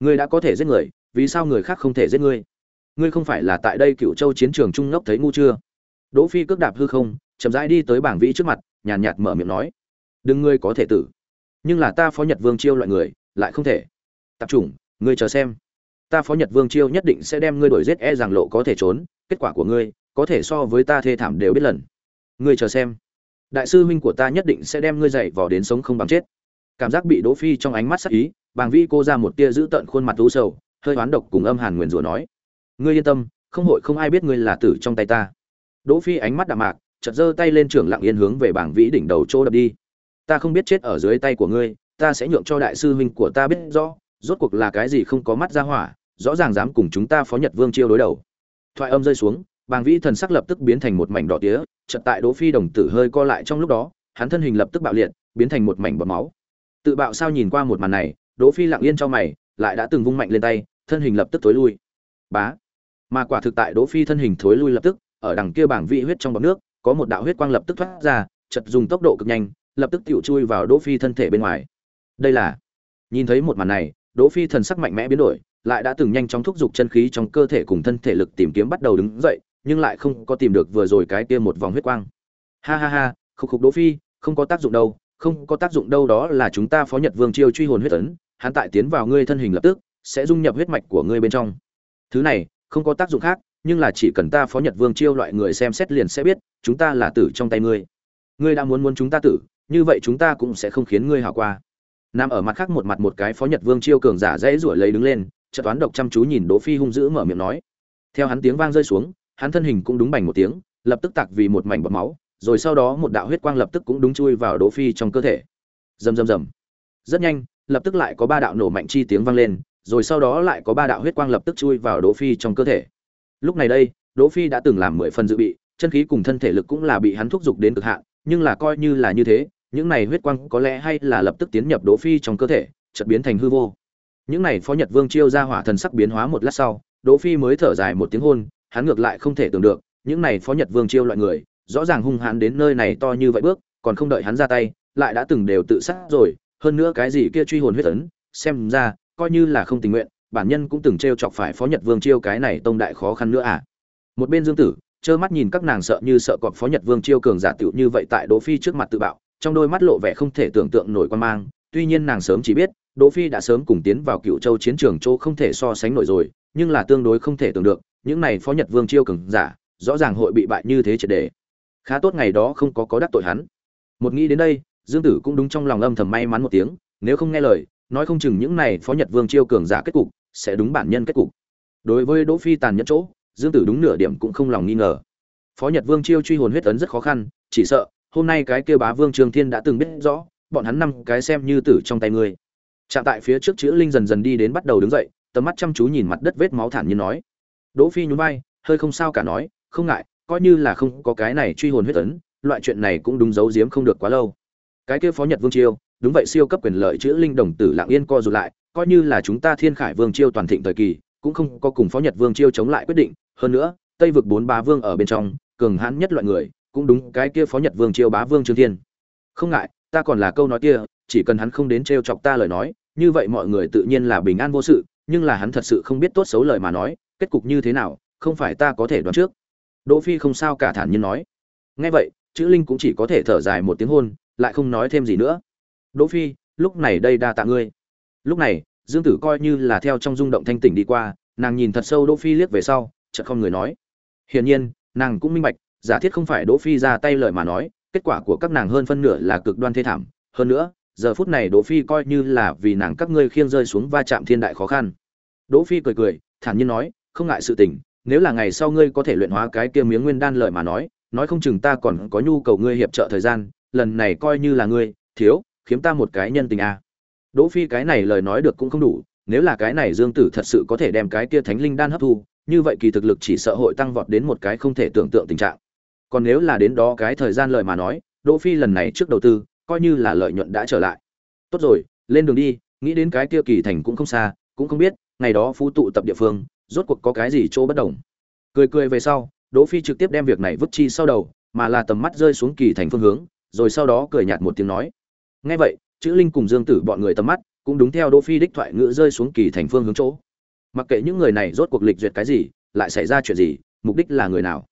ngươi đã có thể giết người, vì sao người khác không thể giết ngươi? Ngươi không phải là tại đây cựu châu chiến trường trung ngốc thấy ngu chưa? Đỗ phi cước đạp hư không, chậm rãi đi tới bảng vĩ trước mặt, nhàn nhạt mở miệng nói, đừng ngươi có thể tử, nhưng là ta phó nhật vương chiêu loại người, lại không thể. Tập trung, ngươi chờ xem. Ta phó nhật vương chiêu nhất định sẽ đem ngươi đuổi giết e rằng lộ có thể trốn, kết quả của ngươi, có thể so với ta thê thảm đều biết lần. Ngươi chờ xem. Đại sư huynh của ta nhất định sẽ đem ngươi dạy vò đến sống không bằng chết cảm giác bị đỗ phi trong ánh mắt sắc ý, bàng vĩ cô ra một tia giữ tận khuôn mặt u sầu, hơi oán độc cùng âm hàn nguyền rủa nói, ngươi yên tâm, không hội không ai biết ngươi là tử trong tay ta. Đỗ phi ánh mắt đạm mạc, chợt giơ tay lên trưởng lặng yên hướng về Bàng vĩ đỉnh đầu chỗ đập đi. Ta không biết chết ở dưới tay của ngươi, ta sẽ nhượng cho đại sư huynh của ta biết rõ, rốt cuộc là cái gì không có mắt ra hỏa, rõ ràng dám cùng chúng ta phó nhật vương chiêu đối đầu. Thoại âm rơi xuống, bàng vĩ thần sắc lập tức biến thành một mảnh đỏ tía, chợt tại đỗ phi đồng tử hơi co lại trong lúc đó, hắn thân hình lập tức bạo liệt, biến thành một mảnh bọt máu tự bạo sao nhìn qua một màn này, đỗ phi lặng yên cho mày, lại đã từng vung mạnh lên tay, thân hình lập tức thối lui. Bá! Mà quả thực tại đỗ phi thân hình thối lui lập tức, ở đằng kia bảng vị huyết trong bọt nước, có một đạo huyết quang lập tức thoát ra, chợt dùng tốc độ cực nhanh, lập tức tiểu chui vào đỗ phi thân thể bên ngoài. Đây là, nhìn thấy một màn này, đỗ phi thần sắc mạnh mẽ biến đổi, lại đã từng nhanh chóng thúc giục chân khí trong cơ thể cùng thân thể lực tìm kiếm bắt đầu đứng dậy, nhưng lại không có tìm được vừa rồi cái kia một vòng huyết quang. Ha ha ha, khục khục đỗ phi, không có tác dụng đâu không có tác dụng đâu, đó là chúng ta phó nhật vương chiêu truy hồn huyết ấn, hắn tại tiến vào ngươi thân hình lập tức, sẽ dung nhập huyết mạch của ngươi bên trong. Thứ này, không có tác dụng khác, nhưng là chỉ cần ta phó nhật vương chiêu loại người xem xét liền sẽ biết, chúng ta là tử trong tay ngươi. Ngươi đã muốn muốn chúng ta tử, như vậy chúng ta cũng sẽ không khiến ngươi hảo qua. Nằm ở mặt khác một mặt một cái phó nhật vương chiêu cường giả dễ rủi lấy đứng lên, chợt toán độc chăm chú nhìn đỗ phi hung dữ mở miệng nói. Theo hắn tiếng vang rơi xuống, hắn thân hình cũng đúng bành một tiếng, lập tức tạc vì một mảnh bọt máu rồi sau đó một đạo huyết quang lập tức cũng đúng chui vào đỗ phi trong cơ thể. Rầm rầm rầm. Rất nhanh, lập tức lại có ba đạo nổ mạnh chi tiếng vang lên, rồi sau đó lại có ba đạo huyết quang lập tức chui vào đỗ phi trong cơ thể. Lúc này đây, đỗ phi đã từng làm mười phần dự bị, chân khí cùng thân thể lực cũng là bị hắn thúc giục đến cực hạn, nhưng là coi như là như thế, những này huyết quang có lẽ hay là lập tức tiến nhập đỗ phi trong cơ thể, chợt biến thành hư vô. Những này phó nhật vương chiêu ra hỏa thần sắc biến hóa một lát sau, đỗ phi mới thở dài một tiếng hôn, hắn ngược lại không thể tưởng được, những này phó nhật vương chiêu loại người rõ ràng hung hãn đến nơi này to như vậy bước, còn không đợi hắn ra tay, lại đã từng đều tự sát rồi, hơn nữa cái gì kia truy hồn huyết ấn, xem ra, coi như là không tình nguyện, bản nhân cũng từng trêu chọc phải phó nhật vương chiêu cái này tông đại khó khăn nữa à một bên dương tử, trơ mắt nhìn các nàng sợ như sợ cọp phó nhật vương chiêu cường giả tiểu như vậy tại đỗ phi trước mặt tự bạo, trong đôi mắt lộ vẻ không thể tưởng tượng nổi quan mang, tuy nhiên nàng sớm chỉ biết, đỗ phi đã sớm cùng tiến vào cựu châu chiến trường chỗ không thể so sánh nổi rồi, nhưng là tương đối không thể tưởng được, những này phó nhật vương chiêu cường giả, rõ ràng hội bị bại như thế triệt để khá tốt ngày đó không có có đắc tội hắn. Một nghĩ đến đây, dương tử cũng đúng trong lòng âm thầm may mắn một tiếng, nếu không nghe lời, nói không chừng những này phó nhật vương chiêu cường giả kết cục, sẽ đúng bản nhân kết cục. Đối với đỗ phi tàn nhẫn chỗ, dương tử đúng nửa điểm cũng không lòng nghi ngờ. Phó nhật vương chiêu truy hồn huyết ấn rất khó khăn, chỉ sợ, hôm nay cái kêu bá vương trường thiên đã từng biết rõ, bọn hắn năm cái xem như tử trong tay ngươi chạm tại phía trước chữ linh dần dần đi đến bắt đầu đứng dậy, tầm mắt chăm chú nhìn mặt đất vết máu thản nhiên nói. Đỗ phi nhún vai, hơi không sao cả nói, không ngại coi như là không có cái này truy hồn huyết ấn, loại chuyện này cũng đúng giấu giếm không được quá lâu. Cái kia phó nhật vương chiêu, đúng vậy siêu cấp quyền lợi chữ linh đồng tử lặng yên co rụt lại, coi như là chúng ta thiên khải vương chiêu toàn thịnh thời kỳ, cũng không có cùng phó nhật vương chiêu chống lại quyết định. Hơn nữa, tây vực bốn bá vương ở bên trong, cường hãn nhất loại người, cũng đúng cái kia phó nhật vương chiêu bá vương trương thiên. Không ngại, ta còn là câu nói kia, chỉ cần hắn không đến trêu chọc ta lời nói, như vậy mọi người tự nhiên là bình an vô sự, nhưng là hắn thật sự không biết tốt xấu lời mà nói, kết cục như thế nào, không phải ta có thể đoán trước đỗ phi không sao cả thản nhiên nói. Nghe vậy, chữ linh cũng chỉ có thể thở dài một tiếng hôn, lại không nói thêm gì nữa. Đỗ phi, lúc này đây đa tạ ngươi. Lúc này, dương tử coi như là theo trong rung động thanh tỉnh đi qua, nàng nhìn thật sâu đỗ phi liếc về sau, chợt không người nói. Hiển nhiên, nàng cũng minh bạch, giả thiết không phải đỗ phi ra tay lời mà nói, kết quả của các nàng hơn phân nửa là cực đoan thê thảm. Hơn nữa, giờ phút này đỗ phi coi như là vì nàng các ngươi khiêng rơi xuống va chạm thiên đại khó khăn. Đỗ phi cười cười, thản nhiên nói, không ngại sự tình nếu là ngày sau ngươi có thể luyện hóa cái kia miếng nguyên đan lời mà nói nói không chừng ta còn có nhu cầu ngươi hiệp trợ thời gian, lần này coi như là ngươi, thiếu, khiếm ta một cái nhân tình a à. đỗ phi cái này lời nói được cũng không đủ, nếu là cái này dương tử thật sự có thể đem cái kia thánh linh đan hấp thu, như vậy kỳ thực lực chỉ sợ hội tăng vọt đến một cái không thể tưởng tượng tình trạng còn nếu là đến đó cái thời gian lời mà nói, đỗ phi lần này trước đầu tư, coi như là lợi nhuận đã trở lại tốt rồi, lên đường đi, nghĩ đến cái kia kỳ thành cũng không xa, cũng không biết, ngày đó phú tụ tập địa phương rốt cuộc có cái gì chỗ bất đồng. Cười cười về sau, đỗ phi trực tiếp đem việc này vứt chi sau đầu, mà là tầm mắt rơi xuống kỳ thành phương hướng, rồi sau đó cười nhạt một tiếng nói. Nghe vậy, chữ linh cùng dương tử bọn người tầm mắt cũng đúng theo đỗ phi đích thoại ngữ rơi xuống kỳ thành phương hướng chỗ. Mặc kệ những người này rốt cuộc lịch duyệt cái gì, lại xảy ra chuyện gì, mục đích là người nào.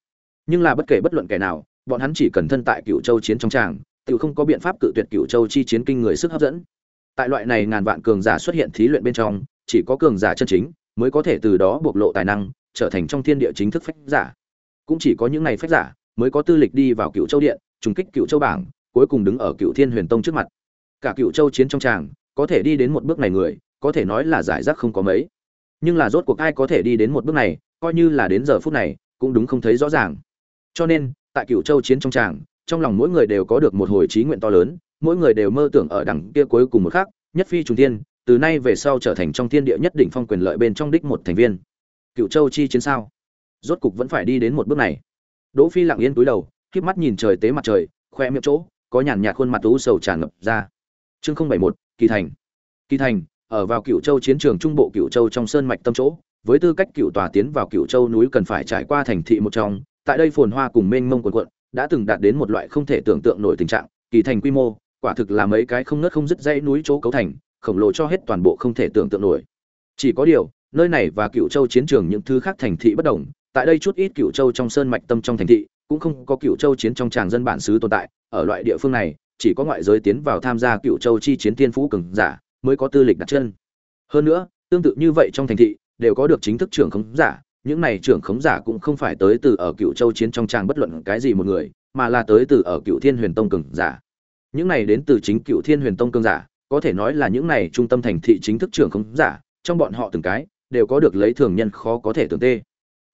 Nhưng là bất kể bất luận kẻ nào, bọn hắn chỉ cần thân tại cựu châu chiến trong tràng, tự không có biện pháp cự tuyệt cựu châu chi chiến kinh người sức hấp dẫn. Tại loại này ngàn vạn cường giả xuất hiện thí luyện bên trong, chỉ có cường giả chân chính mới có thể từ đó bộc lộ tài năng, trở thành trong thiên địa chính thức phách giả. Cũng chỉ có những này phách giả mới có tư lịch đi vào cựu châu điện, trùng kích cựu châu bảng, cuối cùng đứng ở cựu thiên huyền tông trước mặt. Cả cựu châu chiến trong tràng, có thể đi đến một bước này người, có thể nói là giải rác không có mấy. Nhưng là rốt cuộc ai có thể đi đến một bước này, coi như là đến giờ phút này, cũng đúng không thấy rõ ràng. Cho nên, tại cựu châu chiến trong tràng, trong lòng mỗi người đều có được một hồi trí nguyện to lớn, mỗi người đều mơ tưởng ở đằng kia cuối cùng một khác nhất phi trùng thiên từ nay về sau trở thành trong thiên địa nhất định phong quyền lợi bên trong đích một thành viên. Cựu châu chi chiến sao? Rốt cục vẫn phải đi đến một bước này. Đỗ phi lặng yên túi đầu, khép mắt nhìn trời tế mặt trời, khoe miệng chỗ, có nhàn nhạt khuôn mặt u sầu tràn ngập ra. Chương không bảy một, kỳ thành. Kỳ thành, ở vào cựu châu chiến trường trung bộ cựu châu trong sơn mạch tâm chỗ, với tư cách cựu tòa tiến vào cựu châu núi cần phải trải qua thành thị một trong, tại đây phồn hoa cùng mênh mông quần quận, đã từng đạt đến một loại không thể tưởng tượng nổi tình trạng. Kỳ thành quy mô, quả thực là mấy cái không nớt không dứt dãy núi chỗ cấu thành khổng lồ cho hết toàn bộ không thể tưởng tượng nổi. Chỉ có điều, nơi này và cựu châu chiến trường những thứ khác thành thị bất đồng, tại đây chút ít cựu châu trong sơn mạch tâm trong thành thị, cũng không có cựu châu chiến trong tràng dân bản xứ tồn tại, ở loại địa phương này, chỉ có ngoại giới tiến vào tham gia cựu châu chi chiến tiên phú cường giả mới có tư lịch đặt chân. Hơn nữa, tương tự như vậy trong thành thị, đều có được chính thức trưởng khống giả, những này trưởng khống giả cũng không phải tới từ ở cựu châu chiến trong tràng bất luận cái gì một người, mà là tới từ ở cựu thiên huyền tông cường giả. Những này đến từ chính cựu thiên huyền tông cường giả có thể nói là những này trung tâm thành thị chính thức trưởng không giả, trong bọn họ từng cái, đều có được lấy thường nhân khó có thể tưởng tê.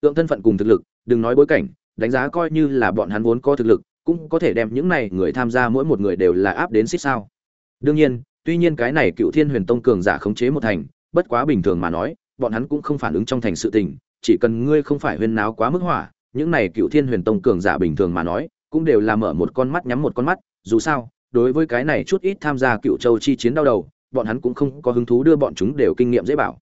Tượng thân phận cùng thực lực, đừng nói bối cảnh, đánh giá coi như là bọn hắn vốn có thực lực, cũng có thể đem những này người tham gia mỗi một người đều là áp đến xích sao. Đương nhiên, tuy nhiên cái này cựu thiên huyền tông cường giả khống chế một thành, bất quá bình thường mà nói, bọn hắn cũng không phản ứng trong thành sự tình, chỉ cần ngươi không phải huyên náo quá mức hỏa, những này cựu thiên huyền tông cường giả bình thường mà nói, cũng đều là mở một con mắt nhắm một con mắt, dù sao đối với cái này chút ít tham gia cựu châu chi chiến đau đầu, bọn hắn cũng không có hứng thú đưa bọn chúng đều kinh nghiệm dễ bảo.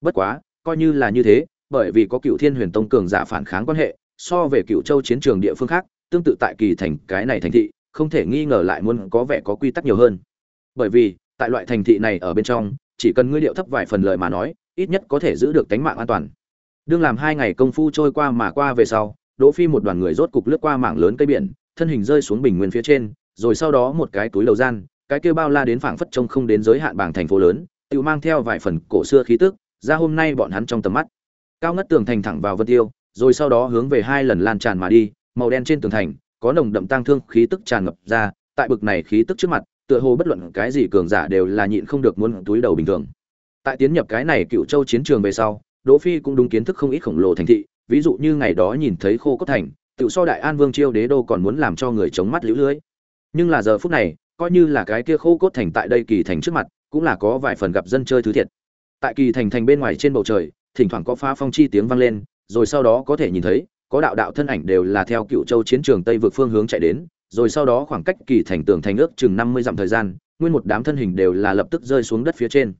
Bất quá, coi như là như thế, bởi vì có cựu thiên huyền tông cường giả phản kháng quan hệ, so về cựu châu chiến trường địa phương khác, tương tự tại kỳ thành cái này thành thị, không thể nghi ngờ lại muốn có vẻ có quy tắc nhiều hơn. Bởi vì, tại loại thành thị này ở bên trong, chỉ cần ngươi điệu thấp vài phần lời mà nói, ít nhất có thể giữ được tính mạng an toàn. Đương làm hai ngày công phu trôi qua mà qua về sau, đỗ phi một đoàn người rốt cục lướt qua mảng lớn cây biển, thân hình rơi xuống bình nguyên phía trên rồi sau đó một cái túi lầu gian, cái kia bao la đến phảng phất trông không đến giới hạn bảng thành phố lớn, tự mang theo vài phần cổ xưa khí tức, ra hôm nay bọn hắn trong tầm mắt. Cao ngất tường thành thẳng vào vân tiêu, rồi sau đó hướng về hai lần lan tràn mà đi, màu đen trên tường thành, có nồng đậm tang thương khí tức tràn ngập ra, tại bực này khí tức trước mặt, tựa hồ bất luận cái gì cường giả đều là nhịn không được muốn túi đầu bình thường. Tại tiến nhập cái này cựu châu chiến trường về sau, đỗ phi cũng đúng kiến thức không ít khổng lồ thành thị, ví dụ như ngày đó nhìn thấy khô cốt thành, tự so đại an vương chiêu đế đô còn muốn làm cho người chống mắt liễu lưới nhưng là giờ phút này, coi như là cái kia khô cốt thành tại đây kỳ thành trước mặt, cũng là có vài phần gặp dân chơi thứ thiệt. Tại kỳ thành thành bên ngoài trên bầu trời, thỉnh thoảng có phá phong chi tiếng vang lên, rồi sau đó có thể nhìn thấy, có đạo đạo thân ảnh đều là theo cựu châu chiến trường tây vượt phương hướng chạy đến, rồi sau đó khoảng cách kỳ thành tường thành ước chừng năm mươi dặm thời gian, nguyên một đám thân hình đều là lập tức rơi xuống đất phía trên.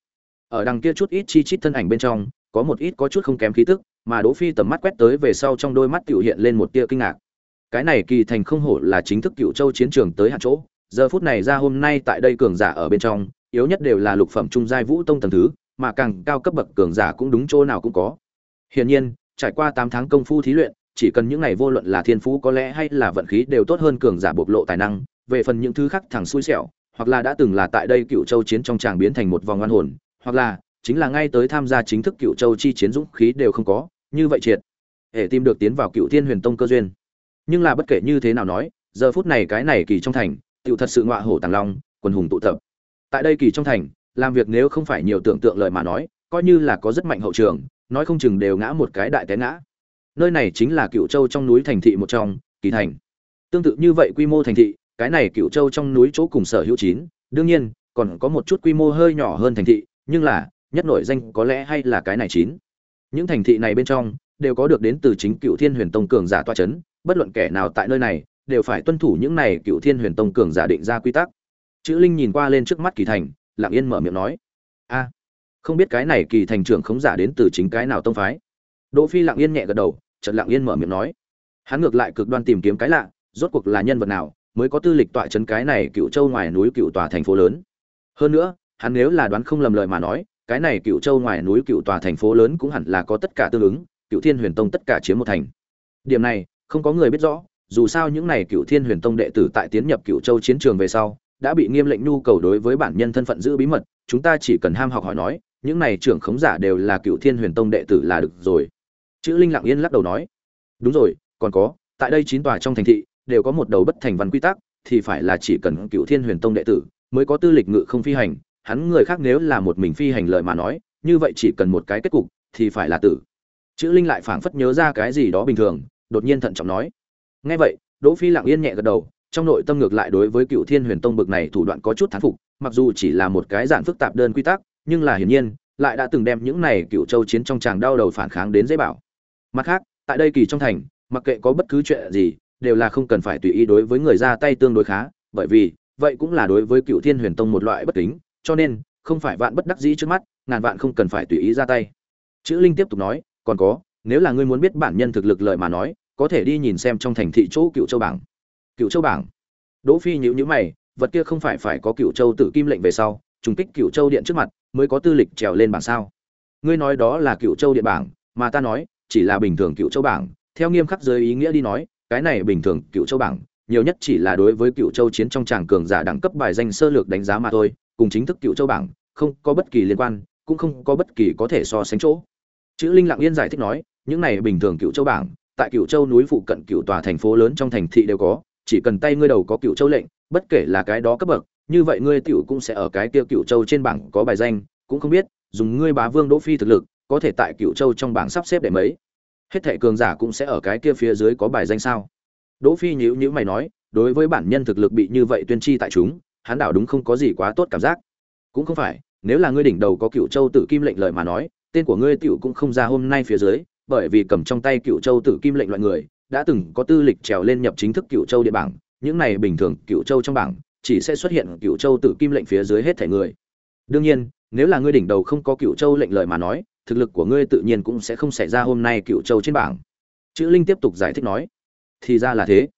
Ở đằng kia chút ít chi chít thân ảnh bên trong, có một ít có chút không kém khí tức, mà đỗ phi tầm mắt quét tới về sau trong đôi mắt tiểu hiện lên một tia kinh ngạc cái này kỳ thành không hổ là chính thức cựu châu chiến trường tới hạn chỗ. Giờ phút này ra hôm nay tại đây cường giả ở bên trong, yếu nhất đều là lục phẩm trung giai vũ tông tầng thứ, mà càng cao cấp bậc cường giả cũng đúng chỗ nào cũng có. Hiển nhiên, trải qua tám tháng công phu thí luyện, chỉ cần những ngày vô luận là thiên phú có lẽ hay là vận khí đều tốt hơn cường giả bộc lộ tài năng, về phần những thứ khác thẳng xui xẻo, hoặc là đã từng là tại đây cựu châu chiến trong tràng biến thành một vòng oan hồn, hoặc là chính là ngay tới tham gia chính thức cựu châu chi chiến dũng khí đều không có, như vậy triệt. Hệ tìm được tiến vào cựu thiên huyền tông cơ duyên nhưng là bất kể như thế nào nói, giờ phút này cái này kỳ trong thành tựu thật sự ngọa hổ tàng long, quần hùng tụ tập. Tại đây kỳ trong thành, làm việc nếu không phải nhiều tưởng tượng lời mà nói, coi như là có rất mạnh hậu trường, nói không chừng đều ngã một cái đại té ngã. Nơi này chính là cựu châu trong núi thành thị một trong, kỳ thành. Tương tự như vậy quy mô thành thị, cái này cựu châu trong núi chỗ cùng sở hữu chín, đương nhiên, còn có một chút quy mô hơi nhỏ hơn thành thị, nhưng là, nhất nổi danh có lẽ hay là cái này chín. Những thành thị này bên trong, đều có được đến từ chính cựu thiên huyền tông cường giả toa c h ấ n bất luận kẻ nào tại nơi này, đều phải tuân thủ những này cựu thiên huyền tông cường giả định ra quy tắc. Chữ linh nhìn qua lên trước mắt kỳ thành, lặng yên mở miệng nói, a, không biết cái này kỳ thành trưởng khống giả đến từ chính cái nào tông phái? Đỗ phi lặng yên nhẹ gật đầu trận lặng yên mở miệng nói, hắn ngược lại cực đoan tìm kiếm cái lạ, rốt cuộc là nhân vật nào mới có tư lịch tọa chấn cái này cựu châu ngoài núi cựu tòa thành phố lớn? Hơn nữa, hắn nếu là đoán không lầm lời mà nói, cái này cựu châu ngoài núi cựu tòa thành phố lớn cũng hẳn là có tất cả tương ứng, cựu thiên huyền tông tất cả chiếm một thành. Điểm này không có người biết rõ, dù sao những này cựu thiên huyền tông đệ tử tại tiến nhập cựu châu chiến trường về sau, đã bị nghiêm lệnh nhu cầu đối với bản nhân thân phận giữ bí mật, chúng ta chỉ cần ham học hỏi nói, những này trưởng khống giả đều là cựu thiên huyền tông đệ tử là được rồi. Chữ linh lặng yên lắc đầu nói. Đúng rồi, còn có, tại đây chín tòa trong thành thị, đều có một đầu bất thành văn quy tắc, thì phải là chỉ cần cựu thiên huyền tông đệ tử mới có tư lịch ngự không phi hành, hắn người khác nếu là một mình phi hành lời mà nói, như vậy chỉ cần một cái kết cục, thì phải là tử. Chữ linh lại phảng phất nhớ ra cái gì đó bình thường đột nhiên thận trọng nói. Ngay vậy, đỗ phi lặng yên nhẹ gật đầu, trong nội tâm ngược lại đối với cựu thiên huyền tông bực này thủ đoạn có chút thán phục, mặc dù chỉ là một cái dạng phức tạp đơn quy tắc, nhưng là hiển nhiên, lại đã từng đem những này cựu châu chiến trong tràng đau đầu phản kháng đến dễ bảo. Mặt khác, tại đây kỳ trong thành, mặc kệ có bất cứ chuyện gì, đều là không cần phải tùy ý đối với người ra tay tương đối khá, bởi vì, vậy cũng là đối với cựu thiên huyền tông một loại bất kính, cho nên, không phải vạn bất đắc dĩ trước mắt, ngàn vạn không cần phải tùy ý ra tay. Chữ linh tiếp tục nói, còn có, nếu là ngươi muốn biết bản nhân thực lực lợi mà nói có thể đi nhìn xem trong thành thị chỗ cựu châu bảng cựu châu bảng đỗ phi nhíu nhíu mày vật kia không phải phải có cựu châu tử kim lệnh về sau trùng kích cựu châu điện trước mặt mới có tư lịch trèo lên bảng sao ngươi nói đó là cựu châu điện bảng mà ta nói chỉ là bình thường cựu châu bảng theo nghiêm khắc giới ý nghĩa đi nói cái này bình thường cựu châu bảng nhiều nhất chỉ là đối với cựu châu chiến trong tràng cường giả đẳng cấp bài danh sơ lược đánh giá mà thôi cùng chính thức cựu châu bảng không có bất kỳ liên quan cũng không có bất kỳ có thể so sánh chỗ chữ linh lặng yên giải thích nói những này bình thường cựu châu bảng tại cựu châu núi phụ cận cựu tòa thành phố lớn trong thành thị đều có, chỉ cần tay ngươi đầu có cựu châu lệnh, bất kể là cái đó cấp bậc, như vậy ngươi tiểu cũng sẽ ở cái kia cựu châu trên bảng có bài danh, cũng không biết, dùng ngươi bá vương đỗ phi thực lực, có thể tại cựu châu trong bảng sắp xếp để mấy. Hết thệ cường giả cũng sẽ ở cái kia phía dưới có bài danh sao? Đỗ phi nhíu nhíu mày nói, đối với bản nhân thực lực bị như vậy tuyên chi tại chúng, hắn đảo đúng không có gì quá tốt cảm giác. Cũng không phải, nếu là ngươi đỉnh đầu có cựu châu tử kim lệnh lợi mà nói, tên của ngươi tiểu cũng không ra hôm nay phía dưới bởi vì cầm trong tay cựu châu tử kim lệnh loại người, đã từng có tư lịch trèo lên nhập chính thức cựu châu địa bảng, những này bình thường cựu châu trong bảng, chỉ sẽ xuất hiện cựu châu tử kim lệnh phía dưới hết thể người. Đương nhiên, nếu là ngươi đỉnh đầu không có cựu châu lệnh lợi mà nói, thực lực của ngươi tự nhiên cũng sẽ không xảy ra hôm nay cựu châu trên bảng. Chữ linh tiếp tục giải thích nói, thì ra là thế.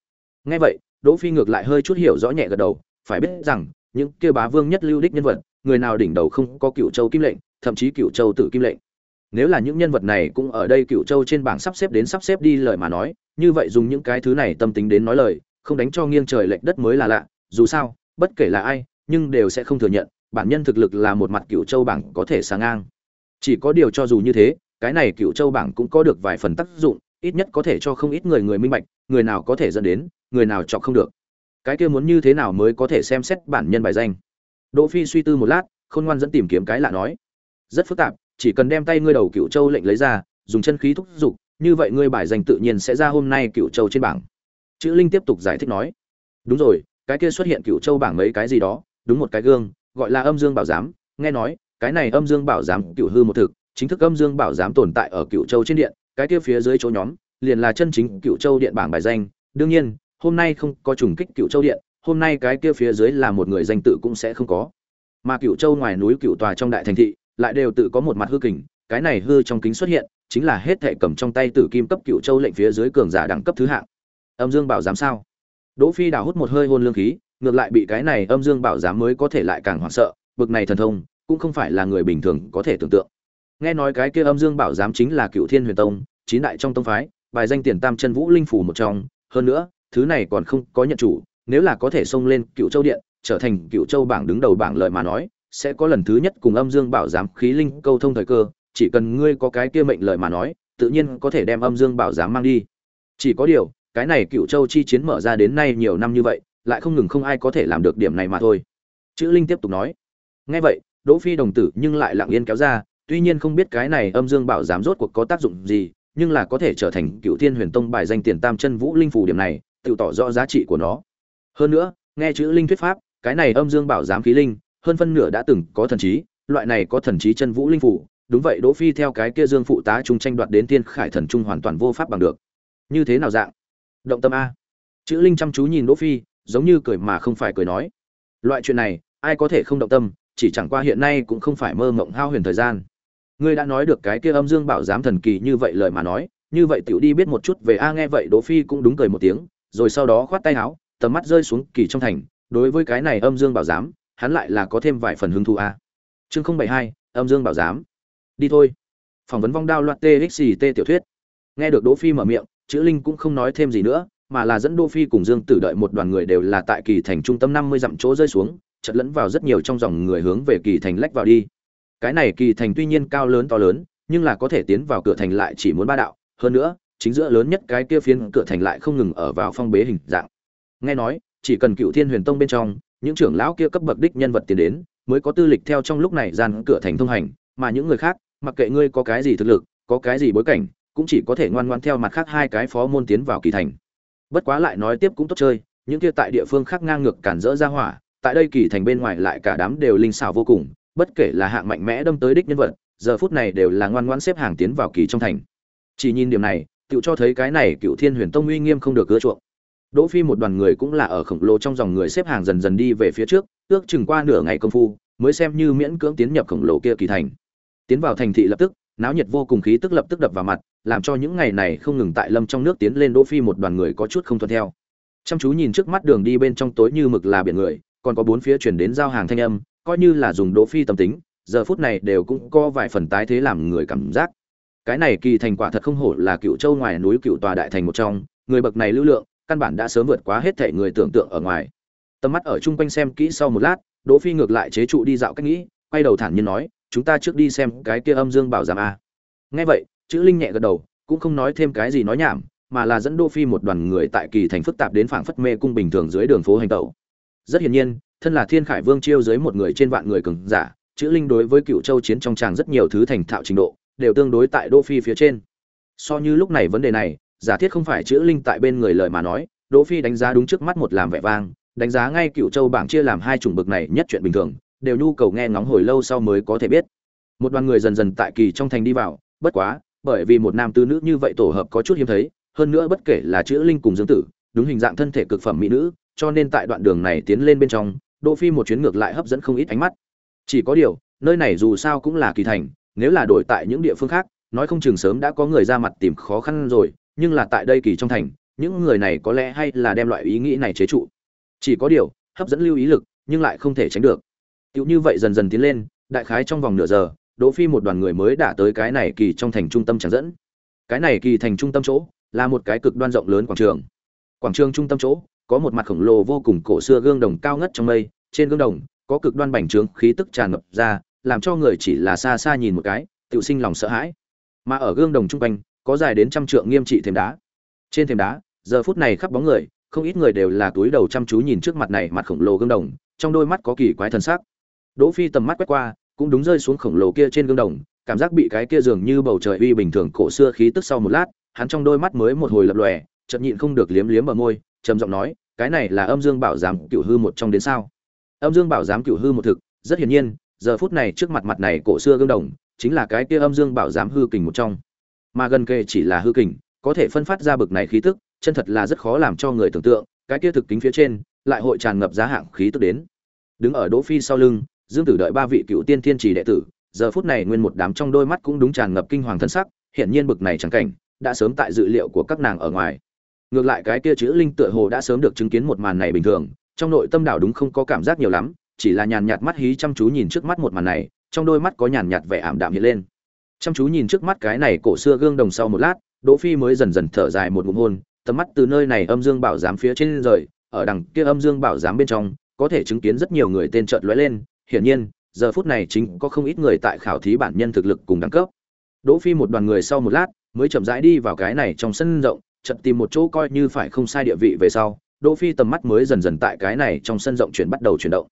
Ngay vậy, đỗ phi ngược lại hơi chút hiểu rõ nhẹ gật đầu, phải biết rằng, những kia bá vương nhất lưu đích nhân vật, người nào đỉnh đầu không có cựu châu kim lệnh, thậm chí cựu châu tử kim lệnh nếu là những nhân vật này cũng ở đây cựu châu trên bảng sắp xếp đến sắp xếp đi lời mà nói, như vậy dùng những cái thứ này tâm tính đến nói lời, không đánh cho nghiêng trời lệch đất mới là lạ, dù sao, bất kể là ai, nhưng đều sẽ không thừa nhận, bản nhân thực lực là một mặt cựu châu bảng có thể sáng ngang. Chỉ có điều cho dù như thế, cái này cựu châu bảng cũng có được vài phần tác dụng, ít nhất có thể cho không ít người người minh bạch, người nào có thể dẫn đến, người nào chọn không được. Cái kia muốn như thế nào mới có thể xem xét bản nhân bài danh? Đỗ phi suy tư một lát, khôn ngoan dẫn tìm kiếm cái lạ nói. Rất phức tạp chỉ cần đem tay ngươi đầu cựu châu lệnh lấy ra, dùng chân khí thúc giục, như vậy ngươi bài danh tự nhiên sẽ ra hôm nay cựu châu trên bảng. Chữ linh tiếp tục giải thích nói. Đúng rồi, cái kia xuất hiện cựu châu bảng mấy cái gì đó, đúng một cái gương, gọi là âm dương bảo giám, nghe nói, cái này âm dương bảo giám cựu hư một thực, chính thức âm dương bảo giám tồn tại ở cựu châu trên điện, cái kia phía dưới chỗ nhóm, liền là chân chính cựu châu điện bảng bài danh. Đương nhiên, hôm nay không có trùng kích cựu châu điện, hôm nay cái kia phía dưới là một người danh tự cũng sẽ không có. Mà cựu châu ngoài núi cựu tòa trong đại thành thị lại đều tự có một mặt hư kình, cái này hư trong kính xuất hiện, chính là hết thệ cầm trong tay tử kim cấp cựu châu lệnh phía dưới cường giả đẳng cấp thứ hạng. Âm dương bảo giám sao? Đỗ phi đào hút một hơi hồn lương khí, ngược lại bị cái này âm dương bảo giám mới có thể lại càng hoảng sợ, bực này thần thông, cũng không phải là người bình thường có thể tưởng tượng. Nghe nói cái kia âm dương bảo giám chính là cựu thiên huyền tông, chín đại trong tông phái, bài danh tiền tam chân vũ linh phủ một trong, hơn nữa, thứ này còn không có nhận chủ, nếu là có thể xông lên cựu châu điện, trở thành cựu châu bảng đứng đầu bảng lợi mà nói sẽ có lần thứ nhất cùng âm dương bảo giám khí linh câu thông thời cơ, chỉ cần ngươi có cái kia mệnh lợi mà nói, tự nhiên có thể đem âm dương bảo giám mang đi. Chỉ có điều, cái này cựu châu chi chiến mở ra đến nay nhiều năm như vậy, lại không ngừng không ai có thể làm được điểm này mà thôi. Chữ linh tiếp tục nói. Nghe vậy, đỗ phi đồng tử nhưng lại lặng yên kéo ra, tuy nhiên không biết cái này âm dương bảo giám rốt cuộc có tác dụng gì, nhưng là có thể trở thành cựu thiên huyền tông bài danh tiền tam chân vũ linh phù điểm này, tự tỏ rõ giá trị của nó. Hơn nữa, nghe chữ linh thuyết pháp, cái này âm dương bảo giám khí linh hơn phân nửa đã từng có thần trí, loại này có thần trí chân vũ linh phủ, đúng vậy, đỗ phi theo cái kia dương phụ tá trung tranh đoạt đến tiên khải thần trung hoàn toàn vô pháp bằng được. Như thế nào dạng? Động tâm a. Chữ linh chăm chú nhìn đỗ phi, giống như cười mà không phải cười nói. Loại chuyện này, ai có thể không động tâm, chỉ chẳng qua hiện nay cũng không phải mơ mộng hao huyền thời gian. Ngươi đã nói được cái kia âm dương bảo giám thần kỳ như vậy lời mà nói, như vậy tiểu đi biết một chút về a nghe vậy, đỗ phi cũng đúng cười một tiếng, rồi sau đó khoát tay áo, tầm mắt rơi xuống kỳ trong thành, đối với cái này âm dương bảo giám hắn lại là có thêm vài phần hứng thú a chương không bảy hai, âm dương bảo giám. Đi thôi. Phỏng vấn vong đao loạt txt tiểu thuyết. Nghe được đỗ phi mở miệng, chữ linh cũng không nói thêm gì nữa, mà là dẫn đỗ phi cùng dương tử đợi một đoàn người đều là tại kỳ thành trung tâm năm mươi dặm chỗ rơi xuống chật lẫn vào rất nhiều trong dòng người hướng về kỳ thành lách vào đi. Cái này kỳ thành tuy nhiên cao lớn to lớn, nhưng là có thể tiến vào cửa thành lại chỉ muốn ba đạo, hơn nữa, chính giữa lớn nhất cái kia phiến cửa thành lại không ngừng ở vào phong bế hình dạng. Nghe nói, chỉ cần cựu thiên huyền tông bên trong những trưởng lão kia cấp bậc đích nhân vật tiến đến, mới có tư lịch theo trong lúc này gian cửa thành thông hành, mà những người khác, mặc kệ ngươi có cái gì thực lực, có cái gì bối cảnh, cũng chỉ có thể ngoan ngoãn theo mặt khác hai cái phó môn tiến vào kỳ thành. Bất quá lại nói tiếp cũng tốt chơi, những kia tại địa phương khác ngang ngược cản rỡ ra hỏa, tại đây kỳ thành bên ngoài lại cả đám đều linh xảo vô cùng, bất kể là hạng mạnh mẽ đâm tới đích nhân vật, giờ phút này đều là ngoan ngoãn xếp hàng tiến vào kỳ trong thành. Chỉ nhìn điểm này tự cho thấy cái này cựu thiên huyền tông uy nghiêm không được gỡ chuộng đỗ phi một đoàn người cũng là ở khổng lồ trong dòng người xếp hàng dần dần đi về phía trước, ước chừng qua nửa ngày công phu, mới xem như miễn cưỡng tiến nhập khổng lồ kia kỳ thành. Tiến vào thành thị lập tức, náo nhiệt vô cùng khí tức lập tức đập vào mặt, làm cho những ngày này không ngừng tại lâm trong nước tiến lên đỗ phi một đoàn người có chút không thuận theo. Chăm chú nhìn trước mắt đường đi bên trong tối như mực là biển người, còn có bốn phía truyền đến giao hàng thanh âm, coi như là dùng đỗ phi tâm tính, giờ phút này đều cũng có vài phần tái thế làm người cảm giác. Cái này kỳ thành quả thật không hổ là cựu châu ngoài núi cựu tòa đại thành một trong, người bậc này lưu lượng căn bản đã sớm vượt quá hết thể người tưởng tượng ở ngoài. Tầm mắt ở chung quanh xem kỹ sau một lát, đỗ phi ngược lại chế trụ đi dạo cách nghĩ, quay đầu thản nhiên nói, chúng ta trước đi xem cái kia âm dương bảo giảm a. Nghe vậy, chữ linh nhẹ gật đầu, cũng không nói thêm cái gì nói nhảm, mà là dẫn đỗ phi một đoàn người tại kỳ thành phức tạp đến phảng phất mê cung bình thường dưới đường phố hành tẩu. Rất hiển nhiên, thân là thiên khải vương chiêu dưới một người trên vạn người cường giả, chữ linh đối với cựu châu chiến trong tràng rất nhiều thứ thành thạo trình độ, đều tương đối tại đỗ phi phía trên. So như lúc này vấn đề này giả thiết không phải chữ linh tại bên người lời mà nói, đỗ phi đánh giá đúng trước mắt một làm vẻ vang, đánh giá ngay cựu châu bảng chia làm hai chủng bực này nhất chuyện bình thường, đều nhu cầu nghe ngóng hồi lâu sau mới có thể biết. Một đoàn người dần dần tại kỳ trong thành đi vào, bất quá, bởi vì một nam tư nữ như vậy tổ hợp có chút hiếm thấy, hơn nữa bất kể là chữ linh cùng dương tử, đúng hình dạng thân thể cực phẩm mỹ nữ, cho nên tại đoạn đường này tiến lên bên trong, đỗ phi một chuyến ngược lại hấp dẫn không ít ánh mắt. Chỉ có điều, nơi này dù sao cũng là kỳ thành, nếu là đổi tại những địa phương khác, nói không chừng sớm đã có người ra mặt tìm khó khăn rồi nhưng là tại đây kỳ trong thành, những người này có lẽ hay là đem loại ý nghĩ này chế trụ. Chỉ có điều, hấp dẫn lưu ý lực, nhưng lại không thể tránh được. Tựu như vậy dần dần tiến lên, đại khái trong vòng nửa giờ, đỗ phi một đoàn người mới đã tới cái này kỳ trong thành trung tâm chẳng dẫn. Cái này kỳ thành trung tâm chỗ, là một cái cực đoan rộng lớn quảng trường. Quảng trường trung tâm chỗ, có một mặt khổng lồ vô cùng cổ xưa gương đồng cao ngất trong mây, trên gương đồng, có cực đoan bành trướng khí tức tràn ngập ra, làm cho người chỉ là xa xa nhìn một cái tự sinh lòng sợ hãi. Mà ở gương đồng trung quanh có dài đến trăm trượng nghiêm trị thềm đá. Trên thềm đá, giờ phút này khắp bóng người, không ít người đều là túi đầu chăm chú nhìn trước mặt này mặt khổng lồ gương đồng, trong đôi mắt có kỳ quái thần sắc. Đỗ phi tầm mắt quét qua, cũng đúng rơi xuống khổng lồ kia trên gương đồng, cảm giác bị cái kia dường như bầu trời uy bình thường cổ xưa khí tức sau một lát, hắn trong đôi mắt mới một hồi lập lòe, chợt nhịn không được liếm liếm ở môi, trầm giọng nói, cái này là âm dương bảo giám cửu hư một trong đến sao? Âm dương bảo giám cửu hư một thực, rất hiển nhiên, giờ phút này trước mặt mặt này cổ xưa gương đồng, chính là cái kia âm dương bảo giám hư kình một trong mà gần kề chỉ là hư kình, có thể phân phát ra bực này khí tức, chân thật là rất khó làm cho người tưởng tượng, cái kia thực kính phía trên, lại hội tràn ngập giá hạng khí tức đến. Đứng ở đỗ phi sau lưng, dương tử đợi ba vị cựu tiên thiên trì đệ tử, giờ phút này nguyên một đám trong đôi mắt cũng đúng tràn ngập kinh hoàng thân sắc hiện nhiên bực này chẳng cảnh, đã sớm tại dự liệu của các nàng ở ngoài. Ngược lại cái kia chữ linh tựa hồ đã sớm được chứng kiến một màn này bình thường, trong nội tâm đảo đúng không có cảm giác nhiều lắm, chỉ là nhàn nhạt mắt hí chăm chú nhìn trước mắt một màn này, trong đôi mắt có nhàn nhạt vẻ ảm đạm hiện lên chăm chú nhìn trước mắt cái này cổ xưa gương đồng sau một lát, đỗ phi mới dần dần thở dài một ngụm hôn, tầm mắt từ nơi này âm dương bảo giám phía trên rời, ở đằng kia âm dương bảo giám bên trong, có thể chứng kiến rất nhiều người tên chợt lóe lên. Hiển nhiên, giờ phút này chính có không ít người tại khảo thí bản nhân thực lực cùng đẳng cấp. Đỗ phi một đoàn người sau một lát, mới chậm rãi đi vào cái này trong sân rộng, chợt tìm một chỗ coi như phải không sai địa vị về sau, đỗ phi tầm mắt mới dần dần tại cái này trong sân rộng chuyển bắt đầu chuyển động.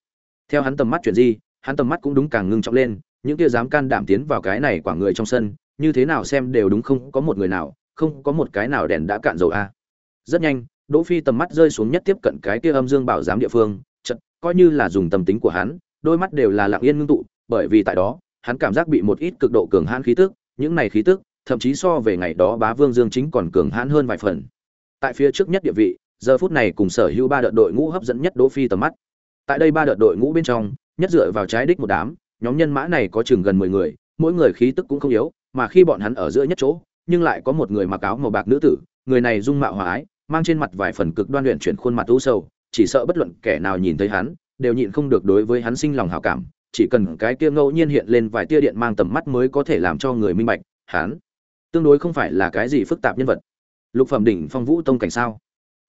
Theo hắn tầm mắt chuyển di, hắn tầm mắt cũng đúng càng ngưng trọng lên những kia dám can đảm tiến vào cái này quả người trong sân, như thế nào xem đều đúng không có một người nào, không có một cái nào đèn đã cạn dầu a. Rất nhanh, đỗ phi tầm mắt rơi xuống nhất tiếp cận cái kia âm dương bảo giám địa phương chật coi như là dùng tâm tính của hắn, đôi mắt đều là lặng yên ngưng tụ, bởi vì tại đó, hắn cảm giác bị một ít cực độ cường hãn khí tức, những này khí tức, thậm chí so về ngày đó bá vương dương chính còn cường hãn hơn vài phần. Tại phía trước nhất địa vị, giờ phút này cùng sở hữu ba đợt đội ngũ hấp dẫn nhất đỗ phi tầm mắt. Tại đây ba đợt đội ngũ bên trong, nhất dựa vào trái đích một đám nhóm nhân mã này có chừng gần mười người mỗi người khí tức cũng không yếu mà khi bọn hắn ở giữa nhất chỗ nhưng lại có một người mặc áo màu bạc nữ tử người này dung mạo hòa ái mang trên mặt vài phần cực đoan luyện chuyển khuôn mặt u sầu, chỉ sợ bất luận kẻ nào nhìn thấy hắn đều nhịn không được đối với hắn sinh lòng hảo cảm chỉ cần cái kia ngẫu nhiên hiện lên vài tia điện mang tầm mắt mới có thể làm cho người minh bạch hắn tương đối không phải là cái gì phức tạp nhân vật. Lục phẩm đỉnh phong vũ tông cảnh sao?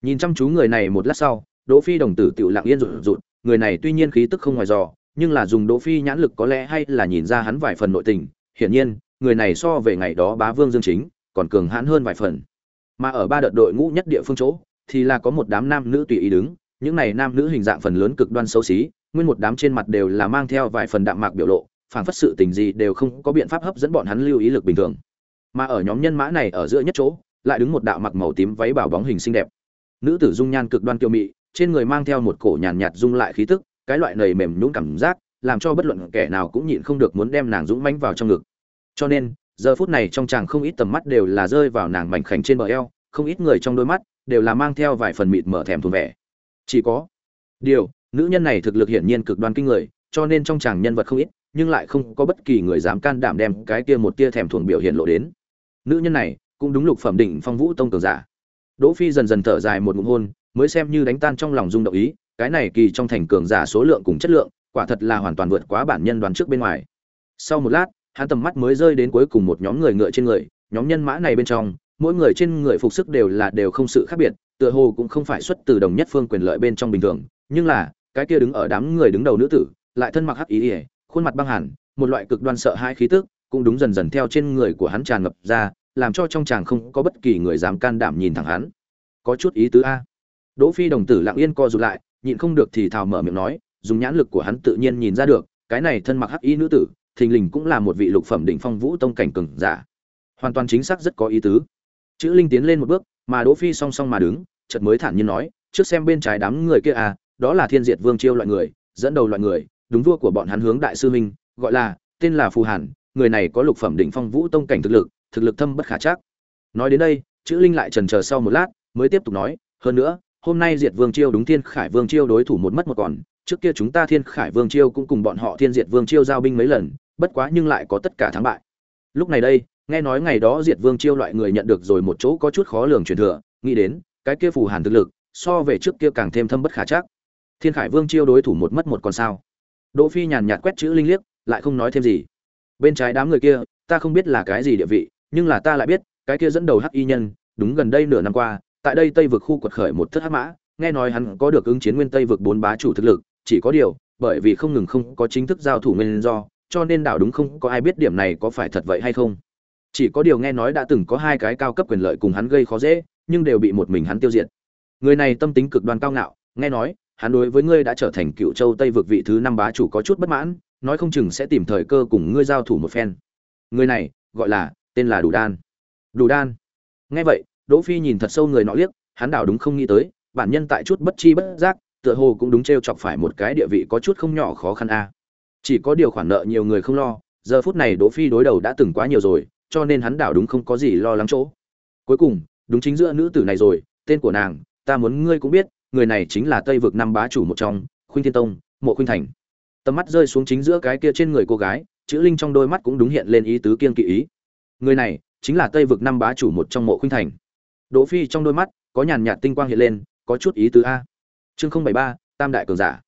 Nhìn chăm chú người này một lát sau đỗ phi đồng tử tiểu lặng yên rụt rụt người này tuy nhiên khí tức không ngoài dò nhưng là dùng đỗ phi nhãn lực có lẽ hay là nhìn ra hắn vài phần nội tình hiển nhiên người này so về ngày đó bá vương dương chính còn cường hãn hơn vài phần. Mà ở ba đợt đội ngũ nhất địa phương chỗ thì là có một đám nam nữ tùy ý đứng những này nam nữ hình dạng phần lớn cực đoan xấu xí nguyên một đám trên mặt đều là mang theo vài phần đạm mạc biểu lộ phảng phất sự tình gì đều không có biện pháp hấp dẫn bọn hắn lưu ý lực bình thường. Mà ở nhóm nhân mã này ở giữa nhất chỗ lại đứng một đạo mặc màu tím váy bảo bóng hình xinh đẹp. Nữ tử dung nhan cực đoan kiêu mị trên người mang theo một cổ nhàn nhạt, nhạt dung lại khí tức cái loại nầy mềm nhũn cảm giác, làm cho bất luận kẻ nào cũng nhịn không được muốn đem nàng dũng mãnh vào trong ngực. Cho nên, giờ phút này trong chàng không ít tầm mắt đều là rơi vào nàng mảnh khảnh trên bờ eo, không ít người trong đôi mắt đều là mang theo vài phần mịt mở thèm thuồng vẻ. Chỉ có điều, nữ nhân này thực lực hiển nhiên cực đoan kinh người, cho nên trong chàng nhân vật không ít, nhưng lại không có bất kỳ người dám can đảm đem cái kia một tia thèm thuồng biểu hiện lộ đến. Nữ nhân này cũng đúng lục phẩm đỉnh phong vũ tông cường giả. Đỗ phi dần dần thở dài một ngụm hôn, mới xem như đánh tan trong lòng rung động ý cái này kỳ trong thành cường giả số lượng cùng chất lượng, quả thật là hoàn toàn vượt quá bản nhân đoán trước bên ngoài. Sau một lát, hắn tầm mắt mới rơi đến cuối cùng một nhóm người ngựa trên người, nhóm nhân mã này bên trong, mỗi người trên người phục sức đều là đều không sự khác biệt, tựa hồ cũng không phải xuất từ đồng nhất phương quyền lợi bên trong bình thường, nhưng là, cái kia đứng ở đám người đứng đầu nữ tử, lại thân mặc hắc ý ý khuôn mặt băng hẳn một loại cực đoan sợ hai khí tức, cũng đúng dần dần theo trên người của hắn tràn ngập ra, làm cho trong chàng không có bất kỳ người dám can đảm nhìn thẳng hắn. Có chút ý tứ a. Đỗ phi đồng tử lặng yên co rụt lại nhịn không được thì thào mở miệng nói dùng nhãn lực của hắn tự nhiên nhìn ra được cái này thân mặc hắc y nữ tử thình lình cũng là một vị lục phẩm đỉnh phong vũ tông cảnh cường giả. Hoàn toàn chính xác rất có ý tứ. Chữ linh tiến lên một bước mà đỗ phi song song mà đứng chợt mới thản nhiên nói trước xem bên trái đám người kia à đó là thiên diệt vương chiêu loại người dẫn đầu loại người đúng vua của bọn hắn hướng đại sư huynh, gọi là tên là phù hàn người này có lục phẩm đỉnh phong vũ tông cảnh thực lực thực lực thâm bất khả chắc. Nói đến đây chữ linh lại trần chờ sau một lát mới tiếp tục nói hơn nữa hôm nay diệt vương chiêu đúng thiên khải vương chiêu đối thủ một mất một còn, trước kia chúng ta thiên khải vương chiêu cũng cùng bọn họ thiên diệt vương chiêu giao binh mấy lần, bất quá nhưng lại có tất cả thắng bại. Lúc này đây, nghe nói ngày đó diệt vương chiêu loại người nhận được rồi một chỗ có chút khó lường truyền thừa, nghĩ đến, cái kia phù hàn thực lực, so về trước kia càng thêm thâm bất khả chắc. Thiên khải vương chiêu đối thủ một mất một còn sao? Đỗ phi nhàn nhạt quét chữ linh liếc, lại không nói thêm gì. Bên trái đám người kia, ta không biết là cái gì địa vị, nhưng là ta lại biết, cái kia dẫn đầu hắc y nhân, đúng gần đây nửa năm qua tại đây tây vực khu quật khởi một thất hắc mã, nghe nói hắn có được ứng chiến nguyên tây vực bốn bá chủ thực lực, chỉ có điều, bởi vì không ngừng không có chính thức giao thủ nguyên do, cho nên đảo đúng không có ai biết điểm này có phải thật vậy hay không. Chỉ có điều nghe nói đã từng có hai cái cao cấp quyền lợi cùng hắn gây khó dễ, nhưng đều bị một mình hắn tiêu diệt. Người này tâm tính cực đoan cao ngạo, nghe nói, hắn đối với ngươi đã trở thành cựu châu tây vực vị thứ năm bá chủ có chút bất mãn, nói không chừng sẽ tìm thời cơ cùng ngươi giao thủ một phen. Người này, gọi là, tên là đủ đan. Đủ đan. Nghe vậy đỗ phi nhìn thật sâu người nọ liếc, hắn đảo đúng không nghĩ tới, bản nhân tại chút bất chi bất giác, tựa hồ cũng đúng treo chọc phải một cái địa vị có chút không nhỏ khó khăn a. Chỉ có điều khoản nợ nhiều người không lo, giờ phút này đỗ phi đối đầu đã từng quá nhiều rồi, cho nên hắn đảo đúng không có gì lo lắng chỗ. Cuối cùng, đúng chính giữa nữ tử này rồi, tên của nàng, ta muốn ngươi cũng biết, người này chính là tây vực năm bá chủ một trong, khuynh thiên tông, mộ khuynh thành. Tầm mắt rơi xuống chính giữa cái kia trên người cô gái, chữ linh trong đôi mắt cũng đúng hiện lên ý tứ kiên kỵ ý. Người này chính là tây vực năm bá chủ một trong mộ khuynh thành đỗ phi trong đôi mắt có nhàn nhạt tinh quang hiện lên, có chút ý tứ a. Chương không bảy ba, tam đại cường giả.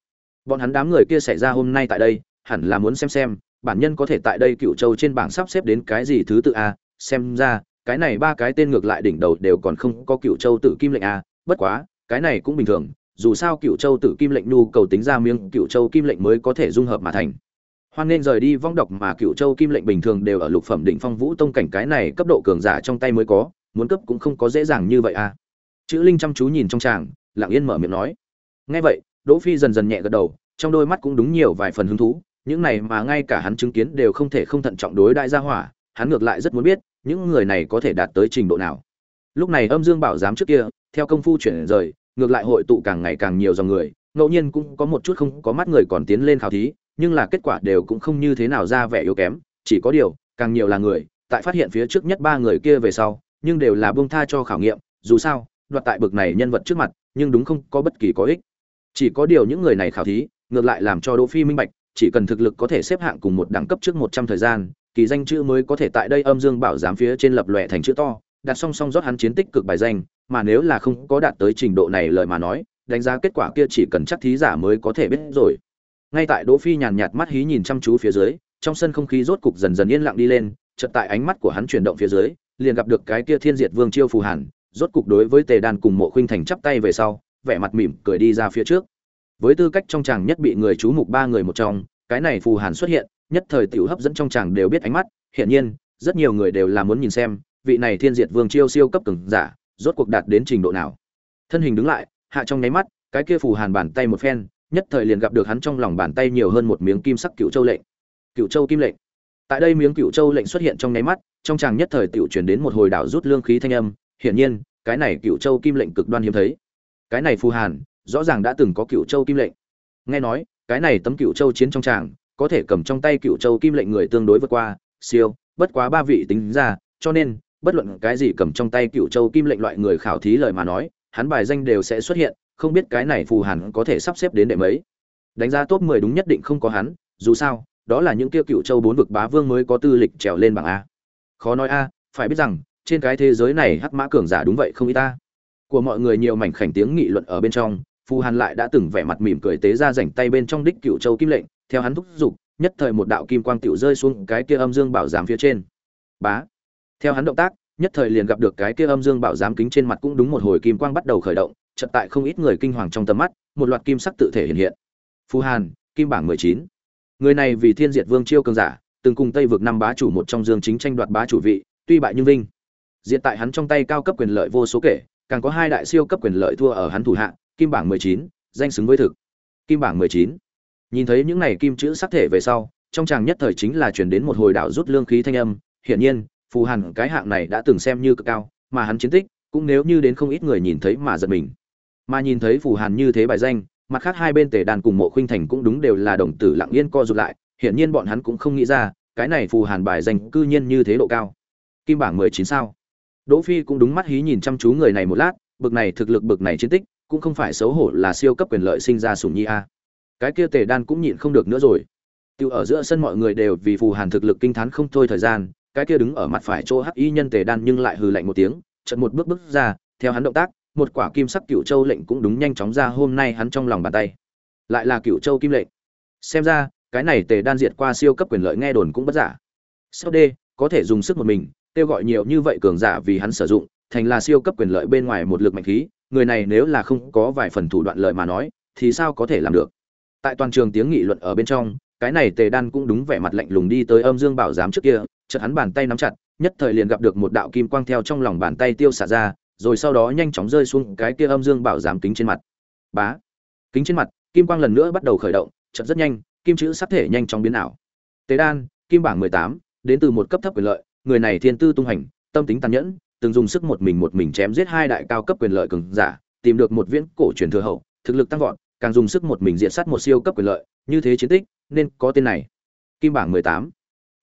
Bọn hắn đám người kia xảy ra hôm nay tại đây, hẳn là muốn xem xem, bản nhân có thể tại đây cựu châu trên bảng sắp xếp đến cái gì thứ tự a. Xem ra, cái này ba cái tên ngược lại đỉnh đầu đều còn không có cựu châu tự kim lệnh a. Bất quá, cái này cũng bình thường, dù sao cựu châu tự kim lệnh nhu cầu tính ra miếng cựu châu kim lệnh mới có thể dung hợp mà thành. Hoan nên rời đi, vong độc mà cựu châu kim lệnh bình thường đều ở lục phẩm đỉnh phong vũ tông cảnh cái này cấp độ cường giả trong tay mới có muốn cấp cũng không có dễ dàng như vậy à? chữ linh chăm chú nhìn trong tràng, lặng yên mở miệng nói nghe vậy, đỗ phi dần dần nhẹ gật đầu, trong đôi mắt cũng đúng nhiều vài phần hứng thú, những này mà ngay cả hắn chứng kiến đều không thể không thận trọng đối đại gia hỏa, hắn ngược lại rất muốn biết, những người này có thể đạt tới trình độ nào lúc này âm dương bảo giám trước kia, theo công phu chuyển rời, ngược lại hội tụ càng ngày càng nhiều dòng người, ngẫu nhiên cũng có một chút không có mắt người còn tiến lên khảo thí, nhưng là kết quả đều cũng không như thế nào ra vẻ yếu kém, chỉ có điều, càng nhiều là người, tại phát hiện phía trước nhất ba người kia về sau nhưng đều là buông tha cho khảo nghiệm, dù sao, đoạt tại bực này nhân vật trước mặt, nhưng đúng không có bất kỳ có ích. Chỉ có điều những người này khảo thí, ngược lại làm cho đỗ phi minh bạch, chỉ cần thực lực có thể xếp hạng cùng một đẳng cấp trước một trăm thời gian, kỳ danh chữ mới có thể tại đây âm dương bảo giám phía trên lập lòe thành chữ to, đặt song song rót hắn chiến tích cực bài danh, mà nếu là không có đạt tới trình độ này lời mà nói, đánh giá kết quả kia chỉ cần chắc thí giả mới có thể biết rồi. Ngay tại đỗ phi nhàn nhạt mắt hí nhìn chăm chú phía dưới, trong sân không khí rốt cục dần dần yên lặng đi lên, chợt tại ánh mắt của hắn chuyển động phía dưới liền gặp được cái kia thiên diệt vương chiêu phù hàn, rốt cục đối với tề đàn cùng mộ khuynh thành chắp tay về sau, vẻ mặt mỉm cười đi ra phía trước. Với tư cách trong chàng nhất bị người chú mục ba người một trong, cái này phù hàn xuất hiện, nhất thời tiểu hấp dẫn trong chàng đều biết ánh mắt. Hiện nhiên, rất nhiều người đều là muốn nhìn xem, vị này thiên diệt vương chiêu siêu cấp cường giả, rốt cuộc đạt đến trình độ nào. Thân hình đứng lại, hạ trong nháy mắt, cái kia phù hàn bàn tay một phen, nhất thời liền gặp được hắn trong lòng bàn tay nhiều hơn một miếng kim sắc cựu châu lệnh. Cựu châu kim lệnh tại đây miếng cựu châu lệnh xuất hiện trong nháy mắt, trong chàng nhất thời tiểu chuyển đến một hồi đảo rút lương khí thanh âm, hiển nhiên, cái này cựu châu kim lệnh cực đoan hiếm thấy. Cái này phù hàn, rõ ràng đã từng có cựu châu kim lệnh. Nghe nói, cái này tấm cựu châu chiến trong tràng, có thể cầm trong tay cựu châu kim lệnh người tương đối vượt qua, siêu, bất quá ba vị tính ra, cho nên, bất luận cái gì cầm trong tay cựu châu kim lệnh loại người khảo thí lời mà nói, hắn bài danh đều sẽ xuất hiện, không biết cái này phù hàn có thể sắp xếp đến đệ mấy. Đánh giá top 10 đúng nhất định không có hắn, dù sao đó là những kia cựu châu bốn vực bá vương mới có tư lịch trèo lên bảng a. Khó nói a, phải biết rằng, trên cái thế giới này hắc mã cường giả đúng vậy không ít ta của mọi người nhiều mảnh khảnh tiếng nghị luận ở bên trong phù hàn lại đã từng vẻ mặt mỉm cười tế ra rảnh tay bên trong đích cựu châu kim lệnh, theo hắn thúc giục, nhất thời một đạo kim quang tiểu rơi xuống cái kia âm dương bảo giám phía trên. Bá. Theo hắn động tác, nhất thời liền gặp được cái kia âm dương bảo giám kính trên mặt cũng đúng một hồi kim quang bắt đầu khởi động, chợt tại không ít người kinh hoàng trong tầm mắt, một loạt kim sắc tự thể hiện hiện. Phù hàn, kim bảng mười chín người này vì thiên diệt vương chiêu cường giả, từng cùng tây vực năm bá chủ một trong dương chính tranh đoạt bá chủ vị, tuy bại nhưng vinh. Diện tại hắn trong tay cao cấp quyền lợi vô số kể, càng có hai đại siêu cấp quyền lợi thua ở hắn thủ hạ, kim bảng mười chín, danh xứng với thực. Kim bảng mười chín. Nhìn thấy những này kim chữ sắc thể về sau, trong chàng nhất thời chính là chuyển đến một hồi đạo rút lương khí thanh âm, hiển nhiên, phù hàn cái hạng này đã từng xem như cực cao, mà hắn chiến tích, cũng nếu như đến không ít người nhìn thấy mà giật mình. Mà nhìn thấy phù hàn như thế bài danh mặt khác hai bên tề đàn cùng mộ khuynh thành cũng đúng đều là đồng tử lặng yên co rụt lại, hiển nhiên bọn hắn cũng không nghĩ ra, cái này phù hàn bài dành cư nhiên như thế độ cao. Kim bảng mười chín sao? Đỗ phi cũng đúng mắt hí nhìn chăm chú người này một lát, bực này thực lực bực này chiến tích, cũng không phải xấu hổ là siêu cấp quyền lợi sinh ra sủng nhi a. Cái kia tề đan cũng nhịn không được nữa rồi. Tiêu ở giữa sân mọi người đều vì phù hàn thực lực kinh thán không thôi thời gian, cái kia đứng ở mặt phải chỗ hắc y nhân tề đan nhưng lại hừ lạnh một tiếng, chợt một bước bước ra, theo hắn động tác một quả kim sắc cựu châu lệnh cũng đúng nhanh chóng ra hôm nay hắn trong lòng bàn tay. Lại là cựu châu kim lệnh. Xem ra, cái này tề đan diệt qua siêu cấp quyền lợi nghe đồn cũng bất giả. Sau đây có thể dùng sức một mình, kêu gọi nhiều như vậy cường giả vì hắn sử dụng, thành là siêu cấp quyền lợi bên ngoài một lực mạnh khí, người này nếu là không có vài phần thủ đoạn lợi mà nói, thì sao có thể làm được? Tại toàn trường tiếng nghị luận ở bên trong, cái này tề đan cũng đúng vẻ mặt lạnh lùng đi tới âm dương bảo giám trước kia, chợt hắn bàn tay nắm chặt, nhất thời liền gặp được một đạo kim quang theo trong lòng bàn tay tiêu xả ra rồi sau đó nhanh chóng rơi xuống cái kia âm dương bảo giám kính trên mặt. Bá! Kính trên mặt, kim quang lần nữa bắt đầu khởi động, chợt rất nhanh, kim chữ sắc thể nhanh chóng biến ảo. Tế đan, kim bảng mười tám, đến từ một cấp thấp quyền lợi, người này thiên tư tung hành, tâm tính tàn nhẫn, từng dùng sức một mình một mình chém giết hai đại cao cấp quyền lợi cường giả, tìm được một viễn cổ truyền thừa hậu, thực lực tăng vọt, càng dùng sức một mình diện sát một siêu cấp quyền lợi, như thế chiến tích, nên có tên này. Kim bảng mười tám.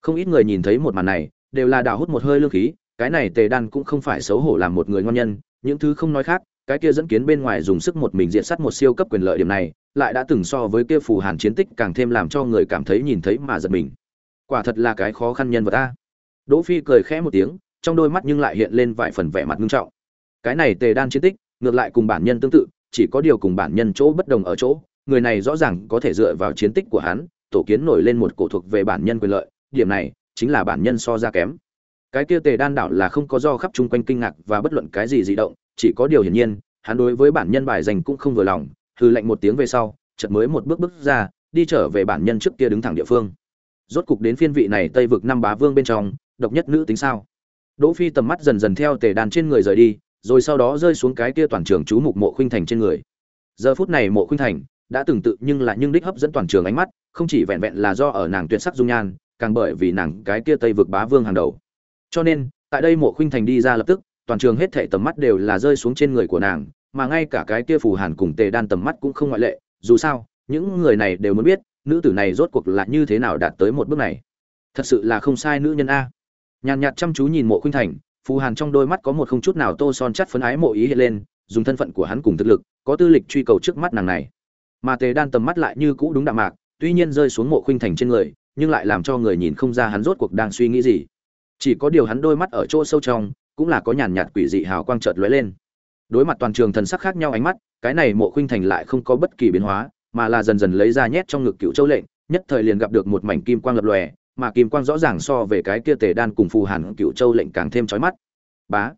Không ít người nhìn thấy một màn này, đều là đào hút một hơi lương khí cái này tề đan cũng không phải xấu hổ làm một người ngon nhân, những thứ không nói khác, cái kia dẫn kiến bên ngoài dùng sức một mình diện sát một siêu cấp quyền lợi điểm này, lại đã từng so với kia phù hàn chiến tích càng thêm làm cho người cảm thấy nhìn thấy mà giật mình. Quả thật là cái khó khăn nhân vật ta đỗ phi cười khẽ một tiếng, trong đôi mắt nhưng lại hiện lên vài phần vẻ mặt nghiêm trọng. Cái này tề đan chiến tích, ngược lại cùng bản nhân tương tự, chỉ có điều cùng bản nhân chỗ bất đồng ở chỗ, người này rõ ràng có thể dựa vào chiến tích của hắn, tổ kiến nổi lên một cổ thuộc về bản nhân quyền lợi, điểm này chính là bản nhân so ra kém cái kia tề đan đảo là không có do khắp chung quanh kinh ngạc và bất luận cái gì dị động, chỉ có điều hiển nhiên, hắn đối với bản nhân bài dành cũng không vừa lòng hư lệnh một tiếng về sau, chợt mới một bước bước ra, đi trở về bản nhân trước kia đứng thẳng địa phương. Rốt cục đến phiên vị này tây vực năm bá vương bên trong, độc nhất nữ tính sao? Đỗ phi tầm mắt dần dần theo tề đan trên người rời đi, rồi sau đó rơi xuống cái kia toàn trường chú mục mộ khuynh thành trên người. Giờ phút này mộ khuynh thành đã từng tự nhưng là nhưng đích hấp dẫn toàn trường ánh mắt, không chỉ vẹn vẹn là do ở nàng tuyệt sắc dung nhan, càng bởi vì nàng cái kia tây vực bá vương hàng đầu cho nên, tại đây mộ khuynh thành đi ra lập tức, toàn trường hết thảy tầm mắt đều là rơi xuống trên người của nàng, mà ngay cả cái kia phù hàn cùng tề đan tầm mắt cũng không ngoại lệ. Dù sao, những người này đều muốn biết, nữ tử này rốt cuộc là như thế nào đạt tới một bước này. Thật sự là không sai nữ nhân a. Nhàn nhạt chăm chú nhìn mộ khuynh thành, phù hàn trong đôi mắt có một không chút nào tô son chắt phấn ái mộ ý hiện lên, dùng thân phận của hắn cùng thực lực, có tư lịch truy cầu trước mắt nàng này. Mà tề đan tầm mắt lại như cũ đúng đạm mạc, tuy nhiên rơi xuống mộ khuynh thành trên người, nhưng lại làm cho người nhìn không ra hắn rốt cuộc đang suy nghĩ gì chỉ có điều hắn đôi mắt ở chỗ sâu trong, cũng là có nhàn nhạt quỷ dị hào quang chợt lóe lên. Đối mặt toàn trường thần sắc khác nhau ánh mắt, cái này mộ khuynh thành lại không có bất kỳ biến hóa, mà là dần dần lấy ra nhét trong ngực cựu châu lệnh, nhất thời liền gặp được một mảnh kim quang lập lòe, mà kim quang rõ ràng so về cái kia tề đan cùng phù hàn cựu châu lệnh càng thêm chói mắt. Bá!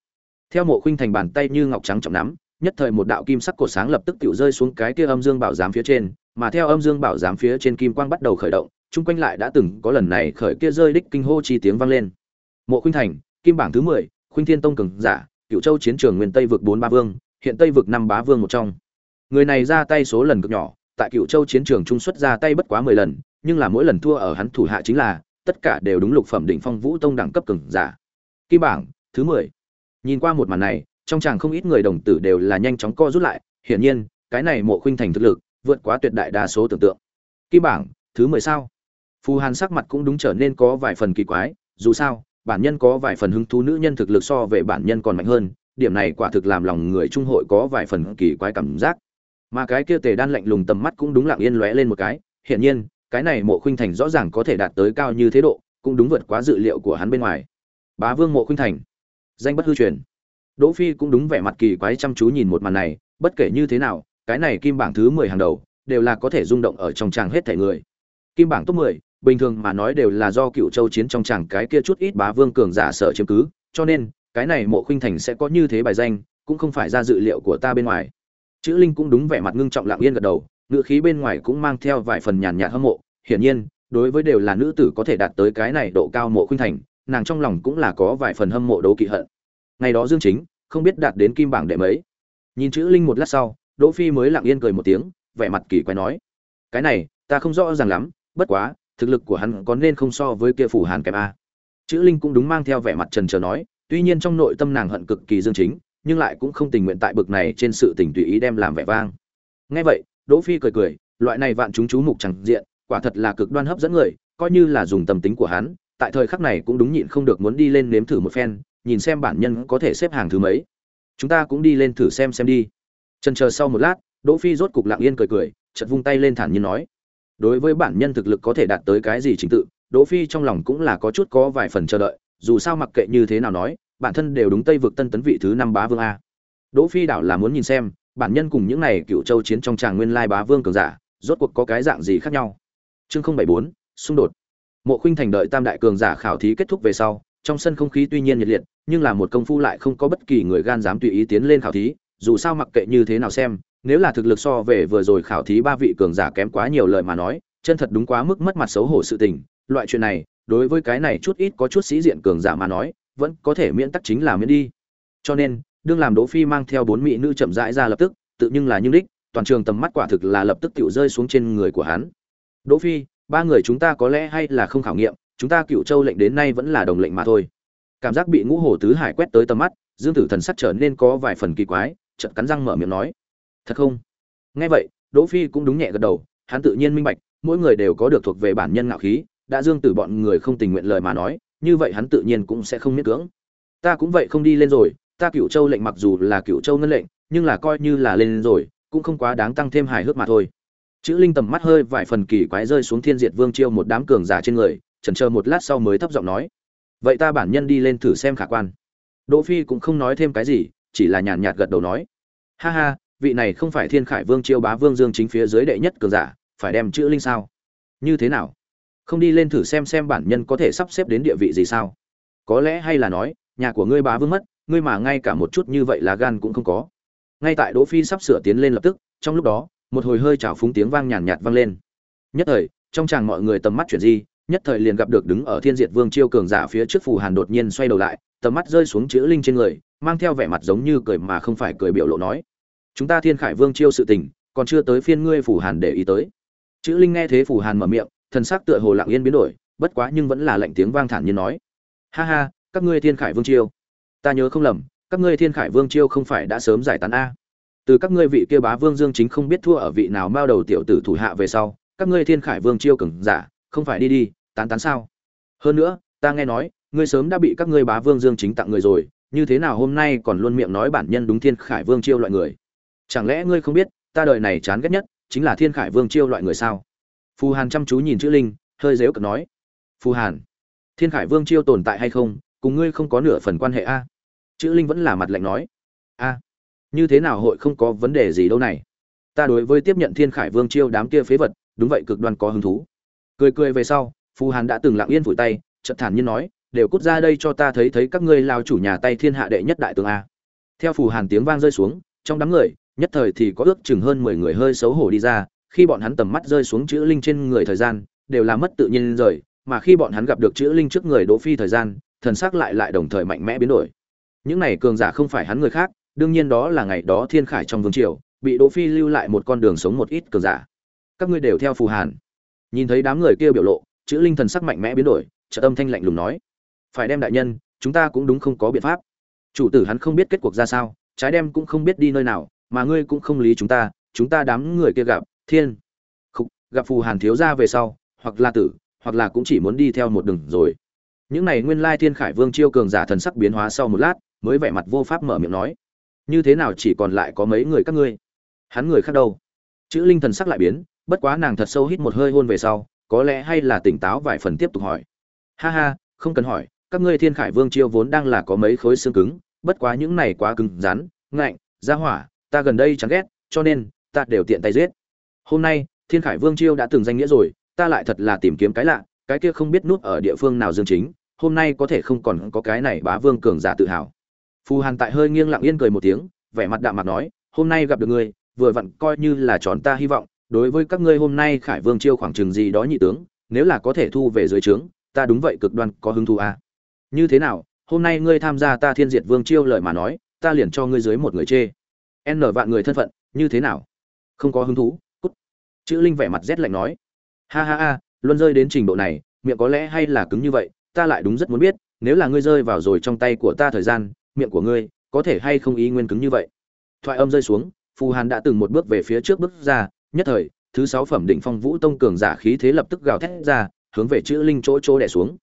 Theo mộ khuynh thành bàn tay như ngọc trắng trọng nắm, nhất thời một đạo kim sắc cột sáng lập tức tiểu rơi xuống cái kia âm dương bảo giám phía trên, mà theo âm dương bảo giám phía trên kim quang bắt đầu khởi động, chung quanh lại đã từng có lần này khởi kia rơi đích kinh hô chi tiếng vang lên mộ khuynh thành, kim bảng thứ mười, khuynh thiên tông cường giả cựu châu chiến trường nguyên tây vực bốn ba vương, hiện tây vực năm bá vương một trong. Người này ra tay số lần cực nhỏ, tại cựu châu chiến trường trung xuất ra tay bất quá mười lần, nhưng là mỗi lần thua ở hắn thủ hạ chính là, tất cả đều đúng lục phẩm đỉnh phong vũ tông đẳng cấp cường giả. Kim bảng thứ mười. Nhìn qua một màn này, trong chàng không ít người đồng tử đều là nhanh chóng co rút lại, hiển nhiên, cái này mộ khuynh thành thực lực, vượt quá tuyệt đại đa số tưởng tượng. Kim bảng thứ mười sao? Phù hàn sắc mặt cũng đúng trở nên có vài phần kỳ quái, dù sao bản nhân có vài phần hứng thú nữ nhân thực lực so về bản nhân còn mạnh hơn, điểm này quả thực làm lòng người trung hội có vài phần kỳ quái cảm giác. Mà cái kia tề đan lạnh lùng tầm mắt cũng đúng lặng yên lóe lên một cái, hiển nhiên, cái này mộ khuynh thành rõ ràng có thể đạt tới cao như thế độ, cũng đúng vượt quá dự liệu của hắn bên ngoài. Bá vương mộ khuynh thành, danh bất hư truyền. Đỗ phi cũng đúng vẻ mặt kỳ quái chăm chú nhìn một màn này, bất kể như thế nào, cái này kim bảng thứ mười hàng đầu, đều là có thể rung động ở trong tràng hết thể người. Kim bảng top mười bình thường mà nói đều là do cựu châu chiến trong chẳng cái kia chút ít bá vương cường giả sở chiếm cứ, cho nên, cái này mộ khuynh thành sẽ có như thế bài danh, cũng không phải ra dự liệu của ta bên ngoài. Chữ linh cũng đúng vẻ mặt ngưng trọng lặng yên gật đầu ngựa khí bên ngoài cũng mang theo vài phần nhàn nhạt hâm mộ. Hiển nhiên, đối với đều là nữ tử có thể đạt tới cái này độ cao mộ khuynh thành, nàng trong lòng cũng là có vài phần hâm mộ đấu kỵ hận. Ngày đó dương chính, không biết đạt đến kim bảng đệ mấy. Nhìn chữ linh một lát sau, đỗ phi mới lặng yên cười một tiếng, vẻ mặt kỳ quái nói, cái này, ta không rõ ràng lắm, bất quá thực lực của hắn có nên không so với kia phủ hàn kém a? Chữ linh cũng đúng mang theo vẻ mặt trần trờ nói, tuy nhiên trong nội tâm nàng hận cực kỳ dương chính, nhưng lại cũng không tình nguyện tại bực này trên sự tình tùy ý đem làm vẻ vang. Nghe vậy, đỗ phi cười cười, loại này vạn chúng chú mục chẳng diện, quả thật là cực đoan hấp dẫn người, coi như là dùng tâm tính của hắn, tại thời khắc này cũng đúng nhịn không được muốn đi lên nếm thử một phen, nhìn xem bản nhân có thể xếp hàng thứ mấy. Chúng ta cũng đi lên thử xem xem đi. Trần chờ sau một lát, đỗ phi rốt cục lặng yên cười cười, chợt vung tay lên thản nhiên nói đối với bản nhân thực lực có thể đạt tới cái gì trình tự, đỗ phi trong lòng cũng là có chút có vài phần chờ đợi, dù sao mặc kệ như thế nào nói, bản thân đều đúng tây vực tân tấn vị thứ năm bá vương a. Đỗ phi đảo là muốn nhìn xem, bản nhân cùng những này cựu châu chiến trong tràng nguyên lai bá vương cường giả, rốt cuộc có cái dạng gì khác nhau. Chương không bảy bốn, xung đột. Mộ khuynh thành đợi tam đại cường giả khảo thí kết thúc về sau, trong sân không khí tuy nhiên nhiệt liệt, nhưng là một công phu lại không có bất kỳ người gan dám tùy ý tiến lên khảo thí, dù sao mặc kệ như thế nào xem nếu là thực lực so về vừa rồi khảo thí ba vị cường giả kém quá nhiều lời mà nói, chân thật đúng quá mức mất mặt xấu hổ sự tình. Loại chuyện này, đối với cái này chút ít có chút sĩ diện cường giả mà nói, vẫn có thể miễn tắc chính là miễn đi. Cho nên, đương làm đỗ phi mang theo bốn mỹ nữ chậm rãi ra lập tức, tự nhưng là như đích, toàn trường tầm mắt quả thực là lập tức tiểu rơi xuống trên người của hắn. Đỗ phi, ba người chúng ta có lẽ hay là không khảo nghiệm, chúng ta cựu châu lệnh đến nay vẫn là đồng lệnh mà thôi. Cảm giác bị ngũ hổ tứ hải quét tới tầm mắt, dương tử thần sắc trở nên có vài phần kỳ quái, chợt cắn răng mở miệng nói thật không? Nghe vậy, đỗ phi cũng đúng nhẹ gật đầu, hắn tự nhiên minh bạch, mỗi người đều có được thuộc về bản nhân ngạo khí, đã dương tử bọn người không tình nguyện lời mà nói, như vậy hắn tự nhiên cũng sẽ không miễn cưỡng. Ta cũng vậy không đi lên rồi, ta cựu châu lệnh mặc dù là cựu châu ngân lệnh, nhưng là coi như là lên rồi, cũng không quá đáng tăng thêm hài hước mà thôi. Chữ linh tầm mắt hơi vài phần kỳ quái rơi xuống thiên diệt vương chiêu một đám cường giả trên người, chần chờ một lát sau mới thấp giọng nói. Vậy ta bản nhân đi lên thử xem khả quan. Đỗ phi cũng không nói thêm cái gì, chỉ là nhàn nhạt gật đầu nói. Ha ha vị này không phải thiên khải vương chiêu bá vương dương chính phía dưới đệ nhất cường giả, phải đem chữ linh sao? Như thế nào? Không đi lên thử xem xem bản nhân có thể sắp xếp đến địa vị gì sao? Có lẽ hay là nói, nhà của ngươi bá vương mất, ngươi mà ngay cả một chút như vậy là gan cũng không có. Ngay tại đỗ phi sắp sửa tiến lên lập tức, trong lúc đó, một hồi hơi chảo phúng tiếng vang nhàn nhạt vang lên. Nhất thời, trong chàng mọi người tầm mắt chuyển di, nhất thời liền gặp được đứng ở thiên diệt vương chiêu cường giả phía trước phù hàn đột nhiên xoay đầu lại, tầm mắt rơi xuống chữ linh trên người, mang theo vẻ mặt giống như cười mà không phải cười biểu lộ nói chúng ta thiên khải vương chiêu sự tình, còn chưa tới phiên ngươi phù hàn để ý tới. Chữ linh nghe thế phù hàn mở miệng, thần sắc tựa hồ lặng yên biến đổi, bất quá nhưng vẫn là lệnh tiếng vang thản nhiên nói. Ha ha, các ngươi thiên khải vương chiêu. Ta nhớ không lầm, các ngươi thiên khải vương chiêu không phải đã sớm giải tán a. Từ các ngươi vị kia bá vương dương chính không biết thua ở vị nào mao đầu tiểu tử thủ hạ về sau, các ngươi thiên khải vương chiêu cứng giả, không phải đi đi, tán tán sao? Hơn nữa, ta nghe nói, ngươi sớm đã bị các ngươi bá vương dương chính tặng người rồi, như thế nào hôm nay còn luôn miệng nói bản nhân đúng thiên khải vương chiêu loại người? Chẳng lẽ ngươi không biết, ta đời này chán ghét nhất chính là thiên khải vương chiêu loại người sao? Phù hàn chăm chú nhìn chữ linh, hơi dếu cực nói. Phù hàn, thiên khải vương chiêu tồn tại hay không, cùng ngươi không có nửa phần quan hệ a? Chữ linh vẫn là mặt lạnh nói. A, như thế nào hội không có vấn đề gì đâu này? Ta đối với tiếp nhận thiên khải vương chiêu đám kia phế vật, đúng vậy cực đoan có hứng thú. Cười cười về sau, phù hàn đã từng lặng yên vùi tay chật thản nhiên nói, đều cút ra đây cho ta thấy thấy các ngươi lao chủ nhà tay thiên hạ đệ nhất đại tướng a. Theo phù hàn tiếng vang rơi xuống, trong đám người nhất thời thì có ước chừng hơn mười người hơi xấu hổ đi ra, khi bọn hắn tầm mắt rơi xuống chữ linh trên người thời gian, đều là mất tự nhiên rời, mà khi bọn hắn gặp được chữ linh trước người đỗ phi thời gian, thần sắc lại lại đồng thời mạnh mẽ biến đổi. Những này cường giả không phải hắn người khác, đương nhiên đó là ngày đó thiên khải trong vương triều, bị đỗ phi lưu lại một con đường sống một ít cường giả. Các ngươi đều theo phù hàn. Nhìn thấy đám người kia biểu lộ, chữ linh thần sắc mạnh mẽ biến đổi trợ tâm thanh lạnh lùng nói, phải đem đại nhân, chúng ta cũng đúng không có biện pháp. Chủ tử hắn không biết kết cuộc ra sao, trái đem cũng không biết đi nơi nào mà ngươi cũng không lý chúng ta chúng ta đám người kia gặp thiên Khúc, gặp phù hàn thiếu gia về sau hoặc là tử hoặc là cũng chỉ muốn đi theo một đường rồi. Những này nguyên lai thiên khải vương chiêu cường giả thần sắc biến hóa sau một lát mới vẻ mặt vô pháp mở miệng nói. Như thế nào chỉ còn lại có mấy người các ngươi? Hắn người khác đâu? Chữ linh thần sắc lại biến bất quá nàng thật sâu hít một hơi hôn về sau có lẽ hay là tỉnh táo vài phần tiếp tục hỏi. Ha ha không cần hỏi các ngươi thiên khải vương chiêu vốn đang là có mấy khối xương cứng bất quá những này quá cứng rắn ngạnh ra hỏa ta gần đây chẳng ghét, cho nên, ta đều tiện tay giết. Hôm nay, thiên khải vương chiêu đã từng danh nghĩa rồi, ta lại thật là tìm kiếm cái lạ, cái kia không biết núp ở địa phương nào dương chính, hôm nay có thể không còn có cái này bá vương cường giả tự hào. Phù hàn tại hơi nghiêng lặng yên cười một tiếng, vẻ mặt đạm mặt nói, hôm nay gặp được ngươi, vừa vặn coi như là tròn ta hy vọng, đối với các ngươi hôm nay khải vương chiêu khoảng chừng gì đó nhị tướng, nếu là có thể thu về dưới trướng, ta đúng vậy cực đoan có hứng thú à. như thế nào, hôm nay ngươi tham gia ta thiên diệt vương chiêu lời mà nói, ta liền cho ngươi dưới một người chê n vạn người thân phận, như thế nào? Không có hứng thú, cút. Chữ linh vẻ mặt rét lạnh nói. Ha ha ha luôn rơi đến trình độ này, miệng có lẽ hay là cứng như vậy, ta lại đúng rất muốn biết, nếu là ngươi rơi vào rồi trong tay của ta thời gian, miệng của ngươi, có thể hay không ý nguyên cứng như vậy? Thoại âm rơi xuống, phù hàn đã từng một bước về phía trước bước ra, nhất thời, thứ sáu phẩm định phong vũ tông cường giả khí thế lập tức gào thét ra, hướng về chữ linh chỗ chỗ đẻ xuống.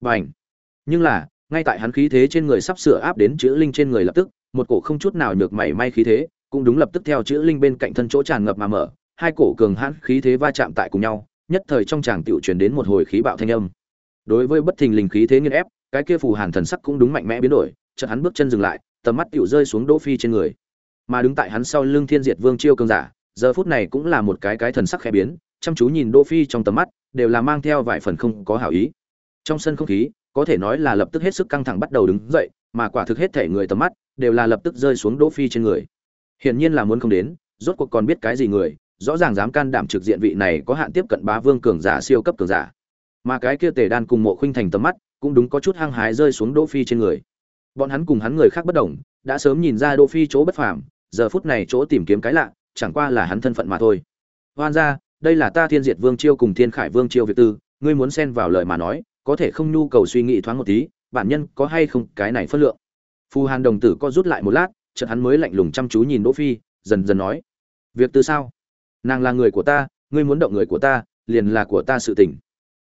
B à n h nhưng là ngay tại hắn khí thế trên người sắp sửa áp đến chữ linh trên người lập tức, một cổ không chút nào nhược mảy may khí thế, cũng đúng lập tức theo chữ linh bên cạnh thân chỗ tràn ngập mà mở, hai cổ cường hãn khí thế va chạm tại cùng nhau, nhất thời trong tràng tiểu truyền đến một hồi khí bạo thanh âm. Đối với bất thình lình khí thế nghiên ép, cái kia phù hàn thần sắc cũng đúng mạnh mẽ biến đổi, chợt hắn bước chân dừng lại, tầm mắt tiểu rơi xuống đỗ phi trên người. Mà đứng tại hắn sau lưng thiên diệt vương chiêu cường giả, giờ phút này cũng là một cái cái thần sắc khẽ biến, chăm chú nhìn đỗ phi trong tầm mắt, đều là mang theo vài phần không có hảo ý. Trong sân không khí có thể nói là lập tức hết sức căng thẳng bắt đầu đứng dậy, mà quả thực hết thể người tầm mắt đều là lập tức rơi xuống đỗ phi trên người. Hiển nhiên là muốn không đến, rốt cuộc còn biết cái gì người, rõ ràng dám can đảm trực diện vị này có hạn tiếp cận bá vương cường giả siêu cấp cường giả. Mà cái kia tề đan cùng mộ khuynh thành tầm mắt cũng đúng có chút hăng hái rơi xuống đỗ phi trên người. Bọn hắn cùng hắn người khác bất đồng, đã sớm nhìn ra đỗ phi chỗ bất phàm, giờ phút này chỗ tìm kiếm cái lạ, chẳng qua là hắn thân phận mà thôi. Hoan ra đây là ta thiên diệt vương chiêu cùng thiên khải vương chiêu việt tư, ngươi muốn xen vào lời mà nói có thể không nhu cầu suy nghĩ thoáng một tí, bản nhân có hay không cái này phất lượng? Phù hàn đồng tử co rút lại một lát, chợt hắn mới lạnh lùng chăm chú nhìn đỗ phi, dần dần nói, việc từ sao? Nàng là người của ta, ngươi muốn động người của ta, liền là của ta sự tình.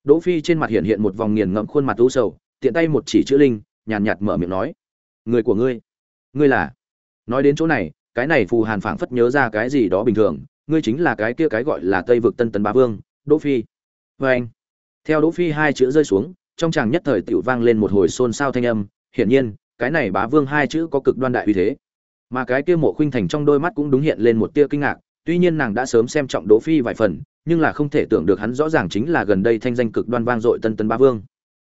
Đỗ phi trên mặt hiện hiện một vòng nghiền ngẫm khuôn mặt u sầu, tiện tay một chỉ chữ linh, nhàn nhạt mở miệng nói, người của ngươi ngươi là? Nói đến chỗ này, cái này phù hàn phảng phất nhớ ra cái gì đó bình thường, ngươi chính là cái kia cái gọi là tây vực tân tấn Ba vương, đỗ phi. Với anh theo đỗ phi hai chữ rơi xuống, trong chàng nhất thời tiểu vang lên một hồi xôn xao thanh âm, hiển nhiên, cái này bá vương hai chữ có cực đoan đại uy thế. Mà cái kia mộ khuynh thành trong đôi mắt cũng đúng hiện lên một tia kinh ngạc, tuy nhiên nàng đã sớm xem trọng đỗ phi vài phần, nhưng là không thể tưởng được hắn rõ ràng chính là gần đây thanh danh cực đoan vang dội tân tân bá vương.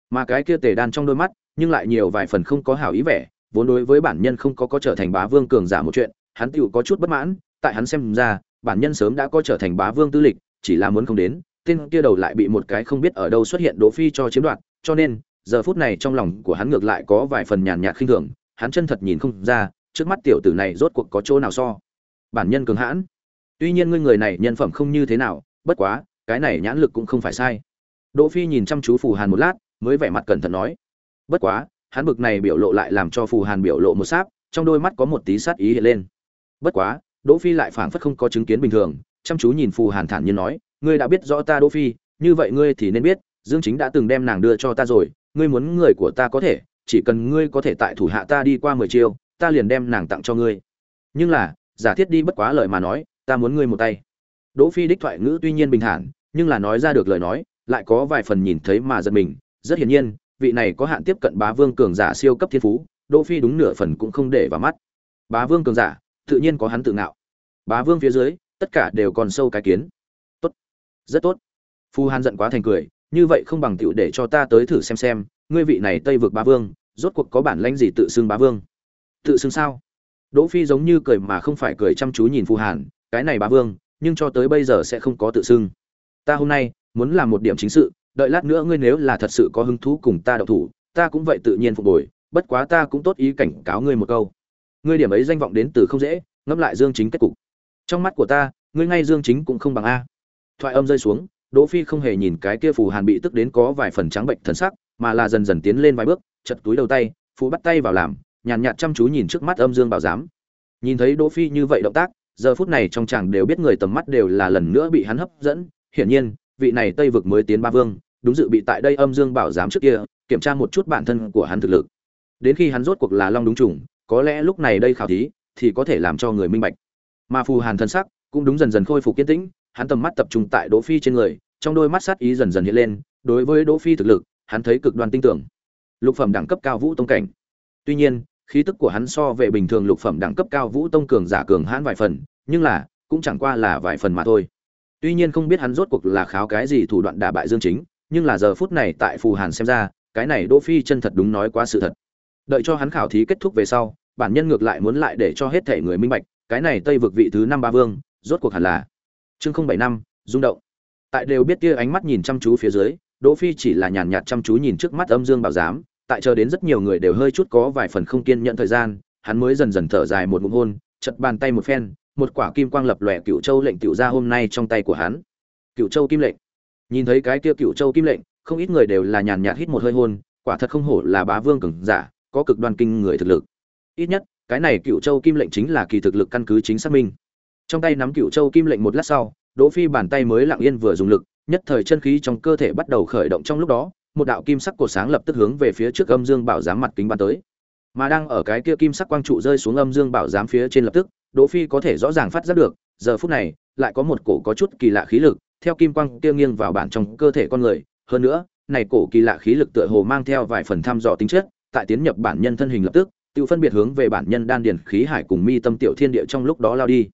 Mà cái kia tề đan trong đôi mắt, nhưng lại nhiều vài phần không có hảo ý vẻ, vốn đối với bản nhân không có có trở thành bá vương cường giả một chuyện, hắn tựu có chút bất mãn, tại hắn xem ra, bản nhân sớm đã có trở thành bá vương tư lịch, chỉ là muốn không đến tên kia đầu lại bị một cái không biết ở đâu xuất hiện đỗ phi cho chiếm đoạt, cho nên, giờ phút này trong lòng của hắn ngược lại có vài phần nhàn nhạt khinh thường, hắn chân thật nhìn không ra, trước mắt tiểu tử này rốt cuộc có chỗ nào so. Bản nhân cường hãn. Tuy nhiên ngươi người này nhân phẩm không như thế nào, bất quá, cái này nhãn lực cũng không phải sai. Đỗ phi nhìn chăm chú phù hàn một lát, mới vẻ mặt cẩn thận nói. Bất quá, hắn bực này biểu lộ lại làm cho phù hàn biểu lộ một sáp, trong đôi mắt có một tí sát ý hiện lên. Bất quá, đỗ phi lại phảng phất không có chứng kiến bình thường, chăm chú nhìn phù hàn thản nhiên nói ngươi đã biết rõ ta đỗ phi, như vậy ngươi thì nên biết, dương chính đã từng đem nàng đưa cho ta rồi, ngươi muốn người của ta có thể, chỉ cần ngươi có thể tại thủ hạ ta đi qua mười chiêu, ta liền đem nàng tặng cho ngươi. Nhưng là, giả thiết đi bất quá lời mà nói, ta muốn ngươi một tay. Đỗ phi đích thoại ngữ tuy nhiên bình thản, nhưng là nói ra được lời nói, lại có vài phần nhìn thấy mà giật mình. Rất hiển nhiên, vị này có hạn tiếp cận bá vương cường giả siêu cấp thiên phú, đỗ phi đúng nửa phần cũng không để vào mắt. Bá vương cường giả, tự nhiên có hắn tự ngạo. Bá vương phía dưới, tất cả đều còn sâu cái kiến rất tốt. Phu hàn giận quá thành cười, như vậy không bằng tựu để cho ta tới thử xem xem, ngươi vị này tây vực bá vương, rốt cuộc có bản lãnh gì tự xưng bá vương? Tự xưng sao? Đỗ phi giống như cười mà không phải cười chăm chú nhìn Phu hàn, cái này bá vương, nhưng cho tới bây giờ sẽ không có tự xưng. Ta hôm nay, muốn làm một điểm chính sự, đợi lát nữa ngươi nếu là thật sự có hứng thú cùng ta đậu thủ, ta cũng vậy tự nhiên phục hồi, bất quá ta cũng tốt ý cảnh cáo ngươi một câu. Ngươi điểm ấy danh vọng đến từ không dễ, ngẫm lại dương chính kết cục. Trong mắt của ta, ngươi ngay dương chính cũng không bằng a thoại âm rơi xuống, đỗ phi không hề nhìn cái kia phù hàn bị tức đến có vài phần trắng bệnh thần sắc, mà là dần dần tiến lên vài bước, chật túi đầu tay, phù bắt tay vào làm, nhàn nhạt chăm chú nhìn trước mắt âm dương bảo giám. Nhìn thấy đỗ phi như vậy động tác, giờ phút này trong chàng đều biết người tầm mắt đều là lần nữa bị hắn hấp dẫn. Hiển nhiên, vị này tây vực mới tiến ba vương, đúng dự bị tại đây âm dương bảo giám trước kia, kiểm tra một chút bản thân của hắn thực lực. Đến khi hắn rốt cuộc là long đúng chủng có lẽ lúc này đây khảo thí thì có thể làm cho người minh bạch. Mà phù hàn thân sắc cũng đúng dần dần khôi phục kiên tĩnh hắn tầm mắt tập trung tại đỗ phi trên người, trong đôi mắt sát ý dần dần hiện lên, đối với đỗ phi thực lực, hắn thấy cực đoan tin tưởng. Lục phẩm đẳng cấp cao vũ tông cảnh. Tuy nhiên, khí tức của hắn so về bình thường lục phẩm đẳng cấp cao vũ tông cường giả cường hãn vài phần, nhưng là, cũng chẳng qua là vài phần mà thôi. Tuy nhiên không biết hắn rốt cuộc là kháo cái gì thủ đoạn đả bại dương chính, nhưng là giờ phút này tại phù hàn xem ra, cái này đỗ phi chân thật đúng nói quá sự thật. Đợi cho hắn khảo thí kết thúc về sau, bản nhân ngược lại muốn lại để cho hết thể người minh bạch, cái này tây vực vị thứ năm ba vương, rốt cuộc hẳn là chương không bảy năm, rung động. Tại đều biết kia ánh mắt nhìn chăm chú phía dưới, đỗ phi chỉ là nhàn nhạt chăm chú nhìn trước mắt âm dương bảo giám, tại chờ đến rất nhiều người đều hơi chút có vài phần không kiên nhận thời gian, hắn mới dần dần thở dài một ngụm hôn, chật bàn tay một phen, một quả kim quang lập lòe cựu châu lệnh tiểu ra hôm nay trong tay của hắn. Cựu châu kim lệnh. Nhìn thấy cái kia cựu châu kim lệnh, không ít người đều là nhàn nhạt hít một hơi hôn, quả thật không hổ là bá vương cường giả, có cực đoan kinh người thực lực. Ít nhất, cái này cựu châu kim lệnh chính là kỳ thực lực căn cứ chính xác minh trong tay nắm cựu châu kim lệnh một lát sau, đỗ phi bàn tay mới lặng yên vừa dùng lực, nhất thời chân khí trong cơ thể bắt đầu khởi động trong lúc đó, một đạo kim sắc cột sáng lập tức hướng về phía trước âm dương bảo giám mặt kính bắn tới. Mà đang ở cái kia kim sắc quang trụ rơi xuống âm dương bảo giám phía trên lập tức, đỗ phi có thể rõ ràng phát giác được, giờ phút này, lại có một cổ có chút kỳ lạ khí lực, theo kim quang kia nghiêng vào bản trong cơ thể con người. Hơn nữa, này cổ kỳ lạ khí lực tựa hồ mang theo vài phần thăm dò tính chất, tại tiến nhập bản nhân thân hình lập tức, tự phân biệt hướng về bản nhân đan điền khí hải cùng mi tâm tiểu thiên địa trong lúc đó lao đi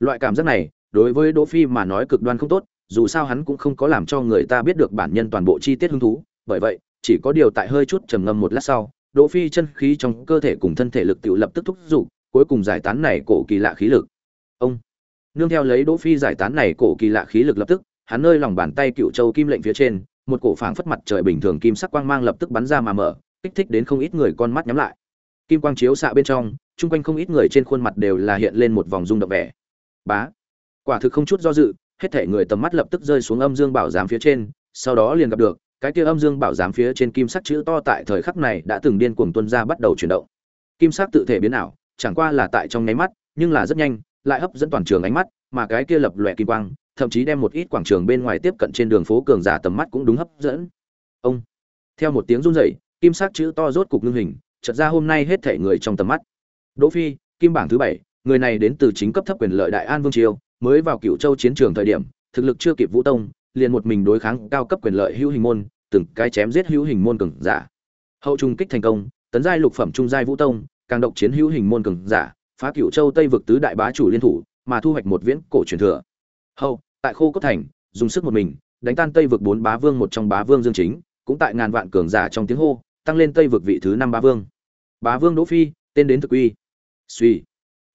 loại cảm giác này đối với đỗ phi mà nói cực đoan không tốt dù sao hắn cũng không có làm cho người ta biết được bản nhân toàn bộ chi tiết hứng thú. Bởi vậy chỉ có điều tại hơi chút trầm ngâm một lát sau đỗ phi chân khí trong cơ thể cùng thân thể lực tiểu lập tức thúc dục, cuối cùng giải tán này cổ kỳ lạ khí lực. Ông! Nương theo lấy đỗ phi giải tán này cổ kỳ lạ khí lực lập tức hắn nơi lòng bàn tay cựu châu kim lệnh phía trên một cổ phảng phất mặt trời bình thường kim sắc quang mang lập tức bắn ra mà mở kích thích đến không ít người con mắt nhắm lại. Kim quang chiếu xạ bên trong chung quanh không ít người trên khuôn mặt đều là hiện lên một vòng rung động vẻ bá. Quả thực không chút do dự, hết thể người tầm mắt lập tức rơi xuống âm dương bảo giám phía trên, sau đó liền gặp được, cái kia âm dương bảo giám phía trên kim sắc chữ to tại thời khắc này đã từng điên cuồng tuân ra bắt đầu chuyển động. Kim sắc tự thể biến ảo, chẳng qua là tại trong nháy mắt, nhưng là rất nhanh, lại hấp dẫn toàn trường ánh mắt, mà cái kia lập lòe kim quang, thậm chí đem một ít quảng trường bên ngoài tiếp cận trên đường phố cường giả tầm mắt cũng đúng hấp dẫn. Ông, theo một tiếng run rẩy, kim sắc chữ to rốt cục ngưng hình, chợt ra hôm nay hết thể người trong tầm mắt. Đỗ phi, kim bảng thứ bảy người này đến từ chính cấp thấp quyền lợi đại an vương triều, mới vào cựu châu chiến trường thời điểm, thực lực chưa kịp vũ tông, liền một mình đối kháng cao cấp quyền lợi hữu hình môn, từng cái chém giết hữu hình môn cường giả. Hậu trung kích thành công, tấn giai lục phẩm trung giai vũ tông, càng độc chiến hữu hình môn cường giả, phá cựu châu tây vực tứ đại bá chủ liên thủ, mà thu hoạch một viễn cổ truyền thừa. Hậu, tại khô cốt thành, dùng sức một mình, đánh tan tây vực bốn bá vương một trong bá vương dương chính, cũng tại ngàn vạn cường giả trong tiếng hô, tăng lên tây vực vị thứ năm bá vương. Bá vương đỗ phi, tên đến thực uy. Suy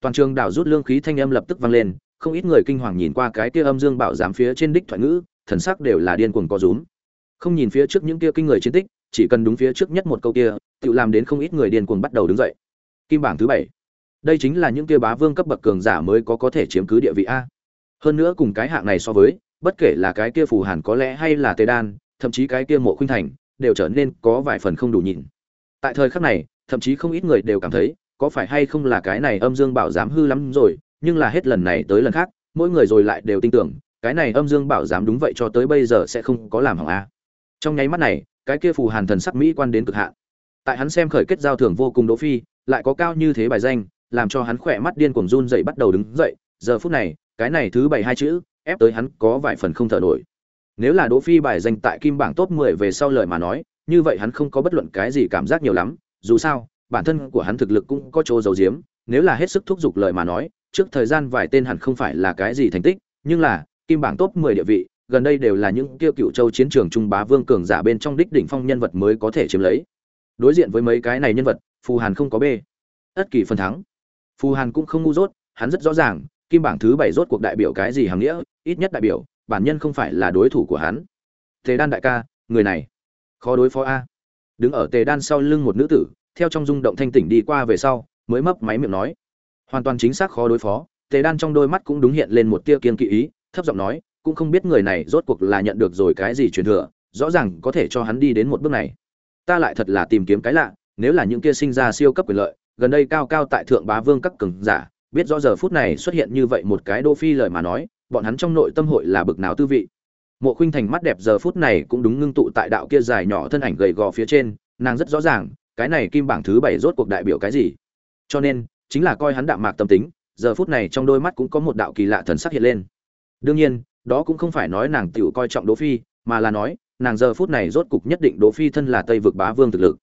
toàn trường đảo rút lương khí thanh âm lập tức vang lên, không ít người kinh hoàng nhìn qua cái kia âm dương bảo giám phía trên đích thoại ngữ, thần sắc đều là điên cuồng co rúm. Không nhìn phía trước những kia kinh người chiến tích, chỉ cần đúng phía trước nhất một câu kia, tự làm đến không ít người điên cuồng bắt đầu đứng dậy. Kim bảng thứ bảy. Đây chính là những kia bá vương cấp bậc cường giả mới có có thể chiếm cứ địa vị a. Hơn nữa cùng cái hạng này so với, bất kể là cái kia phù hàn có lẽ hay là tề đan, thậm chí cái kia mộ khuynh thành, đều trở nên có vài phần không đủ nhìn tại thời khắc này, thậm chí không ít người đều cảm thấy có phải hay không là cái này âm dương bảo dám hư lắm rồi, nhưng là hết lần này tới lần khác, mỗi người rồi lại đều tin tưởng, cái này âm dương bảo dám đúng vậy cho tới bây giờ sẽ không có làm hỏng a. Trong nháy mắt này, cái kia phù hàn thần sắc mỹ quan đến cực hạn. Tại hắn xem khởi kết giao thưởng vô cùng đỗ phi, lại có cao như thế bài danh, làm cho hắn khỏe mắt điên cuồng run dậy bắt đầu đứng dậy, giờ phút này, cái này thứ bảy hai chữ, ép tới hắn có vài phần không thở nổi. Nếu là đỗ phi bài danh tại kim bảng top 10 về sau lời mà nói, như vậy hắn không có bất luận cái gì cảm giác nhiều lắm, dù sao bản thân của hắn thực lực cũng có chỗ giấu giếm nếu là hết sức thúc giục lời mà nói trước thời gian vài tên hẳn không phải là cái gì thành tích, nhưng là kim bảng top 10 địa vị, gần đây đều là những tiêu cựu châu chiến trường trung bá vương cường giả bên trong đích đỉnh phong nhân vật mới có thể chiếm lấy. Đối diện với mấy cái này nhân vật, Phù Hàn không có B. Tất kỳ phần thắng. Phù Hàn cũng không ngu dốt, hắn rất rõ ràng, kim bảng thứ 7 rốt cuộc đại biểu cái gì hàng nghĩa, ít nhất đại biểu, bản nhân không phải là đối thủ của hắn. Tề Đan đại ca, người này khó đối phó a. Đứng ở Tề Đan sau lưng một nữ tử, theo trong rung động thanh tỉnh đi qua về sau, mới mấp máy miệng nói, hoàn toàn chính xác khó đối phó. Tề Đan trong đôi mắt cũng đúng hiện lên một tia kiên kỵ ý, thấp giọng nói, cũng không biết người này rốt cuộc là nhận được rồi cái gì truyền thừa, rõ ràng có thể cho hắn đi đến một bước này. Ta lại thật là tìm kiếm cái lạ, nếu là những kia sinh ra siêu cấp quyền lợi, gần đây cao cao tại thượng bá vương các cường giả, biết rõ giờ phút này xuất hiện như vậy một cái đô phi lời mà nói, bọn hắn trong nội tâm hội là bực nào tư vị. Mộ Khuynh Thành mắt đẹp giờ phút này cũng đúng ngưng tụ tại đạo kia dài nhỏ thân ảnh gầy gò phía trên, nàng rất rõ ràng, cái này kim bảng thứ bảy rốt cuộc đại biểu cái gì. Cho nên, chính là coi hắn đạm mạc tâm tính, giờ phút này trong đôi mắt cũng có một đạo kỳ lạ thần sắc hiện lên. Đương nhiên, đó cũng không phải nói nàng tiểu coi trọng Đỗ Phi, mà là nói, nàng giờ phút này rốt cục nhất định Đỗ Phi thân là Tây vực bá vương thực lực.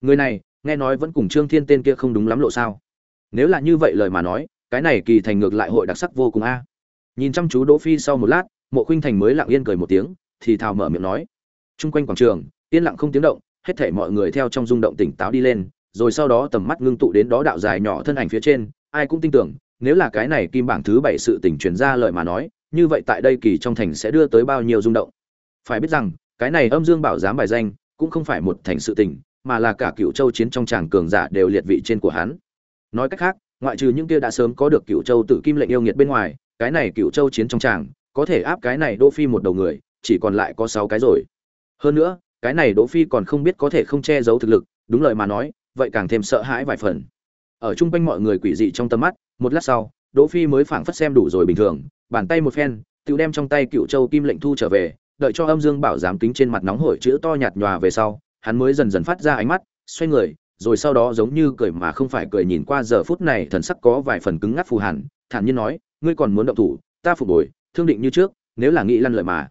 Người này, nghe nói vẫn cùng Trương Thiên tên kia không đúng lắm lộ sao? Nếu là như vậy lời mà nói, cái này kỳ thành ngược lại hội đặc sắc vô cùng a. Nhìn chăm chú Đỗ Phi sau một lát, Mộ Khuynh Thành mới lặng yên cười một tiếng, thì thào mở miệng nói: "Trung quanh quảng trường, yên lặng không tiếng động, hết thảy mọi người theo trong rung động tỉnh táo đi lên, rồi sau đó tầm mắt ngưng tụ đến đó đạo dài nhỏ thân ảnh phía trên, ai cũng tin tưởng, nếu là cái này kim bảng thứ bảy sự tình truyền ra lời mà nói, như vậy tại đây kỳ trong thành sẽ đưa tới bao nhiêu rung động. Phải biết rằng, cái này Âm Dương Bảo giám bài danh, cũng không phải một thành sự tình, mà là cả Cựu Châu chiến trong tràng cường giả đều liệt vị trên của hắn. Nói cách khác, ngoại trừ những kia đã sớm có được Cựu Châu Tử Kim lệnh yêu nghiệt bên ngoài, cái này Cựu Châu chiến trong tràng có thể áp cái này Đỗ Phi một đầu người, chỉ còn lại có 6 cái rồi. Hơn nữa, cái này Đỗ Phi còn không biết có thể không che giấu thực lực, đúng lời mà nói, vậy càng thêm sợ hãi vài phần. Ở trung quanh mọi người quỷ dị trong tầm mắt, một lát sau, Đỗ Phi mới phảng phất xem đủ rồi bình thường, bàn tay một phen, tự đem trong tay Cựu Châu Kim lệnh thu trở về, đợi cho Âm Dương Bảo giám kính trên mặt nóng hổi chữ to nhạt nhòa về sau, hắn mới dần dần phát ra ánh mắt, xoay người, rồi sau đó giống như cười mà không phải cười nhìn qua giờ phút này thần sắc có vài phần cứng ngắc phù hàn, thản nhiên nói, ngươi còn muốn động thủ, ta phục bồi, thương định như trước, nếu là nghĩ lăn lợi mà.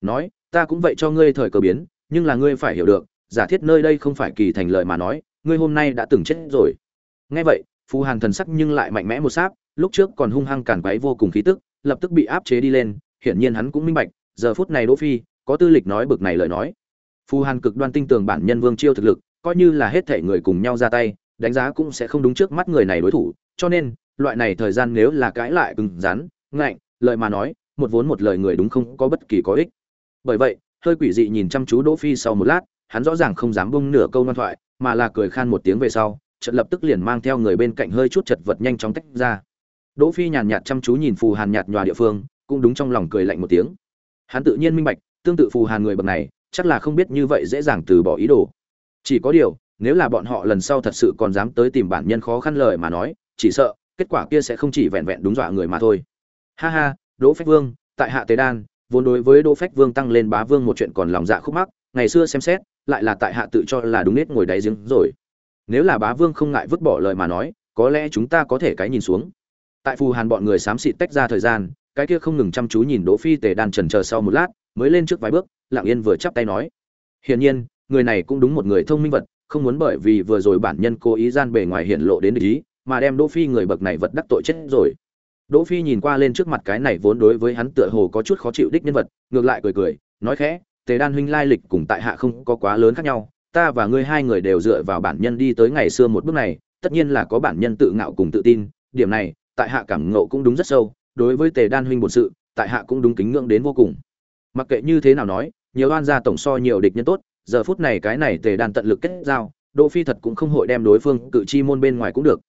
Nói, ta cũng vậy cho ngươi thời cơ biến, nhưng là ngươi phải hiểu được, giả thiết nơi đây không phải kỳ thành lợi mà nói, ngươi hôm nay đã từng chết rồi. Nghe vậy, phù hàn thần sắc nhưng lại mạnh mẽ một sáp, lúc trước còn hung hăng cản quấy vô cùng khí tức, lập tức bị áp chế đi lên, hiển nhiên hắn cũng minh bạch, giờ phút này Đỗ Phi có tư lịch nói bực này lời nói. Phù Hàn cực đoan tinh tường bản nhân Vương Chiêu thực lực, coi như là hết thể người cùng nhau ra tay, đánh giá cũng sẽ không đúng trước mắt người này đối thủ, cho nên, loại này thời gian nếu là cãi lại cứng rắn, ngạnh, lời mà nói, một vốn một lời người đúng không có bất kỳ có ích. Bởi vậy, hơi quỷ dị nhìn chăm chú Đỗ Phi sau một lát, hắn rõ ràng không dám buông nửa câu ngoan thoại, mà là cười khan một tiếng về sau, chợt lập tức liền mang theo người bên cạnh hơi chút chật vật nhanh chóng tách ra. Đỗ Phi nhàn nhạt chăm chú nhìn Phù Hàn nhạt nhòa địa phương, cũng đúng trong lòng cười lạnh một tiếng. Hắn tự nhiên minh bạch, tương tự Phù Hàn người bậc này, chắc là không biết như vậy dễ dàng từ bỏ ý đồ. Chỉ có điều, nếu là bọn họ lần sau thật sự còn dám tới tìm bản nhân khó khăn lời mà nói, chỉ sợ kết quả kia sẽ không chỉ vẹn vẹn đúng dọa người mà thôi. Ha ha, Đỗ Phách Vương, tại Hạ Tế Đan, vốn đối với Đỗ Phách Vương tăng lên bá vương một chuyện còn lòng dạ khúc mắc, ngày xưa xem xét, lại là tại hạ tự cho là đúng nết ngồi đáy giếng rồi. Nếu là bá vương không ngại vứt bỏ lời mà nói, có lẽ chúng ta có thể cái nhìn xuống. Tại phù hàn bọn người xám xịt tách ra thời gian cái kia không ngừng chăm chú nhìn đỗ phi tề đan chần chờ sau một lát mới lên trước vài bước lặng yên vừa chắp tay nói. Hiển nhiên người này cũng đúng một người thông minh vật không muốn bởi vì vừa rồi bản nhân cố ý gian bề ngoài hiện lộ đến ý mà đem đỗ phi người bậc này vật đắc tội chết rồi đỗ phi nhìn qua lên trước mặt cái này vốn đối với hắn tựa hồ có chút khó chịu đích nhân vật, ngược lại cười cười, nói khẽ, tề đan huynh lai lịch cùng tại hạ không có quá lớn khác nhau, ta và ngươi hai người đều dựa vào bản nhân đi tới ngày xưa một bước này, tất nhiên là có bản nhân tự ngạo cùng tự tin, điểm này, tại hạ cảm ngộ cũng đúng rất sâu, đối với tề đan huynh bổn sự, tại hạ cũng đúng kính ngưỡng đến vô cùng. Mặc kệ như thế nào nói, nhiều oan gia tổng so nhiều địch nhân tốt, giờ phút này cái này tề đan tận lực kết giao, đỗ phi thật cũng không hội đem đối phương cự chi môn bên ngoài cũng được.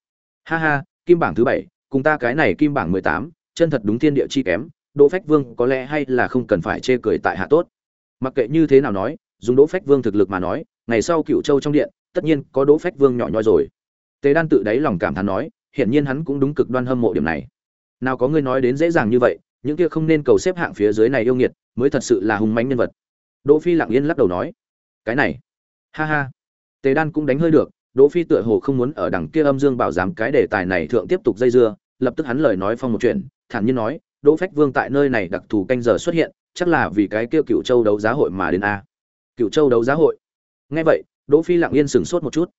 Ha ha, kim bảng thứ bảy cùng ta cái này kim bảng mười tám chân thật đúng thiên địa chi kém đỗ phách vương có lẽ hay là không cần phải chê cười tại hạ tốt mặc kệ như thế nào nói dùng đỗ phách vương thực lực mà nói ngày sau cựu châu trong điện tất nhiên có đỗ phách vương nhỏ nhoi rồi tề đan tự đáy lòng cảm thán nói hiển nhiên hắn cũng đúng cực đoan hâm mộ điểm này. Nào có người nói đến dễ dàng như vậy, những kia không nên cầu xếp hạng phía dưới này yêu nghiệt, mới thật sự là hung mãnh nhân vật. Đỗ Phi lặng yên lắc đầu nói, cái này, ha ha. Tề Đan cũng đánh hơi được, Đỗ Phi tựa hồ không muốn ở đằng kia âm dương bảo giám cái đề tài này thượng tiếp tục dây dưa, lập tức hắn lời nói phong một chuyện, thản nhiên nói, Đỗ Phách Vương tại nơi này đặc thù canh giờ xuất hiện, chắc là vì cái kia Cựu Châu đấu giá hội mà đến a. Cựu Châu đấu giá hội. Nghe vậy, Đỗ Phi lặng yên sững sốt một chút.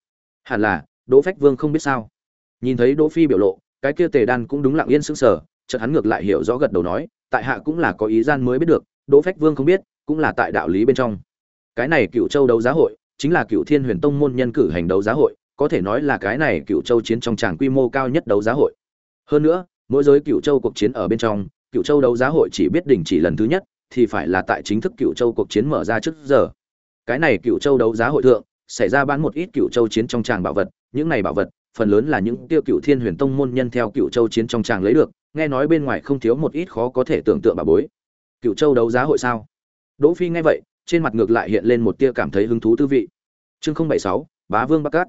Hẳn là, Đỗ Phách Vương không biết sao nhìn thấy đỗ phi biểu lộ cái kia tề đan cũng đúng lặng yên sững sờ chợt hắn ngược lại hiểu rõ gật đầu nói tại hạ cũng là có ý gian mới biết được đỗ phách vương không biết cũng là tại đạo lý bên trong cái này cựu châu đấu giá hội chính là cựu thiên huyền tông môn nhân cử hành đấu giá hội có thể nói là cái này cựu châu chiến trong tràng quy mô cao nhất đấu giá hội hơn nữa, mỗi giới cựu châu cuộc chiến ở bên trong, cựu châu đấu giá hội chỉ biết đình chỉ lần thứ nhất, thì phải là tại chính thức cựu châu cuộc chiến mở ra trước giờ. Cái này cựu châu đấu giá hội thượng, xảy ra bán một ít cựu châu chiến trong tràng bảo vật, những này bảo vật, phần lớn là những tiêu cựu thiên huyền tông môn nhân theo cựu châu chiến trong tràng lấy được, nghe nói bên ngoài không thiếu một ít khó có thể tưởng tượng bà bối. Cựu châu đấu giá hội sao? Đỗ phi nghe vậy, trên mặt ngược lại hiện lên một tia cảm thấy hứng thú tư vị. Chương không bảy sáu, bá vương bắc cát.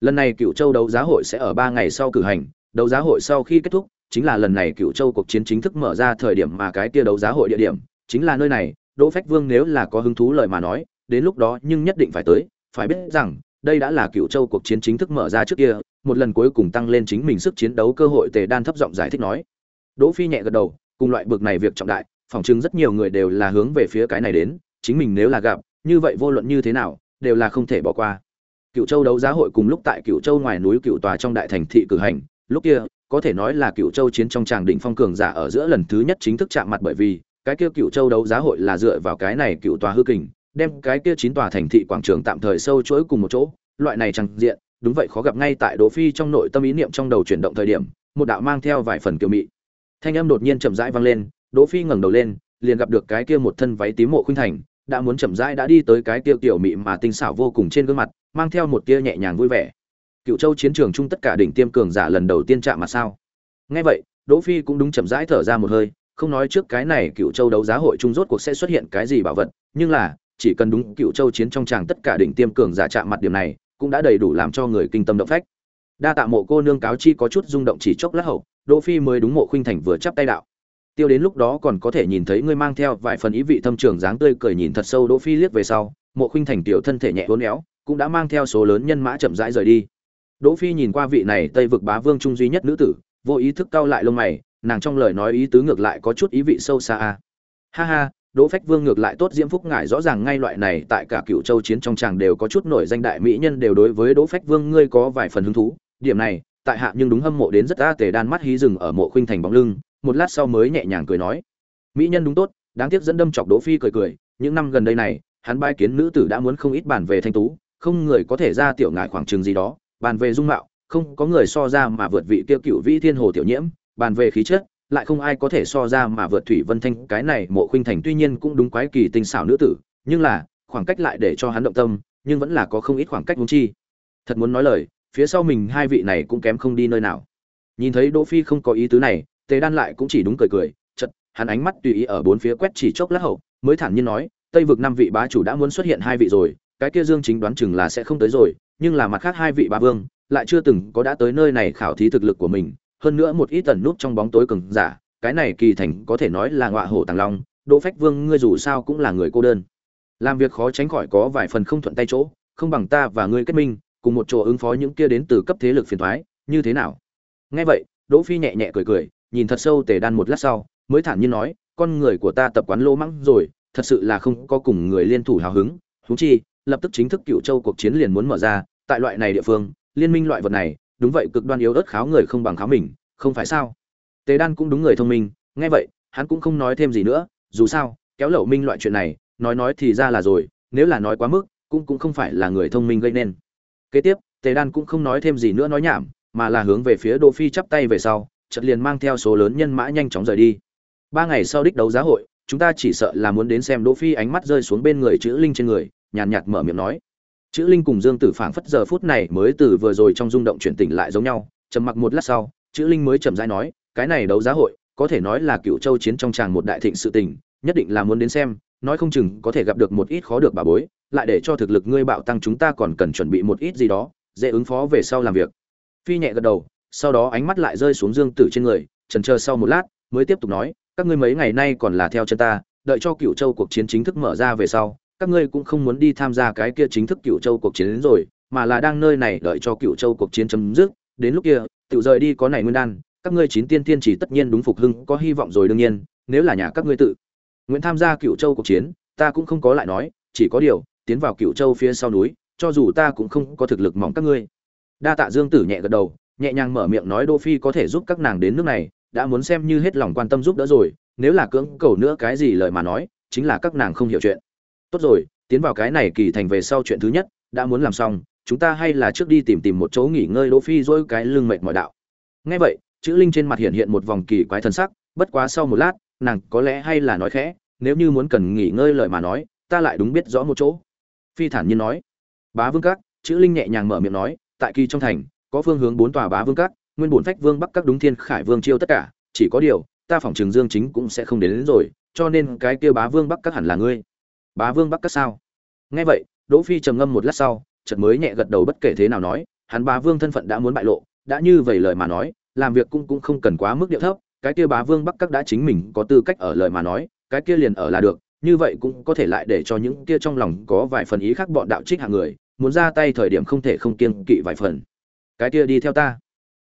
Lần này cựu châu đấu giá hội sẽ ở ba ngày sau cử hành đấu giá hội sau khi kết thúc, chính là lần này cựu châu cuộc chiến chính thức mở ra thời điểm mà cái kia đấu giá hội địa điểm, chính là nơi này, đỗ phách vương nếu là có hứng thú lời mà nói, đến lúc đó nhưng nhất định phải tới, phải biết rằng, đây đã là cựu châu cuộc chiến chính thức mở ra trước kia, một lần cuối cùng tăng lên chính mình sức chiến đấu cơ hội tề đan thấp giọng giải thích nói. Đỗ phi nhẹ gật đầu, cùng loại bực này việc trọng đại, phỏng chứng rất nhiều người đều là hướng về phía cái này đến, chính mình nếu là gặp, như vậy vô luận như thế nào, đều là không thể bỏ qua. Cựu châu đấu giá hội cùng lúc tại cựu châu ngoài núi cựu tòa trong đại thành thị cử hành lúc kia có thể nói là cựu châu chiến trong tràng đỉnh phong cường giả ở giữa lần thứ nhất chính thức chạm mặt bởi vì cái kia cựu châu đấu giá hội là dựa vào cái này cựu tòa hư kình đem cái kia chín tòa thành thị quảng trường tạm thời sâu chuỗi cùng một chỗ loại này chẳng diện đúng vậy khó gặp ngay tại Đỗ Phi trong nội tâm ý niệm trong đầu chuyển động thời điểm, một đạo mang theo vài phần kiều mị. Thanh âm đột nhiên chậm rãi vang lên, Đỗ Phi ngẩng đầu lên, liền gặp được cái kia một thân váy tím mộ khuynh thành, đã muốn chậm rãi đã đi tới cái kia tiểu mị mà tinh xảo vô cùng trên gương mặt, mang theo một tia nhẹ nhàng vui vẻ. Cựu Châu chiến trường chung tất cả đỉnh tiêm cường giả lần đầu tiên chạm mà sao? Nghe vậy, Đỗ Phi cũng đúng chậm rãi thở ra một hơi, không nói trước cái này Cựu Châu đấu giá hội chung rốt cuộc sẽ xuất hiện cái gì bảo vật, nhưng là, chỉ cần đúng Cựu Châu chiến trong tràng tất cả đỉnh tiêm cường giả chạm mặt điểm này, cũng đã đầy đủ làm cho người kinh tâm động phách. Đa tạ mộ cô nương cáo chi có chút rung động chỉ chốc lát hậu đỗ phi mới đúng mộ khuynh thành vừa chắp tay đạo. Tiêu đến lúc đó còn có thể nhìn thấy ngươi mang theo vài phần ý vị thâm trường dáng tươi cười nhìn thật sâu đỗ phi liếc về sau mộ khuynh thành tiểu thân thể nhẹ uốn éo cũng đã mang theo số lớn nhân mã chậm rãi rời đi đỗ phi nhìn qua vị này tây vực bá vương trung duy nhất nữ tử vô ý thức cau lại lông mày nàng trong lời nói ý tứ ngược lại có chút ý vị sâu xa a. Ha ha Đỗ Phách Vương ngược lại tốt diễm phúc ngải rõ ràng ngay loại này tại cả Cựu Châu chiến trong tràng đều có chút nổi danh đại mỹ nhân đều đối với Đỗ Phách Vương ngươi có vài phần hứng thú, điểm này, tại hạ nhưng đúng hâm mộ đến rất a tề đan mắt hí rừng ở mộ khuynh thành bóng lưng, một lát sau mới nhẹ nhàng cười nói: "Mỹ nhân đúng tốt, đáng tiếc dẫn đâm chọc Đỗ Phi cười cười, những năm gần đây này, hắn bái kiến nữ tử đã muốn không ít bản về thanh tú, không người có thể ra tiểu ngại khoảng trường gì đó, bàn về dung mạo, không có người so ra mà vượt vị tiêu cựu vĩ thiên hồ tiểu nhiễm, bàn về khí chất, lại không ai có thể so ra mà vượt thủy vân thanh cái này mộ khuynh thành tuy nhiên cũng đúng quái kỳ tinh xảo nữ tử nhưng là khoảng cách lại để cho hắn động tâm nhưng vẫn là có không ít khoảng cách muốn chi. Thật muốn nói lời phía sau mình hai vị này cũng kém không đi nơi nào. Nhìn thấy đỗ phi không có ý tứ này tề đan lại cũng chỉ đúng cười cười chật hắn ánh mắt tùy ý ở bốn phía quét chỉ chốc lát hậu mới thản nhiên nói tây vực năm vị bá chủ đã muốn xuất hiện hai vị rồi cái kia dương chính đoán chừng là sẽ không tới rồi nhưng là mặt khác hai vị bá vương lại chưa từng có đã tới nơi này khảo thí thực lực của mình hơn nữa một ít tần nút trong bóng tối cường giả, cái này kỳ thành có thể nói là ngọa hổ tàng long, Đỗ Phách Vương ngươi dù sao cũng là người cô đơn. Làm việc khó tránh khỏi có vài phần không thuận tay chỗ, không bằng ta và ngươi kết minh, cùng một chỗ ứng phó những kia đến từ cấp thế lực phiền thoái như thế nào? Nghe vậy, Đỗ Phi nhẹ nhẹ cười cười, nhìn thật sâu Tề Đan một lát sau, mới thản nhiên nói, con người của ta tập quán lỗ mắng rồi, thật sự là không có cùng người liên thủ hào hứng, thú chi, lập tức chính thức Cựu Châu cuộc chiến liền muốn mở ra, tại loại này địa phương, liên minh loại vật này, đúng vậy cực đoan yếu ớt kháo người không bằng kháo mình không phải sao? Tề đan cũng đúng người thông minh nghe vậy hắn cũng không nói thêm gì nữa dù sao kéo lậu minh loại chuyện này nói nói thì ra là rồi nếu là nói quá mức cũng cũng không phải là người thông minh gây nên. Kế tiếp tề đan cũng không nói thêm gì nữa nói nhảm mà là hướng về phía đỗ phi chắp tay về sau chợt liền mang theo số lớn nhân mã nhanh chóng rời đi. Ba ngày sau đích đấu giá hội chúng ta chỉ sợ là muốn đến xem đỗ phi ánh mắt rơi xuống bên người chữ linh trên người nhàn nhạt mở miệng nói chữ linh cùng dương tử phảng phất giờ phút này mới từ vừa rồi trong rung động chuyển tỉnh lại giống nhau, trầm mặc một lát sau, chữ linh mới chậm rãi nói, cái này đấu giá hội, có thể nói là cựu châu chiến trong tràng một đại thịnh sự tình, nhất định là muốn đến xem, nói không chừng có thể gặp được một ít khó được bà bối, lại để cho thực lực ngươi bạo tăng chúng ta còn cần chuẩn bị một ít gì đó, dễ ứng phó về sau làm việc. Phi nhẹ gật đầu, sau đó ánh mắt lại rơi xuống dương tử trên người trần chờ sau một lát, mới tiếp tục nói, các ngươi mấy ngày nay còn là theo chân ta, đợi cho cựu châu cuộc chiến chính thức mở ra về sau các ngươi cũng không muốn đi tham gia cái kia chính thức cựu châu cuộc chiến đến rồi, mà là đang nơi này đợi cho cựu châu cuộc chiến chấm dứt. Đến lúc kia tự rời đi có này nguyên đan, các ngươi chín tiên tiên chỉ tất nhiên đúng phục hưng, có hy vọng rồi đương nhiên, nếu là nhà các ngươi tự nguyện tham gia cựu châu cuộc chiến, ta cũng không có lại nói, chỉ có điều, tiến vào cựu châu phía sau núi, cho dù ta cũng không có thực lực mỏng các ngươi. Đa tạ dương tử nhẹ gật đầu, nhẹ nhàng mở miệng nói đô phi có thể giúp các nàng đến nước này, đã muốn xem như hết lòng quan tâm giúp đỡ rồi, nếu là cưỡng cầu nữa cái gì lời mà nói, chính là các nàng không hiểu chuyện tốt rồi tiến vào cái này kỳ thành về sau chuyện thứ nhất đã muốn làm xong chúng ta hay là trước đi tìm tìm một chỗ nghỉ ngơi đỗ phi dỗi cái lưng mệt mỏi đạo. Nghe vậy chữ linh trên mặt hiện hiện một vòng kỳ quái thân sắc bất quá sau một lát nàng có lẽ hay là nói khẽ nếu như muốn cần nghỉ ngơi lời mà nói ta lại đúng biết rõ một chỗ. Phi thản nhiên nói. Bá vương các chữ linh nhẹ nhàng mở miệng nói tại kỳ trong thành có phương hướng bốn tòa bá vương các nguyên bổn phách vương bắc các đúng thiên khải vương chiêu tất cả chỉ có điều ta phỏng trường dương chính cũng sẽ không đến, đến rồi cho nên cái kia bá vương bắc các hẳn là ngươi bá vương bắc các sao? Nghe vậy, đỗ phi trầm ngâm một lát sau, chợt mới nhẹ gật đầu bất kể thế nào nói, hắn bá vương thân phận đã muốn bại lộ, đã như vậy lời mà nói, làm việc cũng cũng không cần quá mức điệu thấp, cái kia bá vương bắc các đã chính mình có tư cách ở lời mà nói, cái kia liền ở là được, như vậy cũng có thể lại để cho những kia trong lòng có vài phần ý khác bọn đạo trích hạng người, muốn ra tay thời điểm không thể không kiêng kỵ vài phần. Cái kia đi theo ta.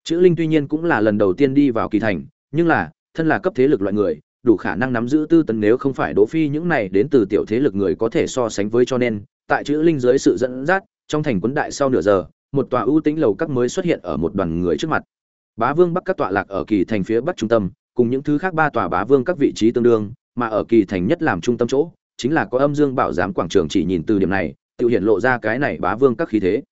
Chữ linh tuy nhiên cũng là lần đầu tiên đi vào kỳ thành, nhưng là, thân là cấp thế lực loại người đủ khả năng nắm giữ tư tấn nếu không phải đỗ phi những này đến từ tiểu thế lực người có thể so sánh với cho nên, tại chữ linh dưới sự dẫn dắt, trong thành quấn đại sau nửa giờ, một tòa ưu tĩnh lầu các mới xuất hiện ở một đoàn người trước mặt. Bá vương bắc các tọa lạc ở kỳ thành phía bắc trung tâm, cùng những thứ khác ba tòa bá vương các vị trí tương đương, mà ở kỳ thành nhất làm trung tâm chỗ, chính là có âm dương bảo giám quảng trường chỉ nhìn từ điểm này, tự hiện lộ ra cái này bá vương các khí thế.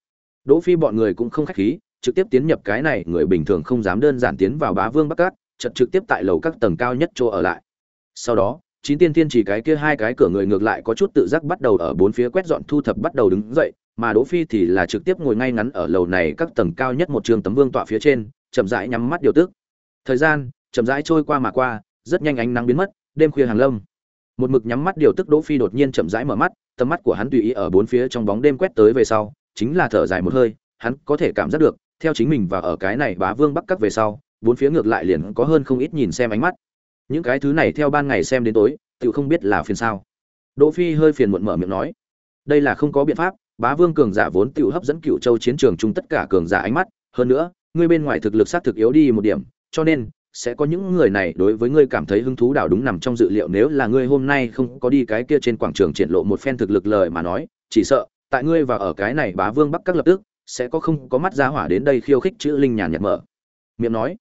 Đỗ phi bọn người cũng không khách khí, trực tiếp tiến nhập cái này, người bình thường không dám đơn giản tiến vào bá vương bắc cát chật trực tiếp tại lầu các tầng cao nhất chỗ ở lại. Sau đó, chín tiên tiên chỉ cái kia hai cái cửa người ngược lại có chút tự giác bắt đầu ở bốn phía quét dọn thu thập bắt đầu đứng dậy, mà đỗ phi thì là trực tiếp ngồi ngay ngắn ở lầu này các tầng cao nhất một trường tấm vương tọa phía trên, chậm rãi nhắm mắt điều tức. Thời gian chậm rãi trôi qua mà qua, rất nhanh ánh nắng biến mất, đêm khuya hàng lâm. Một mực nhắm mắt điều tức đỗ phi đột nhiên chậm rãi mở mắt, tầm mắt của hắn tùy ý ở bốn phía trong bóng đêm quét tới về sau, chính là thở dài một hơi, hắn có thể cảm giác được, theo chính mình và ở cái này bá vương bắc các về sau bốn phía ngược lại liền có hơn không ít nhìn xem ánh mắt. Những cái thứ này theo ban ngày xem đến tối, tự không biết là phiền sao. Đỗ phi hơi phiền muộn mở miệng nói, đây là không có biện pháp, bá vương cường giả vốn tự hấp dẫn cựu châu chiến trường chung tất cả cường giả ánh mắt, hơn nữa, ngươi bên ngoài thực lực sát thực yếu đi một điểm, cho nên, sẽ có những người này đối với ngươi cảm thấy hứng thú đảo đúng nằm trong dự liệu nếu là ngươi hôm nay không có đi cái kia trên quảng trường triển lộ một phen thực lực lời mà nói, chỉ sợ, tại ngươi và ở cái này bá vương bắc các lập tức, sẽ có không có mắt ra hỏa đến đây khiêu khích chữ linh nhàn nhạt mở. Miệng nói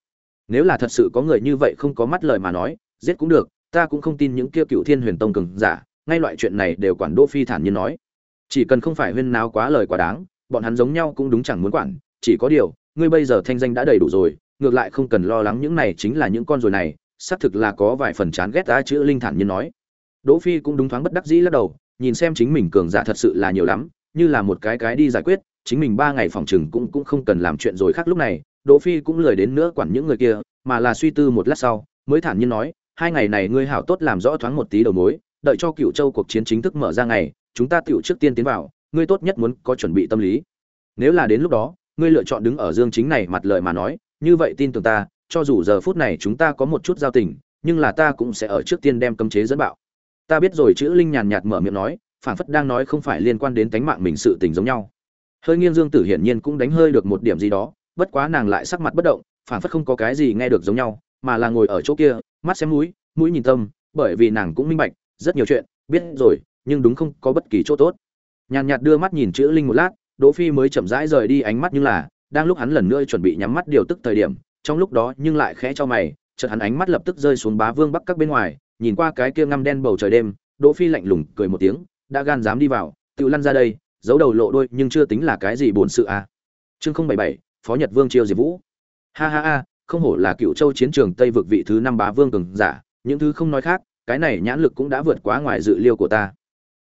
nếu là thật sự có người như vậy không có mắt lời mà nói, giết cũng được, ta cũng không tin những kia cựu thiên huyền tông cường giả, ngay loại chuyện này đều quản đỗ phi thản nhiên nói. Chỉ cần không phải huyên náo quá lời quá đáng, bọn hắn giống nhau cũng đúng chẳng muốn quản, chỉ có điều, ngươi bây giờ thanh danh đã đầy đủ rồi, ngược lại không cần lo lắng những này chính là những con rồi này, xác thực là có vài phần chán ghét ta chữ linh thản nhiên nói. Đỗ phi cũng đúng thoáng bất đắc dĩ lắc đầu, nhìn xem chính mình cường giả thật sự là nhiều lắm, như là một cái cái đi giải quyết, chính mình ba ngày phòng trừng cũng cũng không cần làm chuyện rồi khác lúc này đỗ phi cũng lười đến nữa quản những người kia, mà là suy tư một lát sau, mới thản nhiên nói, hai ngày này ngươi hảo tốt làm rõ thoáng một tí đầu mối, đợi cho cựu châu cuộc chiến chính thức mở ra ngày, chúng ta tựu trước tiên tiến vào, ngươi tốt nhất muốn có chuẩn bị tâm lý. Nếu là đến lúc đó, ngươi lựa chọn đứng ở dương chính này mặt lời mà nói, như vậy tin tưởng ta, cho dù giờ phút này chúng ta có một chút giao tình, nhưng là ta cũng sẽ ở trước tiên đem cấm chế dẫn bạo. Ta biết rồi chữ linh nhàn nhạt mở miệng nói phản phất đang nói không phải liên quan đến tánh mạng mình sự tình giống nhau. Hơi nghiêng dương tử hiển nhiên cũng đánh hơi được một điểm gì đó bất quá nàng lại sắc mặt bất động phản phất không có cái gì nghe được giống nhau, mà là ngồi ở chỗ kia, mắt xem mũi mũi nhìn tâm, bởi vì nàng cũng minh bạch, rất nhiều chuyện, biết rồi, nhưng đúng không có bất kỳ chỗ tốt. Nhàn nhạt đưa mắt nhìn chữ linh một lát, đỗ phi mới chậm rãi rời đi ánh mắt nhưng là, đang lúc hắn lần nữa chuẩn bị nhắm mắt điều tức thời điểm, trong lúc đó nhưng lại khẽ cho mày, chợt hắn ánh mắt lập tức rơi xuống bá vương bắc các bên ngoài, nhìn qua cái kia ngăm đen bầu trời đêm, đỗ phi lạnh lùng cười một tiếng, đã gan dám đi vào, tự lăn ra đây, giấu đầu lộ đôi nhưng chưa tính là cái gì buồn sự à. Chương không bảy bảy phó nhật vương chiêu diệp vũ. Ha ha ha, không hổ là cựu châu chiến trường tây vực vị thứ năm bá vương cường giả, những thứ không nói khác, cái này nhãn lực cũng đã vượt quá ngoài dự liêu của ta.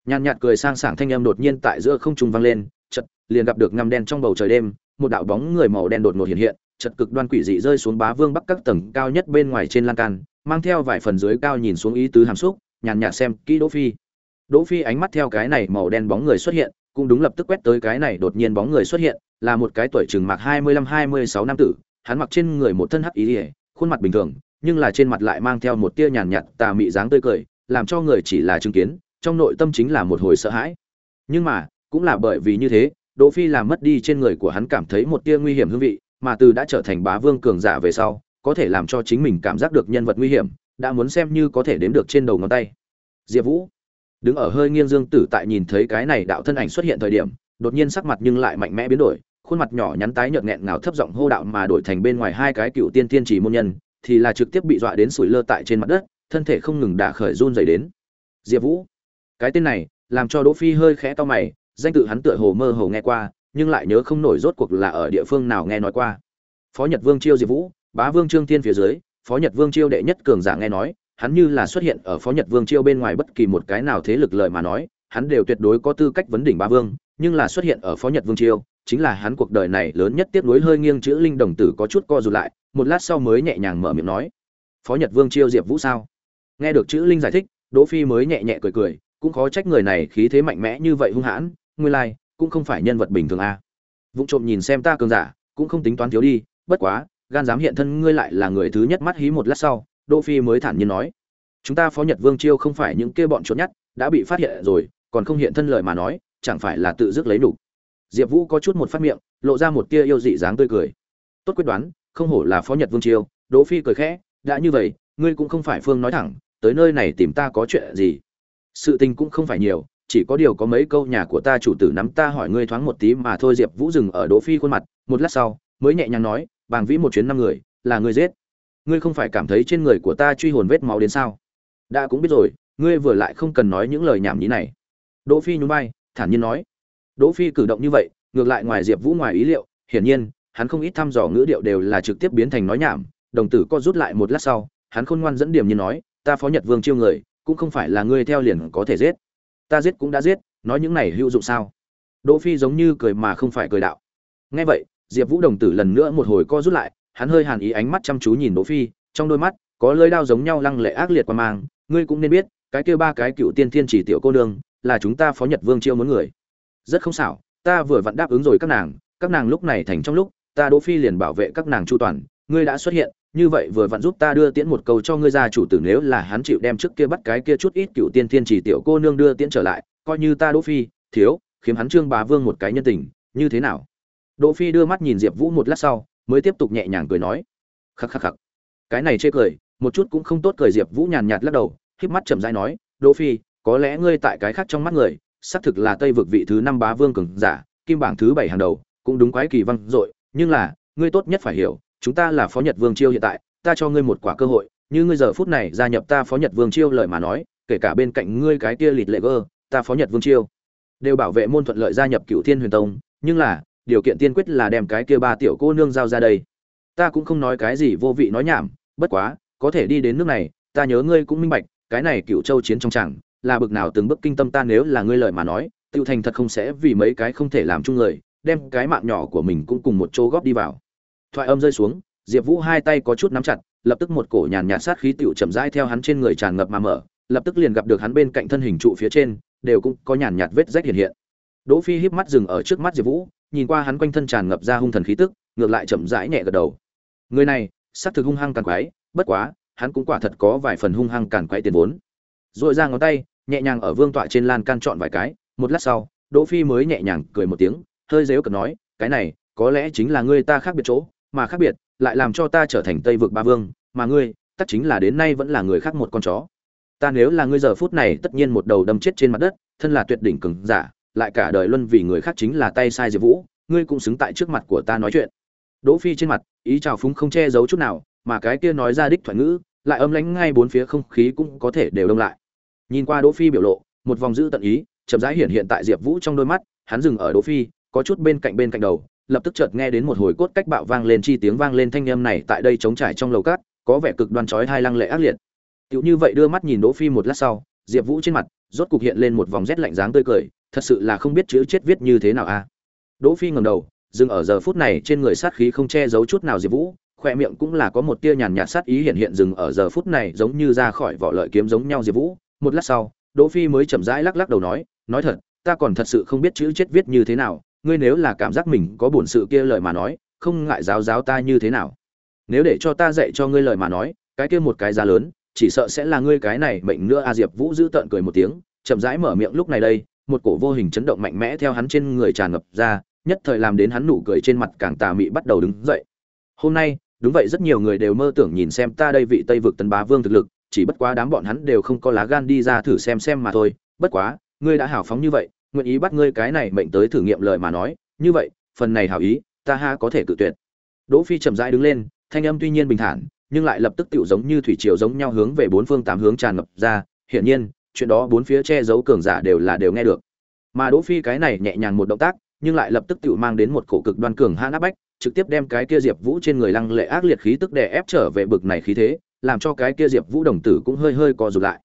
Nhàn nhạt cười sang sảng thanh âm đột nhiên tại giữa không trung vang lên, chợt, liền gặp được ngăm đen trong bầu trời đêm, một đạo bóng người màu đen đột ngột hiện hiện, chợt cực đoan quỷ dị rơi xuống bá vương bắc các tầng cao nhất bên ngoài trên lan can, mang theo vài phần dưới cao nhìn xuống ý tứ hàm xúc, nhàn nhạt xem kỹ đỗ phi. Đỗ phi ánh mắt theo cái này màu đen bóng người xuất hiện, cũng đúng lập tức quét tới cái này đột nhiên bóng người xuất hiện là một cái tuổi chừng mạc hai mươi lăm, hai mươi sáu năm tử, hắn mặc trên người một thân hắc ý ỉa khuôn mặt bình thường, nhưng là trên mặt lại mang theo một tia nhàn nhạt tà mị dáng tươi cười, làm cho người chỉ là chứng kiến, trong nội tâm chính là một hồi sợ hãi. Nhưng mà, cũng là bởi vì như thế, đỗ phi làm mất đi trên người của hắn cảm thấy một tia nguy hiểm hương vị, mà từ đã trở thành bá vương cường giả về sau, có thể làm cho chính mình cảm giác được nhân vật nguy hiểm, đã muốn xem như có thể đếm được trên đầu ngón tay. Diệp vũ đứng ở hơi nghiêng dương tử tại nhìn thấy cái này đạo thân ảnh xuất hiện thời điểm, đột nhiên sắc mặt nhưng lại mạnh mẽ biến đổi khuôn mặt nhỏ nhắn tái nhợt nghẹn ngào thấp giọng hô đạo mà đổi thành bên ngoài hai cái cựu tiên tiên chỉ môn nhân, thì là trực tiếp bị dọa đến sủi lơ tại trên mặt đất, thân thể không ngừng đả khởi run dày đến. Diệp vũ, cái tên này, làm cho đỗ phi hơi khẽ to mày, danh tự hắn tựa hồ mơ hồ nghe qua, nhưng lại nhớ không nổi rốt cuộc là ở địa phương nào nghe nói qua. Phó nhật vương chiêu diệp vũ, bá vương trương tiên phía dưới, phó nhật vương chiêu đệ nhất cường giả nghe nói, hắn như là xuất hiện ở phó nhật vương chiêu bên ngoài bất kỳ một cái nào thế lực lời mà nói, hắn đều tuyệt đối có tư cách vấn đỉnh bá vương, nhưng là xuất hiện ở phó nhật vương chiêu chính là hắn cuộc đời này lớn nhất tiếp nối hơi nghiêng chữ linh đồng tử có chút co rụt lại một lát sau mới nhẹ nhàng mở miệng nói phó nhật vương chiêu diệp vũ sao nghe được chữ linh giải thích đỗ phi mới nhẹ nhẹ cười cười cũng khó trách người này khí thế mạnh mẽ như vậy hung hãn nguyên lai like, cũng không phải nhân vật bình thường a à. vụng trộm nhìn xem ta cường giả cũng không tính toán thiếu đi bất quá gan dám hiện thân ngươi lại là người thứ nhất mắt hí một lát sau đỗ phi mới thản nhiên nói chúng ta phó nhật vương chiêu không phải những kia bọn trốn nhắt, đã bị phát hiện rồi còn không hiện thân lời mà nói chẳng phải là tự dứt lấy đủ diệp vũ có chút một phát miệng, lộ ra một tia yêu dị dáng tươi cười. Tốt quyết đoán, không hổ là phó nhật vương chiêu đỗ phi cười khẽ, đã như vậy, ngươi cũng không phải phương nói thẳng, tới nơi này tìm ta có chuyện gì? Sự tình cũng không phải nhiều, chỉ có điều có mấy câu nhà của ta chủ tử nắm ta hỏi ngươi thoáng một tí mà thôi. Diệp vũ dừng ở đỗ phi khuôn mặt, một lát sau, mới nhẹ nhàng nói, bàng vĩ một chuyến năm người, là ngươi giết. Ngươi không phải cảm thấy trên người của ta truy hồn vết máu đến sao? Đã cũng biết rồi, ngươi vừa lại không cần nói những lời nhảm nhí này. Đỗ phi nhún vai, thản nhiên nói đỗ phi cử động như vậy, ngược lại ngoài diệp vũ ngoài ý liệu, hiển nhiên, hắn không ít thăm dò ngữ điệu đều là trực tiếp biến thành nói nhảm, đồng tử co rút lại một lát sau, hắn khôn ngoan dẫn điểm như nói, ta phó nhật vương chiêu người, cũng không phải là ngươi theo liền có thể giết. Ta giết cũng đã giết, nói những này hữu dụng sao? Đỗ phi giống như cười mà không phải cười đạo. Nghe vậy, diệp vũ đồng tử lần nữa một hồi co rút lại, hắn hơi hàn ý ánh mắt chăm chú nhìn đỗ phi, trong đôi mắt có lưỡi đao giống nhau lăng lệ ác liệt qua mang, ngươi cũng nên biết, cái kia ba cái cựu tiên thiên chỉ tiểu cô nương là chúng ta phó nhật vương chiêu muốn người rất không xảo, ta vừa vặn đáp ứng rồi các nàng các nàng lúc này thành trong lúc, ta đỗ phi liền bảo vệ các nàng chu toàn, ngươi đã xuất hiện, như vậy vừa vặn giúp ta đưa tiễn một câu cho ngươi gia chủ tử nếu là hắn chịu đem trước kia bắt cái kia chút ít cựu tiên thiên chỉ tiểu cô nương đưa tiễn trở lại, coi như ta đỗ phi, thiếu, khiếm hắn trương bá vương một cái nhân tình, như thế nào? Đỗ phi đưa mắt nhìn diệp vũ một lát sau, mới tiếp tục nhẹ nhàng cười nói, khắc khắc khắc, cái này chê cười, một chút cũng không tốt cười diệp vũ nhàn nhạt lắc đầu, híp mắt chậm rãi nói, đỗ phi, có lẽ ngươi tại cái khác trong mắt người xác thực là tây vực vị thứ năm bá vương cường giả, kim bảng thứ bảy hàng đầu, cũng đúng quái kỳ văn dội. Nhưng là, ngươi tốt nhất phải hiểu, chúng ta là phó nhật vương chiêu hiện tại, ta cho ngươi một quả cơ hội, như ngươi giờ phút này gia nhập ta phó nhật vương chiêu lời mà nói, kể cả bên cạnh ngươi cái kia lịt lệ gơ, ta phó nhật vương chiêu, đều bảo vệ môn thuận lợi gia nhập cựu thiên huyền tông. Nhưng là, điều kiện tiên quyết là đem cái kia ba tiểu cô nương giao ra đây. Ta cũng không nói cái gì vô vị nói nhảm, bất quá, có thể đi đến nước này, ta nhớ ngươi cũng minh bạch, cái này cựu châu chiến trong chẳng là bực nào từng bước kinh tâm ta nếu là ngươi lời mà nói, tiêu thành thật không sẽ vì mấy cái không thể làm chung người, đem cái mạng nhỏ của mình cũng cùng một chỗ góp đi vào. Thoại âm rơi xuống, diệp vũ hai tay có chút nắm chặt, lập tức một cổ nhàn nhạt sát khí tựu chậm rãi theo hắn trên người tràn ngập mà mở, lập tức liền gặp được hắn bên cạnh thân hình trụ phía trên, đều cũng có nhàn nhạt vết rách hiện hiện. Đỗ phi híp mắt dừng ở trước mắt diệp vũ, nhìn qua hắn quanh thân tràn ngập ra hung thần khí tức, ngược lại chậm rãi nhẹ gật đầu. Người này, xác thực hung hăng càng quái bất quá, hắn cũng quả thật có vài phần hung hăng càn quái tiền vốn. Rồi ra ngón tay nhẹ nhàng ở vương tọa trên lan can chọn vài cái, một lát sau, đỗ phi mới nhẹ nhàng cười một tiếng, hơi dếu cợt nói, cái này, có lẽ chính là ngươi ta khác biệt chỗ, mà khác biệt, lại làm cho ta trở thành tây vực ba vương, mà ngươi tất chính là đến nay vẫn là người khác một con chó. Ta nếu là ngươi giờ phút này tất nhiên một đầu đâm chết trên mặt đất, thân là tuyệt đỉnh cường giả, lại cả đời luân vì người khác chính là tay sai diệp vũ, ngươi cũng xứng tại trước mặt của ta nói chuyện. Đỗ phi trên mặt, ý chào phúng không che giấu chút nào, mà cái kia nói ra đích thoại ngữ, lại âm lãnh ngay bốn phía không khí cũng có thể đều đông lại nhìn qua đỗ phi biểu lộ, một vòng giữ tận ý, chậm rãi hiện hiện tại diệp vũ trong đôi mắt, hắn dừng ở đỗ phi, có chút bên cạnh bên cạnh đầu, lập tức chợt nghe đến một hồi cốt cách bạo vang lên chi tiếng vang lên thanh âm này tại đây chống trải trong lầu cát, có vẻ cực đoan chói hai lăng lệ ác liệt. Tựu như vậy đưa mắt nhìn đỗ phi một lát sau, diệp vũ trên mặt, rốt cục hiện lên một vòng rét lạnh dáng tươi cười, thật sự là không biết chữ chết viết như thế nào a. Đỗ phi ngẩng đầu, dừng ở giờ phút này trên người sát khí không che giấu chút nào diệp vũ, khoe miệng cũng là có một tia nhàn nhạt sát ý hiện hiện dừng ở giờ phút này giống như ra khỏi vỏ lợi kiếm giống nhau diệp vũ một lát sau, đỗ phi mới chậm rãi lắc lắc đầu nói nói thật, ta còn thật sự không biết chữ chết viết như thế nào, ngươi nếu là cảm giác mình có bổn sự kia lời mà nói, không ngại giáo giáo ta như thế nào. Nếu để cho ta dạy cho ngươi lời mà nói, cái kia một cái giá lớn, chỉ sợ sẽ là ngươi cái này mệnh nữa. A diệp vũ giữ tợn cười một tiếng, chậm rãi mở miệng lúc này đây, một cổ vô hình chấn động mạnh mẽ theo hắn trên người tràn ngập ra, nhất thời làm đến hắn nụ cười trên mặt càng tà mị bắt đầu đứng dậy. Hôm nay, đúng vậy, rất nhiều người đều mơ tưởng nhìn xem ta đây vị tây vực tấn bá vương thực lực chỉ bất quá đám bọn hắn đều không có lá gan đi ra thử xem xem mà thôi. Bất quá, ngươi đã hào phóng như vậy, nguyện ý bắt ngươi cái này mệnh tới thử nghiệm lời mà nói, như vậy, phần này hảo ý, ta ha có thể cự tuyệt. Đỗ phi chậm rãi đứng lên, thanh âm tuy nhiên bình thản, nhưng lại lập tức tựu giống như thủy triều giống nhau hướng về bốn phương tám hướng tràn ngập ra. Hiển nhiên, chuyện đó bốn phía che giấu cường giả đều là đều nghe được. Mà đỗ phi cái này nhẹ nhàng một động tác, nhưng lại lập tức tựu mang đến một cổ cực đoan cường hãn áp bách, trực tiếp đem cái kia diệp vũ trên người lăng lệ ác liệt khí tức đè ép trở về bực này khí thế làm cho cái kia diệp vũ đồng tử cũng hơi hơi co rụt lại.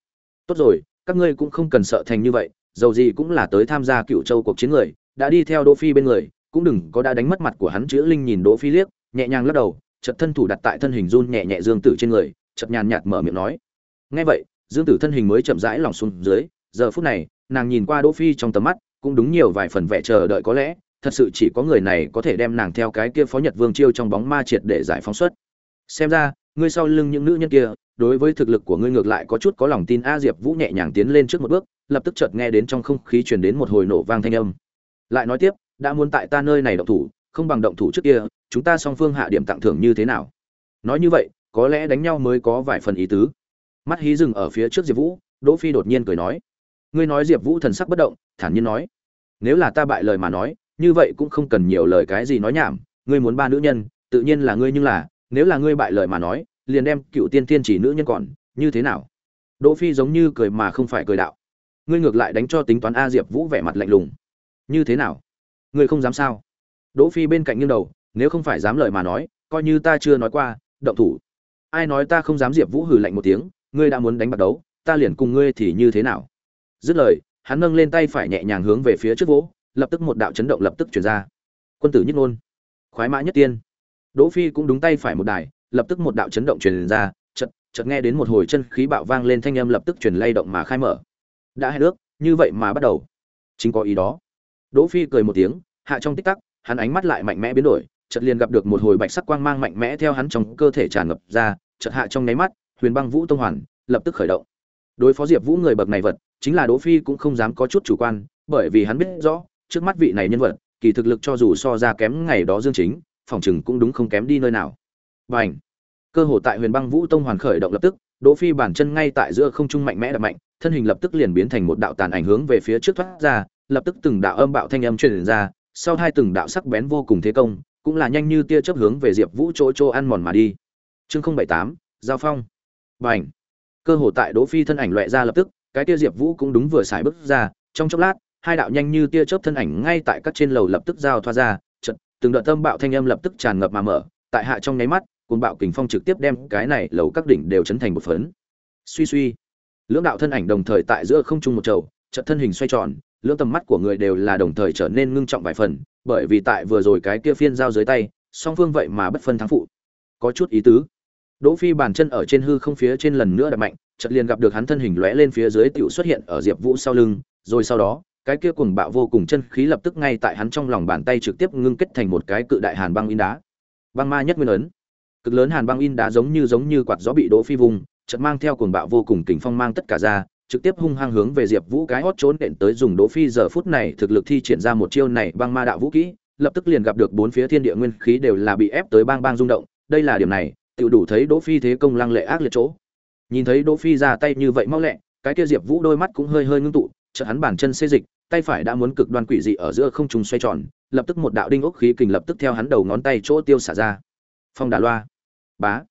Tốt rồi, các ngươi cũng không cần sợ thành như vậy, dầu gì cũng là tới tham gia cựu châu cuộc chiến người, đã đi theo đỗ phi bên người, cũng đừng có đã đánh mất mặt của hắn chữ linh nhìn đỗ phi liếc, nhẹ nhàng lắc đầu, chợt thân thủ đặt tại thân hình run nhẹ nhẹ dương tử trên người, chợt nhàn nhạt mở miệng nói. Nghe vậy, dương tử thân hình mới chậm rãi lỏng xuống dưới, giờ phút này, nàng nhìn qua đỗ phi trong tầm mắt, cũng đúng nhiều vài phần vẻ chờ đợi có lẽ, thật sự chỉ có người này có thể đem nàng theo cái kia phó nhật vương chiêu trong bóng ma triệt để giải phóng xuất. Xem ra ngươi sau lưng những nữ nhân kia, đối với thực lực của ngươi ngược lại có chút có lòng tin. A diệp vũ nhẹ nhàng tiến lên trước một bước, lập tức chợt nghe đến trong không khí truyền đến một hồi nổ vang thanh âm. Lại nói tiếp, đã muốn tại ta nơi này động thủ, không bằng động thủ trước kia, chúng ta song phương hạ điểm tặng thưởng như thế nào? Nói như vậy, có lẽ đánh nhau mới có vài phần ý tứ. Mắt hí dừng ở phía trước diệp vũ, đỗ phi đột nhiên cười nói, ngươi nói diệp vũ thần sắc bất động, thản nhiên nói, nếu là ta bại lời mà nói, như vậy cũng không cần nhiều lời cái gì nói nhảm, ngươi muốn ba nữ nhân, tự nhiên là ngươi nhưng là nếu là ngươi bại lời mà nói, liền đem cựu tiên tiên chỉ nữ nhân còn, như thế nào? Đỗ phi giống như cười mà không phải cười đạo. Ngươi ngược lại đánh cho tính toán a diệp vũ vẻ mặt lạnh lùng. Như thế nào? Ngươi không dám sao? Đỗ phi bên cạnh nghiêng đầu, nếu không phải dám lời mà nói, coi như ta chưa nói qua, động thủ. Ai nói ta không dám diệp vũ hừ lạnh một tiếng, ngươi đã muốn đánh bạc đấu, ta liền cùng ngươi thì như thế nào? Dứt lời, hắn nâng lên tay phải nhẹ nhàng hướng về phía trước vỗ, lập tức một đạo chấn động lập tức chuyển ra. Quân tử nhất ngôn. Khoái mã nhất tiên đỗ phi cũng đúng tay phải một đài, lập tức một đạo chấn động truyền ra, chợt chợt nghe đến một hồi chân khí bạo vang lên thanh âm lập tức truyền lay động mà khai mở. Đã hết nước, như vậy mà bắt đầu. Chính có ý đó. Đỗ phi cười một tiếng, hạ trong tích tắc, hắn ánh mắt lại mạnh mẽ biến đổi, chợt liền gặp được một hồi bạch sắc quang mang mạnh mẽ theo hắn trong cơ thể tràn ngập ra, chợt hạ trong nháy mắt, huyền băng vũ tông hoàn, lập tức khởi động. Đối phó diệp vũ người bậc này vật, chính là đỗ phi cũng không dám có chút chủ quan, bởi vì hắn biết rõ, trước mắt vị này nhân vật, kỳ thực lực cho dù so ra kém ngày đó dương chính phòng chừng cũng đúng không kém đi nơi nào Bành! cơ hội tại huyền băng vũ tông hoàn khởi động lập tức, đỗ phi bản chân ngay tại giữa không trung mạnh mẽ đập mạnh, thân hình lập tức liền biến thành một đạo tàn ảnh hướng về phía trước thoát ra, lập tức từng đạo âm bạo thanh âm truyền ra, sau hai từng đạo sắc bén vô cùng thế công, cũng là nhanh như tia chớp hướng về diệp vũ chỗ chỗ ăn mòn mà đi chương không bảy tám, giao phong Bành! cơ hội tại đỗ phi thân ảnh lóe ra lập tức, cái tia diệp vũ cũng đúng vừa xài bước ra, trong chốc lát, hai đạo nhanh như tia chớp thân ảnh ngay tại các trên lầu lập tức giao thoa ra từng đợt tâm bạo thanh âm lập tức tràn ngập mà mở, tại hạ trong nháy mắt, cuồng bạo kình phong trực tiếp đem cái này lầu các đỉnh đều chấn thành một phấn. Suy suy, lưỡng đạo thân ảnh đồng thời tại giữa không trung một chầu chợt thân hình xoay tròn, lưỡng tầm mắt của người đều là đồng thời trở nên ngưng trọng vài phần, bởi vì tại vừa rồi cái kia phiên giao dưới tay, song phương vậy mà bất phân thắng phụ. Có chút ý tứ. Đỗ phi bàn chân ở trên hư không phía trên lần nữa đập mạnh, chợt liền gặp được hắn thân hình lóe lên phía dưới tiểu xuất hiện ở diệp vũ sau lưng, rồi sau đó cái kia cuồng bạo vô cùng chân khí lập tức ngay tại hắn trong lòng bàn tay trực tiếp ngưng kết thành một cái cự đại hàn băng in đá. Băng ma nhất nguyên ấn. Cực lớn hàn băng in đá giống như giống như quạt gió bị đỗ phi vùng, chợt mang theo cuồng bạo vô cùng kình phong mang tất cả ra, trực tiếp hung hăng hướng về diệp vũ cái hốt trốn đện tới dùng đỗ phi giờ phút này thực lực thi triển ra một chiêu này băng ma đạo vũ kỹ, lập tức liền gặp được bốn phía thiên địa nguyên khí đều là bị ép tới bang bang rung động, đây là điểm này, tiểu đủ thấy đỗ phi thế công lăng lệ ác liệt chỗ. Nhìn thấy đỗ phi ra tay như vậy mau lẹ, cái kia diệp vũ đôi mắt cũng hơi hơi ngưng tụ chợt hắn bản chân xê dịch, tay phải đã muốn cực đoan quỷ dị ở giữa không trung xoay tròn, lập tức một đạo đinh ốc khí kình lập tức theo hắn đầu ngón tay chỗ tiêu xả ra. Phong đà loa. Bá.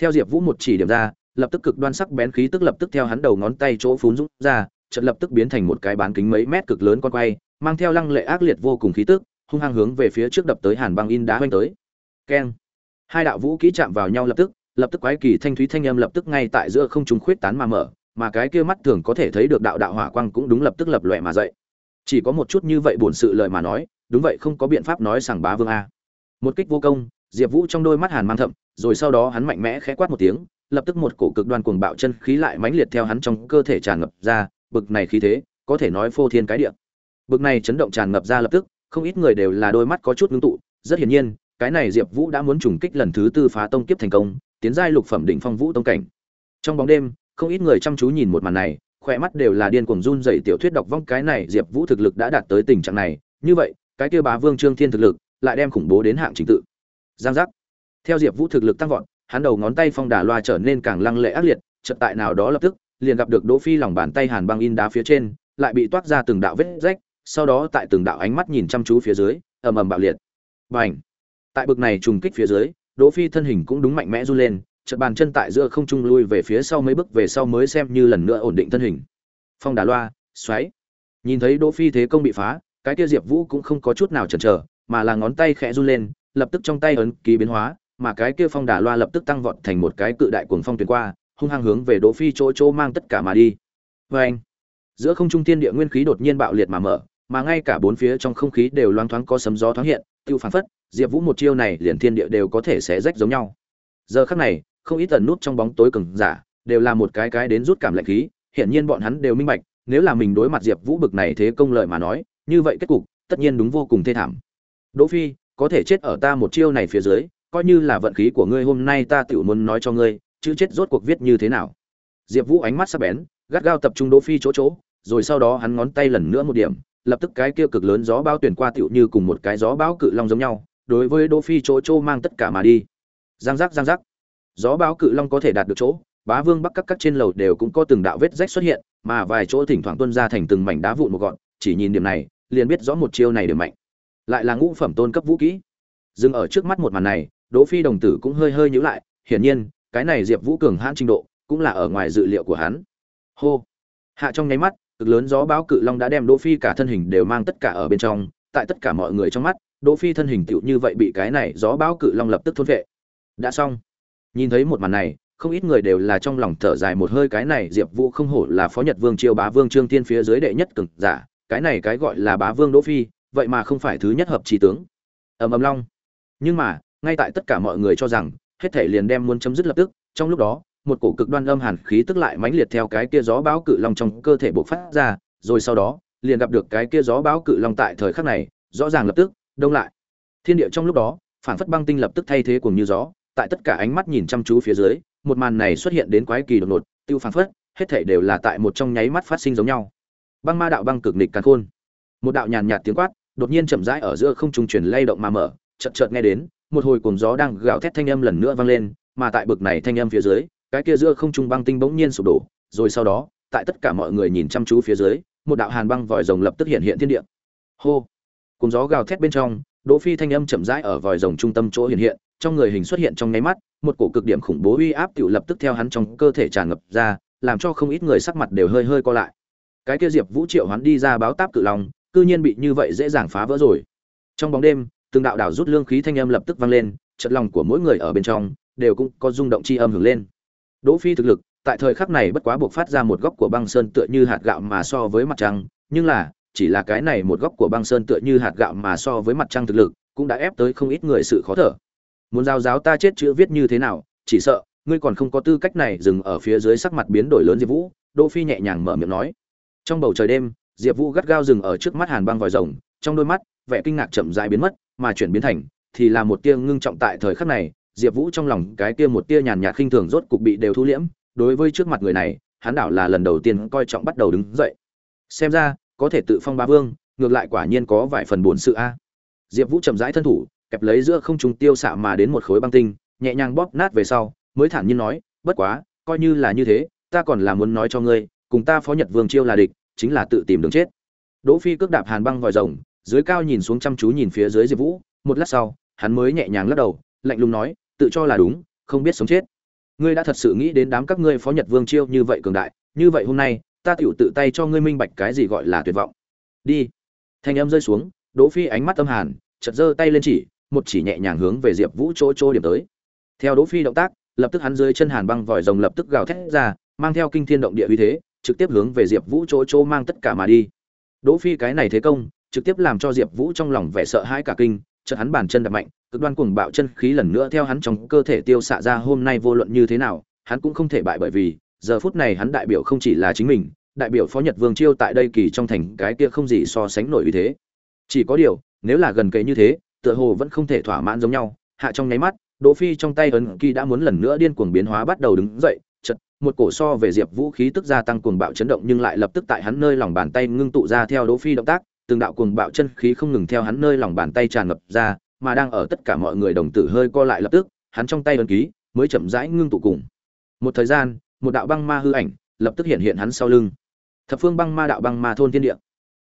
Theo diệp vũ một chỉ điểm ra, lập tức cực đoan sắc bén khí tức lập tức theo hắn đầu ngón tay chỗ phún rút ra, chợt lập tức biến thành một cái bán kính mấy mét cực lớn con quay, mang theo lăng lệ ác liệt vô cùng khí tức, hung hăng hướng về phía trước đập tới hàn băng in đá hoành tới. Keng. Hai đạo vũ kỹ chạm vào nhau lập tức lập tức quái kỳ thanh thúy thanh âm lập tức ngay tại giữa không trung khuyết tán mà mở mà cái kia mắt thường có thể thấy được đạo đạo hỏa quang cũng đúng lập tức lập lòe mà dậy. Chỉ có một chút như vậy buồn sự lời mà nói, đúng vậy không có biện pháp nói sảng bá vương a. Một kích vô công, diệp vũ trong đôi mắt hàn mang thậm, rồi sau đó hắn mạnh mẽ khẽ quát một tiếng, lập tức một cổ cực đoan cuồng bạo chân khí lại mãnh liệt theo hắn trong cơ thể tràn ngập ra, bực này khí thế, có thể nói phô thiên cái địa. Bực này chấn động tràn ngập ra lập tức, không ít người đều là đôi mắt có chút ngưng tụ, rất hiển nhiên, cái này diệp vũ đã muốn trùng kích lần thứ tư phá tông kiếp thành công, tiến giai lục phẩm đỉnh phong vũ tông cảnh. Trong bóng đêm không ít người chăm chú nhìn một màn này, khỏe mắt đều là điên cuồng run dậy tiểu thuyết đọc vong cái này diệp vũ thực lực đã đạt tới tình trạng này, như vậy, cái kia bá vương trương thiên thực lực lại đem khủng bố đến hạng trình tự. Giang giác. Theo diệp vũ thực lực tăng vọt, hắn đầu ngón tay phong đà loa trở nên càng lăng lệ ác liệt, chợt tại nào đó lập tức, liền gặp được đỗ phi lòng bàn tay hàn băng in đá phía trên, lại bị toát ra từng đạo vết rách, sau đó tại từng đạo ánh mắt nhìn chăm chú phía dưới, ầm ầm bạo liệt. Bành! Tại bực này trùng kích phía dưới, đỗ phi thân hình cũng đúng mạnh mẽ run lên chợt bàn chân tại giữa không trung lui về phía sau mấy bước về sau mới xem như lần nữa ổn định thân hình. Phong đà loa, xoáy. Nhìn thấy đỗ phi thế công bị phá, cái kia diệp vũ cũng không có chút nào chần chờ, mà là ngón tay khẽ run lên, lập tức trong tay ấn ký biến hóa, mà cái kia phong đà loa lập tức tăng vọt thành một cái cự đại cuồng phong truyền qua, hung hăng hướng về đỗ phi chỗ chỗ mang tất cả mà đi. Oeng. anh, giữa không trung thiên địa nguyên khí đột nhiên bạo liệt mà mở, mà ngay cả bốn phía trong không khí đều loang thoáng có sấm gió thoáng hiện, tiêu phán phất, diệp vũ một chiêu này liền thiên địa đều có thể xé rách giống nhau. Giờ khắc này không ít tần nút trong bóng tối cường giả, đều là một cái cái đến rút cảm lạnh khí, hiển nhiên bọn hắn đều minh bạch, nếu là mình đối mặt diệp vũ bực này thế công lợi mà nói, như vậy kết cục, tất nhiên đúng vô cùng thê thảm. Đỗ phi, có thể chết ở ta một chiêu này phía dưới, coi như là vận khí của ngươi hôm nay ta tự muốn nói cho ngươi chữ chết rốt cuộc viết như thế nào? Diệp vũ ánh mắt sắc bén, gắt gao tập trung đỗ phi chỗ chỗ, rồi sau đó hắn ngón tay lần nữa một điểm, lập tức cái kia cực lớn gió bão tuyển qua tựu như cùng một cái gió bão cự long giống nhau, đối với đỗ phi chỗ chỗ mang tất cả mà đi. Giang giác giang giác gió bão cự long có thể đạt được chỗ, bá vương bắc các các trên lầu đều cũng có từng đạo vết rách xuất hiện, mà vài chỗ thỉnh thoảng tuôn ra thành từng mảnh đá vụn một gọn, chỉ nhìn điểm này, liền biết rõ một chiêu này điểm mạnh. Lại là ngũ phẩm tôn cấp vũ kỹ. Dừng ở trước mắt một màn này, đỗ phi đồng tử cũng hơi hơi nhíu lại, hiển nhiên, cái này diệp vũ cường hãn trình độ, cũng là ở ngoài dự liệu của hắn. Hô! Hạ trong nháy mắt, cực lớn gió bão cự long đã đem đỗ phi cả thân hình đều mang tất cả ở bên trong, tại tất cả mọi người trong mắt, đỗ phi thân hình tựu như vậy bị cái này gió bão cự long lập tức thôn vệ. Đã xong nhìn thấy một màn này, không ít người đều là trong lòng thở dài một hơi, cái này diệp vũ không hổ là phó nhật vương triều bá vương trương tiên phía dưới đệ nhất cực giả, cái này cái gọi là bá vương đỗ phi, vậy mà không phải thứ nhất hợp trí tướng. Ầm ầm long. Nhưng mà, ngay tại tất cả mọi người cho rằng, hết thể liền đem muốn chấm dứt lập tức, trong lúc đó, một cổ cực đoan âm hàn khí tức lại mãnh liệt theo cái kia gió bão cự long trong cơ thể bộc phát ra, rồi sau đó, liền gặp được cái kia gió bão cự long tại thời khắc này, rõ ràng lập tức, đông lại. Thiên địa trong lúc đó, phản phất băng tinh lập tức thay thế cùng như gió tại tất cả ánh mắt nhìn chăm chú phía dưới, một màn này xuất hiện đến quái kỳ đột ngột, tiêu phản phất, hết thảy đều là tại một trong nháy mắt phát sinh giống nhau. Băng ma đạo băng cực nịch càn khôn. Một đạo nhàn nhạt tiếng quát, đột nhiên chậm rãi ở giữa không trung truyền lay động mà mở, chợt chợt nghe đến, một hồi cuồng gió đang gào thét thanh âm lần nữa vang lên, mà tại bực này thanh âm phía dưới, cái kia giữa không trung băng tinh bỗng nhiên sụp đổ, rồi sau đó, tại tất cả mọi người nhìn chăm chú phía dưới, một đạo hàn băng vòi rồng lập tức hiện hiện thiên địa. Hô! Cuồng gió gào thét bên trong, đỗ phi thanh âm chậm rãi ở vòi rồng trung tâm chỗ hiện hiện trong người hình xuất hiện trong nháy mắt, một cổ cực điểm khủng bố uy áp tiểu lập tức theo hắn trong cơ thể tràn ngập ra, làm cho không ít người sắc mặt đều hơi hơi co lại. Cái kia diệp vũ triệu hắn đi ra báo táp cự long, cư nhiên bị như vậy dễ dàng phá vỡ rồi. Trong bóng đêm, từng đạo đảo rút lương khí thanh âm lập tức vang lên, chợt lòng của mỗi người ở bên trong, đều cũng có rung động chi âm hưởng lên. Đỗ phi thực lực, tại thời khắc này bất quá buộc phát ra một góc của băng sơn tựa như hạt gạo mà so với mặt trăng, nhưng là, chỉ là cái này một góc của băng sơn tựa như hạt gạo mà so với mặt trăng thực lực, cũng đã ép tới không ít người sự khó thở muốn giao giáo ta chết chữ viết như thế nào, chỉ sợ, ngươi còn không có tư cách này dừng ở phía dưới sắc mặt biến đổi lớn diệp vũ, đỗ phi nhẹ nhàng mở miệng nói. Trong bầu trời đêm, diệp vũ gắt gao dừng ở trước mắt hàn băng vòi rồng, trong đôi mắt, vẻ kinh ngạc chậm rãi biến mất, mà chuyển biến thành, thì là một tia ngưng trọng tại thời khắc này, diệp vũ trong lòng cái tia một tia nhàn nhạt khinh thường rốt cục bị đều thu liễm, đối với trước mặt người này, hắn đảo là lần đầu tiên coi trọng bắt đầu đứng dậy. Xem ra, có thể tự phong ba vương, ngược lại quả nhiên có vài phần buồn sự a. Diệp vũ chậm rãi thân thủ kẹp lấy giữa không trung tiêu xạ mà đến một khối băng tinh, nhẹ nhàng bóp nát về sau, mới thản nhiên nói, bất quá, coi như là như thế, ta còn là muốn nói cho ngươi, cùng ta phó nhật vương chiêu là địch, chính là tự tìm đường chết. Đỗ phi cước đạp hàn băng vòi rồng, dưới cao nhìn xuống chăm chú nhìn phía dưới diệp vũ, một lát sau, hắn mới nhẹ nhàng lắc đầu, lạnh lùng nói, tự cho là đúng, không biết sống chết. Ngươi đã thật sự nghĩ đến đám các ngươi phó nhật vương chiêu như vậy cường đại, như vậy hôm nay, ta tựu tự tay cho ngươi minh bạch cái gì gọi là tuyệt vọng. Đi. Thanh âm rơi xuống, đỗ phi ánh mắt âm hàn, chợt giơ tay lên chỉ một chỉ nhẹ nhàng hướng về diệp vũ chỗ chỗ điểm tới. Theo đỗ phi động tác, lập tức hắn dưới chân hàn băng vòi rồng lập tức gào thét ra, mang theo kinh thiên động địa uy thế, trực tiếp hướng về diệp vũ chỗ chỗ mang tất cả mà đi. Đỗ phi cái này thế công, trực tiếp làm cho diệp vũ trong lòng vẻ sợ hãi cả kinh, chợt hắn bàn chân đập mạnh, cực đoan cuồng bạo chân khí lần nữa theo hắn trong cơ thể tiêu xạ ra hôm nay vô luận như thế nào, hắn cũng không thể bại bởi vì, giờ phút này hắn đại biểu không chỉ là chính mình, đại biểu phó nhật vương chiêu tại đây kỳ trong thành cái kia không gì so sánh nổi uy thế. Chỉ có điều, nếu là gần kề như thế tựa hồ vẫn không thể thỏa mãn giống nhau. Hạ trong nháy mắt, đỗ phi trong tay ấn kỳ đã muốn lần nữa điên cuồng biến hóa bắt đầu đứng dậy chật một cổ so về diệp vũ khí tức gia tăng cuồng bạo chấn động nhưng lại lập tức tại hắn nơi lòng bàn tay ngưng tụ ra theo đỗ phi động tác, từng đạo cuồng bạo chân khí không ngừng theo hắn nơi lòng bàn tay tràn ngập ra, mà đang ở tất cả mọi người đồng tử hơi co lại lập tức, hắn trong tay ấn ký mới chậm rãi ngưng tụ cùng. Một thời gian, một đạo băng ma hư ảnh lập tức hiện hiện hắn sau lưng. Thập phương băng ma đạo băng ma thôn thiên địa.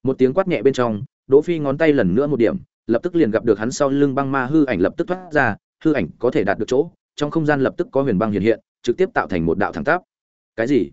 Một tiếng quát nhẹ bên trong, đỗ phi ngón tay lần nữa một điểm lập tức liền gặp được hắn sau lưng băng ma hư ảnh lập tức thoát ra, hư ảnh có thể đạt được chỗ, trong không gian lập tức có huyền băng hiện hiện, trực tiếp tạo thành một đạo thẳng tắp. Cái gì?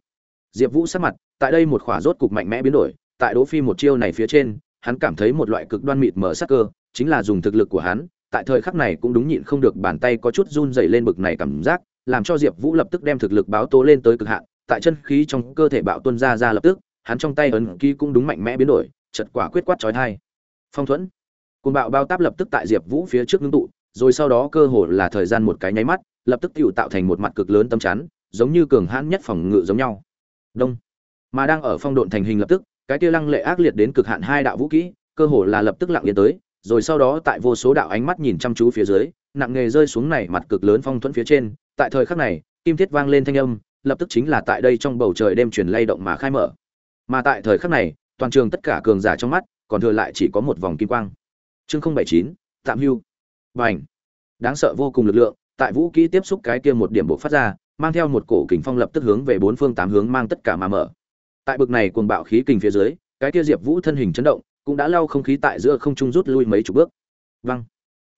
Diệp vũ sắc mặt, tại đây một khỏa rốt cục mạnh mẽ biến đổi, tại đỗ phi một chiêu này phía trên, hắn cảm thấy một loại cực đoan mịt mở sắc cơ, chính là dùng thực lực của hắn, tại thời khắc này cũng đúng nhịn không được bàn tay có chút run rẩy lên bực này cảm giác, làm cho diệp vũ lập tức đem thực lực báo tố lên tới cực hạn, tại chân khí trong cơ thể bạo tuân ra ra lập tức, hắn trong tay ấn ký cũng đúng mạnh mẽ biến đổi chật quả quyết quát chói tai. Phong thuẫn. Cùng bạo bao táp lập tức tại diệp vũ phía trước ngưng tụ, rồi sau đó cơ hồ là thời gian một cái nháy mắt, lập tức tự tạo thành một mặt cực lớn tâm chắn, giống như cường hãn nhất phòng ngự giống nhau. Đông. Mà đang ở phong độn thành hình lập tức, cái kia lăng lệ ác liệt đến cực hạn hai đạo vũ kỹ, cơ hồ là lập tức lặng yên tới, rồi sau đó tại vô số đạo ánh mắt nhìn chăm chú phía dưới, nặng nghề rơi xuống này mặt cực lớn phong thuẫn phía trên, tại thời khắc này, kim thiết vang lên thanh âm, lập tức chính là tại đây trong bầu trời đêm truyền lay động mà khai mở. Mà tại thời khắc này, toàn trường tất cả cường giả trong mắt, còn thừa lại chỉ có một vòng kim quang chương không bảy chín, tạm hưu. Và ảnh đáng sợ vô cùng lực lượng, tại vũ kỹ tiếp xúc cái kia một điểm bộ phát ra, mang theo một cổ kình phong lập tức hướng về bốn phương tám hướng mang tất cả mà mở. Tại bực này cuồng bạo khí kình phía dưới, cái kia diệp vũ thân hình chấn động, cũng đã lao không khí tại giữa không trung rút lui mấy chục bước. Văng.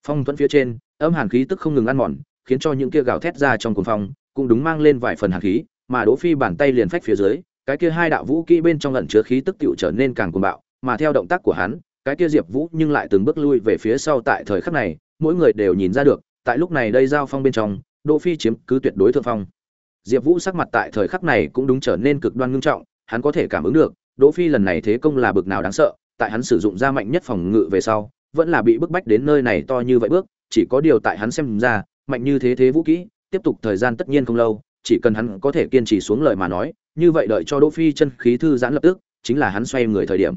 Phong thuẫn phía trên, âm hàn khí tức không ngừng ăn mòn, khiến cho những kia gào thét ra trong cuồng phong, cũng đúng mang lên vài phần hàn khí, mà đỗ phi bàn tay liền phách phía dưới, cái kia hai đạo vũ kỹ bên trong lẩn chứa khí tức tựu trở nên càng cuồng bạo, mà theo động tác của hắn cái kia diệp vũ nhưng lại từng bước lui về phía sau tại thời khắc này, mỗi người đều nhìn ra được, tại lúc này đây giao phong bên trong, đỗ phi chiếm cứ tuyệt đối thượng phong. Diệp vũ sắc mặt tại thời khắc này cũng đúng trở nên cực đoan ngưng trọng, hắn có thể cảm ứng được, đỗ phi lần này thế công là bực nào đáng sợ, tại hắn sử dụng ra mạnh nhất phòng ngự về sau, vẫn là bị bức bách đến nơi này to như vậy bước, chỉ có điều tại hắn xem ra, mạnh như thế thế vũ kỹ, tiếp tục thời gian tất nhiên không lâu, chỉ cần hắn có thể kiên trì xuống lời mà nói, như vậy đợi cho đỗ phi chân khí thư giãn lập tức, chính là hắn xoay người thời điểm.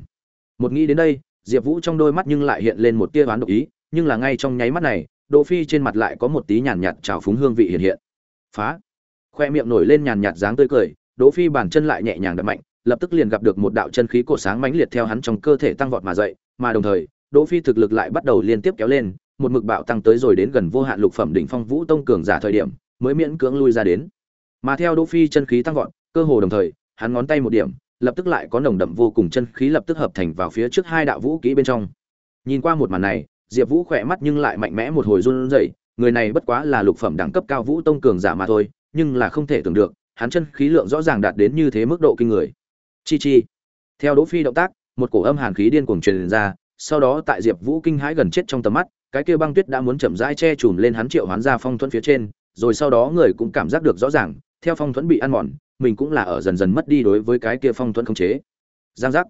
Một nghĩ đến đây diệp vũ trong đôi mắt nhưng lại hiện lên một tia đoán độc ý, nhưng là ngay trong nháy mắt này, đỗ phi trên mặt lại có một tí nhàn nhạt trào phúng hương vị hiện hiện. Phá! Khoe miệng nổi lên nhàn nhạt dáng tươi cười, đỗ phi bàn chân lại nhẹ nhàng đập mạnh, lập tức liền gặp được một đạo chân khí cổ sáng mãnh liệt theo hắn trong cơ thể tăng vọt mà dậy, mà đồng thời, đỗ phi thực lực lại bắt đầu liên tiếp kéo lên, một mực bạo tăng tới rồi đến gần vô hạn lục phẩm đỉnh phong vũ tông cường giả thời điểm, mới miễn cưỡng lui ra đến. Mà theo đỗ phi chân khí tăng vọt, cơ hồ đồng thời, hắn ngón tay một điểm lập tức lại có nồng đậm vô cùng chân khí lập tức hợp thành vào phía trước hai đạo vũ kỹ bên trong. Nhìn qua một màn này, diệp vũ khỏe mắt nhưng lại mạnh mẽ một hồi run rẩy, người này bất quá là lục phẩm đẳng cấp cao vũ tông cường giả mà thôi, nhưng là không thể tưởng được, hắn chân khí lượng rõ ràng đạt đến như thế mức độ kinh người. Chi chi. Theo đỗ phi động tác, một cổ âm hàn khí điên cuồng truyền ra, sau đó tại diệp vũ kinh hãi gần chết trong tầm mắt, cái kia băng tuyết đã muốn chậm rãi che chùm lên hắn triệu hoán ra phong thuẫn phía trên, rồi sau đó người cũng cảm giác được rõ ràng, theo phong thuẫn bị ăn mòn mình cũng là ở dần dần mất đi đối với cái kia phong thuẫn khống chế. Giang giác.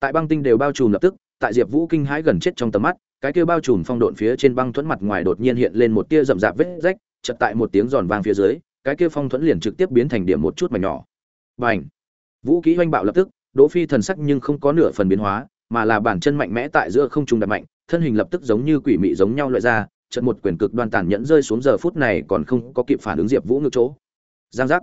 Tại băng tinh đều bao trùm lập tức, tại diệp vũ kinh hãi gần chết trong tầm mắt, cái kia bao trùm phong độn phía trên băng thuẫn mặt ngoài đột nhiên hiện lên một tia rậm rạp vết rách chật tại một tiếng giòn vang phía dưới, cái kia phong thuẫn liền trực tiếp biến thành điểm một chút mảnh nhỏ. Bành. Vũ kỹ hoanh bạo lập tức, đỗ phi thần sắc nhưng không có nửa phần biến hóa, mà là bản chân mạnh mẽ tại giữa không trung đập mạnh, thân hình lập tức giống như quỷ mị giống nhau loại ra, chợt một quyền cực đoan tàn nhẫn rơi xuống giờ phút này còn không có kịp phản ứng diệp vũ ngược chỗ. Giang giác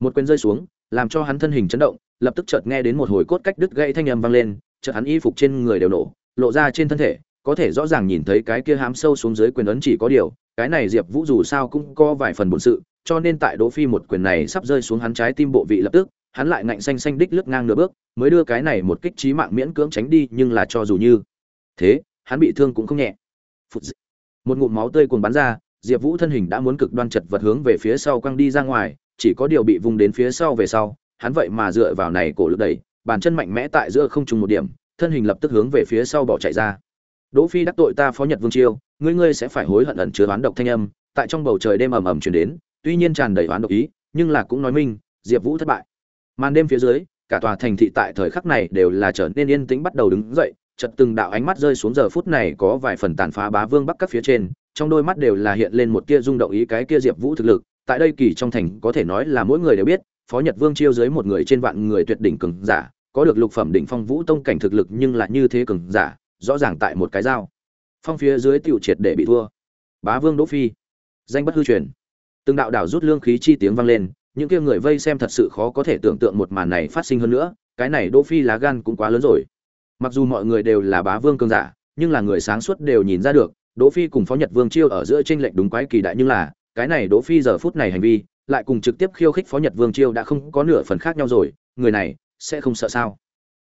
một quyền rơi xuống, làm cho hắn thân hình chấn động, lập tức chợt nghe đến một hồi cốt cách đứt gãy thanh âm vang lên, chợt hắn y phục trên người đều nổ, lộ ra trên thân thể, có thể rõ ràng nhìn thấy cái kia hám sâu xuống dưới quyền ấn chỉ có điều, cái này diệp vũ dù sao cũng có vài phần bổn sự, cho nên tại đỗ phi một quyền này sắp rơi xuống hắn trái tim bộ vị lập tức, hắn lại ngạnh xanh xanh đích lướt ngang nửa bước, mới đưa cái này một kích trí mạng miễn cưỡng tránh đi, nhưng là cho dù như thế, hắn bị thương cũng không nhẹ. Một ngụm máu tươi cuồn bắn ra, diệp vũ thân hình đã muốn cực đoan chật vật hướng về phía sau quăng đi ra ngoài chỉ có điều bị vùng đến phía sau về sau, hắn vậy mà dựa vào này cổ lực đẩy, bàn chân mạnh mẽ tại giữa không trùng một điểm, thân hình lập tức hướng về phía sau bỏ chạy ra. Đỗ phi đắc tội ta phó nhật vương chiêu, ngươi ngươi sẽ phải hối hận ẩn chứa oán độc thanh âm, tại trong bầu trời đêm ầm ầm truyền đến, tuy nhiên tràn đầy oán độc ý, nhưng là cũng nói minh, diệp vũ thất bại. Màn đêm phía dưới, cả tòa thành thị tại thời khắc này đều là trở nên yên tĩnh bắt đầu đứng dậy, chợt từng đạo ánh mắt rơi xuống giờ phút này có vài phần tàn phá bá vương bắc các phía trên, trong đôi mắt đều là hiện lên một tia rung động ý cái kia diệp vũ thực lực tại đây kỳ trong thành có thể nói là mỗi người đều biết, phó nhật vương chiêu dưới một người trên vạn người tuyệt đỉnh cường giả, có được lục phẩm đỉnh phong vũ tông cảnh thực lực nhưng lại như thế cường giả, rõ ràng tại một cái dao phong phía dưới tiểu triệt để bị thua. Bá vương đỗ phi. Danh bất hư truyền. Từng đạo đảo rút lương khí chi tiếng vang lên, những kia người vây xem thật sự khó có thể tưởng tượng một màn này phát sinh hơn nữa, cái này đỗ phi lá gan cũng quá lớn rồi. Mặc dù mọi người đều là bá vương cường giả, nhưng là người sáng suốt đều nhìn ra được, đỗ phi cùng phó nhật vương chiêu ở giữa tranh lệch đúng quái kỳ đại nhưng là cái này đỗ phi giờ phút này hành vi, lại cùng trực tiếp khiêu khích phó nhật vương chiêu đã không có nửa phần khác nhau rồi, người này sẽ không sợ sao?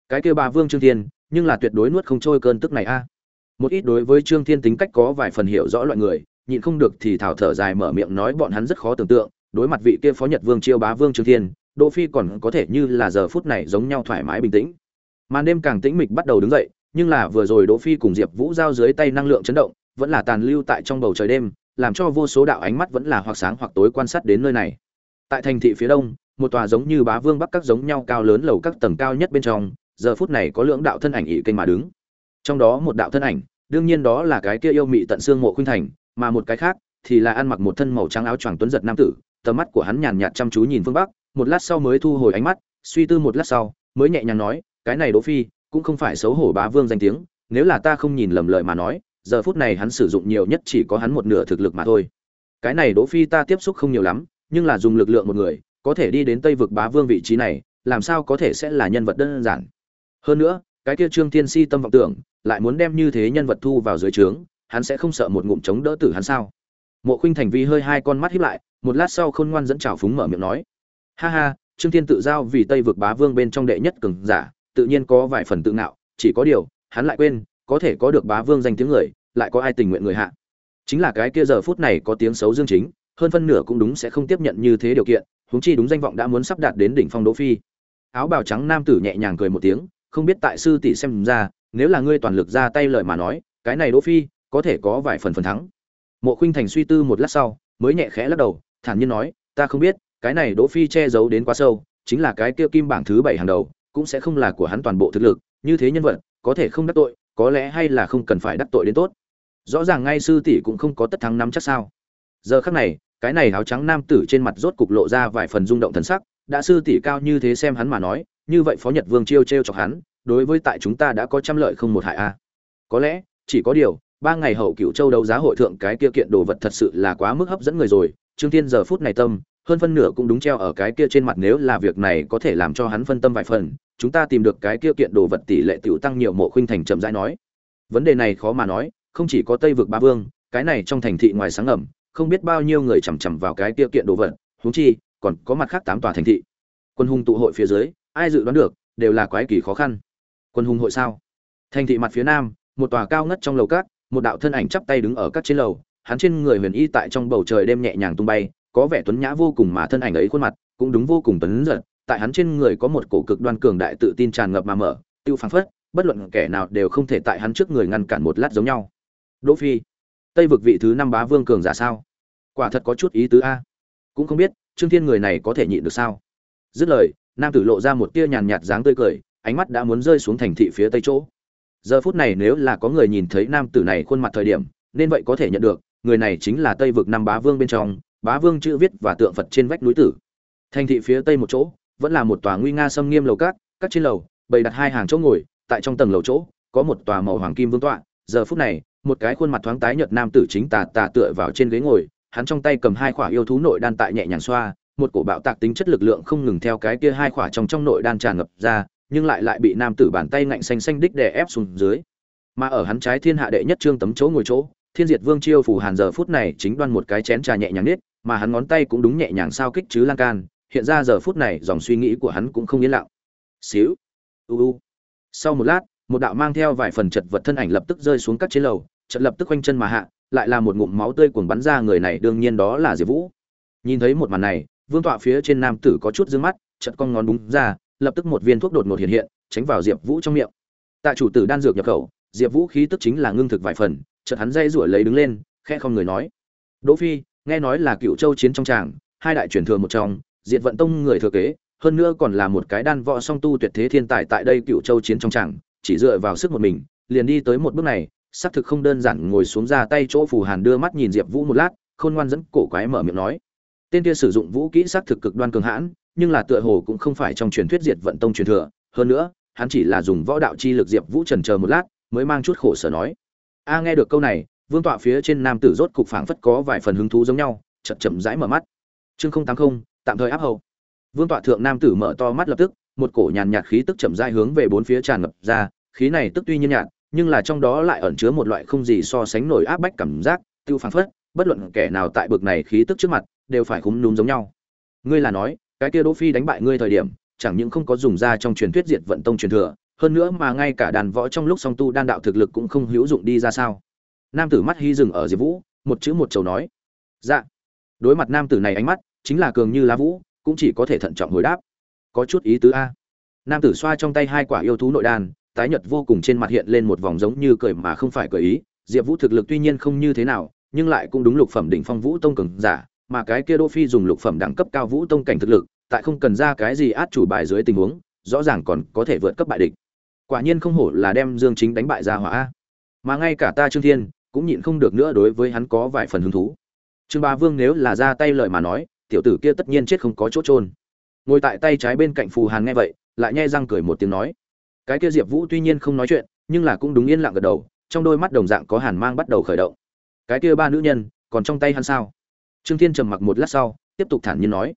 Cái kia bà vương trương thiên, nhưng là tuyệt đối nuốt không trôi cơn tức này a. Một ít đối với trương thiên tính cách có vài phần hiểu rõ loại người, nhịn không được thì thảo thở dài mở miệng nói bọn hắn rất khó tưởng tượng, đối mặt vị kia phó nhật vương chiêu bá vương trương thiên, đỗ phi còn có thể như là giờ phút này giống nhau thoải mái bình tĩnh. Màn đêm càng tĩnh mịch bắt đầu đứng dậy, nhưng là vừa rồi đỗ phi cùng diệp vũ giao dưới tay năng lượng chấn động, vẫn là tàn lưu tại trong bầu trời đêm làm cho vô số đạo ánh mắt vẫn là hoặc sáng hoặc tối quan sát đến nơi này. Tại thành thị phía đông, một tòa giống như bá vương bắc các giống nhau cao lớn lầu các tầng cao nhất bên trong, giờ phút này có lưỡng đạo thân ảnh ỵ kênh mà đứng. Trong đó một đạo thân ảnh, đương nhiên đó là cái kia yêu mị tận xương mộ khuynh thành, mà một cái khác thì là ăn mặc một thân màu trắng áo choàng tuấn giật nam tử, tầm mắt của hắn nhàn nhạt chăm chú nhìn phương bắc, một lát sau mới thu hồi ánh mắt, suy tư một lát sau, mới nhẹ nhàng nói, cái này đỗ phi, cũng không phải xấu hổ bá vương danh tiếng, nếu là ta không nhìn lầm lợi mà nói giờ phút này hắn sử dụng nhiều nhất chỉ có hắn một nửa thực lực mà thôi. Cái này đỗ phi ta tiếp xúc không nhiều lắm, nhưng là dùng lực lượng một người, có thể đi đến tây vực bá vương vị trí này, làm sao có thể sẽ là nhân vật đơn giản? Hơn nữa, cái kia trương thiên si tâm vọng tưởng, lại muốn đem như thế nhân vật thu vào dưới trướng, hắn sẽ không sợ một ngụm chống đỡ tử hắn sao? Mộ khuynh thành vi hơi hai con mắt híp lại, một lát sau khôn ngoan dẫn trào phúng mở miệng nói, ha ha, trương thiên tự giao vì tây vực bá vương bên trong đệ nhất cường giả, tự nhiên có vài phần tự ngạo, chỉ có điều, hắn lại quên, có thể có được bá vương danh tiếng người lại có ai tình nguyện người hạ. Chính là cái kia giờ phút này có tiếng xấu dương chính, hơn phân nửa cũng đúng sẽ không tiếp nhận như thế điều kiện, huống chi đúng danh vọng đã muốn sắp đạt đến đỉnh phong đỗ phi. Áo bào trắng nam tử nhẹ nhàng cười một tiếng, không biết tại sư tỷ xem ra, nếu là ngươi toàn lực ra tay lời mà nói, cái này đỗ phi có thể có vài phần phần thắng. Mộ khuynh thành suy tư một lát sau, mới nhẹ khẽ lắc đầu, thản nhiên nói, ta không biết, cái này đỗ phi che giấu đến quá sâu, chính là cái kia kim bảng thứ bảy hàng đầu, cũng sẽ không là của hắn toàn bộ thực lực, như thế nhân vật, có thể không đắc tội, có lẽ hay là không cần phải đắc tội đến tốt rõ ràng ngay sư tỷ cũng không có tất thắng nắm chắc sao. Giờ khắc này, cái này áo trắng nam tử trên mặt rốt cục lộ ra vài phần rung động thần sắc, đã sư tỷ cao như thế xem hắn mà nói, như vậy phó nhật vương chiêu trêu chọc hắn, đối với tại chúng ta đã có trăm lợi không một hại a. À. Có lẽ, chỉ có điều, ba ngày hậu cựu châu đấu giá hội thượng cái kia kiện đồ vật thật sự là quá mức hấp dẫn người rồi, trương thiên giờ phút này tâm, hơn phân nửa cũng đúng treo ở cái kia trên mặt nếu là việc này có thể làm cho hắn phân tâm vài phần, chúng ta tìm được cái kia kiện đồ vật tỷ lệ tiểu tăng nhiều mộ khuynh thành chậm rãi nói. Vấn đề này khó mà nói không chỉ có tây vực ba vương, cái này trong thành thị ngoài sáng ẩm không biết bao nhiêu người chằm chằm vào cái tiêu kiện đồ vật, huống chi, còn có mặt khác tám tòa thành thị. Quân hùng tụ hội phía dưới, ai dự đoán được, đều là quái kỳ khó khăn. Quân hùng hội sao? Thành thị mặt phía nam, một tòa cao ngất trong lầu cát, một đạo thân ảnh chắp tay đứng ở các trên lầu, hắn trên người huyền y tại trong bầu trời đêm nhẹ nhàng tung bay, có vẻ tuấn nhã vô cùng mà thân ảnh ấy khuôn mặt cũng đúng vô cùng tuấn giật, tại hắn trên người có một cổ cực đoan cường đại tự tin tràn ngập mà mở, tiêu phăng phất, bất luận kẻ nào đều không thể tại hắn trước người ngăn cản một lát giống nhau đỗ phi, tây vực vị thứ năm bá vương cường giả sao? Quả thật có chút ý tứ a. Cũng không biết, trương thiên người này có thể nhịn được sao? Dứt lời, nam tử lộ ra một tia nhàn nhạt dáng tươi cười, ánh mắt đã muốn rơi xuống thành thị phía tây chỗ. Giờ phút này nếu là có người nhìn thấy nam tử này khuôn mặt thời điểm, nên vậy có thể nhận được, người này chính là tây vực năm bá vương bên trong, bá vương chữ viết và tượng phật trên vách núi tử. Thành thị phía tây một chỗ, vẫn là một tòa nguy nga sâm nghiêm lầu cát các trên lầu, bày đặt hai hàng chỗ ngồi, tại trong tầng lầu chỗ, có một tòa màu hoàng kim vương tọa. Giờ phút này một cái khuôn mặt thoáng tái nhợt nam tử chính tà tà tựa vào trên ghế ngồi, hắn trong tay cầm hai khỏa yêu thú nội đan tại nhẹ nhàng xoa, một cổ bạo tạc tính chất lực lượng không ngừng theo cái kia hai khỏa trong trong nội đan tràn ngập ra, nhưng lại lại bị nam tử bàn tay ngạnh xanh xanh đích đè ép xuống dưới. Mà ở hắn trái thiên hạ đệ nhất trương tấm chỗ ngồi chỗ, thiên diệt vương chiêu phủ hàn giờ phút này chính đoan một cái chén trà nhẹ nhàng nết, mà hắn ngón tay cũng đúng nhẹ nhàng sao kích chứ lan can, hiện ra giờ phút này dòng suy nghĩ của hắn cũng không yên lặng. Xíu, u u. Sau một lát, một đạo mang theo vài phần chật vật thân ảnh lập tức rơi xuống các chế lầu chợt lập tức quanh chân mà hạ, lại là một ngụm máu tươi cuồng bắn ra, người này đương nhiên đó là diệp vũ. Nhìn thấy một màn này, vương tọa phía trên nam tử có chút dương mắt, chợt con ngón đúng ra, lập tức một viên thuốc đột ngột hiện hiện, tránh vào diệp vũ trong miệng. Tại chủ tử đan dược nhập khẩu, diệp vũ khí tức chính là ngưng thực vài phần, chợt hắn dây rủi lấy đứng lên khe không người nói. Đỗ phi, nghe nói là cựu châu chiến trong tràng, hai đại truyền thừa một trong, diệt vận tông người thừa kế, hơn nữa còn là một cái đan võ song tu tuyệt thế thiên tài tại đây cựu châu chiến trong tràng, chỉ dựa vào sức một mình, liền đi tới một bước này xác thực không đơn giản ngồi xuống ra tay chỗ phù hàn đưa mắt nhìn diệp vũ một lát, khôn ngoan dẫn cổ quái mở miệng nói. Tên kia sử dụng vũ kỹ xác thực cực đoan cường hãn, nhưng là tựa hồ cũng không phải trong truyền thuyết diệt vận tông truyền thừa. Hơn nữa, hắn chỉ là dùng võ đạo chi lực diệp vũ trần chờ một lát, mới mang chút khổ sở nói. A, nghe được câu này, vương tọa phía trên nam tử rốt cục phảng phất có vài phần hứng thú giống nhau, chậm chậm rãi mở mắt. Chương không tám không, tạm thời áp hậu vương tọa thượng nam tử mở to mắt lập tức, một cổ nhàn nhạt khí tức chậm rãi hướng về bốn phía tràn ngập ra, khí này tức tuy nhiên nhạt nhưng là trong đó lại ẩn chứa một loại không gì so sánh nổi áp bách cảm giác, tiêu phảng phất, bất luận kẻ nào tại bực này khí tức trước mặt, đều phải khúm núm giống nhau. Ngươi là nói, cái kia đỗ phi đánh bại ngươi thời điểm, chẳng những không có dùng ra trong truyền thuyết diệt vận tông truyền thừa, hơn nữa mà ngay cả đàn võ trong lúc song tu đan đạo thực lực cũng không hữu dụng đi ra sao? Nam tử mắt hy dừng ở diệp vũ, một chữ một chầu nói. Dạ. Đối mặt nam tử này ánh mắt, chính là cường như lá vũ, cũng chỉ có thể thận trọng hồi đáp. Có chút ý tứ a. Nam tử xoa trong tay hai quả yêu thú nội đan tái nhật vô cùng trên mặt hiện lên một vòng giống như cười mà không phải cười ý. Diệp vũ thực lực tuy nhiên không như thế nào, nhưng lại cũng đúng lục phẩm đỉnh phong vũ tông cường giả, mà cái kia đô phi dùng lục phẩm đẳng cấp cao vũ tông cảnh thực lực, tại không cần ra cái gì át chủ bài dưới tình huống, rõ ràng còn có thể vượt cấp bại địch. Quả nhiên không hổ là đem dương chính đánh bại ra hỏa mà ngay cả ta trương thiên, cũng nhịn không được nữa đối với hắn có vài phần hứng thú. Trương ba vương nếu là ra tay lời mà nói, tiểu tử kia tất nhiên chết không có chỗ trôn ngồi tại tay trái bên cạnh phù hàn nghe vậy, lại nhai răng cười một tiếng nói cái kia diệp vũ tuy nhiên không nói chuyện, nhưng là cũng đúng yên lặng gật đầu, trong đôi mắt đồng dạng có hàn mang bắt đầu khởi động. Cái kia ba nữ nhân, còn trong tay hắn sao? Trương thiên trầm mặc một lát sau, tiếp tục thản nhiên nói.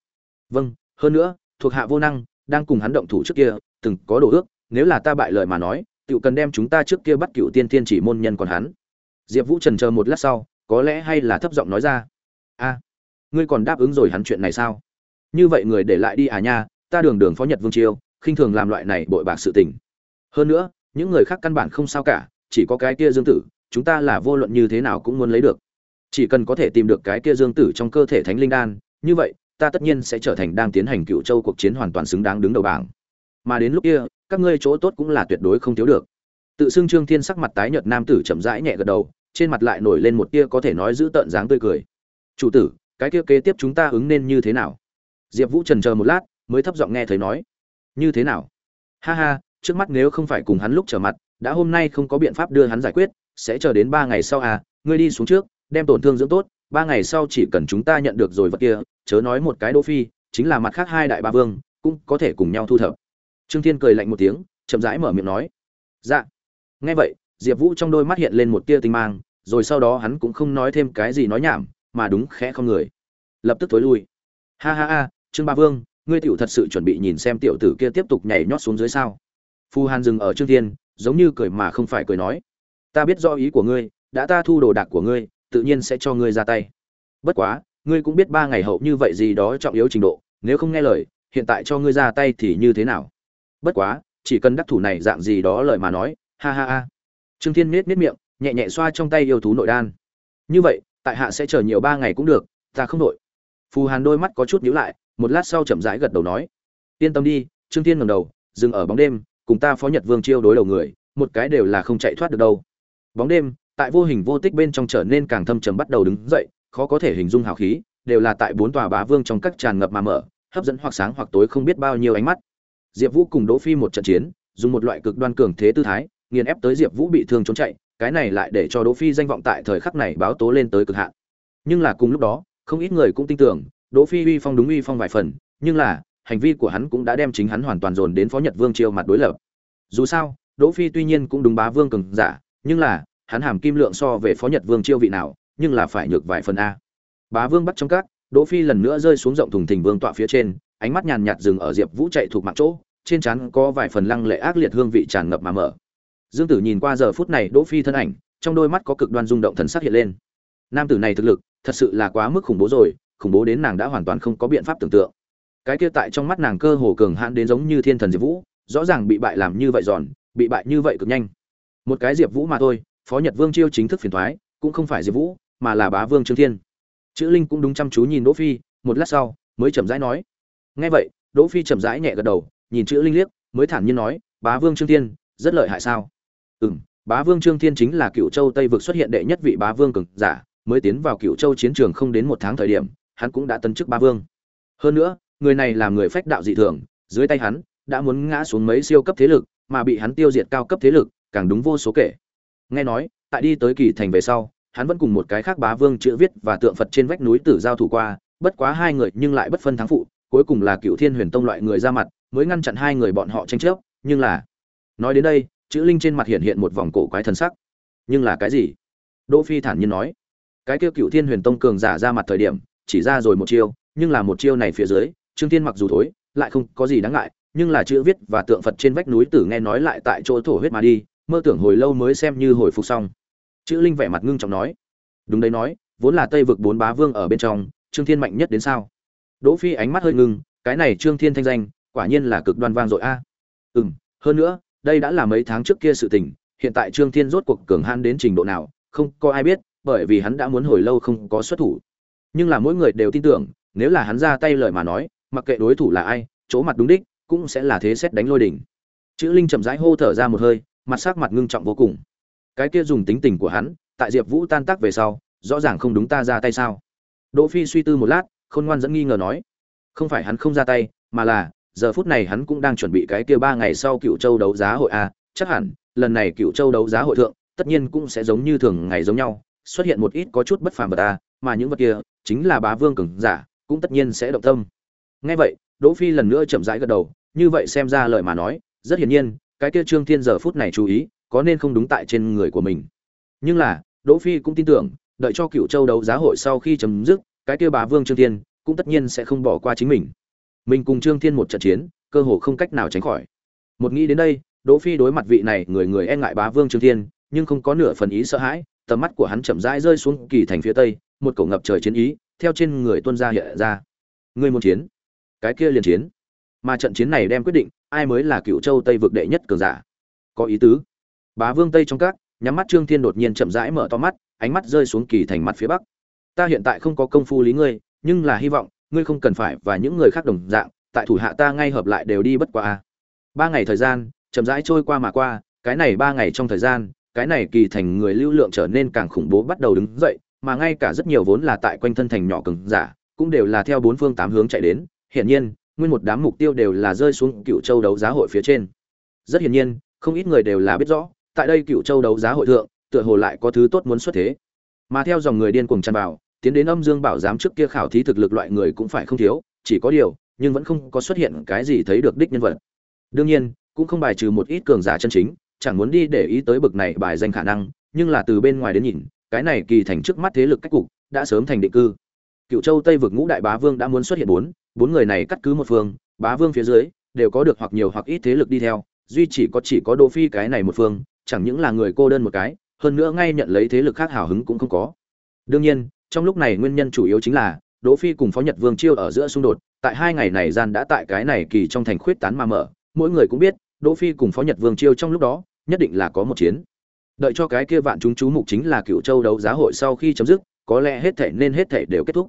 Vâng hơn nữa, thuộc hạ vô năng, đang cùng hắn động thủ trước kia, từng có đồ ước, nếu là ta bại lời mà nói tự cần đem chúng ta trước kia bắt cựu tiên thiên chỉ môn nhân còn hắn. Diệp vũ trần chờ một lát sau, có lẽ hay là thấp giọng nói ra. A, ngươi còn đáp ứng rồi hắn chuyện này sao? Như vậy người để lại đi à nha, ta đường đường phó nhật vương chiêu khinh thường làm loại này bội bạc sự tình hơn nữa, những người khác căn bản không sao cả, chỉ có cái kia dương tử, chúng ta là vô luận như thế nào cũng muốn lấy được. Chỉ cần có thể tìm được cái kia dương tử trong cơ thể thánh linh đan, như vậy, ta tất nhiên sẽ trở thành đang tiến hành cựu châu cuộc chiến hoàn toàn xứng đáng đứng đầu bảng. Mà đến lúc kia, các ngươi chỗ tốt cũng là tuyệt đối không thiếu được. Tự xưng trương thiên sắc mặt tái nhợt nam tử chậm rãi nhẹ gật đầu, trên mặt lại nổi lên một tia có thể nói giữ tợn dáng tươi cười. Chủ tử, cái kia kế tiếp chúng ta ứng nên như thế nào? Diệp vũ trần chờ một lát, mới thấp giọng nghe thấy nói. Như thế nào? Ha ha trước mắt nếu không phải cùng hắn lúc trở mặt, đã hôm nay không có biện pháp đưa hắn giải quyết, sẽ chờ đến ba ngày sau à ngươi đi xuống trước, đem tổn thương dưỡng tốt, ba ngày sau chỉ cần chúng ta nhận được rồi vật kia, chớ nói một cái đỗ phi, chính là mặt khác hai đại ba vương, cũng có thể cùng nhau thu thập. Trương thiên cười lạnh một tiếng, chậm rãi mở miệng nói. Dạ. Nghe vậy, diệp vũ trong đôi mắt hiện lên một tia tinh mang, rồi sau đó hắn cũng không nói thêm cái gì nói nhảm, mà đúng khẽ không người. Lập tức tối lui. Ha ha ha, trương ba vương, ngươi tiểu thật sự chuẩn bị nhìn xem tiểu tử kia tiếp tục nhảy nhót xuống dưới sao? Phu hàn dừng ở trương thiên, giống như cười mà không phải cười nói. Ta biết do ý của ngươi, đã ta thu đồ đạc của ngươi, tự nhiên sẽ cho ngươi ra tay. Bất quá, ngươi cũng biết ba ngày hậu như vậy gì đó trọng yếu trình độ, nếu không nghe lời, hiện tại cho ngươi ra tay thì như thế nào? Bất quá, chỉ cần đắc thủ này dạng gì đó lời mà nói, ha ha ha. Trương thiên nết nết miệng, nhẹ nhẹ xoa trong tay yêu thú nội đan. Như vậy, tại hạ sẽ chờ nhiều ba ngày cũng được, ta không đội phù hàn đôi mắt có chút nhíu lại, một lát sau chậm rãi gật đầu nói. Yên tâm đi, trương thiên ngẩng đầu, dừng ở bóng đêm cùng ta phó nhật vương chiêu đối đầu người, một cái đều là không chạy thoát được đâu. Bóng đêm, tại vô hình vô tích bên trong trở nên càng thâm trầm bắt đầu đứng dậy, khó có thể hình dung hào khí, đều là tại bốn tòa bá vương trong các tràn ngập mà mở, hấp dẫn hoặc sáng hoặc tối không biết bao nhiêu ánh mắt. Diệp vũ cùng đỗ phi một trận chiến, dùng một loại cực đoan cường thế tư thái, nghiền ép tới diệp vũ bị thương trốn chạy, cái này lại để cho đỗ phi danh vọng tại thời khắc này báo tố lên tới cực hạn. Nhưng là cùng lúc đó, không ít người cũng tin tưởng, đỗ phi uy phong đúng uy phong vài phần, nhưng là hành vi của hắn cũng đã đem chính hắn hoàn toàn dồn đến phó nhật vương chiêu mặt đối lập. Dù sao, đỗ phi tuy nhiên cũng đúng bá vương cường giả, nhưng là, hắn hàm kim lượng so về phó nhật vương chiêu vị nào, nhưng là phải nhược vài phần a. Bá vương bắt trong các, đỗ phi lần nữa rơi xuống rộng thùng thình vương tọa phía trên, ánh mắt nhàn nhạt dừng ở diệp vũ chạy thuộc mạng chỗ, trên trán có vài phần lăng lệ ác liệt hương vị tràn ngập mà mở. Dương tử nhìn qua giờ phút này đỗ phi thân ảnh, trong đôi mắt có cực đoan rung động thần sắc hiện lên. Nam tử này thực lực, thật sự là quá mức khủng bố rồi, khủng bố đến nàng đã hoàn toàn không có biện pháp tưởng tượng cái kia tại trong mắt nàng cơ hồ cường hãn đến giống như thiên thần diệp vũ, rõ ràng bị bại làm như vậy giòn, bị bại như vậy cực nhanh. Một cái diệp vũ mà thôi, phó nhật vương chiêu chính thức phiền thoái, cũng không phải diệp vũ, mà là bá vương trương thiên. Chữ linh cũng đúng chăm chú nhìn đỗ phi, một lát sau, mới chậm rãi nói. Nghe vậy, đỗ phi chậm rãi nhẹ gật đầu, nhìn chữ linh liếc, mới thản nhiên nói, bá vương trương thiên, rất lợi hại sao? Ừm, bá vương trương thiên chính là cựu châu tây vực xuất hiện đệ nhất vị bá vương cường giả, mới tiến vào cựu châu chiến trường không đến một tháng thời điểm, hắn cũng đã tân chức bá vương. Hơn nữa người này là người phách đạo dị thường, dưới tay hắn đã muốn ngã xuống mấy siêu cấp thế lực, mà bị hắn tiêu diệt cao cấp thế lực, càng đúng vô số kể. Nghe nói, tại đi tới kỳ thành về sau, hắn vẫn cùng một cái khác bá vương chữ viết và tượng phật trên vách núi tử giao thủ qua, bất quá hai người nhưng lại bất phân thắng phụ, cuối cùng là cửu thiên huyền tông loại người ra mặt, mới ngăn chặn hai người bọn họ tranh chấp, nhưng là, nói đến đây, chữ linh trên mặt hiện hiện một vòng cổ quái thần sắc. Nhưng là cái gì? Đỗ phi thản nhiên nói, cái kia cửu thiên huyền tông cường giả ra mặt thời điểm, chỉ ra rồi một chiêu, nhưng là một chiêu này phía dưới trương thiên mặc dù thối, lại không có gì đáng ngại, nhưng là chữ viết và tượng phật trên vách núi tử nghe nói lại tại chỗ thổ huyết mà đi, mơ tưởng hồi lâu mới xem như hồi phục xong. Chữ linh vẻ mặt ngưng trọng nói, đúng đấy nói, vốn là tây vực bốn bá vương ở bên trong, trương thiên mạnh nhất đến sao? Đỗ phi ánh mắt hơi ngưng, cái này trương thiên thanh danh, quả nhiên là cực đoan vang dội a. À. ừ hơn nữa, đây đã là mấy tháng trước kia sự tình, hiện tại trương thiên rốt cuộc cường han đến trình độ nào, không có ai biết, bởi vì hắn đã muốn hồi lâu không có xuất thủ. Nhưng là mỗi người đều tin tưởng, nếu là hắn ra tay lời mà nói mặc kệ đối thủ là ai, chỗ mặt đúng đích cũng sẽ là thế xét đánh lôi đỉnh. Chữ linh chậm rãi hô thở ra một hơi, mặt sắc mặt ngưng trọng vô cùng. Cái kia dùng tính tình của hắn, tại diệp vũ tan tác về sau, rõ ràng không đúng ta ra tay sao? Đỗ phi suy tư một lát, khôn ngoan dẫn nghi ngờ nói, không phải hắn không ra tay, mà là, giờ phút này hắn cũng đang chuẩn bị cái kia ba ngày sau cựu châu đấu giá hội a, chắc hẳn, lần này cựu châu đấu giá hội thượng, tất nhiên cũng sẽ giống như thường ngày giống nhau, xuất hiện một ít có chút bất phàm vật a, mà những vật kia, chính là bá vương cường giả, cũng tất nhiên sẽ động tâm nghe vậy, đỗ phi lần nữa chậm rãi gật đầu, như vậy xem ra lời mà nói, rất hiển nhiên, cái kia trương thiên giờ phút này chú ý, có nên không đúng tại trên người của mình. Nhưng là, đỗ phi cũng tin tưởng, đợi cho cựu châu đấu giá hội sau khi chấm dứt, cái kia bà vương trương thiên cũng tất nhiên sẽ không bỏ qua chính mình. Mình cùng trương thiên một trận chiến, cơ hồ không cách nào tránh khỏi. Một nghĩ đến đây, đỗ phi đối mặt vị này người người e ngại bá vương trương thiên, nhưng không có nửa phần ý sợ hãi, tầm mắt của hắn chậm rãi rơi xuống kỳ thành phía tây, một cổ ngập trời chiến ý, theo trên người tuân ra hiện ra. Ngươi muốn chiến cái kia liền chiến. Mà trận chiến này đem quyết định, ai mới là cựu châu tây vực đệ nhất cường giả? Có ý tứ. Bá vương tây trong các, nhắm mắt trương thiên đột nhiên chậm rãi mở to mắt, ánh mắt rơi xuống kỳ thành mặt phía bắc. Ta hiện tại không có công phu lý ngươi, nhưng là hy vọng, ngươi không cần phải và những người khác đồng dạng, tại thủ hạ ta ngay hợp lại đều đi bất qua ba ngày thời gian, chậm rãi trôi qua mà qua, cái này ba ngày trong thời gian, cái này kỳ thành người lưu lượng trở nên càng khủng bố bắt đầu đứng dậy, mà ngay cả rất nhiều vốn là tại quanh thân thành nhỏ cường giả, cũng đều là theo bốn phương tám hướng chạy đến hiển nhiên, nguyên một đám mục tiêu đều là rơi xuống cựu châu đấu giá hội phía trên. Rất hiển nhiên, không ít người đều là biết rõ, tại đây cựu châu đấu giá hội thượng, tựa hồ lại có thứ tốt muốn xuất thế. Mà theo dòng người điên cuồng tràn vào, tiến đến âm dương bảo giám trước kia khảo thí thực lực loại người cũng phải không thiếu, chỉ có điều, nhưng vẫn không có xuất hiện cái gì thấy được đích nhân vật. Đương nhiên, cũng không bài trừ một ít cường giả chân chính, chẳng muốn đi để ý tới bực này bài danh khả năng, nhưng là từ bên ngoài đến nhìn, cái này kỳ thành trước mắt thế lực cách cục, đã sớm thành định cư cựu châu tây vực ngũ đại bá vương đã muốn xuất hiện bốn bốn người này cắt cứ một phương, bá vương phía dưới đều có được hoặc nhiều hoặc ít thế lực đi theo, duy chỉ có chỉ có đỗ phi cái này một phương, chẳng những là người cô đơn một cái, hơn nữa ngay nhận lấy thế lực khác hào hứng cũng không có. Đương nhiên, trong lúc này nguyên nhân chủ yếu chính là đỗ phi cùng phó nhật vương chiêu ở giữa xung đột, tại hai ngày này gian đã tại cái này kỳ trong thành khuyết tán mà mở, mỗi người cũng biết, đỗ phi cùng phó nhật vương chiêu trong lúc đó nhất định là có một chiến. Đợi cho cái kia vạn chúng chú mục chính là cựu châu đấu giá hội sau khi chấm dứt, có lẽ hết thể nên hết thể đều kết thúc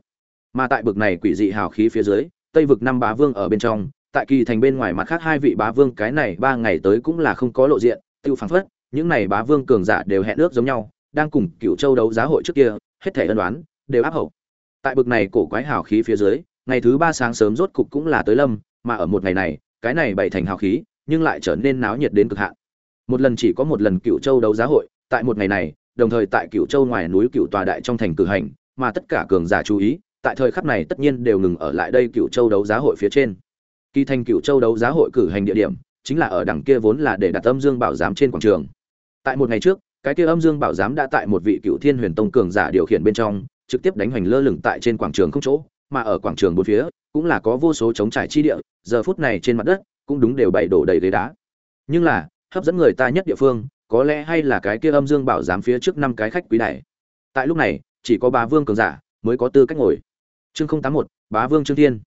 mà tại bực này quỷ dị hào khí phía dưới, tây vực năm bá vương ở bên trong, tại kỳ thành bên ngoài mặt khác hai vị bá vương cái này ba ngày tới cũng là không có lộ diện, tiêu phán phất, những này bá vương cường giả đều hẹn ước giống nhau, đang cùng cựu châu đấu giá hội trước kia, hết thể ân đoán đều áp hậu. Tại bực này cổ quái hào khí phía dưới, ngày thứ ba sáng sớm rốt cục cũng là tới lâm, mà ở một ngày này, cái này bày thành hào khí, nhưng lại trở nên náo nhiệt đến cực hạn. Một lần chỉ có một lần cựu châu đấu giá hội, tại một ngày này, đồng thời tại cựu châu ngoài núi cựu tòa đại trong thành cử hành, mà tất cả cường giả chú ý tại thời khắc này tất nhiên đều ngừng ở lại đây cựu châu đấu giá hội phía trên. Kỳ thành cựu châu đấu giá hội cử hành địa điểm chính là ở đằng kia vốn là để đặt âm dương bảo giám trên quảng trường. Tại một ngày trước, cái kia âm dương bảo giám đã tại một vị cựu thiên huyền tông cường giả điều khiển bên trong, trực tiếp đánh hoành lơ lửng tại trên quảng trường không chỗ, mà ở quảng trường bốn phía cũng là có vô số chống trải chi địa, giờ phút này trên mặt đất cũng đúng đều bày đổ đầy ghế đá. Nhưng là, hấp dẫn người ta nhất địa phương, có lẽ hay là cái kia âm dương bảo giám phía trước năm cái khách quý này. tại lúc này, chỉ có bà vương cường giả mới có tư cách ngồi chương không tám một, bá vương trương thiên.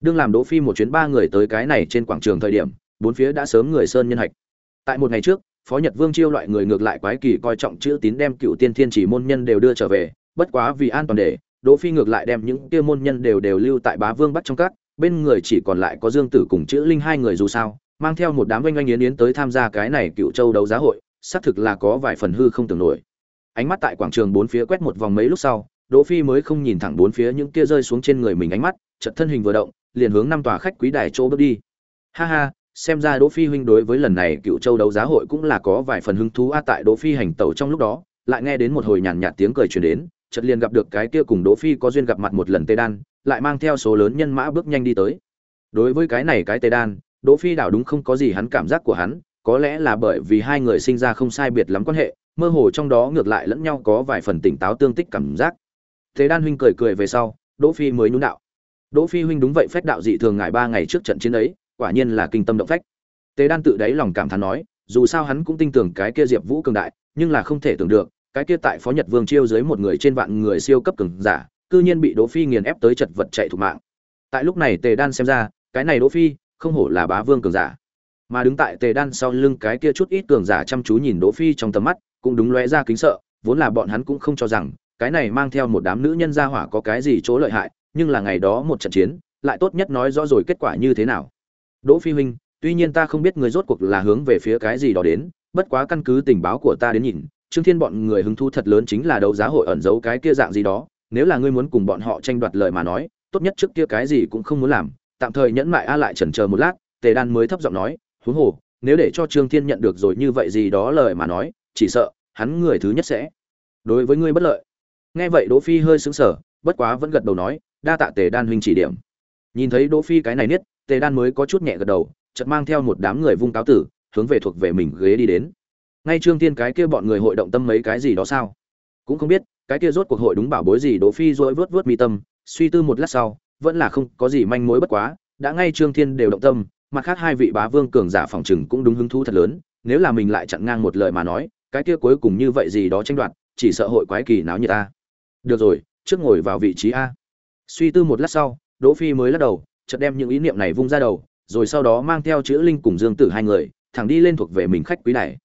Đương làm đỗ phi một chuyến ba người tới cái này trên quảng trường thời điểm, bốn phía đã sớm người sơn nhân hạch. Tại một ngày trước, phó nhật vương chiêu loại người ngược lại quái kỳ coi trọng chữ tín đem cựu tiên thiên chỉ môn nhân đều đưa trở về, bất quá vì an toàn để, đỗ phi ngược lại đem những kia môn nhân đều đều lưu tại bá vương bắt trong các, bên người chỉ còn lại có dương tử cùng chữ linh hai người dù sao, mang theo một đám oanh oanh yến yến tới tham gia cái này cựu châu đấu giá hội, xác thực là có vài phần hư không tưởng nổi. Ánh mắt tại quảng trường bốn phía quét một vòng mấy lúc sau đỗ phi mới không nhìn thẳng bốn phía những kia rơi xuống trên người mình ánh mắt chợt thân hình vừa động liền hướng năm tòa khách quý đài chỗ bước đi ha ha xem ra đỗ phi huynh đối với lần này cựu châu đấu giá hội cũng là có vài phần hứng thú a tại đỗ phi hành tẩu trong lúc đó lại nghe đến một hồi nhàn nhạt tiếng cười truyền đến chợt liền gặp được cái kia cùng đỗ phi có duyên gặp mặt một lần tê đan lại mang theo số lớn nhân mã bước nhanh đi tới đối với cái này cái tê đan Đỗ Phi đảo đúng không có gì hắn cảm giác của hắn, có lẽ là bởi vì hai người sinh ra không sai biệt lắm quan hệ, mơ hồ trong đó ngược lại lẫn nhau có vài phần tỉnh táo tương tích cảm giác. Thế Đan huynh cười cười về sau, Đỗ Phi mới nhún đạo. Đỗ Phi huynh đúng vậy phách đạo dị thường ngài ba ngày trước trận chiến ấy, quả nhiên là kinh tâm động phách. Tế Đan tự đáy lòng cảm thán nói, dù sao hắn cũng tin tưởng cái kia Diệp Vũ cường đại, nhưng là không thể tưởng được, cái kia tại Phó Nhật Vương chiêu dưới một người trên vạn người siêu cấp cường giả, cư nhiên bị Đỗ Phi nghiền ép tới chật vật chạy thủ mạng. Tại lúc này Tề Đan xem ra, cái này Đỗ Phi, không hổ là bá vương cường giả mà đứng tại tề đan sau lưng cái kia chút ít cường giả chăm chú nhìn đỗ phi trong tầm mắt cũng đúng lóe ra kính sợ vốn là bọn hắn cũng không cho rằng cái này mang theo một đám nữ nhân gia hỏa có cái gì chỗ lợi hại, nhưng là ngày đó một trận chiến, lại tốt nhất nói rõ rồi kết quả như thế nào. Đỗ phi huynh, tuy nhiên ta không biết người rốt cuộc là hướng về phía cái gì đó đến, bất quá căn cứ tình báo của ta đến nhìn, trương thiên bọn người hứng thú thật lớn chính là đấu giá hội ẩn giấu cái kia dạng gì đó, nếu là ngươi muốn cùng bọn họ tranh đoạt lợi mà nói, tốt nhất trước kia cái gì cũng không muốn làm, tạm thời nhẫn mại a lại chần chờ một lát, tề đan mới thấp giọng nói, huống hồ, nếu để cho trương thiên nhận được rồi như vậy gì đó lời mà nói, chỉ sợ hắn người thứ nhất sẽ đối với ngươi bất lợi nghe vậy đỗ phi hơi sững sờ, bất quá vẫn gật đầu nói, đa tạ tề đan huynh chỉ điểm. Nhìn thấy đỗ phi cái này niết, tề đan mới có chút nhẹ gật đầu, chợt mang theo một đám người vung cáo tử, hướng về thuộc về mình ghế đi đến. Ngay trương tiên cái kia bọn người hội động tâm mấy cái gì đó sao? Cũng không biết, cái kia rốt cuộc hội đúng bảo bối gì đỗ phi rồi vớt vớt mi tâm, suy tư một lát sau, vẫn là không có gì manh mối bất quá, đã ngay trương thiên đều động tâm, mặt khác hai vị bá vương cường giả phòng trừng cũng đúng hứng thú thật lớn, nếu là mình lại chặn ngang một lời mà nói, cái kia cuối cùng như vậy gì đó tranh đoạt, chỉ sợ hội quái kỳ náo như ta được rồi, trước ngồi vào vị trí a. Suy tư một lát sau, đỗ phi mới lắc đầu, chợt đem những ý niệm này vung ra đầu, rồi sau đó mang theo chữ linh cùng dương tử hai người, thẳng đi lên thuộc về mình khách quý này.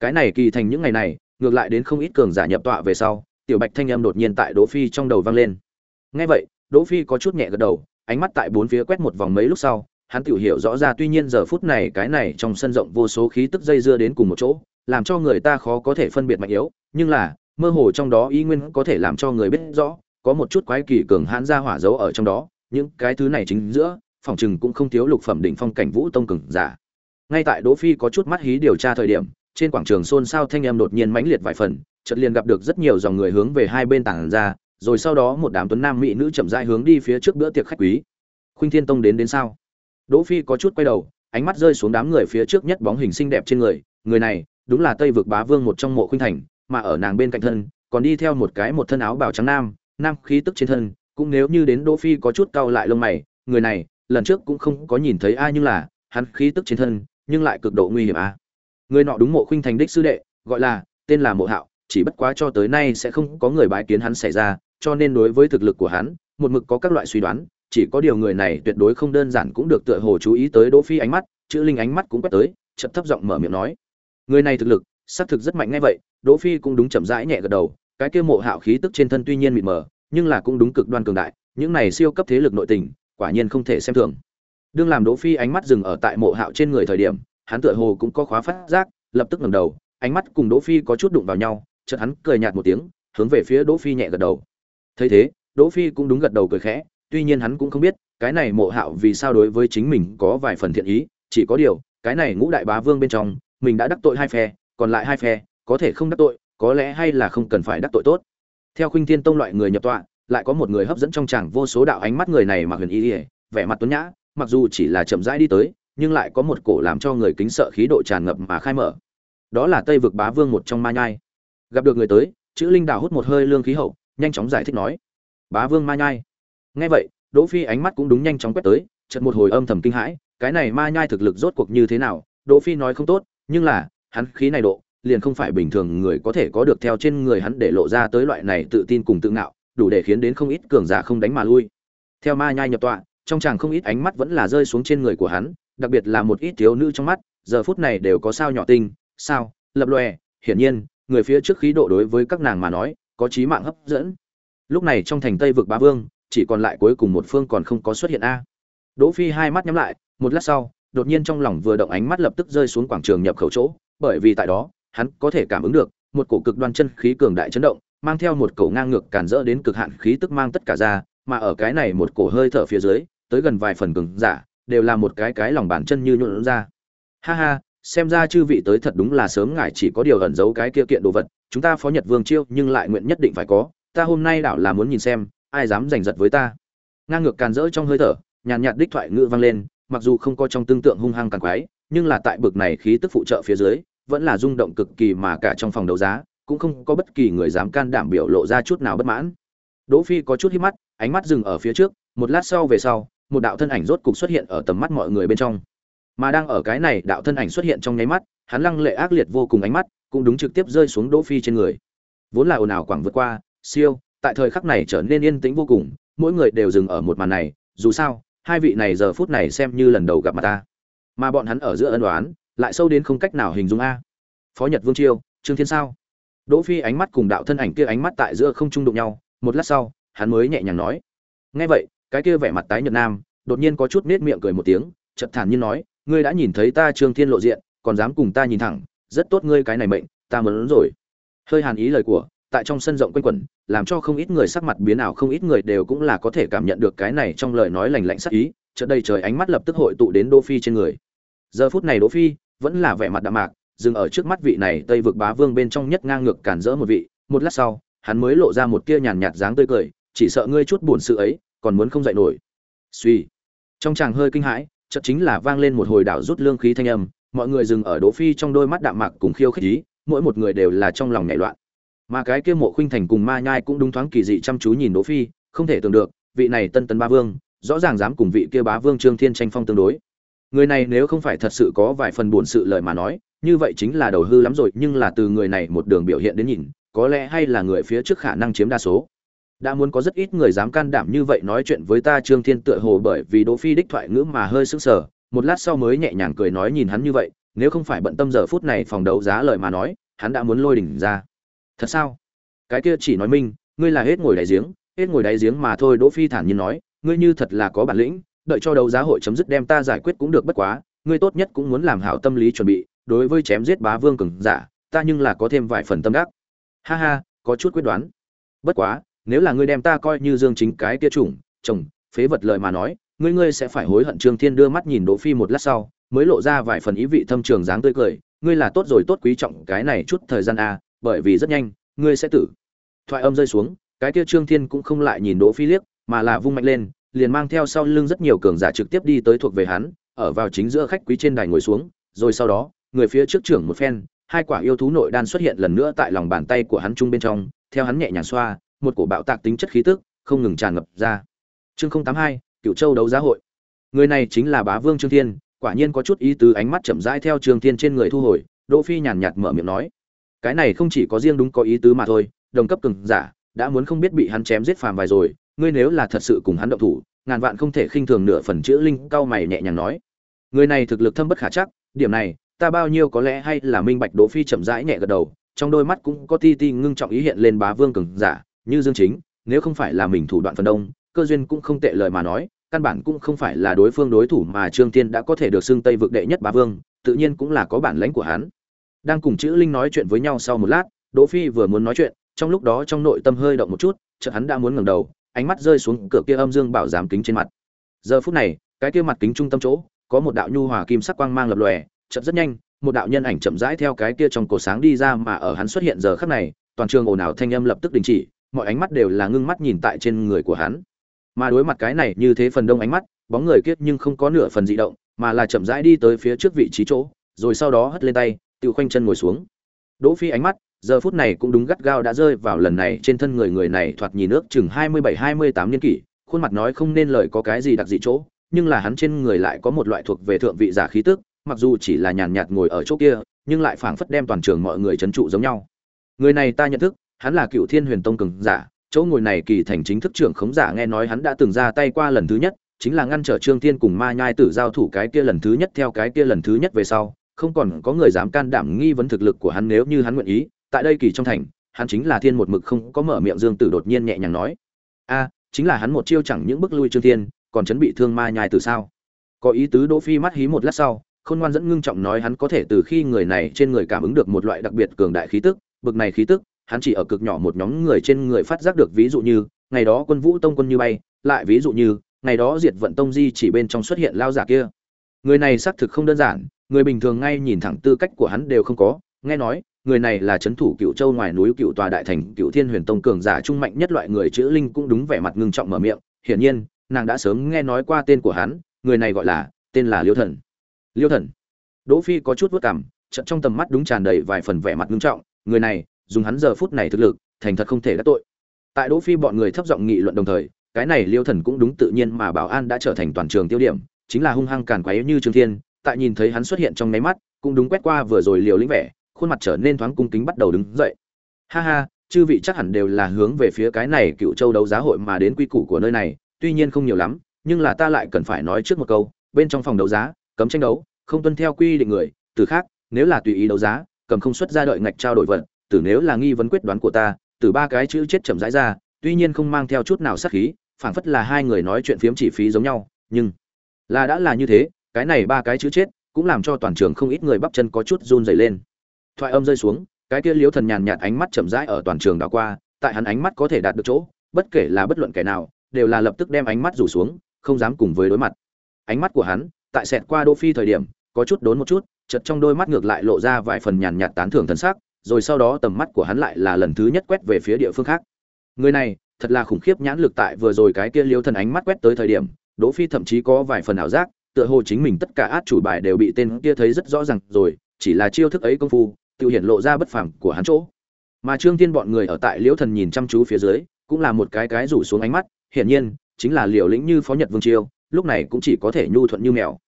Cái này kỳ thành những ngày này, ngược lại đến không ít cường giả nhập tọa về sau, tiểu bạch thanh âm đột nhiên tại đỗ phi trong đầu vang lên. Nghe vậy, đỗ phi có chút nhẹ gật đầu, ánh mắt tại bốn phía quét một vòng mấy lúc sau, hắn tiểu hiểu rõ ra tuy nhiên giờ phút này cái này trong sân rộng vô số khí tức dây dưa đến cùng một chỗ, làm cho người ta khó có thể phân biệt mạnh yếu, nhưng là mơ hồ trong đó y nguyên có thể làm cho người biết rõ, có một chút quái kỳ cường hãn ra hỏa dấu ở trong đó, những cái thứ này chính giữa, phòng chừng cũng không thiếu lục phẩm đỉnh phong cảnh vũ tông cường giả. Ngay tại đỗ phi có chút mắt hí điều tra thời điểm, trên quảng trường xôn xao thanh em đột nhiên mãnh liệt vài phần, chợt liền gặp được rất nhiều dòng người hướng về hai bên tảng ra, rồi sau đó một đám tuấn nam mỹ nữ chậm rãi hướng đi phía trước bữa tiệc khách quý. Khuynh thiên tông đến đến sao? Đỗ phi có chút quay đầu, ánh mắt rơi xuống đám người phía trước nhất bóng hình xinh đẹp trên người người này đúng là tây vực bá vương một trong mộ khuynh thành mà ở nàng bên cạnh thân, còn đi theo một cái một thân áo bào trắng nam nam khí tức trên thân, cũng nếu như đến đỗ phi có chút cau lại lông mày, người này, lần trước cũng không có nhìn thấy ai nhưng là, hắn khí tức trên thân, nhưng lại cực độ nguy hiểm a. Người nọ đúng mộ khuynh thành đích sư đệ, gọi là, tên là mộ hạo, chỉ bất quá cho tới nay sẽ không có người bái kiến hắn xảy ra, cho nên đối với thực lực của hắn, một mực có các loại suy đoán, chỉ có điều người này tuyệt đối không đơn giản cũng được tựa hồ chú ý tới đỗ phi ánh mắt, chữ linh ánh mắt cũng quét tới chậm thấp giọng mở miệng nói. Người này thực lực, xác thực rất mạnh ngay vậy đỗ phi cũng đúng chậm rãi nhẹ gật đầu, cái kia mộ hạo khí tức trên thân tuy nhiên mịt mờ, nhưng là cũng đúng cực đoan cường đại, những này siêu cấp thế lực nội tình, quả nhiên không thể xem thường. Đương làm đỗ phi ánh mắt dừng ở tại mộ hạo trên người thời điểm, hắn tựa hồ cũng có khóa phát giác, lập tức ngẩng đầu, ánh mắt cùng đỗ phi có chút đụng vào nhau, chợt hắn cười nhạt một tiếng, hướng về phía đỗ phi nhẹ gật đầu. Thấy thế, đỗ phi cũng đúng gật đầu cười khẽ, tuy nhiên hắn cũng không biết, cái này mộ hạo vì sao đối với chính mình có vài phần thiện ý, chỉ có điều, cái này ngũ đại bá vương bên trong, mình đã đắc tội hai phe, còn lại hai phe có thể không đắc tội, có lẽ hay là không cần phải đắc tội tốt. Theo khuynh thiên tông loại người nhập tọa, lại có một người hấp dẫn trong chàng vô số đạo ánh mắt người này mặc huyền y vẻ mặt tuấn nhã, mặc dù chỉ là chậm rãi đi tới, nhưng lại có một cổ làm cho người kính sợ khí độ tràn ngập mà khai mở. Đó là tây vực bá vương một trong ma nhai. Gặp được người tới, chữ linh đào hút một hơi lương khí hậu, nhanh chóng giải thích nói, bá vương ma nhai. Nghe vậy, đỗ phi ánh mắt cũng đúng nhanh chóng quét tới, chợt một hồi âm thầm kinh hãi, cái này ma nhai thực lực rốt cuộc như thế nào? Đỗ phi nói không tốt, nhưng là, hắn khí này độ liền không phải bình thường người có thể có được theo trên người hắn để lộ ra tới loại này tự tin cùng tự ngạo, đủ để khiến đến không ít cường giả không đánh mà lui. Theo ma nhai nhập tọa, trong chàng không ít ánh mắt vẫn là rơi xuống trên người của hắn, đặc biệt là một ít thiếu nữ trong mắt, giờ phút này đều có sao nhỏ tinh, sao, lập lòe, hiển nhiên, người phía trước khí độ đối với các nàng mà nói, có chí mạng hấp dẫn. Lúc này trong thành tây vực ba vương, chỉ còn lại cuối cùng một phương còn không có xuất hiện a. Đỗ phi hai mắt nhắm lại, một lát sau, đột nhiên trong lòng vừa động ánh mắt lập tức rơi xuống quảng trường nhập khẩu chỗ, bởi vì tại đó hắn có thể cảm ứng được, một cổ cực đoan chân khí cường đại chấn động, mang theo một cổ ngang ngược càn rỡ đến cực hạn khí tức mang tất cả ra, mà ở cái này một cổ hơi thở phía dưới, tới gần vài phần cường giả, đều là một cái cái lòng bàn chân như nhuộn ra. Ha ha, xem ra chư vị tới thật đúng là sớm ngài chỉ có điều ẩn giấu cái kia kiện đồ vật, chúng ta phó nhật vương chiêu, nhưng lại nguyện nhất định phải có, ta hôm nay đảo là muốn nhìn xem, ai dám giành giật với ta. Ngang ngược càn rỡ trong hơi thở, nhàn nhạt đích thoại ngữ vang lên, mặc dù không có trong tương tượng hung hăng càng quái, nhưng là tại bực này khí tức phụ trợ phía dưới vẫn là rung động cực kỳ mà cả trong phòng đấu giá, cũng không có bất kỳ người dám can đảm biểu lộ ra chút nào bất mãn. Đỗ phi có chút hí mắt, ánh mắt dừng ở phía trước, một lát sau về sau, một đạo thân ảnh rốt cục xuất hiện ở tầm mắt mọi người bên trong. Mà đang ở cái này đạo thân ảnh xuất hiện trong nháy mắt, hắn lăng lệ ác liệt vô cùng ánh mắt, cũng đúng trực tiếp rơi xuống đỗ phi trên người. Vốn là ồn ào quảng vượt qua, siêu, tại thời khắc này trở nên yên tĩnh vô cùng, mỗi người đều dừng ở một màn này, dù sao, hai vị này giờ phút này xem như lần đầu gặp mặt ta. Mà bọn hắn ở giữa ân đoán lại sâu đến không cách nào hình dung a. Phó nhật vương chiêu, trương thiên sao. Đỗ phi ánh mắt cùng đạo thân ảnh kia ánh mắt tại giữa không trung đụng nhau, một lát sau, hắn mới nhẹ nhàng nói. Nghe vậy, cái kia vẻ mặt tái nhợt nam, đột nhiên có chút nết miệng cười một tiếng, chợt thản nhiên nói, ngươi đã nhìn thấy ta trương thiên lộ diện, còn dám cùng ta nhìn thẳng, rất tốt ngươi cái này mệnh, ta muốn rồi. Hơi hàn ý lời của, tại trong sân rộng quanh quẩn, làm cho không ít người sắc mặt biến ảo, không ít người đều cũng là có thể cảm nhận được cái này trong lời nói lành lạnh sắc ý, chợt đây trời ánh mắt lập tức hội tụ đến đỗ phi trên người. Giờ phút này đỗ phi vẫn là vẻ mặt đạm mạc, dừng ở trước mắt vị này tây vực bá vương bên trong nhất ngang ngược cản rỡ một vị. Một lát sau, hắn mới lộ ra một tia nhàn nhạt dáng tươi cười, chỉ sợ ngươi chút buồn sự ấy, còn muốn không dậy nổi. Suy. Trong chàng hơi kinh hãi, chợt chính là vang lên một hồi đảo rút lương khí thanh âm, mọi người dừng ở đỗ phi trong đôi mắt đạm mạc cùng khiêu khích ý, mỗi một người đều là trong lòng nhảy loạn. Mà cái kia mộ khuynh thành cùng ma nhai cũng đúng thoáng kỳ dị chăm chú nhìn đỗ phi, không thể tưởng được, vị này tân tân ba vương, rõ ràng dám cùng vị kia bá vương trương thiên tranh phong tương đối người này nếu không phải thật sự có vài phần buồn sự lời mà nói, như vậy chính là đầu hư lắm rồi, nhưng là từ người này một đường biểu hiện đến nhìn, có lẽ hay là người phía trước khả năng chiếm đa số. Đã muốn có rất ít người dám can đảm như vậy nói chuyện với ta, trương thiên tựa hồ bởi vì đỗ phi đích thoại ngữ mà hơi sững sờ, một lát sau mới nhẹ nhàng cười nói nhìn hắn như vậy, nếu không phải bận tâm giờ phút này phòng đấu giá lời mà nói, hắn đã muốn lôi đỉnh ra. Thật sao? Cái kia chỉ nói minh, ngươi là hết ngồi đáy giếng, hết ngồi đáy giếng mà thôi, đỗ phi thản nhiên nói, ngươi như thật là có bản lĩnh đợi cho đấu giá hội chấm dứt đem ta giải quyết cũng được bất quá, ngươi tốt nhất cũng muốn làm hảo tâm lý chuẩn bị, đối với chém giết bá vương cường giả, ta nhưng là có thêm vài phần tâm đắc. Ha ha, có chút quyết đoán. Bất quá, nếu là ngươi đem ta coi như dương chính cái kia chủng, chồng, phế vật lời mà nói, ngươi ngươi sẽ phải hối hận trương thiên đưa mắt nhìn đỗ phi một lát sau, mới lộ ra vài phần ý vị thâm trường dáng tươi cười. Ngươi là tốt rồi tốt quý trọng cái này chút thời gian a bởi vì rất nhanh, ngươi sẽ tử. Thoại âm rơi xuống, cái kia trương thiên cũng không lại nhìn đỗ phi liếc, mà là vung mạnh lên liền mang theo sau lưng rất nhiều cường giả trực tiếp đi tới thuộc về hắn, ở vào chính giữa khách quý trên đài ngồi xuống, rồi sau đó, người phía trước trưởng một phen, hai quả yêu thú nội đan xuất hiện lần nữa tại lòng bàn tay của hắn trung bên trong, theo hắn nhẹ nhàng xoa, một cổ bạo tạc tính chất khí tức, không ngừng tràn ngập ra. Chương không tám hai cựu châu đấu giá hội. Người này chính là bá vương trương thiên, quả nhiên có chút ý tứ ánh mắt chậm rãi theo trương thiên trên người thu hồi, đỗ phi nhàn nhạt mở miệng nói. Cái này không chỉ có riêng đúng có ý tứ mà thôi, đồng cấp cường giả, đã muốn không biết bị hắn chém giết phàm vài rồi ngươi nếu là thật sự cùng hắn động thủ, ngàn vạn không thể khinh thường nửa phần chữ linh cao mày nhẹ nhàng nói. Người này thực lực thâm bất khả chắc, điểm này, ta bao nhiêu có lẽ hay là minh bạch đỗ phi chậm rãi nhẹ gật đầu, trong đôi mắt cũng có ti ti ngưng trọng ý hiện lên bá vương cường giả, như dương chính, nếu không phải là mình thủ đoạn phần đông, cơ duyên cũng không tệ lời mà nói, căn bản cũng không phải là đối phương đối thủ mà trương tiên đã có thể được xưng tây vực đệ nhất bá vương, tự nhiên cũng là có bản lãnh của hắn. Đang cùng chữ linh nói chuyện với nhau sau một lát, đỗ phi vừa muốn nói chuyện, trong lúc đó trong nội tâm hơi động một chút, chợt hắn đã muốn ngẩng đầu ánh mắt rơi xuống cửa kia âm dương bảo giám kính trên mặt. Giờ phút này, cái kia mặt kính trung tâm chỗ, có một đạo nhu hòa kim sắc quang mang lập lòe chậm rất nhanh, một đạo nhân ảnh chậm rãi theo cái kia trong cổ sáng đi ra mà ở hắn xuất hiện giờ khắc này, toàn trường ồn ào thanh âm lập tức đình chỉ, mọi ánh mắt đều là ngưng mắt nhìn tại trên người của hắn. Mà đối mặt cái này như thế phần đông ánh mắt, bóng người kiết nhưng không có nửa phần dị động, mà là chậm rãi đi tới phía trước vị trí chỗ, rồi sau đó hất lên tay, tự khoanh chân ngồi xuống. Đỗ phi ánh mắt giờ phút này cũng đúng gắt gao đã rơi vào lần này trên thân người người này thoạt nhìn ước chừng hai mươi bảy, hai mươi tám niên kỷ, khuôn mặt nói không nên lời có cái gì đặc dị chỗ, nhưng là hắn trên người lại có một loại thuộc về thượng vị giả khí tức, mặc dù chỉ là nhàn nhạt ngồi ở chỗ kia, nhưng lại phảng phất đem toàn trường mọi người trấn trụ giống nhau. Người này ta nhận thức, hắn là cựu thiên huyền tông cường giả, chỗ ngồi này kỳ thành chính thức trưởng khống giả nghe nói hắn đã từng ra tay qua lần thứ nhất, chính là ngăn trở trương thiên cùng ma nhai tử giao thủ cái kia lần thứ nhất, theo cái kia lần thứ nhất về sau, không còn có người dám can đảm nghi vấn thực lực của hắn nếu như hắn nguyện ý tại đây kỳ trong thành, hắn chính là thiên một mực không có mở miệng dương tử đột nhiên nhẹ nhàng nói. A, chính là hắn một chiêu chẳng những bức lui trương thiên, còn chấn bị thương ma nhai từ sao? Có ý tứ đỗ phi mắt hí một lát sau, khôn ngoan dẫn ngưng trọng nói hắn có thể từ khi người này trên người cảm ứng được một loại đặc biệt cường đại khí tức, bực này khí tức, hắn chỉ ở cực nhỏ một nhóm người trên người phát giác được, ví dụ như, ngày đó quân vũ tông quân như bay, lại ví dụ như, ngày đó diệt vận tông di chỉ bên trong xuất hiện lao giả kia. Người này xác thực không đơn giản, người bình thường ngay nhìn thẳng tư cách của hắn đều không có, nghe nói người này là chấn thủ cựu châu ngoài núi cựu tòa đại thành cựu thiên huyền tông cường giả trung mạnh nhất loại người chữ linh cũng đúng vẻ mặt ngưng trọng mở miệng. Hiển nhiên, nàng đã sớm nghe nói qua tên của hắn, người này gọi là, tên là liêu thần. Liêu thần. Đỗ phi có chút vất cảm trận trong tầm mắt đúng tràn đầy vài phần vẻ mặt ngưng trọng, người này, dùng hắn giờ phút này thực lực, thành thật không thể đắc tội. Tại đỗ phi bọn người thấp giọng nghị luận đồng thời, cái này liêu thần cũng đúng tự nhiên mà bảo an đã trở thành toàn trường tiêu điểm, chính là hung hăng càn quấy như trương thiên, tại nhìn thấy hắn xuất hiện trong nháy mắt, cũng đúng quét qua vừa rồi liều lĩnh vẻ khuôn mặt trở nên thoáng cung kính bắt đầu đứng dậy ha ha, chư vị chắc hẳn đều là hướng về phía cái này cựu châu đấu giá hội mà đến quy củ của nơi này, tuy nhiên không nhiều lắm, nhưng là ta lại cần phải nói trước một câu, bên trong phòng đấu giá, cấm tranh đấu, không tuân theo quy định người, từ khác, nếu là tùy ý đấu giá, cầm không xuất ra đợi ngạch trao đổi vận. từ nếu là nghi vấn quyết đoán của ta từ ba cái chữ chết chậm rãi ra, tuy nhiên không mang theo chút nào sát khí, phảng phất là hai người nói chuyện phiếm chỉ phí giống nhau, nhưng là đã là như thế, cái này ba cái chữ chết, cũng làm cho toàn trường không ít người bắp chân có chút run rẩy lên thoại âm rơi xuống, cái kia liếu thần nhàn nhạt ánh mắt chậm rãi ở toàn trường đảo qua, tại hắn ánh mắt có thể đạt được chỗ, bất kể là bất luận kẻ nào, đều là lập tức đem ánh mắt rủ xuống, không dám cùng với đối mặt. Ánh mắt của hắn, tại xẹt qua đô phi thời điểm, có chút đốn một chút chật trong đôi mắt ngược lại lộ ra vài phần nhàn nhạt tán thưởng thần sắc, rồi sau đó tầm mắt của hắn lại là lần thứ nhất quét về phía địa phương khác. Người này, thật là khủng khiếp nhãn lực tại vừa rồi cái kia liêu thần ánh mắt quét tới thời điểm, đỗ phi thậm chí có vài phần ảo giác, tựa hồ chính mình tất cả át chủ bài đều bị tên kia thấy rất rõ ràng rồi, chỉ là chiêu thức ấy công phu tự hiện lộ ra bất phẳng của hắn chỗ. Mà trương thiên bọn người ở tại liễu thần nhìn chăm chú phía dưới, cũng là một cái cái rủ xuống ánh mắt, hiển nhiên, chính là liều lĩnh như phó nhật vương chiêu lúc này cũng chỉ có thể nhu thuận như mèo.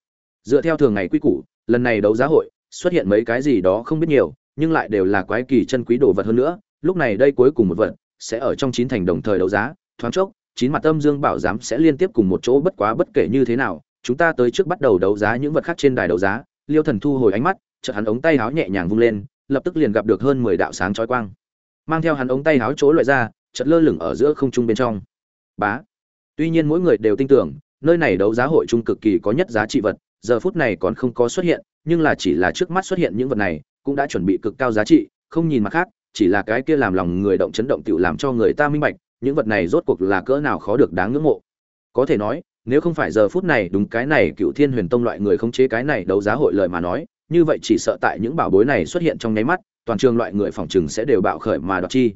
Dựa theo thường ngày quy củ, lần này đấu giá hội, xuất hiện mấy cái gì đó không biết nhiều, nhưng lại đều là quái kỳ chân quý đồ vật hơn nữa, lúc này đây cuối cùng một vật, sẽ ở trong chín thành đồng thời đấu giá, thoáng chốc, chín mặt âm dương bảo giám sẽ liên tiếp cùng một chỗ bất quá bất kể như thế nào, chúng ta tới trước bắt đầu đấu giá những vật khác trên đài đấu giá liêu thần thu hồi ánh mắt, chợt hắn ống tay háo nhẹ nhàng vung lên lập tức liền gặp được hơn mười đạo sáng chói quang. Mang theo hắn ống tay áo chối loại ra, chợt lơ lửng ở giữa không trung bên trong. Bá. Tuy nhiên mỗi người đều tin tưởng, nơi này đấu giá hội trung cực kỳ có nhất giá trị vật, giờ phút này còn không có xuất hiện, nhưng là chỉ là trước mắt xuất hiện những vật này, cũng đã chuẩn bị cực cao giá trị, không nhìn mặt khác, chỉ là cái kia làm lòng người động chấn động tự làm cho người ta minh bạch, những vật này rốt cuộc là cỡ nào khó được đáng ngưỡng mộ. Có thể nói, nếu không phải giờ phút này đúng cái này cựu thiên huyền tông loại người không chế cái này đấu giá hội lời mà nói như vậy chỉ sợ tại những bảo bối này xuất hiện trong nháy mắt, toàn trường loại người phòng chừng sẽ đều bạo khởi mà đoạt chi.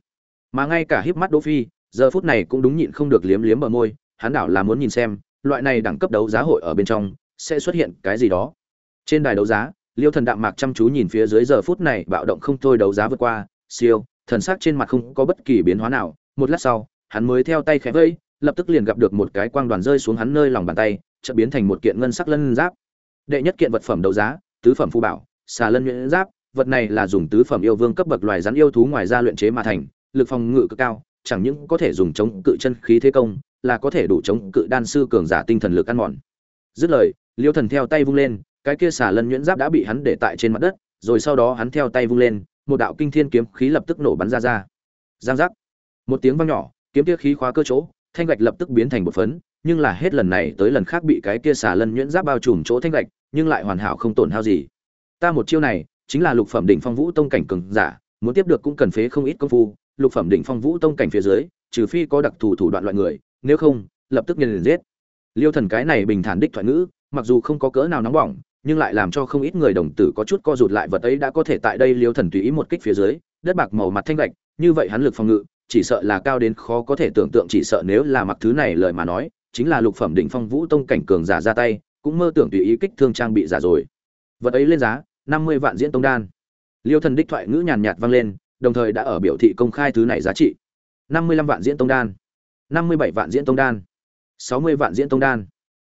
Mà ngay cả híp mắt đỗ phi, giờ phút này cũng đúng nhịn không được liếm liếm bờ môi, hắn đảo là muốn nhìn xem, loại này đẳng cấp đấu giá hội ở bên trong, sẽ xuất hiện cái gì đó. Trên đài đấu giá, liêu thần đạm mạc chăm chú nhìn phía dưới giờ phút này bạo động không thôi đấu giá vượt qua, siêu, thần sắc trên mặt không có bất kỳ biến hóa nào, một lát sau, hắn mới theo tay khẽ vẫy, lập tức liền gặp được một cái quang đoàn rơi xuống hắn nơi lòng bàn tay, chợt biến thành một kiện ngân sắc lân giáp. Đệ nhất kiện vật phẩm đấu giá tứ phẩm phù bảo, xà lân nhuyễn giáp, vật này là dùng tứ phẩm yêu vương cấp bậc loài rắn yêu thú ngoài ra luyện chế mà thành, lực phòng ngự cực cao, chẳng những có thể dùng chống cự chân khí thế công, là có thể đủ chống cự đan sư cường giả tinh thần lực ăn mòn. Dứt lời, liêu thần theo tay vung lên, cái kia xà lân nhuyễn giáp đã bị hắn để tại trên mặt đất, rồi sau đó hắn theo tay vung lên, một đạo kinh thiên kiếm khí lập tức nổ bắn ra ra. Giang giác. Một tiếng vang nhỏ, kiếm kia khí khóa cơ chỗ, thanh gạch lập tức biến thành một phấn, nhưng là hết lần này tới lần khác bị cái kia xà lân nhuyễn giáp bao trùm chỗ thanh gạch nhưng lại hoàn hảo không tổn hao gì. Ta một chiêu này, chính là lục phẩm đỉnh phong vũ tông cảnh cường giả, muốn tiếp được cũng cần phế không ít công phu. Lục phẩm đỉnh phong vũ tông cảnh phía dưới, trừ phi có đặc thù thủ đoạn loại người, nếu không, lập tức nhân liền giết. Liêu thần cái này bình thản đích thoại ngữ, mặc dù không có cỡ nào nóng bỏng, nhưng lại làm cho không ít người đồng tử có chút co rụt lại vật ấy đã có thể tại đây liêu thần tùy ý một kích phía dưới, đất bạc màu mặt thanh gạch, như vậy hắn lực phòng ngự, chỉ sợ là cao đến khó có thể tưởng tượng, chỉ sợ nếu là mặc thứ này lời mà nói, chính là lục phẩm đỉnh phong vũ tông cảnh cường giả ra tay cũng mơ tưởng tùy ý kích thương trang bị giả rồi. Vật ấy lên giá, năm mươi vạn diễn tông đan. Liêu thần đích thoại ngữ nhàn nhạt vang lên, đồng thời đã ở biểu thị công khai thứ này giá trị. năm mươi lăm vạn diễn tông đan. năm mươi bảy vạn diễn tông đan. sáu mươi vạn diễn tông đan.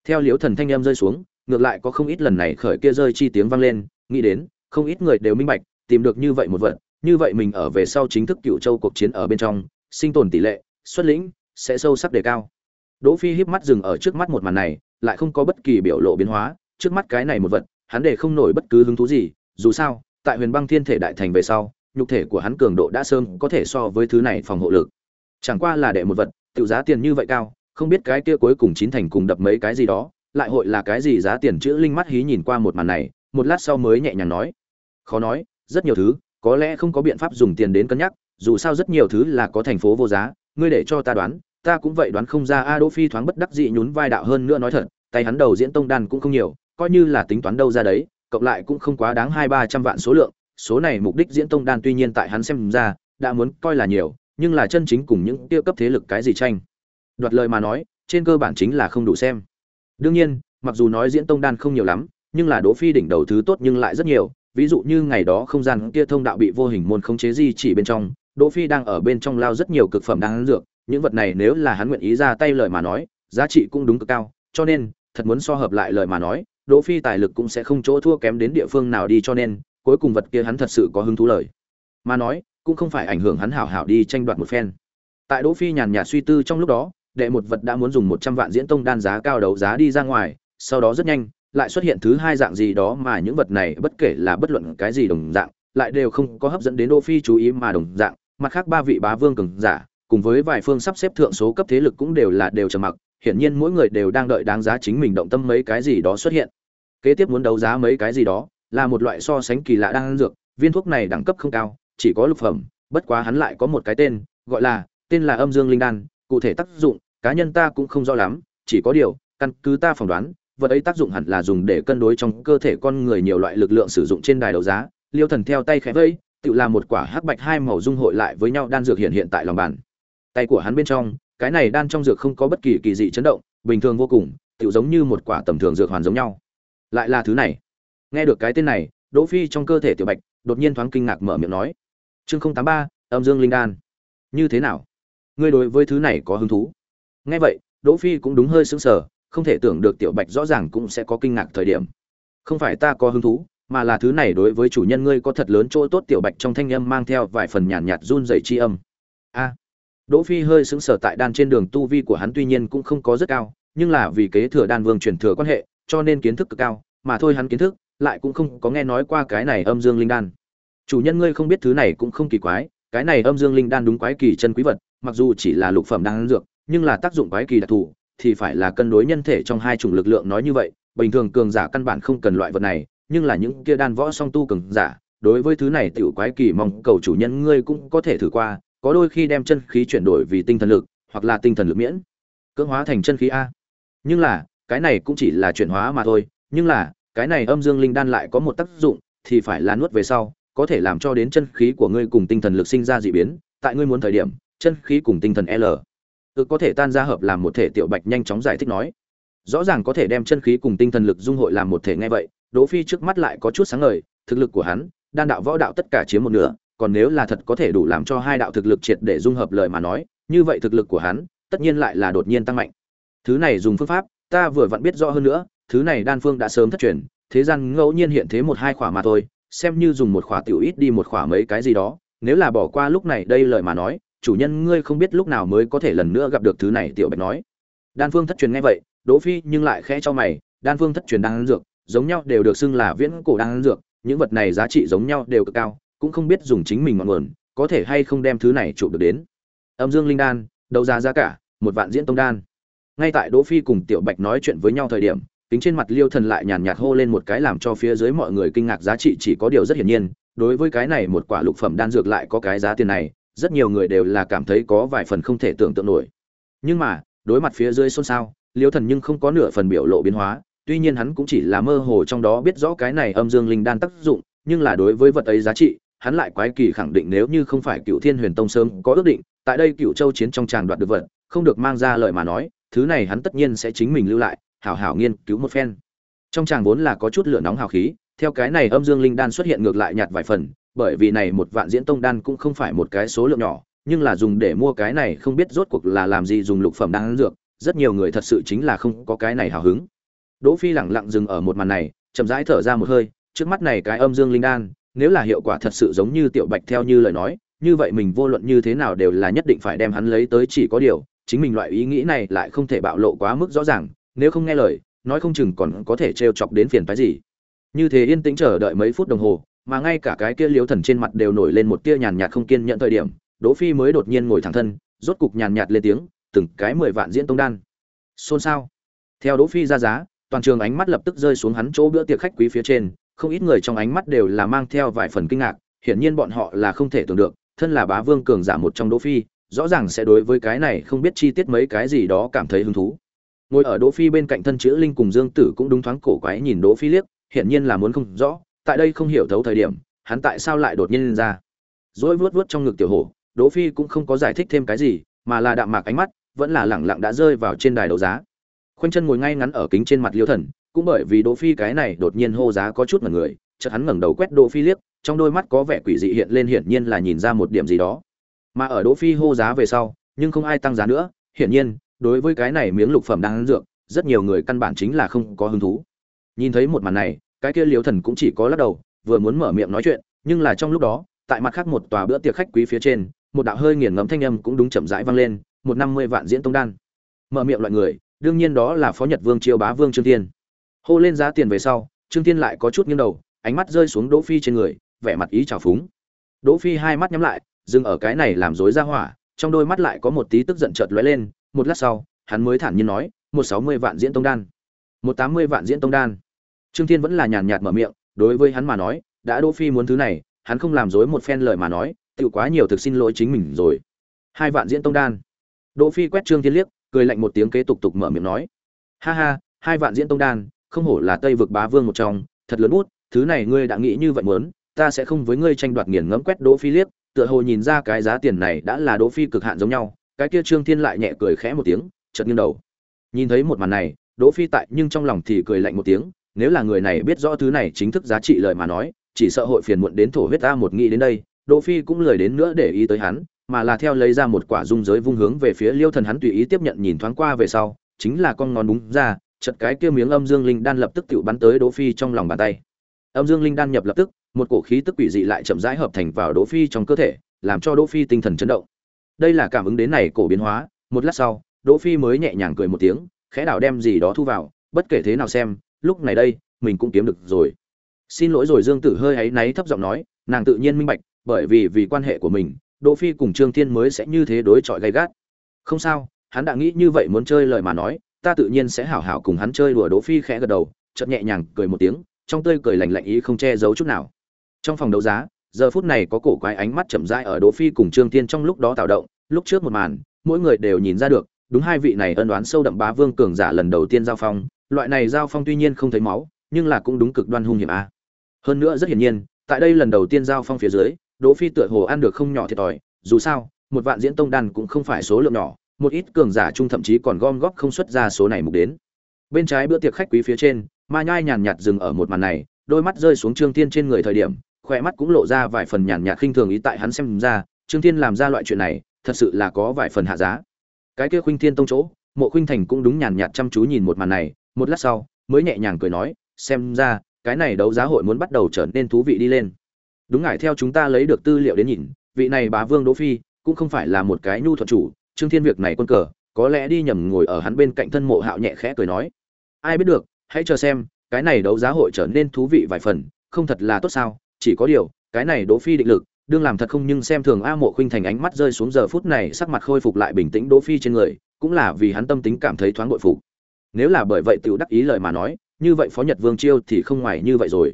Theo liêu thần thanh em rơi xuống, ngược lại có không ít lần này khởi kia rơi chi tiếng vang lên, nghĩ đến, không ít người đều minh bạch, tìm được như vậy một vật, như vậy mình ở về sau chính thức cựu châu cuộc chiến ở bên trong, sinh tồn tỷ lệ, xuất lĩnh, sẽ sâu sắc đề cao. Đỗ phi híp mắt dừng ở trước mắt một màn này lại không có bất kỳ biểu lộ biến hóa, trước mắt cái này một vật, hắn để không nổi bất cứ hứng thú gì, dù sao, tại huyền băng thiên thể đại thành về sau, nhục thể của hắn cường độ đã sơn có thể so với thứ này phòng hộ lực. Chẳng qua là để một vật tự giá tiền như vậy cao, không biết cái kia cuối cùng chín thành cùng đập mấy cái gì đó, lại hội là cái gì giá tiền chữ linh mắt hí nhìn qua một màn này, một lát sau mới nhẹ nhàng nói. Khó nói, rất nhiều thứ, có lẽ không có biện pháp dùng tiền đến cân nhắc, dù sao rất nhiều thứ là có thành phố vô giá, ngươi để cho ta đoán, ta cũng vậy đoán không ra a đỗ phi thoáng bất đắc dị nhún vai đạo hơn nữa nói thật tay hắn đầu diễn tông đan cũng không nhiều, coi như là tính toán đâu ra đấy, cộng lại cũng không quá đáng hai ba trăm vạn số lượng, số này mục đích diễn tông đan tuy nhiên tại hắn xem ra, đã muốn coi là nhiều, nhưng là chân chính cùng những tiêu cấp thế lực cái gì tranh? Đoạt lời mà nói, trên cơ bản chính là không đủ xem. Đương nhiên, mặc dù nói diễn tông đan không nhiều lắm, nhưng là đỗ phi đỉnh đầu thứ tốt nhưng lại rất nhiều, ví dụ như ngày đó không gian kia thông đạo bị vô hình môn khống chế di chỉ bên trong, đỗ phi đang ở bên trong lao rất nhiều cực phẩm đang dược, những vật này nếu là hắn nguyện ý ra tay lời mà nói, giá trị cũng đúng cực cao, cho nên thật muốn so hợp lại lời mà nói, đỗ phi tài lực cũng sẽ không chỗ thua kém đến địa phương nào đi cho nên, cuối cùng vật kia hắn thật sự có hứng thú lời. Mà nói, cũng không phải ảnh hưởng hắn hảo hảo đi tranh đoạt một phen. Tại đỗ phi nhàn nhạt suy tư trong lúc đó, đệ một vật đã muốn dùng một trăm vạn diễn tông đan giá cao đấu giá đi ra ngoài, sau đó rất nhanh, lại xuất hiện thứ hai dạng gì đó mà những vật này bất kể là bất luận cái gì đồng dạng, lại đều không có hấp dẫn đến đỗ phi chú ý mà đồng dạng. Mặt khác ba vị bá vương cường giả, cùng với vài phương sắp xếp thượng số cấp thế lực cũng đều là đều trầm mặc hiển nhiên mỗi người đều đang đợi đáng giá chính mình động tâm mấy cái gì đó xuất hiện. Kế tiếp muốn đấu giá mấy cái gì đó, là một loại so sánh kỳ lạ đang ăn dược, viên thuốc này đẳng cấp không cao, chỉ có lục phẩm, bất quá hắn lại có một cái tên, gọi là, tên là âm dương linh đan, cụ thể tác dụng, cá nhân ta cũng không rõ lắm, chỉ có điều, căn cứ ta phỏng đoán, vật ấy tác dụng hẳn là dùng để cân đối trong cơ thể con người nhiều loại lực lượng sử dụng trên đài đấu giá. Liêu thần theo tay khẽ vẫy tự làm một quả hắc bạch hai màu dung hội lại với nhau, đan dược hiện hiện tại lòng bàn. Tay của hắn bên trong cái này đan trong dược không có bất kỳ kỳ dị chấn động bình thường vô cùng tự giống như một quả tầm thường dược hoàn giống nhau. Lại là thứ này. Nghe được cái tên này đỗ phi trong cơ thể tiểu bạch đột nhiên thoáng kinh ngạc mở miệng nói chương không tám ba âm dương linh đan. Như thế nào? Ngươi đối với thứ này có hứng thú? Nghe vậy đỗ phi cũng đúng hơi sững sờ không thể tưởng được tiểu bạch rõ ràng cũng sẽ có kinh ngạc thời điểm. Không phải ta có hứng thú mà là thứ này đối với chủ nhân ngươi có thật lớn chỗ tốt. Tiểu bạch trong thanh âm mang theo vài phần nhàn nhạt, nhạt run rẩy chi âm. A đỗ phi hơi sững sờ tại đan trên đường tu vi của hắn tuy nhiên cũng không có rất cao, nhưng là vì kế thừa đan vương truyền thừa quan hệ, cho nên kiến thức cực cao, mà thôi hắn kiến thức, lại cũng không có nghe nói qua cái này âm dương linh đan. Chủ nhân ngươi không biết thứ này cũng không kỳ quái, cái này âm dương linh đan đúng quái kỳ chân quý vật, mặc dù chỉ là lục phẩm đan dược, nhưng là tác dụng quái kỳ đặc thù, thì phải là cân đối nhân thể trong hai chủng lực lượng nói như vậy, bình thường cường giả căn bản không cần loại vật này, nhưng là những kia đan võ song tu cường giả, đối với thứ này tiểu quái kỳ mong cầu chủ nhân ngươi cũng có thể thử qua có đôi khi đem chân khí chuyển đổi vì tinh thần lực, hoặc là tinh thần lực miễn, cưỡng hóa thành chân khí a. Nhưng là, cái này cũng chỉ là chuyển hóa mà thôi, nhưng là, cái này âm dương linh đan lại có một tác dụng, thì phải là nuốt về sau, có thể làm cho đến chân khí của ngươi cùng tinh thần lực sinh ra dị biến, tại ngươi muốn thời điểm, chân khí cùng tinh thần l, tự có thể tan ra hợp làm một thể tiểu bạch nhanh chóng giải thích nói. Rõ ràng có thể đem chân khí cùng tinh thần lực dung hội làm một thể ngay vậy, đỗ phi trước mắt lại có chút sáng ngời, thực lực của hắn, đan đạo võ đạo tất cả chiếm một nửa còn nếu là thật có thể đủ làm cho hai đạo thực lực triệt để dung hợp lời mà nói, như vậy thực lực của hắn, tất nhiên lại là đột nhiên tăng mạnh. Thứ này dùng phương pháp, ta vừa vặn biết rõ hơn nữa, thứ này đan phương đã sớm thất truyền, thế gian ngẫu nhiên hiện thế một hai khỏa mà thôi, xem như dùng một khỏa tiểu ít đi một khỏa mấy cái gì đó, nếu là bỏ qua lúc này đây lời mà nói, chủ nhân ngươi không biết lúc nào mới có thể lần nữa gặp được thứ này, tiểu bạch nói. Đan phương thất truyền nghe vậy, đỗ phi nhưng lại khẽ cho mày, đan phương thất truyền đan dược, giống nhau đều được xưng là viễn cổ đan dược, những vật này giá trị giống nhau đều cực cao cũng không biết dùng chính mình ngọn nguồn, có thể hay không đem thứ này chụp được đến. Âm dương linh đan, đấu giá giá cả, một vạn diễn tông đan. Ngay tại đỗ phi cùng tiểu bạch nói chuyện với nhau thời điểm tính trên mặt liêu thần lại nhàn nhạt hô lên một cái làm cho phía dưới mọi người kinh ngạc giá trị chỉ có điều rất hiển nhiên, đối với cái này một quả lục phẩm đan dược lại có cái giá tiền này, rất nhiều người đều là cảm thấy có vài phần không thể tưởng tượng nổi. Nhưng mà, đối mặt phía dưới xôn xao, liêu thần nhưng không có nửa phần biểu lộ biến hóa, tuy nhiên hắn cũng chỉ là mơ hồ trong đó biết rõ cái này âm dương linh đan tác dụng, nhưng là đối với vật ấy giá trị hắn lại quái kỳ khẳng định nếu như không phải cựu thiên huyền tông sớm có ước định, tại đây cựu châu chiến trong tràng đoạt được vật, không được mang ra lời mà nói, thứ này hắn tất nhiên sẽ chính mình lưu lại, hảo hảo nghiên cứu một phen. Trong tràng vốn là có chút lửa nóng hào khí, theo cái này âm dương linh đan xuất hiện ngược lại nhạt vài phần, bởi vì này một vạn diễn tông đan cũng không phải một cái số lượng nhỏ, nhưng là dùng để mua cái này không biết rốt cuộc là làm gì dùng lục phẩm đan dược, rất nhiều người thật sự chính là không có cái này hào hứng. Đỗ phi lặng lặng dừng ở một màn này, chậm rãi thở ra một hơi, trước mắt này cái âm dương linh đan nếu là hiệu quả thật sự giống như tiểu bạch theo như lời nói, như vậy mình vô luận như thế nào đều là nhất định phải đem hắn lấy tới chỉ có điều, chính mình loại ý nghĩ này lại không thể bạo lộ quá mức rõ ràng, nếu không nghe lời, nói không chừng còn có thể trêu chọc đến phiền phái gì. Như thế yên tĩnh chờ đợi mấy phút đồng hồ, mà ngay cả cái kia liếu thần trên mặt đều nổi lên một tia nhàn nhạt không kiên nhận thời điểm, đỗ phi mới đột nhiên ngồi thẳng thân, rốt cục nhàn nhạt lên tiếng, từng cái mười vạn diễn tông đan. Xôn xao. Theo đỗ phi ra giá, toàn trường ánh mắt lập tức rơi xuống hắn chỗ bữa tiệc khách quý phía trên không ít người trong ánh mắt đều là mang theo vài phần kinh ngạc, hiển nhiên bọn họ là không thể tưởng được, thân là bá vương cường giả một trong đỗ phi, rõ ràng sẽ đối với cái này không biết chi tiết mấy cái gì đó cảm thấy hứng thú. Ngồi ở đỗ phi bên cạnh thân chữ linh cùng dương tử cũng đúng thoáng cổ quái nhìn đỗ phi liếc, hiển nhiên là muốn không rõ, tại đây không hiểu thấu thời điểm, hắn tại sao lại đột nhiên lên ra. Rối vuốt vuốt trong ngực tiểu hổ, đỗ phi cũng không có giải thích thêm cái gì, mà là đạm mạc ánh mắt, vẫn là lẳng lặng đã rơi vào trên đài đấu giá. Khuynh chân ngồi ngay ngắn ở kính trên mặt liêu thần cũng bởi vì đỗ phi cái này đột nhiên hô giá có chút mà người, chợt hắn ngẩng đầu quét đỗ phi liếc, trong đôi mắt có vẻ quỷ dị hiện lên hiển nhiên là nhìn ra một điểm gì đó. Mà ở đỗ phi hô giá về sau, nhưng không ai tăng giá nữa, hiển nhiên, đối với cái này miếng lục phẩm đang dược, rất nhiều người căn bản chính là không có hứng thú. Nhìn thấy một màn này, cái kia Liễu thần cũng chỉ có lắc đầu, vừa muốn mở miệng nói chuyện, nhưng là trong lúc đó, tại mặt khác một tòa bữa tiệc khách quý phía trên, một đạo hơi nghiền ngẫm thanh âm cũng đúng chậm rãi vang lên, một năm mươi vạn diễn tông đan. Mở miệng loại người, đương nhiên đó là phó nhật vương triều bá vương trương thiên hô lên giá tiền về sau, trương thiên lại có chút nghiêng đầu, ánh mắt rơi xuống đỗ phi trên người, vẻ mặt ý trào phúng. Đỗ phi hai mắt nhắm lại, dừng ở cái này làm rối ra hỏa, trong đôi mắt lại có một tí tức giận chợt lóe lên, một lát sau, hắn mới thản nhiên nói, một sáu mươi vạn diễn tông đan. Một tám mươi vạn diễn tông đan. Trương thiên vẫn là nhàn nhạt mở miệng, đối với hắn mà nói, đã đỗ phi muốn thứ này, hắn không làm dối một phen lời mà nói tự quá nhiều thực xin lỗi chính mình rồi. Hai vạn diễn tông đan. Đỗ phi quét trương thiên liếc, cười lạnh một tiếng kế tục tục mở miệng nói, ha ha, hai vạn diễn tông đan không hổ là tây vực bá vương một trong, thật lớn bút, thứ này ngươi đã nghĩ như vậy muốn, ta sẽ không với ngươi tranh đoạt nghiền ngẫm quét đỗ phi liếc, tựa hồ nhìn ra cái giá tiền này đã là đỗ phi cực hạn giống nhau, cái kia trương thiên lại nhẹ cười khẽ một tiếng, chợt nghiêng đầu. Nhìn thấy một màn này, đỗ phi tại nhưng trong lòng thì cười lạnh một tiếng, nếu là người này biết rõ thứ này chính thức giá trị lời mà nói, chỉ sợ hội phiền muộn đến thổ huyết ta một nghĩ đến đây, đỗ phi cũng lười đến nữa để ý tới hắn, mà là theo lấy ra một quả dung giới vung hướng về phía liêu thần hắn tùy ý tiếp nhận nhìn thoáng qua về sau, chính là con ngón búng ra chật cái kia miếng âm dương linh đan lập tức tự bắn tới đỗ phi trong lòng bàn tay. Âm dương linh đan nhập lập tức, một cổ khí tức quỷ dị lại chậm rãi hợp thành vào đỗ phi trong cơ thể, làm cho đỗ phi tinh thần chấn động. Đây là cảm ứng đến này cổ biến hóa, một lát sau, đỗ phi mới nhẹ nhàng cười một tiếng, khẽ đảo đem gì đó thu vào, bất kể thế nào xem, lúc này đây, mình cũng kiếm được rồi. Xin lỗi rồi dương tử hơi ấy náy thấp giọng nói, nàng tự nhiên minh bạch, bởi vì vì quan hệ của mình, đỗ phi cùng trương thiên mới sẽ như thế đối chọi gay gắt. Không sao, hắn đã nghĩ như vậy muốn chơi lời mà nói ta tự nhiên sẽ hảo hảo cùng hắn chơi đùa đỗ phi khẽ gật đầu, chợt nhẹ nhàng cười một tiếng, trong tươi cười lạnh lạnh ý không che giấu chút nào. Trong phòng đấu giá, giờ phút này có cổ quái ánh mắt chậm rãi ở đỗ phi cùng trương thiên trong lúc đó tạo động, lúc trước một màn, mỗi người đều nhìn ra được, đúng hai vị này ân đoán sâu đậm bá vương cường giả lần đầu tiên giao phong, loại này giao phong tuy nhiên không thấy máu, nhưng là cũng đúng cực đoan hung hiểm a. Hơn nữa rất hiển nhiên, tại đây lần đầu tiên giao phong phía dưới, đỗ phi tựa hồ ăn được không nhỏ thiệt thòi, dù sao, một vạn diễn tông đan cũng không phải số lượng nhỏ một ít cường giả trung thậm chí còn gom góp không xuất ra số này mục đến. Bên trái bữa tiệc khách quý phía trên, ma nhai nhàn nhạt dừng ở một màn này, đôi mắt rơi xuống trương thiên trên người thời điểm khỏe mắt cũng lộ ra vài phần nhàn nhạt khinh thường ý tại hắn xem ra, trương thiên làm ra loại chuyện này, thật sự là có vài phần hạ giá. Cái kia khuynh thiên tông chỗ, mộ khuynh thành cũng đúng nhàn nhạt chăm chú nhìn một màn này, một lát sau, mới nhẹ nhàng cười nói, xem ra, cái này đấu giá hội muốn bắt đầu trở nên thú vị đi lên. Đúng ngại theo chúng ta lấy được tư liệu đến nhìn, vị này bá vương đỗ phi, cũng không phải là một cái nhu thuật chủ trương thiên việc này quân cờ, có lẽ đi nhầm ngồi ở hắn bên cạnh thân mộ hạo nhẹ khẽ cười nói. Ai biết được, hãy chờ xem, cái này đấu giá hội trở nên thú vị vài phần, không thật là tốt sao, chỉ có điều, cái này đỗ phi định lực, đương làm thật không nhưng xem thường a mộ khuynh thành ánh mắt rơi xuống giờ phút này sắc mặt khôi phục lại bình tĩnh đỗ phi trên người, cũng là vì hắn tâm tính cảm thấy thoáng bội phục. Nếu là bởi vậy tiểu đắc ý lời mà nói, như vậy phó nhật vương chiêu thì không ngoài như vậy rồi.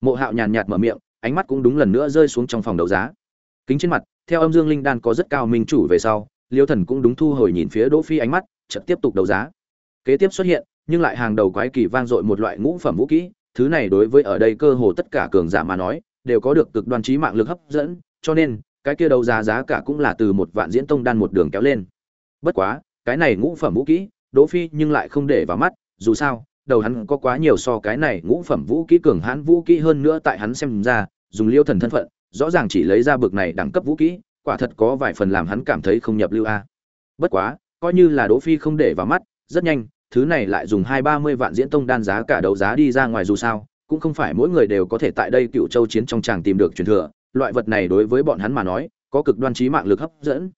Mộ hạo nhàn nhạt mở miệng, ánh mắt cũng đúng lần nữa rơi xuống trong phòng đấu giá. Kính trên mặt, theo âm dương linh đan có rất cao minh chủ về sau liêu thần cũng đúng thu hồi nhìn phía đỗ phi ánh mắt, chợt tiếp tục đấu giá. Kế tiếp xuất hiện, nhưng lại hàng đầu quái kỳ vang dội một loại ngũ phẩm vũ kỹ, thứ này đối với ở đây cơ hồ tất cả cường giả mà nói, đều có được cực đoan trí mạng lực hấp dẫn, cho nên, cái kia đấu giá giá cả cũng là từ một vạn diễn tông đan một đường kéo lên. Bất quá, cái này ngũ phẩm vũ kỹ, đỗ phi nhưng lại không để vào mắt, dù sao, đầu hắn có quá nhiều so cái này ngũ phẩm vũ kỹ cường hãn vũ kỹ hơn nữa tại hắn xem ra, dùng liêu thần thân phận, rõ ràng chỉ lấy ra bực này đẳng cấp vũ kỹ quả thật có vài phần làm hắn cảm thấy không nhập lưu a bất quá coi như là đỗ phi không để vào mắt rất nhanh thứ này lại dùng hai ba mươi vạn diễn tông đan giá cả đấu giá đi ra ngoài dù sao cũng không phải mỗi người đều có thể tại đây cựu châu chiến trong tràng tìm được truyền thừa loại vật này đối với bọn hắn mà nói có cực đoan trí mạng lực hấp dẫn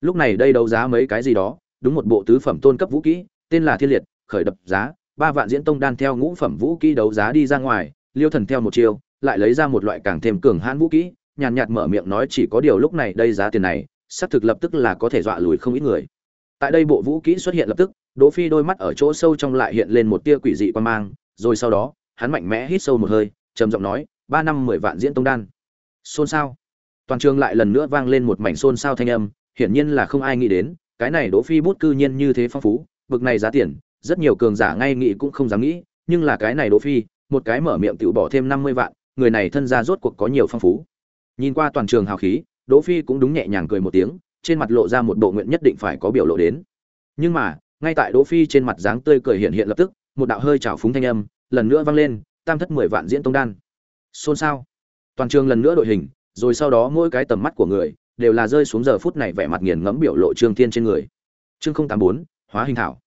lúc này đây đấu giá mấy cái gì đó đúng một bộ tứ phẩm tôn cấp vũ khí, tên là thiên liệt khởi đập giá ba vạn diễn tông đan theo ngũ phẩm vũ khí đấu giá đi ra ngoài liêu thần theo một chiều lại lấy ra một loại càng thêm cường hãn vũ khí nhàn nhạt mở miệng nói chỉ có điều lúc này đây giá tiền này, xác thực lập tức là có thể dọa lùi không ít người. Tại đây bộ vũ kỹ xuất hiện lập tức, đỗ phi đôi mắt ở chỗ sâu trong lại hiện lên một tia quỷ dị quan mang, rồi sau đó, hắn mạnh mẽ hít sâu một hơi, trầm giọng nói, ba năm mười vạn diễn tông đan. Xôn xao. Toàn trường lại lần nữa vang lên một mảnh xôn xao thanh âm, hiển nhiên là không ai nghĩ đến, cái này đỗ phi bút cư nhiên như thế phong phú, bực này giá tiền, rất nhiều cường giả ngay nghĩ cũng không dám nghĩ, nhưng là cái này đỗ phi, một cái mở miệng tự bỏ thêm năm mươi vạn, người này thân gia rốt cuộc có nhiều phong phú nhìn qua toàn trường hào khí, đỗ phi cũng đúng nhẹ nhàng cười một tiếng, trên mặt lộ ra một bộ nguyện nhất định phải có biểu lộ đến. Nhưng mà, ngay tại đỗ phi trên mặt dáng tươi cười hiện hiện lập tức, một đạo hơi trào phúng thanh âm lần nữa vang lên, tam thất mười vạn diễn tông đan. Xôn xao. Toàn trường lần nữa đội hình, rồi sau đó mỗi cái tầm mắt của người đều là rơi xuống giờ phút này vẻ mặt nghiền ngẫm biểu lộ trương thiên trên người. Chương không tám bốn, hóa hình thảo.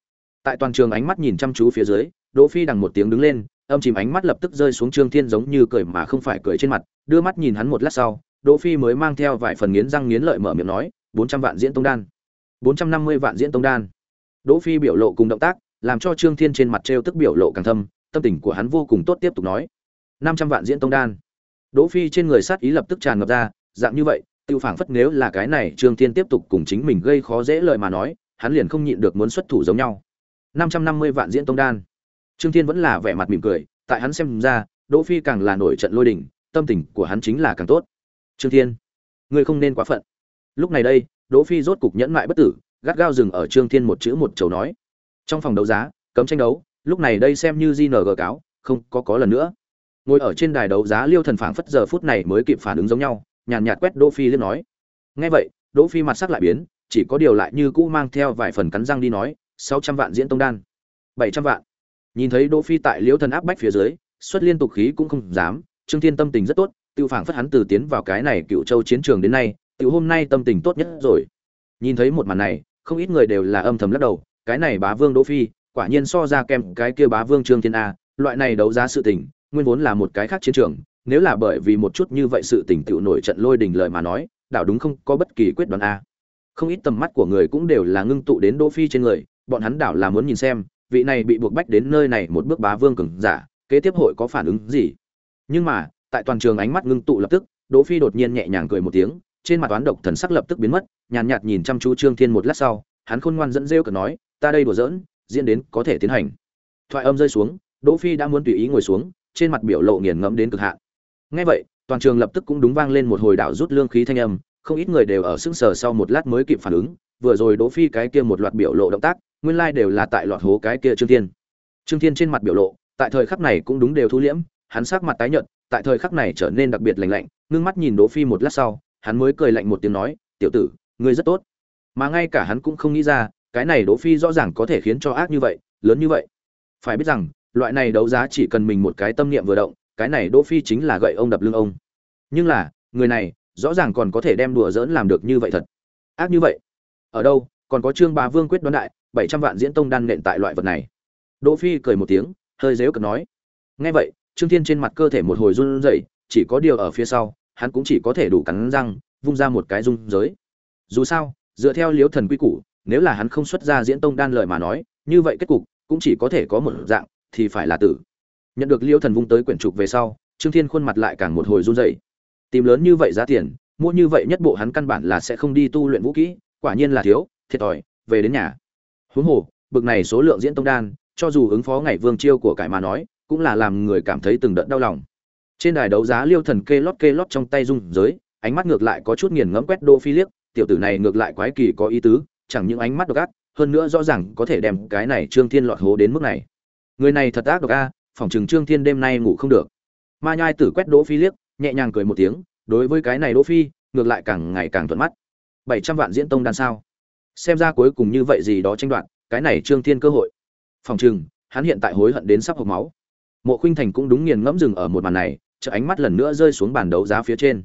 Tại toàn trường ánh mắt nhìn chăm chú phía dưới, đỗ phi đằng một tiếng đứng lên âm chìm ánh mắt lập tức rơi xuống trương thiên giống như cười mà không phải cười trên mặt, đưa mắt nhìn hắn một lát sau, đỗ phi mới mang theo vài phần nghiến răng nghiến lợi mở miệng nói, bốn trăm vạn diễn tông đan. Bốn trăm năm mươi vạn diễn tông đan. Đỗ phi biểu lộ cùng động tác, làm cho trương thiên trên mặt treo tức biểu lộ càng thâm, tâm tình của hắn vô cùng tốt tiếp tục nói, năm trăm vạn diễn tông đan. Đỗ phi trên người sát ý lập tức tràn ngập ra, dạng như vậy, tiêu phảng phất nếu là cái này trương thiên tiếp tục cùng chính mình gây khó dễ lời mà nói, hắn liền không nhịn được muốn xuất thủ giống nhau. Năm trăm năm mươi vạn diễn tông đan trương thiên vẫn là vẻ mặt mỉm cười, tại hắn xem ra, đỗ phi càng là nổi trận lôi đình, tâm tình của hắn chính là càng tốt. Trương thiên, ngươi không nên quá phận. Lúc này đây, đỗ phi rốt cục nhẫn mại bất tử, gắt gao dừng ở trương thiên một chữ một chầu nói. Trong phòng đấu giá, cấm tranh đấu, lúc này đây xem như gng cáo, không có có lần nữa. Ngồi ở trên đài đấu giá liêu thần phảng phất giờ phút này mới kịp phản ứng giống nhau, nhàn nhạt quét đỗ phi liên nói. Nghe vậy, đỗ phi mặt sắc lại biến, chỉ có điều lại như cũ mang theo vài phần cắn răng đi nói, sáu trăm vạn diễn tông đan. Bảy trăm vạn nhìn thấy đỗ phi tại Liễu thần áp bách phía dưới, xuất liên tục khí cũng không dám. Trương thiên tâm tình rất tốt, tiêu phảng phất hắn từ tiến vào cái này cựu châu chiến trường đến nay, Tiêu hôm nay tâm tình tốt nhất rồi. Nhìn thấy một màn này, không ít người đều là âm thầm lắc đầu, cái này bá vương đỗ phi, quả nhiên so ra kèm cái kia bá vương trương thiên a, loại này đấu giá sự tình, nguyên vốn là một cái khác chiến trường, nếu là bởi vì một chút như vậy sự tình tiểu nổi trận lôi đình lời mà nói, đảo đúng không có bất kỳ quyết đoán a. Không ít tầm mắt của người cũng đều là ngưng tụ đến đỗ phi trên người, bọn hắn đảo là muốn nhìn xem vị này bị buộc bách đến nơi này một bước bá vương cường giả kế tiếp hội có phản ứng gì? Nhưng mà tại toàn trường ánh mắt ngưng tụ lập tức đỗ phi đột nhiên nhẹ nhàng cười một tiếng trên mặt toán độc thần sắc lập tức biến mất nhàn nhạt, nhìn chăm chú trương thiên một lát sau hắn khôn ngoan dẫn rêu cẩn nói ta đây đùa giỡn diễn đến có thể tiến hành. Thoại âm rơi xuống đỗ phi đã muốn tùy ý ngồi xuống trên mặt biểu lộ nghiền ngẫm đến cực hạn. Nghe vậy toàn trường lập tức cũng đúng vang lên một hồi đạo rút lương khí thanh âm không ít người đều ở sững sờ sau một lát mới kịp phản ứng vừa rồi đỗ phi cái kia một loạt biểu lộ động tác nguyên lai like đều là tại loạt hố cái kia trương thiên. Trương thiên trên mặt biểu lộ, tại thời khắc này cũng đúng đều thu liễm, hắn sắc mặt tái nhợt, tại thời khắc này trở nên đặc biệt lạnh lạnh, ngưng mắt nhìn đỗ phi một lát sau, hắn mới cười lạnh một tiếng nói, tiểu tử, ngươi rất tốt. Mà ngay cả hắn cũng không nghĩ ra, cái này đỗ phi rõ ràng có thể khiến cho ác như vậy, lớn như vậy. Phải biết rằng, loại này đấu giá chỉ cần mình một cái tâm niệm vừa động, cái này đỗ phi chính là gậy ông đập lưng ông. Nhưng là, người này, rõ ràng còn có thể đem đùa dỡn làm được như vậy thật. Ác như vậy. Ở đâu, còn có trương bá vương quyết đoán đại bảy trăm vạn diễn tông đan nện tại loại vật này. Đỗ phi cười một tiếng, hơi dếu cợt nói. Nghe vậy, trương thiên trên mặt cơ thể một hồi run rẩy, chỉ có điều ở phía sau, hắn cũng chỉ có thể đủ cắn răng, vung ra một cái dung giới. Dù sao, dựa theo liếu thần quy củ, nếu là hắn không xuất ra diễn tông đan lời mà nói, như vậy kết cục cũng chỉ có thể có một dạng, thì phải là tử. Nhận được liêu thần vung tới quyển trục về sau, trương thiên khuôn mặt lại càng một hồi run rẩy. Tìm lớn như vậy giá tiền, mua như vậy nhất bộ hắn căn bản là sẽ không đi tu luyện vũ kỹ, quả nhiên là thiếu, thiệt thòi, về đến nhà huống hồ, bực này số lượng diễn tông đan, cho dù ứng phó ngày vương chiêu của cải mà nói, cũng là làm người cảm thấy từng đợt đau lòng. Trên đài đấu giá liêu thần kê lót kê lót trong tay rung giới, ánh mắt ngược lại có chút nghiền ngẫm quét đô phi liếc, tiểu tử này ngược lại quái kỳ có ý tứ, chẳng những ánh mắt độc ác, hơn nữa rõ ràng có thể đem cái này trương thiên lọt hố đến mức này. Người này thật ác độc a, phỏng chừng trương thiên đêm nay ngủ không được. Ma nhai tử quét đỗ phi liếc, nhẹ nhàng cười một tiếng, đối với cái này đỗ phi, ngược lại càng ngày càng thuận mắt. Bảy trăm vạn diễn tông đan sao? Xem ra cuối cùng như vậy gì đó tranh đoạt, cái này trương thiên cơ hội. Phòng chừng hắn hiện tại hối hận đến sắp hộc máu. Mộ khuynh thành cũng đúng nghiền ngẫm dừng ở một màn này chợ ánh mắt lần nữa rơi xuống bàn đấu giá phía trên.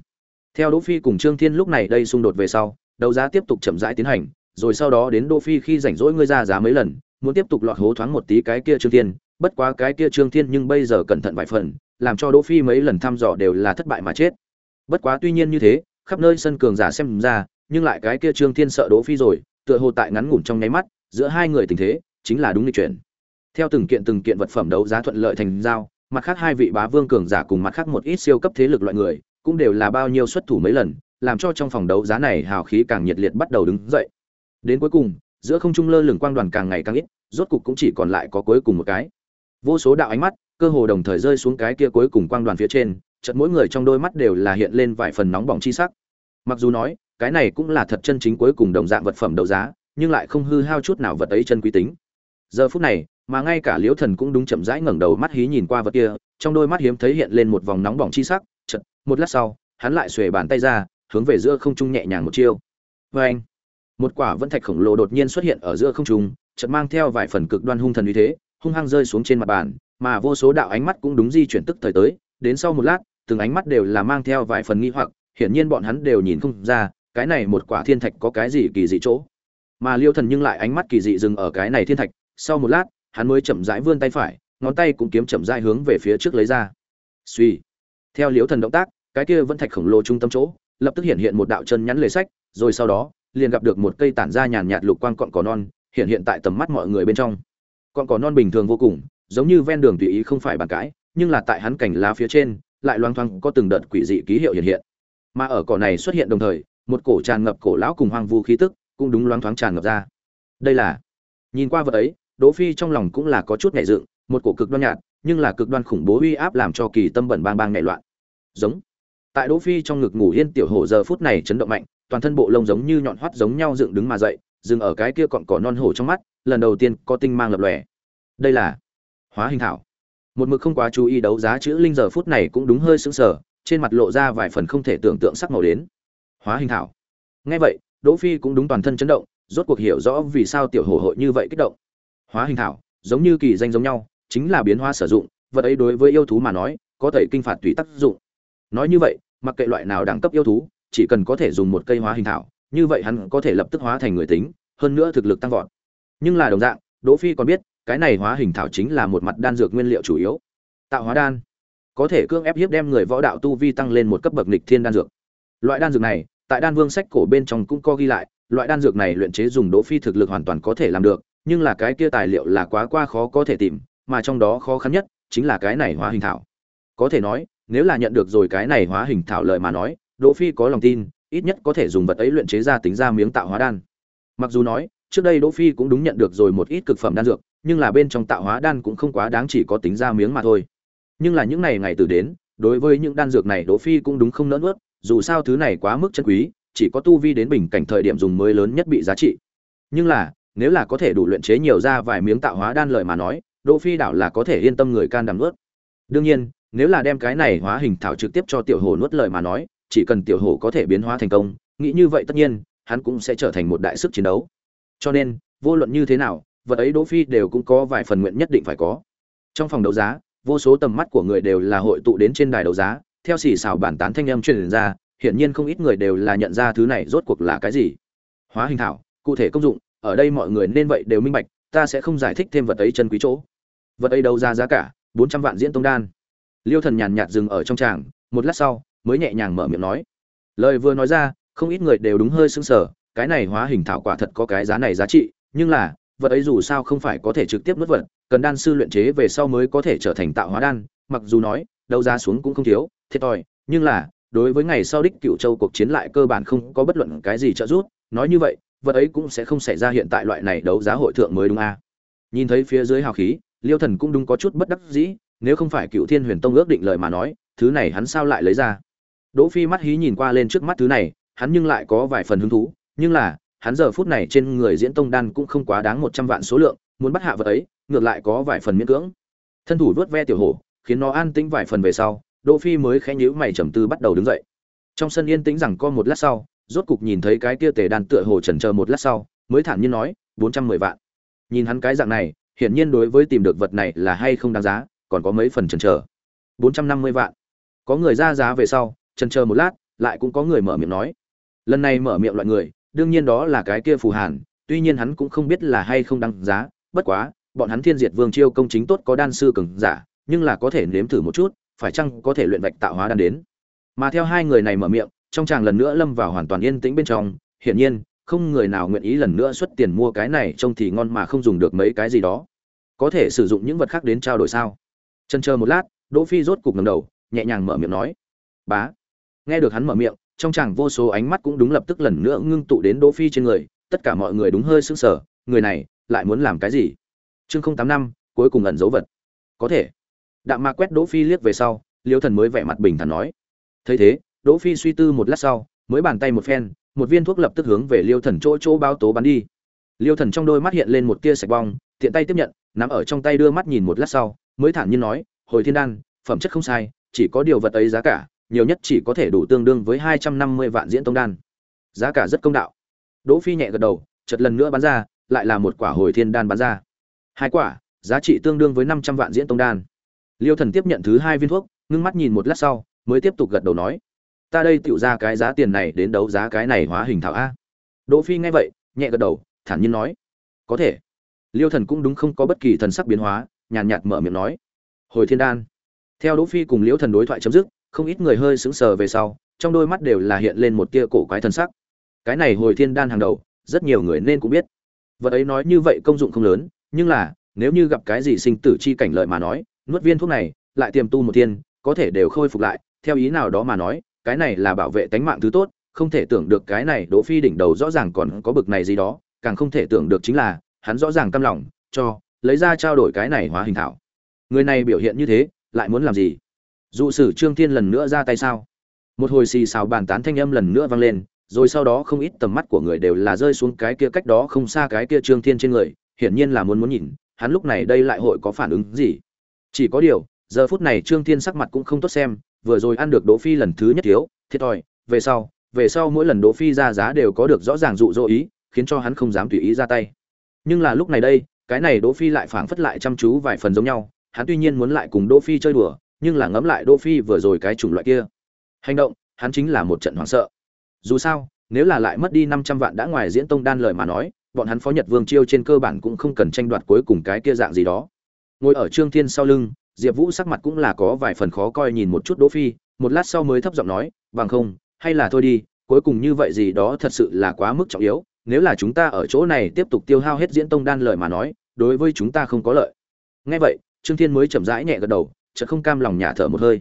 Theo đỗ phi cùng trương thiên lúc này đây xung đột về sau, đấu giá tiếp tục chậm rãi tiến hành, rồi sau đó đến đỗ phi khi rảnh rỗi ngươi ra giá mấy lần, muốn tiếp tục lọt hố thoáng một tí cái kia trương thiên, bất quá cái kia trương thiên nhưng bây giờ cẩn thận vài phần, làm cho đỗ phi mấy lần thăm dò đều là thất bại mà chết. Bất quá tuy nhiên như thế, khắp nơi sân cường giả xem ra, nhưng lại cái kia trương thiên sợ đỗ phi rồi tựa hồ tại ngắn ngủn trong nháy mắt, giữa hai người tình thế chính là đúng lịch chuyển theo từng kiện từng kiện vật phẩm đấu giá thuận lợi thành giao, mặt khác hai vị bá vương cường giả cùng mặt khác một ít siêu cấp thế lực loại người, cũng đều là bao nhiêu xuất thủ mấy lần, làm cho trong phòng đấu giá này hào khí càng nhiệt liệt bắt đầu đứng dậy. Đến cuối cùng, giữa không trung lơ lửng quang đoàn càng ngày càng ít, rốt cục cũng chỉ còn lại có cuối cùng một cái. Vô số đạo ánh mắt, cơ hồ đồng thời rơi xuống cái kia cuối cùng quang đoàn phía trên, chợt mỗi người trong đôi mắt đều là hiện lên vài phần nóng bỏng chi sắc. Mặc dù nói cái này cũng là thật chân chính cuối cùng đồng dạng vật phẩm đấu giá, nhưng lại không hư hao chút nào vật ấy chân quý tính. Giờ phút này, mà ngay cả liễu thần cũng đúng chậm rãi ngẩng đầu mắt hí nhìn qua vật kia, trong đôi mắt hiếm thấy hiện lên một vòng nóng bỏng chi sắc, chợt, một lát sau, hắn lại xuề bàn tay ra, hướng về giữa không trung nhẹ nhàng một chiêu. Vê anh, một quả vân thạch khổng lồ đột nhiên xuất hiện ở giữa không trung, chợt mang theo vài phần cực đoan hung thần uy thế, hung hăng rơi xuống trên mặt bàn, mà vô số đạo ánh mắt cũng đúng di chuyển tức thời tới, đến sau một lát, từng ánh mắt đều là mang theo vài phần nghi hoặc, hiển nhiên bọn hắn đều nhìn không ra cái này một quả thiên thạch có cái gì kỳ dị chỗ? Mà liêu thần nhưng lại ánh mắt kỳ dị dừng ở cái này thiên thạch, sau một lát, hắn mới chậm rãi vươn tay phải, ngón tay cũng kiếm chậm rãi hướng về phía trước lấy ra. Suy theo liêu thần động tác, cái kia vẫn thạch khổng lồ trung tâm chỗ, lập tức hiện hiện một đạo chân nhắn lề sách, rồi sau đó, liền gặp được một cây tản ra nhàn nhạt lục quang cọn cỏ non, hiện hiện tại tầm mắt mọi người bên trong. Cọn cỏ non bình thường vô cùng, giống như ven đường tùy ý không phải bàn cãi, nhưng là tại hắn cảnh lá phía trên, lại loang thoáng có từng đợt quỷ dị ký hiệu hiện hiện. Mà ở cỏ này xuất hiện đồng thời một cổ tràn ngập cổ lão cùng hoang vu khí tức cũng đúng loáng thoáng tràn ngập ra. Đây là, nhìn qua vật ấy, đỗ phi trong lòng cũng là có chút nhẹ dựng, một cổ cực đoan nhạt, nhưng là cực đoan khủng bố uy áp làm cho kỳ tâm bẩn bang bang nảy loạn. Giống, tại đỗ phi trong ngực ngủ yên tiểu hổ giờ phút này chấn động mạnh, toàn thân bộ lông giống như nhọn hoắt giống nhau dựng đứng mà dậy, dừng ở cái kia cọn cỏ non hổ trong mắt, lần đầu tiên có tinh mang lập lòe. Đây là hóa hình thảo. Một mực không quá chú ý đấu giá chữ linh giờ phút này cũng đúng hơi sững sờ, trên mặt lộ ra vài phần không thể tưởng tượng sắc màu đến hóa hình thảo. Nghe vậy, đỗ phi cũng đúng toàn thân chấn động, rốt cuộc hiểu rõ vì sao tiểu hổ hội như vậy kích động. Hóa hình thảo, giống như kỳ danh giống nhau, chính là biến hóa sử dụng, vật ấy đối với yêu thú mà nói, có thể kinh phạt tùy tác dụng. Nói như vậy, mặc kệ loại nào đẳng cấp yêu thú, chỉ cần có thể dùng một cây hóa hình thảo, như vậy hắn có thể lập tức hóa thành người tính, hơn nữa thực lực tăng vọt. Nhưng là đồng dạng, đỗ phi còn biết, cái này hóa hình thảo chính là một mặt đan dược nguyên liệu chủ yếu. Tạo hóa đan, có thể cương ép hiếp đem người võ đạo tu vi tăng lên một cấp bậc nghịch thiên đan dược loại đan dược này, tại đan vương sách cổ bên trong cũng có ghi lại, loại đan dược này luyện chế dùng đỗ phi thực lực hoàn toàn có thể làm được, nhưng là cái kia tài liệu là quá qua khó có thể tìm, mà trong đó khó khăn nhất chính là cái này hóa hình thảo. Có thể nói, nếu là nhận được rồi cái này hóa hình thảo lợi mà nói, đỗ phi có lòng tin, ít nhất có thể dùng vật ấy luyện chế ra tính ra miếng tạo hóa đan. Mặc dù nói, trước đây đỗ phi cũng đúng nhận được rồi một ít cực phẩm đan dược, nhưng là bên trong tạo hóa đan cũng không quá đáng chỉ có tính ra miếng mà thôi. Nhưng là những ngày ngày từ đến, đối với những đan dược này đỗ phi cũng đúng không nỡ nuốt dù sao thứ này quá mức chân quý, chỉ có tu vi đến bình cảnh thời điểm dùng mới lớn nhất bị giá trị. Nhưng là, nếu là có thể đủ luyện chế nhiều ra vài miếng tạo hóa đan lợi mà nói, đỗ phi đảo là có thể yên tâm người can đảm nuốt. Đương nhiên, nếu là đem cái này hóa hình thảo trực tiếp cho tiểu hồ nuốt lợi mà nói, chỉ cần tiểu hồ có thể biến hóa thành công, nghĩ như vậy tất nhiên, hắn cũng sẽ trở thành một đại sức chiến đấu. Cho nên, vô luận như thế nào, vật ấy đỗ phi đều cũng có vài phần nguyện nhất định phải có. Trong phòng đấu giá, vô số tầm mắt của người đều là hội tụ đến trên đài đấu giá theo xì xào bản tán thanh âm truyền ra, hiển nhiên không ít người đều là nhận ra thứ này rốt cuộc là cái gì. Hóa hình thảo, cụ thể công dụng, ở đây mọi người nên vậy đều minh bạch, ta sẽ không giải thích thêm vật ấy chân quý chỗ. Vật ấy đâu ra giá cả? Bốn trăm vạn diễn tông đan. Liêu thần nhàn nhạt dừng ở trong tràng, một lát sau, mới nhẹ nhàng mở miệng nói. Lời vừa nói ra, không ít người đều đúng hơi sưng sờ, cái này hóa hình thảo quả thật có cái giá này giá trị, nhưng là, vật ấy dù sao không phải có thể trực tiếp nuốt vật, cần đan sư luyện chế về sau mới có thể trở thành tạo hóa đan, mặc dù nói, đấu giá xuống cũng không thiếu thiệt thòi, nhưng là, đối với ngày sau đích cựu châu cuộc chiến lại cơ bản không có bất luận cái gì trợ giúp, nói như vậy, vật ấy cũng sẽ không xảy ra hiện tại loại này đấu giá hội thượng mới đúng a à. nhìn thấy phía dưới hào khí, liêu thần cũng đúng có chút bất đắc dĩ, nếu không phải cựu thiên huyền tông ước định lời mà nói, thứ này hắn sao lại lấy ra đỗ phi mắt hí nhìn qua lên trước mắt thứ này, hắn nhưng lại có vài phần hứng thú, nhưng là, hắn giờ phút này trên người diễn tông đan cũng không quá đáng một trăm vạn số lượng, muốn bắt hạ vật ấy, ngược lại có vài phần miễn cưỡng thân thủ vớt ve tiểu hổ, khiến nó an tĩnh vài phần về sau đỗ phi mới khẽ nhíu mày trầm tư bắt đầu đứng dậy. Trong sân yên tĩnh rằng co một lát sau, rốt cục nhìn thấy cái kia tề đàn tựa hồ chần chờ một lát sau, mới thản nhiên nói, bốn trăm mười vạn. Nhìn hắn cái dạng này, hiển nhiên đối với tìm được vật này là hay không đáng giá, còn có mấy phần chần chờ. Bốn trăm năm mươi vạn. Có người ra giá về sau, chần chờ một lát, lại cũng có người mở miệng nói. Lần này mở miệng loại người, đương nhiên đó là cái kia phù hàn, tuy nhiên hắn cũng không biết là hay không đáng giá, bất quá, bọn hắn thiên diệt vương chiêu công chính tốt có đan sư cường giả, nhưng là có thể nếm thử một chút phải chăng có thể luyện vạch tạo hóa đan đến? Mà theo hai người này mở miệng, trong chàng lần nữa lâm vào hoàn toàn yên tĩnh bên trong, hiển nhiên, không người nào nguyện ý lần nữa xuất tiền mua cái này trông thì ngon mà không dùng được mấy cái gì đó. Có thể sử dụng những vật khác đến trao đổi sao? Chân chờ một lát, đỗ phi rốt cục ngẩng đầu, nhẹ nhàng mở miệng nói. Bá. Nghe được hắn mở miệng, trong chàng vô số ánh mắt cũng đúng lập tức lần nữa ngưng tụ đến đỗ phi trên người, tất cả mọi người đúng hơi sững sờ, người này lại muốn làm cái gì? Chương không tám năm, cuối cùng ẩn dấu vật. Có thể đạm mạc quét đỗ phi liếc về sau, liêu thần mới vẻ mặt bình thản nói. Thấy thế, đỗ phi suy tư một lát sau, mới bàn tay một phen, một viên thuốc lập tức hướng về liêu thần chỗ chỗ báo tố bắn đi. Liêu thần trong đôi mắt hiện lên một tia sạch bong, tiện tay tiếp nhận, nắm ở trong tay đưa mắt nhìn một lát sau, mới thản nhiên nói, hồi thiên đan, phẩm chất không sai, chỉ có điều vật ấy giá cả, nhiều nhất chỉ có thể đủ tương đương với hai trăm năm mươi vạn diễn tông đan. Giá cả rất công đạo. Đỗ phi nhẹ gật đầu, chợt lần nữa bán ra, lại là một quả hồi thiên đan bán ra. Hai quả, giá trị tương đương với năm trăm vạn diễn tông đan liêu thần tiếp nhận thứ hai viên thuốc, ngưng mắt nhìn một lát sau, mới tiếp tục gật đầu nói, ta đây tựu ra cái giá tiền này đến đấu giá cái này hóa hình thảo a. Đỗ phi nghe vậy, nhẹ gật đầu, thản nhiên nói, có thể. Liêu thần cũng đúng không có bất kỳ thần sắc biến hóa, nhàn nhạt mở miệng nói, hồi thiên đan. Theo đỗ phi cùng liêu thần đối thoại chấm dứt, không ít người hơi sững sờ về sau, trong đôi mắt đều là hiện lên một tia cổ quái thần sắc. Cái này hồi thiên đan hàng đầu, rất nhiều người nên cũng biết. Vật ấy nói như vậy công dụng không lớn, nhưng là, nếu như gặp cái gì sinh tử chi cảnh lợi mà nói nuốt viên thuốc này, lại tiềm tu một thiên, có thể đều khôi phục lại, theo ý nào đó mà nói, cái này là bảo vệ tánh mạng thứ tốt, không thể tưởng được cái này đỗ phi đỉnh đầu rõ ràng còn có bực này gì đó, càng không thể tưởng được chính là, hắn rõ ràng căm lòng, cho, lấy ra trao đổi cái này hóa hình thảo. Người này biểu hiện như thế, lại muốn làm gì? Dụ sử trương thiên lần nữa ra tay sao? Một hồi xì xào bàn tán thanh âm lần nữa vang lên, rồi sau đó không ít tầm mắt của người đều là rơi xuống cái kia cách đó không xa cái kia trương thiên trên người, hiển nhiên là muốn muốn nhìn, hắn lúc này đây lại hội có phản ứng gì? Chỉ có điều, giờ phút này trương thiên sắc mặt cũng không tốt xem, vừa rồi ăn được đỗ phi lần thứ nhất thiếu, thiệt thòi, về sau về sau mỗi lần đỗ phi ra giá đều có được rõ ràng dụ dỗ ý, khiến cho hắn không dám tùy ý ra tay. Nhưng là lúc này đây, cái này đỗ phi lại phảng phất lại chăm chú vài phần giống nhau, hắn tuy nhiên muốn lại cùng đỗ phi chơi đùa, nhưng là ngẫm lại đỗ phi vừa rồi cái chủng loại kia. Hành động, hắn chính là một trận hoảng sợ. Dù sao, nếu là lại mất đi 500 vạn đã ngoài diễn tông đan lời mà nói, bọn hắn phó nhật vương chiêu trên cơ bản cũng không cần tranh đoạt cuối cùng cái kia dạng gì đó ngồi ở trương thiên sau lưng, diệp vũ sắc mặt cũng là có vài phần khó coi nhìn một chút đỗ phi, một lát sau mới thấp giọng nói, bằng không, hay là thôi đi, cuối cùng như vậy gì đó thật sự là quá mức trọng yếu, nếu là chúng ta ở chỗ này tiếp tục tiêu hao hết diễn tông đan lời mà nói, đối với chúng ta không có lợi. Nghe vậy, trương thiên mới chậm rãi nhẹ gật đầu, chợt không cam lòng nhả thở một hơi.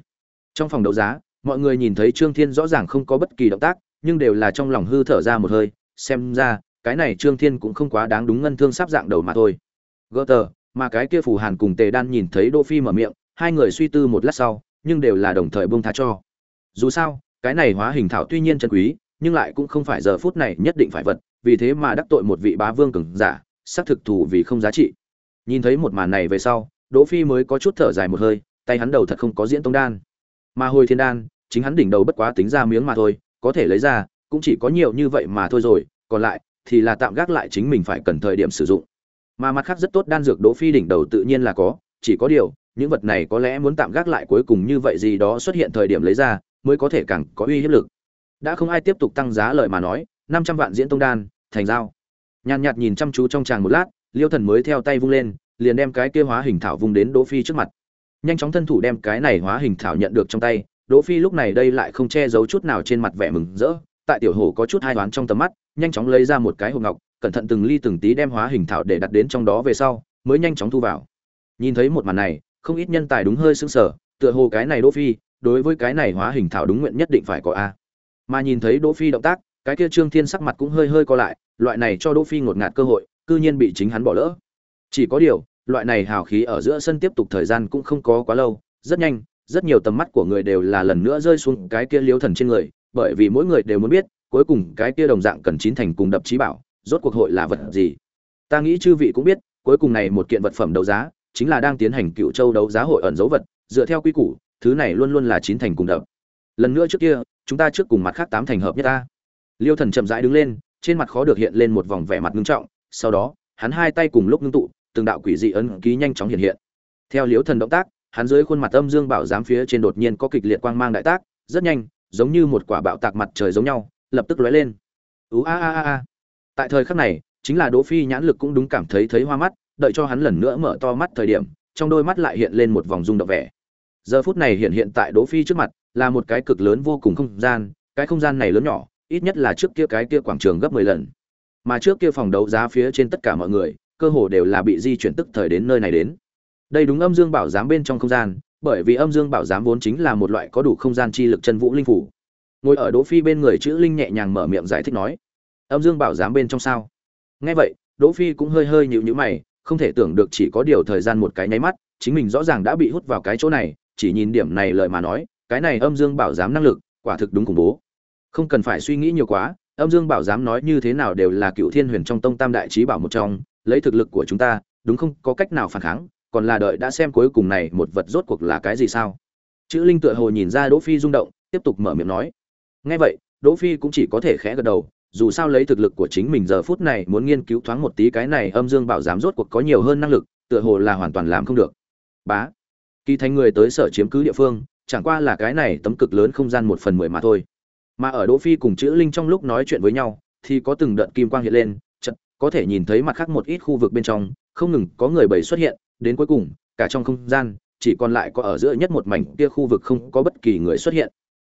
Trong phòng đấu giá, mọi người nhìn thấy trương thiên rõ ràng không có bất kỳ động tác, nhưng đều là trong lòng hư thở ra một hơi, xem ra, cái này trương thiên cũng không quá đáng đúng ngân thương sắp dạng đầu mà thôi. Gỡ tờ mà cái kia phù hàn cùng tề đan nhìn thấy đỗ phi mở miệng, hai người suy tư một lát sau, nhưng đều là đồng thời buông tha cho. Dù sao, cái này hóa hình thảo tuy nhiên chân quý, nhưng lại cũng không phải giờ phút này nhất định phải vật, vì thế mà đắc tội một vị bá vương cường giả, xác thực thủ vì không giá trị. Nhìn thấy một màn này về sau, đỗ phi mới có chút thở dài một hơi, tay hắn đầu thật không có diễn tông đan. Mà hồi thiên đan, chính hắn đỉnh đầu bất quá tính ra miếng mà thôi, có thể lấy ra, cũng chỉ có nhiều như vậy mà thôi rồi, còn lại thì là tạm gác lại chính mình phải cần thời điểm sử dụng mà mặt khác rất tốt đan dược đỗ phi đỉnh đầu tự nhiên là có, chỉ có điều, những vật này có lẽ muốn tạm gác lại cuối cùng như vậy gì đó xuất hiện thời điểm lấy ra, mới có thể càng có uy hiếp lực. Đã không ai tiếp tục tăng giá lợi mà nói, năm trăm vạn diễn tông đan, thành giao. Nhàn nhạt nhìn chăm chú trong tràng một lát, liêu thần mới theo tay vung lên, liền đem cái kia hóa hình thảo vung đến đỗ phi trước mặt. Nhanh chóng thân thủ đem cái này hóa hình thảo nhận được trong tay, đỗ phi lúc này đây lại không che giấu chút nào trên mặt vẻ mừng rỡ, tại tiểu hổ có chút hai đoán trong tầm mắt, nhanh chóng lấy ra một cái hộp ngọc cẩn thận từng ly từng tí đem hóa hình thảo để đặt đến trong đó về sau, mới nhanh chóng thu vào. Nhìn thấy một màn này, không ít nhân tài đúng hơi sững sờ, tựa hồ cái này đỗ phi, đối với cái này hóa hình thảo đúng nguyện nhất định phải có a. Mà nhìn thấy đỗ phi động tác, cái kia trương thiên sắc mặt cũng hơi hơi co lại, loại này cho đỗ phi ngột ngạt cơ hội, cư nhiên bị chính hắn bỏ lỡ. Chỉ có điều, loại này hào khí ở giữa sân tiếp tục thời gian cũng không có quá lâu, rất nhanh, rất nhiều tầm mắt của người đều là lần nữa rơi xuống cái kia liếu thần trên người, bởi vì mỗi người đều muốn biết, cuối cùng cái kia đồng dạng cần chín thành cùng đập trí bảo rốt cuộc hội là vật gì? Ta nghĩ chư vị cũng biết, cuối cùng này một kiện vật phẩm đấu giá, chính là đang tiến hành cựu châu đấu giá hội ẩn dấu vật, dựa theo quy củ, thứ này luôn luôn là chín thành cùng đập lần nữa trước kia, chúng ta trước cùng mặt khác tám thành hợp nhất ta. Liêu thần chậm rãi đứng lên, trên mặt khó được hiện lên một vòng vẻ mặt ngưng trọng, sau đó, hắn hai tay cùng lúc ngưng tụ, từng đạo quỷ dị ấn ký nhanh chóng hiện hiện. Theo liêu thần động tác, hắn dưới khuôn mặt âm dương bảo giám phía trên đột nhiên có kịch liệt quang mang đại tác, rất nhanh, giống như một quả bạo tạc mặt trời giống nhau, lập tức lóe lên. Ú a a a a tại thời khắc này, chính là đỗ phi nhãn lực cũng đúng cảm thấy thấy hoa mắt, đợi cho hắn lần nữa mở to mắt thời điểm, trong đôi mắt lại hiện lên một vòng rung động vẻ. Giờ phút này hiện hiện tại đỗ phi trước mặt, là một cái cực lớn vô cùng không gian, cái không gian này lớn nhỏ, ít nhất là trước kia cái kia quảng trường gấp 10 lần. Mà trước kia phòng đấu giá phía trên tất cả mọi người, cơ hồ đều là bị di chuyển tức thời đến nơi này đến. Đây đúng âm dương bảo giám bên trong không gian, bởi vì âm dương bảo giám vốn chính là một loại có đủ không gian chi lực chân vũ linh phủ. Ngồi ở đỗ phi bên người chữ linh nhẹ nhàng mở miệng giải thích nói âm dương bảo giám bên trong sao? Nghe vậy, đỗ phi cũng hơi hơi nhịu nhữ mày, không thể tưởng được chỉ có điều thời gian một cái nháy mắt, chính mình rõ ràng đã bị hút vào cái chỗ này, chỉ nhìn điểm này lời mà nói, cái này âm dương bảo giám năng lực, quả thực đúng khủng bố. Không cần phải suy nghĩ nhiều quá, âm dương bảo giám nói như thế nào đều là cựu thiên huyền trong tông tam đại trí bảo một trong, lấy thực lực của chúng ta, đúng không, có cách nào phản kháng, còn là đợi đã xem cuối cùng này một vật rốt cuộc là cái gì sao? Chữ linh tựa hồ nhìn ra đỗ phi rung động, tiếp tục mở miệng nói. Nghe vậy, đỗ phi cũng chỉ có thể khẽ gật đầu dù sao lấy thực lực của chính mình giờ phút này muốn nghiên cứu thoáng một tí cái này âm dương bảo giám rốt cuộc có nhiều hơn năng lực, tựa hồ là hoàn toàn làm không được. Bá, kỳ thành người tới sở chiếm cứ địa phương, chẳng qua là cái này tấm cực lớn không gian một phần mười mà thôi. Mà ở đỗ phi cùng chữ linh trong lúc nói chuyện với nhau, thì có từng đợt kim quang hiện lên chật có thể nhìn thấy mặt khác một ít khu vực bên trong, không ngừng có người bầy xuất hiện, đến cuối cùng, cả trong không gian, chỉ còn lại có ở giữa nhất một mảnh kia khu vực không có bất kỳ người xuất hiện.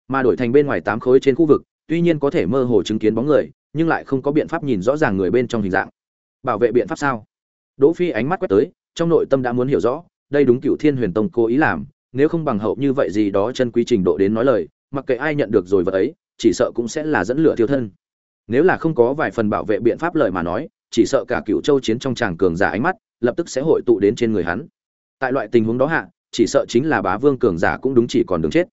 Mà đổi thành bên ngoài tám khối trên khu vực tuy nhiên có thể mơ hồ chứng kiến bóng người, nhưng lại không có biện pháp nhìn rõ ràng người bên trong hình dạng. Bảo vệ biện pháp sao? Đỗ phi ánh mắt quét tới, trong nội tâm đã muốn hiểu rõ, đây đúng cựu thiên huyền tông cố ý làm, nếu không bằng hậu như vậy gì đó chân quý trình độ đến nói lời, mặc kệ ai nhận được rồi vật ấy, chỉ sợ cũng sẽ là dẫn lửa thiêu thân. Nếu là không có vài phần bảo vệ biện pháp lợi mà nói, chỉ sợ cả cựu châu chiến trong tràng cường giả ánh mắt, lập tức sẽ hội tụ đến trên người hắn. Tại loại tình huống đó hạ, chỉ sợ chính là bá vương cường giả cũng đúng chỉ còn đường chết.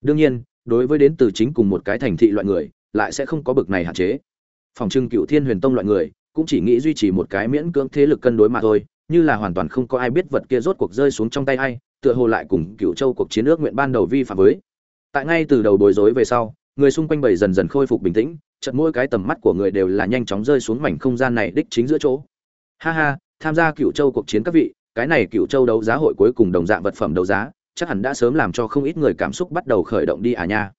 Đương nhiên đối với đến từ chính cùng một cái thành thị loại người, lại sẽ không có bực này hạn chế. Phòng trưng cựu thiên huyền tông loại người, cũng chỉ nghĩ duy trì một cái miễn cưỡng thế lực cân đối mà thôi, như là hoàn toàn không có ai biết vật kia rốt cuộc rơi xuống trong tay ai, tựa hồ lại cùng cựu châu cuộc chiến ước nguyện ban đầu vi phạm với. Tại ngay từ đầu bối rối về sau, người xung quanh bầy dần dần khôi phục bình tĩnh, chợt mỗi cái tầm mắt của người đều là nhanh chóng rơi xuống mảnh không gian này đích chính giữa chỗ. Ha ha, tham gia cựu châu cuộc chiến các vị, cái này cựu châu đấu giá hội cuối cùng đồng dạng vật phẩm đấu giá chắc hẳn đã sớm làm cho không ít người cảm xúc bắt đầu khởi động đi à nha.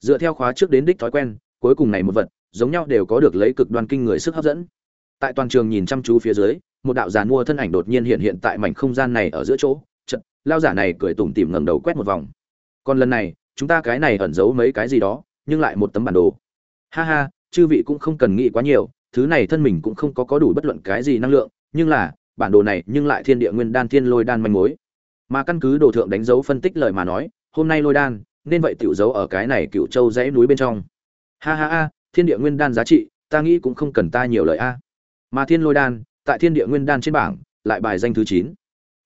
Dựa theo khóa trước đến đích thói quen, cuối cùng này một vật, giống nhau đều có được lấy cực đoan kinh người sức hấp dẫn. Tại toàn trường nhìn chăm chú phía dưới, một đạo giàn mua thân ảnh đột nhiên hiện hiện tại mảnh không gian này ở giữa chỗ, chật, lao giả này cười tủm tỉm ngẩng đầu quét một vòng. Còn lần này, chúng ta cái này ẩn giấu mấy cái gì đó, nhưng lại một tấm bản đồ. Ha ha, chư vị cũng không cần nghĩ quá nhiều, thứ này thân mình cũng không có có đủ bất luận cái gì năng lượng, nhưng là, bản đồ này nhưng lại thiên địa nguyên đan thiên lôi đan manh mối mà căn cứ đồ thượng đánh dấu phân tích lời mà nói, hôm nay lôi đan, nên vậy tiểu dấu ở cái này cựu châu dãy núi bên trong. Ha ha ha, thiên địa nguyên đan giá trị, ta nghĩ cũng không cần ta nhiều lời a. Mà thiên lôi đan, tại thiên địa nguyên đan trên bảng, lại bài danh thứ chín.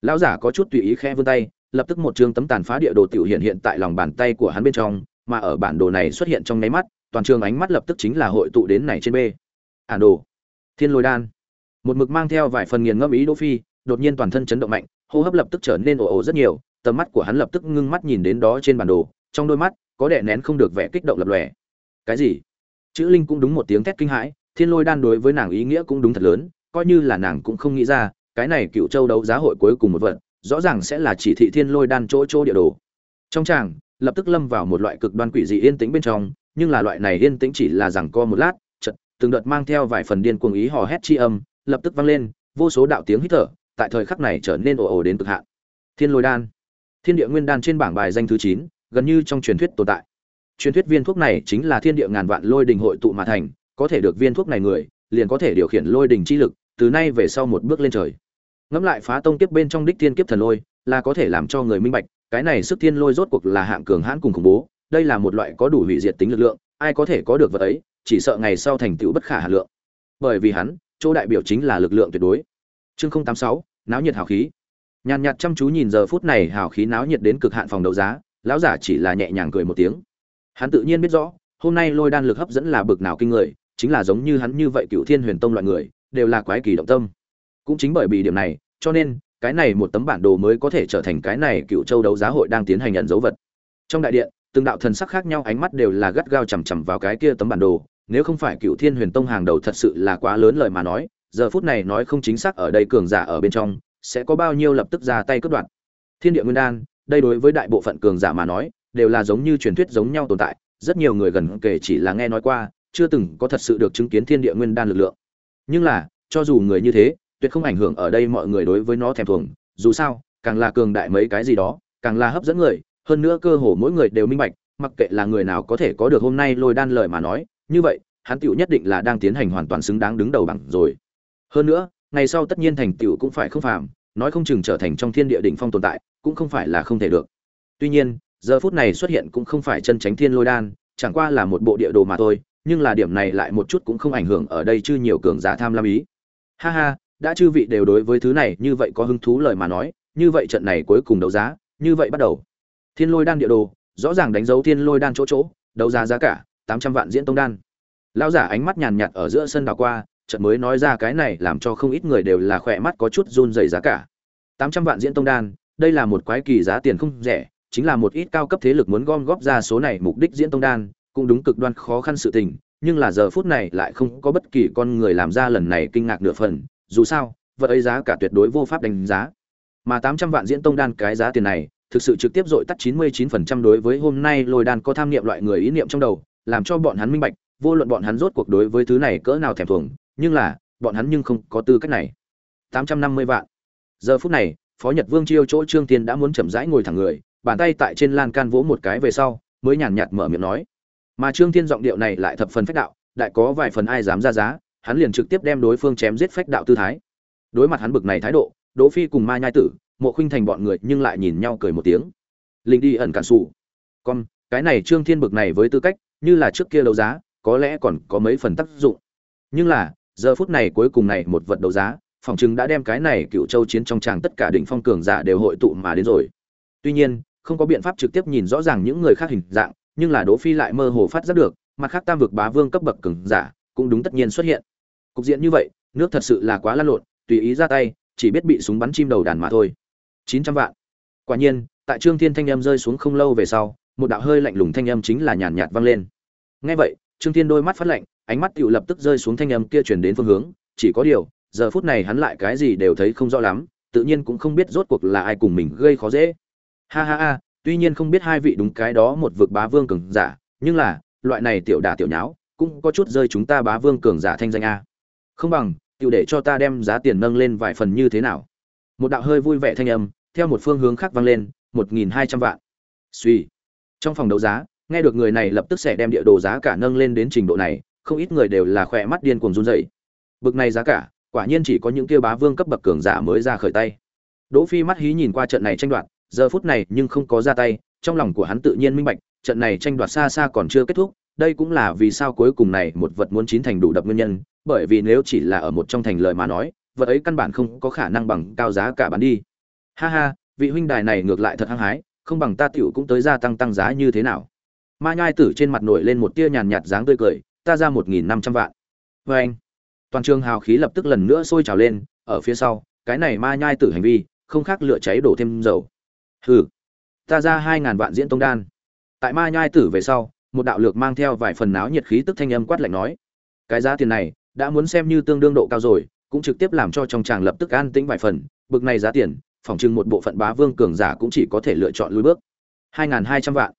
Lão giả có chút tùy ý khẽ vươn tay, lập tức một chương tấm tàn phá địa đồ tiểu hiện hiện tại lòng bàn tay của hắn bên trong, mà ở bản đồ này xuất hiện trong nháy mắt, toàn trường ánh mắt lập tức chính là hội tụ đến này trên b ản đồ, thiên lôi đan. Một mực mang theo vài phần nghiền ngẫm ý đỗ phi, đột nhiên toàn thân chấn động mạnh hô hấp lập tức trở nên ồ ồ rất nhiều, tầm mắt của hắn lập tức ngưng mắt nhìn đến đó trên bản đồ, trong đôi mắt, có đè nén không được vẻ kích động lập lòe. Cái gì? Chữ linh cũng đúng một tiếng thét kinh hãi, thiên lôi đan đối với nàng ý nghĩa cũng đúng thật lớn, coi như là nàng cũng không nghĩ ra, cái này cựu châu đấu giá hội cuối cùng một vật, rõ ràng sẽ là chỉ thị thiên lôi đan chỗ chỗ địa đồ. Trong tràng, lập tức lâm vào một loại cực đoan quỷ dị yên tĩnh bên trong, nhưng là loại này yên tĩnh chỉ là rằng co một lát, chợt, từng đợt mang theo vài phần điên cuồng ý hò hét chi âm, lập tức vang lên, vô số đạo tiếng hít thở tại thời khắc này trở nên ồ ồ đến cực hạn. Thiên lôi đan. Thiên địa nguyên đan trên bảng bài danh thứ chín, gần như trong truyền thuyết tồn tại. Truyền thuyết viên thuốc này chính là thiên địa ngàn vạn lôi đình hội tụ mà thành, có thể được viên thuốc này người, liền có thể điều khiển lôi đình chi lực, từ nay về sau một bước lên trời. Ngẫm lại phá tông kiếp bên trong đích thiên kiếp thần lôi, là có thể làm cho người minh bạch, cái này sức thiên lôi rốt cuộc là hạng cường hãn cùng khủng bố, đây là một loại có đủ hủy diệt tính lực lượng, ai có thể có được vật ấy, chỉ sợ ngày sau thành tựu bất khả hà lượng. Bởi vì hắn, chỗ đại biểu chính là lực lượng tuyệt đối chương không tám sáu, náo nhiệt hào khí. Nhàn nhạt chăm chú nhìn giờ phút này hào khí náo nhiệt đến cực hạn phòng đấu giá, lão giả chỉ là nhẹ nhàng cười một tiếng. Hắn tự nhiên biết rõ, hôm nay lôi đan lực hấp dẫn là bực nào kinh người, chính là giống như hắn như vậy cựu thiên huyền tông loại người, đều là quái kỳ động tâm. Cũng chính bởi vì điểm này, cho nên, cái này một tấm bản đồ mới có thể trở thành cái này cựu châu đấu giá hội đang tiến hành nhận dấu vật. Trong đại điện, từng đạo thần sắc khác nhau ánh mắt đều là gắt gao chằm chằm vào cái kia tấm bản đồ, nếu không phải cựu thiên huyền tông hàng đầu thật sự là quá lớn lời mà nói giờ phút này nói không chính xác ở đây cường giả ở bên trong, sẽ có bao nhiêu lập tức ra tay cướp đoạt. Thiên địa nguyên đan, đây đối với đại bộ phận cường giả mà nói, đều là giống như truyền thuyết giống nhau tồn tại, rất nhiều người gần kể chỉ là nghe nói qua, chưa từng có thật sự được chứng kiến thiên địa nguyên đan lực lượng. Nhưng là, cho dù người như thế, tuyệt không ảnh hưởng ở đây mọi người đối với nó thèm thuồng, dù sao, càng là cường đại mấy cái gì đó, càng là hấp dẫn người, hơn nữa cơ hồ mỗi người đều minh bạch, mặc kệ là người nào có thể có được hôm nay lôi đan lời mà nói, như vậy, hắn tựu nhất định là đang tiến hành hoàn toàn xứng đáng đứng đầu bằng rồi hơn nữa, ngày sau tất nhiên thành tựu cũng phải không phàm, nói không chừng trở thành trong thiên địa đỉnh phong tồn tại, cũng không phải là không thể được. Tuy nhiên, giờ phút này xuất hiện cũng không phải chân tránh thiên lôi đan, chẳng qua là một bộ địa đồ mà thôi, nhưng là điểm này lại một chút cũng không ảnh hưởng ở đây chư nhiều cường giả tham lam ý. Ha ha, đã chư vị đều đối với thứ này như vậy có hứng thú lời mà nói, như vậy trận này cuối cùng đấu giá, như vậy bắt đầu. Thiên lôi đan địa đồ, rõ ràng đánh dấu thiên lôi đan chỗ chỗ, đấu giá giá cả, tám trăm vạn diễn tông đan. Lão giả ánh mắt nhàn nhạt ở giữa sân đảo qua chợt mới nói ra cái này làm cho không ít người đều là khỏe mắt có chút run rẩy giá cả. Tám trăm vạn diễn tông đan, đây là một quái kỳ giá tiền không rẻ, chính là một ít cao cấp thế lực muốn gom góp ra số này mục đích diễn tông đan, cũng đúng cực đoan khó khăn sự tình, nhưng là giờ phút này lại không có bất kỳ con người làm ra lần này kinh ngạc nửa phần, dù sao, vật ấy giá cả tuyệt đối vô pháp đánh giá. Mà tám trăm vạn diễn tông đan cái giá tiền này, thực sự trực tiếp dội tắt chín mươi chín phần trăm đối với hôm nay lôi đan có tham niệm loại người ý niệm trong đầu, làm cho bọn hắn minh bạch, vô luận bọn hắn rốt cuộc đối với thứ này cỡ nào thèm thuồng nhưng là, bọn hắn nhưng không có tư cách này. Tám trăm năm mươi vạn. Giờ phút này, phó nhật vương chiêu chỗ trương tiên đã muốn chậm rãi ngồi thẳng người, bàn tay tại trên lan can vỗ một cái về sau, mới nhàn nhạt mở miệng nói. Mà trương tiên giọng điệu này lại thập phần phách đạo, đại có vài phần ai dám ra giá, hắn liền trực tiếp đem đối phương chém giết phách đạo tư thái. Đối mặt hắn bực này thái độ, đỗ phi cùng ma nhai tử, mộ khuynh thành bọn người nhưng lại nhìn nhau cười một tiếng. Linh đi ẩn cản sụ con, cái này trương thiên bực này với tư cách, như là trước kia đấu giá, có lẽ còn có mấy phần tác dụng. Nhưng là giờ phút này cuối cùng này một vật đấu giá, phòng chứng đã đem cái này cựu châu chiến trong tràng tất cả đỉnh phong cường giả đều hội tụ mà đến rồi. Tuy nhiên, không có biện pháp trực tiếp nhìn rõ ràng những người khác hình dạng, nhưng là đỗ phi lại mơ hồ phát giác được, mặt khác tam vực bá vương cấp bậc cường giả cũng đúng tất nhiên xuất hiện. Cục diện như vậy, nước thật sự là quá lăn lộn, tùy ý ra tay, chỉ biết bị súng bắn chim đầu đàn mà thôi. 900 vạn. Quả nhiên, tại trương thiên thanh âm rơi xuống không lâu về sau, một đạo hơi lạnh lùng thanh âm chính là nhàn nhạt vang lên. Nghe vậy, trương thiên đôi mắt phát lạnh ánh mắt tựu lập tức rơi xuống thanh âm kia chuyển đến phương hướng, chỉ có điều, giờ phút này hắn lại cái gì đều thấy không rõ lắm, tự nhiên cũng không biết rốt cuộc là ai cùng mình gây khó dễ. Ha ha ha, tuy nhiên không biết hai vị đúng cái đó một vực bá vương cường giả, nhưng là, loại này tiểu đả tiểu nháo, cũng có chút rơi chúng ta bá vương cường giả thanh danh a. Không bằng, tiểu để cho ta đem giá tiền nâng lên vài phần như thế nào. Một đạo hơi vui vẻ thanh âm, theo một phương hướng khác vang lên, một nghìn hai trăm vạn. Suy trong phòng đấu giá, nghe được người này lập tức sẽ đem địa đồ giá cả nâng lên đến trình độ này không ít người đều là khỏe mắt điên cuồng run rẩy. Bực này giá cả, quả nhiên chỉ có những kia bá vương cấp bậc cường giả mới ra khởi tay. Đỗ phi mắt hí nhìn qua trận này tranh đoạt, giờ phút này nhưng không có ra tay, trong lòng của hắn tự nhiên minh bạch, trận này tranh đoạt xa xa còn chưa kết thúc, đây cũng là vì sao cuối cùng này một vật muốn chín thành đủ đập nguyên nhân, bởi vì nếu chỉ là ở một trong thành lời mà nói, vật ấy căn bản không có khả năng bằng cao giá cả bán đi. Ha ha, vị huynh đài này ngược lại thật hăng hái, không bằng ta tiểu cũng tới gia tăng tăng giá như thế nào. Ma nhai tử trên mặt nổi lên một tia nhàn nhạt dáng tươi cười ta ra một nghìn năm trăm vạn. Vê anh. Toàn trường hào khí lập tức lần nữa sôi trào lên, ở phía sau, cái này ma nhai tử hành vi, không khác lửa cháy đổ thêm dầu. Hừ, ta ra hai ngàn vạn diễn tông đan. Tại ma nhai tử về sau, một đạo lược mang theo vài phần náo nhiệt khí tức thanh âm quát lạnh nói, cái giá tiền này, đã muốn xem như tương đương độ cao rồi, cũng trực tiếp làm cho trong tràng lập tức an tĩnh vài phần, bực này giá tiền phòng trưng một bộ phận bá vương cường giả cũng chỉ có thể lựa chọn lùi bước. Hai hai trăm vạn.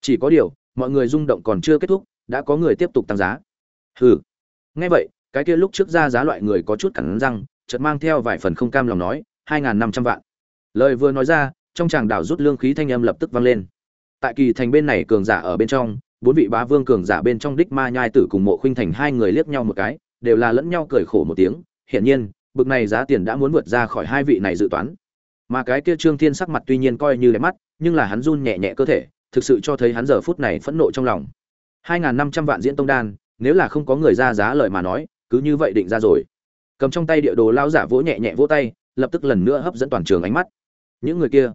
Chỉ có điều, mọi người rung động còn chưa kết thúc đã có người tiếp tục tăng giá. Hừ. Nghe vậy, cái kia lúc trước ra giá loại người có chút cẳng răng, chợt mang theo vài phần không cam lòng nói, hai năm trăm vạn. Lời vừa nói ra, trong tràng đảo rút lương khí thanh âm lập tức vang lên. Tại kỳ thành bên này cường giả ở bên trong, bốn vị bá vương cường giả bên trong đích ma nhai tử cùng mộ khuynh thành hai người liếc nhau một cái, đều là lẫn nhau cười khổ một tiếng. Hiển nhiên, bực này giá tiền đã muốn vượt ra khỏi hai vị này dự toán. Mà cái kia trương thiên sắc mặt tuy nhiên coi như đẹp mắt, nhưng là hắn run nhẹ nhẹ cơ thể, thực sự cho thấy hắn giờ phút này phẫn nộ trong lòng hai năm trăm vạn diễn tông đan, nếu là không có người ra giá lợi mà nói, cứ như vậy định ra rồi. Cầm trong tay địa đồ lao giả vỗ nhẹ nhẹ vỗ tay, lập tức lần nữa hấp dẫn toàn trường ánh mắt. Những người kia.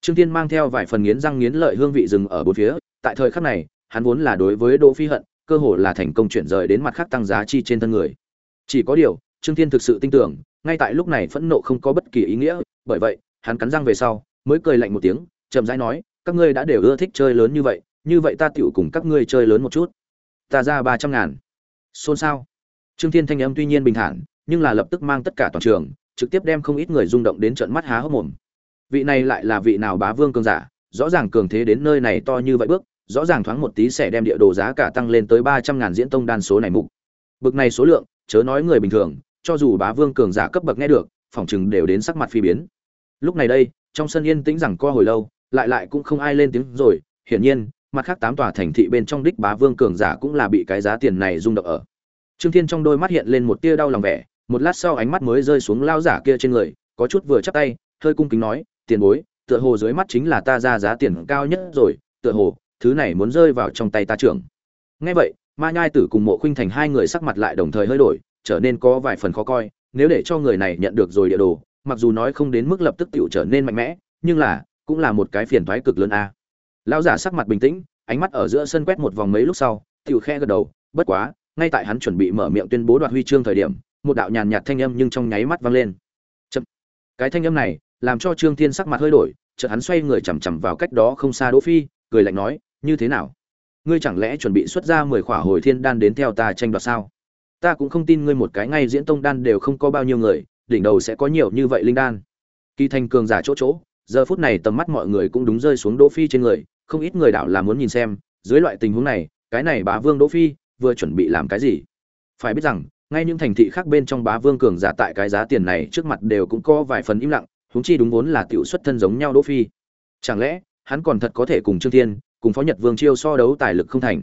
Trương thiên mang theo vài phần nghiến răng nghiến lợi hương vị rừng ở bốn phía, tại thời khắc này, hắn vốn là đối với đỗ phi hận, cơ hồ là thành công chuyển rời đến mặt khác tăng giá chi trên thân người. Chỉ có điều, trương thiên thực sự tin tưởng, ngay tại lúc này phẫn nộ không có bất kỳ ý nghĩa, bởi vậy, hắn cắn răng về sau, mới cười lạnh một tiếng, chậm rãi nói, các ngươi đã đều ưa thích chơi lớn như vậy như vậy ta tựu cùng các ngươi chơi lớn một chút. Ta ra ba trăm ngàn. Xôn xao. Trương thiên thanh âm tuy nhiên bình thản, nhưng là lập tức mang tất cả toàn trường, trực tiếp đem không ít người rung động đến trận mắt há hốc mồm. Vị này lại là vị nào bá vương cường giả, rõ ràng cường thế đến nơi này to như vậy bước, rõ ràng thoáng một tí sẽ đem địa đồ giá cả tăng lên tới ba trăm ngàn diễn tông đan số này mục. Bực này số lượng, chớ nói người bình thường, cho dù bá vương cường giả cấp bậc nghe được, phỏng chừng đều đến sắc mặt phi biến. Lúc này đây, trong sân yên tĩnh rằng co hồi lâu, lại lại cũng không ai lên tiếng rồi, hiển nhiên mặt khác tám tòa thành thị bên trong đích bá vương cường giả cũng là bị cái giá tiền này rung động ở. Trương thiên trong đôi mắt hiện lên một tia đau lòng vẻ, một lát sau ánh mắt mới rơi xuống lao giả kia trên người, có chút vừa chắp tay, hơi cung kính nói, tiền bối, tựa hồ dưới mắt chính là ta ra giá tiền cao nhất rồi, tựa hồ, thứ này muốn rơi vào trong tay ta trưởng. Nghe vậy, ma nhai tử cùng mộ khuynh thành hai người sắc mặt lại đồng thời hơi đổi, trở nên có vài phần khó coi, nếu để cho người này nhận được rồi địa đồ, mặc dù nói không đến mức lập tức tựu trở nên mạnh mẽ, nhưng là, cũng là một cái phiền thoái cực lớn a lão giả sắc mặt bình tĩnh, ánh mắt ở giữa sân quét một vòng mấy lúc sau tựu khe gật đầu, bất quá, ngay tại hắn chuẩn bị mở miệng tuyên bố đoạt huy chương thời điểm, một đạo nhàn nhạt thanh âm nhưng trong nháy mắt vang lên. Chậm. cái thanh âm này, làm cho trương thiên sắc mặt hơi đổi, chợt hắn xoay người chằm chằm vào cách đó không xa đỗ phi, cười lạnh nói, như thế nào? Ngươi chẳng lẽ chuẩn bị xuất ra mười khỏa hồi thiên đan đến theo ta tranh đoạt sao? Ta cũng không tin ngươi một cái ngay diễn tông đan đều không có bao nhiêu người, đỉnh đầu sẽ có nhiều như vậy linh đan. Kỳ thành cường giả chỗ chỗ, giờ phút này tầm mắt mọi người cũng đúng rơi xuống đỗ phi trên người không ít người đảo là muốn nhìn xem, dưới loại tình huống này, cái này bá vương đỗ phi vừa chuẩn bị làm cái gì? Phải biết rằng, ngay những thành thị khác bên trong bá vương cường giả tại cái giá tiền này trước mặt đều cũng có vài phần im lặng, huống chi đúng vốn là tiểu xuất thân giống nhau đỗ phi. Chẳng lẽ, hắn còn thật có thể cùng trương thiên, cùng phó nhật vương chiêu so đấu tài lực không thành?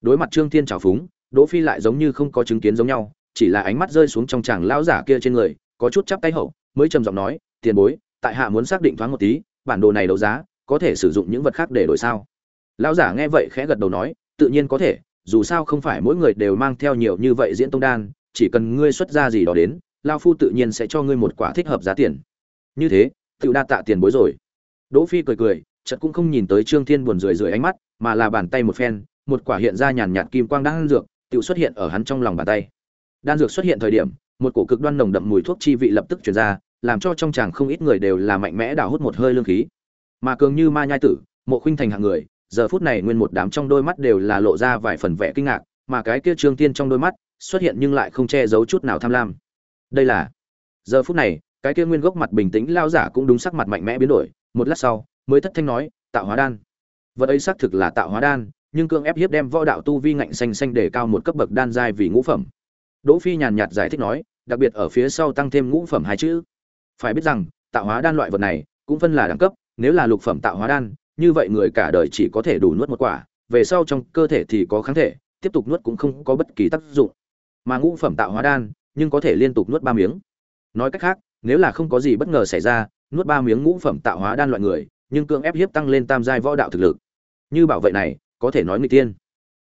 Đối mặt trương thiên trào phúng, đỗ phi lại giống như không có chứng kiến giống nhau, chỉ là ánh mắt rơi xuống trong chàng lão giả kia trên người, có chút chắp tay hậu, mới trầm giọng nói, tiền bối, tại hạ muốn xác định thoáng một tí, bản đồ này đấu giá có thể sử dụng những vật khác để đổi sao? Lão giả nghe vậy khẽ gật đầu nói, tự nhiên có thể, dù sao không phải mỗi người đều mang theo nhiều như vậy diễn tông đan, chỉ cần ngươi xuất ra gì đó đến lao phu tự nhiên sẽ cho ngươi một quả thích hợp giá tiền. Như thế, tự đa tạ tiền bối rồi. Đỗ phi cười cười, chợt cũng không nhìn tới trương thiên buồn rười rượi ánh mắt, mà là bàn tay một phen, một quả hiện ra nhàn nhạt kim quang đan dược, tự xuất hiện ở hắn trong lòng bàn tay. Đan dược xuất hiện thời điểm, một cổ cực đoan nồng đậm mùi thuốc chi vị lập tức truyền ra, làm cho trong chàng không ít người đều là mạnh mẽ đào hút một hơi lương khí mà cường như ma nhai tử, mộ khuynh thành hạng người, giờ phút này nguyên một đám trong đôi mắt đều là lộ ra vài phần vẻ kinh ngạc, mà cái kia trương tiên trong đôi mắt xuất hiện nhưng lại không che giấu chút nào tham lam. Đây là, giờ phút này, cái kia nguyên gốc mặt bình tĩnh lao giả cũng đúng sắc mặt mạnh mẽ biến đổi, một lát sau, mới thất thanh nói, tạo hóa đan. Vật ấy xác thực là tạo hóa đan, nhưng cương ép hiếp đem võ đạo tu vi ngạnh xanh xanh để cao một cấp bậc đan giai vì ngũ phẩm. Đỗ phi nhàn nhạt giải thích nói, đặc biệt ở phía sau tăng thêm ngũ phẩm hai chữ. Phải biết rằng, tạo hóa đan loại vật này cũng phân là đẳng cấp nếu là lục phẩm tạo hóa đan, như vậy người cả đời chỉ có thể đủ nuốt một quả, về sau trong cơ thể thì có kháng thể, tiếp tục nuốt cũng không có bất kỳ tác dụng. Mà ngũ phẩm tạo hóa đan, nhưng có thể liên tục nuốt ba miếng. Nói cách khác, nếu là không có gì bất ngờ xảy ra, nuốt ba miếng ngũ phẩm tạo hóa đan loại người, nhưng cương ép hiếp tăng lên tam giai võ đạo thực lực. Như bảo vệ này, có thể nói người tiên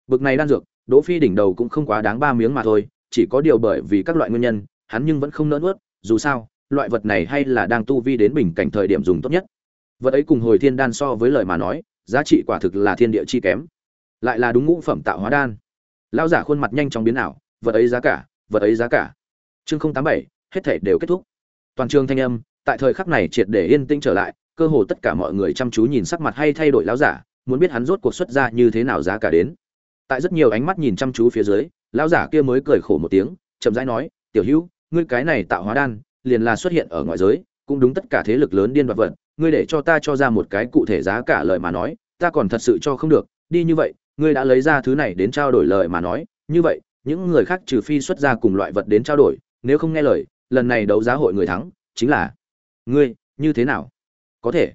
bực này đan dược, đỗ phi đỉnh đầu cũng không quá đáng ba miếng mà thôi, chỉ có điều bởi vì các loại nguyên nhân, hắn nhưng vẫn không nỡ nuốt, dù sao, loại vật này hay là đang tu vi đến bình cảnh thời điểm dùng tốt nhất vật ấy cùng hồi thiên đan so với lời mà nói, giá trị quả thực là thiên địa chi kém. Lại là đúng ngũ phẩm tạo hóa đan. Lão giả khuôn mặt nhanh chóng biến ảo, vật ấy giá cả, vật ấy giá cả. Chương không tám bảy, hết thể đều kết thúc. Toàn trường thanh âm, tại thời khắc này triệt để yên tĩnh trở lại, cơ hồ tất cả mọi người chăm chú nhìn sắc mặt hay thay đổi lão giả, muốn biết hắn rốt cuộc xuất ra như thế nào giá cả đến. Tại rất nhiều ánh mắt nhìn chăm chú phía dưới, lão giả kia mới cười khổ một tiếng, chậm rãi nói, tiểu hữu, ngươi cái này tạo hóa đan, liền là xuất hiện ở ngoại giới, cũng đúng tất cả thế lực lớn điên đoạt vật ngươi để cho ta cho ra một cái cụ thể giá cả lời mà nói, ta còn thật sự cho không được, đi như vậy, ngươi đã lấy ra thứ này đến trao đổi lời mà nói, như vậy, những người khác trừ phi xuất ra cùng loại vật đến trao đổi, nếu không nghe lời, lần này đấu giá hội người thắng, chính là ngươi, như thế nào? Có thể.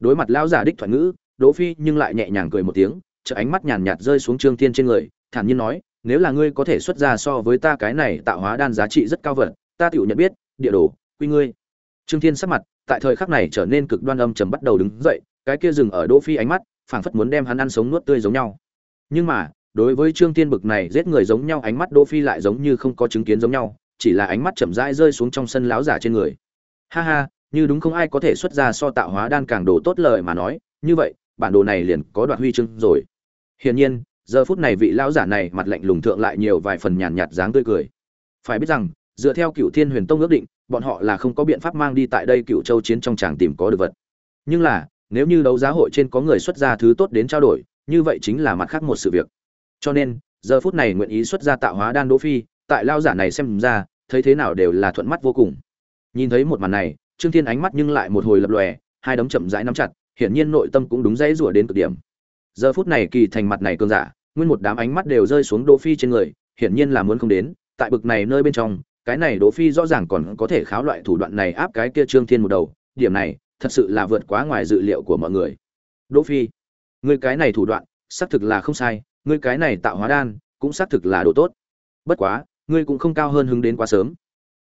Đối mặt lão giả đích thoại ngữ, đỗ phi nhưng lại nhẹ nhàng cười một tiếng chợ ánh mắt nhàn nhạt rơi xuống trương thiên trên người, thản nhiên nói, nếu là ngươi có thể xuất ra so với ta cái này tạo hóa đan giá trị rất cao vật, ta tiểu nhận biết, địa đồ, quy ngươi. Trương thiên sắc mặt tại thời khắc này trở nên cực đoan âm trầm bắt đầu đứng dậy, cái kia dừng ở đỗ phi ánh mắt, phảng phất muốn đem hắn ăn sống nuốt tươi giống nhau. Nhưng mà, đối với trương tiên bực này giết người giống nhau, ánh mắt đỗ phi lại giống như không có chứng kiến giống nhau, chỉ là ánh mắt chậm rãi rơi xuống trong sân láo giả trên người. Ha ha, như đúng không ai có thể xuất ra so tạo hóa đan càng đồ tốt lời mà nói, như vậy, bản đồ này liền có đoạt huy chương rồi. Hiển nhiên, giờ phút này vị lão giả này mặt lạnh lùng thượng lại nhiều vài phần nhàn nhạt dáng tươi cười. Phải biết rằng, dựa theo cựu thiên huyền tông ước định bọn họ là không có biện pháp mang đi tại đây cựu châu chiến trong tràng tìm có được vật. Nhưng là, nếu như đấu giá hội trên có người xuất ra thứ tốt đến trao đổi, như vậy chính là mặt khác một sự việc. Cho nên, giờ phút này nguyện ý xuất ra tạo hóa đan đỗ phi, tại lao giả này xem ra, thấy thế nào đều là thuận mắt vô cùng. Nhìn thấy một màn này, trương thiên ánh mắt nhưng lại một hồi lập lòe, hai đấm chậm rãi nắm chặt, hiển nhiên nội tâm cũng đúng dãy rủa đến cực điểm. Giờ phút này kỳ thành mặt này cường giả, nguyên một đám ánh mắt đều rơi xuống đỗ phi trên người, hiển nhiên là muốn không đến, tại bực này nơi bên trong cái này đỗ phi rõ ràng còn có thể kháo loại thủ đoạn này áp cái kia trương thiên một đầu, điểm này, thật sự là vượt quá ngoài dự liệu của mọi người. Đỗ phi, ngươi cái này thủ đoạn, xác thực là không sai, ngươi cái này tạo hóa đan, cũng xác thực là đồ tốt. Bất quá, ngươi cũng không cao hơn hứng đến quá sớm.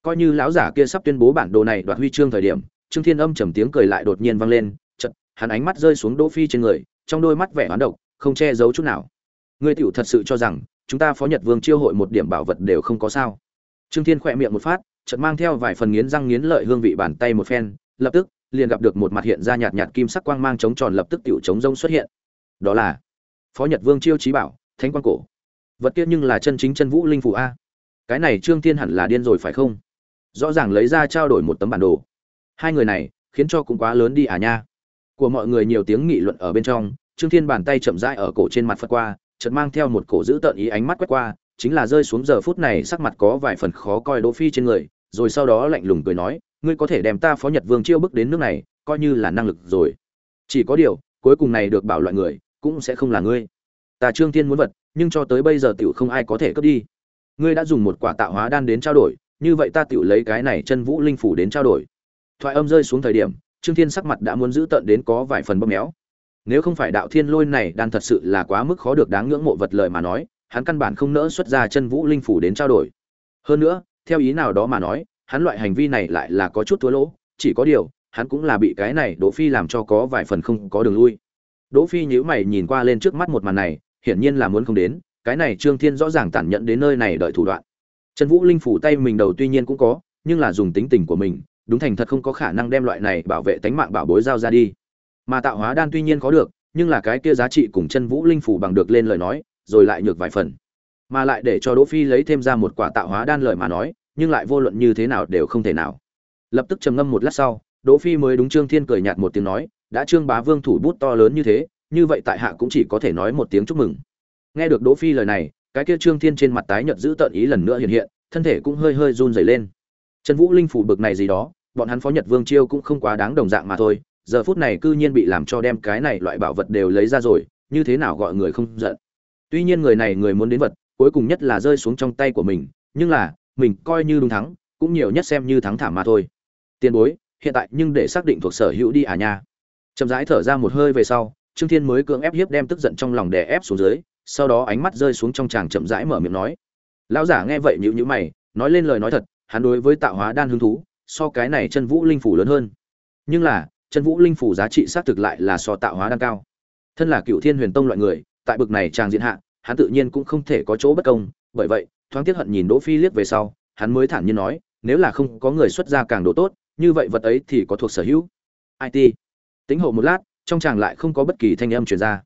Coi như lão giả kia sắp tuyên bố bản đồ này đoạt huy chương thời điểm, trương thiên âm trầm tiếng cười lại đột nhiên vang lên, chợt, hắn ánh mắt rơi xuống đỗ phi trên người, trong đôi mắt vẻ hoán độc, không che giấu chút nào. Ngươi tiểu thật sự cho rằng, chúng ta phó nhật vương chiêu hội một điểm bảo vật đều không có sao? Trương thiên khỏe miệng một phát, chợt mang theo vài phần nghiến răng nghiến lợi hương vị bàn tay một phen, lập tức, liền gặp được một mặt hiện ra nhạt nhạt kim sắc quang mang chống tròn lập tức tiểu chống rông xuất hiện. Đó là phó nhật vương chiêu chí bảo, thánh quang cổ. Vật kia nhưng là chân chính chân vũ linh phù a. Cái này trương thiên hẳn là điên rồi phải không? Rõ ràng lấy ra trao đổi một tấm bản đồ. Hai người này, khiến cho cũng quá lớn đi à nha. Của mọi người nhiều tiếng nghị luận ở bên trong, trương thiên bàn tay chậm rãi ở cổ trên mặt phật qua, chợt mang theo một cổ giữ tợn ý ánh mắt quét qua chính là rơi xuống giờ phút này sắc mặt có vài phần khó coi đỗ phi trên người, rồi sau đó lạnh lùng cười nói, ngươi có thể đem ta phó nhật vương chiêu bước đến nước này, coi như là năng lực rồi. Chỉ có điều, cuối cùng này được bảo loại người, cũng sẽ không là ngươi. Ta trương thiên muốn vật, nhưng cho tới bây giờ tiểu không ai có thể cướp đi. Ngươi đã dùng một quả tạo hóa đan đến trao đổi, như vậy ta tiểu lấy cái này chân vũ linh phủ đến trao đổi. Thoại âm rơi xuống thời điểm, trương thiên sắc mặt đã muốn giữ tận đến có vài phần bóp méo. Nếu không phải đạo thiên lôi này đan thật sự là quá mức khó được đáng ngưỡng mộ vật lời mà nói hắn căn bản không nỡ xuất ra chân vũ linh phủ đến trao đổi hơn nữa theo ý nào đó mà nói hắn loại hành vi này lại là có chút thua lỗ chỉ có điều hắn cũng là bị cái này Đỗ Phi làm cho có vài phần không có đường lui. Đỗ Phi nhíu mày nhìn qua lên trước mắt một màn này, hiển nhiên là muốn không đến, cái này Trương Thiên rõ ràng tản nhận đến nơi này đợi thủ đoạn. Trần Vũ Linh phủ tay mình đầu tuy nhiên cũng có, nhưng là dùng tính tình của mình, đúng thành thật không có khả năng đem loại này bảo vệ tánh mạng bảo bối giao ra đi. Mà tạo hóa đan tuy nhiên có được, nhưng là cái kia giá trị cùng chân Vũ Linh phủ bằng được lên lời nói, rồi lại nhược vài phần. Mà lại để cho Đỗ Phi lấy thêm ra một quả tạo hóa đan lợi mà nói, nhưng lại vô luận như thế nào đều không thể nào. Lập tức trầm ngâm một lát sau, Đỗ Phi mới đúng Trương Thiên cười nhạt một tiếng nói, đã Trương Bá Vương thủ bút to lớn như thế, như vậy tại hạ cũng chỉ có thể nói một tiếng chúc mừng. Nghe được Đỗ Phi lời này, cái kia Trương Thiên trên mặt tái nhợt giữ tợn ý lần nữa hiện hiện, thân thể cũng hơi hơi run rẩy lên. Trần Vũ Linh phủ bực này gì đó, bọn hắn Phó Nhật Vương chiêu cũng không quá đáng đồng dạng mà thôi, giờ phút này cư nhiên bị làm cho đem cái này loại bảo vật đều lấy ra rồi, như thế nào gọi người không giận. Tuy nhiên người này người muốn đến vật, cuối cùng nhất là rơi xuống trong tay của mình, nhưng là, mình coi như đúng thắng, cũng nhiều nhất xem như thắng thảm mà thôi. Tiền bối, hiện tại nhưng để xác định thuộc sở hữu đi à nha. Chậm rãi thở ra một hơi về sau, Trương Thiên mới cưỡng ép hiếp đem tức giận trong lòng đè ép xuống dưới, sau đó ánh mắt rơi xuống trong chàng chậm rãi mở miệng nói. Lão giả nghe vậy nhíu nhíu mày, nói lên lời nói thật, hắn đối với tạo hóa đan hứng thú, so cái này chân vũ linh phủ lớn hơn. Nhưng là, chân vũ linh phủ giá trị xác thực lại là so tạo hóa đan cao. Thân là Cựu Thiên Huyền Tông loại người, tại bực này chàng diện hạ, hắn tự nhiên cũng không thể có chỗ bất công, bởi vậy, thoáng tiếc hận nhìn Đỗ Phi liếc về sau, hắn mới thản nhiên nói, nếu là không có người xuất ra càng độ tốt, như vậy vật ấy thì có thuộc sở hữu. IT. Tính hộ một lát, trong chàng lại không có bất kỳ thanh âm truyền ra.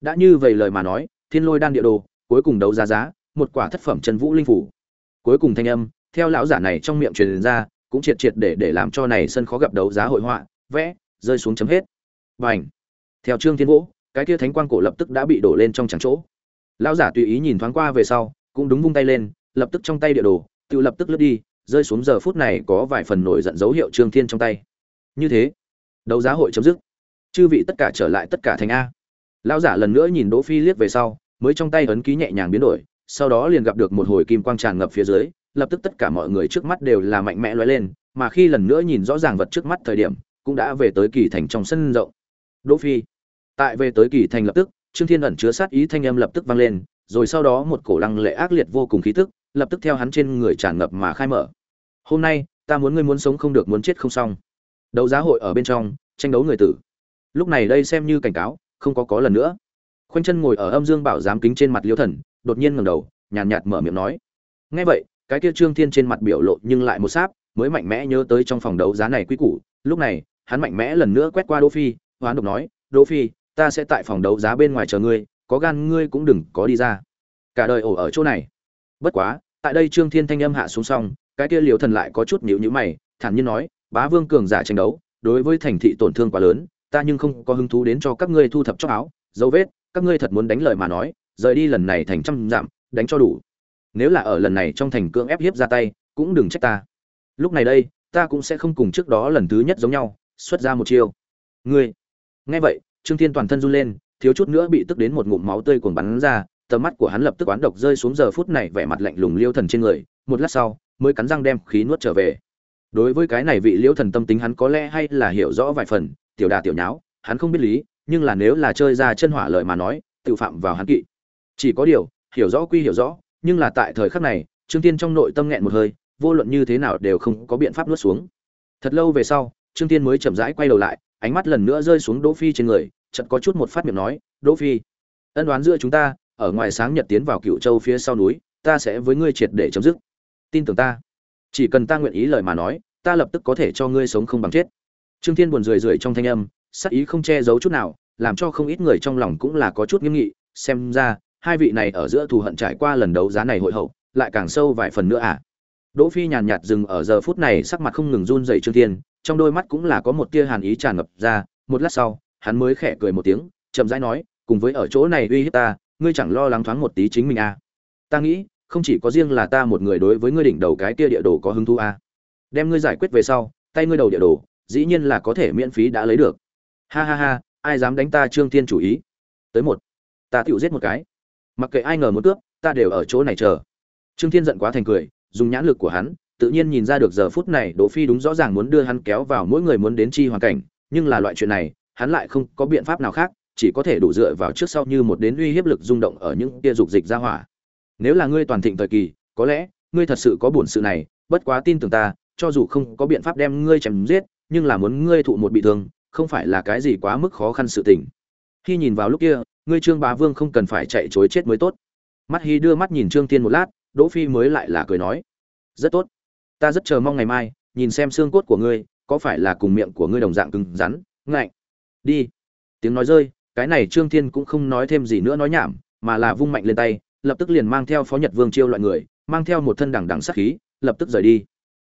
Đã như vậy lời mà nói, Thiên Lôi đan địa đồ, cuối cùng đấu giá giá, một quả thất phẩm chân vũ linh phủ. Cuối cùng thanh âm, theo lão giả này trong miệng truyền ra, cũng triệt triệt để để làm cho này sân khó gặp đấu giá hội họa, vẽ, rơi xuống chấm hết. Bành. Theo Trương Thiên Vũ, cái kia thánh quang cổ lập tức đã bị đổ lên trong chẳng chỗ. Lão giả tùy ý nhìn thoáng qua về sau, cũng đúng vung tay lên, lập tức trong tay địa đồ, tự lập tức lướt đi, rơi xuống giờ phút này có vài phần nổi giận dấu hiệu Trương Thiên trong tay. Như thế, đấu giá hội chấm dứt. Chư vị tất cả trở lại tất cả thành a. Lão giả lần nữa nhìn Đỗ Phi liếc về sau, mới trong tay ấn ký nhẹ nhàng biến đổi, sau đó liền gặp được một hồi kim quang tràn ngập phía dưới, lập tức tất cả mọi người trước mắt đều là mạnh mẽ lóe lên, mà khi lần nữa nhìn rõ ràng vật trước mắt thời điểm, cũng đã về tới kỳ thành trong sân rộng. Đỗ Phi, tại về tới kỳ thành lập tức, Trương Thiên ẩn chứa sát ý thanh âm lập tức vang lên, rồi sau đó một cổ lăng lệ ác liệt vô cùng khí tức, lập tức theo hắn trên người tràn ngập mà khai mở. Hôm nay, ta muốn ngươi muốn sống không được muốn chết không xong. Đấu giá hội ở bên trong, tranh đấu người tử. Lúc này đây xem như cảnh cáo, không có có lần nữa. Khoanh chân ngồi ở âm dương bảo giám kính trên mặt Liêu Thần, đột nhiên ngẩng đầu, nhàn nhạt, nhạt mở miệng nói. Nghe vậy, cái kia Trương Thiên trên mặt biểu lộ nhưng lại một sáp, mới mạnh mẽ nhớ tới trong phòng đấu giá này quý củ, lúc này, hắn mạnh mẽ lần nữa quét qua Đỗ Phi, hoán độc nói, "Đỗ Phi, ta sẽ tại phòng đấu giá bên ngoài chờ ngươi, có gan ngươi cũng đừng có đi ra. Cả đời ổ ở chỗ này." Bất quá, tại đây Trương Thiên thanh âm hạ xuống xong, cái kia Liễu Thần lại có chút nhíu nhíu mày, thản nhiên nói, "Bá Vương cường giả tranh đấu, đối với thành thị tổn thương quá lớn, ta nhưng không có hứng thú đến cho các ngươi thu thập chóc áo, dấu vết, các ngươi thật muốn đánh lời mà nói, rời đi lần này thành trăm giảm, đánh cho đủ. Nếu là ở lần này trong thành cưỡng ép hiếp ra tay, cũng đừng trách ta. Lúc này đây, ta cũng sẽ không cùng trước đó lần thứ nhất giống nhau, xuất ra một chiêu. Ngươi. Nghe vậy, Trương Thiên toàn thân run lên, thiếu chút nữa bị tức đến một ngụm máu tươi cuồn bắn ra, tầm mắt của hắn lập tức oán độc rơi xuống giờ phút này vẻ mặt lạnh lùng Liêu Thần trên người, một lát sau, mới cắn răng đem khí nuốt trở về. Đối với cái này vị Liêu Thần tâm tính hắn có lẽ hay là hiểu rõ vài phần, tiểu đà tiểu nháo, hắn không biết lý, nhưng là nếu là chơi ra chân hỏa lợi mà nói, tự phạm vào hắn kỵ. Chỉ có điều, hiểu rõ quy hiểu rõ, nhưng là tại thời khắc này, Trương Thiên trong nội tâm nghẹn một hơi, vô luận như thế nào đều không có biện pháp nuốt xuống. Thật lâu về sau, Trương Thiên mới chậm rãi quay đầu lại, ánh mắt lần nữa rơi xuống Đỗ Phi trên người, chợt có chút một phát miệng nói, "Đỗ Phi, ân đoán giữa chúng ta, ở ngoài sáng nhật tiến vào Cựu Châu phía sau núi, ta sẽ với ngươi triệt để chấm dứt. Tin tưởng ta, chỉ cần ta nguyện ý lời mà nói, ta lập tức có thể cho ngươi sống không bằng chết." Trương Thiên buồn rười rượi trong thanh âm, sắc ý không che giấu chút nào, làm cho không ít người trong lòng cũng là có chút nghiêm nghị, xem ra, hai vị này ở giữa thù hận trải qua lần đấu giá này hội hậu, lại càng sâu vài phần nữa à. Đỗ Phi nhàn nhạt dừng ở giờ phút này sắc mặt không ngừng run rẩy Trương Thiên, trong đôi mắt cũng là có một tia hàn ý tràn ngập ra, một lát sau, hắn mới khẽ cười một tiếng, chậm rãi nói, cùng với ở chỗ này uy hiếp ta, ngươi chẳng lo lắng thoáng một tí chính mình à? Ta nghĩ, không chỉ có riêng là ta một người đối với ngươi đỉnh đầu cái kia địa đồ có hứng thú à? Đem ngươi giải quyết về sau, tay ngươi đầu địa đồ, dĩ nhiên là có thể miễn phí đã lấy được. Ha ha ha, ai dám đánh ta Trương Thiên chủ ý? Tới một, ta tựu giết một cái. Mặc kệ ai ngờ muốn cướp, ta đều ở chỗ này chờ. Trương Thiên giận quá thành cười, dùng nhãn lực của hắn, tự nhiên nhìn ra được giờ phút này Đỗ Phi đúng rõ ràng muốn đưa hắn kéo vào mỗi người muốn đến chi hoàn cảnh, nhưng là loại chuyện này, hắn lại không có biện pháp nào khác, chỉ có thể đủ dựa vào trước sau như một đến uy hiếp lực rung động ở những kia dục dịch ra hỏa. Nếu là ngươi toàn thịnh thời kỳ, có lẽ ngươi thật sự có buồn sự này, bất quá tin tưởng ta, cho dù không có biện pháp đem ngươi chém giết, nhưng là muốn ngươi thụ một bị thương không phải là cái gì quá mức khó khăn sự tình khi nhìn vào lúc kia ngươi trương bá vương không cần phải chạy chối chết mới tốt mắt hy đưa mắt nhìn trương tiên một lát đỗ phi mới lại là cười nói rất tốt ta rất chờ mong ngày mai, nhìn xem xương cốt của ngươi, có phải là cùng miệng của ngươi đồng dạng cứng rắn, ngạnh. Đi. Tiếng nói rơi, cái này trương thiên cũng không nói thêm gì nữa nói nhảm, mà là vung mạnh lên tay, lập tức liền mang theo phó nhật vương chiêu loại người, mang theo một thân đẳng đẳng sát khí, lập tức rời đi.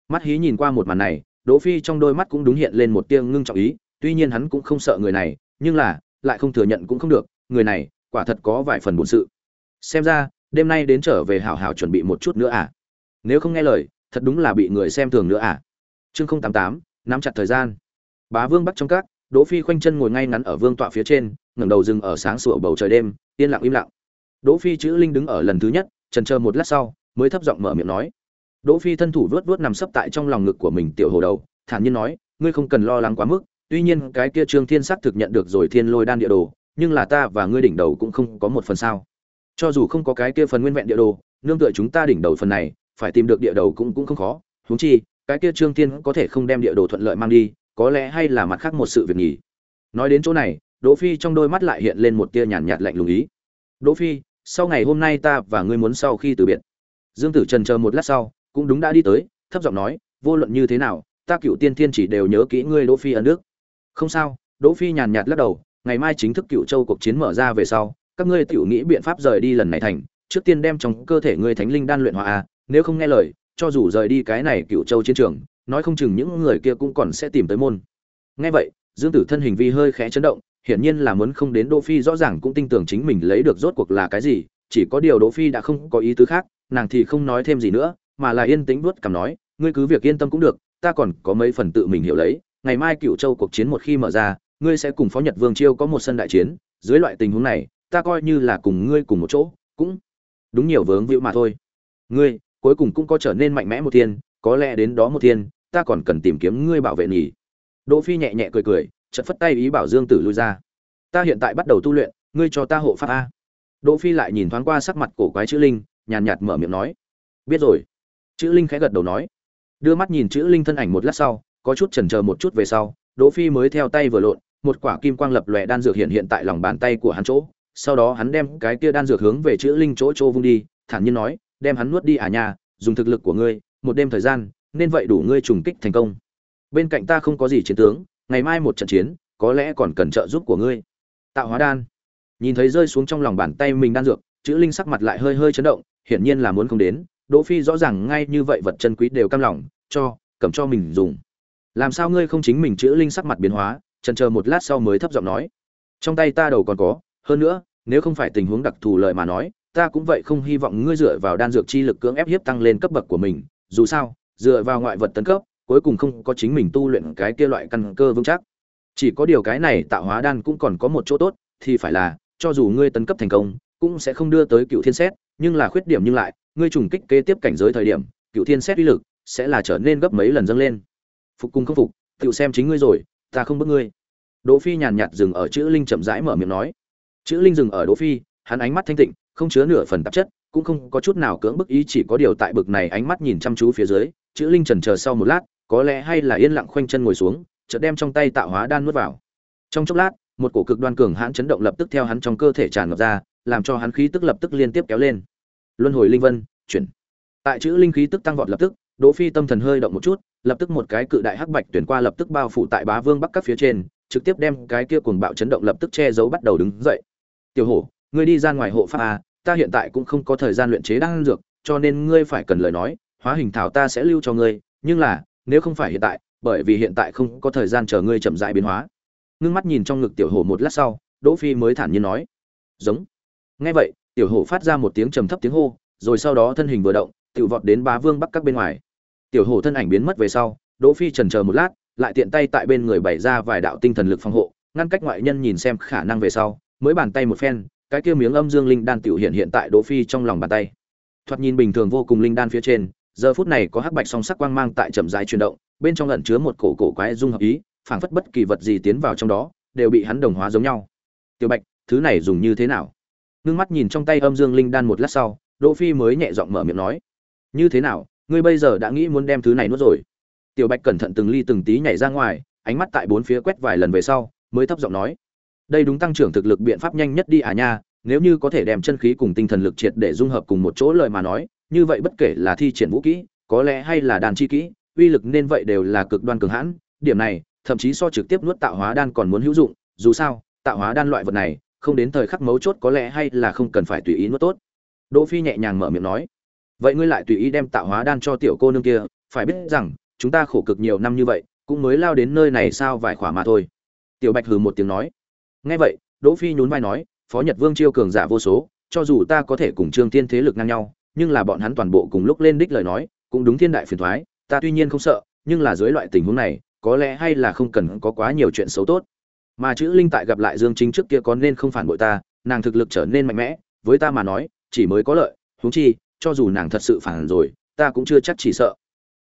Mắt hí nhìn qua một màn này, đỗ phi trong đôi mắt cũng đúng hiện lên một tia ngưng trọng ý, tuy nhiên hắn cũng không sợ người này, nhưng là, lại không thừa nhận cũng không được, người này, quả thật có vài phần buồn sự. Xem ra, đêm nay đến trở về hảo hảo chuẩn bị một chút nữa à? Nếu không nghe lời thật đúng là bị người xem thường nữa à? Chương không tám tám, nắm chặt thời gian. Bá vương bắt trong các, đỗ phi khoanh chân ngồi ngay ngắn ở vương tọa phía trên, ngẩng đầu dừng ở sáng sủa bầu trời đêm, yên lặng im lặng. Đỗ phi chữ linh đứng ở lần thứ nhất, trần chờ một lát sau, mới thấp giọng mở miệng nói. Đỗ phi thân thủ vớt vớt nằm sấp tại trong lòng ngực của mình tiểu hồ đầu, thản nhiên nói, ngươi không cần lo lắng quá mức, tuy nhiên cái kia trương thiên sắc thực nhận được rồi thiên lôi đan địa đồ, nhưng là ta và ngươi đỉnh đầu cũng không có một phần sao. Cho dù không có cái kia phần nguyên vẹn địa đồ, nương tựa chúng ta đỉnh đầu phần này phải tìm được địa đầu cũng cũng không khó. Huống chi, cái kia trương thiên có thể không đem địa đồ thuận lợi mang đi, có lẽ hay là mặt khác một sự việc nhỉ? Nói đến chỗ này, đỗ phi trong đôi mắt lại hiện lên một tia nhàn nhạt lạnh lùng ý. Đỗ phi, sau ngày hôm nay ta và ngươi muốn sau khi từ biệt. Dương tử trần chờ một lát sau, cũng đúng đã đi tới, thấp giọng nói, vô luận như thế nào, ta cựu tiên thiên chỉ đều nhớ kỹ ngươi đỗ phi ở nước không sao. Đỗ phi nhàn nhạt lắc đầu, ngày mai chính thức cựu châu cuộc chiến mở ra về sau, các ngươi tiểu nghĩ biện pháp rời đi lần này thành, trước tiên đem trong cơ thể ngươi thánh linh đan luyện hóa a nếu không nghe lời, cho dù rời đi cái này cựu châu chiến trường, nói không chừng những người kia cũng còn sẽ tìm tới môn. Nghe vậy, dương tử thân hình vi hơi khẽ chấn động, hiển nhiên là muốn không đến đỗ phi rõ ràng cũng tin tưởng chính mình lấy được rốt cuộc là cái gì, chỉ có điều đỗ phi đã không có ý tứ khác, nàng thì không nói thêm gì nữa, mà là yên tĩnh vuốt cằm nói, ngươi cứ việc yên tâm cũng được, ta còn có mấy phần tự mình hiểu lấy, ngày mai cựu châu cuộc chiến một khi mở ra, ngươi sẽ cùng phó nhật vương chiêu có một sân đại chiến, dưới loại tình huống này, ta coi như là cùng ngươi cùng một chỗ, cũng đúng nhiều vướng víu mà thôi. Ngươi cuối cùng cũng có trở nên mạnh mẽ một thiên, có lẽ đến đó một thiên, ta còn cần tìm kiếm ngươi bảo vệ nhỉ. Đỗ phi nhẹ nhẹ cười cười, chợt phất tay ý bảo dương tử lui ra. Ta hiện tại bắt đầu tu luyện, ngươi cho ta hộ pháp a. Đỗ phi lại nhìn thoáng qua sắc mặt cổ quái chữ linh, nhàn nhạt mở miệng nói. Biết rồi. Chữ linh khẽ gật đầu nói. Đưa mắt nhìn chữ linh thân ảnh một lát sau, có chút chần chờ một chút về sau, đỗ phi mới theo tay vừa lộn, một quả kim quang lập lòe đan dược hiện hiện tại lòng bàn tay của hắn chỗ. Sau đó hắn đem cái kia đan dược hướng về chữ linh chỗ chỗ vung đi, thản nhiên nói đem hắn nuốt đi à nha, dùng thực lực của ngươi, một đêm thời gian, nên vậy đủ ngươi trùng kích thành công. Bên cạnh ta không có gì chiến tướng, ngày mai một trận chiến, có lẽ còn cần trợ giúp của ngươi. Tạo hóa đan. Nhìn thấy rơi xuống trong lòng bàn tay mình đan dược, chữ linh sắc mặt lại hơi hơi chấn động, hiển nhiên là muốn không đến, đỗ phi rõ ràng ngay như vậy vật chân quý đều cam lòng, cho, cầm cho mình dùng. Làm sao ngươi không chính mình chữ linh sắc mặt biến hóa, chần chờ một lát sau mới thấp giọng nói. Trong tay ta đầu còn có, hơn nữa, nếu không phải tình huống đặc thù lợi mà nói ta cũng vậy không hy vọng ngươi dựa vào đan dược chi lực cưỡng ép hiếp tăng lên cấp bậc của mình, dù sao, dựa vào ngoại vật tấn cấp, cuối cùng không có chính mình tu luyện cái kia loại căn cơ vững chắc. Chỉ có điều cái này tạo hóa đan cũng còn có một chỗ tốt, thì phải là, cho dù ngươi tấn cấp thành công, cũng sẽ không đưa tới cựu thiên xét, nhưng là khuyết điểm nhưng lại, ngươi trùng kích kế tiếp cảnh giới thời điểm, cựu thiên xét uy lực sẽ là trở nên gấp mấy lần dâng lên. Phục cung không phục tự xem chính ngươi rồi, ta không bức ngươi. Đỗ phi nhàn nhạt dừng ở chữ linh chậm rãi mở miệng nói. Chữ linh dừng ở đỗ phi, hắn ánh mắt thanh tịnh không chứa nửa phần tạp chất, cũng không có chút nào cưỡng bức ý chỉ có điều tại bực này ánh mắt nhìn chăm chú phía dưới, chữ linh trần chờ sau một lát, có lẽ hay là yên lặng khoanh chân ngồi xuống, chợt đem trong tay tạo hóa đan nuốt vào. Trong chốc lát, một cổ cực đoan cường hãn chấn động lập tức theo hắn trong cơ thể tràn ngập ra, làm cho hắn khí tức lập tức liên tiếp kéo lên. Luân hồi linh vân, chuyển. Tại chữ linh khí tức tăng vọt lập tức, đỗ phi tâm thần hơi động một chút, lập tức một cái cự đại hắc bạch tuyển qua lập tức bao phủ tại bá vương bắc các phía trên, trực tiếp đem cái kia cuồng bạo chấn động lập tức che giấu bắt đầu đứng dậy. Tiểu hổ ngươi đi ra ngoài hộ pháp a ta hiện tại cũng không có thời gian luyện chế đan dược, cho nên ngươi phải cần lời nói, hóa hình thảo ta sẽ lưu cho ngươi, nhưng là, nếu không phải hiện tại, bởi vì hiện tại không có thời gian chờ ngươi chậm rãi biến hóa. Ngưng mắt nhìn trong ngực tiểu hổ một lát sau, đỗ phi mới thản nhiên nói. Giống. Nghe vậy, tiểu hổ phát ra một tiếng trầm thấp tiếng hô, rồi sau đó thân hình vừa động tự vọt đến bá vương bắc các bên ngoài. Tiểu hổ thân ảnh biến mất về sau, đỗ phi chần chờ một lát, lại tiện tay tại bên người bày ra vài đạo tinh thần lực phòng hộ, ngăn cách ngoại nhân nhìn xem khả năng về sau, mới bàn tay một phen cái kia miếng âm dương linh đan tiểu hiện hiện tại đỗ phi trong lòng bàn tay. Thoạt nhìn bình thường vô cùng linh đan phía trên, giờ phút này có hắc bạch song sắc quang mang tại chậm rãi chuyển động, bên trong ẩn chứa một cổ cổ quái dung hợp ý, phảng phất bất kỳ vật gì tiến vào trong đó, đều bị hắn đồng hóa giống nhau. Tiểu bạch, thứ này dùng như thế nào? Ngưng mắt nhìn trong tay âm dương linh đan một lát sau, đỗ phi mới nhẹ giọng mở miệng nói, như thế nào, ngươi bây giờ đã nghĩ muốn đem thứ này nuốt rồi? Tiểu bạch cẩn thận từng ly từng tí nhảy ra ngoài, ánh mắt tại bốn phía quét vài lần về sau, mới thấp giọng nói đây đúng tăng trưởng thực lực biện pháp nhanh nhất đi à nha, nếu như có thể đem chân khí cùng tinh thần lực triệt để dung hợp cùng một chỗ lời mà nói, như vậy bất kể là thi triển vũ kỹ, có lẽ hay là đàn chi kỹ, uy lực nên vậy đều là cực đoan cường hãn, điểm này, thậm chí so trực tiếp nuốt tạo hóa đan còn muốn hữu dụng, dù sao, tạo hóa đan loại vật này, không đến thời khắc mấu chốt có lẽ hay là không cần phải tùy ý nuốt tốt. Đỗ phi nhẹ nhàng mở miệng nói, vậy ngươi lại tùy ý đem tạo hóa đan cho tiểu cô nương kia, phải biết rằng, chúng ta khổ cực nhiều năm như vậy, cũng mới lao đến nơi này sao vài khỏa mà thôi. Tiểu bạch hừ một tiếng nói nghe vậy, đỗ phi nhún vai nói, phó nhật vương chiêu cường giả vô số, cho dù ta có thể cùng trương tiên thế lực ngang nhau, nhưng là bọn hắn toàn bộ cùng lúc lên đích lời nói, cũng đúng thiên đại phiền thoái, ta tuy nhiên không sợ, nhưng là dưới loại tình huống này, có lẽ hay là không cần có quá nhiều chuyện xấu tốt. Mà chữ linh tại gặp lại dương chính trước kia có nên không phản bội ta, nàng thực lực trở nên mạnh mẽ, với ta mà nói, chỉ mới có lợi, huống chi, cho dù nàng thật sự phản rồi, ta cũng chưa chắc chỉ sợ.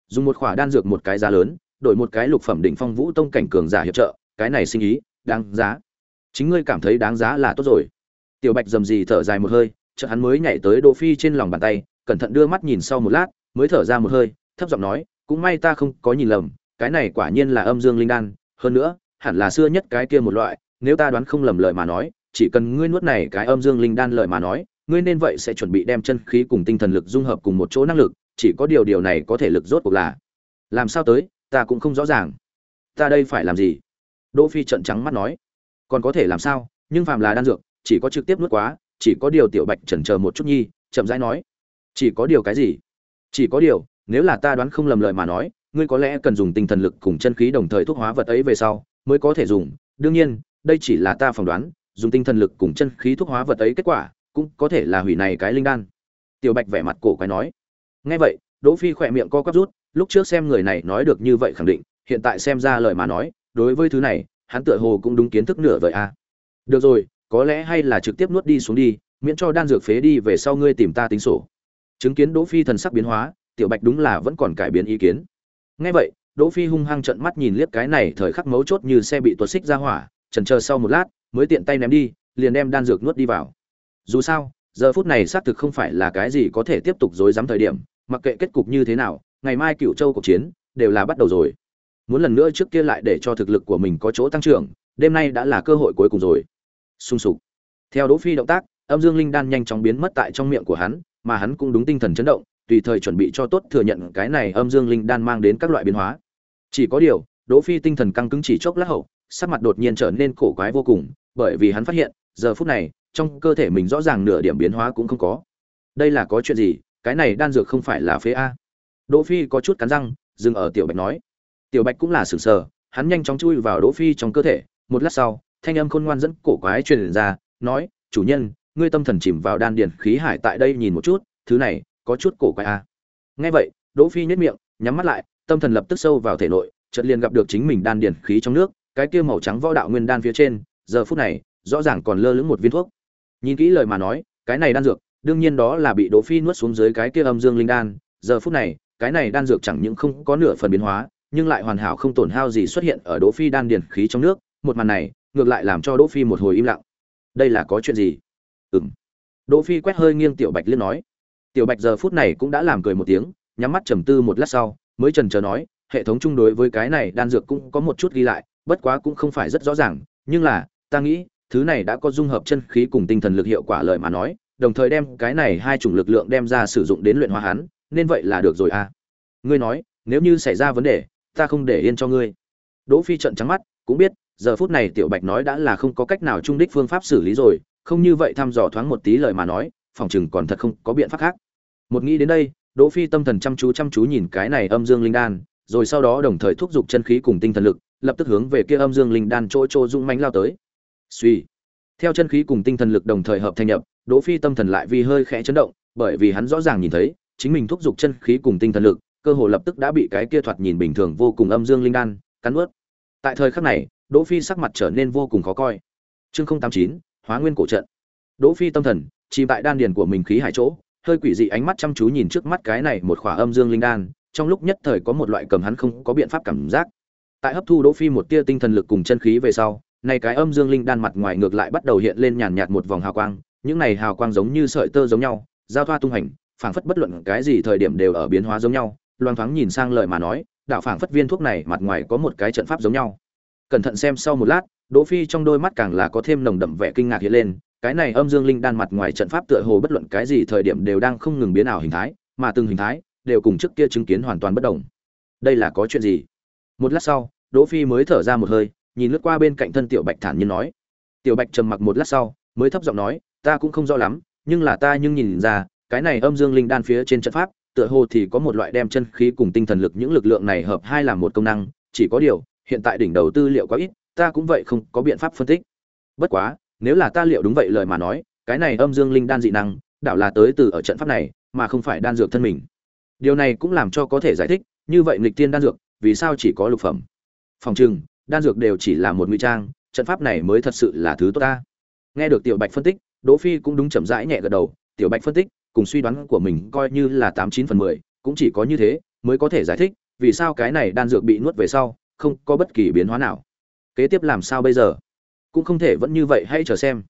Dùng một khỏa đan dược một cái giá lớn, đổi một cái lục phẩm đỉnh phong vũ tông cảnh cường giả hiệp trợ, cái này sinh ý, đáng giá chính ngươi cảm thấy đáng giá là tốt rồi. Tiểu bạch dầm gì thở dài một hơi, chợt hắn mới nhảy tới đỗ phi trên lòng bàn tay, cẩn thận đưa mắt nhìn sau một lát, mới thở ra một hơi, thấp giọng nói, cũng may ta không có nhìn lầm, cái này quả nhiên là âm dương linh đan, hơn nữa, hẳn là xưa nhất cái kia một loại, nếu ta đoán không lầm lời mà nói, chỉ cần ngươi nuốt này cái âm dương linh đan lời mà nói, ngươi nên vậy sẽ chuẩn bị đem chân khí cùng tinh thần lực dung hợp cùng một chỗ năng lực, chỉ có điều điều này có thể lực rốt cuộc là, làm sao tới, ta cũng không rõ ràng. Ta đây phải làm gì? Đỗ phi trợn trắng mắt nói còn có thể làm sao, nhưng phàm là đan dược, chỉ có trực tiếp nuốt quá, chỉ có điều tiểu bạch chần chờ một chút nhi, chậm rãi nói, chỉ có điều cái gì? Chỉ có điều, nếu là ta đoán không lầm lời mà nói, ngươi có lẽ cần dùng tinh thần lực cùng chân khí đồng thời thuốc hóa vật ấy về sau mới có thể dùng. Đương nhiên, đây chỉ là ta phỏng đoán, dùng tinh thần lực cùng chân khí thuốc hóa vật ấy kết quả cũng có thể là hủy này cái linh đan. Tiểu bạch vẻ mặt cổ quái nói. Nghe vậy, đỗ phi khỏe miệng co quắp rút, lúc trước xem người này nói được như vậy khẳng định, hiện tại xem ra lời mà nói, đối với thứ này hắn tựa hồ cũng đúng kiến thức nửa vời a. Được rồi, có lẽ hay là trực tiếp nuốt đi xuống đi, miễn cho đan dược phế đi về sau ngươi tìm ta tính sổ. Chứng kiến đỗ phi thần sắc biến hóa, tiểu bạch đúng là vẫn còn cải biến ý kiến. Nghe vậy, đỗ phi hung hăng trợn mắt nhìn liếc cái này thời khắc mấu chốt như xe bị tuột xích ra hỏa, chần chờ sau một lát, mới tiện tay ném đi, liền đem đan dược nuốt đi vào. Dù sao, giờ phút này xác thực không phải là cái gì có thể tiếp tục dối dám thời điểm, mặc kệ kết cục như thế nào, ngày mai cựu châu cuộc chiến, đều là bắt đầu rồi muốn lần nữa trước kia lại để cho thực lực của mình có chỗ tăng trưởng, đêm nay đã là cơ hội cuối cùng rồi. Sung sục. Theo đỗ phi động tác, âm dương linh đan nhanh chóng biến mất tại trong miệng của hắn, mà hắn cũng đúng tinh thần chấn động, tùy thời chuẩn bị cho tốt thừa nhận cái này âm dương linh đan mang đến các loại biến hóa. Chỉ có điều, đỗ phi tinh thần căng cứng chỉ chốc lát hậu, sắc mặt đột nhiên trở nên cổ quái vô cùng, bởi vì hắn phát hiện, giờ phút này, trong cơ thể mình rõ ràng nửa điểm biến hóa cũng không có. Đây là có chuyện gì? Cái này đan dược không phải là phế a. Đỗ phi có chút cắn răng, dừng ở tiểu bạch nói tiểu bạch cũng là sửng sờ, hắn nhanh chóng chui vào đỗ phi trong cơ thể. Một lát sau, thanh âm khôn ngoan dẫn cổ quái truyền ra, nói, chủ nhân, ngươi tâm thần chìm vào đan điền khí hải tại đây nhìn một chút, thứ này có chút cổ quái a nghe vậy, đỗ phi nhếch miệng, nhắm mắt lại, tâm thần lập tức sâu vào thể nội, chợt liền gặp được chính mình đan điền khí trong nước, cái kia màu trắng võ đạo nguyên đan phía trên, giờ phút này, rõ ràng còn lơ lửng một viên thuốc. Nhìn kỹ lời mà nói, cái này đan dược, đương nhiên đó là bị đỗ phi nuốt xuống dưới cái kia âm dương linh đan, giờ phút này, cái này đan dược chẳng những không có nửa phần biến hóa nhưng lại hoàn hảo không tổn hao gì xuất hiện ở đỗ phi đan điền khí trong nước, một màn này, ngược lại làm cho đỗ phi một hồi im lặng. Đây là có chuyện gì? Ừm. Đỗ phi quét hơi nghiêng tiểu bạch liên nói. Tiểu bạch giờ phút này cũng đã làm cười một tiếng, nhắm mắt trầm tư một lát sau, mới chần chờ nói, hệ thống chung đối với cái này đan dược cũng có một chút ghi lại, bất quá cũng không phải rất rõ ràng, nhưng là, ta nghĩ, thứ này đã có dung hợp chân khí cùng tinh thần lực hiệu quả lợi mà nói, đồng thời đem cái này hai chủng lực lượng đem ra sử dụng đến luyện hóa hắn, nên vậy là được rồi à. Ngươi nói, nếu như xảy ra vấn đề ta không để yên cho ngươi. Đỗ phi trận trắng mắt, cũng biết, giờ phút này tiểu bạch nói đã là không có cách nào trung đích phương pháp xử lý rồi, không như vậy thăm dò thoáng một tí lời mà nói, phòng chừng còn thật không có biện pháp khác. Một nghĩ đến đây, đỗ phi tâm thần chăm chú chăm chú nhìn cái này âm dương linh đan, rồi sau đó đồng thời thúc giục chân khí cùng tinh thần lực, lập tức hướng về kia âm dương linh đan chỗ chỗ dũng mãnh lao tới. Suy theo chân khí cùng tinh thần lực đồng thời hợp thành nhập, đỗ phi tâm thần lại vì hơi khẽ chấn động, bởi vì hắn rõ ràng nhìn thấy, chính mình thúc giục chân khí cùng tinh thần lực cơ hồ lập tức đã bị cái kia thoạt nhìn bình thường vô cùng âm dương linh đan cắn nuốt. Tại thời khắc này, đỗ phi sắc mặt trở nên vô cùng khó coi. Chương không tám chín, hóa nguyên cổ trận. Đỗ phi tâm thần chỉ tại đan điền của mình khí hải chỗ, hơi quỷ dị ánh mắt chăm chú nhìn trước mắt cái này một khỏa âm dương linh đan, trong lúc nhất thời có một loại cầm hắn không có biện pháp cảm giác. Tại hấp thu đỗ phi một tia tinh thần lực cùng chân khí về sau này cái âm dương linh đan mặt ngoài ngược lại bắt đầu hiện lên nhàn nhạt một vòng hào quang, những này hào quang giống như sợi tơ giống nhau, giao thoa tung hành, phảng phất bất luận cái gì thời điểm đều ở biến hóa giống nhau loang thoáng nhìn sang lời mà nói, đạo phảng phất viên thuốc này mặt ngoài có một cái trận pháp giống nhau. Cẩn thận xem sau một lát, đỗ phi trong đôi mắt càng là có thêm nồng đậm vẻ kinh ngạc hiện lên, cái này âm dương linh đan mặt ngoài trận pháp tựa hồ bất luận cái gì thời điểm đều đang không ngừng biến ảo hình thái, mà từng hình thái đều cùng trước kia chứng kiến hoàn toàn bất động đây là có chuyện gì? Một lát sau, đỗ phi mới thở ra một hơi, nhìn lướt qua bên cạnh thân tiểu bạch thản nhiên nói. Tiểu bạch trầm mặc một lát sau, mới thấp giọng nói, ta cũng không rõ lắm, nhưng là ta nhưng nhìn ra, cái này âm dương linh đan phía trên trận pháp tựa hồ thì có một loại đem chân khí cùng tinh thần lực những lực lượng này hợp hai làm một công năng, chỉ có điều, hiện tại đỉnh đầu tư liệu quá ít, ta cũng vậy không có biện pháp phân tích. Bất quá, nếu là ta liệu đúng vậy lời mà nói, cái này âm dương linh đan dị năng, đảo là tới từ ở trận pháp này, mà không phải đan dược thân mình. Điều này cũng làm cho có thể giải thích, như vậy nghịch tiên đan dược, vì sao chỉ có lục phẩm? Phòng trừng, đan dược đều chỉ là một nguy trang, trận pháp này mới thật sự là thứ tốt ta. Nghe được tiểu bạch phân tích, đỗ phi cũng đúng chậm rãi nhẹ gật đầu, tiểu bạch phân tích cùng suy đoán của mình coi như là tám chín phần mười, cũng chỉ có như thế mới có thể giải thích vì sao cái này đan dược bị nuốt về sau không có bất kỳ biến hóa nào. Kế tiếp làm sao bây giờ? Cũng không thể vẫn như vậy hãy chờ xem.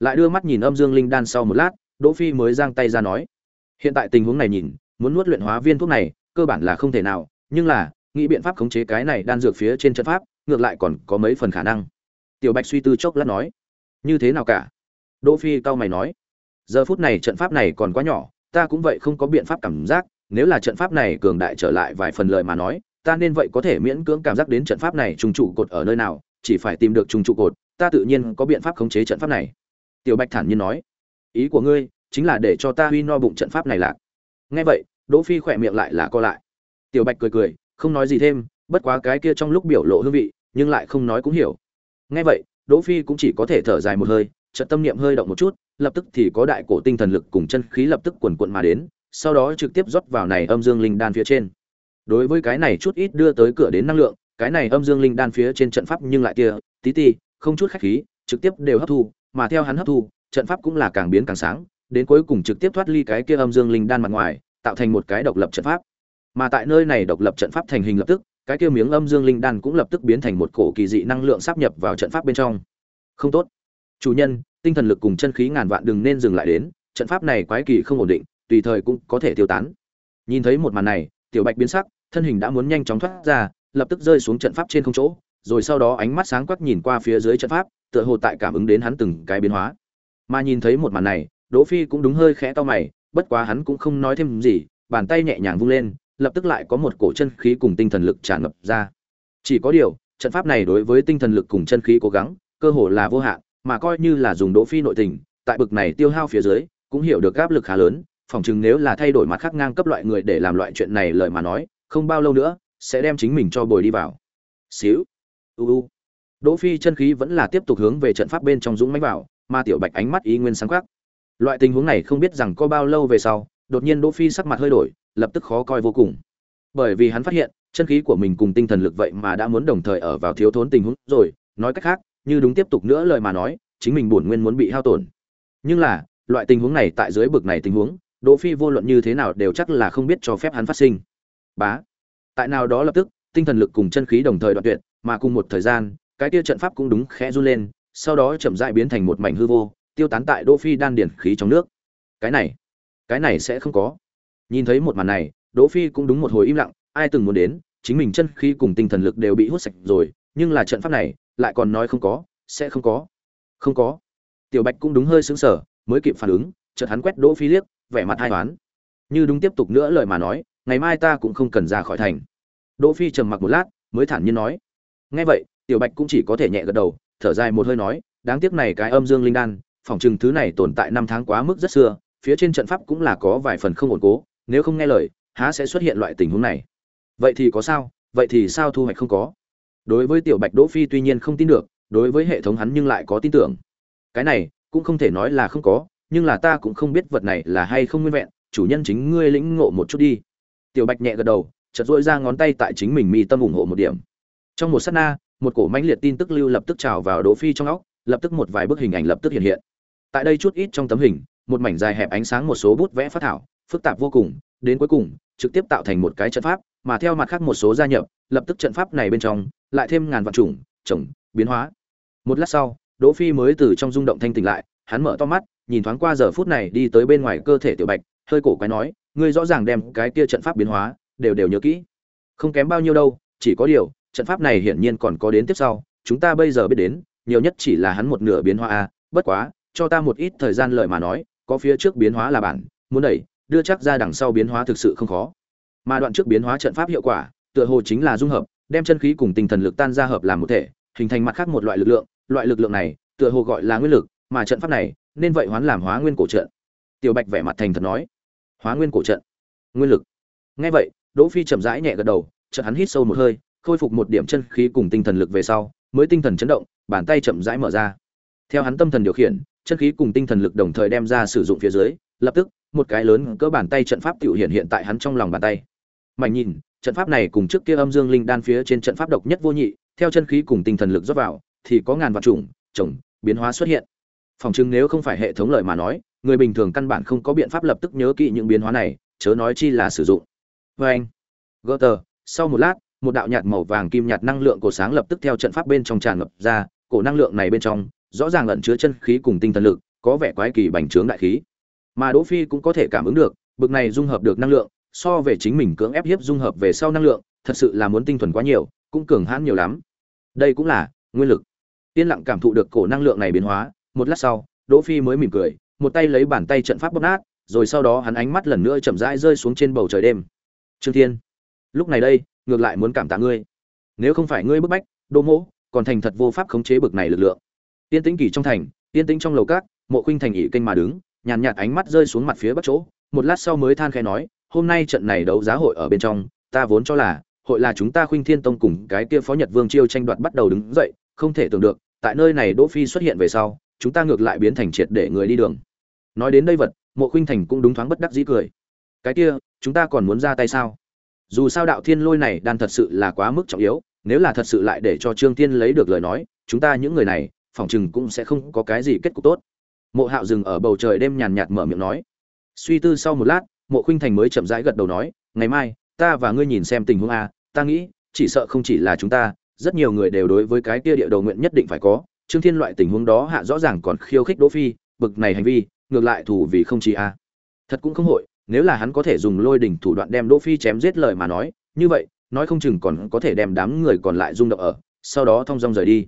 Lại đưa mắt nhìn âm dương linh đan sau một lát, đỗ phi mới giang tay ra nói, hiện tại tình huống này nhìn, muốn nuốt luyện hóa viên thuốc này, cơ bản là không thể nào, nhưng là, nghĩ biện pháp khống chế cái này đan dược phía trên trận pháp, ngược lại còn có mấy phần khả năng. Tiểu bạch suy tư chốc lát nói, như thế nào cả? Đỗ phi cao mày nói giờ phút này trận pháp này còn quá nhỏ, ta cũng vậy không có biện pháp cảm giác, nếu là trận pháp này cường đại trở lại vài phần lợi mà nói, ta nên vậy có thể miễn cưỡng cảm giác đến trận pháp này trùng trụ cột ở nơi nào, chỉ phải tìm được trùng trụ cột, ta tự nhiên có biện pháp khống chế trận pháp này. Tiểu bạch thản nhiên nói. Ý của ngươi chính là để cho ta huy no bụng trận pháp này lạc. Nghe vậy, đỗ phi khỏe miệng lại là co lại. Tiểu bạch cười cười, không nói gì thêm, bất quá cái kia trong lúc biểu lộ hương vị, nhưng lại không nói cũng hiểu. Nghe vậy, đỗ phi cũng chỉ có thể thở dài một hơi trận tâm niệm hơi động một chút lập tức thì có đại cổ tinh thần lực cùng chân khí lập tức quần quận mà đến, sau đó trực tiếp rót vào này âm dương linh đan phía trên. Đối với cái này chút ít đưa tới cửa đến năng lượng, cái này âm dương linh đan phía trên trận pháp nhưng lại kia, tí ti, không chút khách khí, trực tiếp đều hấp thu, mà theo hắn hấp thu, trận pháp cũng là càng biến càng sáng, đến cuối cùng trực tiếp thoát ly cái kia âm dương linh đan mặt ngoài, tạo thành một cái độc lập trận pháp. Mà tại nơi này độc lập trận pháp thành hình lập tức, cái kia miếng âm dương linh đan cũng lập tức biến thành một cổ kỳ dị năng lượng sáp nhập vào trận pháp bên trong. Không tốt. Chủ nhân tinh thần lực cùng chân khí ngàn vạn đừng nên dừng lại đến, trận pháp này quái kỳ không ổn định, tùy thời cũng có thể tiêu tán. Nhìn thấy một màn này, tiểu bạch biến sắc, thân hình đã muốn nhanh chóng thoát ra, lập tức rơi xuống trận pháp trên không chỗ, rồi sau đó ánh mắt sáng quắc nhìn qua phía dưới trận pháp, tựa hồ tại cảm ứng đến hắn từng cái biến hóa. Mà nhìn thấy một màn này, đỗ phi cũng đúng hơi khẽ to mày, bất quá hắn cũng không nói thêm gì, bàn tay nhẹ nhàng vung lên, lập tức lại có một cổ chân khí cùng tinh thần lực tràn ngập ra. Chỉ có điều, trận pháp này đối với tinh thần lực cùng chân khí cố gắng, cơ hồ là vô hạn mà coi như là dùng đỗ phi nội tình, tại bực này tiêu hao phía dưới, cũng hiểu được áp lực khá lớn, phòng chừng nếu là thay đổi mặt khác ngang cấp loại người để làm loại chuyện này lời mà nói, không bao lâu nữa, sẽ đem chính mình cho bồi đi vào. Xíu. U u. Đỗ phi chân khí vẫn là tiếp tục hướng về trận pháp bên trong dũng mãnh vào, mà tiểu bạch ánh mắt ý nguyên sáng quắc loại tình huống này không biết rằng có bao lâu về sau, đột nhiên đỗ phi sắc mặt hơi đổi, lập tức khó coi vô cùng. Bởi vì hắn phát hiện, chân khí của mình cùng tinh thần lực vậy mà đã muốn đồng thời ở vào thiếu thốn tình huống rồi, nói cách khác như đúng tiếp tục nữa lời mà nói, chính mình bổn nguyên muốn bị hao tổn. Nhưng là, loại tình huống này tại dưới bực này tình huống, đỗ phi vô luận như thế nào đều chắc là không biết cho phép hắn phát sinh. Bá. Tại nào đó lập tức, tinh thần lực cùng chân khí đồng thời đoạn tuyệt, mà cùng một thời gian, cái kia trận pháp cũng đúng khẽ run lên, sau đó chậm rãi biến thành một mảnh hư vô, tiêu tán tại đỗ phi đan điển khí trong nước. Cái này cái này sẽ không có. Nhìn thấy một màn này, đỗ phi cũng đúng một hồi im lặng, ai từng muốn đến, chính mình chân khí cùng tinh thần lực đều bị hút sạch rồi, nhưng là trận pháp này lại còn nói không có, sẽ không có. Không có. Tiểu bạch cũng đúng hơi xứng sở mới kịp phản ứng, chợt hắn quét đỗ phi liếc, vẻ mặt hai toán như đúng tiếp tục nữa lời mà nói, ngày mai ta cũng không cần ra khỏi thành. Đỗ phi trầm mặc một lát, mới thản nhiên nói. Nghe vậy, tiểu bạch cũng chỉ có thể nhẹ gật đầu, thở dài một hơi nói, đáng tiếc này cái âm dương linh đan, phòng chừng thứ này tồn tại năm tháng quá mức rất xưa, phía trên trận pháp cũng là có vài phần không ổn cố, nếu không nghe lời, há sẽ xuất hiện loại tình huống này. Vậy thì có sao, vậy thì sao thu hoạch không có? Đối với tiểu bạch đỗ phi tuy nhiên không tin được, đối với hệ thống hắn nhưng lại có tin tưởng. Cái này, cũng không thể nói là không có, nhưng là ta cũng không biết vật này là hay không nguyên vẹn, chủ nhân chính ngươi lĩnh ngộ một chút đi. Tiểu bạch nhẹ gật đầu, chợt dội ra ngón tay tại chính mình mi tâm ủng hộ một điểm. Trong một sát na, một cổ mãnh liệt tin tức lưu lập tức trào vào đỗ phi trong óc, lập tức một vài bức hình ảnh lập tức hiện hiện. Tại đây chút ít trong tấm hình, một mảnh dài hẹp ánh sáng một số bút vẽ phát thảo, phức tạp vô cùng, đến cuối cùng, trực tiếp tạo thành một cái trận pháp, mà theo mặt khác một số gia nhập, lập tức trận pháp này bên trong lại thêm ngàn vạn chủng chủng biến hóa. Một lát sau, đỗ phi mới từ trong rung động thanh tỉnh lại, hắn mở to mắt, nhìn thoáng qua giờ phút này đi tới bên ngoài cơ thể tiểu bạch, hơi cổ quái nói, ngươi rõ ràng đem cái kia trận pháp biến hóa, đều đều nhớ kỹ. Không kém bao nhiêu đâu, chỉ có điều, trận pháp này hiển nhiên còn có đến tiếp sau, chúng ta bây giờ biết đến, nhiều nhất chỉ là hắn một nửa biến hóa a bất quá, cho ta một ít thời gian lợi mà nói, có phía trước biến hóa là bản, muốn đẩy, đưa chắc ra đằng sau biến hóa thực sự không khó. Mà đoạn trước biến hóa trận pháp hiệu quả, tựa hồ chính là dung hợp đem chân khí cùng tinh thần lực tan ra hợp làm một thể, hình thành mặt khác một loại lực lượng. Loại lực lượng này, tựa hồ gọi là nguyên lực, mà trận pháp này, nên vậy hoán làm hóa nguyên cổ trận. Tiểu bạch vẻ mặt thành thật nói. Hóa nguyên cổ trận. Nguyên lực. Nghe vậy, đỗ phi chậm rãi nhẹ gật đầu, chợt hắn hít sâu một hơi, khôi phục một điểm chân khí cùng tinh thần lực về sau, mới tinh thần chấn động, bàn tay chậm rãi mở ra. Theo hắn tâm thần điều khiển, chân khí cùng tinh thần lực đồng thời đem ra sử dụng phía dưới, lập tức, một cái lớn cỡ bàn tay trận pháp tiểu hiện hiện tại hắn trong lòng bàn tay. Mảnh nhìn trận pháp này cùng trước kia âm dương linh đan phía trên trận pháp độc nhất vô nhị, theo chân khí cùng tinh thần lực rót vào, thì có ngàn vạn chủng trồng biến hóa xuất hiện. Phòng chứng nếu không phải hệ thống lợi mà nói, người bình thường căn bản không có biện pháp lập tức nhớ kỹ những biến hóa này, chớ nói chi là sử dụng. Vê anh gỡ tờ sau một lát, một đạo nhạt màu vàng kim nhạt năng lượng cổ sáng lập tức theo trận pháp bên trong tràn ngập ra, cổ năng lượng này bên trong, rõ ràng ẩn chứa chân khí cùng tinh thần lực, có vẻ quái kỳ bành trướng đại khí. Mà đỗ phi cũng có thể cảm ứng được, bực này dung hợp được năng lượng so về chính mình cưỡng ép hiếp dung hợp về sau năng lượng, thật sự là muốn tinh thuần quá nhiều, cũng cường hãn nhiều lắm. Đây cũng là nguyên lực. Yên lặng cảm thụ được cổ năng lượng này biến hóa, một lát sau, đỗ phi mới mỉm cười, một tay lấy bàn tay trận pháp bóp nát, rồi sau đó hắn ánh mắt lần nữa chậm rãi rơi xuống trên bầu trời đêm. Trương thiên, lúc này đây, ngược lại muốn cảm tạ ngươi. Nếu không phải ngươi bức bách, đỗ mỗ, còn thành thật vô pháp khống chế bực này lực lượng. Tiên tĩnh kỳ trong thành, tiên tĩnh trong lầu cát mộ khuynh thành ỉ kênh mà đứng, nhàn nhạt ánh mắt rơi xuống mặt phía bắc chỗ, một lát sau mới than khẽ nói hôm nay trận này đấu giá hội ở bên trong, ta vốn cho là, hội là chúng ta khuynh thiên tông cùng cái kia phó nhật vương chiêu tranh đoạt bắt đầu đứng dậy, không thể tưởng được, tại nơi này đỗ phi xuất hiện về sau, chúng ta ngược lại biến thành triệt để người đi đường. Nói đến đây vật, mộ khuynh thành cũng đúng thoáng bất đắc dĩ cười. Cái kia, chúng ta còn muốn ra tay sao? Dù sao đạo thiên lôi này đan thật sự là quá mức trọng yếu, nếu là thật sự lại để cho trương tiên lấy được lời nói, chúng ta những người này, phỏng chừng cũng sẽ không có cái gì kết cục tốt. Mộ hạo dừng ở bầu trời đêm nhàn nhạt mở miệng nói. Suy tư sau một lát mộ khuynh thành mới chậm rãi gật đầu nói, ngày mai, ta và ngươi nhìn xem tình huống a, ta nghĩ, chỉ sợ không chỉ là chúng ta, rất nhiều người đều đối với cái kia địa đầu nguyện nhất định phải có. Trương thiên loại tình huống đó hạ rõ ràng còn khiêu khích đỗ phi, bực này hành vi, ngược lại thủ vì không chỉ a. Thật cũng không hội, nếu là hắn có thể dùng lôi đỉnh thủ đoạn đem đỗ phi chém giết lời mà nói, như vậy, nói không chừng còn có thể đem đám người còn lại rung động ở, sau đó thông dong rời đi.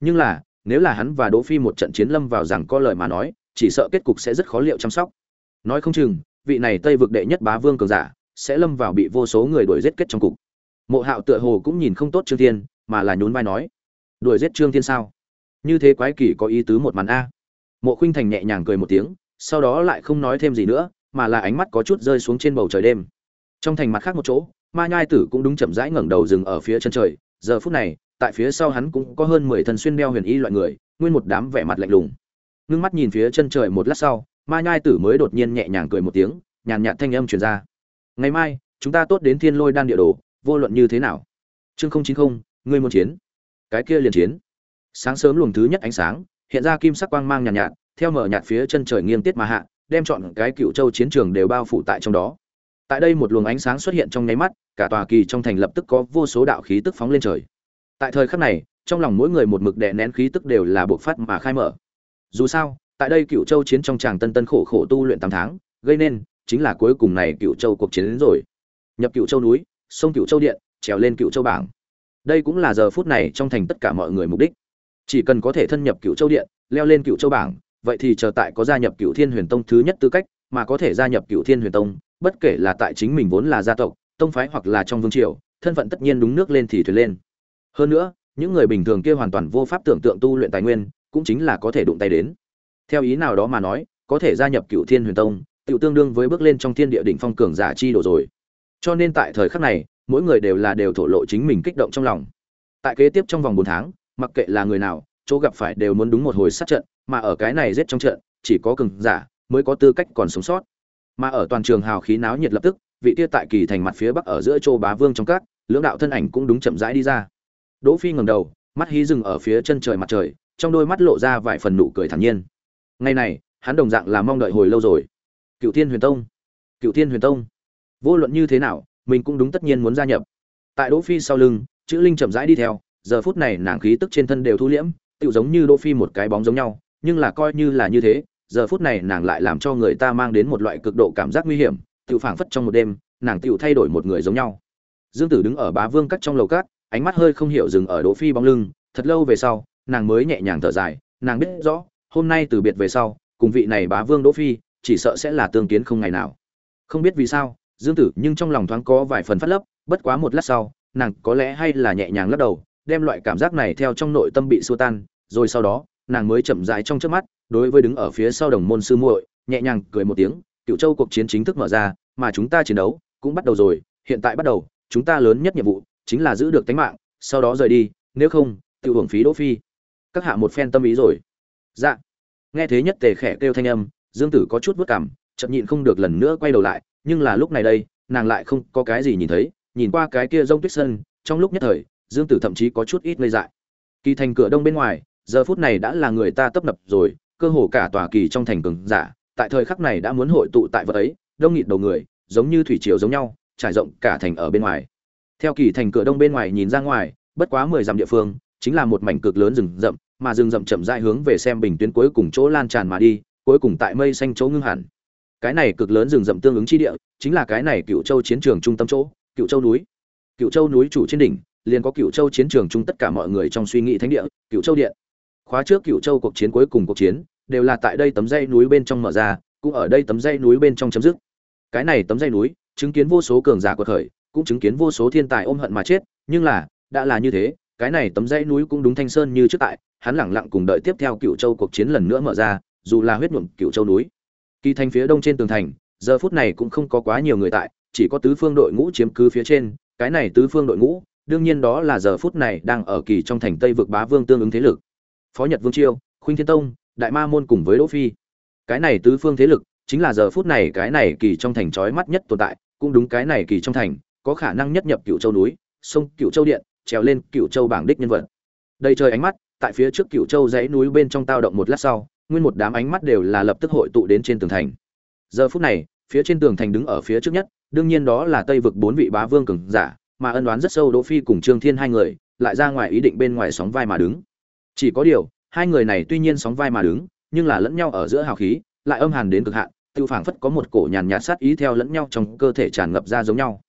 Nhưng là, nếu là hắn và đỗ phi một trận chiến lâm vào rằng có lời mà nói, chỉ sợ kết cục sẽ rất khó liệu chăm sóc. Nói không chừng vị này tây vực đệ nhất bá vương cường giả, sẽ lâm vào bị vô số người đuổi giết kết trong cục. Mộ hạo tựa hồ cũng nhìn không tốt trương thiên, mà là nhún vai nói, đuổi giết trương thiên sao? Như thế quái kỳ có ý tứ một màn a. Mộ khuynh thành nhẹ nhàng cười một tiếng, sau đó lại không nói thêm gì nữa, mà là ánh mắt có chút rơi xuống trên bầu trời đêm. Trong thành mặt khác một chỗ, ma nhai tử cũng đúng chậm rãi ngẩng đầu dừng ở phía chân trời, giờ phút này, tại phía sau hắn cũng có hơn mười thần xuyên đeo huyền y loại người, nguyên một đám vẻ mặt lạnh lùng. Ngưng mắt nhìn phía chân trời một lát sau ma nhai tử mới đột nhiên nhẹ nhàng cười một tiếng nhàn nhạt thanh âm truyền ra. Ngày mai chúng ta tốt đến thiên lôi đan địa đồ vô luận như thế nào? Chương không chín không ngươi muốn chiến. Cái kia liền chiến. Sáng sớm luồng thứ nhất ánh sáng hiện ra kim sắc quang mang nhàn nhạt, nhạt theo mở nhạt phía chân trời nghiêng tiết mà hạ đem chọn cái cựu châu chiến trường đều bao phủ tại trong đó. Tại đây một luồng ánh sáng xuất hiện trong nháy mắt cả tòa kỳ trong thành lập tức có vô số đạo khí tức phóng lên trời. Tại thời khắc này trong lòng mỗi người một mực đè nén khí tức đều là bộc phát mà khai mở. Dù sao tại đây cựu châu chiến trong tràng tân tân khổ khổ tu luyện tám tháng, gây nên chính là cuối cùng này cựu châu cuộc chiến đến rồi. Nhập cựu châu núi, sông cựu châu điện, trèo lên cựu châu bảng. Đây cũng là giờ phút này trong thành tất cả mọi người mục đích. Chỉ cần có thể thân nhập cựu châu điện, leo lên cựu châu bảng, vậy thì chờ tại có gia nhập cựu thiên huyền tông thứ nhất tư cách, mà có thể gia nhập cựu thiên huyền tông, bất kể là tại chính mình vốn là gia tộc, tông phái hoặc là trong vương triều, thân phận tất nhiên đúng nước lên thì thuyền lên. Hơn nữa, những người bình thường kia hoàn toàn vô pháp tưởng tượng tu luyện tài nguyên, cũng chính là có thể đụng tay đến theo ý nào đó mà nói, có thể gia nhập cựu thiên huyền tông tự tương đương với bước lên trong thiên địa đỉnh phong cường giả chi độ rồi. Cho nên tại thời khắc này, mỗi người đều là đều thổ lộ chính mình kích động trong lòng. Tại kế tiếp trong vòng bốn tháng, mặc kệ là người nào, chỗ gặp phải đều muốn đúng một hồi sát trận, mà ở cái này giết trong trận, chỉ có cường giả mới có tư cách còn sống sót. Mà ở toàn trường hào khí náo nhiệt lập tức, vị tia tại kỳ thành mặt phía bắc ở giữa châu bá vương trong các, lưỡng đạo thân ảnh cũng đúng chậm rãi đi ra. Đỗ phi ngẩng đầu, mắt hí dừng ở phía chân trời mặt trời, trong đôi mắt lộ ra vài phần nụ cười thản nhiên ngày này, hắn đồng dạng là mong đợi hồi lâu rồi. Cựu thiên huyền tông. Cựu thiên huyền tông. Vô luận như thế nào, mình cũng đúng tất nhiên muốn gia nhập. Tại đỗ phi sau lưng, chữ linh chậm rãi đi theo, giờ phút này nàng khí tức trên thân đều thu liễm, tựu giống như đỗ phi một cái bóng giống nhau, nhưng là coi như là như thế, giờ phút này nàng lại làm cho người ta mang đến một loại cực độ cảm giác nguy hiểm, tựu phảng phất trong một đêm, nàng tự thay đổi một người giống nhau. Dương tử đứng ở bá vương cắt trong lầu cát, ánh mắt hơi không hiểu dừng ở đỗ phi bóng lưng, thật lâu về sau, nàng mới nhẹ nhàng thở dài, nàng biết rõ hôm nay từ biệt về sau, cùng vị này bá vương đỗ phi, chỉ sợ sẽ là tương kiến không ngày nào. Không biết vì sao, dương tử nhưng trong lòng thoáng có vài phần phát lấp, bất quá một lát sau, nàng có lẽ hay là nhẹ nhàng lắc đầu, đem loại cảm giác này theo trong nội tâm bị xua tan, rồi sau đó, nàng mới chậm rãi trong trước mắt, đối với đứng ở phía sau đồng môn sư muội, nhẹ nhàng cười một tiếng, cựu châu cuộc chiến chính thức mở ra, mà chúng ta chiến đấu cũng bắt đầu rồi, hiện tại bắt đầu, chúng ta lớn nhất nhiệm vụ chính là giữ được tính mạng, sau đó rời đi, nếu không, tự hưởng phí đỗ phi. Các hạ một phen tâm ý rồi dạ. Nghe thế nhất tề khẽ kêu thanh âm, dương tử có chút vất cảm chậm nhịn không được lần nữa quay đầu lại, nhưng là lúc này đây, nàng lại không có cái gì nhìn thấy, nhìn qua cái kia rông tuyết sơn, trong lúc nhất thời, dương tử thậm chí có chút ít ngây dại. Kỳ thành cửa đông bên ngoài, giờ phút này đã là người ta tấp nập rồi, cơ hồ cả tòa kỳ trong thành cường giả, tại thời khắc này đã muốn hội tụ tại vật ấy, đông nghịt đầu người, giống như thủy triều giống nhau, trải rộng cả thành ở bên ngoài. Theo kỳ thành cửa đông bên ngoài nhìn ra ngoài, bất quá mười dặm địa phương, chính là một mảnh cực lớn rừng rậm mà rừng rậm chậm rãi hướng về xem bình tuyến cuối cùng chỗ lan tràn mà đi, cuối cùng tại mây xanh chỗ ngưng hẳn. Cái này cực lớn rừng rậm tương ứng chi địa, chính là cái này cựu châu chiến trường trung tâm chỗ, cựu châu núi. Cựu châu núi chủ trên đỉnh, liền có cựu châu chiến trường trung tất cả mọi người trong suy nghĩ thánh địa, cựu châu điện. Khóa trước cựu châu cuộc chiến cuối cùng cuộc chiến, đều là tại đây tấm dây núi bên trong mở ra, cũng ở đây tấm dây núi bên trong chấm dứt. Cái này tấm dây núi, chứng kiến vô số cường giả của khởi, cũng chứng kiến vô số thiên tài ôm hận mà chết, nhưng là, đã là như thế cái này tấm dãy núi cũng đúng thanh sơn như trước tại, hắn lẳng lặng cùng đợi tiếp theo cựu châu cuộc chiến lần nữa mở ra, dù là huyết nhuộm cựu châu núi. Kỳ thành phía đông trên tường thành, giờ phút này cũng không có quá nhiều người tại, chỉ có tứ phương đội ngũ chiếm cứ phía trên, cái này tứ phương đội ngũ, đương nhiên đó là giờ phút này đang ở kỳ trong thành tây vực bá vương tương ứng thế lực. Phó nhật vương chiêu, khuynh thiên tông, đại ma môn cùng với đỗ phi. Cái này tứ phương thế lực, chính là giờ phút này cái này kỳ trong thành chói mắt nhất tồn tại, cũng đúng cái này kỳ trong thành, có khả năng nhất nhập cựu châu núi, sông cựu châu điện trèo lên cựu châu bảng đích nhân vật. Đây trời ánh mắt, tại phía trước cựu châu dãy núi bên trong tao động một lát sau, nguyên một đám ánh mắt đều là lập tức hội tụ đến trên tường thành. Giờ phút này, phía trên tường thành đứng ở phía trước nhất, đương nhiên đó là tây vực bốn vị bá vương cường giả, mà ân đoán rất sâu đỗ phi cùng trương thiên hai người, lại ra ngoài ý định bên ngoài sóng vai mà đứng. Chỉ có điều, hai người này tuy nhiên sóng vai mà đứng, nhưng là lẫn nhau ở giữa hào khí, lại âm hàn đến cực hạn, tiêu phảng phất có một cổ nhàn nhạt sát ý theo lẫn nhau trong cơ thể tràn ngập ra giống nhau.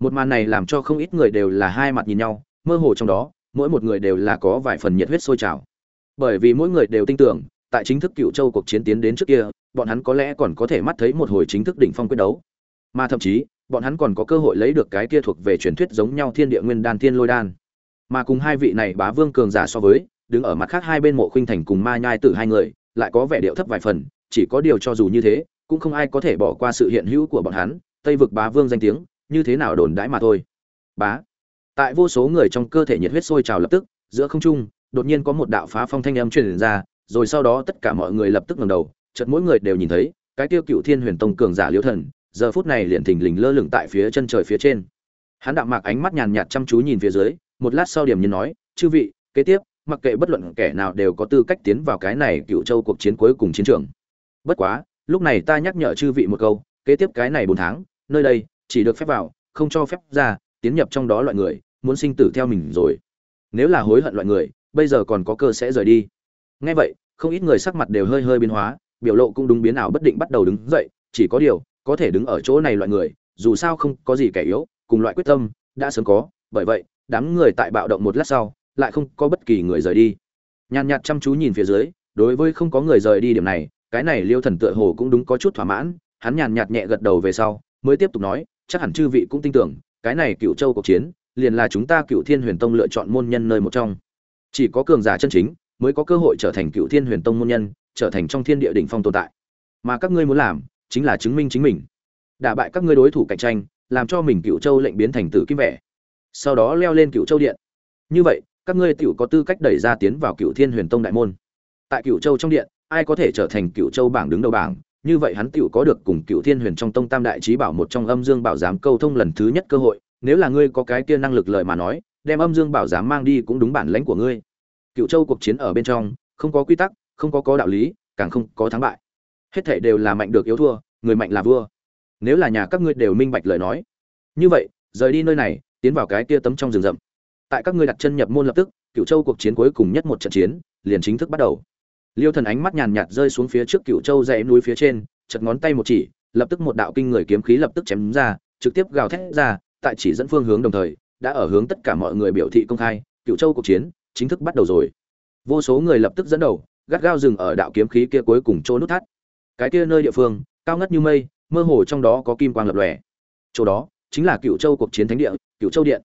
Một màn này làm cho không ít người đều là hai mặt nhìn nhau mơ hồ trong đó, mỗi một người đều là có vài phần nhiệt huyết sôi trào. Bởi vì mỗi người đều tin tưởng, tại chính thức cựu châu cuộc chiến tiến đến trước kia, bọn hắn có lẽ còn có thể mắt thấy một hồi chính thức đỉnh phong quyết đấu. Mà thậm chí, bọn hắn còn có cơ hội lấy được cái kia thuộc về truyền thuyết giống nhau thiên địa nguyên đan thiên lôi đan. Mà cùng hai vị này bá vương cường giả so với, đứng ở mặt khác hai bên mộ khuynh thành cùng ma nhai tử hai người, lại có vẻ điệu thấp vài phần, chỉ có điều cho dù như thế, cũng không ai có thể bỏ qua sự hiện hữu của bọn hắn. Tây vực bá vương danh tiếng, như thế nào đồn đãi mà thôi. Bá tại vô số người trong cơ thể nhiệt huyết sôi trào lập tức, giữa không trung, đột nhiên có một đạo phá phong thanh âm truyền ra, rồi sau đó tất cả mọi người lập tức ngẩng đầu, chợt mỗi người đều nhìn thấy, cái tiêu cựu thiên huyền tông cường giả liễu thần, giờ phút này liền thình lình lơ lửng tại phía chân trời phía trên. Hắn đạm mạc ánh mắt nhàn nhạt chăm chú nhìn phía dưới, một lát sau điểm như nói, chư vị, kế tiếp, mặc kệ bất luận kẻ nào đều có tư cách tiến vào cái này cựu châu cuộc chiến cuối cùng chiến trường. Bất quá, lúc này ta nhắc nhở chư vị một câu, kế tiếp cái này bốn tháng, nơi đây, chỉ được phép vào, không cho phép ra tiến nhập trong đó loại người, muốn sinh tử theo mình rồi. Nếu là hối hận loại người, bây giờ còn có cơ sẽ rời đi. Ngay vậy, không ít người sắc mặt đều hơi hơi biến hóa, biểu lộ cũng đúng biến ảo bất định bắt đầu đứng dậy, chỉ có điều, có thể đứng ở chỗ này loại người, dù sao không có gì kẻ yếu, cùng loại quyết tâm, đã sớm có, bởi vậy, đám người tại bạo động một lát sau, lại không có bất kỳ người rời đi. Nhàn nhạt chăm chú nhìn phía dưới, đối với không có người rời đi điểm này, cái này liêu thần tựa hồ cũng đúng có chút thỏa mãn, hắn nhàn nhạt nhẹ gật đầu về sau, mới tiếp tục nói, chắc hẳn chư vị cũng tin tưởng cái này cựu châu cuộc chiến, liền là chúng ta cựu thiên huyền tông lựa chọn môn nhân nơi một trong. Chỉ có cường giả chân chính, mới có cơ hội trở thành cựu thiên huyền tông môn nhân, trở thành trong thiên địa đỉnh phong tồn tại. Mà các ngươi muốn làm, chính là chứng minh chính mình. Đả bại các ngươi đối thủ cạnh tranh, làm cho mình cựu châu lệnh biến thành tử kim vẻ. Sau đó leo lên cựu châu điện. Như vậy, các ngươi tiểu có tư cách đẩy ra tiến vào cựu thiên huyền tông đại môn. Tại cựu châu trong điện, ai có thể trở thành cựu châu bảng đứng đầu bảng như vậy hắn tựu có được cùng cựu thiên huyền trong tông tam đại trí bảo một trong âm dương bảo giám câu thông lần thứ nhất cơ hội, nếu là ngươi có cái kia năng lực lời mà nói, đem âm dương bảo giám mang đi cũng đúng bản lãnh của ngươi. Cựu châu cuộc chiến ở bên trong, không có quy tắc, không có có đạo lý, càng không có thắng bại. Hết thảy đều là mạnh được yếu thua, người mạnh là vua. Nếu là nhà các ngươi đều minh bạch lời nói. Như vậy, rời đi nơi này, tiến vào cái kia tấm trong rừng rậm. Tại các ngươi đặt chân nhập môn lập tức, cựu châu cuộc chiến cuối cùng nhất một trận chiến, liền chính thức bắt đầu liêu thần ánh mắt nhàn nhạt rơi xuống phía trước cựu châu dãy núi phía trên, chật ngón tay một chỉ, lập tức một đạo kinh người kiếm khí lập tức chém ra, trực tiếp gào thét ra, tại chỉ dẫn phương hướng đồng thời, đã ở hướng tất cả mọi người biểu thị công khai, cựu châu cuộc chiến chính thức bắt đầu rồi. Vô số người lập tức dẫn đầu, gắt gao dừng ở đạo kiếm khí kia cuối cùng chỗ nút thắt. Cái kia nơi địa phương, cao ngất như mây, mơ hồ trong đó có kim quang lập lòe. Chỗ đó chính là cựu châu cuộc chiến thánh địa, cựu châu điện.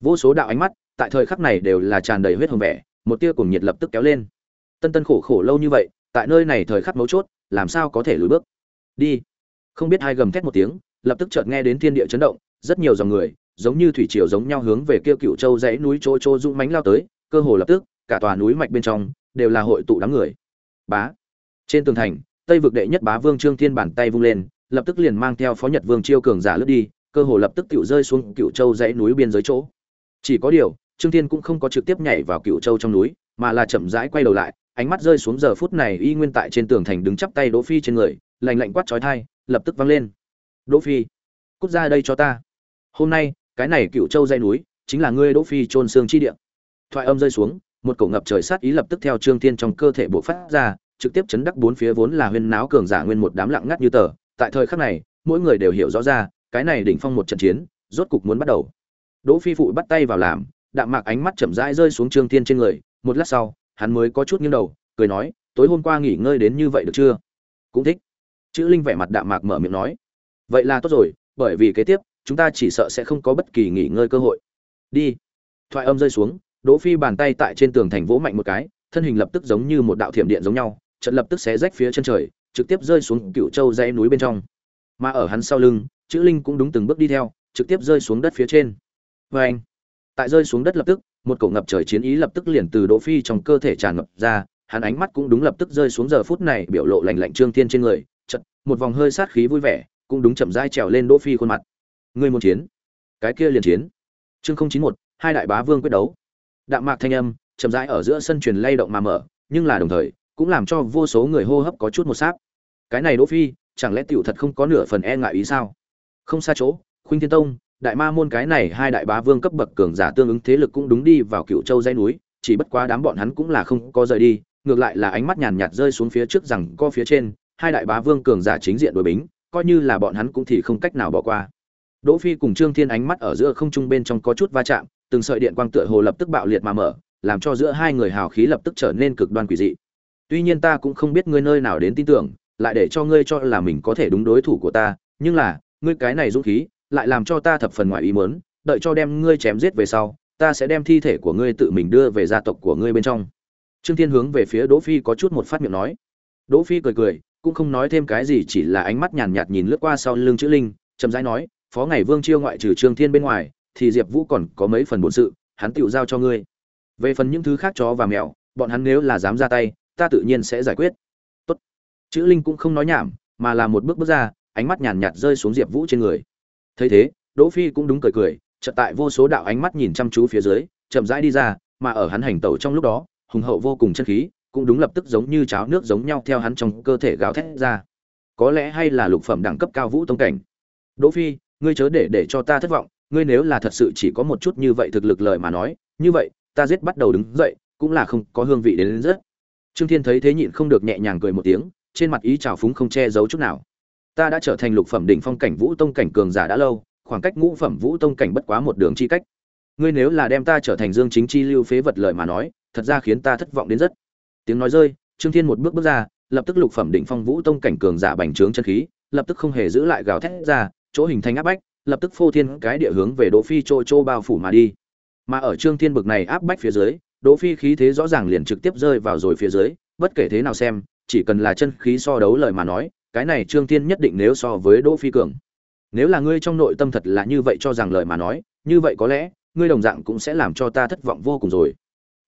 Vô số đạo ánh mắt, tại thời khắc này đều là tràn đầy huyết hồng vẻ, một tia cùng nhiệt lập tức kéo lên tân tân khổ khổ lâu như vậy, tại nơi này thời khắc mấu chốt, làm sao có thể lùi bước? Đi. Không biết hai gầm thét một tiếng, lập tức chợt nghe đến thiên địa chấn động, rất nhiều dòng người, giống như thủy triều giống nhau hướng về kia cựu châu dãy núi chỗ chỗ dũng mánh lao tới, cơ hồ lập tức, cả tòa núi mạch bên trong, đều là hội tụ đám người. Bá. Trên tường thành, tây vực đệ nhất bá vương trương thiên bàn tay vung lên, lập tức liền mang theo phó nhật vương chiêu cường giả lướt đi, cơ hồ lập tức cựu rơi xuống cựu châu dãy núi biên giới chỗ. Chỉ có điều, trương thiên cũng không có trực tiếp nhảy vào cựu châu trong núi, mà là chậm rãi quay đầu lại ánh mắt rơi xuống giờ phút này y nguyên tại trên tường thành đứng chắp tay đỗ phi trên người, lạnh lạnh quát chói tai, lập tức vang lên. Đỗ phi, cút ra đây cho ta. Hôm nay, cái này cựu châu dãy núi, chính là ngươi đỗ phi trôn xương chi địa. Thoại âm rơi xuống, một cổ ngập trời sát ý lập tức theo trương thiên trong cơ thể bộc phát ra, trực tiếp chấn đắc bốn phía vốn là huyên náo cường giả nguyên một đám lặng ngắt như tờ. Tại thời khắc này, mỗi người đều hiểu rõ ra, cái này đỉnh phong một trận chiến, rốt cục muốn bắt đầu. Đỗ phi phụ bắt tay vào làm, đạm mạc ánh mắt chậm rãi rơi xuống trương thiên trên người, một lát sau hắn mới có chút nghiêng đầu, cười nói, tối hôm qua nghỉ ngơi đến như vậy được chưa? Cũng thích. Chữ linh vẻ mặt đạm mạc mở miệng nói, vậy là tốt rồi, bởi vì kế tiếp, chúng ta chỉ sợ sẽ không có bất kỳ nghỉ ngơi cơ hội. Đi. Thoại âm rơi xuống, đỗ phi bàn tay tại trên tường thành vỗ mạnh một cái, thân hình lập tức giống như một đạo thiểm điện giống nhau trận lập tức xé rách phía chân trời, trực tiếp rơi xuống cựu châu dãy núi bên trong. Mà ở hắn sau lưng, chữ linh cũng đúng từng bước đi theo, trực tiếp rơi xuống đất phía trên. Vê anh tại rơi xuống đất lập tức một cổ ngập trời chiến ý lập tức liền từ đỗ phi trong cơ thể tràn ngập ra hắn ánh mắt cũng đúng lập tức rơi xuống giờ phút này biểu lộ lạnh lạnh trương thiên trên người chợt, một vòng hơi sát khí vui vẻ cũng đúng chậm rãi trèo lên đỗ phi khuôn mặt. Ngươi muốn chiến? Cái kia liền chiến. Chương không chín một hai đại bá vương quyết đấu. Đạm mạc thanh âm chậm rãi ở giữa sân truyền lay động mà mở nhưng là đồng thời cũng làm cho vô số người hô hấp có chút một sáp. Cái này đỗ phi chẳng lẽ tiểu thật không có nửa phần e ngại ý sao? Không xa chỗ khuynh thiên tông đại ma môn cái này hai đại bá vương cấp bậc cường giả tương ứng thế lực cũng đúng đi vào cựu châu dãy núi, chỉ bất quá đám bọn hắn cũng là không có rời đi, ngược lại là ánh mắt nhàn nhạt rơi xuống phía trước rằng co phía trên, hai đại bá vương cường giả chính diện đối bính, coi như là bọn hắn cũng thì không cách nào bỏ qua. Đỗ phi cùng trương thiên ánh mắt ở giữa không trung bên trong có chút va chạm, từng sợi điện quang tựa hồ lập tức bạo liệt mà mở, làm cho giữa hai người hào khí lập tức trở nên cực đoan quỷ dị. Tuy nhiên ta cũng không biết ngươi nơi nào đến tin tưởng, lại để cho ngươi cho là mình có thể đúng đối thủ của ta, nhưng là, ngươi cái này dũng khí lại làm cho ta thập phần ngoài ý muốn, đợi cho đem ngươi chém giết về sau, ta sẽ đem thi thể của ngươi tự mình đưa về gia tộc của ngươi bên trong. Trương thiên hướng về phía đỗ phi có chút một phát miệng nói. Đỗ phi cười cười, cũng không nói thêm cái gì, chỉ là ánh mắt nhàn nhạt nhìn lướt qua sau lưng chữ linh, chậm rãi nói, phó ngày vương chiêu ngoại trừ trương thiên bên ngoài, thì diệp vũ còn có mấy phần bổn sự, hắn tựu giao cho ngươi. Về phần những thứ khác chó và mèo, bọn hắn nếu là dám ra tay, ta tự nhiên sẽ giải quyết. Tốt. Chữ linh cũng không nói nhảm, mà là một bước bước ra, ánh mắt nhàn nhạt rơi xuống diệp vũ trên người thấy thế đỗ phi cũng đúng cười cười chợt tại vô số đạo ánh mắt nhìn chăm chú phía dưới chậm rãi đi ra mà ở hắn hành tẩu trong lúc đó hùng hậu vô cùng chân khí cũng đúng lập tức giống như cháo nước giống nhau theo hắn trong cơ thể gào thét ra. Có lẽ hay là lục phẩm đẳng cấp cao vũ tông cảnh. Đỗ phi ngươi chớ để để cho ta thất vọng ngươi nếu là thật sự chỉ có một chút như vậy thực lực lời mà nói như vậy ta giết bắt đầu đứng dậy cũng là không có hương vị đến, đến rất. Trương thiên thấy thế nhịn không được nhẹ nhàng cười một tiếng trên mặt ý trào phúng không che giấu chút nào ta đã trở thành lục phẩm đỉnh phong cảnh vũ tông cảnh cường giả đã lâu, khoảng cách ngũ phẩm vũ tông cảnh bất quá một đường chi cách. Ngươi nếu là đem ta trở thành dương chính chi lưu phế vật lời mà nói, thật ra khiến ta thất vọng đến rất. Tiếng nói rơi, trương thiên một bước bước ra, lập tức lục phẩm đỉnh phong vũ tông cảnh cường giả bành trướng chân khí, lập tức không hề giữ lại gào thét ra, chỗ hình thành áp bách, lập tức phô thiên cái địa hướng về đỗ phi trô trô bao phủ mà đi. Mà ở trương thiên bực này áp bách phía dưới, đỗ phi khí thế rõ ràng liền trực tiếp rơi vào rồi phía dưới, bất kể thế nào xem, chỉ cần là chân khí so đấu lời mà nói cái này trương thiên nhất định nếu so với đỗ phi cường. Nếu là ngươi trong nội tâm thật là như vậy cho rằng lời mà nói, như vậy có lẽ, ngươi đồng dạng cũng sẽ làm cho ta thất vọng vô cùng rồi.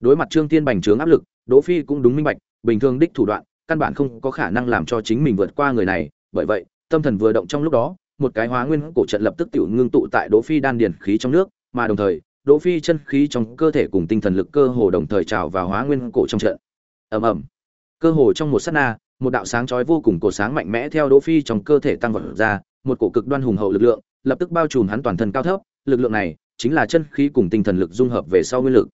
Đối mặt trương thiên bành trướng áp lực, đỗ phi cũng đúng minh bạch, bình thường đích thủ đoạn, căn bản không có khả năng làm cho chính mình vượt qua người này. Bởi vậy, tâm thần vừa động trong lúc đó, một cái hóa nguyên cổ trận lập tức tiểu ngưng tụ tại đỗ phi đan điền khí trong nước, mà đồng thời, đỗ phi chân khí trong cơ thể cùng tinh thần lực cơ hồ đồng thời trào vào hóa nguyên cổ trong trận. Ầm ầm. Cơ hồ trong một sát na một đạo sáng chói vô cùng cổ sáng mạnh mẽ theo đỗ phi trong cơ thể tăng vọt ra một cổ cực đoan hùng hậu lực lượng lập tức bao trùm hắn toàn thân cao thấp lực lượng này chính là chân khí cùng tinh thần lực dung hợp về sau nguyên lực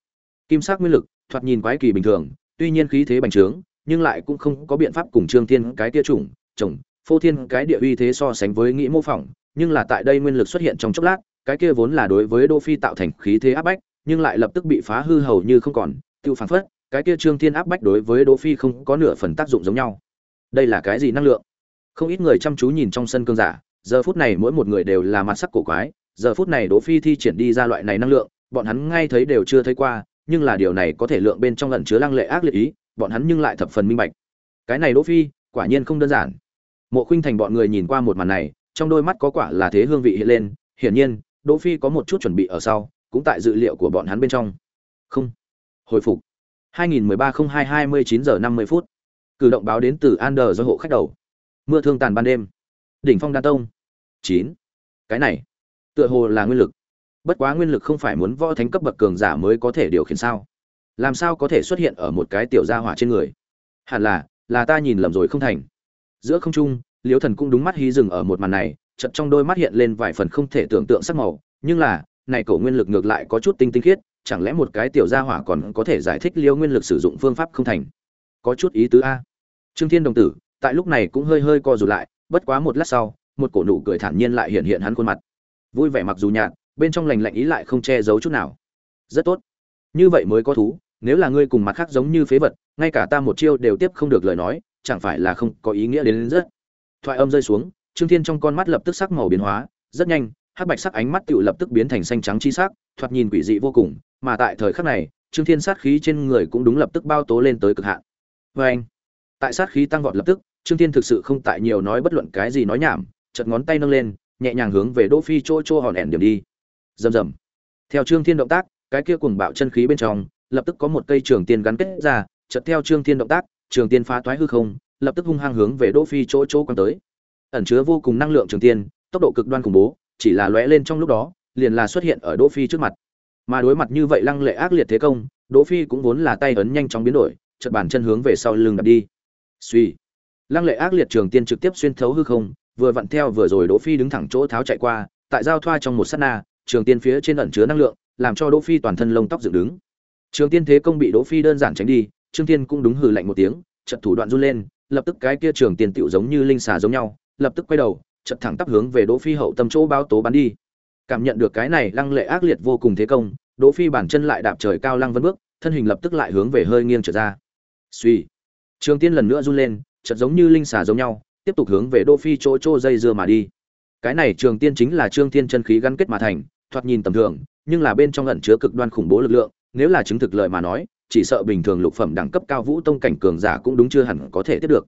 kim sắc nguyên lực thoạt nhìn quái kỳ bình thường tuy nhiên khí thế bành trướng nhưng lại cũng không có biện pháp cùng trương thiên cái tia chủng chồng phô thiên cái địa uy thế so sánh với nghĩ mô phỏng nhưng là tại đây nguyên lực xuất hiện trong chốc lát cái kia vốn là đối với Đỗ Phi tạo thành khí thế áp bách, nhưng lại lập tức bị phá hư hầu như không còn, tiêu phản phất, cái kia Trương Thiên áp bách đối với Đỗ Phi không có nửa phần tác dụng giống nhau. Đây là cái gì năng lượng? Không ít người chăm chú nhìn trong sân cương giả, giờ phút này mỗi một người đều là mặt sắc cổ quái, giờ phút này Đỗ Phi thi triển đi ra loại này năng lượng, bọn hắn ngay thấy đều chưa thấy qua, nhưng là điều này có thể lượng bên trong ẩn chứa lăng lệ ác liệt ý, bọn hắn nhưng lại thập phần minh bạch. Cái này Đỗ Phi, quả nhiên không đơn giản. Mộ Khuynh Thành bọn người nhìn qua một màn này, trong đôi mắt có quả là thế hương vị hiện lên, hiển nhiên, Đỗ Phi có một chút chuẩn bị ở sau, cũng tại dự liệu của bọn hắn bên trong. Không. Hồi phục. 2013-02-29 giờ 50 phút. Cử động báo đến từ Ander do hộ khách đầu. Mưa thương tàn ban đêm. Đỉnh phong đa tông. Chín. Cái này, tựa hồ là nguyên lực. Bất quá nguyên lực không phải muốn võ thánh cấp bậc cường giả mới có thể điều khiển sao? Làm sao có thể xuất hiện ở một cái tiểu gia hỏa trên người? Hẳn là, là ta nhìn lầm rồi không thành. Giữa không trung, Liễu Thần cũng đúng mắt hí dừng ở một màn này, chợt trong đôi mắt hiện lên vài phần không thể tưởng tượng sắc màu, nhưng là, này cổ nguyên lực ngược lại có chút tinh tinh khiết, chẳng lẽ một cái tiểu gia hỏa còn có thể giải thích liêu nguyên lực sử dụng phương pháp không thành có chút ý tứ a. Trương thiên đồng tử tại lúc này cũng hơi hơi co rụt lại bất quá một lát sau một cổ nụ cười thản nhiên lại hiện hiện hắn khuôn mặt. Vui vẻ mặc dù nhạt bên trong lành lạnh ý lại không che giấu chút nào. Rất tốt. Như vậy mới có thú nếu là ngươi cùng mặt khác giống như phế vật ngay cả ta một chiêu đều tiếp không được lời nói chẳng phải là không có ý nghĩa đến, đến rất. Thoại âm rơi xuống trương thiên trong con mắt lập tức sắc màu biến hóa rất nhanh hắc bạch sắc ánh mắt tựu lập tức biến thành xanh trắng chi sắc thoạt nhìn quỷ dị vô cùng mà tại thời khắc này trương thiên sát khí trên người cũng đúng lập tức bao tố lên tới cực hạn vê anh. Tại sát khí tăng vọt lập tức, trương thiên thực sự không tại nhiều nói bất luận cái gì nói nhảm chật ngón tay nâng lên, nhẹ nhàng hướng về đỗ phi chỗ chỗ hòn ẻn điểm đi. Rầm rầm. Theo trương thiên động tác, cái kia cuồng bạo chân khí bên trong, lập tức có một cây trường tiên gắn kết ra, chợt theo trương thiên động tác, trường tiên phá toái hư không, lập tức hung hăng hướng về đỗ phi chỗ chỗ quan tới. Ẩn chứa vô cùng năng lượng trường tiên, tốc độ cực đoan khủng bố, chỉ là lóe lên trong lúc đó, liền là xuất hiện ở đỗ phi trước mặt. Mà đối mặt như vậy lăng lệ ác liệt thế công, đỗ phi cũng vốn là tay ấn nhanh chóng biến đổi chật bàn chân hướng về sau lưng đạp đi. Suy lăng lệ ác liệt trường tiên trực tiếp xuyên thấu hư không, vừa vặn theo vừa rồi đỗ phi đứng thẳng chỗ tháo chạy qua, tại giao thoa trong một sát na, trường tiên phía trên ẩn chứa năng lượng, làm cho đỗ phi toàn thân lông tóc dựng đứng. Trường tiên thế công bị đỗ phi đơn giản tránh đi, trương tiên cũng đúng hừ lạnh một tiếng trận thủ đoạn run lên, lập tức cái kia trường tiên tựu giống như linh xà giống nhau, lập tức quay đầu, chợt thẳng tắp hướng về đỗ phi hậu tâm chỗ báo tố bắn đi. Cảm nhận được cái này, lăng lệ ác liệt vô cùng thế công, đỗ phi bản chân lại đạp trời cao lăng vân bước, thân hình lập tức lại hướng về hơi nghiêng trở ra suy. Trường tiên lần nữa run lên chợt giống như linh xà giống nhau tiếp tục hướng về đỗ phi chỗ chỗ dây dưa mà đi. Cái này trường tiên chính là trương tiên chân khí gắn kết mà thành thoạt nhìn tầm thường nhưng là bên trong ẩn chứa cực đoan khủng bố lực lượng nếu là chứng thực lợi mà nói chỉ sợ bình thường lục phẩm đẳng cấp cao vũ tông cảnh cường giả cũng đúng chưa hẳn có thể tiếp được.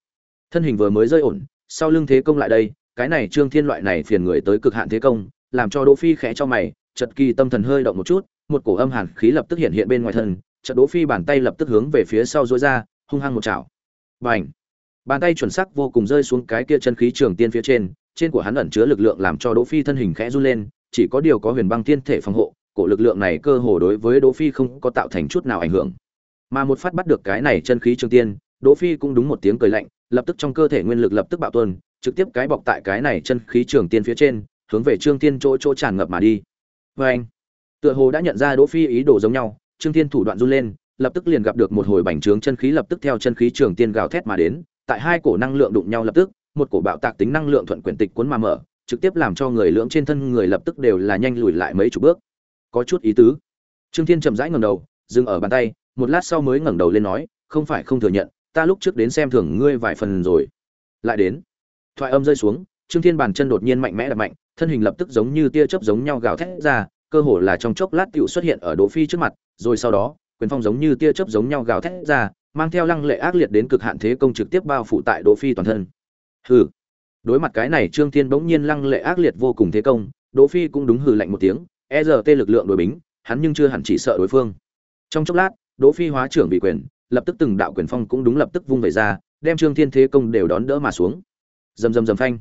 Thân hình vừa mới rơi ổn sau lưng thế công lại đây cái này trương thiên loại này phiền người tới cực hạn thế công làm cho Đỗ Phi khẽ cho mày, chợt kỳ tâm thần hơi động một chút, một cổ âm hàn khí lập tức hiện hiện bên ngoài thân, chợt Đỗ Phi bàn tay lập tức hướng về phía sau duỗi ra, hung hăng một chảo. Bành! Bàn tay chuẩn xác vô cùng rơi xuống cái kia chân khí trường tiên phía trên, trên của hắn ẩn chứa lực lượng làm cho Đỗ Phi thân hình khẽ run lên, chỉ có điều có huyền băng tiên thể phòng hộ, cổ lực lượng này cơ hồ đối với Đỗ Phi không có tạo thành chút nào ảnh hưởng. Mà một phát bắt được cái này chân khí trường tiên, Đỗ Phi cũng đúng một tiếng cười lạnh, lập tức trong cơ thể nguyên lực lập tức bạo tuôn, trực tiếp cái bọc tại cái này chân khí trường tiên phía trên, hướng về Trương tiên chỗ chỗ tràn ngập mà đi. Và anh, tựa hồ đã nhận ra Đỗ Phi ý đồ giống nhau, Trương tiên thủ đoạn run lên, lập tức liền gặp được một hồi bành trướng chân khí lập tức theo chân khí trường tiên gào thét mà đến, tại hai cổ năng lượng đụng nhau lập tức, một cổ bạo tạc tính năng lượng thuận quyển tịch cuốn mà mở, trực tiếp làm cho người lưỡng trên thân người lập tức đều là nhanh lùi lại mấy chục bước. Có chút ý tứ. Trương Thiên chậm rãi ngẩng đầu, dừng ở bàn tay, một lát sau mới ngẩng đầu lên nói, không phải không thừa nhận, ta lúc trước đến xem thường ngươi vài phần rồi. Lại đến. Thoại âm rơi xuống, Trương Thiên bàn chân đột nhiên mạnh mẽ đập mạnh, thân hình lập tức giống như tia chớp giống nhau gào thét ra, cơ hồ là trong chốc lát tựu xuất hiện ở Đỗ Phi trước mặt, rồi sau đó, quyền phong giống như tia chớp giống nhau gào thét ra, mang theo lăng lệ ác liệt đến cực hạn thế công trực tiếp bao phủ tại Đỗ Phi toàn thân. Hừ. Đối mặt cái này Trương Thiên bỗng nhiên lăng lệ ác liệt vô cùng thế công, Đỗ Phi cũng đúng hừ lạnh một tiếng, e giờ tê lực lượng đối bính, hắn nhưng chưa hẳn chỉ sợ đối phương. Trong chốc lát, Đỗ Phi hóa trưởng bị quyền, lập tức từng đạo quyền phong cũng đúng lập tức vung về ra, đem Trương Thiên thế công đều đón đỡ mà xuống. Rầm rầm rầm phanh.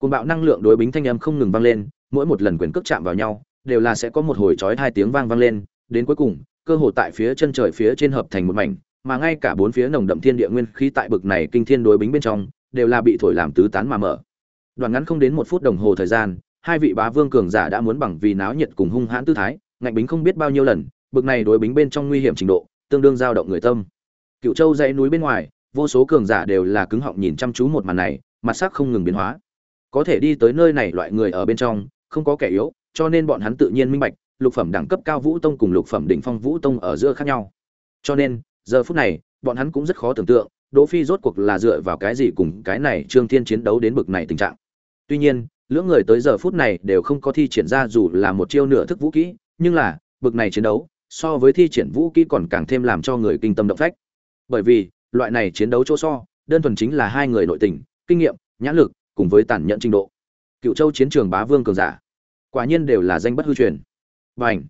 Cơn bạo năng lượng đối bính thanh âm không ngừng vang lên, mỗi một lần quyền cước chạm vào nhau, đều là sẽ có một hồi chói hai tiếng vang vang lên, đến cuối cùng, cơ hồ tại phía chân trời phía trên hợp thành một mảnh, mà ngay cả bốn phía nồng đậm thiên địa nguyên khí tại bực này kinh thiên đối bính bên trong, đều là bị thổi làm tứ tán mà mở. Đoạn ngắn không đến một phút đồng hồ thời gian, hai vị bá vương cường giả đã muốn bằng vì náo nhiệt cùng hung hãn tư thái, ngạnh bính không biết bao nhiêu lần, bực này đối bính bên trong nguy hiểm trình độ, tương đương dao động người tâm. Cựu Châu dãy núi bên ngoài, vô số cường giả đều là cứng họng nhìn chăm chú một màn này, mặt sắc không ngừng biến hóa có thể đi tới nơi này loại người ở bên trong không có kẻ yếu cho nên bọn hắn tự nhiên minh bạch lục phẩm đẳng cấp cao vũ tông cùng lục phẩm đỉnh phong vũ tông ở giữa khác nhau. Cho nên, giờ phút này, bọn hắn cũng rất khó tưởng tượng, đỗ phi rốt cuộc là dựa vào cái gì cùng cái này trương thiên chiến đấu đến bực này tình trạng. Tuy nhiên, lưỡng người tới giờ phút này đều không có thi triển ra dù là một chiêu nửa thức vũ kỹ nhưng là, bực này chiến đấu, so với thi triển vũ kỹ còn càng thêm làm cho người kinh tâm động phách. Bởi vì, loại này chiến đấu chỗ so, đơn thuần chính là hai người nội tình, kinh nghiệm, nhãn lực, cùng với tàn nhẫn trình độ. Cựu châu chiến trường bá vương cường giả, quả nhiên đều là danh bất hư truyền và ảnh.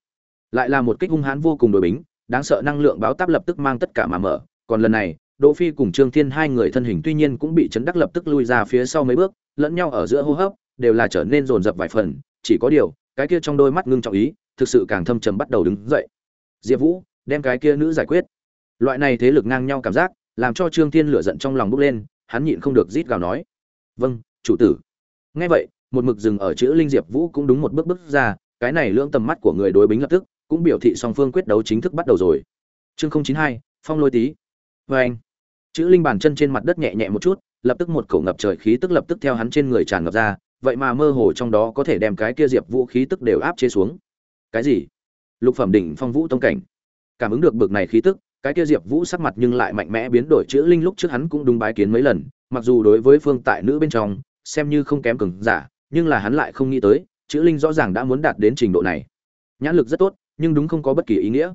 Lại là một kích hung hãn vô cùng đội bính, đáng sợ năng lượng báo táp lập tức mang tất cả mà mở. Còn lần này, đỗ phi cùng trương thiên hai người thân hình tuy nhiên cũng bị chấn đắc lập tức lui ra phía sau mấy bước, lẫn nhau ở giữa hô hấp, đều là trở nên rồn rập vài phần. Chỉ có điều, cái kia trong đôi mắt ngưng trọng ý, thực sự càng thâm trầm bắt đầu đứng dậy. Diệp vũ, đem cái kia nữ giải quyết. Loại này thế lực ngang nhau cảm giác, làm cho trương thiên lửa giận trong lòng bốc lên, hắn nhịn không được rít gào nói. Vâng chủ tử. Nghe vậy, một mực dừng ở chữ linh diệp vũ cũng đúng một bước bước ra cái này lưỡng tầm mắt của người đối bính lập tức, cũng biểu thị song phương quyết đấu chính thức bắt đầu rồi. Chương không chín hai, phong lôi tý vê anh, chữ linh bàn chân trên mặt đất nhẹ nhẹ một chút, lập tức một cổ ngập trời khí tức lập tức theo hắn trên người tràn ngập ra, vậy mà mơ hồ trong đó có thể đem cái kia diệp vũ khí tức đều áp chế xuống. Cái gì? Lục phẩm đỉnh phong vũ tông cảnh. Cảm ứng được bực này khí tức, cái kia diệp vũ sắc mặt nhưng lại mạnh mẽ biến đổi, chữ linh lúc trước hắn cũng đúng bái kiến mấy lần, mặc dù đối với phương tại nữ bên trong, xem như không kém cứng giả, nhưng là hắn lại không nghĩ tới chữ linh rõ ràng đã muốn đạt đến trình độ này. Nhãn lực rất tốt, nhưng đúng không có bất kỳ ý nghĩa.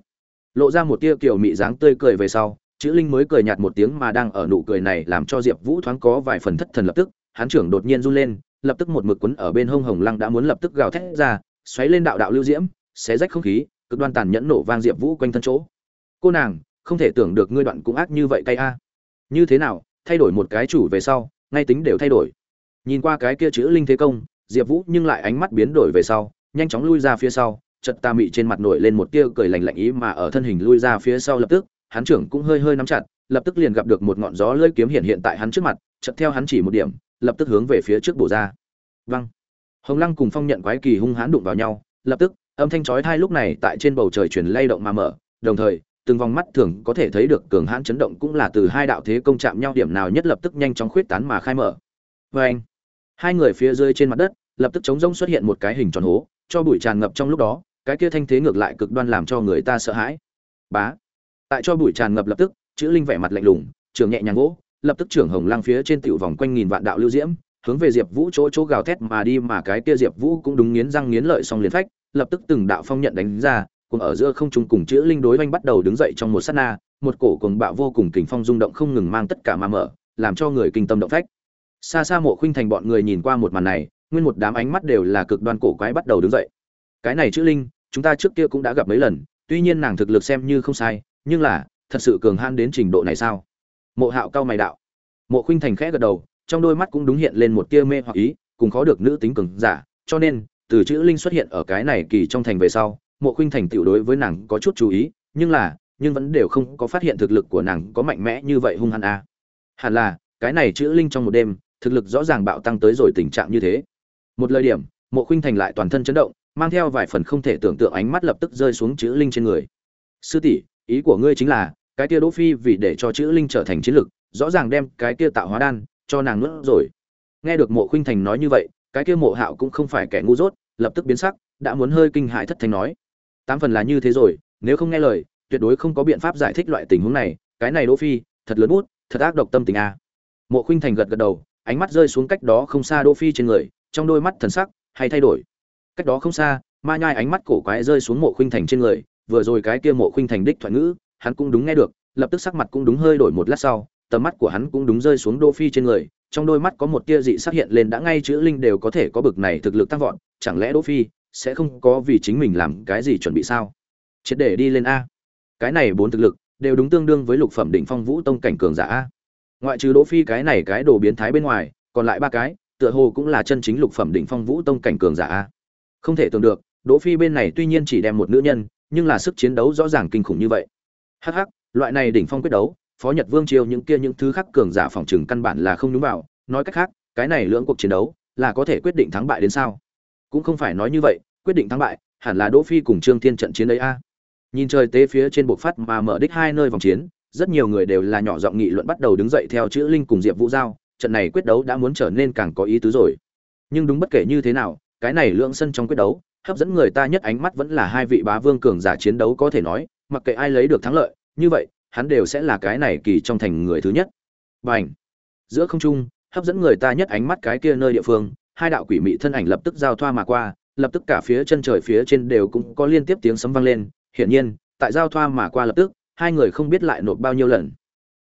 Lộ ra một tia kiểu mị dáng tươi cười về sau, chữ linh mới cười nhạt một tiếng mà đang ở nụ cười này làm cho diệp vũ thoáng có vài phần thất thần lập tức Hán trưởng đột nhiên run lên, lập tức một mực quấn ở bên hông hồng lăng đã muốn lập tức gào thét ra, xoáy lên đạo đạo lưu diễm, xé rách không khí, cực đoan tàn nhẫn nổ vang diệp vũ quanh thân chỗ. Cô nàng, không thể tưởng được ngươi đoạn cũng ác như vậy cay a. Như thế nào, thay đổi một cái chủ về sau, ngay tính đều thay đổi. Nhìn qua cái kia chữ linh thế công diệp vũ nhưng lại ánh mắt biến đổi về sau nhanh chóng lui ra phía sau chật ta mị trên mặt nổi lên một tia cười lạnh lạnh ý mà ở thân hình lui ra phía sau lập tức hắn trưởng cũng hơi hơi nắm chặt lập tức liền gặp được một ngọn gió lơi kiếm hiện hiện tại hắn trước mặt chật theo hắn chỉ một điểm lập tức hướng về phía trước bổ ra. Văng hồng lăng cùng phong nhận quái kỳ hung hãn đụng vào nhau lập tức âm thanh chói tai lúc này tại trên bầu trời chuyển lay động mà mở đồng thời từng vòng mắt thường có thể thấy được cường hãn chấn động cũng là từ hai đạo thế công chạm nhau điểm nào nhất lập tức nhanh chóng khuyết tán mà khai mở. Và anh, hai người phía dưới trên mặt đất, lập tức chống rông xuất hiện một cái hình tròn hố, cho bụi tràn ngập trong lúc đó, cái kia thanh thế ngược lại cực đoan làm cho người ta sợ hãi. Bá. Tại cho bụi tràn ngập lập tức, chữ linh vẻ mặt lạnh lùng, trường nhẹ nhàng gỗ, lập tức trưởng hồng lang phía trên tiểu vòng quanh nghìn vạn đạo lưu diễm, hướng về Diệp Vũ chỗ chỗ gào thét mà đi mà cái kia Diệp Vũ cũng đúng nghiến răng nghiến lợi xong liền phách, lập tức từng đạo phong nhận đánh ra, cùng ở giữa không trung cùng chữ linh đối oanh bắt đầu đứng dậy trong một sát na, một cổ cùng bạo vô cùng kình phong rung động không ngừng mang tất cả mà mở, làm cho người kinh tâm động phách. Xa xa Mộ Khuynh Thành bọn người nhìn qua một màn này, nguyên một đám ánh mắt đều là cực đoan cổ quái bắt đầu đứng dậy. Cái này chữ linh, chúng ta trước kia cũng đã gặp mấy lần, tuy nhiên nàng thực lực xem như không sai, nhưng là, thật sự cường han đến trình độ này sao? Mộ Hạo cao mày đạo. Mộ Khuynh Thành khẽ gật đầu, trong đôi mắt cũng đúng hiện lên một tia mê hoặc ý, cùng khó được nữ tính cường giả, cho nên, từ chữ linh xuất hiện ở cái này kỳ trong thành về sau, mộ khuynh thành tiểu đối với nàng có chút chú ý nhưng là nhưng vẫn đều không có phát hiện thực lực của nàng có mạnh mẽ như vậy hung hăng a à. hẳn là cái này chữ linh trong một đêm thực lực rõ ràng bạo tăng tới rồi tình trạng như thế. Một lời điểm, mộ khuynh thành lại toàn thân chấn động, mang theo vài phần không thể tưởng tượng ánh mắt lập tức rơi xuống chữ linh trên người. Sư tỷ, ý của ngươi chính là, cái kia đỗ phi vì để cho chữ linh trở thành chiến lực, rõ ràng đem cái kia tạo hóa đan cho nàng nuốt rồi. Nghe được mộ khuynh thành nói như vậy, cái kia mộ hạo cũng không phải kẻ ngu dốt, lập tức biến sắc, đã muốn hơi kinh hãi thất thanh nói. Tám phần là như thế rồi, nếu không nghe lời, tuyệt đối không có biện pháp giải thích loại tình huống này, cái này đỗ phi, thật lớn bút, thật ác độc tâm tình a. Mộ khuynh thành gật gật đầu ánh mắt rơi xuống cách đó không xa đỗ phi trên người, trong đôi mắt thần sắc hay thay đổi. Cách đó không xa, ma nhai ánh mắt cổ quái rơi xuống mộ khuynh thành trên người, vừa rồi cái kia mộ khuynh thành đích thoại ngữ, hắn cũng đúng nghe được, lập tức sắc mặt cũng đúng hơi đổi một lát sau, tầm mắt của hắn cũng đúng rơi xuống đỗ phi trên người, trong đôi mắt có một tia dị sắc hiện lên đã ngay chữ linh đều có thể có bực này thực lực tăng vọt, chẳng lẽ đỗ phi sẽ không có vì chính mình làm cái gì chuẩn bị sao? Chết để đi lên a. Cái này bốn thực lực đều đúng tương đương với lục phẩm đỉnh phong vũ tông cảnh cường giả a ngoại trừ đỗ phi cái này cái đồ biến thái bên ngoài, còn lại ba cái, tựa hồ cũng là chân chính lục phẩm đỉnh phong vũ tông cảnh cường giả không thể tưởng được, đỗ phi bên này tuy nhiên chỉ đem một nữ nhân, nhưng là sức chiến đấu rõ ràng kinh khủng như vậy. Hắc hắc, loại này đỉnh phong quyết đấu, phó nhật vương triều những kia những thứ khác cường giả phòng trừng căn bản là không đúng vào, nói cách khác, cái này lưỡng cuộc chiến đấu, là có thể quyết định thắng bại đến sao? Cũng không phải nói như vậy, quyết định thắng bại, hẳn là đỗ phi cùng trương thiên trận chiến ấy a. Nhìn trời tế phía trên bộc phát mà mở đích hai nơi vòng chiến rất nhiều người đều là nhỏ giọng nghị luận bắt đầu đứng dậy theo chữ linh cùng diệp vũ giao, trận này quyết đấu đã muốn trở nên càng có ý tứ rồi. Nhưng đúng bất kể như thế nào, cái này lượng sân trong quyết đấu, hấp dẫn người ta nhất ánh mắt vẫn là hai vị bá vương cường giả chiến đấu có thể nói, mặc kệ ai lấy được thắng lợi, như vậy, hắn đều sẽ là cái này kỳ trong thành người thứ nhất. B à n h giữa không trung, hấp dẫn người ta nhất ánh mắt cái kia nơi địa phương, hai đạo quỷ mị thân ảnh lập tức giao thoa mà qua, lập tức cả phía chân trời phía trên đều cũng có liên tiếp tiếng sấm vang lên. Hiển nhiên, tại giao thoa mà qua lập tức hai người không biết lại nộp bao nhiêu lần.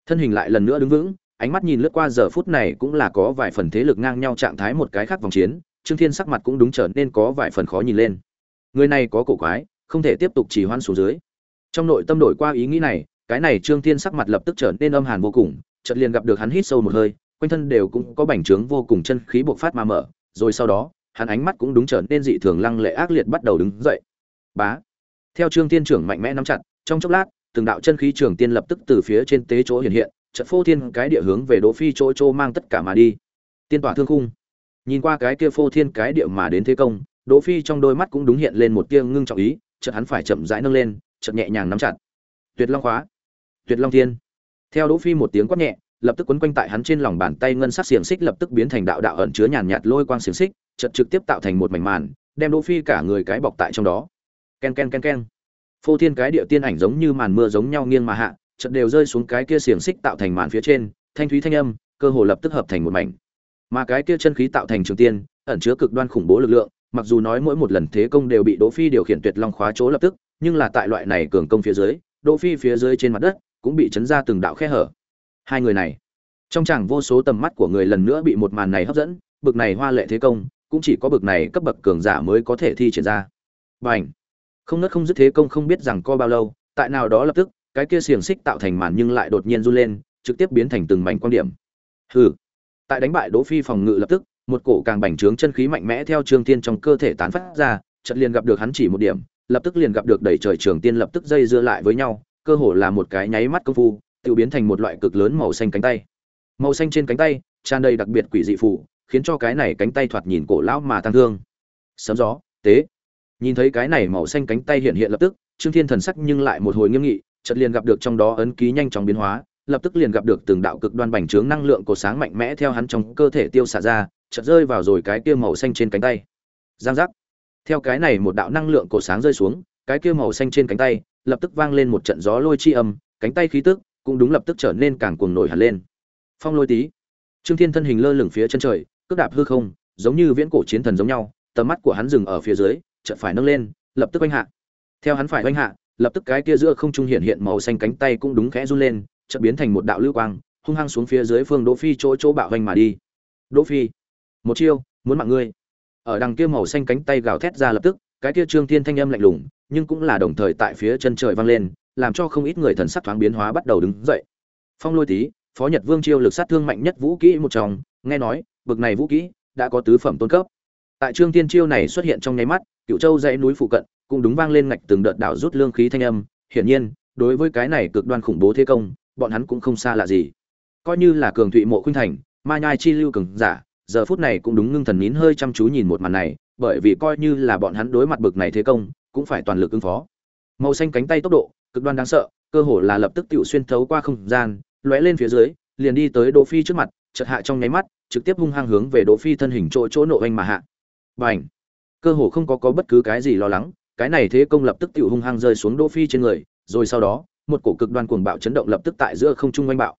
Thân hình lại lần nữa đứng vững, ánh mắt nhìn lướt qua giờ phút này cũng là có vài phần thế lực ngang nhau trạng thái một cái khác vòng chiến, trương thiên sắc mặt cũng đúng trở nên có vài phần khó nhìn lên. Người này có cổ quái, không thể tiếp tục trì hoãn xuống dưới. Trong nội tâm đổi qua ý nghĩ này, cái này trương thiên sắc mặt lập tức trở nên âm hàn vô cùng, chợt liền gặp được hắn hít sâu một hơi, quanh thân đều cũng có bành trướng vô cùng chân khí bộc phát mà mở, rồi sau đó, hắn ánh mắt cũng đúng trở nên dị thường lăng lệ ác liệt bắt đầu đứng dậy. Bá! Theo trương thiên trưởng mạnh mẽ nắm chặt, trong chốc lát từng đạo chân khí trường tiên lập tức từ phía trên tế chỗ hiện hiện trận phô thiên cái địa hướng về đỗ phi chỗ chỗ mang tất cả mà đi. Tiên tỏa thương khung. Nhìn qua cái kia phô thiên cái địa mà đến thế công, đỗ phi trong đôi mắt cũng đúng hiện lên một tia ngưng trọng ý, chợt hắn phải chậm rãi nâng lên, chợt nhẹ nhàng nắm chặt. Tuyệt long khóa. Tuyệt long thiên. Theo đỗ phi một tiếng quát nhẹ, lập tức quấn quanh tại hắn trên lòng bàn tay ngân sắc xiềng xích lập tức biến thành đạo đạo ẩn chứa nhàn nhạt lôi quang xiềng xích, chợt trực tiếp tạo thành một mảnh màn, đem đỗ phi cả người cái bọc tại trong đó. Ken ken ken ken phô thiên cái địa tiên ảnh giống như màn mưa giống nhau nghiêng mà hạ, chợt đều rơi xuống cái kia xiềng xích tạo thành màn phía trên, thanh thúy thanh âm, cơ hồ lập tức hợp thành một mảnh. Mà cái kia chân khí tạo thành trường tiên, ẩn chứa cực đoan khủng bố lực lượng, mặc dù nói mỗi một lần thế công đều bị đỗ phi điều khiển tuyệt long khóa chỗ lập tức, nhưng là tại loại này cường công phía dưới, đỗ phi phía dưới trên mặt đất cũng bị chấn ra từng đạo khe hở. Hai người này, trong chẳng vô số tầm mắt của người lần nữa bị một màn này hấp dẫn, bực này hoa lệ thế công, cũng chỉ có bực này cấp bậc cường giả mới có thể thi triển ra. Bảnh không nứt không dứt thế công không biết rằng co bao lâu, tại nào đó lập tức, cái kia xiềng xích tạo thành màn nhưng lại đột nhiên run lên, trực tiếp biến thành từng mảnh quan điểm. Hừ. Tại đánh bại đỗ phi phòng ngự lập tức, một cổ càng bành trướng chân khí mạnh mẽ theo trương tiên trong cơ thể tán phát ra trận liền gặp được hắn chỉ một điểm, lập tức liền gặp được đẩy trời trường tiên lập tức dây dưa lại với nhau, cơ hồ là một cái nháy mắt công phu, tự biến thành một loại cực lớn màu xanh cánh tay. Màu xanh trên cánh tay, tràn đầy đặc biệt quỷ dị phủ khiến cho cái này cánh tay thoạt nhìn cổ lão mà tăng thương. Sấm gió, tế nhìn thấy cái này màu xanh cánh tay hiện hiện lập tức, trương thiên thần sắc nhưng lại một hồi nghiêm nghị, chợt liền gặp được trong đó ấn ký nhanh chóng biến hóa, lập tức liền gặp được từng đạo cực đoan bành trướng năng lượng cổ sáng mạnh mẽ theo hắn trong cơ thể tiêu xả ra, chợt rơi vào rồi cái kia màu xanh trên cánh tay. Giang giác. Theo cái này một đạo năng lượng cổ sáng rơi xuống, cái kia màu xanh trên cánh tay, lập tức vang lên một trận gió lôi chi âm, cánh tay khí tức cũng đúng lập tức trở nên càng cuồng nổi hẳn lên. Phong lôi tí. Trương thiên thân hình lơ lửng phía chân trời, cước đạp hư không, giống như viễn cổ chiến thần giống nhau, tầm mắt của hắn dừng ở phía dưới chợt phải nâng lên, lập tức oanh hạ. Theo hắn phải oanh hạ, lập tức cái kia giữa không trung hiện hiện màu xanh cánh tay cũng đúng khẽ run lên, chợt biến thành một đạo lưu quang, hung hăng xuống phía dưới phương đỗ phi chỗ chỗ bạo hoành mà đi. Đỗ phi, một chiêu, muốn mạng ngươi. Ở đằng kia màu xanh cánh tay gào thét ra lập tức, cái kia trương thiên thanh âm lạnh lùng, nhưng cũng là đồng thời tại phía chân trời vang lên, làm cho không ít người thần sắc thoáng biến hóa bắt đầu đứng dậy. Phong lôi tí phó nhật vương chiêu lực sát thương mạnh nhất vũ kỹ một trong, nghe nói, bực này vũ kỹ, đã có tứ phẩm tôn cấp. Tại trương thiên chiêu này xuất hiện trong nháy mắt cựu châu dãy núi phụ cận, cũng đúng vang lên ngạch từng đợt đảo rút lương khí thanh âm. Hiển nhiên, đối với cái này cực đoan khủng bố thế công, bọn hắn cũng không xa lạ gì. Coi như là cường thụy mộ khuynh thành, ma nhai chi lưu cường giả, giờ phút này cũng đúng ngưng thần nín hơi chăm chú nhìn một màn này, bởi vì coi như là bọn hắn đối mặt bực này thế công, cũng phải toàn lực ứng phó. Màu xanh cánh tay tốc độ, cực đoan đáng sợ, cơ hồ là lập tức tiểu xuyên thấu qua không gian, lóe lên phía dưới, liền đi tới đỗ phi trước mặt, chợt hạ trong nháy mắt, trực tiếp hung hăng hướng về đỗ phi thân hình chỗ chỗ nộ anh mà hạ. Bành! Cơ hồ không có có bất cứ cái gì lo lắng, cái này thế công lập tức tiểu hung hăng rơi xuống đỗ phi trên người, rồi sau đó, một cổ cực đoan cuồng bạo chấn động lập tức tại giữa không trung oanh bạo.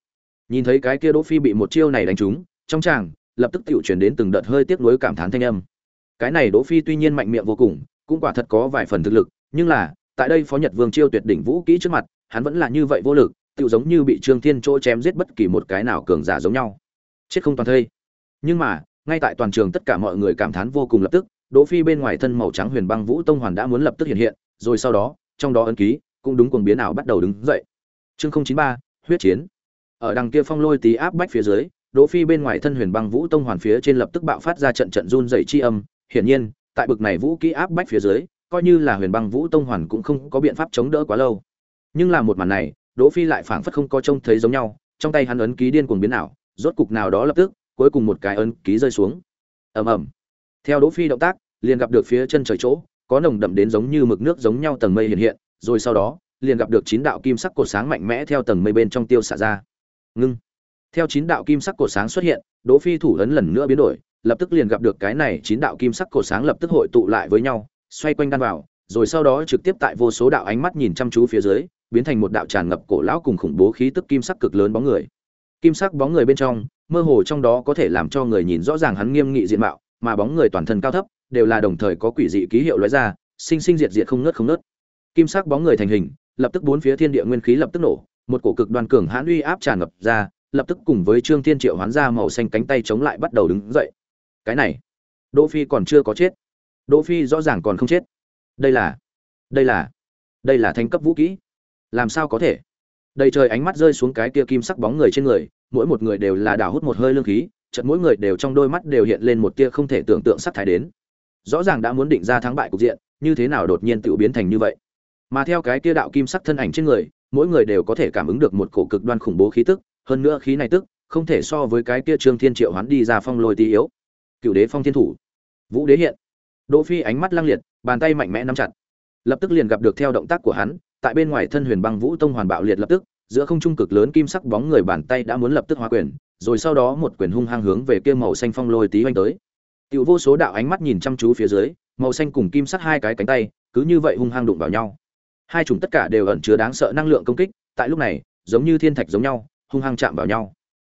Nhìn thấy cái kia đỗ phi bị một chiêu này đánh trúng, trong tràng, lập tức tiểu truyền đến từng đợt hơi tiếc nuối cảm thán thanh âm. Cái này đỗ phi tuy nhiên mạnh miệng vô cùng, cũng quả thật có vài phần thực lực, nhưng là, tại đây phó nhật vương chiêu tuyệt đỉnh vũ kỹ trước mặt, hắn vẫn là như vậy vô lực tự giống như bị trương thiên chỗ chém giết bất kỳ một cái nào cường giả giống nhau. Chết không toàn thây. Nhưng mà, ngay tại toàn trường tất cả mọi người cảm thán vô cùng lập tức đỗ phi bên ngoài thân màu trắng huyền băng vũ tông hoàn đã muốn lập tức hiện hiện, rồi sau đó, trong đó ấn ký cũng đúng cuồng biến ảo bắt đầu đứng dậy. Chương không chín ba, huyết chiến. Ở đằng kia phong lôi tí áp bách phía dưới, đỗ phi bên ngoài thân huyền băng vũ tông hoàn phía trên lập tức bạo phát ra trận trận run rẩy chi âm. Hiển nhiên, tại bực này vũ kỹ áp bách phía dưới, coi như là huyền băng vũ tông hoàn cũng không có biện pháp chống đỡ quá lâu. Nhưng là một màn này, đỗ phi lại phảng phất không có trông thấy giống nhau, trong tay hắn ấn ký điên cuồng biến ảo, rốt cục nào đó lập tức, cuối cùng một cái ấn ký rơi xuống. Ầm ầm theo đỗ phi động tác, liền gặp được phía chân trời chỗ, có nồng đậm đến giống như mực nước giống nhau tầng mây hiện hiện, rồi sau đó, liền gặp được chín đạo kim sắc cột sáng mạnh mẽ theo tầng mây bên trong tiêu xả ra. Ngưng. Theo chín đạo kim sắc cột sáng xuất hiện, đỗ phi thủ ấn lần nữa biến đổi, lập tức liền gặp được cái này chín đạo kim sắc cột sáng lập tức hội tụ lại với nhau, xoay quanh đan vào, rồi sau đó trực tiếp tại vô số đạo ánh mắt nhìn chăm chú phía dưới, biến thành một đạo tràn ngập cổ lão cùng khủng bố khí tức kim sắc cực lớn bóng người. Kim sắc bóng người bên trong, mơ hồ trong đó có thể làm cho người nhìn rõ ràng hắn nghiêm nghị diện mạo mà bóng người toàn thân cao thấp, đều là đồng thời có quỷ dị ký hiệu lóe ra, sinh sinh diệt diệt không ngớt không ngớt. Kim sắc bóng người thành hình, lập tức bốn phía thiên địa nguyên khí lập tức nổ, một cổ cực đoan cường hãn uy áp tràn ngập ra, lập tức cùng với trương thiên triệu hoán ra màu xanh cánh tay chống lại bắt đầu đứng dậy. Cái này, đỗ phi còn chưa có chết. Đỗ phi rõ ràng còn không chết. Đây là đây là đây là thành cấp vũ kỹ. Làm sao có thể? Đầy trời ánh mắt rơi xuống cái kia kim sắc bóng người trên người, mỗi một người đều là đào hút một hơi lương khí chợt mỗi người đều trong đôi mắt đều hiện lên một tia không thể tưởng tượng sắc thái đến. Rõ ràng đã muốn định ra thắng bại cục diện, như thế nào đột nhiên tự biến thành như vậy? Mà theo cái kia đạo kim sắc thân ảnh trên người, mỗi người đều có thể cảm ứng được một cổ cực đoan khủng bố khí tức, hơn nữa khí này tức, không thể so với cái kia trương thiên triệu hoán đi ra phong lôi tí yếu. Cựu đế phong thiên thủ. Vũ đế hiện. Đỗ phi ánh mắt lăng liệt, bàn tay mạnh mẽ nắm chặt. Lập tức liền gặp được theo động tác của hắn, tại bên ngoài thân huyền băng vũ tông hoàn bạo liệt lập tức, giữa không trung cực lớn kim sắc bóng người bàn tay đã muốn lập tức hóa quyền rồi sau đó một quyền hung hăng hướng về kia màu xanh phong lôi tí oanh tới. Tiểu vô số đạo ánh mắt nhìn chăm chú phía dưới, màu xanh cùng kim sắt hai cái cánh tay, cứ như vậy hung hăng đụng vào nhau. Hai chủng tất cả đều ẩn chứa đáng sợ năng lượng công kích, tại lúc này, giống như thiên thạch giống nhau, hung hăng chạm vào nhau.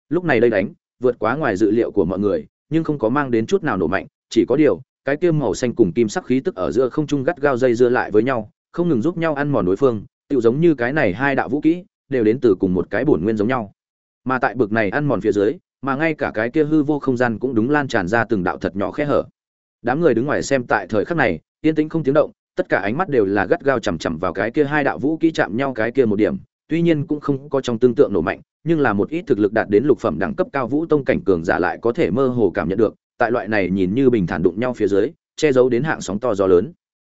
Lúc này đây đánh, vượt quá ngoài dự liệu của mọi người, nhưng không có mang đến chút nào nổ mạnh, chỉ có điều, cái kim màu xanh cùng kim sắc khí tức ở giữa không trung gắt gao dây dưa lại với nhau, không ngừng giúp nhau ăn mòn đối phương, tựu giống như cái này hai đạo vũ kỹ, đều đến từ cùng một cái bổn nguyên giống nhau mà tại bực này ăn mòn phía dưới, mà ngay cả cái kia hư vô không gian cũng đúng lan tràn ra từng đạo thật nhỏ khe hở. Đám người đứng ngoài xem tại thời khắc này, yên tĩnh không tiếng động, tất cả ánh mắt đều là gắt gao chằm chằm vào cái kia hai đạo vũ kỹ chạm nhau cái kia một điểm, tuy nhiên cũng không có trong tương tượng nổ mạnh, nhưng là một ít thực lực đạt đến lục phẩm đẳng cấp cao vũ tông cảnh cường giả lại có thể mơ hồ cảm nhận được, tại loại này nhìn như bình thản đụng nhau phía dưới, che giấu đến hạng sóng to gió lớn.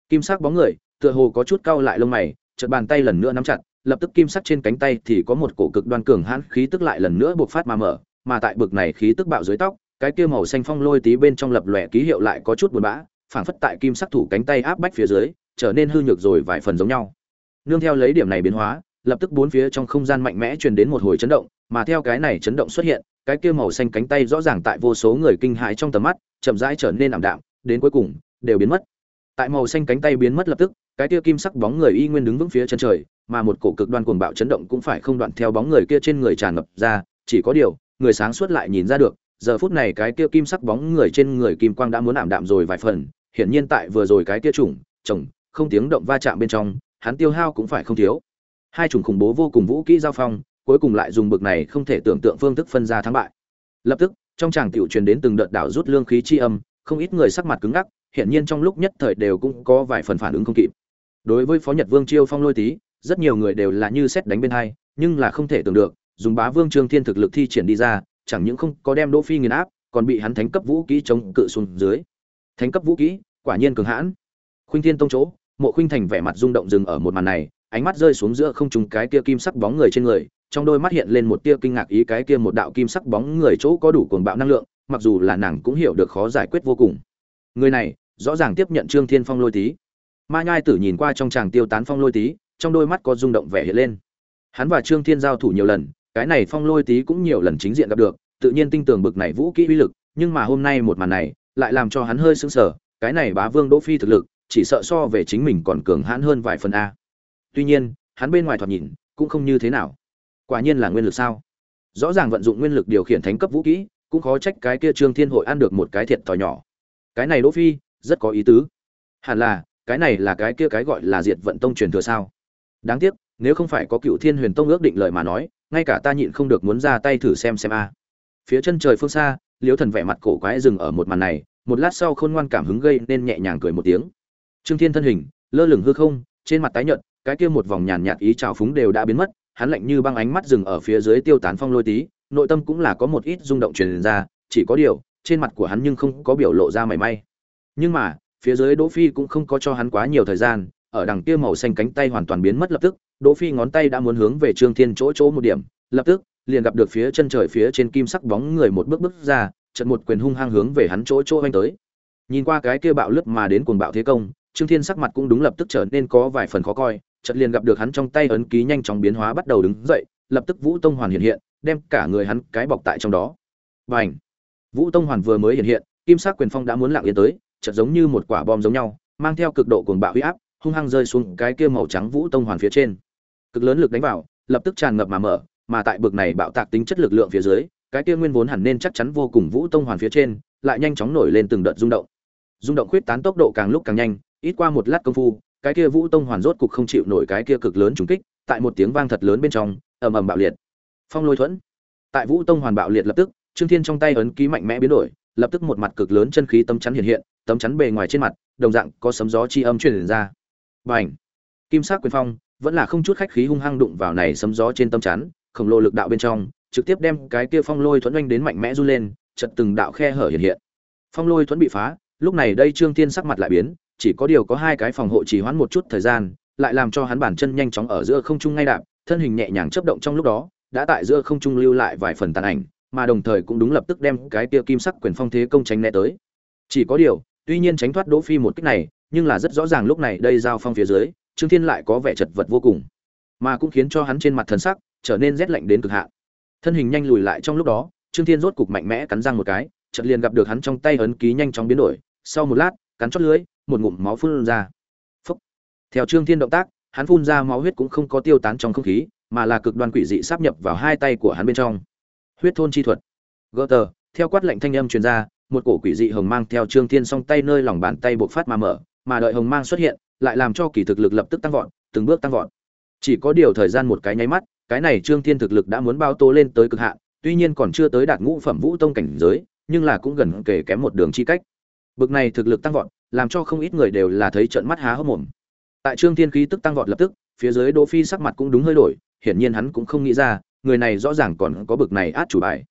Kim sắc bóng người, tựa hồ có chút cau lại lông mày, chợt bàn tay lần nữa nắm chặt lập tức kim sắc trên cánh tay thì có một cổ cực đoan cường hãn khí tức lại lần nữa buộc phát mà mở, mà tại bực này khí tức bạo dưới tóc, cái kia màu xanh phong lôi tí bên trong lập lòe ký hiệu lại có chút buồn bã, phảng phất tại kim sắc thủ cánh tay áp bách phía dưới, trở nên hư nhược rồi vài phần giống nhau. Nương theo lấy điểm này biến hóa, lập tức bốn phía trong không gian mạnh mẽ truyền đến một hồi chấn động, mà theo cái này chấn động xuất hiện, cái kia màu xanh cánh tay rõ ràng tại vô số người kinh hãi trong tầm mắt, chậm rãi trở nên ảm đạm, đến cuối cùng, đều biến mất. Tại màu xanh cánh tay biến mất lập tức, cái kia kim sắc bóng người y nguyên đứng vững phía chân trời mà một cổ cực đoan cuồng bạo chấn động cũng phải không đoạn theo bóng người kia trên người tràn ngập ra, chỉ có điều, người sáng suốt lại nhìn ra được, giờ phút này cái kia kim sắc bóng người trên người kim quang đã muốn ảm đạm rồi vài phần, hiển nhiên tại vừa rồi cái kia trùng chồng không tiếng động va chạm bên trong, hắn tiêu hao cũng phải không thiếu hai chủng khủng bố vô cùng vũ kỹ giao phong, cuối cùng lại dùng bực này không thể tưởng tượng phương thức phân ra thắng bại lập tức, trong tràng tiểu truyền đến từng đợt đảo rút lương khí chi âm, không ít người sắc mặt cứng ngắc, hiển nhiên trong lúc nhất thời đều cũng có vài phần phản ứng không kịp đối với phó nhật vương chiêu phong lôi tí rất nhiều người đều là như xét đánh bên hai, nhưng là không thể tưởng được, dùng bá vương trương thiên thực lực thi triển đi ra, chẳng những không có đem đỗ phi nghiền áp, còn bị hắn thánh cấp vũ kỹ chống cự xuống dưới. Thánh cấp vũ kỹ, quả nhiên cường hãn. Khuynh thiên tông chỗ, mộ khuynh thành vẻ mặt rung động dừng ở một màn này, ánh mắt rơi xuống giữa không trùng cái kia kim sắc bóng người trên người, trong đôi mắt hiện lên một tia kinh ngạc ý cái kia một đạo kim sắc bóng người chỗ có đủ cuồng bạo năng lượng, mặc dù là nàng cũng hiểu được khó giải quyết vô cùng. Người này, rõ ràng tiếp nhận trương thiên phong lôi tí. Ma nhai tử nhìn qua trong tràng tiêu tán phong lôi tí trong đôi mắt có rung động vẻ hiện lên. Hắn và trương thiên giao thủ nhiều lần, cái này phong lôi tí cũng nhiều lần chính diện gặp được, tự nhiên tin tưởng bực này vũ kỹ uy lực, nhưng mà hôm nay một màn này, lại làm cho hắn hơi sững sờ, cái này bá vương đỗ phi thực lực, chỉ sợ so về chính mình còn cường hãn hơn vài phần a. Tuy nhiên, hắn bên ngoài thoạt nhìn, cũng không như thế nào. Quả nhiên là nguyên lực sao? Rõ ràng vận dụng nguyên lực điều khiển thánh cấp vũ kỹ, cũng khó trách cái kia trương thiên hội ăn được một cái thiệt thòi nhỏ. Cái này đỗ phi, rất có ý tứ. Hẳn là, cái này là cái kia cái gọi là diệt vận tông truyền thừa sao? Đáng tiếc, nếu không phải có cựu thiên huyền tông ước định lời mà nói, ngay cả ta nhịn không được muốn ra tay thử xem xem a. Phía chân trời phương xa, liễu thần vẻ mặt cổ quái dừng ở một màn này, một lát sau khôn ngoan cảm hứng gây nên nhẹ nhàng cười một tiếng. Trương thiên thân hình, lơ lửng hư không, trên mặt tái nhợt, cái kia một vòng nhàn nhạt ý trào phúng đều đã biến mất, hắn lạnh như băng ánh mắt dừng ở phía dưới tiêu tán phong lôi tí, nội tâm cũng là có một ít rung động truyền ra, chỉ có điều, trên mặt của hắn nhưng không có biểu lộ ra mảy may. Nhưng mà, phía dưới đỗ phi cũng không có cho hắn quá nhiều thời gian ở đằng kia màu xanh cánh tay hoàn toàn biến mất lập tức, đỗ phi ngón tay đã muốn hướng về trương thiên chỗ chỗ một điểm, lập tức, liền gặp được phía chân trời phía trên kim sắc bóng người một bước bước ra, chợt một quyền hung hăng hướng về hắn chỗ chỗ anh tới. Nhìn qua cái kia bạo lướt mà đến cuồng bạo thế công, trương thiên sắc mặt cũng đúng lập tức trở nên có vài phần khó coi, chợt liền gặp được hắn trong tay ấn ký nhanh chóng biến hóa bắt đầu đứng dậy, lập tức vũ tông hoàn hiện hiện, đem cả người hắn cái bọc tại trong đó. Bành! Vũ tông hoàn vừa mới hiện hiện, kim sắc quyền phong đã muốn lặng yên tới, chợt giống như một quả bom giống nhau, mang theo cực độ cuồng bạo uy áp hung hăng rơi xuống cái kia màu trắng vũ tông hoàn phía trên. Cực lớn lực đánh vào, lập tức tràn ngập mà mở, mà tại bực này bạo tạc tính chất lực lượng phía dưới, cái kia nguyên vốn hẳn nên chắc chắn vô cùng vũ tông hoàn phía trên, lại nhanh chóng nổi lên từng đợt rung động. Rung động khuyết tán tốc độ càng lúc càng nhanh, ít qua một lát công phu, cái kia vũ tông hoàn rốt cục không chịu nổi cái kia cực lớn trùng kích, tại một tiếng vang thật lớn bên trong, ầm ầm bạo liệt. Phong lôi thuẫn. Tại vũ tông hoàn bạo liệt lập tức, trương thiên trong tay ấn ký mạnh mẽ biến đổi, lập tức một mặt cực lớn chân khí tấm chắn hiện hiện, tấm chắn bề ngoài trên mặt, đồng dạng có sấm gió chi âm truyền ra bành kim sắc quyền phong vẫn là không chút khách khí hung hăng đụng vào này sấm gió trên tâm chắn, khổng lồ lực đạo bên trong, trực tiếp đem cái kia phong lôi thuẫn oanh đến mạnh mẽ du lên chật từng đạo khe hở hiện hiện. Phong lôi thuẫn bị phá, lúc này đây trương thiên sắc mặt lại biến, chỉ có điều có hai cái phòng hộ chỉ hoãn một chút thời gian, lại làm cho hắn bản chân nhanh chóng ở giữa không trung ngay đạp, thân hình nhẹ nhàng chấp động trong lúc đó, đã tại giữa không trung lưu lại vài phần tàn ảnh, mà đồng thời cũng đúng lập tức đem cái kia kim sắc quyền phong thế công tránh né tới. Chỉ có điều, tuy nhiên tránh thoát đỗ phi một kích này nhưng là rất rõ ràng lúc này đây giao phong phía dưới, trương thiên lại có vẻ chật vật vô cùng, mà cũng khiến cho hắn trên mặt thần sắc trở nên rét lạnh đến cực hạn. Thân hình nhanh lùi lại trong lúc đó, trương thiên rốt cục mạnh mẽ cắn răng một cái, chợt liền gặp được hắn trong tay ấn ký nhanh chóng biến đổi, sau một lát, cắn chót lưới một ngụm máu phun ra. Phúc. theo trương thiên động tác, hắn phun ra máu huyết cũng không có tiêu tán trong không khí, mà là cực đoan quỷ dị sáp nhập vào hai tay của hắn bên trong. Huyết thôn chi thuật. Gỡ tờ, theo quát lệnh thanh âm truyền ra, một cổ quỷ dị hồng mang theo trương thiên song tay nơi lòng bàn tay bộc phát mà mở mà đợi hồng mang xuất hiện, lại làm cho kỳ thực lực lập tức tăng vọt, từng bước tăng vọt. Chỉ có điều thời gian một cái nháy mắt, cái này trương thiên thực lực đã muốn bao tô lên tới cực hạn, tuy nhiên còn chưa tới đạt ngũ phẩm vũ tông cảnh giới, nhưng là cũng gần kể kém một đường chi cách. Bực này thực lực tăng vọt, làm cho không ít người đều là thấy trận mắt há hốc mồm. Tại trương thiên khí tức tăng vọt lập tức, phía dưới đỗ phi sắc mặt cũng đúng hơi đổi, hiển nhiên hắn cũng không nghĩ ra, người này rõ ràng còn có bực này át chủ bài.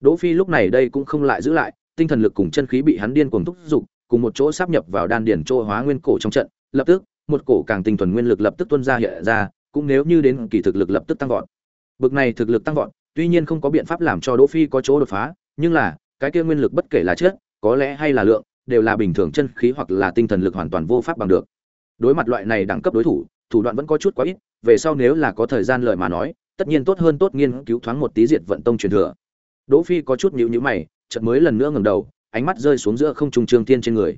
Đỗ phi lúc này đây cũng không lại giữ lại, tinh thần lực cùng chân khí bị hắn điên cuồng thúc giục cùng một chỗ sáp nhập vào đan điển chỗ hóa nguyên cổ trong trận, lập tức, một cổ càng tinh thuần nguyên lực lập tức tuôn ra hiện ra, cũng nếu như đến kỳ thực lực lập tức tăng vọt. Bực này thực lực tăng vọt, tuy nhiên không có biện pháp làm cho đỗ phi có chỗ đột phá, nhưng là, cái kia nguyên lực bất kể là chất có lẽ hay là lượng, đều là bình thường chân khí hoặc là tinh thần lực hoàn toàn vô pháp bằng được. Đối mặt loại này đẳng cấp đối thủ thủ đoạn vẫn có chút quá ít, về sau nếu là có thời gian lời mà nói, tất nhiên tốt hơn tốt nghiên cứu thoáng một tí diệt vận tông truyền thừa. Đỗ phi có chút nhíu nhíu mày, chợt mới lần nữa ngẩng đầu ánh mắt rơi xuống giữa không trung trương tiên trên người.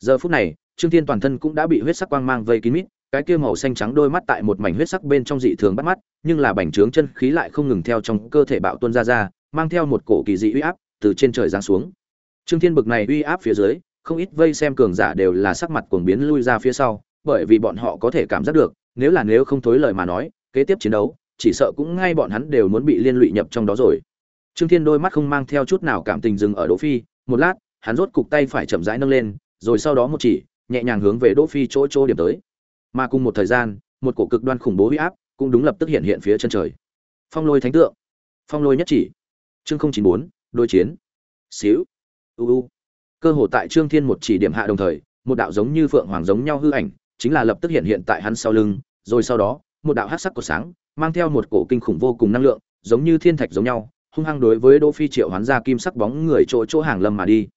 Giờ phút này, trương tiên toàn thân cũng đã bị huyết sắc quang mang vây kín mít, cái kia màu xanh trắng đôi mắt tại một mảnh huyết sắc bên trong dị thường bắt mắt, nhưng là bành trướng chân khí lại không ngừng theo trong cơ thể bạo tuôn ra ra, mang theo một cổ kỳ dị uy áp từ trên trời giáng xuống. Trương thiên bực này uy áp phía dưới, không ít vây xem cường giả đều là sắc mặt cuồng biến lui ra phía sau, bởi vì bọn họ có thể cảm giác được, nếu là nếu không thối lời mà nói, kế tiếp chiến đấu, chỉ sợ cũng ngay bọn hắn đều muốn bị liên lụy nhập trong đó rồi. Trương thiên đôi mắt không mang theo chút nào cảm tình dừng ở đỗ phi một lát, hắn rốt cục tay phải chậm rãi nâng lên, rồi sau đó một chỉ, nhẹ nhàng hướng về đỗ phi chỗ chỗ điểm tới. Mà cùng một thời gian, một cổ cực đoan khủng bố huy áp cũng đúng lập tức hiện hiện phía chân trời. Phong lôi thánh tượng. Phong lôi nhất chỉ. Chương không chín bốn đôi chiến. Xíu. U u. Cơ hồ tại trương thiên một chỉ điểm hạ đồng thời, một đạo giống như phượng hoàng giống nhau hư ảnh, chính là lập tức hiện hiện tại hắn sau lưng, rồi sau đó, một đạo hắc sắc của sáng, mang theo một cổ kinh khủng vô cùng năng lượng, giống như thiên thạch giống nhau hung hăng đối với đỗ phi triệu hoán ra kim sắc bóng người chỗ chỗ hàng lâm mà đi.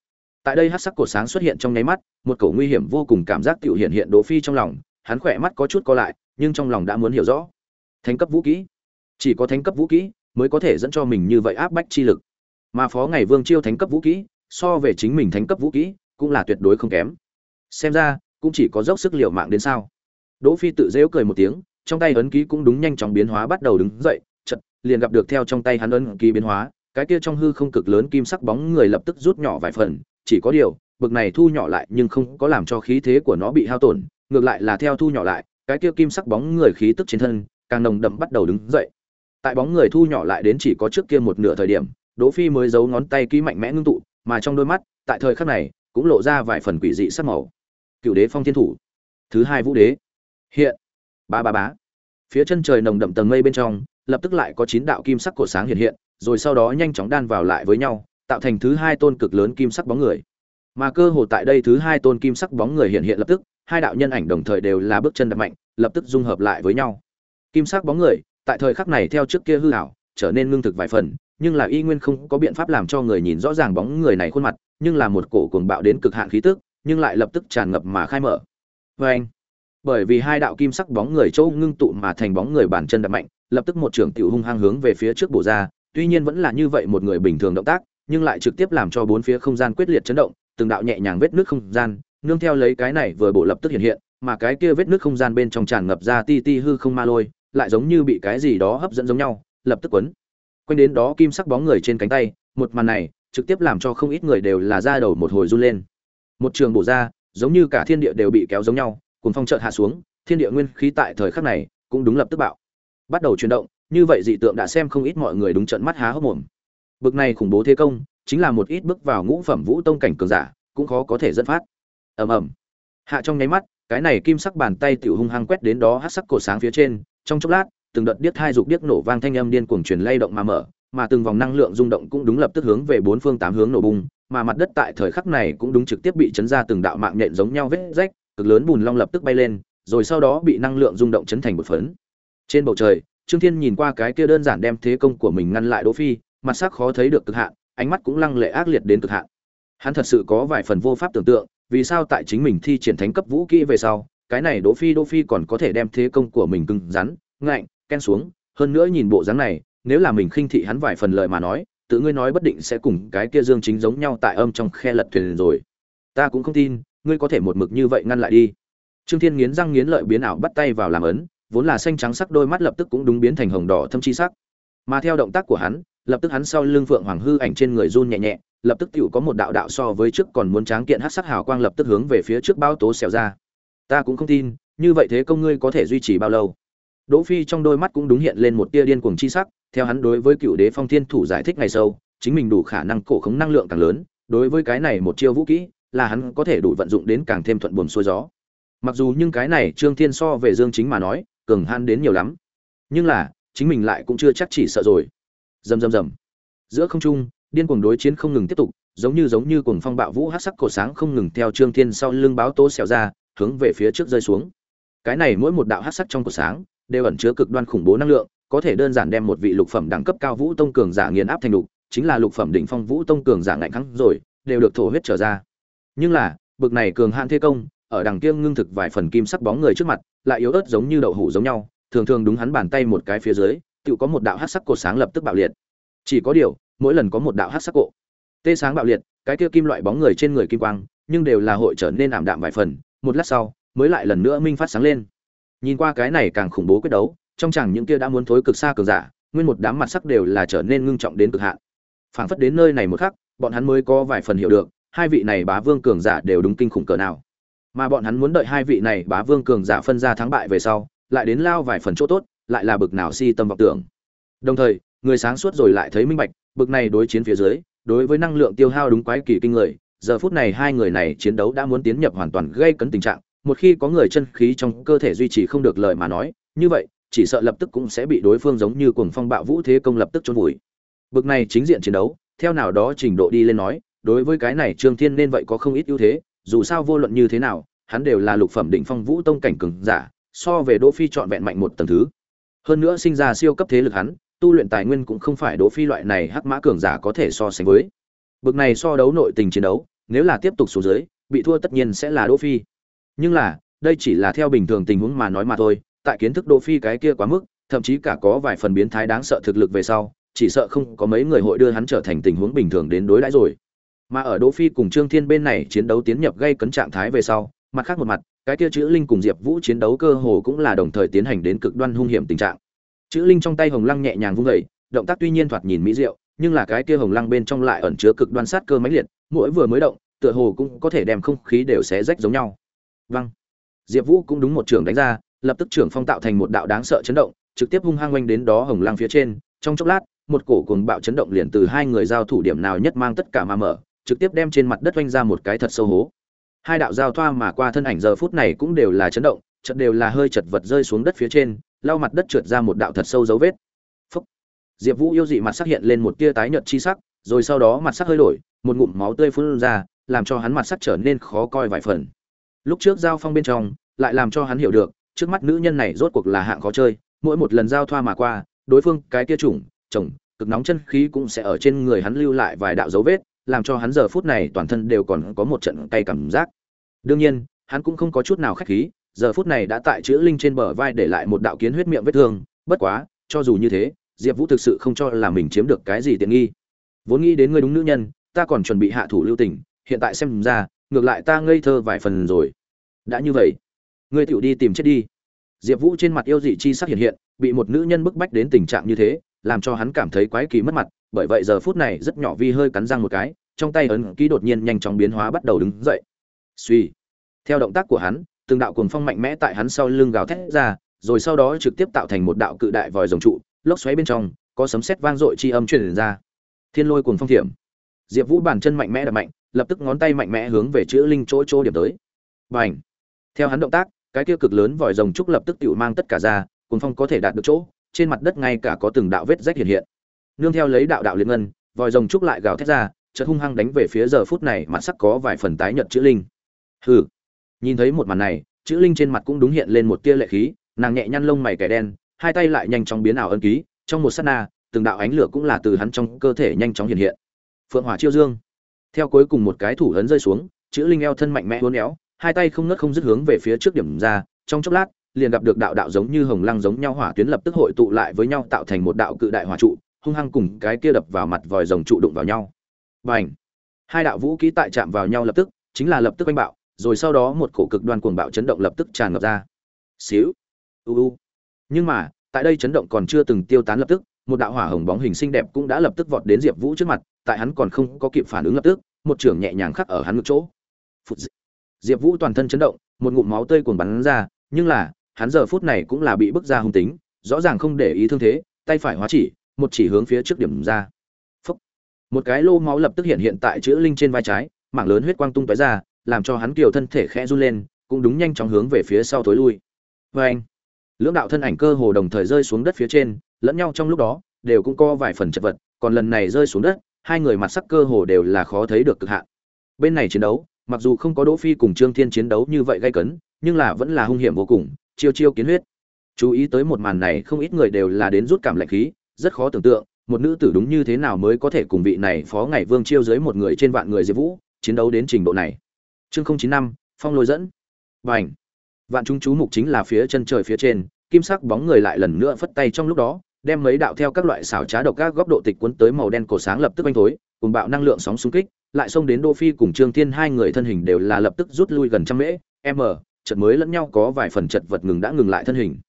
Tại đây hắc sắc cổ sáng xuất hiện trong nháy mắt, một cổ nguy hiểm vô cùng cảm giác tiểu hiện hiện đỗ phi trong lòng, hắn khỏe mắt có chút co lại, nhưng trong lòng đã muốn hiểu rõ. Thánh cấp vũ khí chỉ có thánh cấp vũ khí mới có thể dẫn cho mình như vậy áp bách chi lực. Mà phó ngày vương chiêu thánh cấp vũ khí so về chính mình thánh cấp vũ khí cũng là tuyệt đối không kém. Xem ra, cũng chỉ có dốc sức liều mạng đến sao. Đỗ phi tự giễu cười một tiếng, trong tay ấn ký cũng đúng nhanh chóng biến hóa bắt đầu đứng dậy liền gặp được theo trong tay hắn ấn ký biến hóa, cái kia trong hư không cực lớn kim sắc bóng người lập tức rút nhỏ vài phần, chỉ có điều, bực này thu nhỏ lại nhưng không có làm cho khí thế của nó bị hao tổn, ngược lại là theo thu nhỏ lại, cái kia kim sắc bóng người khí tức trên thân, càng nồng đậm bắt đầu đứng dậy. Tại bóng người thu nhỏ lại đến chỉ có trước kia một nửa thời điểm, đỗ phi mới giấu ngón tay ký mạnh mẽ ngưng tụ, mà trong đôi mắt, tại thời khắc này, cũng lộ ra vài phần quỷ dị sắc màu. Cựu đế phong thiên thủ. Thứ hai vũ đế. Hiện. Ba ba bá phía chân trời nồng đậm tầng mây bên trong lập tức lại có chín đạo kim sắc cổ sáng hiện hiện, rồi sau đó nhanh chóng đan vào lại với nhau, tạo thành thứ hai tôn cực lớn kim sắc bóng người. Mà cơ hồ tại đây thứ hai tôn kim sắc bóng người hiện hiện lập tức, hai đạo nhân ảnh đồng thời đều là bước chân đập mạnh, lập tức dung hợp lại với nhau. Kim sắc bóng người, tại thời khắc này theo trước kia hư ảo, trở nên ngưng thực vài phần, nhưng là y nguyên không có biện pháp làm cho người nhìn rõ ràng bóng người này khuôn mặt, nhưng là một cổ cuồng bạo đến cực hạn khí tức, nhưng lại lập tức tràn ngập mà khai mở. Và anh bởi vì hai đạo kim sắc bóng người chỗ ngưng tụ mà thành bóng người bản chân đập mạnh lập tức một trưởng tiểu hung hăng hướng về phía trước bổ ra, tuy nhiên vẫn là như vậy một người bình thường động tác, nhưng lại trực tiếp làm cho bốn phía không gian quyết liệt chấn động, từng đạo nhẹ nhàng vết nước không gian, nương theo lấy cái này vừa bổ lập tức hiện hiện, mà cái kia vết nước không gian bên trong tràn ngập ra ti ti hư không ma lôi, lại giống như bị cái gì đó hấp dẫn giống nhau, lập tức quấn. Quanh đến đó kim sắc bóng người trên cánh tay, một màn này trực tiếp làm cho không ít người đều là ra đầu một hồi run lên. Một trường bổ ra, giống như cả thiên địa đều bị kéo giống nhau cùng phong chợt hạ xuống, thiên địa nguyên khí tại thời khắc này cũng đúng lập tức bạo bắt đầu chuyển động, như vậy dị tượng đã xem không ít mọi người đúng trận mắt há hốc mồm. Bực này khủng bố thế công, chính là một ít bước vào ngũ phẩm vũ tông cảnh cường giả, cũng khó có thể dẫn phát. Ầm ầm. Hạ trong nháy mắt, cái này kim sắc bàn tay tiểu hung hăng quét đến đó hắc sắc cổ sáng phía trên, trong chốc lát, từng đợt điếc hai dục điếc nổ vang thanh âm điên cuồng truyền lay động mà mở, mà từng vòng năng lượng rung động cũng đúng lập tức hướng về bốn phương tám hướng nổ bung, mà mặt đất tại thời khắc này cũng đúng trực tiếp bị chấn ra từng đạo mạng nhện giống nhau vết rách, cực lớn bùn long lập tức bay lên, rồi sau đó bị năng lượng rung động chấn thành một phấn trên bầu trời, trương thiên nhìn qua cái kia đơn giản đem thế công của mình ngăn lại đỗ phi, mặt sắc khó thấy được cực hạn, ánh mắt cũng lăng lệ ác liệt đến cực hạn. Hắn thật sự có vài phần vô pháp tưởng tượng, vì sao tại chính mình thi triển thánh cấp vũ kỹ về sau, cái này đỗ phi đỗ phi còn có thể đem thế công của mình cứng rắn, ngạnh, ken xuống. Hơn nữa nhìn bộ dáng này, nếu là mình khinh thị hắn vài phần lời mà nói, tự ngươi nói bất định sẽ cùng cái kia dương chính giống nhau tại âm trong khe lật thuyền rồi. Ta cũng không tin, ngươi có thể một mực như vậy ngăn lại đi. Trương thiên nghiến răng nghiến lợi biến ảo bắt tay vào làm ấn vốn là xanh trắng sắc đôi mắt lập tức cũng đúng biến thành hồng đỏ thâm chi sắc. Mà theo động tác của hắn, lập tức hắn sau lưng phượng hoàng hư ảnh trên người run nhẹ nhẹ, lập tức tựu có một đạo đạo so với trước còn muốn tráng kiện hắc sắc hào quang lập tức hướng về phía trước bao tố xẻo ra. Ta cũng không tin, như vậy thế công ngươi có thể duy trì bao lâu? Đỗ phi trong đôi mắt cũng đúng hiện lên một tia điên cuồng chi sắc, theo hắn đối với cựu đế phong thiên thủ giải thích ngày sâu chính mình đủ khả năng cổ khống năng lượng càng lớn, đối với cái này một chiêu vũ kỹ, là hắn có thể đủ vận dụng đến càng thêm thuận buồm xuôi gió. Mặc dù nhưng cái này trương thiên so về dương chính mà nói cường han đến nhiều lắm. Nhưng là, chính mình lại cũng chưa chắc chỉ sợ rồi. Rầm rầm rầm. Giữa không trung, điên cuồng đối chiến không ngừng tiếp tục, giống như giống như cuồng phong bạo vũ hắc sắc cổ sáng không ngừng theo trương thiên sau lưng báo tố xẻo ra, hướng về phía trước rơi xuống. Cái này mỗi một đạo hắc sắc trong cổ sáng, đều ẩn chứa cực đoan khủng bố năng lượng, có thể đơn giản đem một vị lục phẩm đẳng cấp cao vũ tông cường giả nghiền áp thành đục, chính là lục phẩm đỉnh phong vũ tông cường giả ngạnh kháng rồi, đều được thổ huyết trở ra. Nhưng là, bực này cường hạn thế công ở đằng kia ngưng thực vài phần kim sắc bóng người trước mặt, lại yếu ớt giống như đậu hũ giống nhau, thường thường đúng hắn bàn tay một cái phía dưới tự có một đạo hắc sắc cột sáng lập tức bạo liệt. Chỉ có điều, mỗi lần có một đạo hắc sắc cộ tê sáng bạo liệt, cái kia kim loại bóng người trên người kim quang, nhưng đều là hội trở nên ảm đạm vài phần, một lát sau, mới lại lần nữa minh phát sáng lên. Nhìn qua cái này càng khủng bố quyết đấu, trong chẳng những kia đã muốn thối cực xa cường giả, nguyên một đám mặt sắc đều là trở nên ngưng trọng đến cực hạn. Phảng phất đến nơi này một khắc, bọn hắn mới có vài phần hiểu được, hai vị này bá vương cường giả đều đúng kinh khủng cỡ nào mà bọn hắn muốn đợi hai vị này bá vương cường giả phân ra thắng bại về sau, lại đến lao vài phần chỗ tốt, lại là bực nào si tâm vọng tưởng. Đồng thời, người sáng suốt rồi lại thấy minh bạch, bực này đối chiến phía dưới, đối với năng lượng tiêu hao đúng quái kỳ kinh người, giờ phút này hai người này chiến đấu đã muốn tiến nhập hoàn toàn gây cấn tình trạng, một khi có người chân khí trong cơ thể duy trì không được lời mà nói, như vậy, chỉ sợ lập tức cũng sẽ bị đối phương giống như cuồng phong bạo vũ thế công lập tức trôn vùi. Bực này chính diện chiến đấu, theo nào đó trình độ đi lên nói, đối với cái này trương thiên nên vậy có không ít ưu thế dù sao vô luận như thế nào, hắn đều là lục phẩm định phong vũ tông cảnh cường giả, so về đỗ phi chọn vẹn mạnh một tầng thứ. Hơn nữa sinh ra siêu cấp thế lực hắn, tu luyện tài nguyên cũng không phải đỗ phi loại này hắc mã cường giả có thể so sánh với. Bực này so đấu nội tình chiến đấu, nếu là tiếp tục xuống dưới, bị thua tất nhiên sẽ là đỗ phi. Nhưng là, đây chỉ là theo bình thường tình huống mà nói mà thôi, tại kiến thức đỗ phi cái kia quá mức, thậm chí cả có vài phần biến thái đáng sợ thực lực về sau, chỉ sợ không có mấy người hội đưa hắn trở thành tình huống bình thường đến đối đãi rồi mà ở đỗ phi cùng trương thiên bên này chiến đấu tiến nhập gây cấn trạng thái về sau, mặt khác một mặt, cái kia chữ linh cùng diệp vũ chiến đấu cơ hồ cũng là đồng thời tiến hành đến cực đoan hung hiểm tình trạng. Chữ linh trong tay hồng lăng nhẹ nhàng vung vẩy động tác tuy nhiên thoạt nhìn mỹ diệu, nhưng là cái kia hồng lăng bên trong lại ẩn chứa cực đoan sát cơ mãnh liệt, mỗi vừa mới động, tựa hồ cũng có thể đem không khí đều xé rách giống nhau. Văng diệp vũ cũng đúng một trường đánh ra, lập tức trưởng phong tạo thành một đạo đáng sợ chấn động, trực tiếp hung hăng quanh đến đó hồng lăng phía trên. Trong chốc lát, một cổ cuồng bạo chấn động liền từ hai người giao thủ điểm nào nhất mang tất cả mà mở trực tiếp đem trên mặt đất oanh ra một cái thật sâu hố. Hai đạo giao thoa mà qua thân ảnh giờ phút này cũng đều là chấn động chật đều là hơi chật vật rơi xuống đất phía trên, lau mặt đất trượt ra một đạo thật sâu dấu vết. Phúc. diệp vũ yêu dị mặt sắc hiện lên một tia tái nhợt chi sắc, rồi sau đó mặt sắc hơi đổi, một ngụm máu tươi phun ra, làm cho hắn mặt sắc trở nên khó coi vài phần. Lúc trước giao phong bên trong, lại làm cho hắn hiểu được, trước mắt nữ nhân này rốt cuộc là hạng khó chơi, mỗi một lần giao thoa mà qua, đối phương cái tia chủng, chồng, cực nóng chân khí cũng sẽ ở trên người hắn lưu lại vài đạo dấu vết làm cho hắn giờ phút này toàn thân đều còn có một trận cay cảm giác. Đương nhiên, hắn cũng không có chút nào khách khí, giờ phút này đã tại chữ linh trên bờ vai để lại một đạo kiến huyết miệng vết thương. Bất quá, cho dù như thế, diệp vũ thực sự không cho là mình chiếm được cái gì tiện nghi. Vốn nghĩ đến ngươi đúng nữ nhân, ta còn chuẩn bị hạ thủ lưu tình, hiện tại xem ra, ngược lại ta ngây thơ vài phần rồi. Đã như vậy, ngươi tiểu đi tìm chết đi. Diệp vũ trên mặt yêu dị chi sắc hiện hiện, bị một nữ nhân bức bách đến tình trạng như thế, làm cho hắn cảm thấy quái kỳ mất mặt bởi vậy giờ phút này rất nhỏ vi hơi cắn răng một cái, trong tay ấn ký đột nhiên nhanh chóng biến hóa bắt đầu đứng dậy. Suy theo động tác của hắn, từng đạo cuồng phong mạnh mẽ tại hắn sau lưng gào thét ra, rồi sau đó trực tiếp tạo thành một đạo cự đại vòi rồng trụ, lốc xoáy bên trong, có sấm sét vang dội chi âm truyền ra. Thiên lôi cuồng phong thiểm. Diệp vũ bàn chân mạnh mẽ đập mạnh, lập tức ngón tay mạnh mẽ hướng về chữ linh chỗ chỗ điểm tới. Và theo hắn động tác, cái kia cực lớn vòi rồng trúc lập tức tự mang tất cả ra, cuồng phong có thể đạt được chỗ, trên mặt đất ngay cả có từng đạo vết rách hiện hiện nương theo lấy đạo đạo liên ngân, vòi rồng trúc lại gào thét ra, chợt hung hăng đánh về phía giờ phút này mặt sắc có vài phần tái nhợt chữ linh. Hừ. Nhìn thấy một màn này, chữ linh trên mặt cũng đúng hiện lên một tia lệ khí, nàng nhẹ nhăn lông mày kẻ đen, hai tay lại nhanh chóng biến ảo ân ký, trong một sát na, từng đạo ánh lửa cũng là từ hắn trong cơ thể nhanh chóng hiện hiện. Phượng hỏa chiêu dương. Theo cuối cùng một cái thủ ấn rơi xuống, chữ linh eo thân mạnh mẽ uốn éo, hai tay không ngớt không dứt hướng về phía trước điểm ra, trong chốc lát, liền gặp được đạo đạo giống như hồng lăng giống nhau hỏa tuyến lập tức hội tụ lại với nhau tạo thành một đạo cự đại hỏa trụ hung hăng cùng cái kia đập vào mặt vòi rồng trụ đụng vào nhau. Bành! Hai đạo vũ khí tại chạm vào nhau lập tức, chính là lập tức oanh bạo, rồi sau đó một cổ cực đoan cuồng bạo chấn động lập tức tràn ngập ra. Xíu! U u! Nhưng mà, tại đây chấn động còn chưa từng tiêu tán lập tức, một đạo hỏa hồng bóng hình xinh đẹp cũng đã lập tức vọt đến diệp vũ trước mặt, tại hắn còn không có kịp phản ứng lập tức, một trường nhẹ nhàng khắc ở hắn ngực chỗ. Phụt diệp vũ toàn thân chấn động, một ngụm máu tươi cuồn bắn ra, nhưng là, hắn giờ phút này cũng là bị bức ra hung tính, rõ ràng không để ý thương thế, tay phải hóa chỉ một chỉ hướng phía trước điểm ra. Phúc. một cái lô máu lập tức hiện hiện tại chữ linh trên vai trái, mảng lớn huyết quang tung tóe ra, làm cho hắn kiều thân thể khẽ run lên, cũng đúng nhanh chóng hướng về phía sau tối lui. Vê anh lưỡng đạo thân ảnh cơ hồ đồng thời rơi xuống đất phía trên, lẫn nhau trong lúc đó, đều cũng có vài phần chật vật, còn lần này rơi xuống đất, hai người mặt sắc cơ hồ đều là khó thấy được cực hạn. Bên này chiến đấu, mặc dù không có đỗ phi cùng trương thiên chiến đấu như vậy gay cấn, nhưng là vẫn là hung hiểm vô cùng, chiêu chiêu kiến huyết. Chú ý tới một màn này, không ít người đều là đến rút cảm lạnh khí rất khó tưởng tượng, một nữ tử đúng như thế nào mới có thể cùng vị này phó ngày vương chiêu dưới một người trên vạn người diệp vũ chiến đấu đến trình độ này. Chương không chín năm, phong lôi dẫn. Và vạn chúng chú mục chính là phía chân trời phía trên, kim sắc bóng người lại lần nữa phất tay trong lúc đó, đem mấy đạo theo các loại xảo trá độc các góc độ tịch cuốn tới màu đen cổ sáng lập tức anh thối, cùng bạo năng lượng sóng xung kích, lại xông đến đô phi cùng trương thiên, hai người thân hình đều là lập tức rút lui gần trăm mễ. M trận mới lẫn nhau có vài phần chật vật ngừng đã ngừng lại thân hình.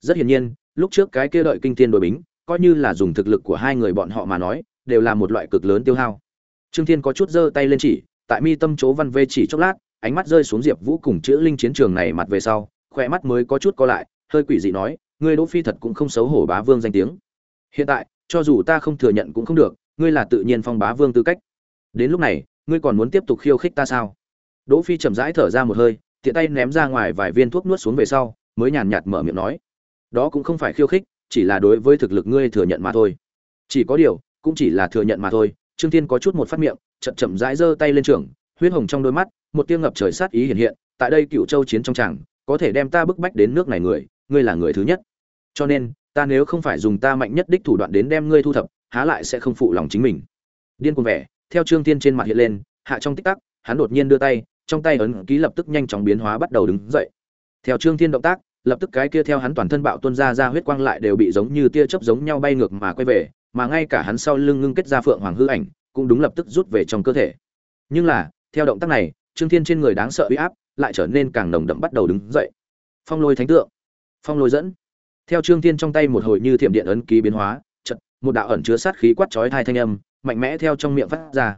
Rất hiển nhiên, lúc trước cái kia đợi kinh thiên đội bính coi như là dùng thực lực của hai người bọn họ mà nói, đều là một loại cực lớn tiêu hao. Trương thiên có chút giơ tay lên chỉ, tại mi tâm chỗ văn vê chỉ chốc lát, ánh mắt rơi xuống diệp vũ cùng chữ linh chiến trường này mặt về sau khoe mắt mới có chút co lại, hơi quỷ dị nói, ngươi đỗ phi thật cũng không xấu hổ bá vương danh tiếng. Hiện tại, cho dù ta không thừa nhận cũng không được, ngươi là tự nhiên phong bá vương tư cách. Đến lúc này, ngươi còn muốn tiếp tục khiêu khích ta sao? Đỗ phi chậm rãi thở ra một hơi, tiện tay ném ra ngoài vài viên thuốc nuốt xuống về sau, mới nhàn nhạt mở miệng nói, đó cũng không phải khiêu khích chỉ là đối với thực lực ngươi thừa nhận mà thôi. Chỉ có điều, cũng chỉ là thừa nhận mà thôi. Trương thiên có chút một phát miệng, chậm chậm rãi giơ tay lên trường, huyết hồng trong đôi mắt, một tia ngập trời sát ý hiện hiện, tại đây cựu châu chiến trong tràng, có thể đem ta bức bách đến nước này người, ngươi là người thứ nhất. Cho nên, ta nếu không phải dùng ta mạnh nhất đích thủ đoạn đến đem ngươi thu thập, há lại sẽ không phụ lòng chính mình. Điên cuồng vẻ, theo trương tiên trên mặt hiện lên, hạ trong tích tắc, hắn đột nhiên đưa tay, trong tay ấn ký lập tức nhanh chóng biến hóa bắt đầu đứng dậy. Theo trương thiên động tác lập tức cái kia theo hắn toàn thân bạo tuôn ra ra huyết quang lại đều bị giống như tia chớp giống nhau bay ngược mà quay về, mà ngay cả hắn sau lưng ngưng kết ra phượng hoàng hư ảnh, cũng đúng lập tức rút về trong cơ thể. Nhưng là, theo động tác này, trương thiên trên người đáng sợ uy áp lại trở nên càng nồng đậm bắt đầu đứng dậy. Phong lôi thánh tượng, phong lôi dẫn. Theo trương thiên trong tay một hồi như thiểm điện ấn ký biến hóa chật một đạo ẩn chứa sát khí quát chói tai thanh âm, mạnh mẽ theo trong miệng phát ra.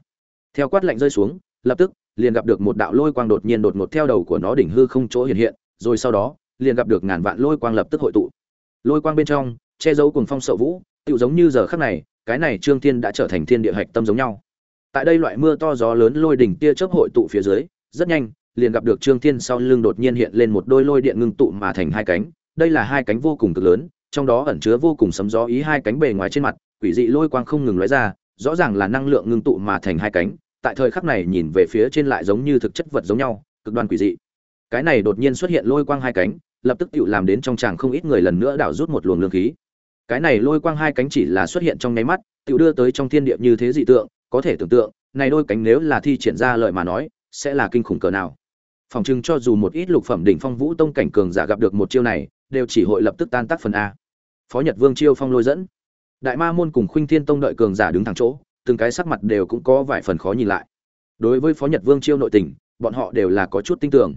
Theo quát lạnh rơi xuống, lập tức, liền gặp được một đạo lôi quang đột nhiên đột ngột theo đầu của nó đỉnh hư không chỗ hiện hiện, rồi sau đó liền gặp được ngàn vạn lôi quang lập tức hội tụ. Lôi quang bên trong, che giấu cùng phong sợ vũ, tựu giống như giờ khắc này, cái này trương thiên đã trở thành thiên địa hạch tâm giống nhau. Tại đây loại mưa to gió lớn lôi đỉnh tia chớp hội tụ phía dưới, rất nhanh, liền gặp được trương thiên sau lưng đột nhiên hiện lên một đôi lôi điện ngưng tụ mà thành hai cánh. Đây là hai cánh vô cùng cực lớn, trong đó ẩn chứa vô cùng sấm gió ý hai cánh bề ngoài trên mặt, quỷ dị lôi quang không ngừng lóe ra, rõ ràng là năng lượng ngưng tụ mà thành hai cánh. Tại thời khắc này nhìn về phía trên lại giống như thực chất vật giống nhau, cực đoan quỷ dị cái này đột nhiên xuất hiện lôi quang hai cánh, lập tức tự làm đến trong chàng không ít người lần nữa đảo rút một luồng lương khí. Cái này lôi quang hai cánh chỉ là xuất hiện trong nháy mắt tự đưa tới trong thiên địa như thế dị tượng, có thể tưởng tượng, này đôi cánh nếu là thi triển ra lợi mà nói, sẽ là kinh khủng cỡ nào. Phòng chừng cho dù một ít lục phẩm đỉnh phong vũ tông cảnh cường giả gặp được một chiêu này, đều chỉ hội lập tức tan tác phần a. Phó nhật vương chiêu phong lôi dẫn. Đại ma môn cùng khuynh thiên tông đợi cường giả đứng thẳng chỗ, từng cái sắc mặt đều cũng có vài phần khó nhìn lại. Đối với phó nhật vương chiêu nội tình, bọn họ đều là có chút tin tưởng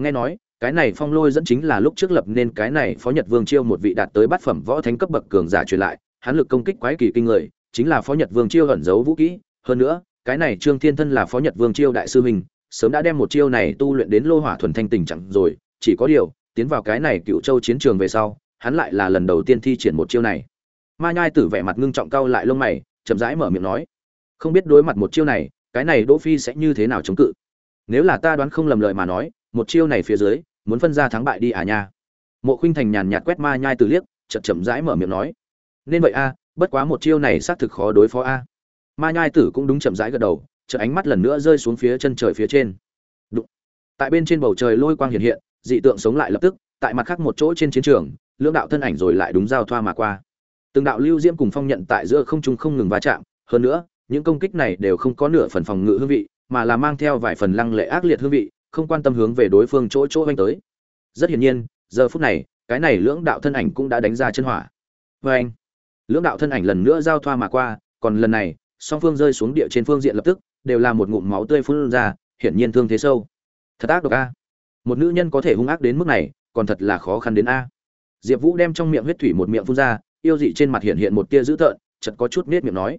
nghe nói, cái này phong lôi dẫn chính là lúc trước lập nên cái này phó nhật vương chiêu một vị đạt tới bát phẩm võ thánh cấp bậc cường giả truyền lại, hắn lực công kích quái kỳ kinh người, chính là phó nhật vương chiêu ẩn giấu vũ kỹ. Hơn nữa, cái này trương thiên thân là phó nhật vương chiêu đại sư mình sớm đã đem một chiêu này tu luyện đến lô hỏa thuần thanh tình trạng rồi, chỉ có điều, tiến vào cái này cựu châu chiến trường về sau, hắn lại là lần đầu tiên thi triển một chiêu này. Ma nhai tử vẻ mặt ngưng trọng cau lại lông mày, chậm rãi mở miệng nói, không biết đối mặt một chiêu này, cái này đỗ phi sẽ như thế nào chống cự? Nếu là ta đoán không lầm lời mà nói một chiêu này phía dưới, muốn phân ra thắng bại đi à nha. Mộ khuynh thành nhàn nhạt quét ma nhai tử liếc, chậm chậm rãi mở miệng nói. Nên vậy a, bất quá một chiêu này xác thực khó đối phó a. Ma nhai tử cũng đúng chậm rãi gật đầu chợ ánh mắt lần nữa rơi xuống phía chân trời phía trên. Đụng. tại bên trên bầu trời lôi quang hiện hiện, dị tượng sống lại lập tức, tại mặt khác một chỗ trên chiến trường, lưỡng đạo thân ảnh rồi lại đúng giao thoa mà qua. Từng đạo lưu diễm cùng phong nhận tại giữa không trung không ngừng va chạm, hơn nữa, những công kích này đều không có nửa phần phòng ngự hương vị, mà là mang theo vài phần lăng lệ ác liệt hương vị không quan tâm hướng về đối phương chỗ chỗ anh tới. Rất hiển nhiên, giờ phút này, cái này lưỡng đạo thân ảnh cũng đã đánh ra chân hỏa. Vê anh, lưỡng đạo thân ảnh lần nữa giao thoa mà qua, còn lần này, song phương rơi xuống địa trên phương diện lập tức, đều là một ngụm máu tươi phun ra, hiển nhiên thương thế sâu. Thật ác độc a. Một nữ nhân có thể hung ác đến mức này, còn thật là khó khăn đến a. Diệp vũ đem trong miệng huyết thủy một miệng phun ra, yêu dị trên mặt hiện hiện một tia dữ tợn chật có chút nết miệng nói.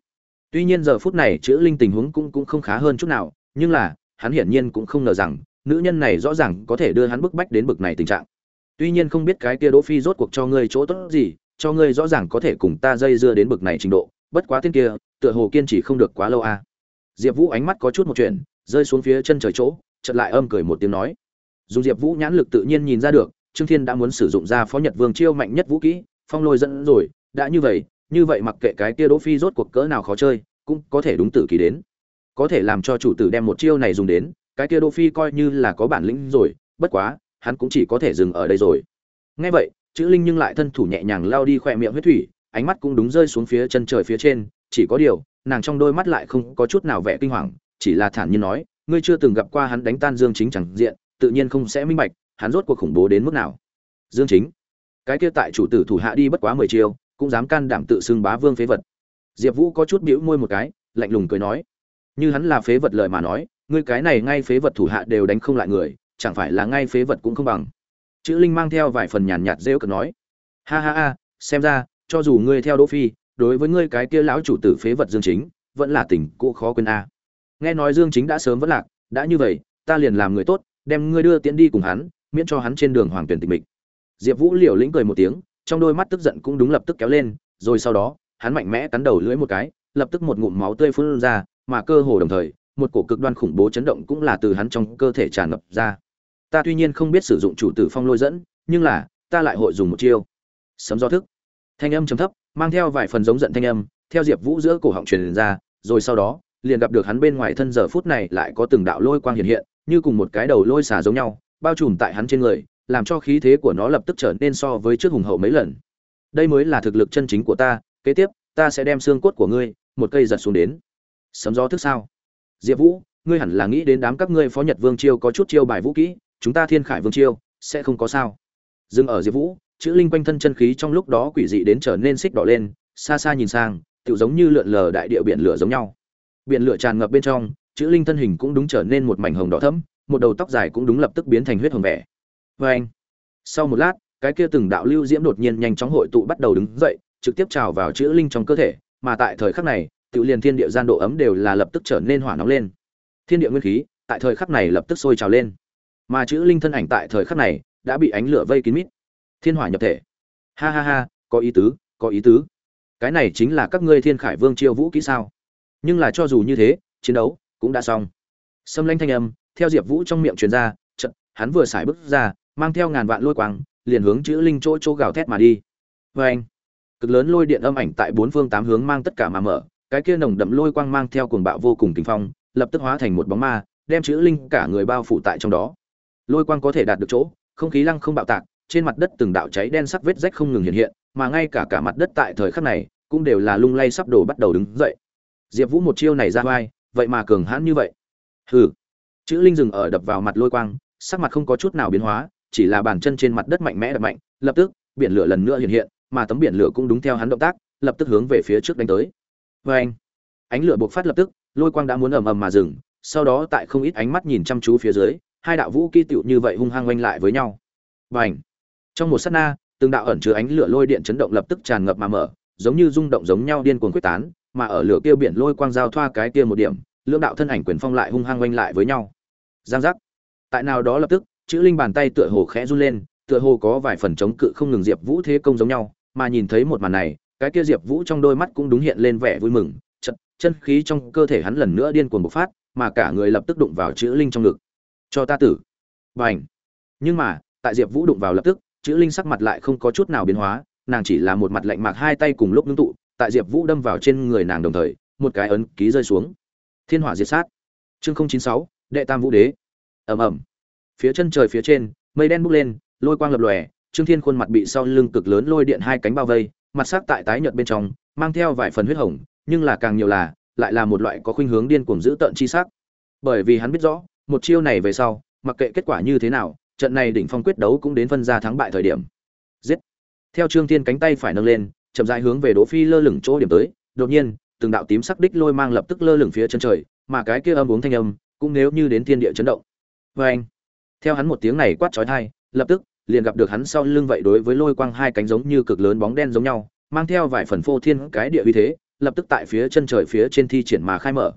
Tuy nhiên giờ phút này chữ linh tình huống cũng cũng không khá hơn chút nào, nhưng là, hắn hiển nhiên cũng không ngờ rằng nữ nhân này rõ ràng có thể đưa hắn bức bách đến bực này tình trạng. Tuy nhiên không biết cái kia đỗ phi rốt cuộc cho ngươi chỗ tốt gì, cho ngươi rõ ràng có thể cùng ta dây dưa đến bực này trình độ, bất quá tên kia, tựa hồ kiên trì không được quá lâu a diệp vũ ánh mắt có chút một chuyện, rơi xuống phía chân trời chỗ, chợt lại âm cười một tiếng nói. Dùng diệp vũ nhãn lực tự nhiên nhìn ra được, trương thiên đã muốn sử dụng ra phó nhật vương chiêu mạnh nhất vũ kỹ, phong lôi dẫn rồi, đã như vậy như vậy mặc kệ cái kia đỗ phi rốt cuộc cỡ nào khó chơi, cũng có thể đúng tử kỳ đến. Có thể làm cho chủ tử đem một chiêu này dùng đến cái kia đỗ phi coi như là có bản lĩnh rồi, bất quá, hắn cũng chỉ có thể dừng ở đây rồi. Nghe vậy, chữ linh nhưng lại thân thủ nhẹ nhàng lao đi khỏe miệng huyết thủy, ánh mắt cũng đúng rơi xuống phía chân trời phía trên, chỉ có điều, nàng trong đôi mắt lại không có chút nào vẻ kinh hoàng, chỉ là thản nhiên nói, ngươi chưa từng gặp qua hắn đánh tan dương chính chẳng diện, tự nhiên không sẽ minh bạch, hắn rốt cuộc khủng bố đến mức nào. Dương chính, cái kia tại chủ tử thủ hạ đi bất quá mười chiêu, cũng dám can đảm tự xưng bá vương phế vật. Diệp vũ có chút bĩu môi một cái, lạnh lùng cười nói, như hắn là phế vật lời mà nói ngươi cái này ngay phế vật thủ hạ đều đánh không lại người, chẳng phải là ngay phế vật cũng không bằng. Chữ linh mang theo vài phần nhàn nhạt rêu cực nói. Ha ha ha, xem ra, cho dù ngươi theo đỗ phi, đối với ngươi cái kia lão chủ tử phế vật dương chính, vẫn là tình cũ khó quên a. Nghe nói dương chính đã sớm vẫn lạc, đã như vậy, ta liền làm người tốt, đem ngươi đưa tiễn đi cùng hắn, miễn cho hắn trên đường hoàng tuyển tịch mịch. Diệp vũ liều lĩnh cười một tiếng, trong đôi mắt tức giận cũng đúng lập tức kéo lên, rồi sau đó, hắn mạnh mẽ cắn đầu lưỡi một cái, lập tức một ngụm máu tươi phun ra, mà cơ hồ đồng thời một cổ cực đoan khủng bố chấn động cũng là từ hắn trong cơ thể tràn ngập ra. Ta tuy nhiên không biết sử dụng chủ tử phong lôi dẫn, nhưng là, ta lại hội dùng một chiêu. Sấm do thức. Thanh âm trầm thấp, mang theo vài phần giống giận thanh âm, theo diệp vũ giữa cổ họng truyền ra, rồi sau đó, liền gặp được hắn bên ngoài thân giờ phút này lại có từng đạo lôi quang hiện hiện, như cùng một cái đầu lôi xà giống nhau, bao trùm tại hắn trên người, làm cho khí thế của nó lập tức trở nên so với trước hùng hậu mấy lần. Đây mới là thực lực chân chính của ta, kế tiếp, ta sẽ đem xương cốt của ngươi, một cây giật xuống đến. Sấm gió thức sao? Diệp vũ, ngươi hẳn là nghĩ đến đám các ngươi phó nhật vương chiêu có chút chiêu bài vũ kỹ, chúng ta thiên khải vương chiêu, sẽ không có sao. Dừng ở diệp vũ, chữ linh quanh thân chân khí trong lúc đó quỷ dị đến trở nên xích đỏ lên, xa xa nhìn sang tự giống như lượn lờ đại địa biển lửa giống nhau. Biển lửa tràn ngập bên trong, chữ linh thân hình cũng đúng trở nên một mảnh hồng đỏ thẫm, một đầu tóc dài cũng đúng lập tức biến thành huyết hồng vẻ. Vê anh, sau một lát, cái kia từng đạo lưu diễm đột nhiên nhanh chóng hội tụ bắt đầu đứng dậy, trực tiếp trào vào chữ linh trong cơ thể, mà tại thời khắc này tự liền thiên địa gian độ ấm đều là lập tức trở nên hỏa nóng lên. Thiên địa nguyên khí tại thời khắc này lập tức sôi trào lên. Mà chữ linh thân ảnh tại thời khắc này đã bị ánh lửa vây kín mít. Thiên hỏa nhập thể. Ha ha ha, có ý tứ, có ý tứ. Cái này chính là các ngươi thiên khải vương chiêu vũ kỹ sao? Nhưng là cho dù như thế, chiến đấu cũng đã xong. Xâm lanh thanh âm theo diệp vũ trong miệng truyền ra trận hắn vừa xài bước ra, mang theo ngàn vạn lôi quang, liền hướng chữ linh chỗ chỗ gào thét mà đi. Vê anh cực lớn lôi điện âm ảnh tại bốn phương tám hướng mang tất cả mà mở cái kia nồng đậm lôi quang mang theo cuồng bạo vô cùng kinh phong, lập tức hóa thành một bóng ma, đem chữ linh cả người bao phủ tại trong đó. Lôi quang có thể đạt được chỗ, không khí lăng không bạo tạc, trên mặt đất từng đạo cháy đen sắc vết rách không ngừng hiện hiện, mà ngay cả cả mặt đất tại thời khắc này, cũng đều là lung lay sắp đổ bắt đầu đứng dậy. Diệp vũ một chiêu này ra vai, vậy mà cường hãn như vậy. Hừ. Chữ linh dừng ở đập vào mặt lôi quang, sắc mặt không có chút nào biến hóa, chỉ là bàn chân trên mặt đất mạnh mẽ đập mạnh, lập tức, biển lửa lần nữa hiện hiện, mà tấm biển lửa cũng đúng theo hắn động tác, lập tức hướng về phía trước đánh tới vê anh. Ánh lửa bộc phát lập tức, lôi quang đã muốn ầm ầm mà dừng, sau đó tại không ít ánh mắt nhìn chăm chú phía dưới, hai đạo vũ kỹ tựu như vậy hung hăng oanh lại với nhau. Và ảnh trong một sát na, từng đạo ẩn chứa ánh lửa lôi điện chấn động lập tức tràn ngập mà mở, giống như rung động giống nhau điên cuồng quyết tán, mà ở lửa kia biển lôi quang giao thoa cái kia một điểm, lưỡng đạo thân ảnh quyền phong lại hung hăng oanh lại với nhau. Giang giác. Tại nào đó lập tức, chữ linh bàn tay tựa hồ khẽ run lên, tựa hồ có vài phần chống cự không ngừng diệp vũ thế công giống nhau, mà nhìn thấy một màn này cái kia diệp vũ trong đôi mắt cũng đúng hiện lên vẻ vui mừng chân chân khí trong cơ thể hắn lần nữa điên cuồng bộc phát, mà cả người lập tức đụng vào chữ linh trong ngực. Cho ta tử. B à n h nhưng mà, tại diệp vũ đụng vào lập tức, chữ linh sắc mặt lại không có chút nào biến hóa, nàng chỉ là một mặt lạnh mạc hai tay cùng lúc ngưng tụ, tại diệp vũ đâm vào trên người nàng đồng thời, một cái ấn ký rơi xuống. Thiên hỏa diệt sát. Chương chín sáu, đệ tam vũ đế. Ầm ầm. Phía chân trời phía trên, mây đen bốc lên, lôi quang lập lòe, trương thiên khuôn mặt bị sau lưng cực lớn lôi điện hai cánh bao vây mặt sắc tại tái nhợt bên trong mang theo vài phần huyết hồng nhưng là càng nhiều là lại là một loại có khuynh hướng điên cuồng giữ tợn chi sắc. Bởi vì hắn biết rõ, một chiêu này về sau, mặc kệ kết quả như thế nào, trận này đỉnh phong quyết đấu cũng đến phân ra thắng bại thời điểm. Giết. Theo Trương Thiên cánh tay phải nâng lên, chậm rãi hướng về Đỗ Phi lơ lửng chỗ điểm tới, đột nhiên, từng đạo tím sắc đích lôi mang lập tức lơ lửng phía chân trời, mà cái kia âm uống thanh âm, cũng nếu như đến thiên địa chấn động. Oeng. Theo hắn một tiếng này quát chói tai, lập tức liền gặp được hắn sau lưng vậy đối với lôi quang hai cánh giống như cực lớn bóng đen giống nhau, mang theo vài phần phô thiên cái địa uy thế, lập tức tại phía chân trời phía trên thi triển mà khai mở.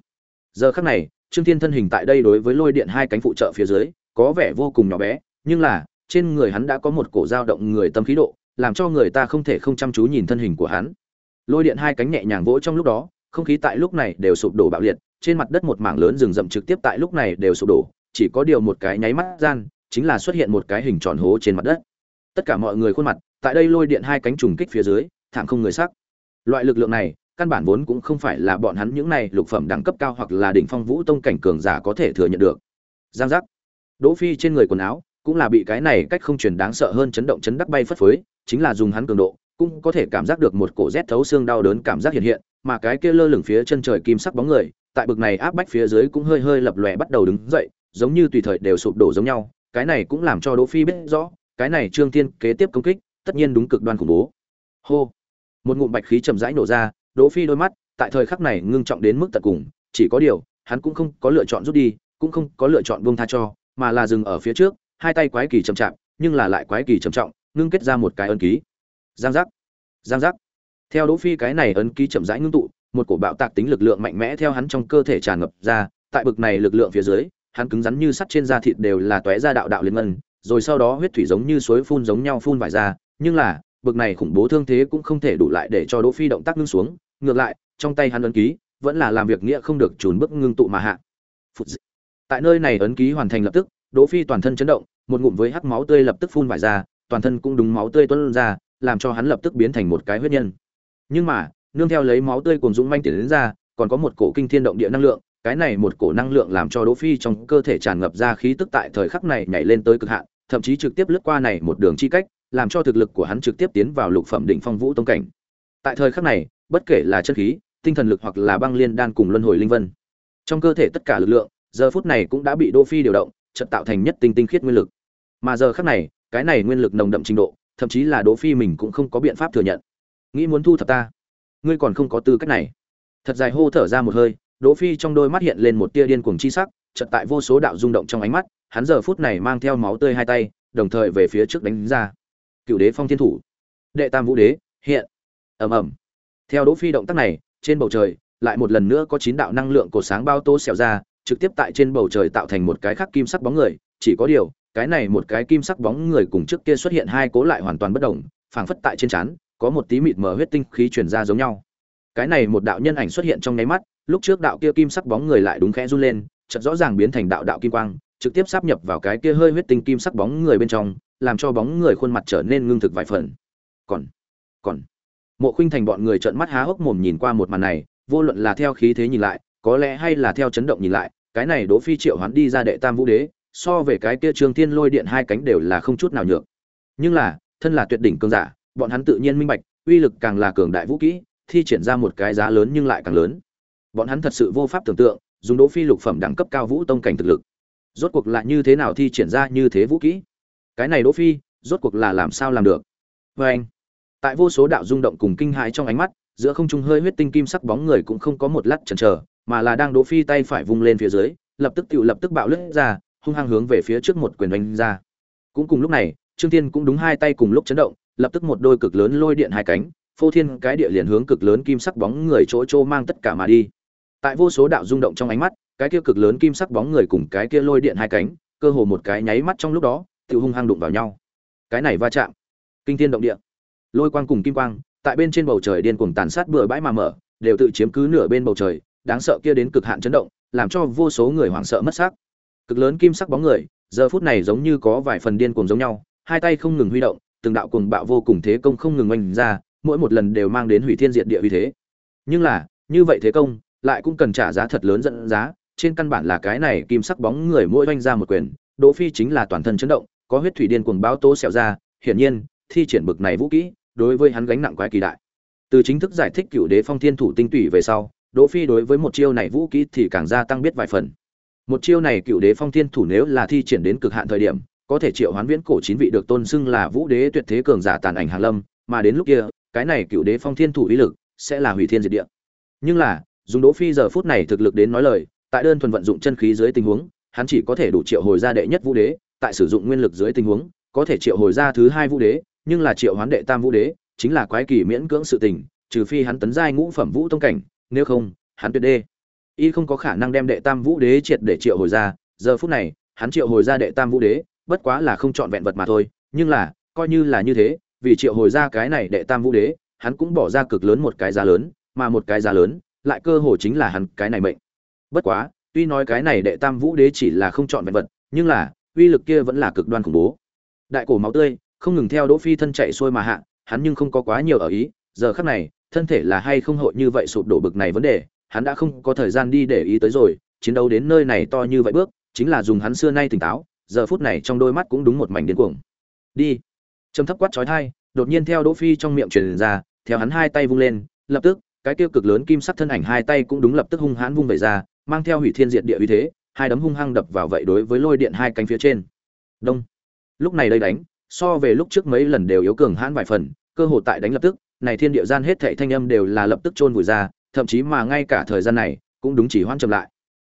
Giờ khắc này, Trương Thiên thân hình tại đây đối với lôi điện hai cánh phụ trợ phía dưới, có vẻ vô cùng nhỏ bé, nhưng là, trên người hắn đã có một cổ dao động người tâm khí độ, làm cho người ta không thể không chăm chú nhìn thân hình của hắn. Lôi điện hai cánh nhẹ nhàng vỗ trong lúc đó, không khí tại lúc này đều sụp đổ bạo liệt, trên mặt đất một mảng lớn rừng rậm trực tiếp tại lúc này đều sụp đổ, chỉ có điều một cái nháy mắt gian, chính là xuất hiện một cái hình tròn hố trên mặt đất. Tất cả mọi người khuôn mặt, tại đây lôi điện hai cánh trùng kích phía dưới, thảm không người sắc. Loại lực lượng này, căn bản vốn cũng không phải là bọn hắn những này lục phẩm đẳng cấp cao hoặc là đỉnh phong vũ tông cảnh cường giả có thể thừa nhận được. Giang giác. Đỗ Phi trên người quần áo cũng là bị cái này cách không truyền đáng sợ hơn chấn động chấn đắc bay phất phới, chính là dùng hắn cường độ, cũng có thể cảm giác được một cổ rét thấu xương đau đớn cảm giác hiện hiện, mà cái kia lơ lửng phía chân trời kim sắc bóng người, tại bực này áp bách phía dưới cũng hơi hơi lập lòe bắt đầu đứng dậy, giống như tùy thời đều sụp đổ giống nhau, cái này cũng làm cho Đỗ Phi biết rõ, cái này Trương Thiên kế tiếp công kích, tất nhiên đúng cực đoan khủng bố. Hô. Một ngụm bạch khí chậm rãi nổ ra, Đỗ Phi đôi mắt, tại thời khắc này ngưng trọng đến mức tận cùng, chỉ có điều, hắn cũng không có lựa chọn rút đi, cũng không có lựa chọn buông tha cho, mà là dừng ở phía trước, hai tay quái kỳ chậm chạm, nhưng là lại quái kỳ trầm trọng, ngưng kết ra một cái ấn ký. Giang giác, giang giác. Theo Đỗ Phi cái này ấn ký chậm rãi ngưng tụ, một cổ bạo tạc tính lực lượng mạnh mẽ theo hắn trong cơ thể tràn ngập ra, tại bực này lực lượng phía dưới, hắn cứng rắn như sắt trên da thịt đều là tóe ra đạo đạo liên ngân, rồi sau đó huyết thủy giống như suối phun giống nhau phun vải ra, nhưng là, bực này khủng bố thương thế cũng không thể đủ lại để cho Đỗ Phi động tác ngưng xuống, ngược lại, trong tay hắn ấn ký vẫn là làm việc nghĩa không được trùn bước ngưng tụ mà hạ. Phụt. Tại nơi này ấn ký hoàn thành lập tức, Đỗ Phi toàn thân chấn động, một ngụm với hắc máu tươi lập tức phun vải ra, toàn thân cũng đúng máu tươi tuôn ra, làm cho hắn lập tức biến thành một cái huyết nhân. Nhưng mà, nương theo lấy máu tươi cuồn dũng manh tiến đến ra, còn có một cổ kinh thiên động địa năng lượng, cái này một cổ năng lượng làm cho Đỗ Phi trong cơ thể tràn ngập ra khí tức tại thời khắc này nhảy lên tới cực hạn, thậm chí trực tiếp lướt qua này một đường chi cách, làm cho thực lực của hắn trực tiếp tiến vào lục phẩm đỉnh phong vũ tông cảnh. Tại thời khắc này, bất kể là chân khí, tinh thần lực hoặc là băng liên đan cùng luân hồi linh vân, trong cơ thể tất cả lực lượng, giờ phút này cũng đã bị Đỗ Phi điều động, chợt tạo thành nhất tinh tinh khiết nguyên lực. Mà giờ khắc này, cái này nguyên lực nồng đậm trình độ, thậm chí là Đỗ Phi mình cũng không có biện pháp thừa nhận. Nghĩ muốn thu thập ta, ngươi còn không có tư cách này. Thật dài hô thở ra một hơi, Đỗ Phi trong đôi mắt hiện lên một tia điên cuồng chi sắc, chợt tại vô số đạo rung động trong ánh mắt, hắn giờ phút này mang theo máu tươi hai tay, đồng thời về phía trước đánh ra. Cựu đế phong thiên thủ, đệ tam vũ đế, hiện. Ầm ầm. Theo Đỗ Phi động tác này, trên bầu trời lại một lần nữa có chín đạo năng lượng cổ sáng bao tô xẻo ra, trực tiếp tại trên bầu trời tạo thành một cái khắc kim sắc bóng người, chỉ có điều, cái này một cái kim sắc bóng người cùng trước kia xuất hiện hai cố lại hoàn toàn bất động, phảng phất tại trên trán có một tí mịt mờ huyết tinh khí truyền ra giống nhau. Cái này một đạo nhân ảnh xuất hiện trong nháy mắt, lúc trước đạo kia kim sắc bóng người lại đúng khẽ run lên, chợt rõ ràng biến thành đạo đạo kim quang, trực tiếp sáp nhập vào cái kia hơi huyết tinh kim sắc bóng người bên trong, làm cho bóng người khuôn mặt trở nên ngưng thực vài phần. Còn, còn, Mộ Khuynh Thành bọn người trợn mắt há hốc mồm nhìn qua một màn này, vô luận là theo khí thế nhìn lại, có lẽ hay là theo chấn động nhìn lại, cái này Đỗ Phi Triệu hắn đi ra đệ Tam Vũ Đế, so về cái kia Trương Thiên Lôi Điện hai cánh đều là không chút nào nhược. Nhưng là, thân là tuyệt đỉnh cường giả, bọn hắn tự nhiên minh bạch, uy lực càng là cường đại vũ kỹ, thi triển ra một cái giá lớn nhưng lại càng lớn. Bọn hắn thật sự vô pháp tưởng tượng, dùng Đỗ Phi lục phẩm đẳng cấp cao vũ tông cảnh thực lực, rốt cuộc là như thế nào thi triển ra như thế vũ kỹ? Cái này Đỗ Phi, rốt cuộc là làm sao làm được? Và anh, tại vô số đạo rung động cùng kinh hãi trong ánh mắt, giữa không trung hơi huyết tinh kim sắc bóng người cũng không có một lát chần chờ, mà là đang Đỗ Phi tay phải vung lên phía dưới, lập tức tự lập tức bạo lướt ra hung hăng hướng về phía trước một quyền đánh ra cũng cùng lúc này trương thiên cũng đúng hai tay cùng lúc chấn động lập tức một đôi cực lớn lôi điện hai cánh phô thiên cái địa liền hướng cực lớn kim sắc bóng người chỗ chỗ mang tất cả mà đi tại vô số đạo rung động trong ánh mắt, cái kia cực lớn kim sắc bóng người cùng cái kia lôi điện hai cánh, cơ hồ một cái nháy mắt trong lúc đó, tự hung hăng đụng vào nhau. Cái này va chạm, kinh thiên động địa. Lôi quang cùng kim quang, tại bên trên bầu trời điên cuồng tàn sát bừa bãi mà mở, đều tự chiếm cứ nửa bên bầu trời, đáng sợ kia đến cực hạn chấn động, làm cho vô số người hoảng sợ mất xác. Cực lớn kim sắc bóng người, giờ phút này giống như có vài phần điên cuồng giống nhau, hai tay không ngừng huy động, từng đạo cuồng bạo vô cùng thế công không ngừng oanh ra, mỗi một lần đều mang đến hủy thiên diệt địa uy thế. Nhưng là, như vậy thế công lại cũng cần trả giá thật lớn dẫn giá, trên căn bản là cái này kim sắc bóng người mỗi oanh ra một quyền, đỗ phi chính là toàn thân chấn động, có huyết thủy điên cuồng báo tố xẹo ra, hiển nhiên, thi triển bực này vũ kỹ, đối với hắn gánh nặng quái kỳ đại. Từ chính thức giải thích cựu đế phong thiên thủ tinh tủy về sau, đỗ phi đối với một chiêu này vũ kỹ thì càng gia tăng biết vài phần. Một chiêu này cựu đế phong thiên thủ nếu là thi triển đến cực hạn thời điểm, có thể triệu hoán viễn cổ chín vị được tôn xưng là vũ đế tuyệt thế cường giả tàn ảnh hà lâm, mà đến lúc kia, cái này cựu đế phong thiên thủ uy lực sẽ là hủy thiên diệt địa. Nhưng là dùng đỗ phi giờ phút này thực lực đến nói lời, tại đơn thuần vận dụng chân khí dưới tình huống, hắn chỉ có thể đủ triệu hồi ra đệ nhất vũ đế, tại sử dụng nguyên lực dưới tình huống, có thể triệu hồi ra thứ hai vũ đế, nhưng là triệu hoán đệ tam vũ đế, chính là quái kỳ miễn cưỡng sự tình, trừ phi hắn tấn giai ngũ phẩm vũ tông cảnh, nếu không, hắn tuyệt đê. Y không có khả năng đem đệ tam vũ đế triệt để triệu hồi ra, giờ phút này, hắn triệu hồi ra đệ tam vũ đế, bất quá là không chọn vẹn vật mà thôi, nhưng là, coi như là như thế, vì triệu hồi ra cái này đệ tam vũ đế, hắn cũng bỏ ra cực lớn một cái giá lớn, mà một cái giá lớn lại cơ hồ chính là hắn cái này mệnh. Bất quá, tuy nói cái này đệ tam vũ đế chỉ là không chọn vẹn vật, nhưng là, uy lực kia vẫn là cực đoan khủng bố. Đại cổ máu tươi, không ngừng theo đỗ phi thân chạy xuôi mà hạ, hắn nhưng không có quá nhiều ở ý, giờ khắc này, thân thể là hay không hội như vậy sụp đổ bực này vấn đề, hắn đã không có thời gian đi để ý tới rồi, chiến đấu đến nơi này to như vậy bước, chính là dùng hắn xưa nay tỉnh táo, giờ phút này trong đôi mắt cũng đúng một mảnh điên cuồng. Đi. Trầm thấp quát chói tai, đột nhiên theo đỗ phi trong miệng truyền ra, theo hắn hai tay vung lên, lập tức cái tiêu cực lớn kim sắc thân ảnh hai tay cũng đúng lập tức hung hãn vung về ra, mang theo hủy thiên diệt địa uy thế, hai đấm hung hăng đập vào vậy đối với lôi điện hai cánh phía trên. Đông. Lúc này đây đánh, so về lúc trước mấy lần đều yếu cường hãn vài phần, cơ hội tại đánh lập tức, này thiên địa gian hết thảy thanh âm đều là lập tức chôn vùi ra, thậm chí mà ngay cả thời gian này, cũng đúng chỉ hoãn chậm lại.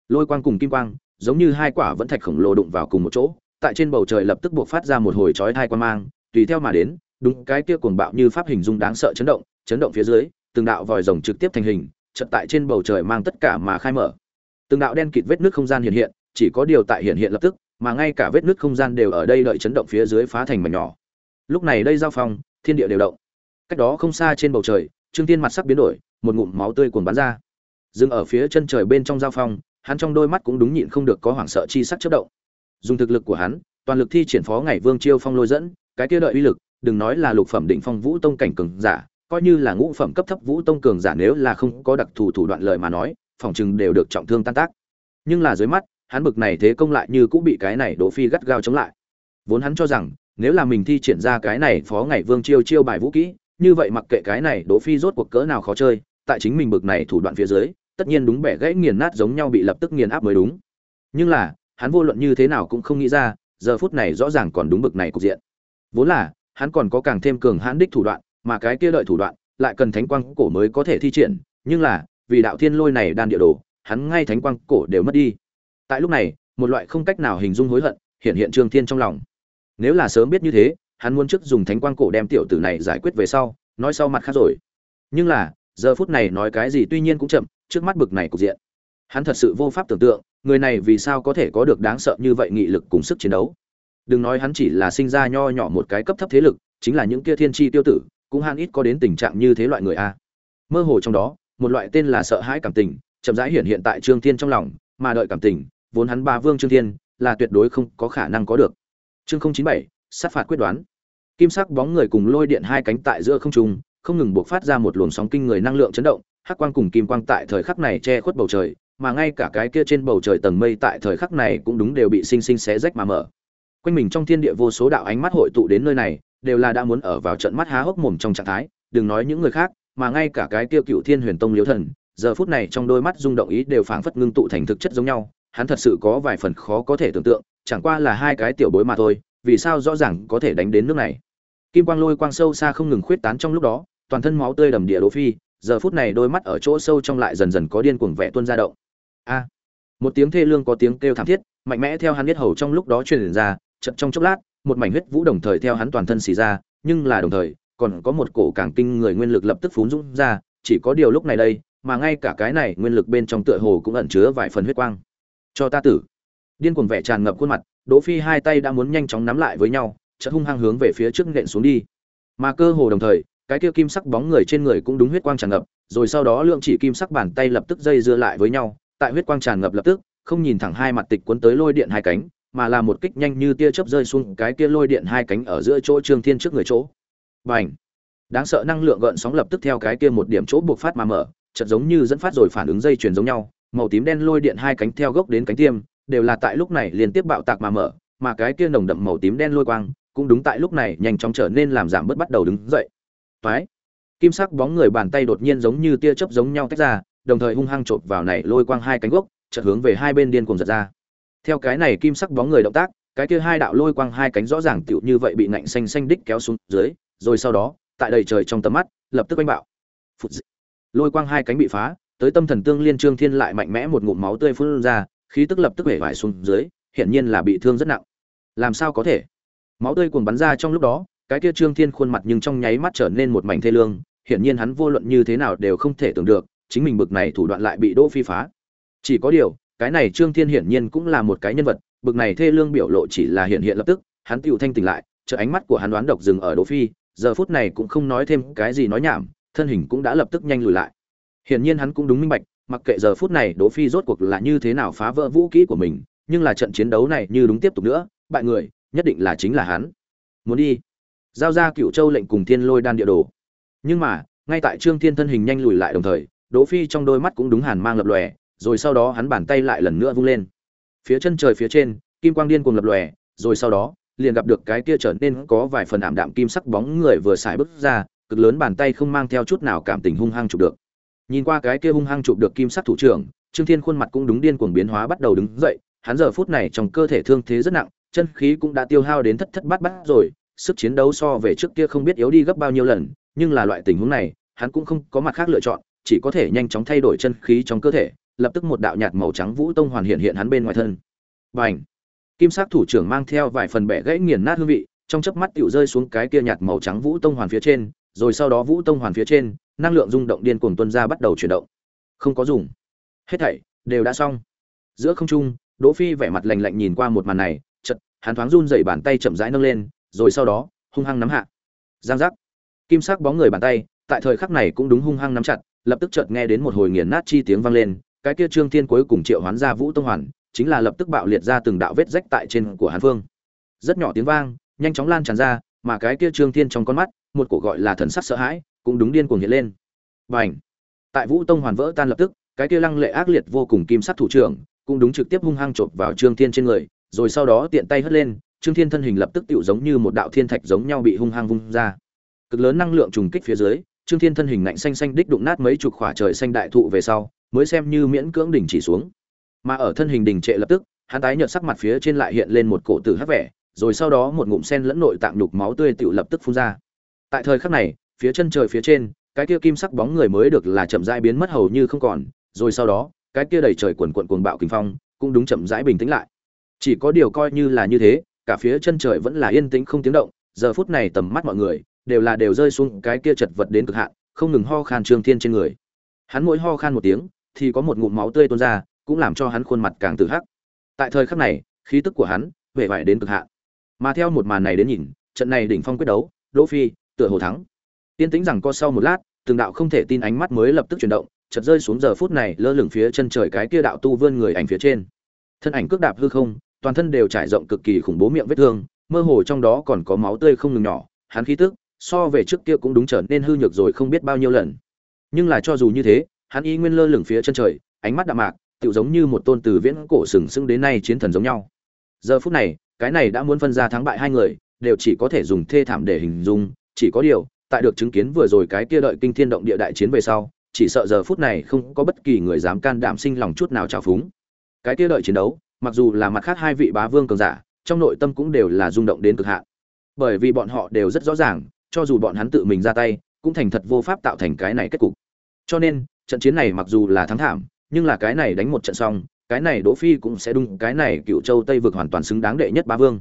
Lôi quang cùng kim quang, giống như hai quả vẫn thạch khổng lồ đụng vào cùng một chỗ, tại trên bầu trời lập tức buộc phát ra một hồi chói thai quang mang, tùy theo mà đến, đúng cái kia cuồng bạo như pháp hình dung đáng sợ chấn động chấn động phía dưới từng đạo vòi rồng trực tiếp thành hình chợt tại trên bầu trời mang tất cả mà khai mở. Từng đạo đen kịt vết nước không gian hiện hiện, chỉ có điều tại hiện hiện lập tức, mà ngay cả vết nước không gian đều ở đây đợi chấn động phía dưới phá thành mảnh nhỏ. Lúc này đây giao phong, thiên địa đều động. Cách đó không xa trên bầu trời, trương tiên mặt sắc biến đổi, một ngụm máu tươi cuồn bắn ra. Dừng ở phía chân trời bên trong giao phong, hắn trong đôi mắt cũng đúng nhịn không được có hoảng sợ chi sắc chớp động. Dùng thực lực của hắn, toàn lực thi triển phó ngày vương chiêu phong lôi dẫn, cái kia đợi uy lực, đừng nói là lục phẩm định phong vũ tông cảnh cường giả coi như là ngũ phẩm cấp thấp vũ tông cường giả nếu là không có đặc thù thủ đoạn lời mà nói, phòng chừng đều được trọng thương tan tác. Nhưng là dưới mắt, hắn bực này thế công lại như cũng bị cái này đỗ phi gắt gao chống lại. Vốn hắn cho rằng, nếu là mình thi triển ra cái này phó ngày vương chiêu chiêu bài vũ kỹ, như vậy mặc kệ cái này đỗ phi rốt cuộc cỡ nào khó chơi, tại chính mình bực này thủ đoạn phía dưới, tất nhiên đúng bẻ gãy nghiền nát giống nhau bị lập tức nghiền áp mới đúng. Nhưng là, hắn vô luận như thế nào cũng không nghĩ ra, giờ phút này rõ ràng còn đúng bực này cục diện. Vốn là, hắn còn có càng thêm cường hãn đích thủ đoạn mà cái kia đợi thủ đoạn, lại cần thánh quang cổ mới có thể thi triển, nhưng là, vì đạo thiên lôi này đan địa đồ, hắn ngay thánh quang cổ đều mất đi. Tại lúc này, một loại không cách nào hình dung hối hận hiện hiện trương thiên trong lòng. Nếu là sớm biết như thế, hắn muốn trước dùng thánh quang cổ đem tiểu tử này giải quyết về sau, nói sau mặt khác rồi. Nhưng là, giờ phút này nói cái gì tuy nhiên cũng chậm, trước mắt bực này cục diện. Hắn thật sự vô pháp tưởng tượng, người này vì sao có thể có được đáng sợ như vậy nghị lực cùng sức chiến đấu. Đừng nói hắn chỉ là sinh ra nho nhỏ một cái cấp thấp thế lực, chính là những kia thiên tri tiêu tử cũng han ít có đến tình trạng như thế loại người a. Mơ hồ trong đó, một loại tên là sợ hãi cảm tình, chậm rãi hiện hiện tại trương thiên trong lòng, mà đợi cảm tình, vốn hắn ba vương trương thiên, là tuyệt đối không có khả năng có được. Chương không chín bảy, sát phạt quyết đoán. Kim sắc bóng người cùng lôi điện hai cánh tại giữa không trung, không ngừng buộc phát ra một luồng sóng kinh người năng lượng chấn động, hắc quang cùng kim quang tại thời khắc này che khuất bầu trời, mà ngay cả cái kia trên bầu trời tầng mây tại thời khắc này cũng đúng đều bị sinh sinh xé rách mà mở. Quanh mình trong thiên địa vô số đạo ánh mắt hội tụ đến nơi này đều là đã muốn ở vào trận mắt há hốc mồm trong trạng thái, đừng nói những người khác, mà ngay cả cái kia cựu thiên huyền tông liễu thần, giờ phút này trong đôi mắt rung động ý đều phảng phất ngưng tụ thành thực chất giống nhau, hắn thật sự có vài phần khó có thể tưởng tượng, chẳng qua là hai cái tiểu bối mà thôi, vì sao rõ ràng có thể đánh đến nước này. Kim quang lôi quang sâu xa không ngừng khuyết tán trong lúc đó, toàn thân máu tươi đầm địa đỗ phi, giờ phút này đôi mắt ở chỗ sâu trong lại dần dần có điên cuồng vẻ tuôn ra động. A! Một tiếng thê lương có tiếng kêu thảm thiết, mạnh mẽ theo hắn biết hầu trong lúc đó truyền ra, chợt trong chốc lát một mảnh huyết vũ đồng thời theo hắn toàn thân xì ra, nhưng là đồng thời, còn có một cổ càng kinh người nguyên lực lập tức phún dũng ra, chỉ có điều lúc này đây, mà ngay cả cái này nguyên lực bên trong tựa hồ cũng ẩn chứa vài phần huyết quang. Cho ta tử. Điên cuồng vẻ tràn ngập khuôn mặt, đỗ phi hai tay đã muốn nhanh chóng nắm lại với nhau, chợt hung hăng hướng về phía trước nện xuống đi. Mà cơ hồ đồng thời, cái kia kim sắc bóng người trên người cũng đúng huyết quang tràn ngập, rồi sau đó lượng chỉ kim sắc bàn tay lập tức dây dưa lại với nhau, tại huyết quang tràn ngập lập tức, không nhìn thẳng hai mặt tịch cuốn tới lôi điện hai cánh mà là một kích nhanh như tia chớp rơi xuống cái kia lôi điện hai cánh ở giữa chỗ trương thiên trước người chỗ bành đáng sợ năng lượng gợn sóng lập tức theo cái kia một điểm chỗ buộc phát mà mở chợt giống như dẫn phát rồi phản ứng dây chuyền giống nhau màu tím đen lôi điện hai cánh theo gốc đến cánh tiêm đều là tại lúc này liên tiếp bạo tạc mà mở mà cái kia nồng đậm màu tím đen lôi quang cũng đúng tại lúc này nhanh chóng trở nên làm giảm bớt bắt đầu đứng dậy Phái. Kim sắc bóng người bàn tay đột nhiên giống như tia chớp giống nhau tách ra, đồng thời hung hăng chộp vào này lôi quang hai cánh gốc, chợt hướng về hai bên điên cuồng giật ra. Theo cái này kim sắc bóng người động tác, cái kia hai đạo lôi quang hai cánh rõ ràng tựu như vậy bị nạnh xanh xanh đích kéo xuống dưới, rồi sau đó, tại đầy trời trong tầm mắt, lập tức oanh bạo. Phụt dị. Lôi quang hai cánh bị phá, tới tâm thần tương liên trương thiên lại mạnh mẽ một ngụm máu tươi phun ra, khí tức lập tức vẻ vải xuống dưới, hiển nhiên là bị thương rất nặng. Làm sao có thể? Máu tươi cuồng bắn ra trong lúc đó, cái kia Trương Thiên khuôn mặt nhưng trong nháy mắt trở nên một mảnh thê lương, hiển nhiên hắn vô luận như thế nào đều không thể tưởng được, chính mình bực này thủ đoạn lại bị Đỗ Phi phá. Chỉ có điều, cái này Trương Thiên hiển nhiên cũng là một cái nhân vật, bực này thê lương biểu lộ chỉ là hiện hiện lập tức, hắn tựu thanh tỉnh lại, chợ ánh mắt của hắn đoán độc dừng ở Đỗ Phi, giờ phút này cũng không nói thêm cái gì nói nhảm, thân hình cũng đã lập tức nhanh lùi lại. Hiển nhiên hắn cũng đúng minh bạch, mặc kệ giờ phút này Đỗ Phi rốt cuộc là như thế nào phá vỡ vũ khí của mình, nhưng là trận chiến đấu này như đúng tiếp tục nữa, bại người, nhất định là chính là hắn. Muốn đi giao ra cựu châu lệnh cùng thiên lôi đan địa đồ nhưng mà ngay tại trương thiên thân hình nhanh lùi lại đồng thời đỗ phi trong đôi mắt cũng đúng hàn mang lập lòe rồi sau đó hắn bàn tay lại lần nữa vung lên. Phía chân trời phía trên kim quang điên cuồng lập lòe rồi sau đó liền gặp được cái kia trở nên có vài phần ảm đạm kim sắc bóng người vừa xài bước ra cực lớn bàn tay không mang theo chút nào cảm tình hung hăng chụp được. Nhìn qua cái kia hung hăng chụp được kim sắc thủ trưởng trương thiên khuôn mặt cũng đúng điên cuồng biến hóa bắt đầu đứng dậy hắn giờ phút này trong cơ thể thương thế rất nặng chân khí cũng đã tiêu hao đến thất thất bát bát rồi sức chiến đấu so về trước kia không biết yếu đi gấp bao nhiêu lần, nhưng là loại tình huống này, hắn cũng không có mặt khác lựa chọn, chỉ có thể nhanh chóng thay đổi chân khí trong cơ thể, lập tức một đạo nhạt màu trắng vũ tông hoàn hiện hiện hắn bên ngoài thân. Bành! Kim sắc thủ trưởng mang theo vài phần bẻ gãy nghiền nát hương vị, trong chớp mắt tiểu rơi xuống cái kia nhạt màu trắng vũ tông hoàn phía trên, rồi sau đó vũ tông hoàn phía trên, năng lượng rung động điên cuồng tuôn ra bắt đầu chuyển động. Không có dùng. Hết thảy đều đã xong. Giữa không trung, Đỗ Phi vẻ mặt lạnh lạnh nhìn qua một màn này, chợt, hắn thoáng run rẩy bàn tay chậm rãi nâng lên, rồi sau đó hung hăng nắm hạ giang giác kim sắc bóng người bàn tay tại thời khắc này cũng đúng hung hăng nắm chặt lập tức chợt nghe đến một hồi nghiền nát chi tiếng vang lên cái kia trương thiên cuối cùng triệu hoán ra vũ tông hoàn chính là lập tức bạo liệt ra từng đạo vết rách tại trên của hàn phương. Rất nhỏ tiếng vang nhanh chóng lan tràn ra mà cái kia trương thiên trong con mắt một cổ gọi là thần sắc sợ hãi cũng đúng điên cuồng hiện lên. Bành! Tại vũ tông hoàn vỡ tan lập tức cái kia lăng lệ ác liệt vô cùng kim sắc thủ trưởng cũng đúng trực tiếp hung hăng chộp vào trương thiên trên người rồi sau đó tiện tay hất lên Trương Thiên thân hình lập tức tựu giống như một đạo thiên thạch giống nhau bị hung hăng vung ra. Cực lớn năng lượng trùng kích phía dưới, Trương Thiên thân hình lạnh xanh xanh đích đụng nát mấy chục khỏa trời xanh đại thụ về sau, mới xem như miễn cưỡng đỉnh chỉ xuống. Mà ở thân hình đình trệ lập tức, hắn tái nhợt sắc mặt phía trên lại hiện lên một cổ tử hắc vẻ, rồi sau đó một ngụm sen lẫn nội tạng nhục máu tươi tựu lập tức phun ra. Tại thời khắc này, phía chân trời phía trên, cái kia kim sắc bóng người mới được là chậm rãi biến mất hầu như không còn, rồi sau đó, cái kia đầy trời quần quần cuồng bạo kinh phong, cũng đúng chậm rãi bình tĩnh lại. Chỉ có điều coi như là như thế, cả phía chân trời vẫn là yên tĩnh không tiếng động giờ phút này tầm mắt mọi người đều là đều rơi xuống cái kia chật vật đến cực hạn không ngừng ho khan trương thiên trên người hắn mỗi ho khan một tiếng thì có một ngụm máu tươi tuôn ra cũng làm cho hắn khuôn mặt càng tự hắc. Tại thời khắc này khí tức của hắn vẻ vải đến cực hạn. Mà theo một màn này đến nhìn trận này đỉnh phong quyết đấu đỗ phi tựa hồ thắng. Tiên tĩnh rằng co sau một lát từng đạo không thể tin ánh mắt mới lập tức chuyển động chợt rơi xuống giờ phút này lơ lửng phía chân trời cái kia đạo tu vươn người ảnh phía trên. Thân ảnh cước đạp hư không toàn thân đều trải rộng cực kỳ khủng bố miệng vết thương, mơ hồ trong đó còn có máu tươi không ngừng nhỏ, hắn khí tức so về trước kia cũng đúng trở nên hư nhược rồi không biết bao nhiêu lần. Nhưng là cho dù như thế, hắn y nguyên lơ lửng phía chân trời, ánh mắt đạm mạc, tựu giống như một tôn từ viễn cổ sừng sững đến nay chiến thần giống nhau. Giờ phút này, cái này đã muốn phân ra thắng bại hai người, đều chỉ có thể dùng thê thảm để hình dung, chỉ có điều, tại được chứng kiến vừa rồi cái kia đợi kinh thiên động địa đại chiến về sau, chỉ sợ giờ phút này không có bất kỳ người dám can đảm sinh lòng chút nào trào phúng. Cái kia đợi chiến đấu, mặc dù là mặt khác hai vị bá vương cường giả trong nội tâm cũng đều là rung động đến cực hạn bởi vì bọn họ đều rất rõ ràng cho dù bọn hắn tự mình ra tay cũng thành thật vô pháp tạo thành cái này kết cục cho nên trận chiến này mặc dù là thắng thảm, nhưng là cái này đánh một trận xong, cái này đỗ phi cũng sẽ đúng, cái này cựu châu tây vực hoàn toàn xứng đáng đệ nhất bá vương.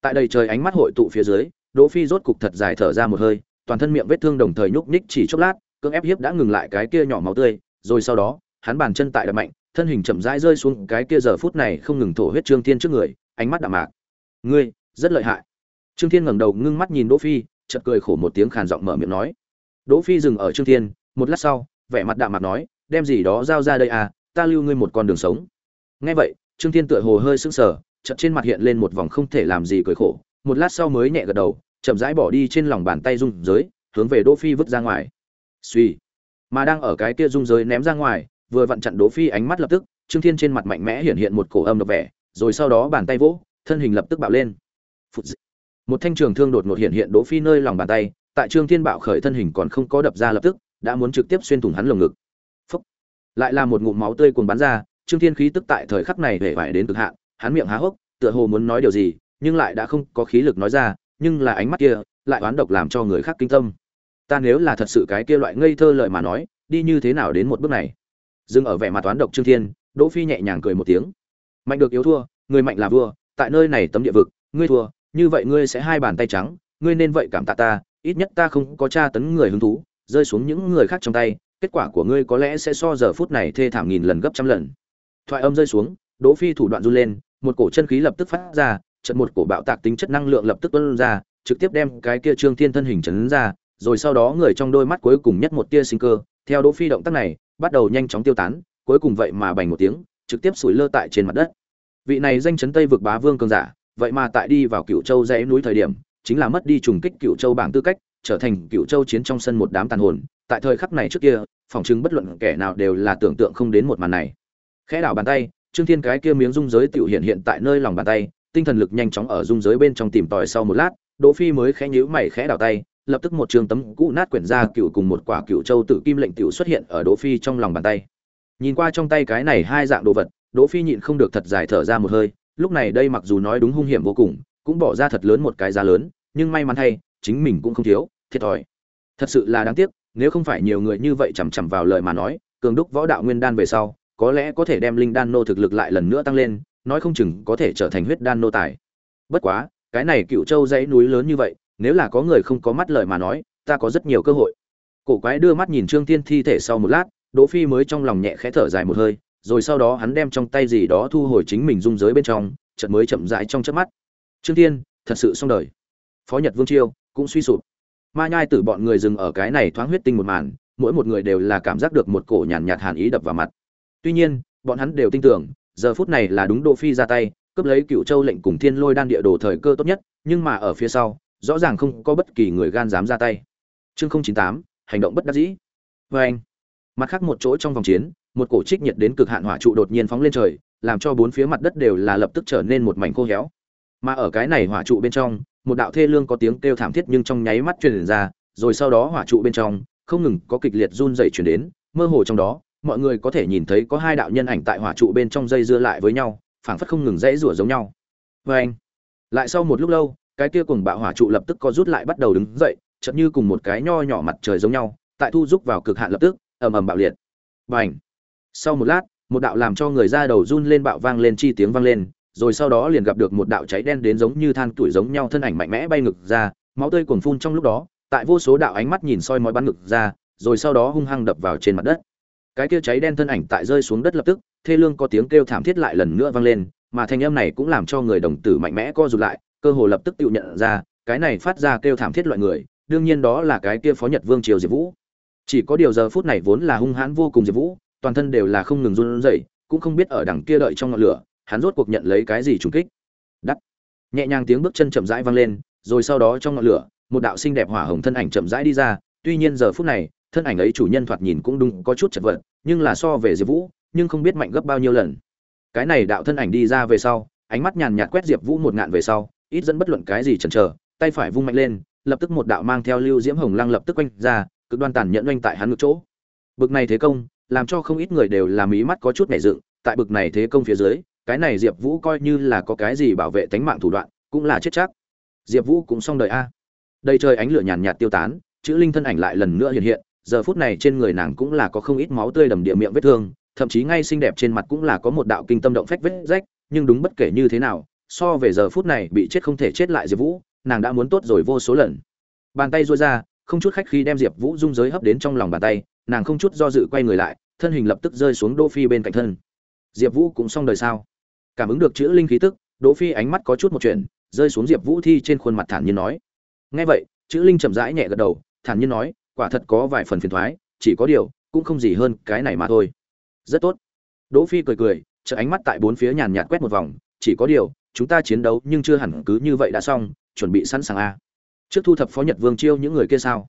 Tại đây trời ánh mắt hội tụ phía dưới, đỗ phi rốt cục thật dài thở ra một hơi, toàn thân miệng vết thương đồng thời nhúc nhích chỉ chốc lát, cưỡng ép hiếp đã ngừng lại cái kia nhỏ máu tươi, rồi sau đó, hắn bàn chân tại đập mạnh, thân hình chậm rãi rơi xuống, cái kia giờ phút này không ngừng thổ huyết trương thiên trước người, ánh mắt đạm mạc. Ngươi, rất lợi hại. Trương thiên ngẩng đầu ngưng mắt nhìn đỗ phi, chợt cười khổ một tiếng khàn giọng mở miệng nói. Đỗ phi dừng ở trương thiên, một lát sau vẻ mặt đạm mạc nói, đem gì đó giao ra đây à ta lưu ngươi một con đường sống. Nghe vậy, trương thiên tựa hồ hơi sững sờ, chợt trên mặt hiện lên một vòng không thể làm gì cười khổ, một lát sau mới nhẹ gật đầu, chậm rãi bỏ đi trên lòng bàn tay rung giới hướng về đỗ phi vứt ra ngoài. Suy, mà đang ở cái kia rung giới ném ra ngoài, vừa vặn chặn đỗ phi ánh mắt lập tức, trương thiên trên mặt mạnh mẽ hiện hiện một cổ âm độc vẻ, rồi sau đó bàn tay vỗ, thân hình lập tức bạo lên. Phụt một thanh trường thương đột ngột hiện hiện đỗ phi nơi lòng bàn tay, tại trương thiên bạo khởi thân hình còn không có đập ra lập tức đã muốn trực tiếp xuyên thủng hắn lồng ngực. Phúc. lại là một ngụm máu tươi cuồn bắn ra, trương thiên khí tức tại thời khắc này vẻ vải đến cực hạn, hắn miệng há hốc, tựa hồ muốn nói điều gì, nhưng lại đã không có khí lực nói ra, nhưng là ánh mắt kia lại oán độc làm cho người khác kinh tâm. Ta nếu là thật sự cái kia loại ngây thơ lời mà nói, đi như thế nào đến một bước này? Dừng ở vẻ mặt toán độc trương thiên, đỗ phi nhẹ nhàng cười một tiếng. Mạnh được yếu thua, người mạnh là vua, tại nơi này tấm địa vực, ngươi thua, như vậy ngươi sẽ hai bàn tay trắng, ngươi nên vậy cảm tạ ta, ít nhất ta không có tra tấn người hứng thú rơi xuống những người khác trong tay, kết quả của ngươi có lẽ sẽ so giờ phút này thê thảm nghìn lần gấp trăm lần. Thoại âm rơi xuống, đỗ phi thủ đoạn run lên, một cổ chân khí lập tức phát ra trận một cổ bạo tạc tính chất năng lượng lập tức tuôn ra, trực tiếp đem cái kia trương thiên thân hình chấn ra, rồi sau đó người trong đôi mắt cuối cùng nhất một tia sinh cơ, theo đỗ phi động tác này, bắt đầu nhanh chóng tiêu tán, cuối cùng vậy mà bành một tiếng, trực tiếp sủi lơ tại trên mặt đất. Vị này danh chấn tây vực bá vương cường giả, vậy mà tại đi vào cựu châu dãy núi thời điểm, chính là mất đi trùng kích cựu châu bảng tư cách trở thành cựu châu chiến trong sân một đám tàn hồn, tại thời khắc này trước kia, phòng chứng bất luận kẻ nào đều là tưởng tượng không đến một màn này. Khẽ đảo bàn tay, trương thiên cái kia miếng dung giới tự hiện hiện tại nơi lòng bàn tay, tinh thần lực nhanh chóng ở dung giới bên trong tìm tòi sau một lát, đỗ phi mới khẽ nhíu mày khẽ đảo tay, lập tức một trường tấm cũ nát quyển ra cựu cùng một quả cựu châu tử kim lệnh tiểu xuất hiện ở đỗ phi trong lòng bàn tay. Nhìn qua trong tay cái này hai dạng đồ vật, đỗ phi nhịn không được thật dài thở ra một hơi, lúc này đây mặc dù nói đúng hung hiểm vô cùng, cũng bỏ ra thật lớn một cái giá lớn, nhưng may mắn thay, chính mình cũng không thiếu thiệt thòi. Thật sự là đáng tiếc, nếu không phải nhiều người như vậy chằm chằm vào lời mà nói, cường đúc võ đạo nguyên đan về sau, có lẽ có thể đem linh đan nô thực lực lại lần nữa tăng lên, nói không chừng có thể trở thành huyết đan nô tài. Bất quá, cái này cựu châu dãy núi lớn như vậy, nếu là có người không có mắt lời mà nói, ta có rất nhiều cơ hội. Cổ quái đưa mắt nhìn trương tiên thi thể sau một lát, đỗ phi mới trong lòng nhẹ khẽ thở dài một hơi, rồi sau đó hắn đem trong tay gì đó thu hồi chính mình dung giới bên trong, chợt mới chậm rãi trong chớp mắt. Trương tiên thật sự xong đời. Phó nhật vương chiêu cũng suy sụp ma nhai tử bọn người dừng ở cái này thoáng huyết tinh một màn, mỗi một người đều là cảm giác được một cổ nhàn nhạt hàn ý đập vào mặt. Tuy nhiên, bọn hắn đều tin tưởng, giờ phút này là đúng đỗ phi ra tay, cướp lấy cựu châu lệnh cùng thiên lôi đan địa đồ thời cơ tốt nhất, nhưng mà ở phía sau, rõ ràng không có bất kỳ người gan dám ra tay. Chương không chín tám, hành động bất đắc dĩ. Với anh, mặt khác một chỗ trong vòng chiến, một cổ trích nhiệt đến cực hạn hỏa trụ đột nhiên phóng lên trời, làm cho bốn phía mặt đất đều là lập tức trở nên một mảnh khô héo. Mà ở cái này hỏa trụ bên trong một đạo thê lương có tiếng kêu thảm thiết nhưng trong nháy mắt truyền ra, rồi sau đó hỏa trụ bên trong, không ngừng có kịch liệt run rẩy truyền đến, mơ hồ trong đó, mọi người có thể nhìn thấy có hai đạo nhân ảnh tại hỏa trụ bên trong dây dưa lại với nhau, phảng phất không ngừng rẽ rủa giống nhau. Vê anh, lại sau một lúc lâu, cái kia cùng bạo hỏa trụ lập tức có rút lại bắt đầu đứng dậy, chợt như cùng một cái nho nhỏ mặt trời giống nhau, tại thu rúc vào cực hạn lập tức, ầm ầm bạo liệt. Bành sau một lát, một đạo làm cho người ra đầu run lên bạo vang lên chi tiếng vang lên rồi sau đó liền gặp được một đạo cháy đen đến giống như than tuổi giống nhau thân ảnh mạnh mẽ bay ngực ra, máu tươi cuồn phun trong lúc đó, tại vô số đạo ánh mắt nhìn soi mói bắn ngực ra, rồi sau đó hung hăng đập vào trên mặt đất. Cái kia cháy đen thân ảnh tại rơi xuống đất lập tức, thê lương có tiếng kêu thảm thiết lại lần nữa vang lên, mà thanh âm này cũng làm cho người đồng tử mạnh mẽ co rụt lại, cơ hồ lập tức tự nhận ra, cái này phát ra kêu thảm thiết loại người, đương nhiên đó là cái kia phó nhật vương triều diệp vũ. Chỉ có điều giờ phút này vốn là hung hãn vô cùng diệp vũ, toàn thân đều là không ngừng run rẩy, cũng không biết ở đằng kia đợi trong ngọn lửa hắn rốt cuộc nhận lấy cái gì trùng kích. Đắt nhẹ nhàng tiếng bước chân chậm rãi vang lên, rồi sau đó trong ngọn lửa, một đạo xinh đẹp hỏa hồng thân ảnh chậm rãi đi ra. Tuy nhiên giờ phút này, thân ảnh ấy chủ nhân thoạt nhìn cũng đúng có chút chật vật, nhưng là so về diệp vũ, nhưng không biết mạnh gấp bao nhiêu lần. Cái này đạo thân ảnh đi ra về sau, ánh mắt nhàn nhạt quét diệp vũ một ngạn về sau, ít dẫn bất luận cái gì chần chờ, tay phải vung mạnh lên, lập tức một đạo mang theo lưu diễm hồng lăng lập tức quanh ra, cực đoan tàn nhẫn oanh tại hắn ngực chỗ. Bực này thế công, làm cho không ít người đều làm ý mắt có chút nảy dựng, tại bực này thế công phía dưới cái này diệp vũ coi như là có cái gì bảo vệ tánh mạng thủ đoạn, cũng là chết chắc. Diệp vũ cũng xong đời a. Đây trời ánh lửa nhàn nhạt tiêu tán, chữ linh thân ảnh lại lần nữa hiện hiện, giờ phút này trên người nàng cũng là có không ít máu tươi đầm địa miệng vết thương, thậm chí ngay xinh đẹp trên mặt cũng là có một đạo kinh tâm động phách vết rách, nhưng đúng bất kể như thế nào, so về giờ phút này bị chết không thể chết lại diệp vũ, nàng đã muốn tốt rồi vô số lần. Bàn tay duỗi ra, không chút khách khi đem diệp vũ dung giới hấp đến trong lòng bàn tay, nàng không chút do dự quay người lại, thân hình lập tức rơi xuống đô phi bên cạnh thân. Diệp vũ cũng xong đời sao? Cảm ứng được chữ linh khí tức, đỗ phi ánh mắt có chút một chuyện, rơi xuống diệp vũ thi trên khuôn mặt thản nhiên nói. Nghe vậy, chữ linh chậm rãi nhẹ gật đầu, thản nhiên nói, quả thật có vài phần phiền thoái, chỉ có điều, cũng không gì hơn cái này mà thôi. Rất tốt. Đỗ phi cười cười chợ ánh mắt tại bốn phía nhàn nhạt quét một vòng, chỉ có điều, chúng ta chiến đấu nhưng chưa hẳn cứ như vậy đã xong, chuẩn bị sẵn sàng a. Trước thu thập phó nhật vương chiêu những người kia sao?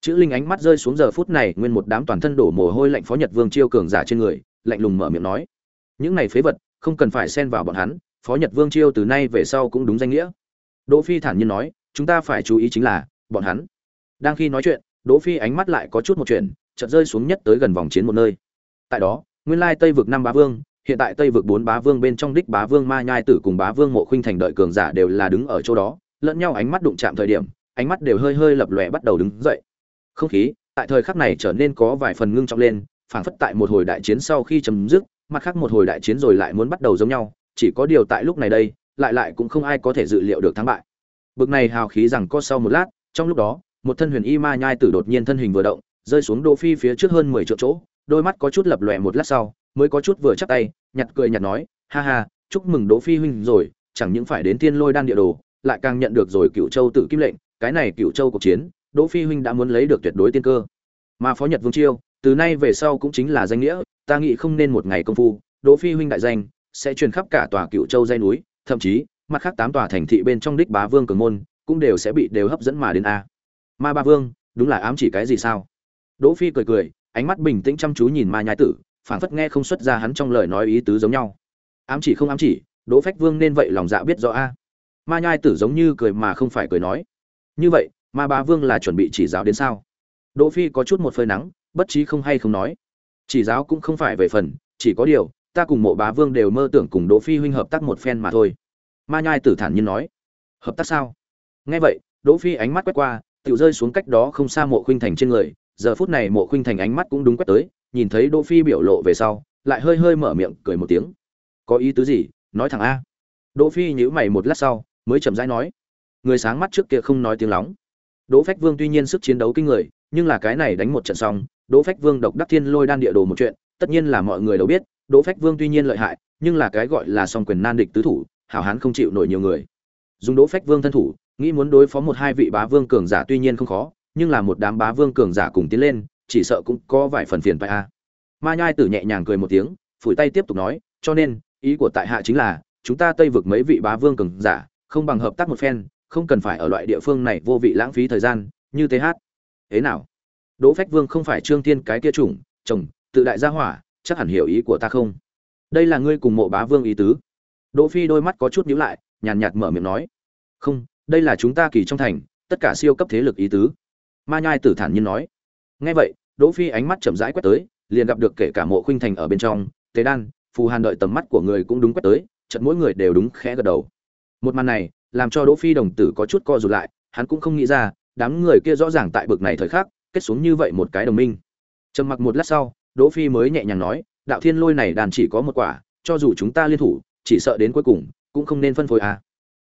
Chữ linh ánh mắt rơi xuống giờ phút này, nguyên một đám toàn thân đổ mồ hôi lạnh phó nhật vương chiêu cường giả trên người, lạnh lùng mở miệng nói những này phế vật, không cần phải xen vào bọn hắn, phó nhật vương chiêu từ nay về sau cũng đúng danh nghĩa. Đỗ phi thản nhiên nói, chúng ta phải chú ý chính là, bọn hắn. Đang khi nói chuyện, đỗ phi ánh mắt lại có chút một chuyện chợt rơi xuống nhất tới gần vòng chiến một nơi. Tại đó, nguyên lai tây vực năm bá vương, hiện tại tây vực bốn bá vương bên trong đích bá vương ma nhai tử cùng bá vương mộ khuynh thành đợi cường giả đều là đứng ở chỗ đó, lẫn nhau ánh mắt đụng chạm thời điểm, ánh mắt đều hơi hơi lập lòe bắt đầu đứng dậy. Không khí, tại thời khắc này trở nên có vài phần ngưng trọng lên, phảng phất tại một hồi đại chiến sau khi chấm dứt mặt khác một hồi đại chiến rồi lại muốn bắt đầu giống nhau, chỉ có điều tại lúc này đây, lại lại cũng không ai có thể dự liệu được thắng bại. Bực này hào khí rằng có sau một lát, trong lúc đó, một thân huyền y ma nhai tử đột nhiên thân hình vừa động, rơi xuống đỗ phi phía trước hơn mười triệu chỗ, đôi mắt có chút lập lòe một lát sau, mới có chút vừa chắp tay, nhặt cười nhặt nói, ha ha, chúc mừng đỗ phi huynh rồi, chẳng những phải đến tiên lôi đan địa đồ, lại càng nhận được rồi cựu châu tự kim lệnh, cái này cựu châu cuộc chiến đỗ phi huynh đã muốn lấy được tuyệt đối tiên cơ. Mà phó nhật vương chiêu, từ nay về sau cũng chính là danh nghĩa ta nghĩ không nên một ngày công phu, đỗ phi huynh đại danh, sẽ truyền khắp cả tòa cựu châu dây núi, thậm chí, mặt khác tám tòa thành thị bên trong đích bá vương cường môn, cũng đều sẽ bị đều hấp dẫn mà đến a. Ma ba vương, đúng là ám chỉ cái gì sao? Đỗ phi cười cười, ánh mắt bình tĩnh chăm chú nhìn ma nhai tử, phảng phất nghe không xuất ra hắn trong lời nói ý tứ giống nhau. Ám chỉ không ám chỉ, đỗ phách vương nên vậy lòng dạ biết rõ a. Ma nhai tử giống như cười mà không phải cười nói. Như vậy, ma ba vương là chuẩn bị chỉ giáo đến sao? Đỗ phi có chút một phơi nắng, bất trí không hay không nói chỉ giáo cũng không phải về phần, chỉ có điều, ta cùng mộ bá vương đều mơ tưởng cùng đỗ phi huynh hợp tác một phen mà thôi. Ma nhai tử thản nhiên nói. Hợp tác sao? Nghe vậy, đỗ phi ánh mắt quét qua tự rơi xuống cách đó không xa mộ khuynh thành trên người. Giờ phút này mộ khuynh thành ánh mắt cũng đúng quét tới, nhìn thấy đỗ phi biểu lộ về sau, lại hơi hơi mở miệng cười một tiếng. Có ý tứ gì? Nói thẳng a. Đỗ phi nhíu mày một lát sau, mới chậm rãi nói. Người sáng mắt trước kia không nói tiếng lóng. Đỗ phách vương tuy nhiên sức chiến đấu kinh người, nhưng là cái này đánh một trận xong đỗ phách vương độc đắc thiên lôi đan địa đồ một chuyện, tất nhiên là mọi người đều biết, đỗ phách vương tuy nhiên lợi hại, nhưng là cái gọi là song quyền nan địch tứ thủ, hảo hán không chịu nổi nhiều người. Dùng đỗ phách vương thân thủ, nghĩ muốn đối phó một hai vị bá vương cường giả tuy nhiên không khó, nhưng là một đám bá vương cường giả cùng tiến lên, chỉ sợ cũng có vài phần phiền phải a. Ma nhai tử nhẹ nhàng cười một tiếng, phủi tay tiếp tục nói, cho nên, ý của tại hạ chính là, chúng ta tây vực mấy vị bá vương cường giả, không bằng hợp tác một phen, không cần phải ở loại địa phương này vô vị lãng phí thời gian, như thế hát. Thế nào? Đỗ phách vương không phải trương tiên cái kia chủng, chồng, tự đại gia hỏa, chắc hẳn hiểu ý của ta không? Đây là ngươi cùng mộ bá vương ý tứ. Đỗ phi đôi mắt có chút nhíu lại, nhàn nhạt mở miệng nói. Không, đây là chúng ta kỳ trong thành, tất cả siêu cấp thế lực ý tứ. Ma nhai tử thản nhiên nói. Nghe vậy, đỗ phi ánh mắt chậm rãi quét tới, liền gặp được kể cả mộ khuynh thành ở bên trong tế đan, phù hàn đợi tầm mắt của người cũng đúng quét tới, chợt mỗi người đều đúng khẽ gật đầu. Một màn này, làm cho đỗ phi đồng tử có chút co rụt lại, hắn cũng không nghĩ ra, đám người kia rõ ràng tại bực này thời khắc kết xuống như vậy một cái đồng minh. Trầm mặc một lát sau, đỗ phi mới nhẹ nhàng nói, đạo thiên lôi này đàn chỉ có một quả, cho dù chúng ta liên thủ, chỉ sợ đến cuối cùng, cũng không nên phân phối à.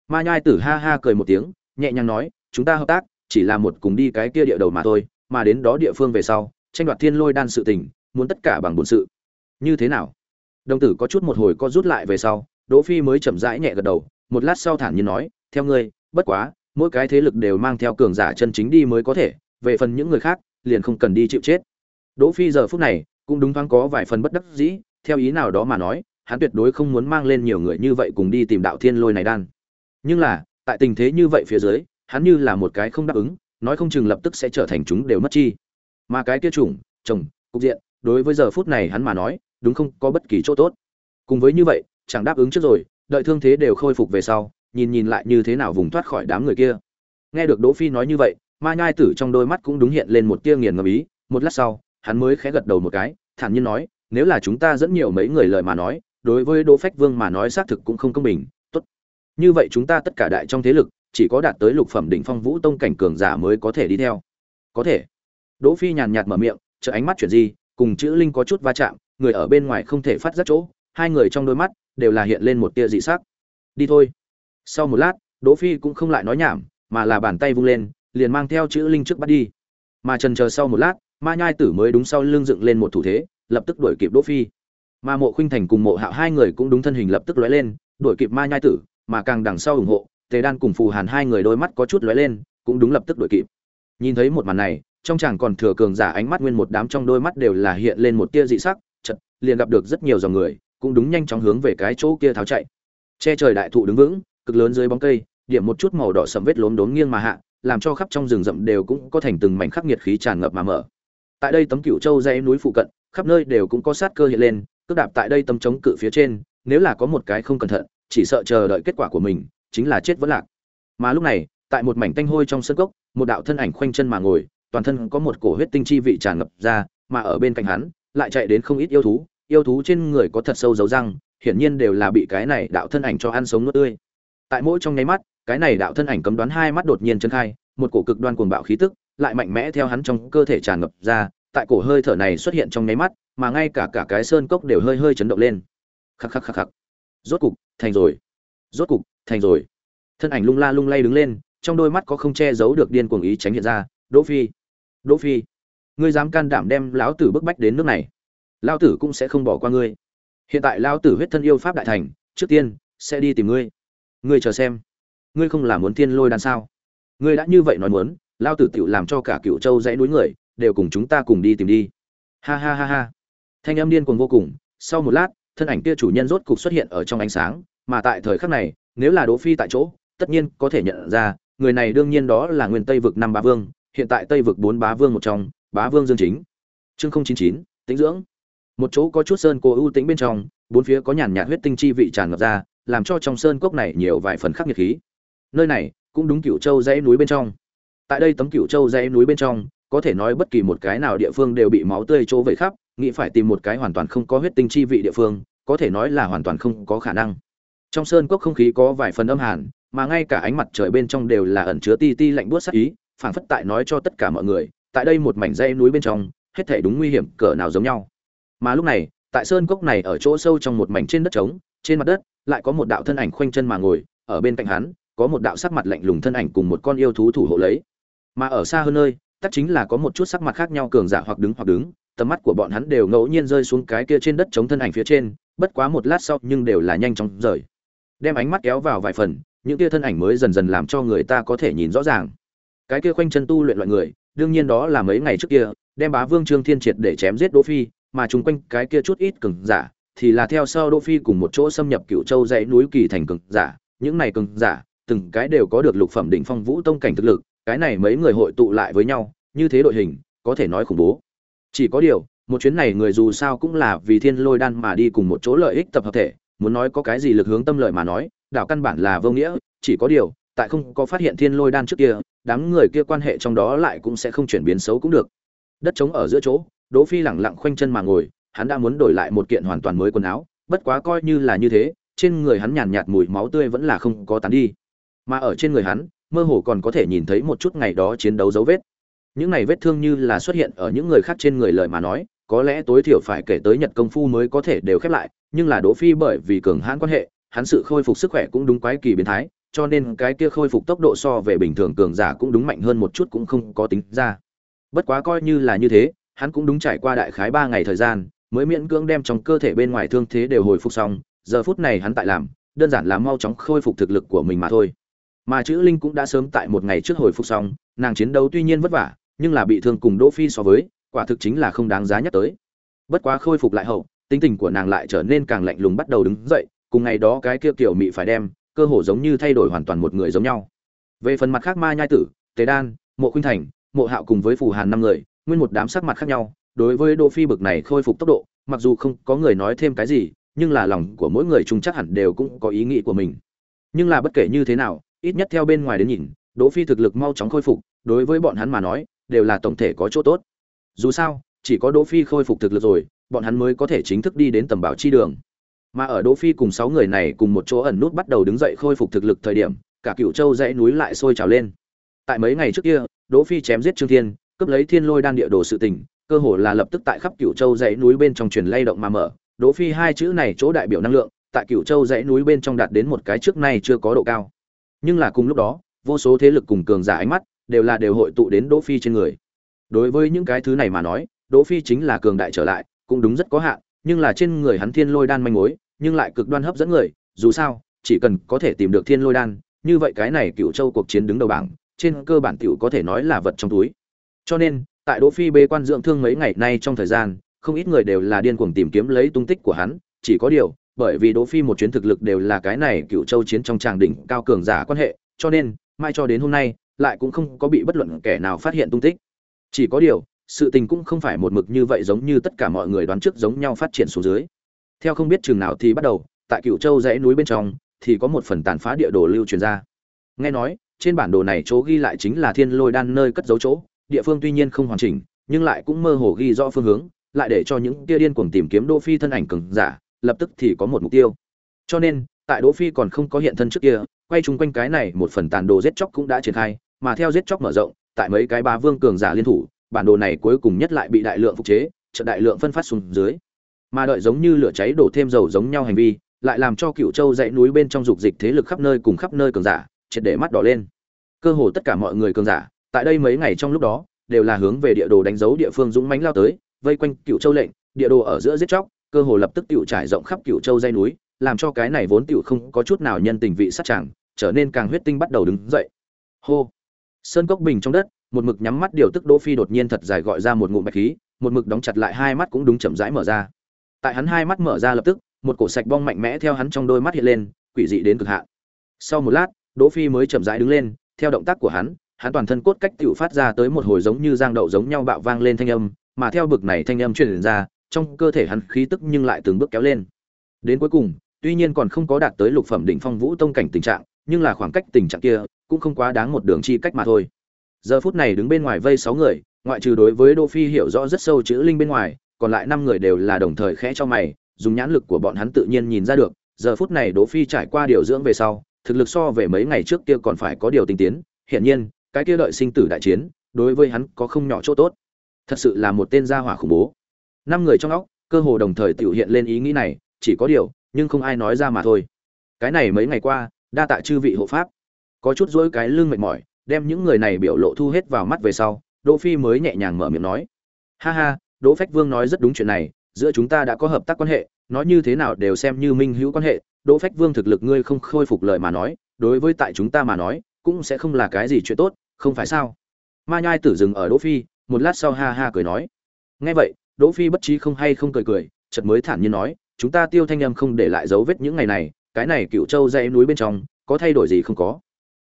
Ma nhai tử ha ha cười một tiếng, nhẹ nhàng nói, chúng ta hợp tác, chỉ là một cùng đi cái kia địa đầu mà thôi, mà đến đó địa phương về sau, tranh đoạt thiên lôi đan sự tình, muốn tất cả bằng bổn sự. Như thế nào? Đồng tử có chút một hồi co rút lại về sau, đỗ phi mới chậm rãi nhẹ gật đầu, một lát sau thản nhiên nói, theo ngươi, bất quá, mỗi cái thế lực đều mang theo cường giả chân chính đi mới có thể về phần những người khác, liền không cần đi chịu chết. Đỗ phi giờ phút này, cũng đúng thoáng có vài phần bất đắc dĩ, theo ý nào đó mà nói, hắn tuyệt đối không muốn mang lên nhiều người như vậy cùng đi tìm đạo thiên lôi này đan. Nhưng là, tại tình thế như vậy phía dưới, hắn như là một cái không đáp ứng, nói không chừng lập tức sẽ trở thành chúng đều mất chi. Mà cái kia chủng, chồng, cục diện, đối với giờ phút này hắn mà nói, đúng không có bất kỳ chỗ tốt. Cùng với như vậy, chẳng đáp ứng trước rồi, đợi thương thế đều khôi phục về sau, nhìn nhìn lại như thế nào vùng thoát khỏi đám người kia. Nghe được đỗ phi nói như vậy ma nhai tử trong đôi mắt cũng đúng hiện lên một tia nghiền ngẫm ý. Một lát sau, hắn mới khẽ gật đầu một cái, thản nhiên nói, nếu là chúng ta dẫn nhiều mấy người lời mà nói, đối với đỗ phách vương mà nói xác thực cũng không công bình. Tốt. Như vậy chúng ta tất cả đại trong thế lực, chỉ có đạt tới lục phẩm đỉnh phong vũ tông cảnh cường giả mới có thể đi theo. Có thể. Đỗ phi nhàn nhạt mở miệng trợ ánh mắt chuyển gì cùng chữ linh có chút va chạm, người ở bên ngoài không thể phát giác chỗ, hai người trong đôi mắt đều là hiện lên một tia dị sắc. Đi thôi. Sau một lát, đỗ phi cũng không lại nói nhảm, mà là bàn tay vung lên liền mang theo chữ linh trước bắt đi. Mà trần chờ sau một lát, ma nhai tử mới đúng sau lưng dựng lên một thủ thế, lập tức đuổi kịp đỗ phi. Mà mộ khuynh thành cùng mộ hạo hai người cũng đúng thân hình lập tức lóe lên, đuổi kịp ma nhai tử, mà càng đằng sau ủng hộ, tề đan cùng phù hàn hai người đôi mắt có chút lóe lên, cũng đúng lập tức đuổi kịp. Nhìn thấy một màn này, trong chàng còn thừa cường giả ánh mắt nguyên một đám trong đôi mắt đều là hiện lên một tia dị sắc chật liền gặp được rất nhiều dòng người, cũng đúng nhanh chóng hướng về cái chỗ kia tháo chạy. Che trời đại thụ đứng vững, cực lớn dưới bóng cây, điểm một chút màu đỏ sầm vết lốm đốm nghiêng mà hạ làm cho khắp trong rừng rậm đều cũng có thành từng mảnh khắc nghiệt khí tràn ngập mà mở. Tại đây tấm cựu châu dãy núi phụ cận, khắp nơi đều cũng có sát cơ hiện lên, cước đạp tại đây tấm chống cự phía trên, nếu là có một cái không cẩn thận, chỉ sợ chờ đợi kết quả của mình, chính là chết vẫn lạc. Mà lúc này, tại một mảnh tanh hôi trong sân cốc, một đạo thân ảnh khoanh chân mà ngồi, toàn thân có một cổ huyết tinh chi vị tràn ngập ra, mà ở bên cạnh hắn, lại chạy đến không ít yêu thú yêu thú trên người có thật sâu dấu răng, hiển nhiên đều là bị cái này đạo thân ảnh cho ăn sống nuốt tươi. Tại mỗi trong nháy mắt cái này đạo thân ảnh cấm đoán hai mắt đột nhiên chân khai, một cổ cực đoan cuồng bạo khí tức lại mạnh mẽ theo hắn trong cơ thể tràn ngập ra, tại cổ hơi thở này xuất hiện trong nháy mắt, mà ngay cả cả cái sơn cốc đều hơi hơi chấn động lên. Khắc khắc khắc khắc. Rốt cục, thành rồi. Rốt cục, thành rồi. Thân ảnh lung la lung lay đứng lên, trong đôi mắt có không che giấu được điên cuồng ý tránh hiện ra. Đỗ phi đỗ phi, ngươi dám can đảm đem lão tử bức bách đến nước này? Lão tử cũng sẽ không bỏ qua ngươi. Hiện tại lão tử huyết thân yêu pháp đại thành, trước tiên sẽ đi tìm ngươi. Ngươi chờ xem ngươi không là muốn thiên lôi đan sao? Ngươi đã như vậy nói muốn, lao tử tiểu làm cho cả cựu châu dãy núi người, đều cùng chúng ta cùng đi tìm đi. Ha ha ha ha. Thanh âm điên cuồng vô cùng, sau một lát, thân ảnh kia chủ nhân rốt cục xuất hiện ở trong ánh sáng, mà tại thời khắc này, nếu là đỗ phi tại chỗ, tất nhiên có thể nhận ra, người này đương nhiên đó là nguyên tây vực năm bá vương, hiện tại tây vực bốn bá vương một trong, bá vương dương chính. Chương không chín chín, tĩnh dưỡng. Một chỗ có chút sơn cô ưu tĩnh bên trong, bốn phía có nhàn nhạt huyết tinh chi vị tràn ngập ra, làm cho trong sơn cốc này nhiều vài phần khắc nhiệt khí nơi này cũng đúng cựu châu dãy núi bên trong. Tại đây tấm cựu châu dãy núi bên trong, có thể nói bất kỳ một cái nào địa phương đều bị máu tươi trô vẩy khắp, nghĩ phải tìm một cái hoàn toàn không có huyết tinh chi vị địa phương, có thể nói là hoàn toàn không có khả năng. Trong sơn cốc không khí có vài phần âm hàn, mà ngay cả ánh mặt trời bên trong đều là ẩn chứa ti ti lạnh buốt sắc ý, phảng phất tại nói cho tất cả mọi người, tại đây một mảnh dãy núi bên trong, hết thảy đúng nguy hiểm cỡ nào giống nhau. Mà lúc này, tại sơn cốc này ở chỗ sâu trong một mảnh trên đất trống, trên mặt đất, lại có một đạo thân ảnh khoanh chân mà ngồi, ở bên cạnh hắn có một đạo sắc mặt lạnh lùng thân ảnh cùng một con yêu thú thủ hộ lấy. Mà ở xa hơn nơi tất chính là có một chút sắc mặt khác nhau cường giả hoặc đứng hoặc đứng, tầm mắt của bọn hắn đều ngẫu nhiên rơi xuống cái kia trên đất chống thân ảnh phía trên, bất quá một lát sau nhưng đều là nhanh chóng rời. Đem ánh mắt kéo vào vài phần, những kia thân ảnh mới dần dần làm cho người ta có thể nhìn rõ ràng. Cái kia khoanh chân tu luyện loại người, đương nhiên đó là mấy ngày trước kia, đem bá vương trương thiên triệt để chém giết đỗ phi, mà chung quanh cái kia chút ít cường giả, thì là theo sau đỗ phi cùng một chỗ xâm nhập cựu châu dãy núi kỳ thành cường giả, những này cường giả từng cái đều có được lục phẩm đỉnh phong vũ tông cảnh thực lực, cái này mấy người hội tụ lại với nhau, như thế đội hình, có thể nói khủng bố. Chỉ có điều, một chuyến này người dù sao cũng là vì thiên lôi đan mà đi cùng một chỗ lợi ích tập hợp thể, muốn nói có cái gì lực hướng tâm lợi mà nói, đảo căn bản là vô nghĩa, chỉ có điều, tại không có phát hiện thiên lôi đan trước kia, đám người kia quan hệ trong đó lại cũng sẽ không chuyển biến xấu cũng được. Đất trống ở giữa chỗ, đỗ phi lẳng lặng khoanh chân mà ngồi, hắn đã muốn đổi lại một kiện hoàn toàn mới quần áo, bất quá coi như là như thế, trên người hắn nhàn nhạt mùi máu tươi vẫn là không có tán đi mà ở trên người hắn, mơ hồ còn có thể nhìn thấy một chút ngày đó chiến đấu dấu vết. Những này vết thương như là xuất hiện ở những người khác trên người lời mà nói, có lẽ tối thiểu phải kể tới nhật công phu mới có thể đều khép lại, nhưng là đỗ phi bởi vì cường hãn quan hệ, hắn sự khôi phục sức khỏe cũng đúng quái kỳ biến thái, cho nên cái kia khôi phục tốc độ so về bình thường cường giả cũng đúng mạnh hơn một chút cũng không có tính ra. Bất quá coi như là như thế, hắn cũng đúng trải qua đại khái ba ngày thời gian, mới miễn cưỡng đem trong cơ thể bên ngoài thương thế đều hồi phục xong, giờ phút này hắn tại làm, đơn giản là mau chóng khôi phục thực lực của mình mà thôi mà chữ linh cũng đã sớm tại một ngày trước hồi phục xong, nàng chiến đấu tuy nhiên vất vả, nhưng là bị thương cùng đỗ phi so với, quả thực chính là không đáng giá nhắc tới. Bất quá khôi phục lại hậu, tính tình của nàng lại trở nên càng lạnh lùng bắt đầu đứng dậy, cùng ngày đó cái kia kiểu mị phải đem, cơ hồ giống như thay đổi hoàn toàn một người giống nhau. Về phần mặt khác ma nhai tử tế đan, mộ khuynh thành, mộ hạo cùng với phù hàn năm người, nguyên một đám sắc mặt khác nhau, đối với đỗ phi bực này khôi phục tốc độ, mặc dù không có người nói thêm cái gì, nhưng là lòng của mỗi người chung chắc hẳn đều cũng có ý nghĩ của mình. Nhưng là bất kể như thế nào ít nhất theo bên ngoài đến nhìn, đỗ phi thực lực mau chóng khôi phục, đối với bọn hắn mà nói, đều là tổng thể có chỗ tốt. Dù sao, chỉ có đỗ phi khôi phục thực lực rồi, bọn hắn mới có thể chính thức đi đến tầm bảo chi đường. Mà ở đỗ phi cùng sáu người này cùng một chỗ ẩn nút bắt đầu đứng dậy khôi phục thực lực thời điểm, cả cựu châu dãy núi lại sôi trào lên. Tại mấy ngày trước kia, đỗ phi chém giết trương thiên, cướp lấy thiên lôi đan địa đồ sự tình, cơ hồ là lập tức tại khắp cửu châu dãy núi bên trong truyền lay động mà mở. Đỗ phi hai chữ này chỗ đại biểu năng lượng, tại cửu châu dãy núi bên trong đạt đến một cái trước nay chưa có độ cao nhưng là cùng lúc đó, vô số thế lực cùng cường giả ánh mắt đều là đều hội tụ đến đỗ phi trên người. Đối với những cái thứ này mà nói, đỗ phi chính là cường đại trở lại, cũng đúng rất có hạn, nhưng là trên người hắn thiên lôi đan manh mối, nhưng lại cực đoan hấp dẫn người, dù sao, chỉ cần có thể tìm được thiên lôi đan, như vậy cái này cựu châu cuộc chiến đứng đầu bảng, trên cơ bản tiểu có thể nói là vật trong túi. Cho nên, tại đỗ phi bê quan dưỡng thương mấy ngày nay trong thời gian, không ít người đều là điên cuồng tìm kiếm lấy tung tích của hắn, chỉ có điều bởi vì đỗ phi một chuyến thực lực đều là cái này cựu châu chiến trong tràng đỉnh cao cường giả quan hệ, cho nên mai cho đến hôm nay, lại cũng không có bị bất luận kẻ nào phát hiện tung tích. Chỉ có điều, sự tình cũng không phải một mực như vậy giống như tất cả mọi người đoán trước giống nhau phát triển xuống dưới. Theo không biết chừng nào thì bắt đầu, tại cựu châu dãy núi bên trong, thì có một phần tàn phá địa đồ lưu truyền ra. Nghe nói, trên bản đồ này chỗ ghi lại chính là thiên lôi đan nơi cất giấu chỗ, địa phương tuy nhiên không hoàn chỉnh, nhưng lại cũng mơ hồ ghi rõ phương hướng, lại để cho những tia điên cuồng tìm kiếm đỗ phi thân ảnh cường giả lập tức thì có một mục tiêu. Cho nên, tại đỗ phi còn không có hiện thân trước kia, quay chung quanh cái này một phần tàn đồ giết chóc cũng đã triển khai, mà theo giết chóc mở rộng, tại mấy cái ba vương cường giả liên thủ, bản đồ này cuối cùng nhất lại bị đại lượng phục chế, trận đại lượng phân phát xuống dưới. Mà đợi giống như lửa cháy đổ thêm dầu giống nhau hành vi, lại làm cho cựu châu dãy núi bên trong dục dịch thế lực khắp nơi cùng khắp nơi cường giả, triệt để mắt đỏ lên. Cơ hồ tất cả mọi người cường giả, tại đây mấy ngày trong lúc đó, đều là hướng về địa đồ đánh dấu địa phương dũng mãnh lao tới, vây quanh cựu châu lệnh, địa đồ ở giữa giết chóc cơ hồ lập tức tiểu trải rộng khắp cựu châu dây núi, làm cho cái này vốn tiểu không có chút nào nhân tình vị sát chẳng trở nên càng huyết tinh bắt đầu đứng dậy. Hô! Sơn cốc bình trong đất, một mực nhắm mắt điều tức đỗ phi đột nhiên thật dài gọi ra một ngụm bạch khí, một mực đóng chặt lại hai mắt cũng đúng chậm rãi mở ra. Tại hắn hai mắt mở ra lập tức, một cổ sạch bong mạnh mẽ theo hắn trong đôi mắt hiện lên, quỷ dị đến cực hạn. Sau một lát, đỗ phi mới chậm rãi đứng lên, theo động tác của hắn hắn toàn thân cốt cách tiểu phát ra tới một hồi giống như giang đậu giống nhau bạo vang lên thanh âm, mà theo bực này thanh âm truyền ra trong cơ thể hắn khí tức nhưng lại từng bước kéo lên. Đến cuối cùng, tuy nhiên còn không có đạt tới lục phẩm đỉnh phong vũ tông cảnh tình trạng, nhưng là khoảng cách tình trạng kia cũng không quá đáng một đường chi cách mà thôi. Giờ phút này đứng bên ngoài vây sáu người, ngoại trừ đối với đỗ phi hiểu rõ rất sâu chữ linh bên ngoài, còn lại năm người đều là đồng thời khẽ cho mày, dùng nhãn lực của bọn hắn tự nhiên nhìn ra được, giờ phút này đỗ phi trải qua điều dưỡng về sau, thực lực so về mấy ngày trước kia còn phải có điều tinh tiến hiện nhiên, cái kia đợi sinh tử đại chiến, đối với hắn có không nhỏ chỗ tốt. Thật sự là một tên gia hỏa khủng bố năm người trong óc, cơ hồ đồng thời tự hiện lên ý nghĩ này, chỉ có điều, nhưng không ai nói ra mà thôi. Cái này mấy ngày qua, đa tạ chư vị hộ pháp. Có chút dỗi cái lưng mệt mỏi, đem những người này biểu lộ thu hết vào mắt về sau, đỗ phi mới nhẹ nhàng mở miệng nói. Ha ha, đỗ phách vương nói rất đúng chuyện này, giữa chúng ta đã có hợp tác quan hệ, nói như thế nào đều xem như minh hữu quan hệ, đỗ phách vương thực lực ngươi không khôi phục lời mà nói, đối với tại chúng ta mà nói, cũng sẽ không là cái gì chuyện tốt, không phải sao? Ma nhai tử dừng ở đỗ phi, một lát sau ha ha cười nói. Nghe vậy đỗ phi bất trí không hay không cười cười, chợt mới thản nhiên nói, chúng ta tiêu thanh em không để lại dấu vết những ngày này, cái này cựu châu dãy núi bên trong, có thay đổi gì không có?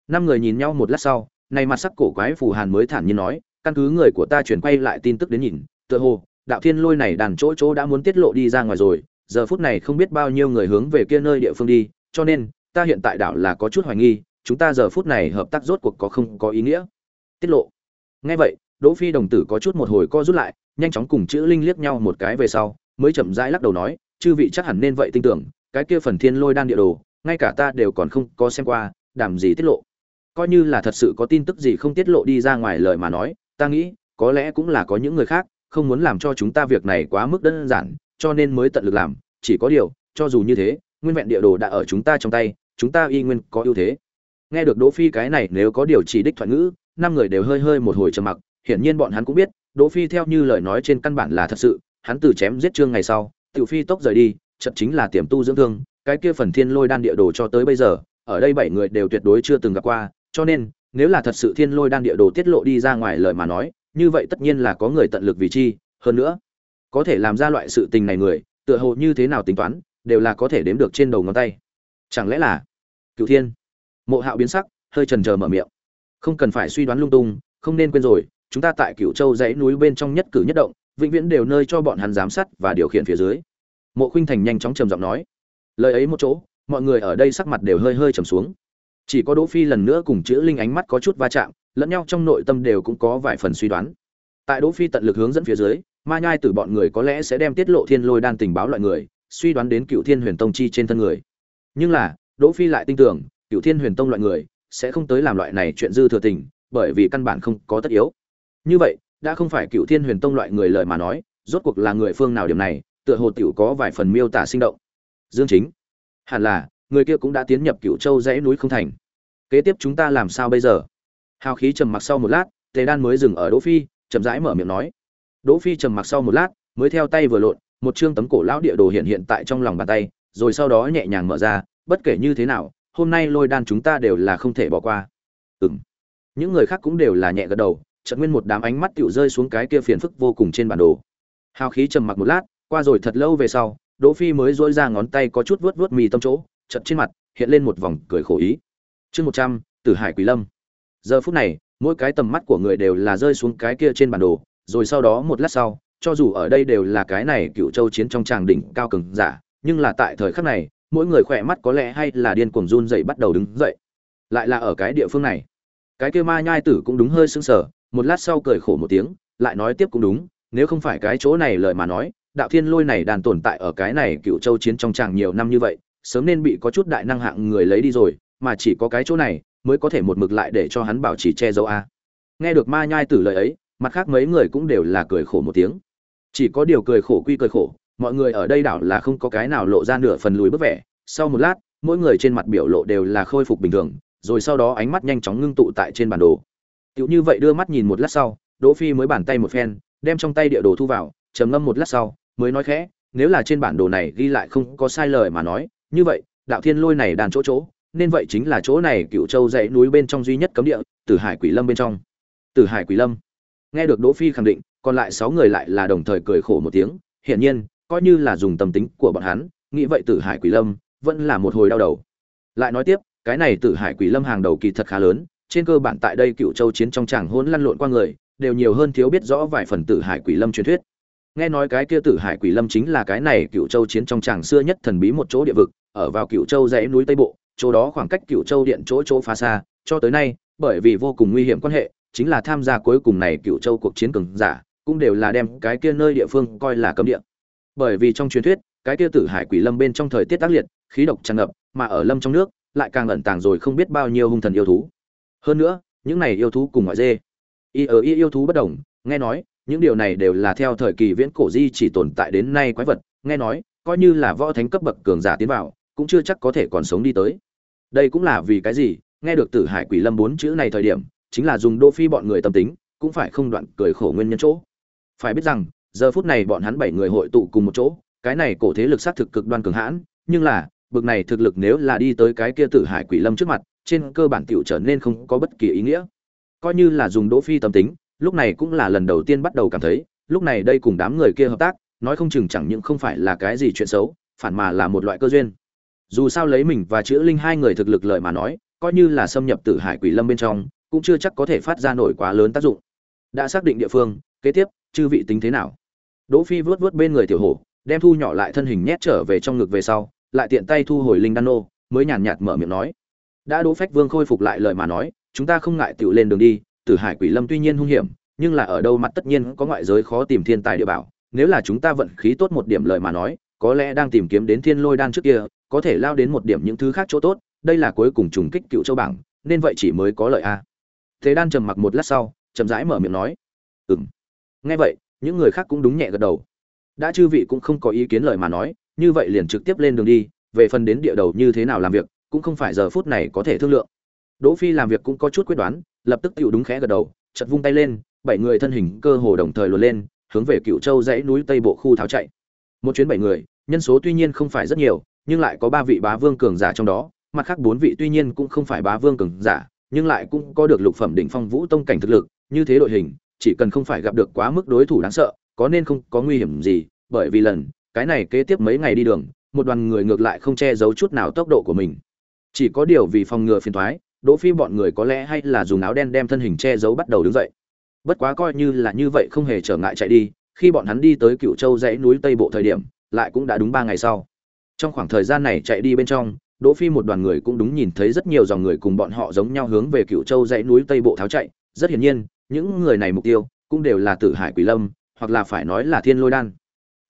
Năm người nhìn nhau một lát sau này mặt sắc cổ quái phù hàn mới thản nhiên nói, căn cứ người của ta chuyển quay lại tin tức đến nhìn, tựa hồ, đạo thiên lôi này đàn chỗ chỗ đã muốn tiết lộ đi ra ngoài rồi, giờ phút này không biết bao nhiêu người hướng về kia nơi địa phương đi, cho nên, ta hiện tại đảo là có chút hoài nghi, chúng ta giờ phút này hợp tác rốt cuộc có không có ý nghĩa? Tiết lộ. Nghe vậy, đỗ phi đồng tử có chút một hồi co rút lại nhanh chóng cùng chữ linh liếc nhau một cái về sau, mới chậm rãi lắc đầu nói, chư vị chắc hẳn nên vậy tin tưởng, cái kia phần thiên lôi đan địa đồ, ngay cả ta đều còn không có xem qua, đảm gì tiết lộ. Coi như là thật sự có tin tức gì không tiết lộ đi ra ngoài lời mà nói, ta nghĩ, có lẽ cũng là có những người khác, không muốn làm cho chúng ta việc này quá mức đơn giản, cho nên mới tận lực làm, chỉ có điều, cho dù như thế, nguyên vẹn địa đồ đã ở chúng ta trong tay, chúng ta y nguyên có ưu thế. Nghe được đỗ phi cái này, nếu có điều chỉ đích thoại ngữ, năm người đều hơi hơi một hồi trầm mặc, hiển nhiên bọn hắn cũng biết đỗ phi theo như lời nói trên căn bản là thật sự, hắn từ chém giết trương ngày sau, tiểu phi tốc rời đi chợt chính là tiềm tu dưỡng thương, cái kia phần thiên lôi đan địa đồ cho tới bây giờ, ở đây bảy người đều tuyệt đối chưa từng gặp qua, cho nên, nếu là thật sự thiên lôi đan địa đồ tiết lộ đi ra ngoài lời mà nói, như vậy tất nhiên là có người tận lực vì chi, hơn nữa, có thể làm ra loại sự tình này người, tựa hồ như thế nào tính toán, đều là có thể đếm được trên đầu ngón tay. Chẳng lẽ là Cửu thiên? Mộ hạo biến sắc, hơi chần chờ mở miệng. Không cần phải suy đoán lung tung, không nên quên rồi chúng ta tại cựu châu dãy núi bên trong nhất cử nhất động, vĩnh viễn đều nơi cho bọn hắn giám sát và điều khiển phía dưới. Mộ khuynh thành nhanh chóng trầm giọng nói. Lời ấy một chỗ, mọi người ở đây sắc mặt đều hơi hơi trầm xuống. Chỉ có đỗ phi lần nữa cùng chữ linh ánh mắt có chút va chạm, lẫn nhau trong nội tâm đều cũng có vài phần suy đoán. Tại đỗ phi tận lực hướng dẫn phía dưới, ma nhai tử bọn người có lẽ sẽ đem tiết lộ thiên lôi đan tình báo loại người, suy đoán đến cựu thiên huyền tông chi trên thân người. Nhưng là, đỗ phi lại tin tưởng, cựu thiên huyền tông loại người sẽ không tới làm loại này chuyện dư thừa tình, bởi vì căn bản không có tất yếu như vậy, đã không phải cựu thiên huyền tông loại người lời mà nói, rốt cuộc là người phương nào điểm này, tựa hồ tiểu có vài phần miêu tả sinh động. Dương chính, hẳn là, người kia cũng đã tiến nhập cựu châu dãy núi không thành. Kế tiếp chúng ta làm sao bây giờ? Hào khí trầm mặc sau một lát, tề đan mới dừng ở đỗ phi, chậm rãi mở miệng nói. Đỗ phi trầm mặc sau một lát, mới theo tay vừa lộn, một chương tấm cổ lão địa đồ hiện hiện tại trong lòng bàn tay, rồi sau đó nhẹ nhàng mở ra, bất kể như thế nào, hôm nay lôi đan chúng ta đều là không thể bỏ qua. Ừm. Những người khác cũng đều là nhẹ gật đầu chợt nguyên một đám ánh mắt tựu rơi xuống cái kia phiền phức vô cùng trên bản đồ. Hào khí trầm mặc một lát, qua rồi thật lâu về sau, đỗ phi mới dỗi ra ngón tay có chút vuốt vuốt mì tâm chỗ, chợt trên mặt hiện lên một vòng cười khổ ý. Chương một trăm, tử hải quỷ lâm. Giờ phút này, mỗi cái tầm mắt của người đều là rơi xuống cái kia trên bản đồ, rồi sau đó một lát sau, cho dù ở đây đều là cái này cựu châu chiến trong tràng đỉnh cao cường giả, nhưng là tại thời khắc này, mỗi người khỏe mắt có lẽ hay là điên cuồng run dậy bắt đầu đứng dậy. Lại là ở cái địa phương này. Cái kia ma nhai tử cũng đúng hơi sưng sờ một lát sau cười khổ một tiếng, lại nói tiếp cũng đúng, nếu không phải cái chỗ này lời mà nói, đạo thiên lôi này đàn tồn tại ở cái này cựu châu chiến trong tràng nhiều năm như vậy, sớm nên bị có chút đại năng hạng người lấy đi rồi, mà chỉ có cái chỗ này mới có thể một mực lại để cho hắn bảo trì che giấu a. Nghe được ma nhai tử lời ấy, mặt khác mấy người cũng đều là cười khổ một tiếng. Chỉ có điều cười khổ quy cười khổ, mọi người ở đây đảo là không có cái nào lộ ra nửa phần lùi bước vẻ. Sau một lát, mỗi người trên mặt biểu lộ đều là khôi phục bình thường, rồi sau đó ánh mắt nhanh chóng ngưng tụ tại trên bản đồ tựu như vậy đưa mắt nhìn một lát sau, đỗ phi mới bàn tay một phen, đem trong tay địa đồ thu vào, trầm ngâm một lát sau, mới nói khẽ, nếu là trên bản đồ này ghi lại không có sai lời mà nói, như vậy, đạo thiên lôi này đàn chỗ chỗ, nên vậy chính là chỗ này cựu châu dãy núi bên trong duy nhất cấm địa, tử hải quỷ lâm bên trong. Tử hải quỷ lâm. Nghe được đỗ phi khẳng định, còn lại sáu người lại là đồng thời cười khổ một tiếng, hiển nhiên, coi như là dùng tâm tính của bọn hắn, nghĩ vậy tử hải quỷ lâm vẫn là một hồi đau đầu. Lại nói tiếp, cái này tử hải quỷ lâm hàng đầu kỳ thật khá lớn trên cơ bản tại đây cựu châu chiến trong tràng hỗn lăn lộn qua người, đều nhiều hơn thiếu biết rõ vài phần tử hải quỷ lâm truyền thuyết. Nghe nói cái kia tử hải quỷ lâm chính là cái này cựu châu chiến trong tràng xưa nhất thần bí một chỗ địa vực, ở vào cựu châu dãy núi tây bộ, chỗ đó khoảng cách cựu châu điện chỗ chỗ phá xa, cho tới nay, bởi vì vô cùng nguy hiểm quan hệ, chính là tham gia cuối cùng này cựu châu cuộc chiến cường giả, cũng đều là đem cái kia nơi địa phương coi là cấm địa. Bởi vì trong truyền thuyết, cái kia tử hải quỷ lâm bên trong thời tiết tác liệt, khí độc tràn ngập, mà ở lâm trong nước, lại càng ẩn tàng rồi không biết bao nhiêu hung thần yêu thú hơn nữa, những này yêu thú cùng ngoại dê. Y ở y yêu thú bất đồng, nghe nói, những điều này đều là theo thời kỳ viễn cổ di chỉ tồn tại đến nay quái vật, nghe nói, coi như là võ thánh cấp bậc cường giả tiến vào, cũng chưa chắc có thể còn sống đi tới. Đây cũng là vì cái gì, nghe được tử hải quỷ lâm bốn chữ này thời điểm, chính là dùng đô phi bọn người tâm tính, cũng phải không đoạn cười khổ nguyên nhân chỗ. Phải biết rằng, giờ phút này bọn hắn bảy người hội tụ cùng một chỗ, cái này cổ thế lực xác thực cực đoan cường hãn, nhưng là, bực này thực lực nếu là đi tới cái kia tử hải quỷ lâm trước mặt trên cơ bản tiểu trở nên không có bất kỳ ý nghĩa. Coi như là dùng đỗ phi tâm tính, lúc này cũng là lần đầu tiên bắt đầu cảm thấy, lúc này đây cùng đám người kia hợp tác, nói không chừng chẳng những không phải là cái gì chuyện xấu, phản mà là một loại cơ duyên. Dù sao lấy mình và chữ linh hai người thực lực lợi mà nói, coi như là xâm nhập tử hải quỷ lâm bên trong, cũng chưa chắc có thể phát ra nổi quá lớn tác dụng. Đã xác định địa phương, kế tiếp, chư vị tính thế nào? Đỗ phi vớt vớt bên người tiểu hổ, đem thu nhỏ lại thân hình nhét trở về trong ngực về sau, lại tiện tay thu hồi linh đan nô, mới nhàn nhạt mở miệng nói đã đỗ phách vương khôi phục lại lời mà nói, chúng ta không ngại tự lên đường đi, tử hải quỷ lâm tuy nhiên hung hiểm, nhưng là ở đâu mặt tất nhiên có ngoại giới khó tìm thiên tài địa bảo, nếu là chúng ta vận khí tốt một điểm lời mà nói, có lẽ đang tìm kiếm đến thiên lôi đan trước kia, có thể lao đến một điểm những thứ khác chỗ tốt, đây là cuối cùng trùng kích cựu châu bảng, nên vậy chỉ mới có lợi a. Thế đan trầm mặc một lát sau, chậm rãi mở miệng nói, ừm. Nghe vậy, những người khác cũng đúng nhẹ gật đầu. Đã chư vị cũng không có ý kiến lời mà nói, như vậy liền trực tiếp lên đường đi, về phần đến địa đầu như thế nào làm việc cũng không phải giờ phút này có thể thương lượng. Đỗ phi làm việc cũng có chút quyết đoán, lập tức tiểu đúng khẽ gật đầu, chợt vung tay lên, bảy người thân hình cơ hồ đồng thời luồn lên, hướng về cựu châu dãy núi tây bộ khu tháo chạy. Một chuyến bảy người, nhân số tuy nhiên không phải rất nhiều, nhưng lại có ba vị bá vương cường giả trong đó, mặt khác bốn vị tuy nhiên cũng không phải bá vương cường giả, nhưng lại cũng có được lục phẩm đỉnh phong vũ tông cảnh thực lực, như thế đội hình, chỉ cần không phải gặp được quá mức đối thủ đáng sợ, có nên không có nguy hiểm gì, bởi vì lần, cái này kế tiếp mấy ngày đi đường, một đoàn người ngược lại không che giấu chút nào tốc độ của mình chỉ có điều vì phòng ngừa phiền toái, đỗ phi bọn người có lẽ hay là dùng áo đen đem thân hình che giấu bắt đầu đứng dậy. Bất quá coi như là như vậy không hề trở ngại chạy đi khi bọn hắn đi tới cựu châu dãy núi tây bộ thời điểm lại cũng đã đúng ba ngày sau. Trong khoảng thời gian này chạy đi bên trong đỗ phi một đoàn người cũng đúng nhìn thấy rất nhiều dòng người cùng bọn họ giống nhau hướng về cựu châu dãy núi tây bộ tháo chạy. Rất hiển nhiên những người này mục tiêu cũng đều là tử hải quỷ lâm hoặc là phải nói là thiên lôi đan.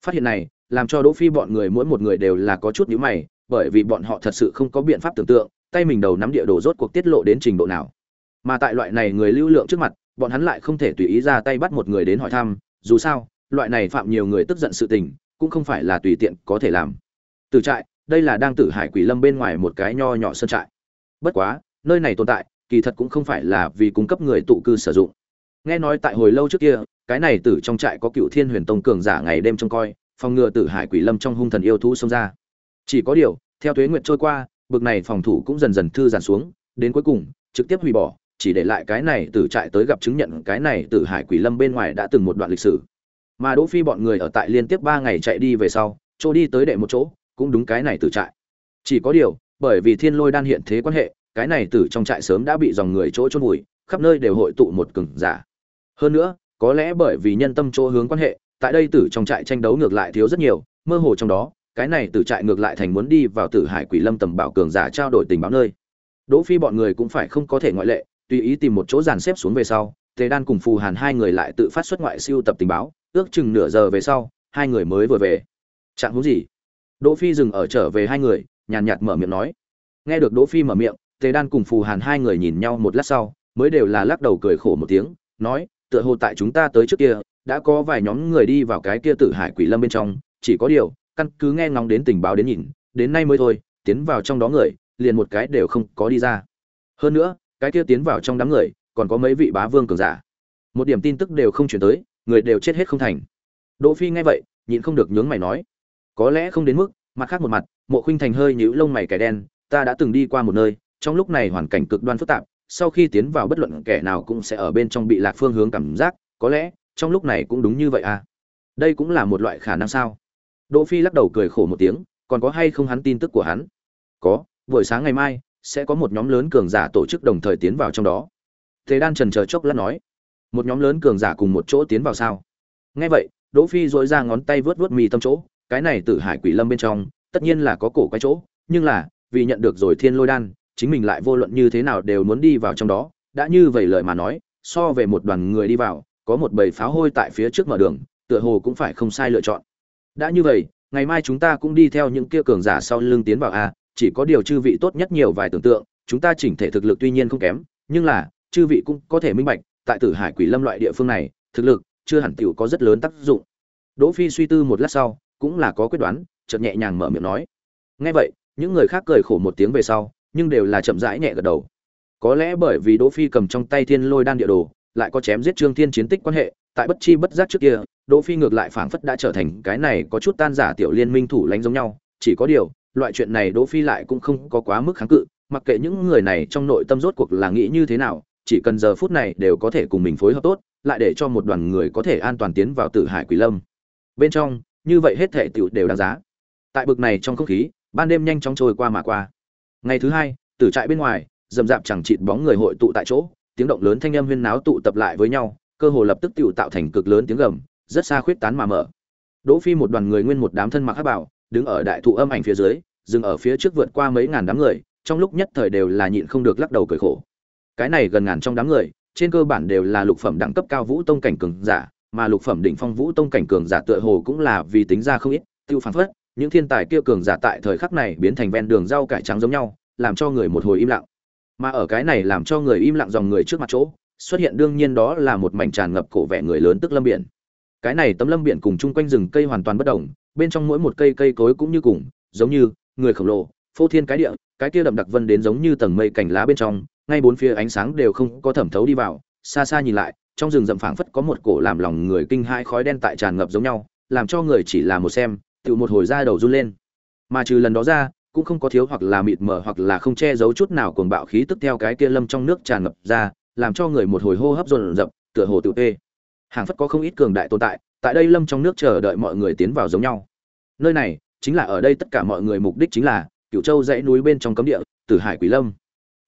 Phát hiện này làm cho đỗ phi bọn người mỗi một người đều là có chút nhíu mày bởi vì bọn họ thật sự không có biện pháp tưởng tượng, tay mình đầu nắm địa đồ rốt cuộc tiết lộ đến trình độ nào. Mà tại loại này người lưu lượng trước mặt, bọn hắn lại không thể tùy ý ra tay bắt một người đến hỏi thăm, dù sao, loại này phạm nhiều người tức giận sự tình, cũng không phải là tùy tiện có thể làm. Từ trại, đây là đang tử hải quỷ lâm bên ngoài một cái nho nhỏ sơn trại. Bất quá, nơi này tồn tại, kỳ thật cũng không phải là vì cung cấp người tụ cư sử dụng. Nghe nói tại hồi lâu trước kia, cái này tử trong trại có cựu thiên huyền tông cường giả ngày đêm trông coi, phòng ngừa tử hải quỷ lâm trong hung thần yêu thú xông ra chỉ có điều, theo tuế nguyệt trôi qua, bực này phòng thủ cũng dần dần thư giãn xuống, đến cuối cùng, trực tiếp hủy bỏ, chỉ để lại cái này tử trại tới gặp chứng nhận cái này tử hải quỷ lâm bên ngoài đã từng một đoạn lịch sử. Mà đỗ phi bọn người ở tại liên tiếp ba ngày chạy đi về sau, chỗ đi tới đệ một chỗ, cũng đúng cái này tử trại. Chỉ có điều, bởi vì thiên lôi đan hiện thế quan hệ, cái này tử trong trại sớm đã bị dòng người chỗ chôn vùi, khắp nơi đều hội tụ một cường giả. Hơn nữa, có lẽ bởi vì nhân tâm chỗ hướng quan hệ, tại đây tử trong trại tranh đấu ngược lại thiếu rất nhiều, mơ hồ trong đó cái này tử trại ngược lại thành muốn đi vào tử hải quỷ lâm tầm bảo cường giả trao đổi tình báo nơi. Đỗ phi bọn người cũng phải không có thể ngoại lệ, tùy ý tìm một chỗ dàn xếp xuống về sau, tề đan cùng phù hàn hai người lại tự phát xuất ngoại siêu tập tình báo, ước chừng nửa giờ về sau, hai người mới vừa về. Trạng huống gì? Đỗ phi dừng ở trở về hai người, nhàn nhạt mở miệng nói. Nghe được đỗ phi mở miệng, tề đan cùng phù hàn hai người nhìn nhau một lát sau, mới đều là lắc đầu cười khổ một tiếng, nói, tựa hồ tại chúng ta tới trước kia, đã có vài nhóm người đi vào cái kia tử hải quỷ lâm bên trong, chỉ có điều căn cứ nghe ngóng đến tình báo đến nhìn, đến nay mới thôi, tiến vào trong đó người, liền một cái đều không có đi ra. Hơn nữa, cái kia tiến vào trong đám người, còn có mấy vị bá vương cường giả. Một điểm tin tức đều không chuyển tới, người đều chết hết không thành. Đỗ phi nghe vậy, nhịn không được nhướng mày nói, có lẽ không đến mức, mặt khác một mặt, mộ khuynh thành hơi nhíu lông mày kẻ đen, ta đã từng đi qua một nơi, trong lúc này hoàn cảnh cực đoan phức tạp, sau khi tiến vào bất luận kẻ nào cũng sẽ ở bên trong bị lạc phương hướng cảm giác, có lẽ, trong lúc này cũng đúng như vậy à. Đây cũng là một loại khả năng sao? Đỗ phi lắc đầu cười khổ một tiếng, còn có hay không hắn tin tức của hắn? Có, buổi sáng ngày mai sẽ có một nhóm lớn cường giả tổ chức đồng thời tiến vào trong đó. Thế đan trần chờ chốc lát nói, một nhóm lớn cường giả cùng một chỗ tiến vào sao? Nghe vậy, đỗ phi rối ra ngón tay vớt vớt mì tâm chỗ, cái này tử hải quỷ lâm bên trong, tất nhiên là có cổ cái chỗ, nhưng là, vì nhận được rồi thiên lôi đan, chính mình lại vô luận như thế nào đều muốn đi vào trong đó. Đã như vậy lời mà nói, so về một đoàn người đi vào, có một bầy pháo hôi tại phía trước mở đường, tựa hồ cũng phải không sai lựa chọn đã như vậy, ngày mai chúng ta cũng đi theo những kia cường giả sau lưng tiến vào a, chỉ có điều chư vị tốt nhất nhiều vài tưởng tượng, chúng ta chỉnh thể thực lực tuy nhiên không kém, nhưng là, chư vị cũng có thể minh bạch, tại tử hải quỷ lâm loại địa phương này, thực lực chưa hẳn tiểu có rất lớn tác dụng. Đỗ phi suy tư một lát sau, cũng là có quyết đoán, chợt nhẹ nhàng mở miệng nói. Nghe vậy, những người khác cười khổ một tiếng về sau, nhưng đều là chậm rãi nhẹ gật đầu. Có lẽ bởi vì đỗ phi cầm trong tay thiên lôi đan địa đồ, lại có chém giết trương thiên chiến tích quan hệ tại bất chi bất giác trước kia, đỗ phi ngược lại phảng phất đã trở thành cái này có chút tan giả tiểu liên minh thủ lãnh giống nhau. Chỉ có điều, loại chuyện này đỗ phi lại cũng không có quá mức kháng cự, mặc kệ những người này trong nội tâm rốt cuộc là nghĩ như thế nào, chỉ cần giờ phút này đều có thể cùng mình phối hợp tốt, lại để cho một đoàn người có thể an toàn tiến vào tử hải quỷ lâm. Bên trong, như vậy hết thể tiểu đều đáng giá. Tại bực này trong không khí, ban đêm nhanh chóng trôi qua mà qua. Ngày thứ hai, tử trại bên ngoài dầm dạp chẳng chịt bóng người hội tụ tại chỗ, tiếng động lớn thanh âm huyên náo tụ tập lại với nhau cơ hồ lập tức tiểu tạo thành cực lớn tiếng gầm, rất xa khuyết tán mà mở. Đỗ phi một đoàn người nguyên một đám thân mặc hắc bảo, đứng ở đại thụ âm ảnh phía dưới, dừng ở phía trước vượt qua mấy ngàn đám người, trong lúc nhất thời đều là nhịn không được lắc đầu cười khổ. Cái này gần ngàn trong đám người, trên cơ bản đều là lục phẩm đẳng cấp cao vũ tông cảnh cường giả, mà lục phẩm đỉnh phong vũ tông cảnh cường giả tựa hồ cũng là vì tính ra không ít, tiêu phản phất, những thiên tài kia cường giả tại thời khắc này biến thành ven đường rau cải trắng giống nhau, làm cho người một hồi im lặng. Mà ở cái này làm cho người im lặng dòng người trước mặt chỗ xuất hiện đương nhiên đó là một mảnh tràn ngập cổ vẻ người lớn tức lâm biển. Cái này tấm lâm biển cùng chung quanh rừng cây hoàn toàn bất đồng, bên trong mỗi một cây cây cối cũng như cùng, giống như người khổng lồ, phô thiên cái địa, cái kia đậm đặc vân đến giống như tầng mây cành lá bên trong, ngay bốn phía ánh sáng đều không có thẩm thấu đi vào, xa xa nhìn lại, trong rừng rậm phảng phất có một cổ làm lòng người kinh hai khói đen tại tràn ngập giống nhau, làm cho người chỉ là một xem, tự một hồi ra đầu run lên. Mà trừ lần đó ra, cũng không có thiếu hoặc là mịt mờ hoặc là không che giấu chút nào cuồng bạo khí tức theo cái kia lâm trong nước tràn ngập ra làm cho người một hồi hô hấp dồn dập tựa hồ tự tê. Hàng phất có không ít cường đại tồn tại tại đây lâm trong nước chờ đợi mọi người tiến vào giống nhau. Nơi này chính là ở đây tất cả mọi người mục đích chính là cựu châu dãy núi bên trong cấm địa, tử hải quỷ lâm.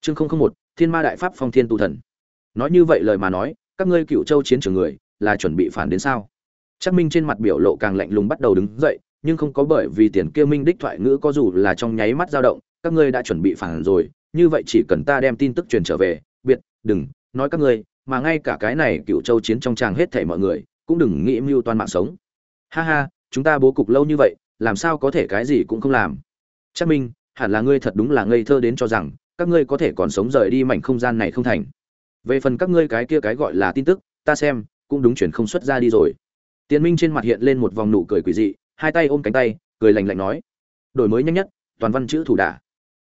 Chương không không một, thiên ma đại pháp phong thiên tu thần. Nói như vậy lời mà nói, các ngươi cựu châu chiến trường người, là chuẩn bị phản đến sao? Chắc minh trên mặt biểu lộ càng lạnh lùng bắt đầu đứng dậy, nhưng không có bởi vì tiền kia minh đích thoại ngữ có dù là trong nháy mắt dao động, các ngươi đã chuẩn bị phản rồi, như vậy chỉ cần ta đem tin tức truyền trở về, biệt, đừng nói các ngươi, mà ngay cả cái này cựu châu chiến trong tràng hết thảy mọi người, cũng đừng nghĩ mưu toan mạng sống. Ha ha, chúng ta bố cục lâu như vậy, làm sao có thể cái gì cũng không làm? Chắc minh, hẳn là ngươi thật đúng là ngây thơ đến cho rằng, các ngươi có thể còn sống rời đi mảnh không gian này không thành. Về phần các ngươi cái kia cái gọi là tin tức, ta xem, cũng đúng chuyển không xuất ra đi rồi. Tiến minh trên mặt hiện lên một vòng nụ cười quỷ dị, hai tay ôm cánh tay, cười lạnh lạnh nói. Đổi mới nhanh nhất, toàn văn chữ thủ đả.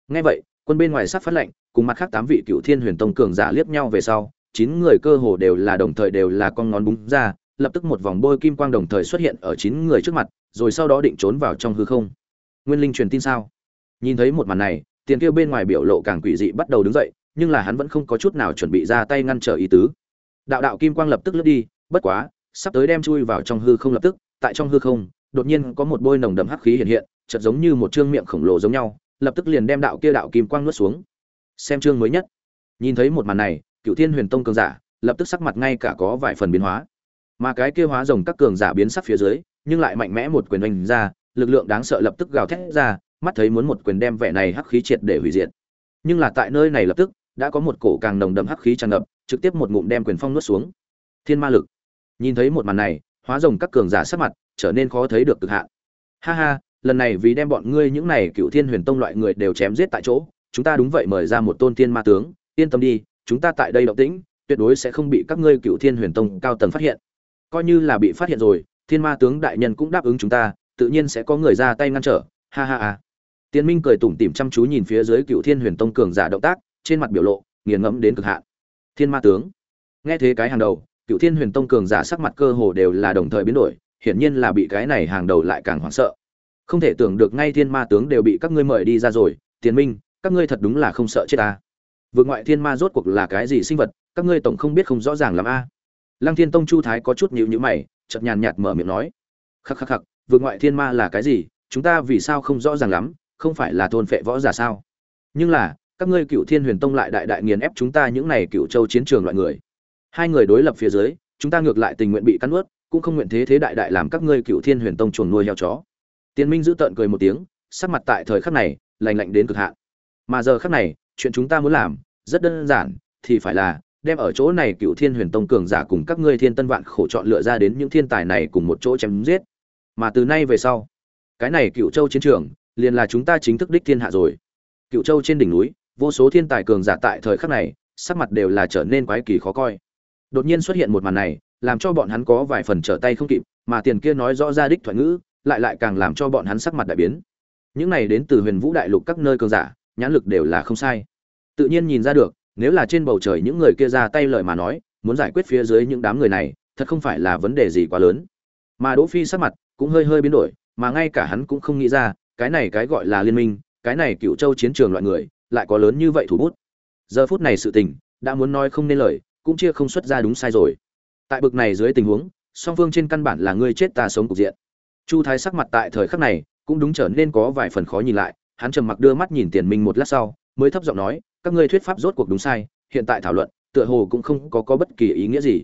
Nghe vậy, quân bên ngoài sắp phát lệnh cùng mặt khác tám vị cựu thiên huyền tông cường giả liếc nhau về sau, chín người cơ hồ đều là đồng thời đều là con ngón búng ra, lập tức một vòng bôi kim quang đồng thời xuất hiện ở chín người trước mặt, rồi sau đó định trốn vào trong hư không. Nguyên linh truyền tin sao? Nhìn thấy một màn này, tiền kia bên ngoài biểu lộ càng quỷ dị bắt đầu đứng dậy, nhưng là hắn vẫn không có chút nào chuẩn bị ra tay ngăn trở ý tứ. Đạo đạo kim quang lập tức lướt đi, bất quá, sắp tới đem chui vào trong hư không lập tức, tại trong hư không, đột nhiên có một bôi nồng đậm hắc khí hiện hiện, chợt giống như một trương miệng khổng lồ giống nhau, lập tức liền đem đạo kia đạo kim quang nuốt xuống xem chương mới nhất. Nhìn thấy một màn này, cựu thiên huyền tông cường giả lập tức sắc mặt ngay cả có vài phần biến hóa. Mà cái kia hóa rồng các cường giả biến sắc phía dưới, nhưng lại mạnh mẽ một quyền oanh ra, lực lượng đáng sợ lập tức gào thét ra, mắt thấy muốn một quyền đem vẻ này hắc khí triệt để hủy diệt. Nhưng là tại nơi này lập tức, đã có một cổ càng nồng đậm hắc khí tràn ngập, trực tiếp một ngụm đem quyền phong nuốt xuống. Thiên ma lực. Nhìn thấy một màn này, hóa rồng các cường giả sắc mặt trở nên khó thấy được cực hạn. Ha ha, lần này vì đem bọn ngươi những này cựu thiên huyền tông loại người đều chém giết tại chỗ chúng ta đúng vậy mời ra một tôn thiên ma tướng, yên tâm đi, chúng ta tại đây động tĩnh, tuyệt đối sẽ không bị các ngươi cựu thiên huyền tông cao tầng phát hiện. Coi như là bị phát hiện rồi, thiên ma tướng đại nhân cũng đáp ứng chúng ta, tự nhiên sẽ có người ra tay ngăn trở, ha ha ha. Tiến minh cười tủm tỉm chăm chú nhìn phía dưới cựu thiên huyền tông cường giả động tác, trên mặt biểu lộ, nghiền ngẫm đến cực hạn. Thiên ma tướng. Nghe thế cái hàng đầu, cựu thiên huyền tông cường giả sắc mặt cơ hồ đều là đồng thời biến đổi, hiển nhiên là bị cái này hàng đầu lại càng hoảng sợ. Không thể tưởng được ngay thiên ma tướng đều bị các ngươi mời đi ra rồi tiến minh các ngươi thật đúng là không sợ chết ta. Vượt ngoại thiên ma rốt cuộc là cái gì sinh vật, các ngươi tổng không biết không rõ ràng làm a. Lăng thiên tông chu thái có chút nhịu nhữ mày, chợt nhàn nhạt mở miệng nói, khắc khắc khắc, vượt ngoại thiên ma là cái gì? Chúng ta vì sao không rõ ràng lắm? Không phải là thôn phệ võ giả sao? Nhưng là, các ngươi cựu thiên huyền tông lại đại đại nghiền ép chúng ta những này cựu châu chiến trường loại người. Hai người đối lập phía dưới, chúng ta ngược lại tình nguyện bị cắn ướt cũng không nguyện thế thế đại đại làm các ngươi cựu thiên huyền tông chuồng nuôi heo chó. Tiên minh giữ tợn cười một tiếng, sắc mặt tại thời khắc này lành lạnh đến cực hạn mà giờ khắc này, chuyện chúng ta muốn làm, rất đơn giản, thì phải là, đem ở chỗ này cựu thiên huyền tông cường giả cùng các ngươi thiên tân vạn khổ chọn lựa ra đến những thiên tài này cùng một chỗ chém giết. Mà từ nay về sau, cái này cựu châu chiến trường, liền là chúng ta chính thức đích thiên hạ rồi. Cựu châu trên đỉnh núi, vô số thiên tài cường giả tại thời khắc này, sắc mặt đều là trở nên quái kỳ khó coi. Đột nhiên xuất hiện một màn này, làm cho bọn hắn có vài phần trở tay không kịp, mà tiền kia nói rõ ra đích thoại ngữ, lại lại càng làm cho bọn hắn sắc mặt đại biến. Những này đến từ huyền vũ đại lục các nơi cường giả nhãn lực đều là không sai. Tự nhiên nhìn ra được, nếu là trên bầu trời những người kia ra tay lời mà nói, muốn giải quyết phía dưới những đám người này, thật không phải là vấn đề gì quá lớn. Mà đỗ phi sắc mặt cũng hơi hơi biến đổi, mà ngay cả hắn cũng không nghĩ ra, cái này cái gọi là liên minh, cái này cựu châu chiến trường loại người, lại có lớn như vậy thủ bút. Giờ phút này sự tình, đã muốn nói không nên lời, cũng chia không xuất ra đúng sai rồi. Tại bực này dưới tình huống, song phương trên căn bản là ngươi chết ta sống cục diện. Chu thái sắc mặt tại thời khắc này, cũng đúng trở nên có vài phần khó nhìn lại hắn trầm mặc đưa mắt nhìn tiền minh một lát sau, mới thấp giọng nói, các ngươi thuyết pháp rốt cuộc đúng sai, hiện tại thảo luận, tựa hồ cũng không có có bất kỳ ý nghĩa gì.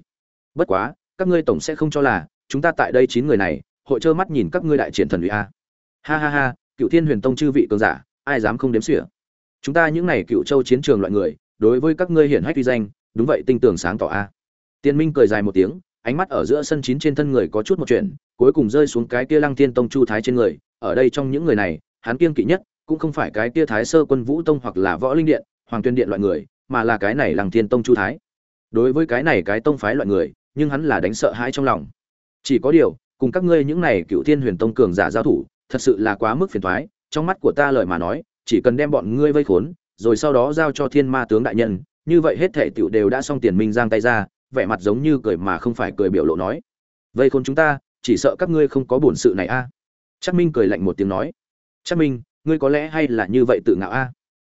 Bất quá, các ngươi tổng sẽ không cho là, chúng ta tại đây chín người này, hội trơ mắt nhìn các ngươi đại triển thần uy a. Ha ha ha, cựu thiên huyền tông chư vị cường giả, ai dám không đếm xỉa? Chúng ta những này cựu châu chiến trường loại người, đối với các ngươi hiển hách uy danh, đúng vậy tinh tường sáng tỏ a. Tiên minh cười dài một tiếng, ánh mắt ở giữa sân chín trên thân người có chút một chuyện, cuối cùng rơi xuống cái kia lăng thiên tông chu thái trên người, ở đây trong những người này, hắn kiêng kỵ nhất cũng không phải cái kia thái sơ quân vũ tông hoặc là võ linh điện, hoàng tuyên điện loại người, mà là cái này lăng thiên tông chu thái. Đối với cái này cái tông phái loại người, nhưng hắn là đánh sợ hãi trong lòng. Chỉ có điều, cùng các ngươi những này cựu thiên huyền tông cường giả giao thủ, thật sự là quá mức phiền toái, trong mắt của ta lời mà nói, chỉ cần đem bọn ngươi vây khốn, rồi sau đó giao cho thiên ma tướng đại nhân, như vậy hết thể tiểu đều đã xong tiền minh giang tay ra, vẻ mặt giống như cười mà không phải cười biểu lộ nói. Vây khốn chúng ta, chỉ sợ các ngươi không có bổn sự này a. À. chắc minh cười lạnh một tiếng nói. Chắc minh ngươi có lẽ hay là như vậy tự ngạo a?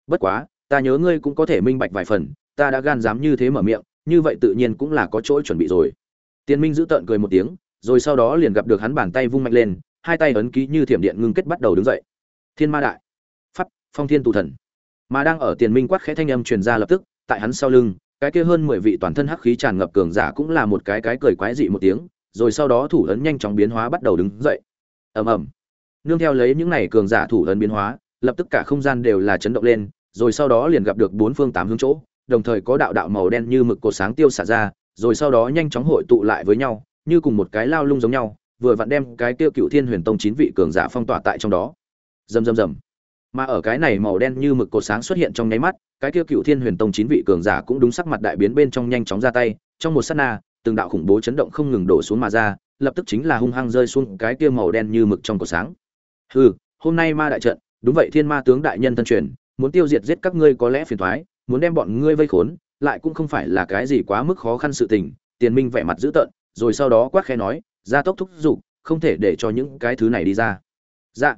Bất quá, ta nhớ ngươi cũng có thể minh bạch vài phần, ta đã gan dám như thế mở miệng, như vậy tự nhiên cũng là có chỗ chuẩn bị rồi. Tiên minh giữ tợn cười một tiếng, rồi sau đó liền gặp được hắn bàn tay vung mạnh lên, hai tay ấn ký như thiểm điện ngưng kết bắt đầu đứng dậy. Thiên ma đại, pháp, phong thiên tù thần. Mà đang ở tiền minh quát khẽ thanh âm truyền ra lập tức, tại hắn sau lưng, cái kia hơn mười vị toàn thân hắc khí tràn ngập cường giả cũng là một cái cái cười quái dị một tiếng, rồi sau đó thủ ấn nhanh chóng biến hóa bắt đầu đứng dậy. Ầm ầm nương theo lấy những này cường giả thủ ấn biến hóa, lập tức cả không gian đều là chấn động lên, rồi sau đó liền gặp được bốn phương tám hướng chỗ, đồng thời có đạo đạo màu đen như mực cột sáng tiêu xả ra, rồi sau đó nhanh chóng hội tụ lại với nhau, như cùng một cái lao lung giống nhau, vừa vặn đem cái tiêu cựu thiên huyền tông chín vị cường giả phong tỏa tại trong đó. Rầm rầm rầm. Mà ở cái này màu đen như mực cột sáng xuất hiện trong nháy mắt, cái kia cựu thiên huyền tông chín vị cường giả cũng đúng sắc mặt đại biến bên trong nhanh chóng ra tay, trong một sát na, từng đạo khủng bố chấn động không ngừng đổ xuống mà ra, lập tức chính là hung hăng rơi xuống cái kia màu đen như mực trong cột sáng hừ hôm nay ma đại trận đúng vậy thiên ma tướng đại nhân thân truyền muốn tiêu diệt giết các ngươi có lẽ phiền toái, muốn đem bọn ngươi vây khốn lại cũng không phải là cái gì quá mức khó khăn sự tình tiền minh vẻ mặt dữ tợn rồi sau đó quát khẽ nói gia tốc thúc giục không thể để cho những cái thứ này đi ra. Dạ.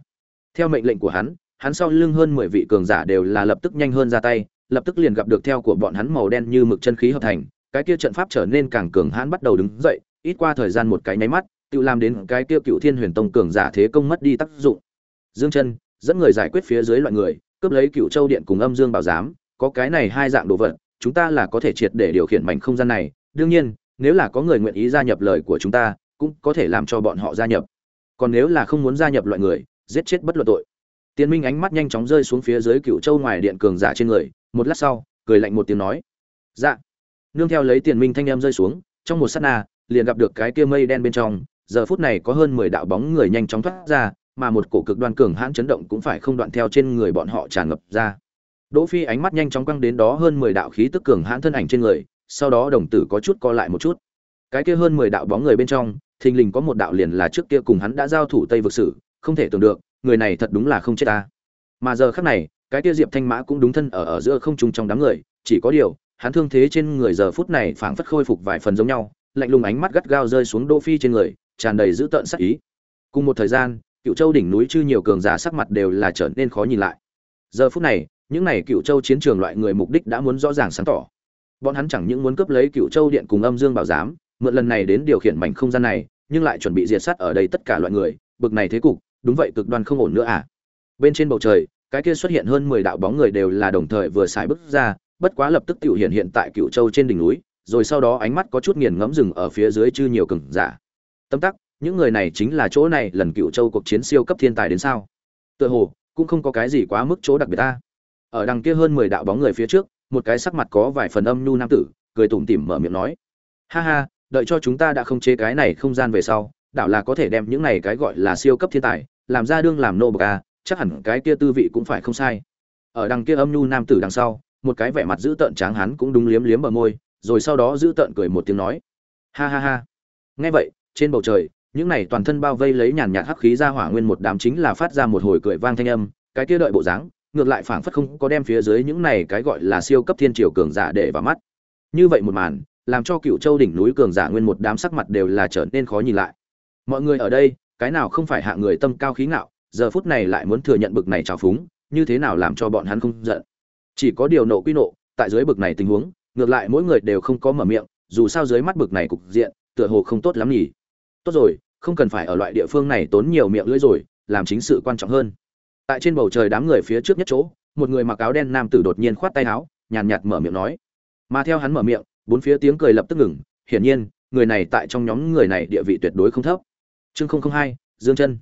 Theo mệnh lệnh của hắn hắn sau lưng hơn mười vị cường giả đều là lập tức nhanh hơn ra tay lập tức liền gặp được theo của bọn hắn màu đen như mực chân khí hợp thành cái kia trận pháp trở nên càng cường hãn bắt đầu đứng dậy ít qua thời gian một cái nháy mắt tự làm đến cái kia cựu thiên huyền tông cường giả thế công mất đi tác dụng. Dương chân, dẫn người giải quyết phía dưới loại người, cướp lấy cựu châu điện cùng âm dương bảo giám, có cái này hai dạng đồ vật, chúng ta là có thể triệt để điều khiển mảnh không gian này. Đương nhiên, nếu là có người nguyện ý gia nhập lời của chúng ta, cũng có thể làm cho bọn họ gia nhập. Còn nếu là không muốn gia nhập loại người, giết chết bất luận tội. Tiên minh ánh mắt nhanh chóng rơi xuống phía dưới cựu châu ngoài điện cường giả trên người, một lát sau, cười lạnh một tiếng nói. Dạ. Nương theo lấy tiền minh thanh em rơi xuống, trong một sát na, liền gặp được cái kia mây đen bên trong giờ phút này có hơn mười đạo bóng người nhanh chóng thoát ra, mà một cổ cực đoan cường hãn chấn động cũng phải không đoạn theo trên người bọn họ tràn ngập ra. Đỗ phi ánh mắt nhanh chóng quăng đến đó hơn mười đạo khí tức cường hãn thân ảnh trên người, sau đó đồng tử có chút co lại một chút. Cái kia hơn mười đạo bóng người bên trong, thình lình có một đạo liền là trước kia cùng hắn đã giao thủ tây vực sử, không thể tưởng được, người này thật đúng là không chết ta. Mà giờ khắc này, cái kia diệp thanh mã cũng đúng thân ở ở giữa không trung trong đám người, chỉ có điều, hắn thương thế trên người giờ phút này phảng phất khôi phục vài phần giống nhau, lạnh lùng ánh mắt gắt gao rơi xuống đỗ phi trên người tràn đầy dữ tợn sắc ý. Cùng một thời gian, cựu châu đỉnh núi chư nhiều cường giả sắc mặt đều là trở nên khó nhìn lại. Giờ phút này, những này cựu châu chiến trường loại người mục đích đã muốn rõ ràng sáng tỏ. Bọn hắn chẳng những muốn cướp lấy cựu châu điện cùng âm dương bảo giám, mượn lần này đến điều khiển mảnh không gian này, nhưng lại chuẩn bị diệt sát ở đây tất cả loại người, bực này thế cục, đúng vậy cực đoan không ổn nữa à. Bên trên bầu trời, cái kia xuất hiện hơn mười đạo bóng người đều là đồng thời vừa xài bước ra, bất quá lập tức tiểu hiện hiện tại cựu châu trên đỉnh núi, rồi sau đó ánh mắt có chút nghiền ngẫm rừng ở phía dưới chư nhiều cường giả tâm tắc, những người này chính là chỗ này lần cựu châu cuộc chiến siêu cấp thiên tài đến sao? Tựa hồ, cũng không có cái gì quá mức chỗ đặc biệt ta. Ở đằng kia hơn mười đạo bóng người phía trước, một cái sắc mặt có vài phần âm nhu nam tử, cười tủm tỉm mở miệng nói. Ha ha, đợi cho chúng ta đã không chế cái này không gian về sau, đảo là có thể đem những này cái gọi là siêu cấp thiên tài, làm ra đương làm nô bộc a chắc hẳn cái kia tư vị cũng phải không sai. Ở đằng kia âm nhu nam tử đằng sau, một cái vẻ mặt dữ tợn tráng hắn cũng đúng liếm liếm bờ môi, rồi sau đó dữ tợn cười một tiếng nói. Ha ha ha. Nghe vậy trên bầu trời, những này toàn thân bao vây lấy nhàn nhạt hắc khí ra hỏa nguyên một đám chính là phát ra một hồi cười vang thanh âm, cái kia đợi bộ dáng, ngược lại phảng phất không có đem phía dưới những này cái gọi là siêu cấp thiên triều cường giả để vào mắt. Như vậy một màn, làm cho cựu châu đỉnh núi cường giả nguyên một đám sắc mặt đều là trở nên khó nhìn lại. Mọi người ở đây, cái nào không phải hạ người tâm cao khí ngạo, giờ phút này lại muốn thừa nhận bực này trào phúng, như thế nào làm cho bọn hắn không giận? Chỉ có điều nộ quy nộ, tại dưới bực này tình huống, ngược lại mỗi người đều không có mở miệng, dù sao dưới mắt bực này cục diện, tựa hồ không tốt lắm nhỉ tốt rồi, không cần phải ở loại địa phương này tốn nhiều miệng lưỡi rồi, làm chính sự quan trọng hơn. Tại trên bầu trời đám người phía trước nhất chỗ, một người mặc áo đen nam tử đột nhiên khoát tay áo, nhàn nhạt mở miệng nói. Mà theo hắn mở miệng, bốn phía tiếng cười lập tức ngừng. Hiển nhiên, người này tại trong nhóm người này địa vị tuyệt đối không thấp. Chương không không hai, dương chân.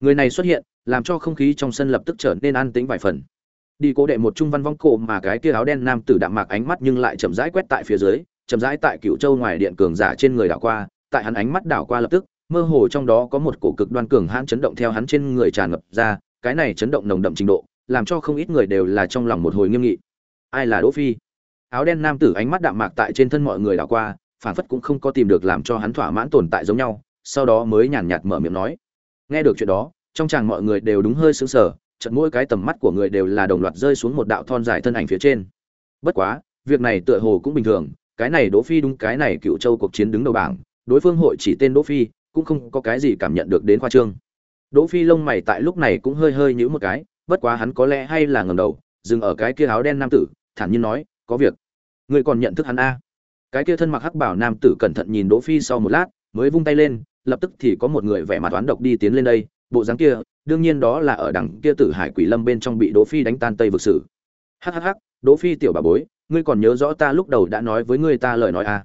Người này xuất hiện, làm cho không khí trong sân lập tức trở nên an tĩnh vài phần. Đi cố đệ một trung văn vong cổ mà cái kia áo đen nam tử đạm mạc ánh mắt nhưng lại chậm rãi quét tại phía dưới, chậm rãi tại cựu châu ngoài điện cường giả trên người đảo qua tại hắn ánh mắt đảo qua lập tức, mơ hồ trong đó có một cổ cực đoan cường hãn chấn động theo hắn trên người tràn ngập ra, cái này chấn động nồng đậm trình độ, làm cho không ít người đều là trong lòng một hồi nghiêm nghị. Ai là đỗ phi? Áo đen nam tử ánh mắt đạm mạc tại trên thân mọi người đảo qua phản phất cũng không có tìm được làm cho hắn thỏa mãn tồn tại giống nhau, sau đó mới nhàn nhạt mở miệng nói. Nghe được chuyện đó, trong chàng mọi người đều đúng hơi sững sờ, chợt mỗi cái tầm mắt của người đều là đồng loạt rơi xuống một đạo thon dài thân ảnh phía trên. Bất quá, việc này tựa hồ cũng bình thường, cái này đỗ phi đúng cái này cựu châu cuộc chiến đứng đầu bảng đối phương hội chỉ tên đỗ phi, cũng không có cái gì cảm nhận được đến khoa trương. Đỗ phi lông mày tại lúc này cũng hơi hơi nhíu một cái, bất quá hắn có lẽ hay là ngẩng đầu, dừng ở cái kia áo đen nam tử, thản nhiên nói, có việc. Ngươi còn nhận thức hắn a? Cái kia thân mặc hắc bảo nam tử cẩn thận nhìn đỗ phi sau một lát, mới vung tay lên, lập tức thì có một người vẻ mặt toán độc đi tiến lên đây, bộ dáng kia, đương nhiên đó là ở đằng kia tử hải quỷ lâm bên trong bị đỗ phi đánh tan tây vực sử. Hắc hắc hắc, đỗ phi tiểu bà bối, ngươi còn nhớ rõ ta lúc đầu đã nói với ngươi ta lời nói à?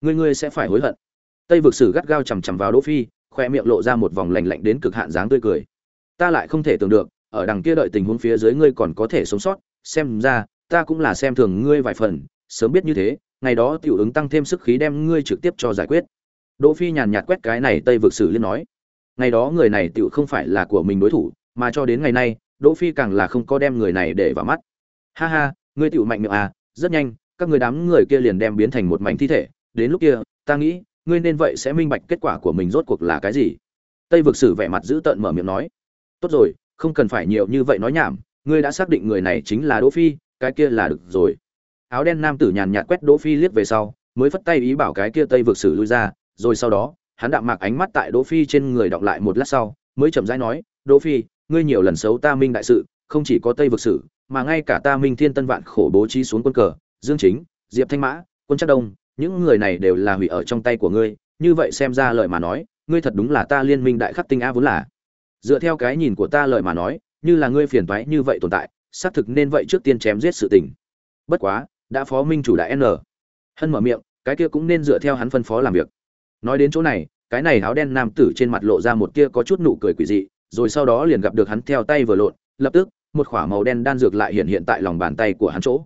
Ngươi ngươi sẽ phải hối hận tây vực sử gắt gao chằm chằm vào đỗ phi, khoe miệng lộ ra một vòng lạnh lạnh đến cực hạn dáng tươi cười. Ta lại không thể tưởng được, ở đằng kia đợi tình huống phía dưới ngươi còn có thể sống sót. Xem ra, ta cũng là xem thường ngươi vài phần, sớm biết như thế, ngày đó tiểu ứng tăng thêm sức khí đem ngươi trực tiếp cho giải quyết. Đỗ phi nhàn nhạt quét cái này tây vực sử liên nói. Ngày đó người này tiểu không phải là của mình đối thủ, mà cho đến ngày nay, đỗ phi càng là không có đem người này để vào mắt. Ha ha, ngươi tiểu mạnh miệng à rất nhanh, các người đám người kia liền đem biến thành một mảnh thi thể. Đến lúc kia, ta nghĩ ngươi nên vậy sẽ minh bạch kết quả của mình rốt cuộc là cái gì. Tây vực sử vẻ mặt giữ tợn mở miệng nói. Tốt rồi, không cần phải nhiều như vậy nói nhảm, ngươi đã xác định người này chính là đỗ phi, cái kia là được rồi. Áo đen nam tử nhàn nhạt quét đỗ phi liếc về sau, mới phất tay ý bảo cái kia tây vực sử lui ra, rồi sau đó, hắn đạm mạc ánh mắt tại đỗ phi trên người đọng lại một lát sau, mới chậm rãi nói, đỗ phi, ngươi nhiều lần xấu ta minh đại sự, không chỉ có tây vực sử, mà ngay cả ta minh thiên tân vạn khổ bố trí xuống quân cờ, dương chính, diệp thanh mã, quân trắc đông những người này đều là hủy ở trong tay của ngươi, như vậy xem ra lời mà nói, ngươi thật đúng là ta liên minh đại khắc tinh a vốn là. Dựa theo cái nhìn của ta lời mà nói, như là ngươi phiền toái như vậy tồn tại, xác thực nên vậy trước tiên chém giết sự tình. Bất quá, đã phó minh chủ đại n. Hân mở miệng, cái kia cũng nên dựa theo hắn phân phó làm việc. Nói đến chỗ này, cái này áo đen nam tử trên mặt lộ ra một tia có chút nụ cười quỷ dị, rồi sau đó liền gặp được hắn theo tay vừa lộn, lập tức, một khỏa màu đen đan dược lại hiện hiện tại lòng bàn tay của hắn chỗ.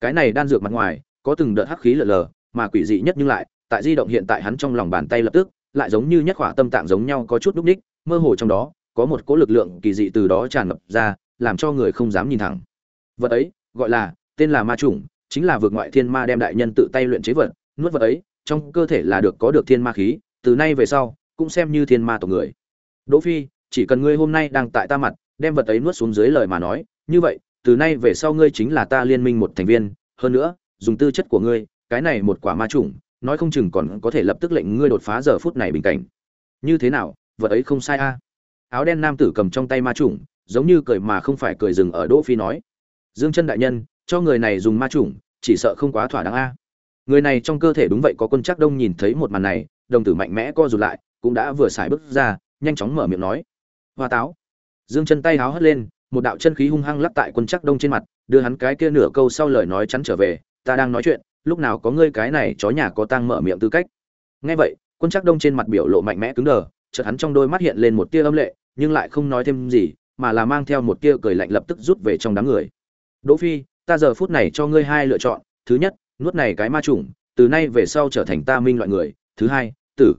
Cái này đan dược mặt ngoài, có từng đợt hắc khí lờ lờ mà quỷ dị nhất nhưng lại, tại di động hiện tại hắn trong lòng bàn tay lập tức, lại giống như nhất khỏa tâm tạng giống nhau có chút đúc ních, mơ hồ trong đó, có một cỗ lực lượng kỳ dị từ đó tràn ngập ra, làm cho người không dám nhìn thẳng. Vật ấy, gọi là, tên là ma chủng, chính là vượt ngoại thiên ma đem đại nhân tự tay luyện chế vật, nuốt vật ấy, trong cơ thể là được có được thiên ma khí, từ nay về sau, cũng xem như thiên ma tộc người. Đỗ phi, chỉ cần ngươi hôm nay đang tại ta mặt, đem vật ấy nuốt xuống dưới lời mà nói, như vậy, từ nay về sau ngươi chính là ta liên minh một thành viên, hơn nữa, dùng tư chất của ngươi cái này một quả ma trùng nói không chừng còn có thể lập tức lệnh ngươi đột phá giờ phút này bình cảnh. Như thế nào, vật ấy không sai a. Áo đen nam tử cầm trong tay ma trùng giống như cười mà không phải cười dừng ở đỗ phi nói, dương chân đại nhân, cho người này dùng ma trùng chỉ sợ không quá thỏa đáng a. Người này trong cơ thể đúng vậy có quân chắc đông nhìn thấy một màn này, đồng tử mạnh mẽ co rụt lại, cũng đã vừa xài bước ra, nhanh chóng mở miệng nói, hoa táo. Dương chân tay háo hất lên, một đạo chân khí hung hăng lắp tại quân chắc đông trên mặt, đưa hắn cái kia nửa câu sau lời nói chắn trở về, ta đang nói chuyện lúc nào có ngươi cái này chó nhà có tang mở miệng tư cách. Nghe vậy, quân chắc đông trên mặt biểu lộ mạnh mẽ cứng đờ, chợt hắn trong đôi mắt hiện lên một tia âm lệ, nhưng lại không nói thêm gì, mà là mang theo một tia cười lạnh lập tức rút về trong đám người. Đỗ phi, ta giờ phút này cho ngươi hai lựa chọn, thứ nhất, nuốt này cái ma trùng từ nay về sau trở thành ta minh loại người, thứ hai, tử.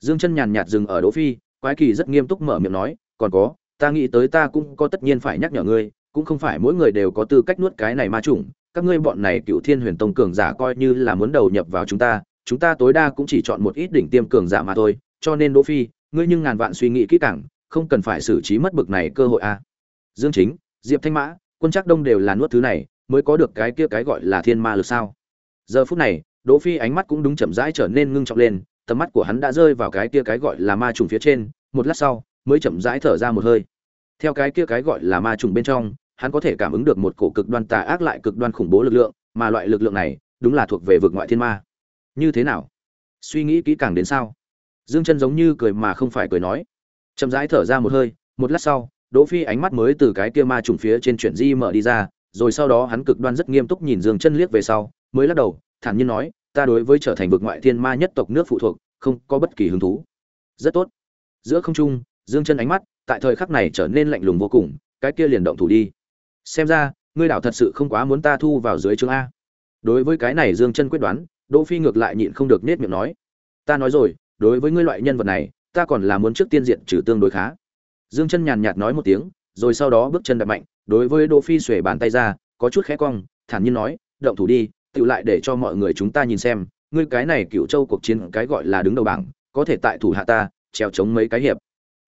Dương chân nhàn nhạt dừng ở đỗ phi, quái kỳ rất nghiêm túc mở miệng nói, còn có, ta nghĩ tới ta cũng có tất nhiên phải nhắc nhở ngươi, cũng không phải mỗi người đều có tư cách nuốt cái này ma trùng các ngươi bọn này cựu thiên huyền tông cường giả coi như là muốn đầu nhập vào chúng ta chúng ta tối đa cũng chỉ chọn một ít đỉnh tiêm cường giả mà thôi. Cho nên đỗ phi, ngươi nhưng ngàn vạn suy nghĩ kỹ càng, không cần phải xử trí mất bực này cơ hội a à. dương chính, diệp thanh mã, quân chắc đông đều là nuốt thứ này, mới có được cái kia cái gọi là thiên ma lực sao? Giờ phút này, đỗ phi ánh mắt cũng đúng chậm rãi trở nên ngưng trọng lên, tầm mắt của hắn đã rơi vào cái kia cái gọi là ma trùng phía trên, một lát sau, mới chậm rãi thở ra một hơi. Theo cái kia cái gọi là ma trùng bên trong hắn có thể cảm ứng được một cổ cực đoan tà ác lại cực đoan khủng bố lực lượng, mà loại lực lượng này đúng là thuộc về vực ngoại thiên ma. Như thế nào? Suy nghĩ kỹ càng đến sao? Dương chân giống như cười mà không phải cười nói. Chậm rãi thở ra một hơi, một lát sau, đỗ phi ánh mắt mới từ cái kia ma trùng phía trên chuyển di mở đi ra, rồi sau đó hắn cực đoan rất nghiêm túc nhìn dương chân liếc về sau, mới lắc đầu, thản nhiên nói, ta đối với trở thành vực ngoại thiên ma nhất tộc nước phụ thuộc, không có bất kỳ hứng thú. Rất tốt. Giữa không trung, dương chân ánh mắt tại thời khắc này trở nên lạnh lùng vô cùng, cái kia liền động thủ đi xem ra, ngươi đảo thật sự không quá muốn ta thu vào dưới chương a. Đối với cái này dương chân quyết đoán, đỗ phi ngược lại nhịn không được nết miệng nói. Ta nói rồi, đối với ngươi loại nhân vật này, ta còn là muốn trước tiên diện trừ tương đối khá. Dương chân nhàn nhạt nói một tiếng, rồi sau đó bước chân đập mạnh, đối với đỗ phi xuề bàn tay ra, có chút khẽ cong, thản nhiên nói, động thủ đi, tự lại để cho mọi người chúng ta nhìn xem, ngươi cái này cựu châu cuộc chiến cái gọi là đứng đầu bảng, có thể tại thủ hạ ta treo chống mấy cái hiệp.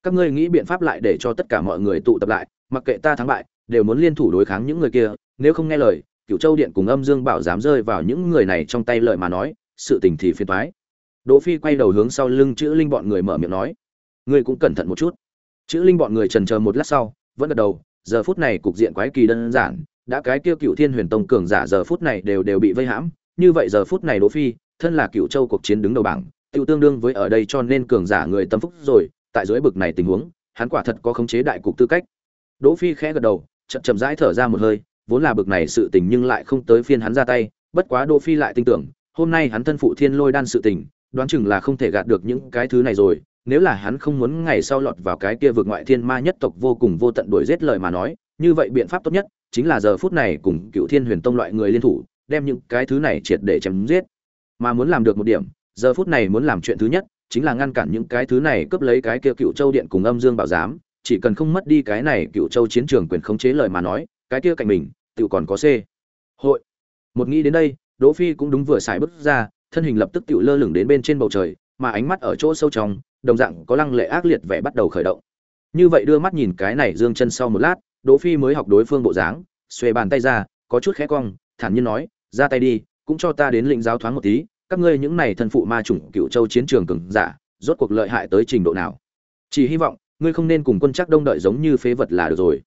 Các ngươi nghĩ biện pháp lại để cho tất cả mọi người tụ tập lại, mặc kệ ta thắng bại đều muốn liên thủ đối kháng những người kia, nếu không nghe lời cựu châu điện cùng âm dương bảo dám rơi vào những người này trong tay lợi mà nói, sự tình thì phiền thoái đỗ phi quay đầu hướng sau lưng chữ linh bọn người mở miệng nói, ngươi cũng cẩn thận một chút. Chữ linh bọn người trần chờ một lát sau, vẫn gật đầu, giờ phút này cục diện quái kỳ đơn giản, đã cái kia cựu thiên huyền tông cường giả giờ phút này đều đều bị vây hãm, như vậy giờ phút này đỗ phi, thân là cựu châu cuộc chiến đứng đầu bảng, tiêu tương đương với ở đây cho nên cường giả người tâm phúc rồi, tại dưới bực này tình huống, hắn quả thật có khống chế đại cục tư cách. Đỗ phi khẽ gật đầu chậm chậm rãi thở ra một hơi, vốn là bực này sự tình nhưng lại không tới phiên hắn ra tay, bất quá đỗ phi lại tin tưởng, hôm nay hắn thân phụ thiên lôi đan sự tình, đoán chừng là không thể gạt được những cái thứ này rồi, nếu là hắn không muốn ngày sau lọt vào cái kia vực ngoại thiên ma nhất tộc vô cùng vô tận đuổi giết lời mà nói, như vậy biện pháp tốt nhất chính là giờ phút này cùng cựu thiên huyền tông loại người liên thủ, đem những cái thứ này triệt để chém giết. Mà muốn làm được một điểm, giờ phút này muốn làm chuyện thứ nhất chính là ngăn cản những cái thứ này cướp lấy cái kia cựu châu điện cùng âm dương bảo giám chỉ cần không mất đi cái này cựu châu chiến trường quyền khống chế lời mà nói, cái kia cạnh mình tự còn có c. Hội. Một nghĩ đến đây, đỗ phi cũng đúng vừa xài bước ra, thân hình lập tức tự lơ lửng đến bên trên bầu trời, mà ánh mắt ở chỗ sâu trong, đồng dạng có lăng lệ ác liệt vẻ bắt đầu khởi động. Như vậy đưa mắt nhìn cái này dương chân sau một lát, đỗ phi mới học đối phương bộ dáng, xuề bàn tay ra, có chút khẽ cong, thản nhiên nói, ra tay đi, cũng cho ta đến lĩnh giáo thoáng một tí, các ngươi những này thân phụ ma chủng cựu châu chiến trường cường giả, rốt cuộc lợi hại tới trình độ nào? Chỉ hy vọng ngươi không nên cùng quân chắc đông đợi giống như phế vật là được rồi.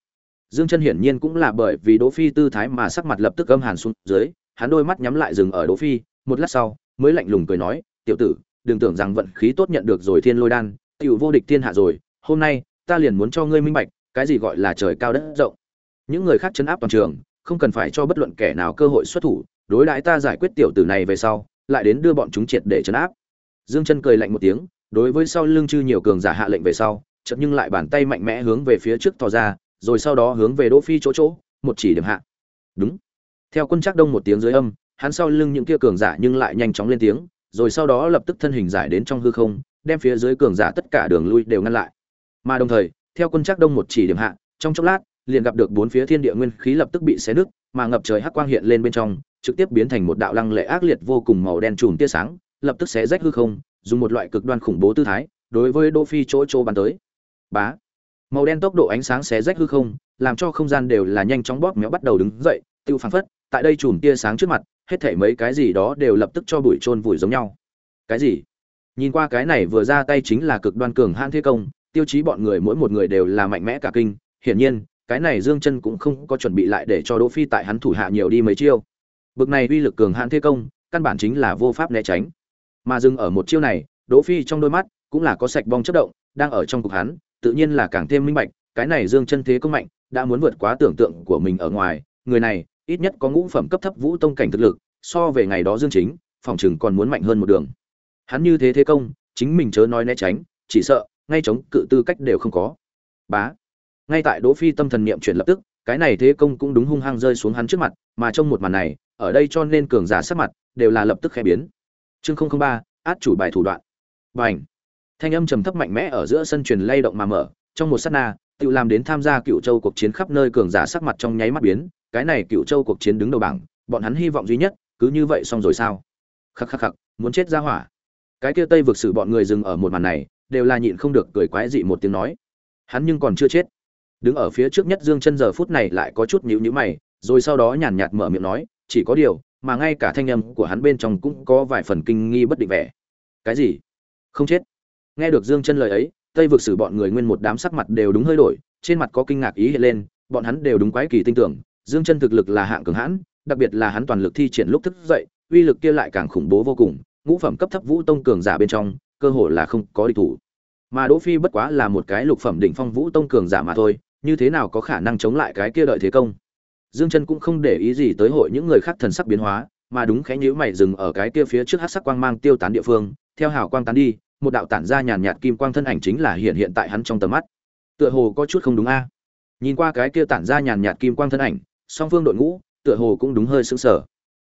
Dương chân hiển nhiên cũng là bởi vì đỗ phi tư thái mà sắc mặt lập tức âm hàn xuống dưới, hắn đôi mắt nhắm lại dừng ở đỗ phi, một lát sau, mới lạnh lùng cười nói, tiểu tử, đừng tưởng rằng vận khí tốt nhận được rồi thiên lôi đan, tiểu vô địch thiên hạ rồi, hôm nay ta liền muốn cho ngươi minh bạch, cái gì gọi là trời cao đất rộng. Những người khác chấn áp toàn trường, không cần phải cho bất luận kẻ nào cơ hội xuất thủ, đối đãi ta giải quyết tiểu tử này về sau, lại đến đưa bọn chúng triệt để chấn áp. Dương chân cười lạnh một tiếng, đối với sau lưng chư nhiều cường giả hạ lệnh về sau chợt nhưng lại bàn tay mạnh mẽ hướng về phía trước thò ra, rồi sau đó hướng về đỗ phi chỗ chỗ, một chỉ điểm hạ. Đúng. Theo quân chắc đông một tiếng dưới âm, hắn sau lưng những kia cường giả nhưng lại nhanh chóng lên tiếng, rồi sau đó lập tức thân hình giải đến trong hư không, đem phía dưới cường giả tất cả đường lui đều ngăn lại. Mà đồng thời, theo quân chắc đông một chỉ điểm hạ, trong chốc lát, liền gặp được bốn phía thiên địa nguyên khí lập tức bị xé nứt, mà ngập trời hắc quang hiện lên bên trong, trực tiếp biến thành một đạo lăng lệ ác liệt vô cùng màu đen trùm tia sáng, lập tức xé rách hư không, dùng một loại cực đoan khủng bố tư thái, đối với đỗ phi chỗ chỗ bắn tới bá. Màu đen tốc độ ánh sáng xé rách hư không, làm cho không gian đều là nhanh chóng bóp méo bắt đầu đứng dậy, tiêu phán phất, tại đây chùm tia sáng trước mặt, hết thể mấy cái gì đó đều lập tức cho bụi trôn vùi giống nhau. Cái gì? Nhìn qua cái này vừa ra tay chính là cực đoan cường hãn thế công, tiêu chí bọn người mỗi một người đều là mạnh mẽ cả kinh. Hiển nhiên, cái này dương chân cũng không có chuẩn bị lại để cho đỗ phi tại hắn thủ hạ nhiều đi mấy chiêu. Bực này uy lực cường hãn thế công, căn bản chính là vô pháp né tránh. Mà dừng ở một chiêu này, đỗ phi trong đôi mắt cũng là có sạch bong chất động, đang ở trong cục hắn tự nhiên là càng thêm minh bạch, cái này dương chân thế công mạnh đã muốn vượt quá tưởng tượng của mình ở ngoài, người này ít nhất có ngũ phẩm cấp thấp vũ tông cảnh thực lực, so về ngày đó dương chính, phòng trường còn muốn mạnh hơn một đường. Hắn như thế thế công, chính mình chớ nói né tránh, chỉ sợ, ngay chống cự tư cách đều không có. Bá. Ngay tại đỗ phi tâm thần niệm chuyển lập tức, cái này thế công cũng đúng hung hăng rơi xuống hắn trước mặt, mà trong một màn này, ở đây cho nên cường giả sắc mặt đều là lập tức khẽ biến. Chương không không ba, át chủ bài thủ đoạn. Bành thanh âm trầm thấp mạnh mẽ ở giữa sân truyền lay động mà mở, trong một sát na, tự làm đến tham gia cựu châu cuộc chiến khắp nơi cường giả sắc mặt trong nháy mắt biến, cái này cựu châu cuộc chiến đứng đầu bảng, bọn hắn hy vọng duy nhất, cứ như vậy xong rồi sao? Khắc khắc khắc, muốn chết ra hỏa. Cái kia tây vực xử bọn người dừng ở một màn này, đều là nhịn không được cười quái dị một tiếng nói. Hắn nhưng còn chưa chết. Đứng ở phía trước nhất dương chân giờ phút này lại có chút nhíu nhíu mày, rồi sau đó nhàn nhạt mở miệng nói, chỉ có điều, mà ngay cả thanh âm của hắn bên trong cũng có vài phần kinh nghi bất định vẻ. Cái gì? Không chết nghe được dương chân lời ấy, tây vực xử bọn người nguyên một đám sắc mặt đều đúng hơi đổi, trên mặt có kinh ngạc ý hiện lên, bọn hắn đều đúng quái kỳ tin tưởng, dương chân thực lực là hạng cường hãn, đặc biệt là hắn toàn lực thi triển lúc thức dậy, uy lực kia lại càng khủng bố vô cùng, ngũ phẩm cấp thấp vũ tông cường giả bên trong, cơ hội là không có địch thủ. Mà đỗ phi bất quá là một cái lục phẩm đỉnh phong vũ tông cường giả mà thôi, như thế nào có khả năng chống lại cái kia đợi thế công? Dương chân cũng không để ý gì tới hội những người khác thần sắc biến hóa, mà đúng khẽ nhíu mày dừng ở cái kia phía trước hắc sắc quang mang tiêu tán địa phương, theo hào quang tán đi một đạo tản ra nhàn nhạt kim quang thân ảnh chính là hiện hiện tại hắn trong tầm mắt. Tựa hồ có chút không đúng a. Nhìn qua cái kia tản ra nhàn nhạt kim quang thân ảnh song phương đội ngũ tựa hồ cũng đúng hơi sững sờ.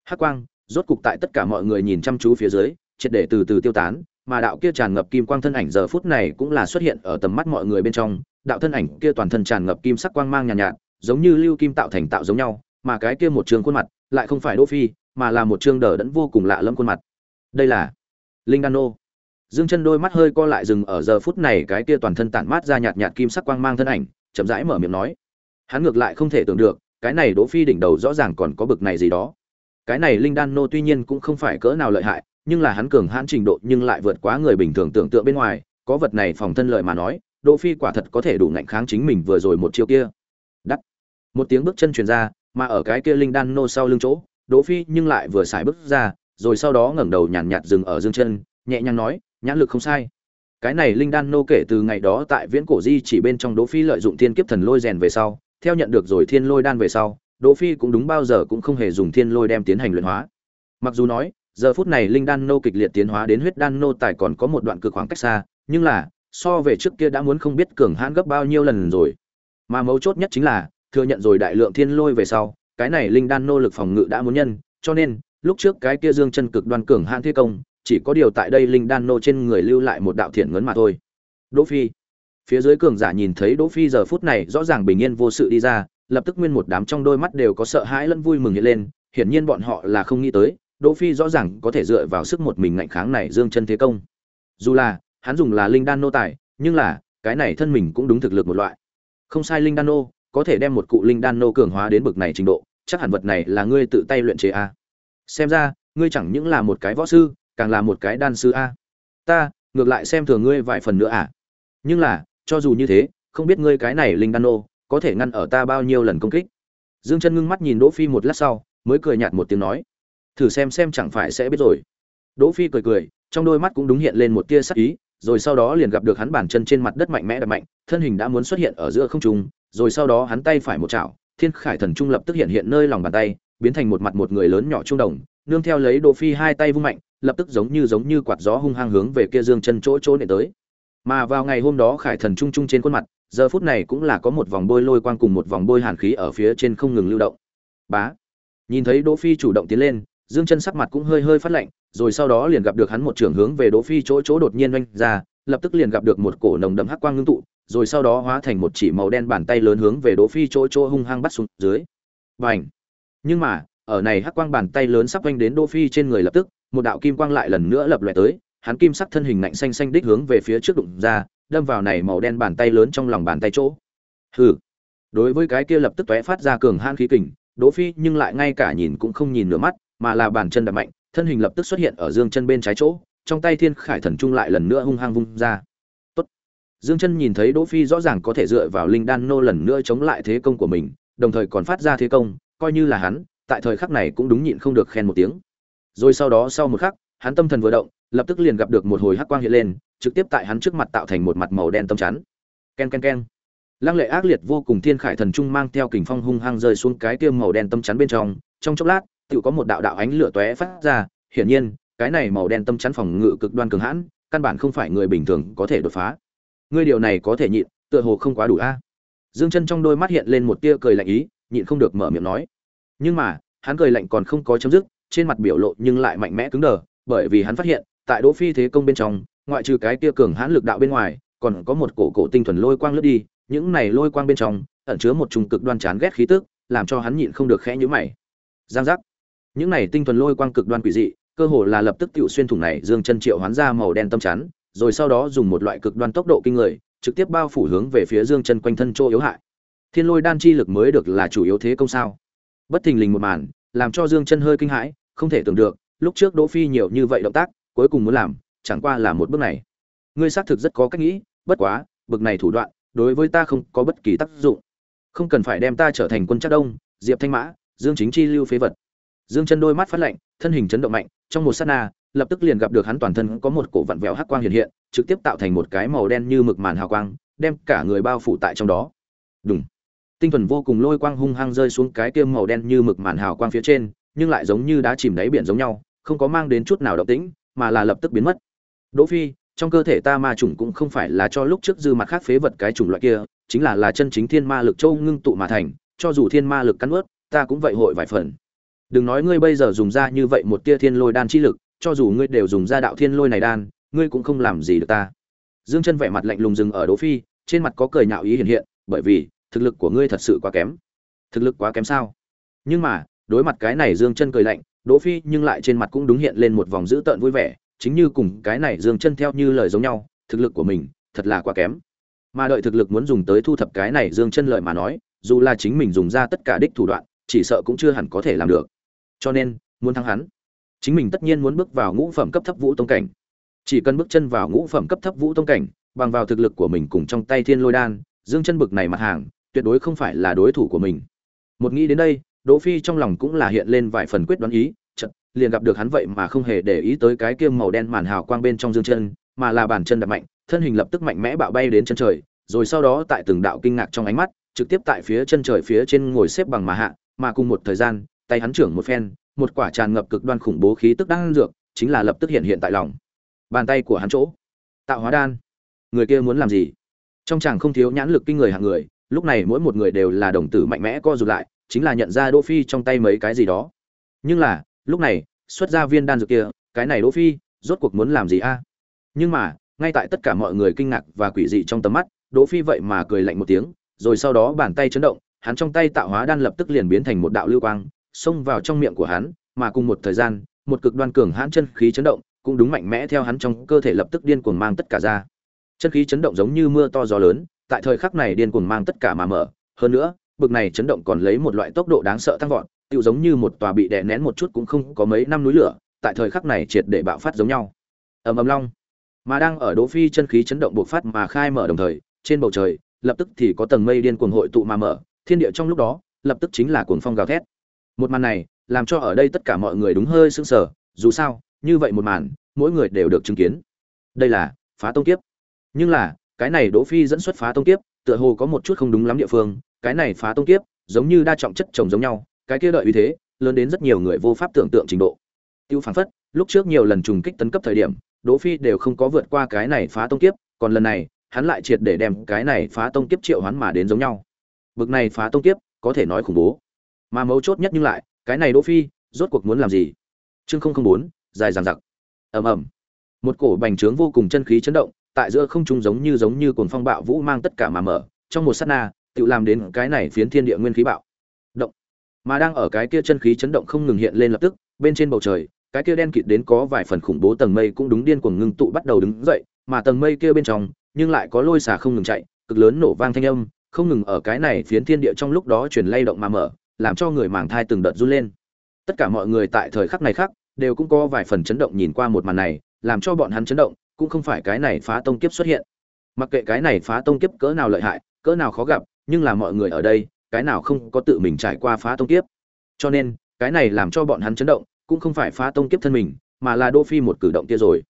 Hắc quang rốt cục tại tất cả mọi người nhìn chăm chú phía dưới triệt để từ từ tiêu tán mà đạo kia tràn ngập kim quang thân ảnh giờ phút này cũng là xuất hiện ở tầm mắt mọi người bên trong. Đạo thân ảnh kia toàn thân tràn ngập kim sắc quang mang nhàn nhạt, nhạt giống như lưu kim tạo thành tạo giống nhau mà cái kia một trường khuôn mặt lại không phải đỗ phi mà là một trương đờ đẫn vô cùng lạ lẫm khuôn mặt. Đây là linh đan nô dương chân đôi mắt hơi co lại dừng ở giờ phút này cái kia toàn thân tản mát ra nhạt nhạt kim sắc quang mang thân ảnh chậm rãi mở miệng nói. Hắn ngược lại không thể tưởng được cái này đỗ phi đỉnh đầu rõ ràng còn có bực này gì đó. Cái này linh đan nô tuy nhiên cũng không phải cỡ nào lợi hại nhưng là hắn cường hãn trình độ nhưng lại vượt quá người bình thường tưởng tượng bên ngoài có vật này phòng thân lợi mà nói đỗ phi quả thật có thể đủ ngạnh kháng chính mình vừa rồi một chiêu kia. Đắt một tiếng bước chân truyền ra mà ở cái kia linh đan nô sau lưng chỗ đỗ phi nhưng lại vừa xài bước ra rồi sau đó ngẩng đầu nhàn nhạt, nhạt dừng ở dương chân nhẹ nhàng nói nhãn lực không sai. Cái này linh đan nô kể từ ngày đó tại viễn cổ di chỉ bên trong đỗ phi lợi dụng thiên kiếp thần lôi rèn về sau, theo nhận được rồi thiên lôi đan về sau, đỗ phi cũng đúng bao giờ cũng không hề dùng thiên lôi đem tiến hành luyện hóa. Mặc dù nói, giờ phút này linh đan nô kịch liệt tiến hóa đến huyết đan nô tài còn có một đoạn cực khoảng cách xa, nhưng là, so về trước kia đã muốn không biết cường hãn gấp bao nhiêu lần rồi. Mà mấu chốt nhất chính là, thừa nhận rồi đại lượng thiên lôi về sau, cái này linh đan nô lực phòng ngự đã muốn nhân, cho nên, lúc trước cái kia dương chân cực đoan cường hãn thế công chỉ có điều tại đây linh đan nô trên người lưu lại một đạo thiện ngấn mà thôi. Đỗ phi. Phía dưới cường giả nhìn thấy đỗ phi giờ phút này rõ ràng bình yên vô sự đi ra, lập tức nguyên một đám trong đôi mắt đều có sợ hãi lẫn vui mừng hiện lên, hiển nhiên bọn họ là không nghĩ tới, đỗ phi rõ ràng có thể dựa vào sức một mình ngạnh kháng này dương chân thế công. Dù là, hắn dùng là linh đan nô tài, nhưng là, cái này thân mình cũng đúng thực lực một loại. Không sai linh đan nô, có thể đem một cụ linh đan nô cường hóa đến bực này trình độ, chắc hẳn vật này là ngươi tự tay luyện chế a xem ra, ngươi chẳng những là một cái võ sư càng là một cái đan sư a. Ta, ngược lại xem thường ngươi vài phần nữa à? Nhưng là, cho dù như thế, không biết ngươi cái này linh đan nô, có thể ngăn ở ta bao nhiêu lần công kích? Dương chân ngưng mắt nhìn đỗ phi một lát sau, mới cười nhạt một tiếng nói. Thử xem xem chẳng phải sẽ biết rồi. Đỗ phi cười cười, trong đôi mắt cũng đúng hiện lên một tia sắc ý, rồi sau đó liền gặp được hắn bàn chân trên mặt đất mạnh mẽ đập mạnh, thân hình đã muốn xuất hiện ở giữa không trung, rồi sau đó hắn tay phải một chảo, thiên khải thần trung lập tức hiện hiện nơi lòng bàn tay, biến thành một mặt một người lớn nhỏ trung đồng nương theo lấy đỗ phi hai tay vung mạnh, lập tức giống như giống như quạt gió hung hăng hướng về kia dương chân chỗ chỗ nện tới. Mà vào ngày hôm đó khải thần trung trung trên khuôn mặt, giờ phút này cũng là có một vòng bôi lôi quang cùng một vòng bôi hàn khí ở phía trên không ngừng lưu động. Bá! Nhìn thấy đỗ phi chủ động tiến lên, dương chân sắc mặt cũng hơi hơi phát lạnh, rồi sau đó liền gặp được hắn một trường hướng về đỗ phi chỗ chỗ đột nhiên oanh ra, lập tức liền gặp được một cổ nồng đậm hắc quang ngưng tụ, rồi sau đó hóa thành một chỉ màu đen bàn tay lớn hướng về đỗ phi chỗ chỗ hung hăng bắt xuống dưới. Bành! Nhưng mà ở này hắc quang bàn tay lớn sắp oanh đến đỗ phi trên người lập tức, một đạo kim quang lại lần nữa lập lòe tới, hắn kim sắc thân hình lạnh xanh xanh đích hướng về phía trước đụng ra, đâm vào này màu đen bàn tay lớn trong lòng bàn tay chỗ. Hừ. Đối với cái kia lập tức tóe phát ra cường han khí kình, đỗ phi nhưng lại ngay cả nhìn cũng không nhìn nửa mắt, mà là bàn chân đạp mạnh, thân hình lập tức xuất hiện ở dương chân bên trái chỗ, trong tay thiên khải thần trung lại lần nữa hung hăng vung ra. Tốt. dương chân nhìn thấy đỗ phi rõ ràng có thể dựa vào linh đan nô lần nữa chống lại thế công của mình, đồng thời còn phát ra thế công, coi như là hắn tại thời khắc này cũng đúng nhịn không được khen một tiếng. Rồi sau đó sau một khắc, hắn tâm thần vừa động, lập tức liền gặp được một hồi hắc quang hiện lên, trực tiếp tại hắn trước mặt tạo thành một mặt màu đen tâm chắn. Ken ken ken lăng lệ ác liệt vô cùng thiên khải thần trung mang theo kình phong hung hăng rơi xuống cái tiêm màu đen tâm chắn bên trong. Trong chốc lát tự có một đạo đạo ánh lửa tóe phát ra. Hiển nhiên, cái này màu đen tâm chắn phòng ngự cực đoan cường hãn, căn bản không phải người bình thường có thể đột phá. Ngươi điều này có thể nhịn, tựa hồ không quá đủ a. Dương chân trong đôi mắt hiện lên một tia cười lạnh ý, nhịn không được mở miệng nói nhưng mà, hắn cười lạnh còn không có chấm dứt, trên mặt biểu lộ nhưng lại mạnh mẽ cứng đờ, bởi vì hắn phát hiện, tại đỗ phi thế công bên trong, ngoại trừ cái kia cường hãn lực đạo bên ngoài, còn có một cổ cổ tinh thuần lôi quang lướt đi, những này lôi quang bên trong, ẩn chứa một trùng cực đoan chán ghét khí tức, làm cho hắn nhịn không được khẽ nhíu mày. Giang giác. Những này tinh thuần lôi quang cực đoan quỷ dị, cơ hồ là lập tức tiểu xuyên thủng này dương chân triệu hoán ra màu đen tâm chắn, rồi sau đó dùng một loại cực đoan tốc độ kinh người, trực tiếp bao phủ hướng về phía dương chân quanh thân chỗ yếu hại. Thiên lôi đan chi lực mới được là chủ yếu thế công sao? Bất thình lình một màn, làm cho dương chân hơi kinh hãi, không thể tưởng được, lúc trước đỗ phi nhiều như vậy động tác, cuối cùng muốn làm, chẳng qua là một bước này. Ngươi xác thực rất có cách nghĩ, bất quá, bực này thủ đoạn, đối với ta không có bất kỳ tác dụng. Không cần phải đem ta trở thành quân chắc đông, diệp thanh mã, dương chính chi lưu phế vật. Dương chân đôi mắt phát lạnh, thân hình chấn động mạnh, trong một sát na, lập tức liền gặp được hắn toàn thân có một cổ vặn vẹo hắc quang hiện hiện, trực tiếp tạo thành một cái màu đen như mực màn hào quang, đem cả người bao phủ tại trong đó. Đúng tinh thần vô cùng lôi quang hung hăng rơi xuống cái kia màu đen như mực màn hào quang phía trên, nhưng lại giống như đá chìm đáy biển giống nhau, không có mang đến chút nào động tĩnh, mà là lập tức biến mất. Đỗ phi, trong cơ thể ta ma trùng cũng không phải là cho lúc trước dư mặt khác phế vật cái chủng loại kia, chính là là chân chính thiên ma lực châu ngưng tụ mà thành, cho dù thiên ma lực cắn ướt ta cũng vậy hội vài phần. Đừng nói ngươi bây giờ dùng ra như vậy một tia thiên lôi đan chi lực, cho dù ngươi đều dùng ra đạo thiên lôi này đan, ngươi cũng không làm gì được ta. Dương chân vẻ mặt lạnh lùng dừng ở đỗ phi, trên mặt có cười nhạo ý hiện hiện, bởi vì thực lực của ngươi thật sự quá kém. Thực lực quá kém sao? Nhưng mà, đối mặt cái này dương chân cười lạnh, đỗ phi nhưng lại trên mặt cũng đúng hiện lên một vòng dữ tợn vui vẻ, chính như cùng cái này dương chân theo như lời giống nhau, thực lực của mình thật là quá kém. Mà đợi thực lực muốn dùng tới thu thập cái này dương chân lời mà nói, dù là chính mình dùng ra tất cả đích thủ đoạn, chỉ sợ cũng chưa hẳn có thể làm được. Cho nên, muốn thắng hắn, chính mình tất nhiên muốn bước vào ngũ phẩm cấp thấp vũ tông cảnh. Chỉ cần bước chân vào ngũ phẩm cấp thấp vũ tông cảnh, bằng vào thực lực của mình cùng trong tay thiên lôi đan, dương chân bực này mặt hàng tuyệt đối không phải là đối thủ của mình. Một nghĩ đến đây, đỗ phi trong lòng cũng là hiện lên vài phần quyết đoán ý, chợt, liền gặp được hắn vậy mà không hề để ý tới cái kiêm màu đen màn hào quang bên trong dương chân, mà là bàn chân đập mạnh, thân hình lập tức mạnh mẽ bạo bay đến chân trời, rồi sau đó tại từng đạo kinh ngạc trong ánh mắt, trực tiếp tại phía chân trời phía trên ngồi xếp bằng mà hạ, mà cùng một thời gian, tay hắn trưởng một phen, một quả tràn ngập cực đoan khủng bố khí tức đang dược, chính là lập tức hiện hiện tại lòng. Bàn tay của hắn chỗ, tạo hóa đan. Người kia muốn làm gì? Trong chàng không thiếu nhãn lực kinh người hàng người lúc này mỗi một người đều là đồng tử mạnh mẽ co rụt lại, chính là nhận ra đỗ phi trong tay mấy cái gì đó. Nhưng là, lúc này, xuất ra viên đan dược kia, cái này đỗ phi, rốt cuộc muốn làm gì a? Nhưng mà, ngay tại tất cả mọi người kinh ngạc và quỷ dị trong tầm mắt, đỗ phi vậy mà cười lạnh một tiếng, rồi sau đó bàn tay chấn động, hắn trong tay tạo hóa đan lập tức liền biến thành một đạo lưu quang, xông vào trong miệng của hắn, mà cùng một thời gian, một cực đoan cường hãn chân khí chấn động, cũng đúng mạnh mẽ theo hắn trong cơ thể lập tức điên cuồng mang tất cả ra. Chân khí chấn động giống như mưa to gió lớn tại thời khắc này điên cuồng mang tất cả mà mở. Hơn nữa, bực này chấn động còn lấy một loại tốc độ đáng sợ tăng vọt, tựu giống như một tòa bị đè nén một chút cũng không có mấy năm núi lửa, tại thời khắc này triệt để bạo phát giống nhau. Ầm ầm long. Mà đang ở đỗ phi chân khí chấn động bộc phát mà khai mở đồng thời, trên bầu trời, lập tức thì có tầng mây điên cuồng hội tụ mà mở, thiên địa trong lúc đó, lập tức chính là cuồng phong gào thét. Một màn này, làm cho ở đây tất cả mọi người đúng hơi sững sờ, dù sao, như vậy một màn, mỗi người đều được chứng kiến. Đây là phá tông kiếp. Nhưng là cái này đỗ phi dẫn xuất phá tông kiếp, tựa hồ có một chút không đúng lắm địa phương, cái này phá tông kiếp, giống như đa trọng chất chồng giống nhau, cái kia đợi uy thế, lớn đến rất nhiều người vô pháp tưởng tượng trình độ. Tiêu phản phất, lúc trước nhiều lần trùng kích tấn cấp thời điểm, đỗ phi đều không có vượt qua cái này phá tông kiếp, còn lần này, hắn lại triệt để đem cái này phá tông kiếp triệu hoán mà đến giống nhau. Bực này phá tông kiếp, có thể nói khủng bố. Mà mấu chốt nhất nhưng lại, cái này đỗ phi, rốt cuộc muốn làm gì? Chương không không bốn, dài dằng dặc. Ầm ầm. Một cổ bành trướng vô cùng chân khí chấn động tại giữa không trung giống như giống như cuồng phong bạo vũ mang tất cả mà mở, trong một sát na, tự làm đến cái này phiến thiên địa nguyên khí bạo. Động. Mà đang ở cái kia chân khí chấn động không ngừng hiện lên lập tức, bên trên bầu trời, cái kia đen kịt đến có vài phần khủng bố tầng mây cũng đúng điên cuồng ngưng tụ bắt đầu đứng dậy, mà tầng mây kia bên trong, nhưng lại có lôi xả không ngừng chạy, cực lớn nổ vang thanh âm, không ngừng ở cái này phiến thiên địa trong lúc đó truyền lay động mà mở, làm cho người màng thai từng đợt run lên. Tất cả mọi người tại thời khắc này khác, đều cũng có vài phần chấn động nhìn qua một màn này, làm cho bọn hắn chấn động cũng không phải cái này phá tông kiếp xuất hiện. Mặc kệ cái này phá tông kiếp cỡ nào lợi hại, cỡ nào khó gặp, nhưng là mọi người ở đây, cái nào không có tự mình trải qua phá tông kiếp. Cho nên, cái này làm cho bọn hắn chấn động, cũng không phải phá tông kiếp thân mình, mà là Đỗ phi một cử động kia rồi.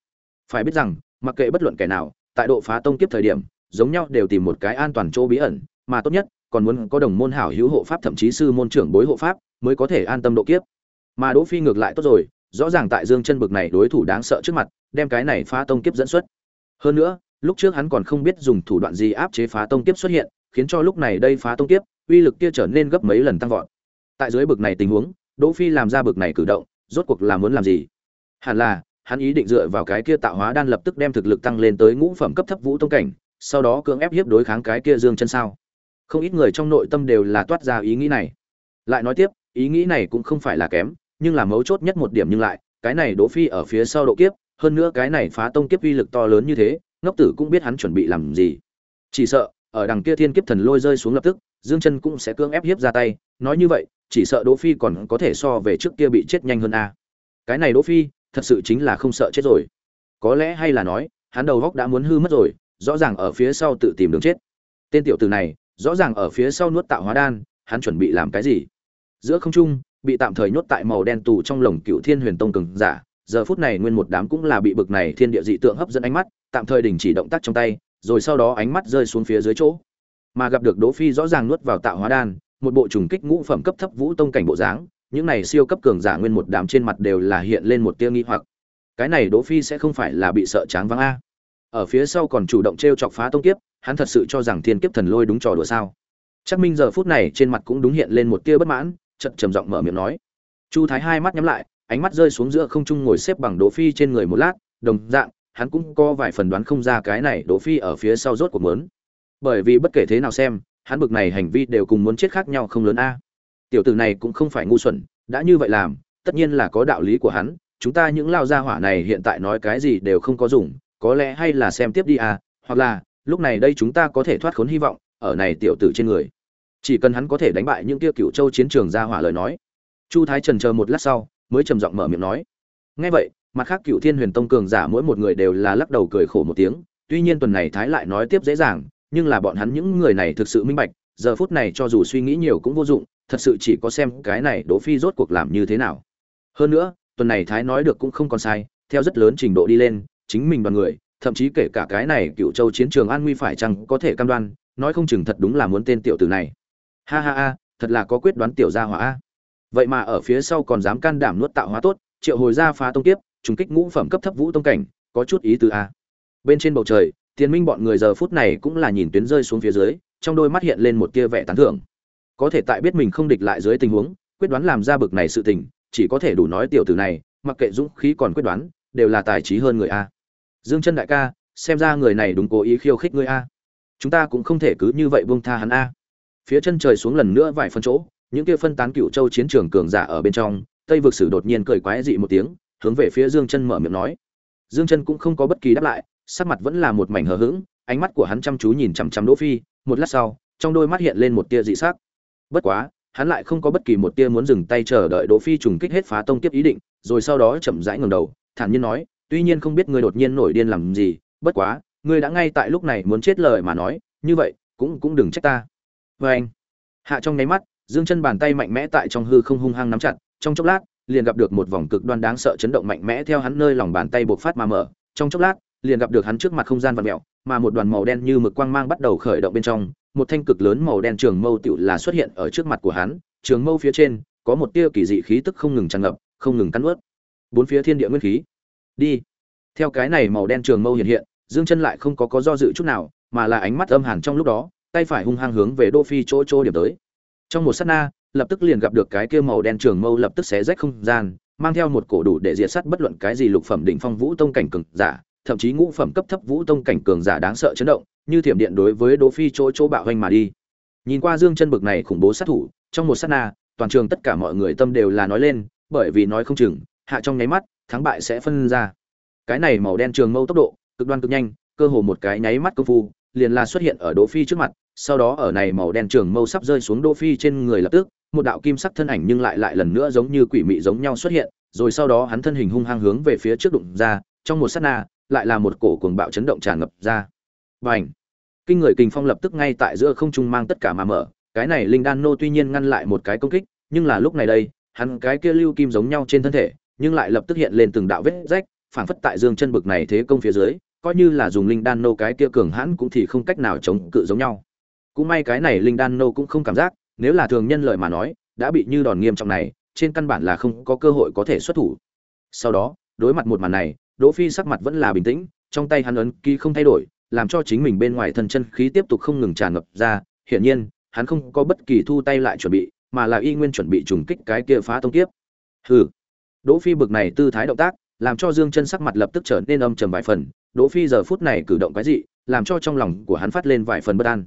Phải biết rằng, mặc kệ bất luận kẻ nào, tại độ phá tông kiếp thời điểm, giống nhau đều tìm một cái an toàn chỗ bí ẩn, mà tốt nhất, còn muốn có đồng môn hảo hữu hộ pháp thậm chí sư môn trưởng bối hộ pháp, mới có thể an tâm độ kiếp. Mà đỗ phi ngược lại tốt rồi rõ ràng tại dương chân bực này đối thủ đáng sợ trước mặt, đem cái này phá tông kiếp dẫn xuất. Hơn nữa, lúc trước hắn còn không biết dùng thủ đoạn gì áp chế phá tông kiếp xuất hiện, khiến cho lúc này đây phá tông kiếp, uy lực kia trở nên gấp mấy lần tăng vọt. Tại dưới bực này tình huống, đỗ phi làm ra bực này cử động, rốt cuộc là muốn làm gì? Hẳn là, hắn ý định dựa vào cái kia tạo hóa đan lập tức đem thực lực tăng lên tới ngũ phẩm cấp thấp vũ tông cảnh, sau đó cưỡng ép hiếp đối kháng cái kia dương chân sao? Không ít người trong nội tâm đều là toát ra ý nghĩ này. Lại nói tiếp, ý nghĩ này cũng không phải là kém nhưng là mấu chốt nhất một điểm nhưng lại, cái này đỗ phi ở phía sau độ kiếp, hơn nữa cái này phá tông kiếp uy lực to lớn như thế, ngốc tử cũng biết hắn chuẩn bị làm gì. Chỉ sợ, ở đằng kia thiên kiếp thần lôi rơi xuống lập tức, dương chân cũng sẽ cưỡng ép hiếp ra tay, nói như vậy, chỉ sợ đỗ phi còn có thể so về trước kia bị chết nhanh hơn a. Cái này đỗ phi, thật sự chính là không sợ chết rồi. Có lẽ hay là nói, hắn đầu góc đã muốn hư mất rồi, rõ ràng ở phía sau tự tìm đường chết. Tên tiểu tử này, rõ ràng ở phía sau nuốt tạo hóa đan, hắn chuẩn bị làm cái gì? Giữa không trung bị tạm thời nhốt tại màu đen tù trong lồng cựu thiên huyền tông cường giả. Giờ phút này nguyên một đám cũng là bị bực này thiên địa dị tượng hấp dẫn ánh mắt, tạm thời đình chỉ động tác trong tay, rồi sau đó ánh mắt rơi xuống phía dưới chỗ. Mà gặp được đỗ phi rõ ràng nuốt vào tạo hóa đan, một bộ trùng kích ngũ phẩm cấp thấp vũ tông cảnh bộ dáng, những này siêu cấp cường giả nguyên một đám trên mặt đều là hiện lên một tia nghi hoặc. Cái này đỗ phi sẽ không phải là bị sợ tráng vắng a. Ở phía sau còn chủ động treo chọc phá tông kiếp, hắn thật sự cho rằng thiên kiếp thần lôi đúng trò đùa sao? Chắc minh giờ phút này trên mặt cũng đúng hiện lên một tia bất mãn chợt trầm giọng mở miệng nói. Chu thái hai mắt nhắm lại, ánh mắt rơi xuống giữa không trung ngồi xếp bằng đỗ phi trên người một lát, đồng dạng, hắn cũng có vài phần đoán không ra cái này đỗ phi ở phía sau rốt cuộc muốn. Bởi vì bất kể thế nào xem, hắn bực này hành vi đều cùng muốn chết khác nhau không lớn a. Tiểu tử này cũng không phải ngu xuẩn, đã như vậy làm, tất nhiên là có đạo lý của hắn, chúng ta những lao gia hỏa này hiện tại nói cái gì đều không có dùng, có lẽ hay là xem tiếp đi à hoặc là, lúc này đây chúng ta có thể thoát khốn hy vọng, ở này tiểu tử trên người chỉ cần hắn có thể đánh bại những kia cựu châu chiến trường ra hỏa lời nói. Chu thái trần chờ một lát sau, mới trầm giọng mở miệng nói. Ngay vậy, mặt khác cựu thiên huyền tông cường giả mỗi một người đều là lắc đầu cười khổ một tiếng. Tuy nhiên tuần này thái lại nói tiếp dễ dàng, nhưng là bọn hắn những người này thực sự minh bạch, giờ phút này cho dù suy nghĩ nhiều cũng vô dụng, thật sự chỉ có xem cái này đỗ phi rốt cuộc làm như thế nào. Hơn nữa, tuần này thái nói được cũng không còn sai, theo rất lớn trình độ đi lên, chính mình đoàn người, thậm chí kể cả cái này cựu châu chiến trường an nguy phải chăng có thể cam đoan, nói không chừng thật đúng là muốn tên tiểu tử này ha ha ha, thật là có quyết đoán tiểu gia hỏa a. Vậy mà ở phía sau còn dám can đảm nuốt tạo hóa tốt, triệu hồi ra phá tông tiếp trùng kích ngũ phẩm cấp thấp vũ tông cảnh, có chút ý tứ a. Bên trên bầu trời, tiền minh bọn người giờ phút này cũng là nhìn tuyến rơi xuống phía dưới, trong đôi mắt hiện lên một tia vẻ tán thưởng. Có thể tại biết mình không địch lại dưới tình huống, quyết đoán làm ra bực này sự tình, chỉ có thể đủ nói tiểu tử này, mặc kệ dũng khí còn quyết đoán, đều là tài trí hơn người a. Dương chân đại ca, xem ra người này đúng cố ý khiêu khích ngươi a. Chúng ta cũng không thể cứ như vậy buông tha hắn a phía chân trời xuống lần nữa vài phân chỗ, những kia phân tán cựu châu chiến trường cường giả ở bên trong, tây vực sử đột nhiên cười quái dị một tiếng, hướng về phía dương chân mở miệng nói. Dương chân cũng không có bất kỳ đáp lại, sắc mặt vẫn là một mảnh hờ hững, ánh mắt của hắn chăm chú nhìn chằm chằm đỗ phi, một lát sau, trong đôi mắt hiện lên một tia dị sắc. Bất quá, hắn lại không có bất kỳ một tia muốn dừng tay chờ đợi đỗ phi trùng kích hết phá tông tiếp ý định, rồi sau đó chậm rãi ngẩng đầu, thản nhiên nói, tuy nhiên không biết ngươi đột nhiên nổi điên làm gì, bất quá, ngươi đã ngay tại lúc này muốn chết lời mà nói, như vậy, cũng cũng đừng trách ta với anh. Hạ trong nháy mắt, dương chân bàn tay mạnh mẽ tại trong hư không hung hăng nắm chặt, trong chốc lát, liền gặp được một vòng cực đoan đáng sợ chấn động mạnh mẽ theo hắn nơi lòng bàn tay bộc phát mà mở. Trong chốc lát, liền gặp được hắn trước mặt không gian vặn mèo, mà một đoàn màu đen như mực quang mang bắt đầu khởi động bên trong. Một thanh cực lớn màu đen trường mâu tựu là xuất hiện ở trước mặt của hắn. Trường mâu phía trên, có một tia kỳ dị khí tức không ngừng tràn ngập, không ngừng cắn ướt bốn phía thiên địa nguyên khí. Đi. Theo cái này màu đen trường mâu hiện hiện, dương chân lại không có có do dự chút nào, mà là ánh mắt âm hàn trong lúc đó tay phải hung hăng hướng về đô phi chỗ chỗ điểm tới. Trong một sát na, lập tức liền gặp được cái kia màu đen trường mâu lập tức xé rách không gian, mang theo một cổ đủ để diệt sát bất luận cái gì lục phẩm đỉnh phong vũ tông cảnh cường giả, thậm chí ngũ phẩm cấp thấp vũ tông cảnh cường giả đáng sợ chấn động, như thiểm điện đối với đỗ phi chỗ chỗ bạo hoành mà đi. Nhìn qua dương chân bực này khủng bố sát thủ, trong một sát na, toàn trường tất cả mọi người tâm đều là nói lên, bởi vì nói không chừng, hạ trong nháy mắt, thắng bại sẽ phân ra. Cái này màu đen trường mâu tốc độ, cực đoan cực nhanh, cơ hồ một cái nháy mắt công phu, liền là xuất hiện ở đỗ phi trước mặt sau đó ở này màu đen trường mâu sắp rơi xuống đỗ phi trên người lập tức một đạo kim sắc thân ảnh nhưng lại lại lần nữa giống như quỷ mị giống nhau xuất hiện rồi sau đó hắn thân hình hung hăng hướng về phía trước đụng ra trong một sát na lại là một cổ cuồng bạo chấn động tràn ngập ra Bành! Kinh người kình phong lập tức ngay tại giữa không trung mang tất cả mà mở, cái này linh đan nô tuy nhiên ngăn lại một cái công kích, nhưng là lúc này đây, hắn cái kia lưu kim giống nhau trên thân thể, nhưng lại lập tức hiện lên từng đạo vết rách, phảng phất tại dương chân bực này thế công phía dưới, coi như là dùng linh đan nô cái kia cường hãn cũng thì không cách nào chống cự giống nhau. Cũng may cái này linh đan nô cũng không cảm giác, nếu là thường nhân lợi mà nói, đã bị như đòn nghiêm trọng này, trên căn bản là không có cơ hội có thể xuất thủ. Sau đó, đối mặt một màn này, Đỗ Phi sắc mặt vẫn là bình tĩnh, trong tay hắn ấn ký không thay đổi, làm cho chính mình bên ngoài thân chân khí tiếp tục không ngừng tràn ngập ra, hiển nhiên, hắn không có bất kỳ thu tay lại chuẩn bị, mà là y nguyên chuẩn bị trùng kích cái kia phá tông kiếp. Hừ. Đỗ Phi bực này tư thái động tác, làm cho Dương Chân sắc mặt lập tức trở nên âm trầm vài phần, Đỗ Phi giờ phút này cử động cái gì, làm cho trong lòng của hắn phát lên vài phần bất an.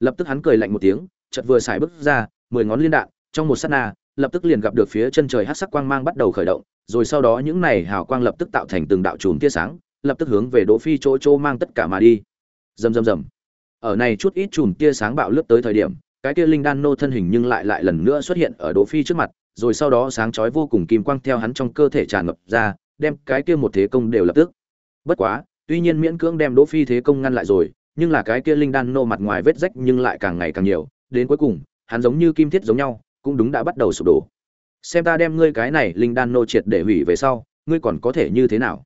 Lập tức hắn cười lạnh một tiếng, chợt vừa xài bước ra, mười ngón liên đạn, trong một sát na, lập tức liền gặp được phía chân trời hắc sắc quang mang bắt đầu khởi động, rồi sau đó những này hào quang lập tức tạo thành từng đạo chùm tia sáng, lập tức hướng về Đỗ Phi chỗ chỗ mang tất cả mà đi. Rầm rầm rầm. Ở này chút ít chùm tia sáng bạo lướt tới thời điểm, cái tia linh đan nô thân hình nhưng lại lại lần nữa xuất hiện ở Đỗ Phi trước mặt, rồi sau đó sáng chói vô cùng kim quang theo hắn trong cơ thể tràn ngập ra, đem cái kia một thế công đều lập tức. Bất quá, tuy nhiên miễn cưỡng đem Đỗ Phi thế công ngăn lại rồi, nhưng là cái kia linh đan nô mặt ngoài vết rách nhưng lại càng ngày càng nhiều, đến cuối cùng, hắn giống như kim thiết giống nhau, cũng đúng đã bắt đầu sụp đổ. Xem ta đem ngươi cái này linh đan nô triệt để hủy về sau, ngươi còn có thể như thế nào?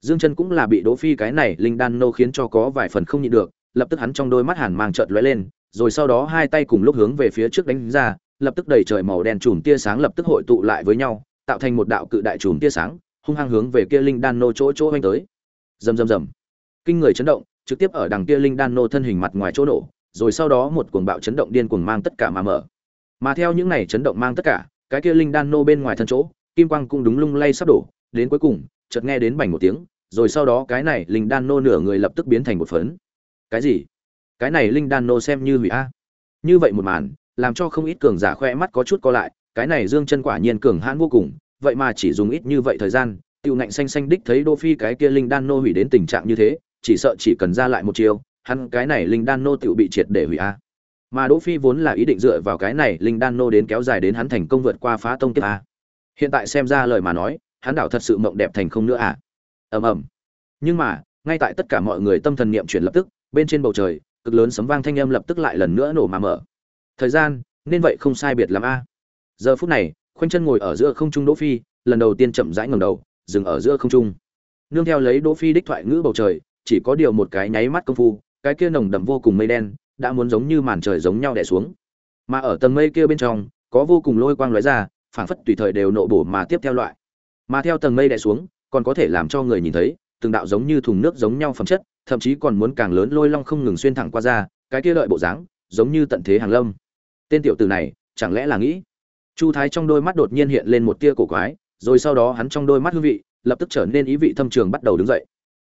Dương Chân cũng là bị Đỗ Phi cái này linh đan nô khiến cho có vài phần không nhịn được, lập tức hắn trong đôi mắt hàn mang chợt lóe lên, rồi sau đó hai tay cùng lúc hướng về phía trước đánh ra, lập tức đầy trời màu đen chùm tia sáng lập tức hội tụ lại với nhau, tạo thành một đạo cự đại chùm tia sáng, hung hăng hướng về kia linh đan nô chỗ chỗ vây tới. Rầm rầm rầm. Kinh người chấn động, trực tiếp ở đằng kia linh đan nô thân hình mặt ngoài chỗ nổ, rồi sau đó một cuồng bạo chấn động điên cuồng mang tất cả mà mở. Mà theo những này chấn động mang tất cả, cái kia linh đan nô bên ngoài thân chỗ, kim quang cũng đúng lung lay sắp đổ, đến cuối cùng, chợt nghe đến bành một tiếng, rồi sau đó cái này linh đan nô nửa người lập tức biến thành một phấn. Cái gì? Cái này linh đan nô xem như hủy a. Như vậy một màn, làm cho không ít cường giả khoe mắt có chút co lại, cái này Dương Chân quả nhiên cường hãn vô cùng, vậy mà chỉ dùng ít như vậy thời gian, tiêu ngạnh xanh xanh đích thấy Đô Phi cái kia linh đan nô hủy đến tình trạng như thế, chỉ sợ chỉ cần ra lại một chiều, hắn cái này linh đan nô tiểu bị triệt để hủy a. Mà Đỗ Phi vốn là ý định dựa vào cái này linh đan nô đến kéo dài đến hắn thành công vượt qua phá tông kiếp a. Hiện tại xem ra lời mà nói, hắn đảo thật sự mộng đẹp thành không nữa à. Ầm ầm. Nhưng mà ngay tại tất cả mọi người tâm thần niệm chuyển lập tức bên trên bầu trời cực lớn sấm vang thanh âm lập tức lại lần nữa nổ mà mở. Thời gian nên vậy không sai biệt lắm a. Giờ phút này khoanh chân ngồi ở giữa không trung đỗ phi lần đầu tiên chậm rãi ngẩng đầu dừng ở giữa không trung. Nương theo lấy đỗ phi đích thoại ngữ bầu trời chỉ có điều một cái nháy mắt công phu, cái kia nồng đậm vô cùng mây đen đã muốn giống như màn trời giống nhau đè xuống. Mà ở tầng mây kia bên trong, có vô cùng lôi quang lóe ra, phảng phất tùy thời đều nộ bổ mà tiếp theo loại. Mà theo tầng mây đè xuống, còn có thể làm cho người nhìn thấy, từng đạo giống như thùng nước giống nhau phẩm chất, thậm chí còn muốn càng lớn lôi long không ngừng xuyên thẳng qua ra, cái kia lợi bộ dáng, giống như tận thế hàng lâm. Tên tiểu tử này, chẳng lẽ là nghĩ? Chu thái trong đôi mắt đột nhiên hiện lên một tia cổ quái, rồi sau đó hắn trong đôi mắt hương vị, lập tức trở nên ý vị thâm trường bắt đầu đứng dậy.